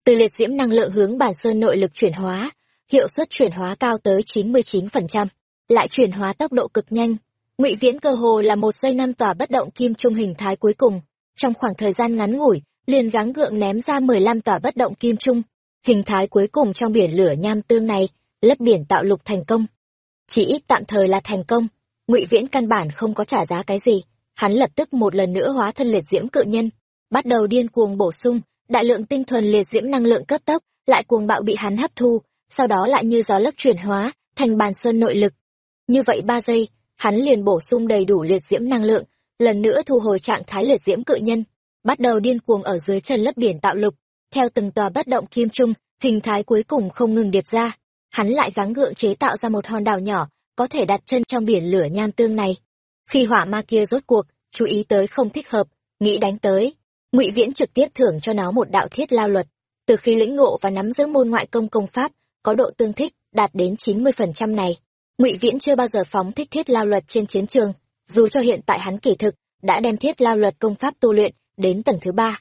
Từ liệt diễm năng lượng hướng bản sơn nội lực chuyển hóa hiệu suất chuyển hóa cao tới chín mươi chín phần trăm, lại chuyển hóa tốc độ cực nhanh. Ngụy viễn cơ hồ là một giây năm tòa bất động kim trung hình thái cuối cùng. Trong khoảng thời gian ngắn ngủi, liền gắng gượng ném ra mười lăm tòa bất động kim trung. Hình thái cuối cùng trong biển lửa nham tương này lấp biển tạo lục thành công. Chỉ ít tạm thời là thành công. Ngụy viễn căn bản không có trả giá cái gì. Hắn lập tức một lần nữa hóa thân liệt diễm cự nhân. Bắt đầu điên cuồng bổ sung, đại lượng tinh thuần liệt diễm năng lượng cấp tốc, lại cuồng bạo bị hắn hấp thu sau đó lại như gió lốc chuyển hóa, thành bàn sơn nội lực. Như vậy ba giây, hắn liền bổ sung đầy đủ liệt diễm năng lượng, lần nữa thu hồi trạng thái liệt diễm cự nhân, bắt đầu điên cuồng ở dưới chân lấp biển tạo lục. Theo từng tòa bất động kim trung, hình thái cuối cùng không ngừng điệp ra, hắn lại gắng gượng chế tạo ra một hòn đảo nhỏ, có thể đặt chân trong biển lửa nham tương này. Khi hỏa ma kia rốt cuộc, chú ý tới không thích hợp, nghĩ đánh tới, ngụy viễn trực tiếp thưởng cho nó một đạo thiết lao luật. Từ khi lĩnh ngộ và nắm giữ môn ngoại công công pháp có độ tương thích, đạt đến chín mươi phần trăm này. Ngụy viễn chưa bao giờ phóng thích thiết lao luật trên chiến trường, dù cho hiện tại hắn kỳ thực đã đem thiết lao luật công pháp tu luyện đến tầng thứ ba.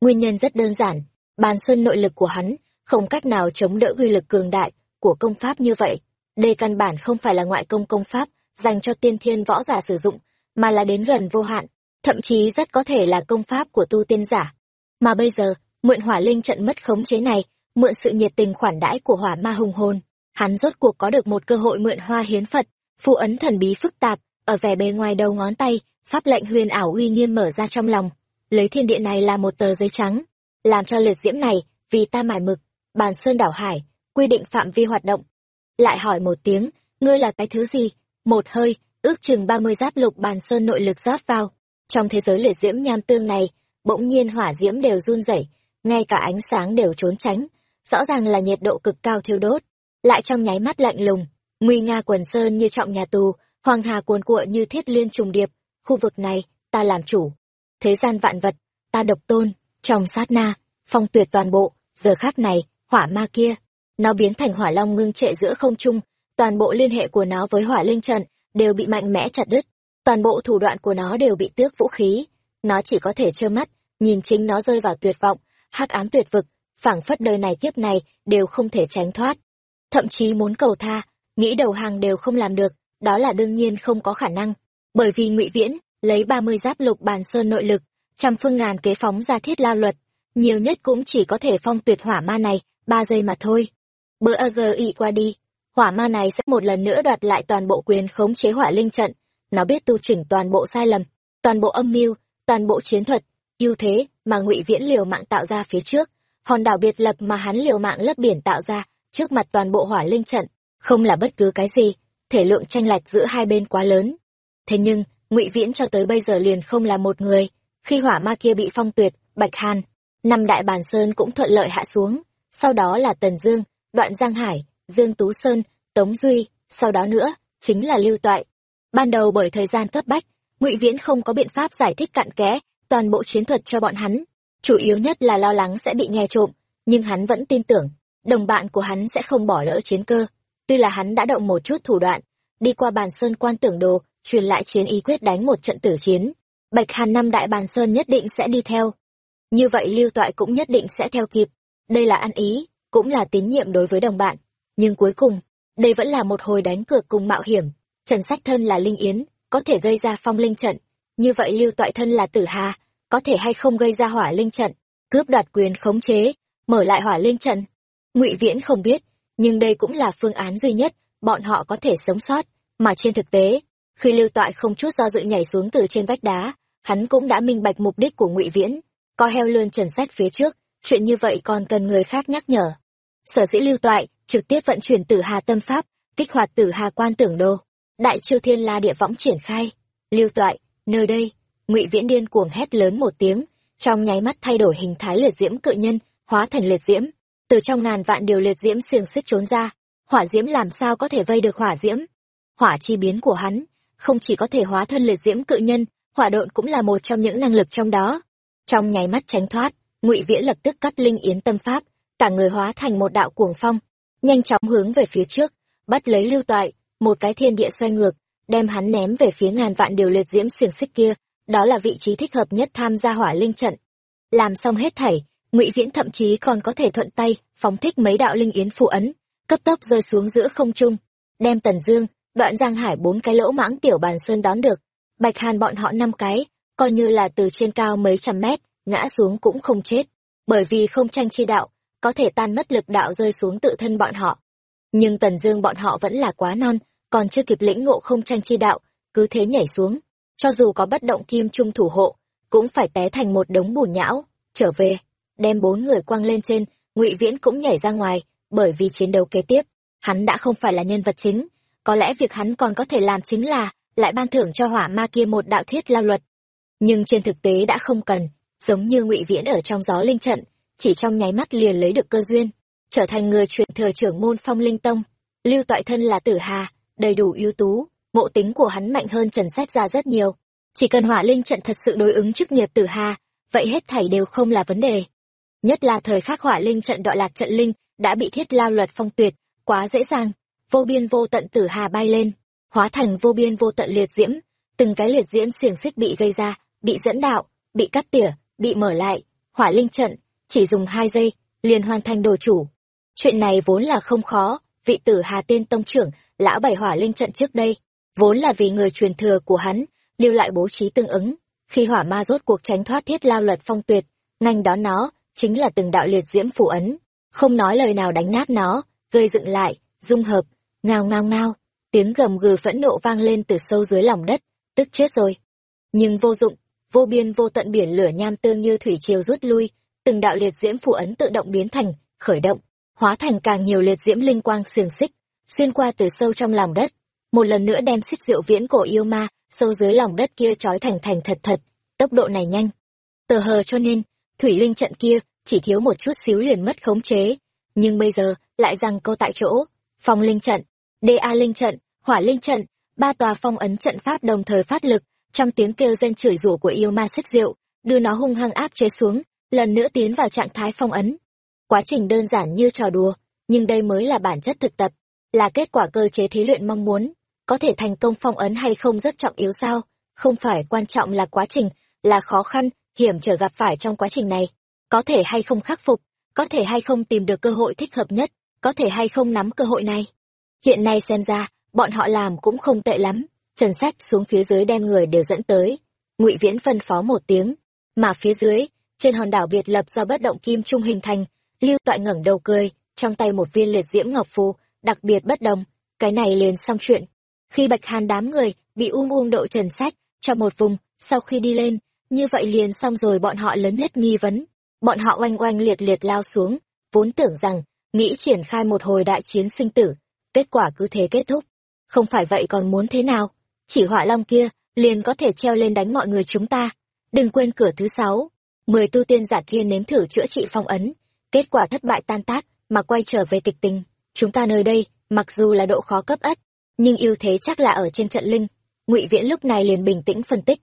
Nguyên nhân rất đơn giản, bàn sơn nội lực của hắn không cách nào chống đỡ uy lực cường đại của công pháp như vậy. Đây căn bản không phải là ngoại công công pháp dành cho tiên thiên võ giả sử dụng, mà là đến gần vô hạn, thậm chí rất có thể là công pháp của tu tiên giả. Mà bây giờ, mượn hỏa linh trận mất khống chế này mượn sự nhiệt tình khoản đãi của hỏa ma hùng hồn. Hắn rốt cuộc có được một cơ hội mượn hoa hiến phật phù ấn thần bí phức tạp, ở vẻ bề ngoài đầu ngón tay, pháp lệnh huyền ảo uy nghiêm mở ra trong lòng. Lấy thiên địa này là một tờ giấy trắng, làm cho liệt diễm này, vì ta mải mực, bàn sơn đảo hải, quy định phạm vi hoạt động. Lại hỏi một tiếng, ngươi là cái thứ gì? Một hơi, ước chừng ba mươi giáp lục bàn sơn nội lực rót vào. Trong thế giới liệt diễm nham tương này, bỗng nhiên hỏa diễm đều run rẩy, ngay cả ánh sáng đều trốn tránh rõ ràng là nhiệt độ cực cao thiêu đốt. Lại trong nháy mắt lạnh lùng, nguy nga quần sơn như trọng nhà tù, hoàng hà cuồn cuộn như thiết liên trùng điệp. Khu vực này, ta làm chủ. Thế gian vạn vật, ta độc tôn, trong sát na, phong tuyệt toàn bộ. Giờ khác này, hỏa ma kia, nó biến thành hỏa long ngưng trệ giữa không trung. Toàn bộ liên hệ của nó với hỏa linh trận đều bị mạnh mẽ chặt đứt. Toàn bộ thủ đoạn của nó đều bị tước vũ khí. Nó chỉ có thể trơ mắt, nhìn chính nó rơi vào tuyệt vọng, hắc ám tuyệt vực phảng phất đời này tiếp này đều không thể tránh thoát. Thậm chí muốn cầu tha, nghĩ đầu hàng đều không làm được, đó là đương nhiên không có khả năng. Bởi vì ngụy viễn lấy ba mươi giáp lục bàn sơn nội lực, trăm phương ngàn kế phóng ra thiết lao luật, nhiều nhất cũng chỉ có thể phong tuyệt hỏa ma này ba giây mà thôi. Bữa agi qua đi, hỏa ma này sẽ một lần nữa đoạt lại toàn bộ quyền khống chế hỏa linh trận. Nó biết tu chỉnh toàn bộ sai lầm, toàn bộ âm mưu, toàn bộ chiến thuật. Ưu thế mà ngụy viễn liều mạng tạo ra phía trước hòn đảo biệt lập mà hắn liều mạng lấp biển tạo ra, trước mặt toàn bộ hỏa linh trận, không là bất cứ cái gì, thể lượng tranh lệch giữa hai bên quá lớn. Thế nhưng, ngụy viễn cho tới bây giờ liền không là một người, khi hỏa ma kia bị phong tuyệt, bạch hàn, năm đại bàn sơn cũng thuận lợi hạ xuống, sau đó là tần dương, đoạn giang hải, dương tú sơn, tống duy, sau đó nữa, chính là lưu toại. Ban đầu bởi thời gian cấp bách, ngụy viễn không có biện pháp giải thích cặn kẽ toàn bộ chiến thuật cho bọn hắn chủ yếu nhất là lo lắng sẽ bị nghe trộm, nhưng hắn vẫn tin tưởng, đồng bạn của hắn sẽ không bỏ lỡ chiến cơ. Tuy là hắn đã động một chút thủ đoạn, đi qua bàn sơn quan tưởng đồ, truyền lại chiến ý quyết đánh một trận tử chiến, bạch hàn năm đại bàn sơn nhất định sẽ đi theo. Như vậy lưu toại cũng nhất định sẽ theo kịp. Đây là ăn ý, cũng là tín nhiệm đối với đồng bạn. Nhưng cuối cùng, đây vẫn là một hồi đánh cược cùng mạo hiểm. Trần sách thân là linh yến, có thể gây ra phong linh trận. Như vậy lưu toại thân là tử hà có thể hay không gây ra hỏa linh trận, cướp đoạt quyền khống chế, mở lại hỏa linh trận. Ngụy viễn không biết, nhưng đây cũng là phương án duy nhất, bọn họ có thể sống sót. Mà trên thực tế, khi lưu toại không chút do dự nhảy xuống từ trên vách đá, hắn cũng đã minh bạch mục đích của ngụy viễn. Có heo lươn trần sách phía trước, chuyện như vậy còn cần người khác nhắc nhở. Sở dĩ lưu toại trực tiếp vận chuyển tử hà tâm pháp, kích hoạt tử hà quan tưởng đồ đại chiêu thiên la địa võng triển khai. Lưu toại, nơi đây ngụy viễn điên cuồng hét lớn một tiếng, trong nháy mắt thay đổi hình thái liệt diễm cự nhân, hóa thành liệt diễm. Từ trong ngàn vạn điều liệt diễm xiềng xích trốn ra, hỏa diễm làm sao có thể vây được hỏa diễm? Hỏa chi biến của hắn, không chỉ có thể hóa thân liệt diễm cự nhân, hỏa độn cũng là một trong những năng lực trong đó. Trong nháy mắt tránh thoát, ngụy viễn lập tức cắt linh yến tâm pháp, cả người hóa thành một đạo cuồng phong, nhanh chóng hướng về phía trước, bắt lấy lưu toại, một cái thiên địa xoay ngược, đem hắn ném về phía ngàn vạn điều liệt diễm xiềng xích kia đó là vị trí thích hợp nhất tham gia hỏa linh trận. Làm xong hết thảy, ngụy viễn thậm chí còn có thể thuận tay phóng thích mấy đạo linh yến phụ ấn, cấp tốc rơi xuống giữa không trung, đem tần dương, đoạn giang hải bốn cái lỗ mãng tiểu bàn sơn đón được. Bạch hàn bọn họ năm cái, coi như là từ trên cao mấy trăm mét, ngã xuống cũng không chết, bởi vì không tranh chi đạo, có thể tan mất lực đạo rơi xuống tự thân bọn họ. Nhưng tần dương bọn họ vẫn là quá non, còn chưa kịp lĩnh ngộ không tranh chi đạo, cứ thế nhảy xuống cho dù có bất động kim trung thủ hộ, cũng phải té thành một đống bùn nhão. Trở về, đem bốn người quăng lên trên, ngụy viễn cũng nhảy ra ngoài, bởi vì chiến đấu kế tiếp, hắn đã không phải là nhân vật chính. Có lẽ việc hắn còn có thể làm chính là, lại ban thưởng cho hỏa ma kia một đạo thiết lao luật. Nhưng trên thực tế đã không cần, giống như ngụy viễn ở trong gió linh trận, chỉ trong nháy mắt liền lấy được cơ duyên, trở thành người truyền thừa trưởng môn phong linh tông. Lưu toại thân là tử hà, đầy đủ ưu tú ngộ tính của hắn mạnh hơn trần xét ra rất nhiều. Chỉ cần hỏa linh trận thật sự đối ứng chức nghiệp tử hà, vậy hết thảy đều không là vấn đề. Nhất là thời khắc hỏa linh trận đọa lạc trận linh đã bị thiết lao luật phong tuyệt, quá dễ dàng. Vô biên vô tận tử hà bay lên, hóa thành vô biên vô tận liệt diễm. Từng cái liệt diễm xiềng xích bị gây ra, bị dẫn đạo, bị cắt tỉa, bị mở lại. Hỏa linh trận chỉ dùng hai giây, liền hoàn thành đồ chủ. Chuyện này vốn là không khó, vị tử hà tiên tông trưởng, lão bảy hỏa linh trận trước đây vốn là vì người truyền thừa của hắn, lưu lại bố trí tương ứng. Khi hỏa ma rốt cuộc tránh thoát thiết lao luật phong tuyệt, ngành đó nó chính là từng đạo liệt diễm phủ ấn. Không nói lời nào đánh nát nó, gây dựng lại, dung hợp, ngao ngao ngao. Tiếng gầm gừ phẫn nộ vang lên từ sâu dưới lòng đất, tức chết rồi. Nhưng vô dụng, vô biên vô tận biển lửa nham tương như thủy triều rút lui, từng đạo liệt diễm phủ ấn tự động biến thành, khởi động, hóa thành càng nhiều liệt diễm linh quang xiềng xích, xuyên qua từ sâu trong lòng đất một lần nữa đem xích rượu viễn cổ yêu ma sâu dưới lòng đất kia trói thành thành thật thật, tốc độ này nhanh. Tờ hờ cho nên, thủy linh trận kia chỉ thiếu một chút xíu liền mất khống chế. Nhưng bây giờ lại rằng câu tại chỗ. Phong linh trận da linh trận, hỏa linh trận, ba tòa phong ấn trận pháp đồng thời phát lực. Trong tiếng kêu rên chửi rủa của yêu ma xích rượu, đưa nó hung hăng áp chế xuống, lần nữa tiến vào trạng thái phong ấn. Quá trình đơn giản như trò đùa, nhưng đây mới là bản chất thực tập là kết quả cơ chế thí luyện mong muốn có thể thành công phong ấn hay không rất trọng yếu sao? Không phải quan trọng là quá trình là khó khăn hiểm trở gặp phải trong quá trình này. Có thể hay không khắc phục có thể hay không tìm được cơ hội thích hợp nhất có thể hay không nắm cơ hội này. Hiện nay xem ra bọn họ làm cũng không tệ lắm trần sách xuống phía dưới đem người đều dẫn tới. Ngụy viễn phân phó một tiếng mà phía dưới trên hòn đảo biệt lập do bất động kim trung hình thành lưu toại ngẩng đầu cười trong tay một viên liệt diễm ngọc phù, đặc biệt bất đồng, cái này liền xong chuyện. Khi Bạch Hàn đám người bị um um độ trần sách cho một vùng, sau khi đi lên, như vậy liền xong rồi bọn họ lớn nhất nghi vấn. Bọn họ oanh oanh liệt liệt lao xuống, vốn tưởng rằng, nghĩ triển khai một hồi đại chiến sinh tử, kết quả cứ thế kết thúc. Không phải vậy còn muốn thế nào? Chỉ họa long kia, liền có thể treo lên đánh mọi người chúng ta. Đừng quên cửa thứ sáu, mười tu tiên giả kia nếm thử chữa trị phong ấn, kết quả thất bại tan tác, mà quay trở về kịch tình. Chúng ta nơi đây, mặc dù là độ khó cấp ất, nhưng ưu thế chắc là ở trên trận linh. Ngụy Viễn lúc này liền bình tĩnh phân tích.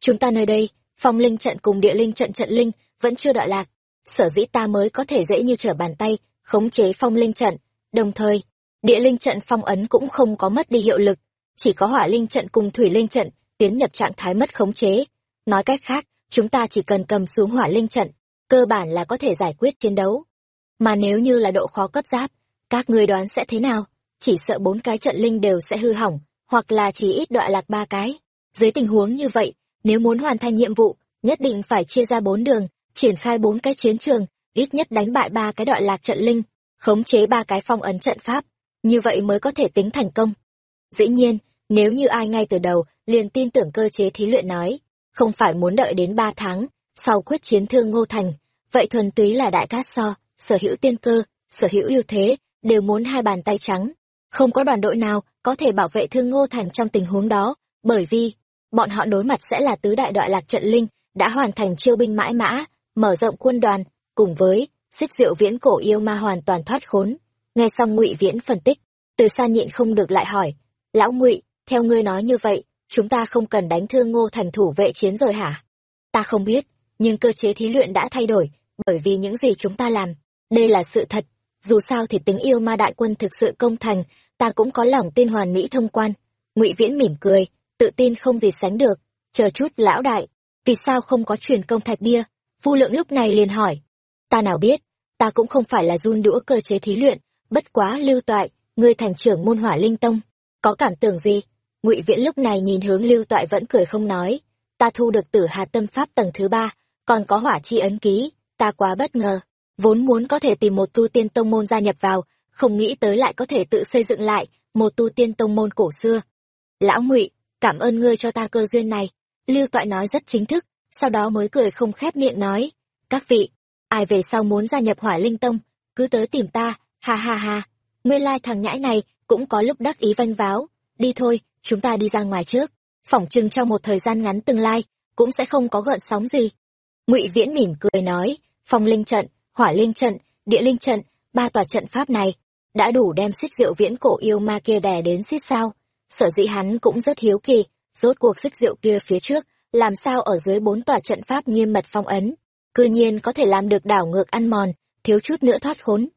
Chúng ta nơi đây, phong linh trận cùng địa linh trận trận linh vẫn chưa đoạn lạc, sở dĩ ta mới có thể dễ như trở bàn tay khống chế phong linh trận, đồng thời, địa linh trận phong ấn cũng không có mất đi hiệu lực, chỉ có hỏa linh trận cùng thủy linh trận tiến nhập trạng thái mất khống chế. Nói cách khác, chúng ta chỉ cần cầm xuống hỏa linh trận, cơ bản là có thể giải quyết chiến đấu. Mà nếu như là độ khó cấp giáp, các người đoán sẽ thế nào? Chỉ sợ bốn cái trận linh đều sẽ hư hỏng, hoặc là chỉ ít đọa lạc ba cái. Dưới tình huống như vậy, nếu muốn hoàn thành nhiệm vụ, nhất định phải chia ra bốn đường, triển khai bốn cái chiến trường, ít nhất đánh bại ba cái đọa lạc trận linh, khống chế ba cái phong ấn trận pháp, như vậy mới có thể tính thành công. Dĩ nhiên, nếu như ai ngay từ đầu liền tin tưởng cơ chế thí luyện nói, không phải muốn đợi đến ba tháng, sau quyết chiến thương Ngô Thành, vậy thuần túy là đại cát so, sở hữu tiên cơ, sở hữu ưu thế, đều muốn hai bàn tay trắng. Không có đoàn đội nào có thể bảo vệ thương Ngô Thành trong tình huống đó, bởi vì, bọn họ đối mặt sẽ là tứ đại đoạn lạc trận linh, đã hoàn thành chiêu binh mãi mã, mở rộng quân đoàn, cùng với xích diệu viễn cổ yêu ma hoàn toàn thoát khốn. Nghe xong ngụy Viễn phân tích, từ xa nhịn không được lại hỏi, lão ngụy theo ngươi nói như vậy, chúng ta không cần đánh thương ngô thành thủ vệ chiến rồi hả? Ta không biết, nhưng cơ chế thí luyện đã thay đổi, bởi vì những gì chúng ta làm, đây là sự thật. Dù sao thì tính yêu ma đại quân thực sự công thành, ta cũng có lòng tin hoàn mỹ thông quan. ngụy Viễn mỉm cười, tự tin không gì sánh được. Chờ chút lão đại, vì sao không có truyền công thạch bia? Vu lượng lúc này liền hỏi. Ta nào biết, ta cũng không phải là run đũa cơ chế thí luyện, bất quá lưu toại, ngươi thành trưởng môn hỏa linh tông. Có cảm tưởng gì? ngụy viễn lúc này nhìn hướng lưu toại vẫn cười không nói ta thu được tử hà tâm pháp tầng thứ ba còn có hỏa chi ấn ký ta quá bất ngờ vốn muốn có thể tìm một tu tiên tông môn gia nhập vào, không nghĩ tới lại có thể tự xây dựng lại một tu tiên tông môn cổ xưa. Lão ngụy, cảm ơn ngươi cho ta cơ duyên này. Lưu toại nói rất chính thức, sau đó mới cười không khép miệng nói, các vị, ai về sau muốn gia nhập hỏa linh tông, cứ tới tìm ta, ha ha ha. Nguyên lai thằng nhãi này cũng có lúc đắc ý vanh váo. Đi thôi, chúng ta đi ra ngoài trước. Phỏng chừng trong một thời gian ngắn tương lai cũng sẽ không có gợn sóng gì. Ngụy viễn mỉm cười nói, phong linh trận hỏa linh trận, địa linh trận, ba tòa trận pháp này đã đủ đem xích diệu viễn cổ yêu ma kia đè đến xích sao. Sở dĩ hắn cũng rất hiếu kỳ, rốt cuộc xích diệu kia phía trước làm sao ở dưới bốn tòa trận pháp nghiêm mật phong ấn. Cư nhiên có thể làm được đảo ngược ăn mòn, thiếu chút nữa thoát khốn.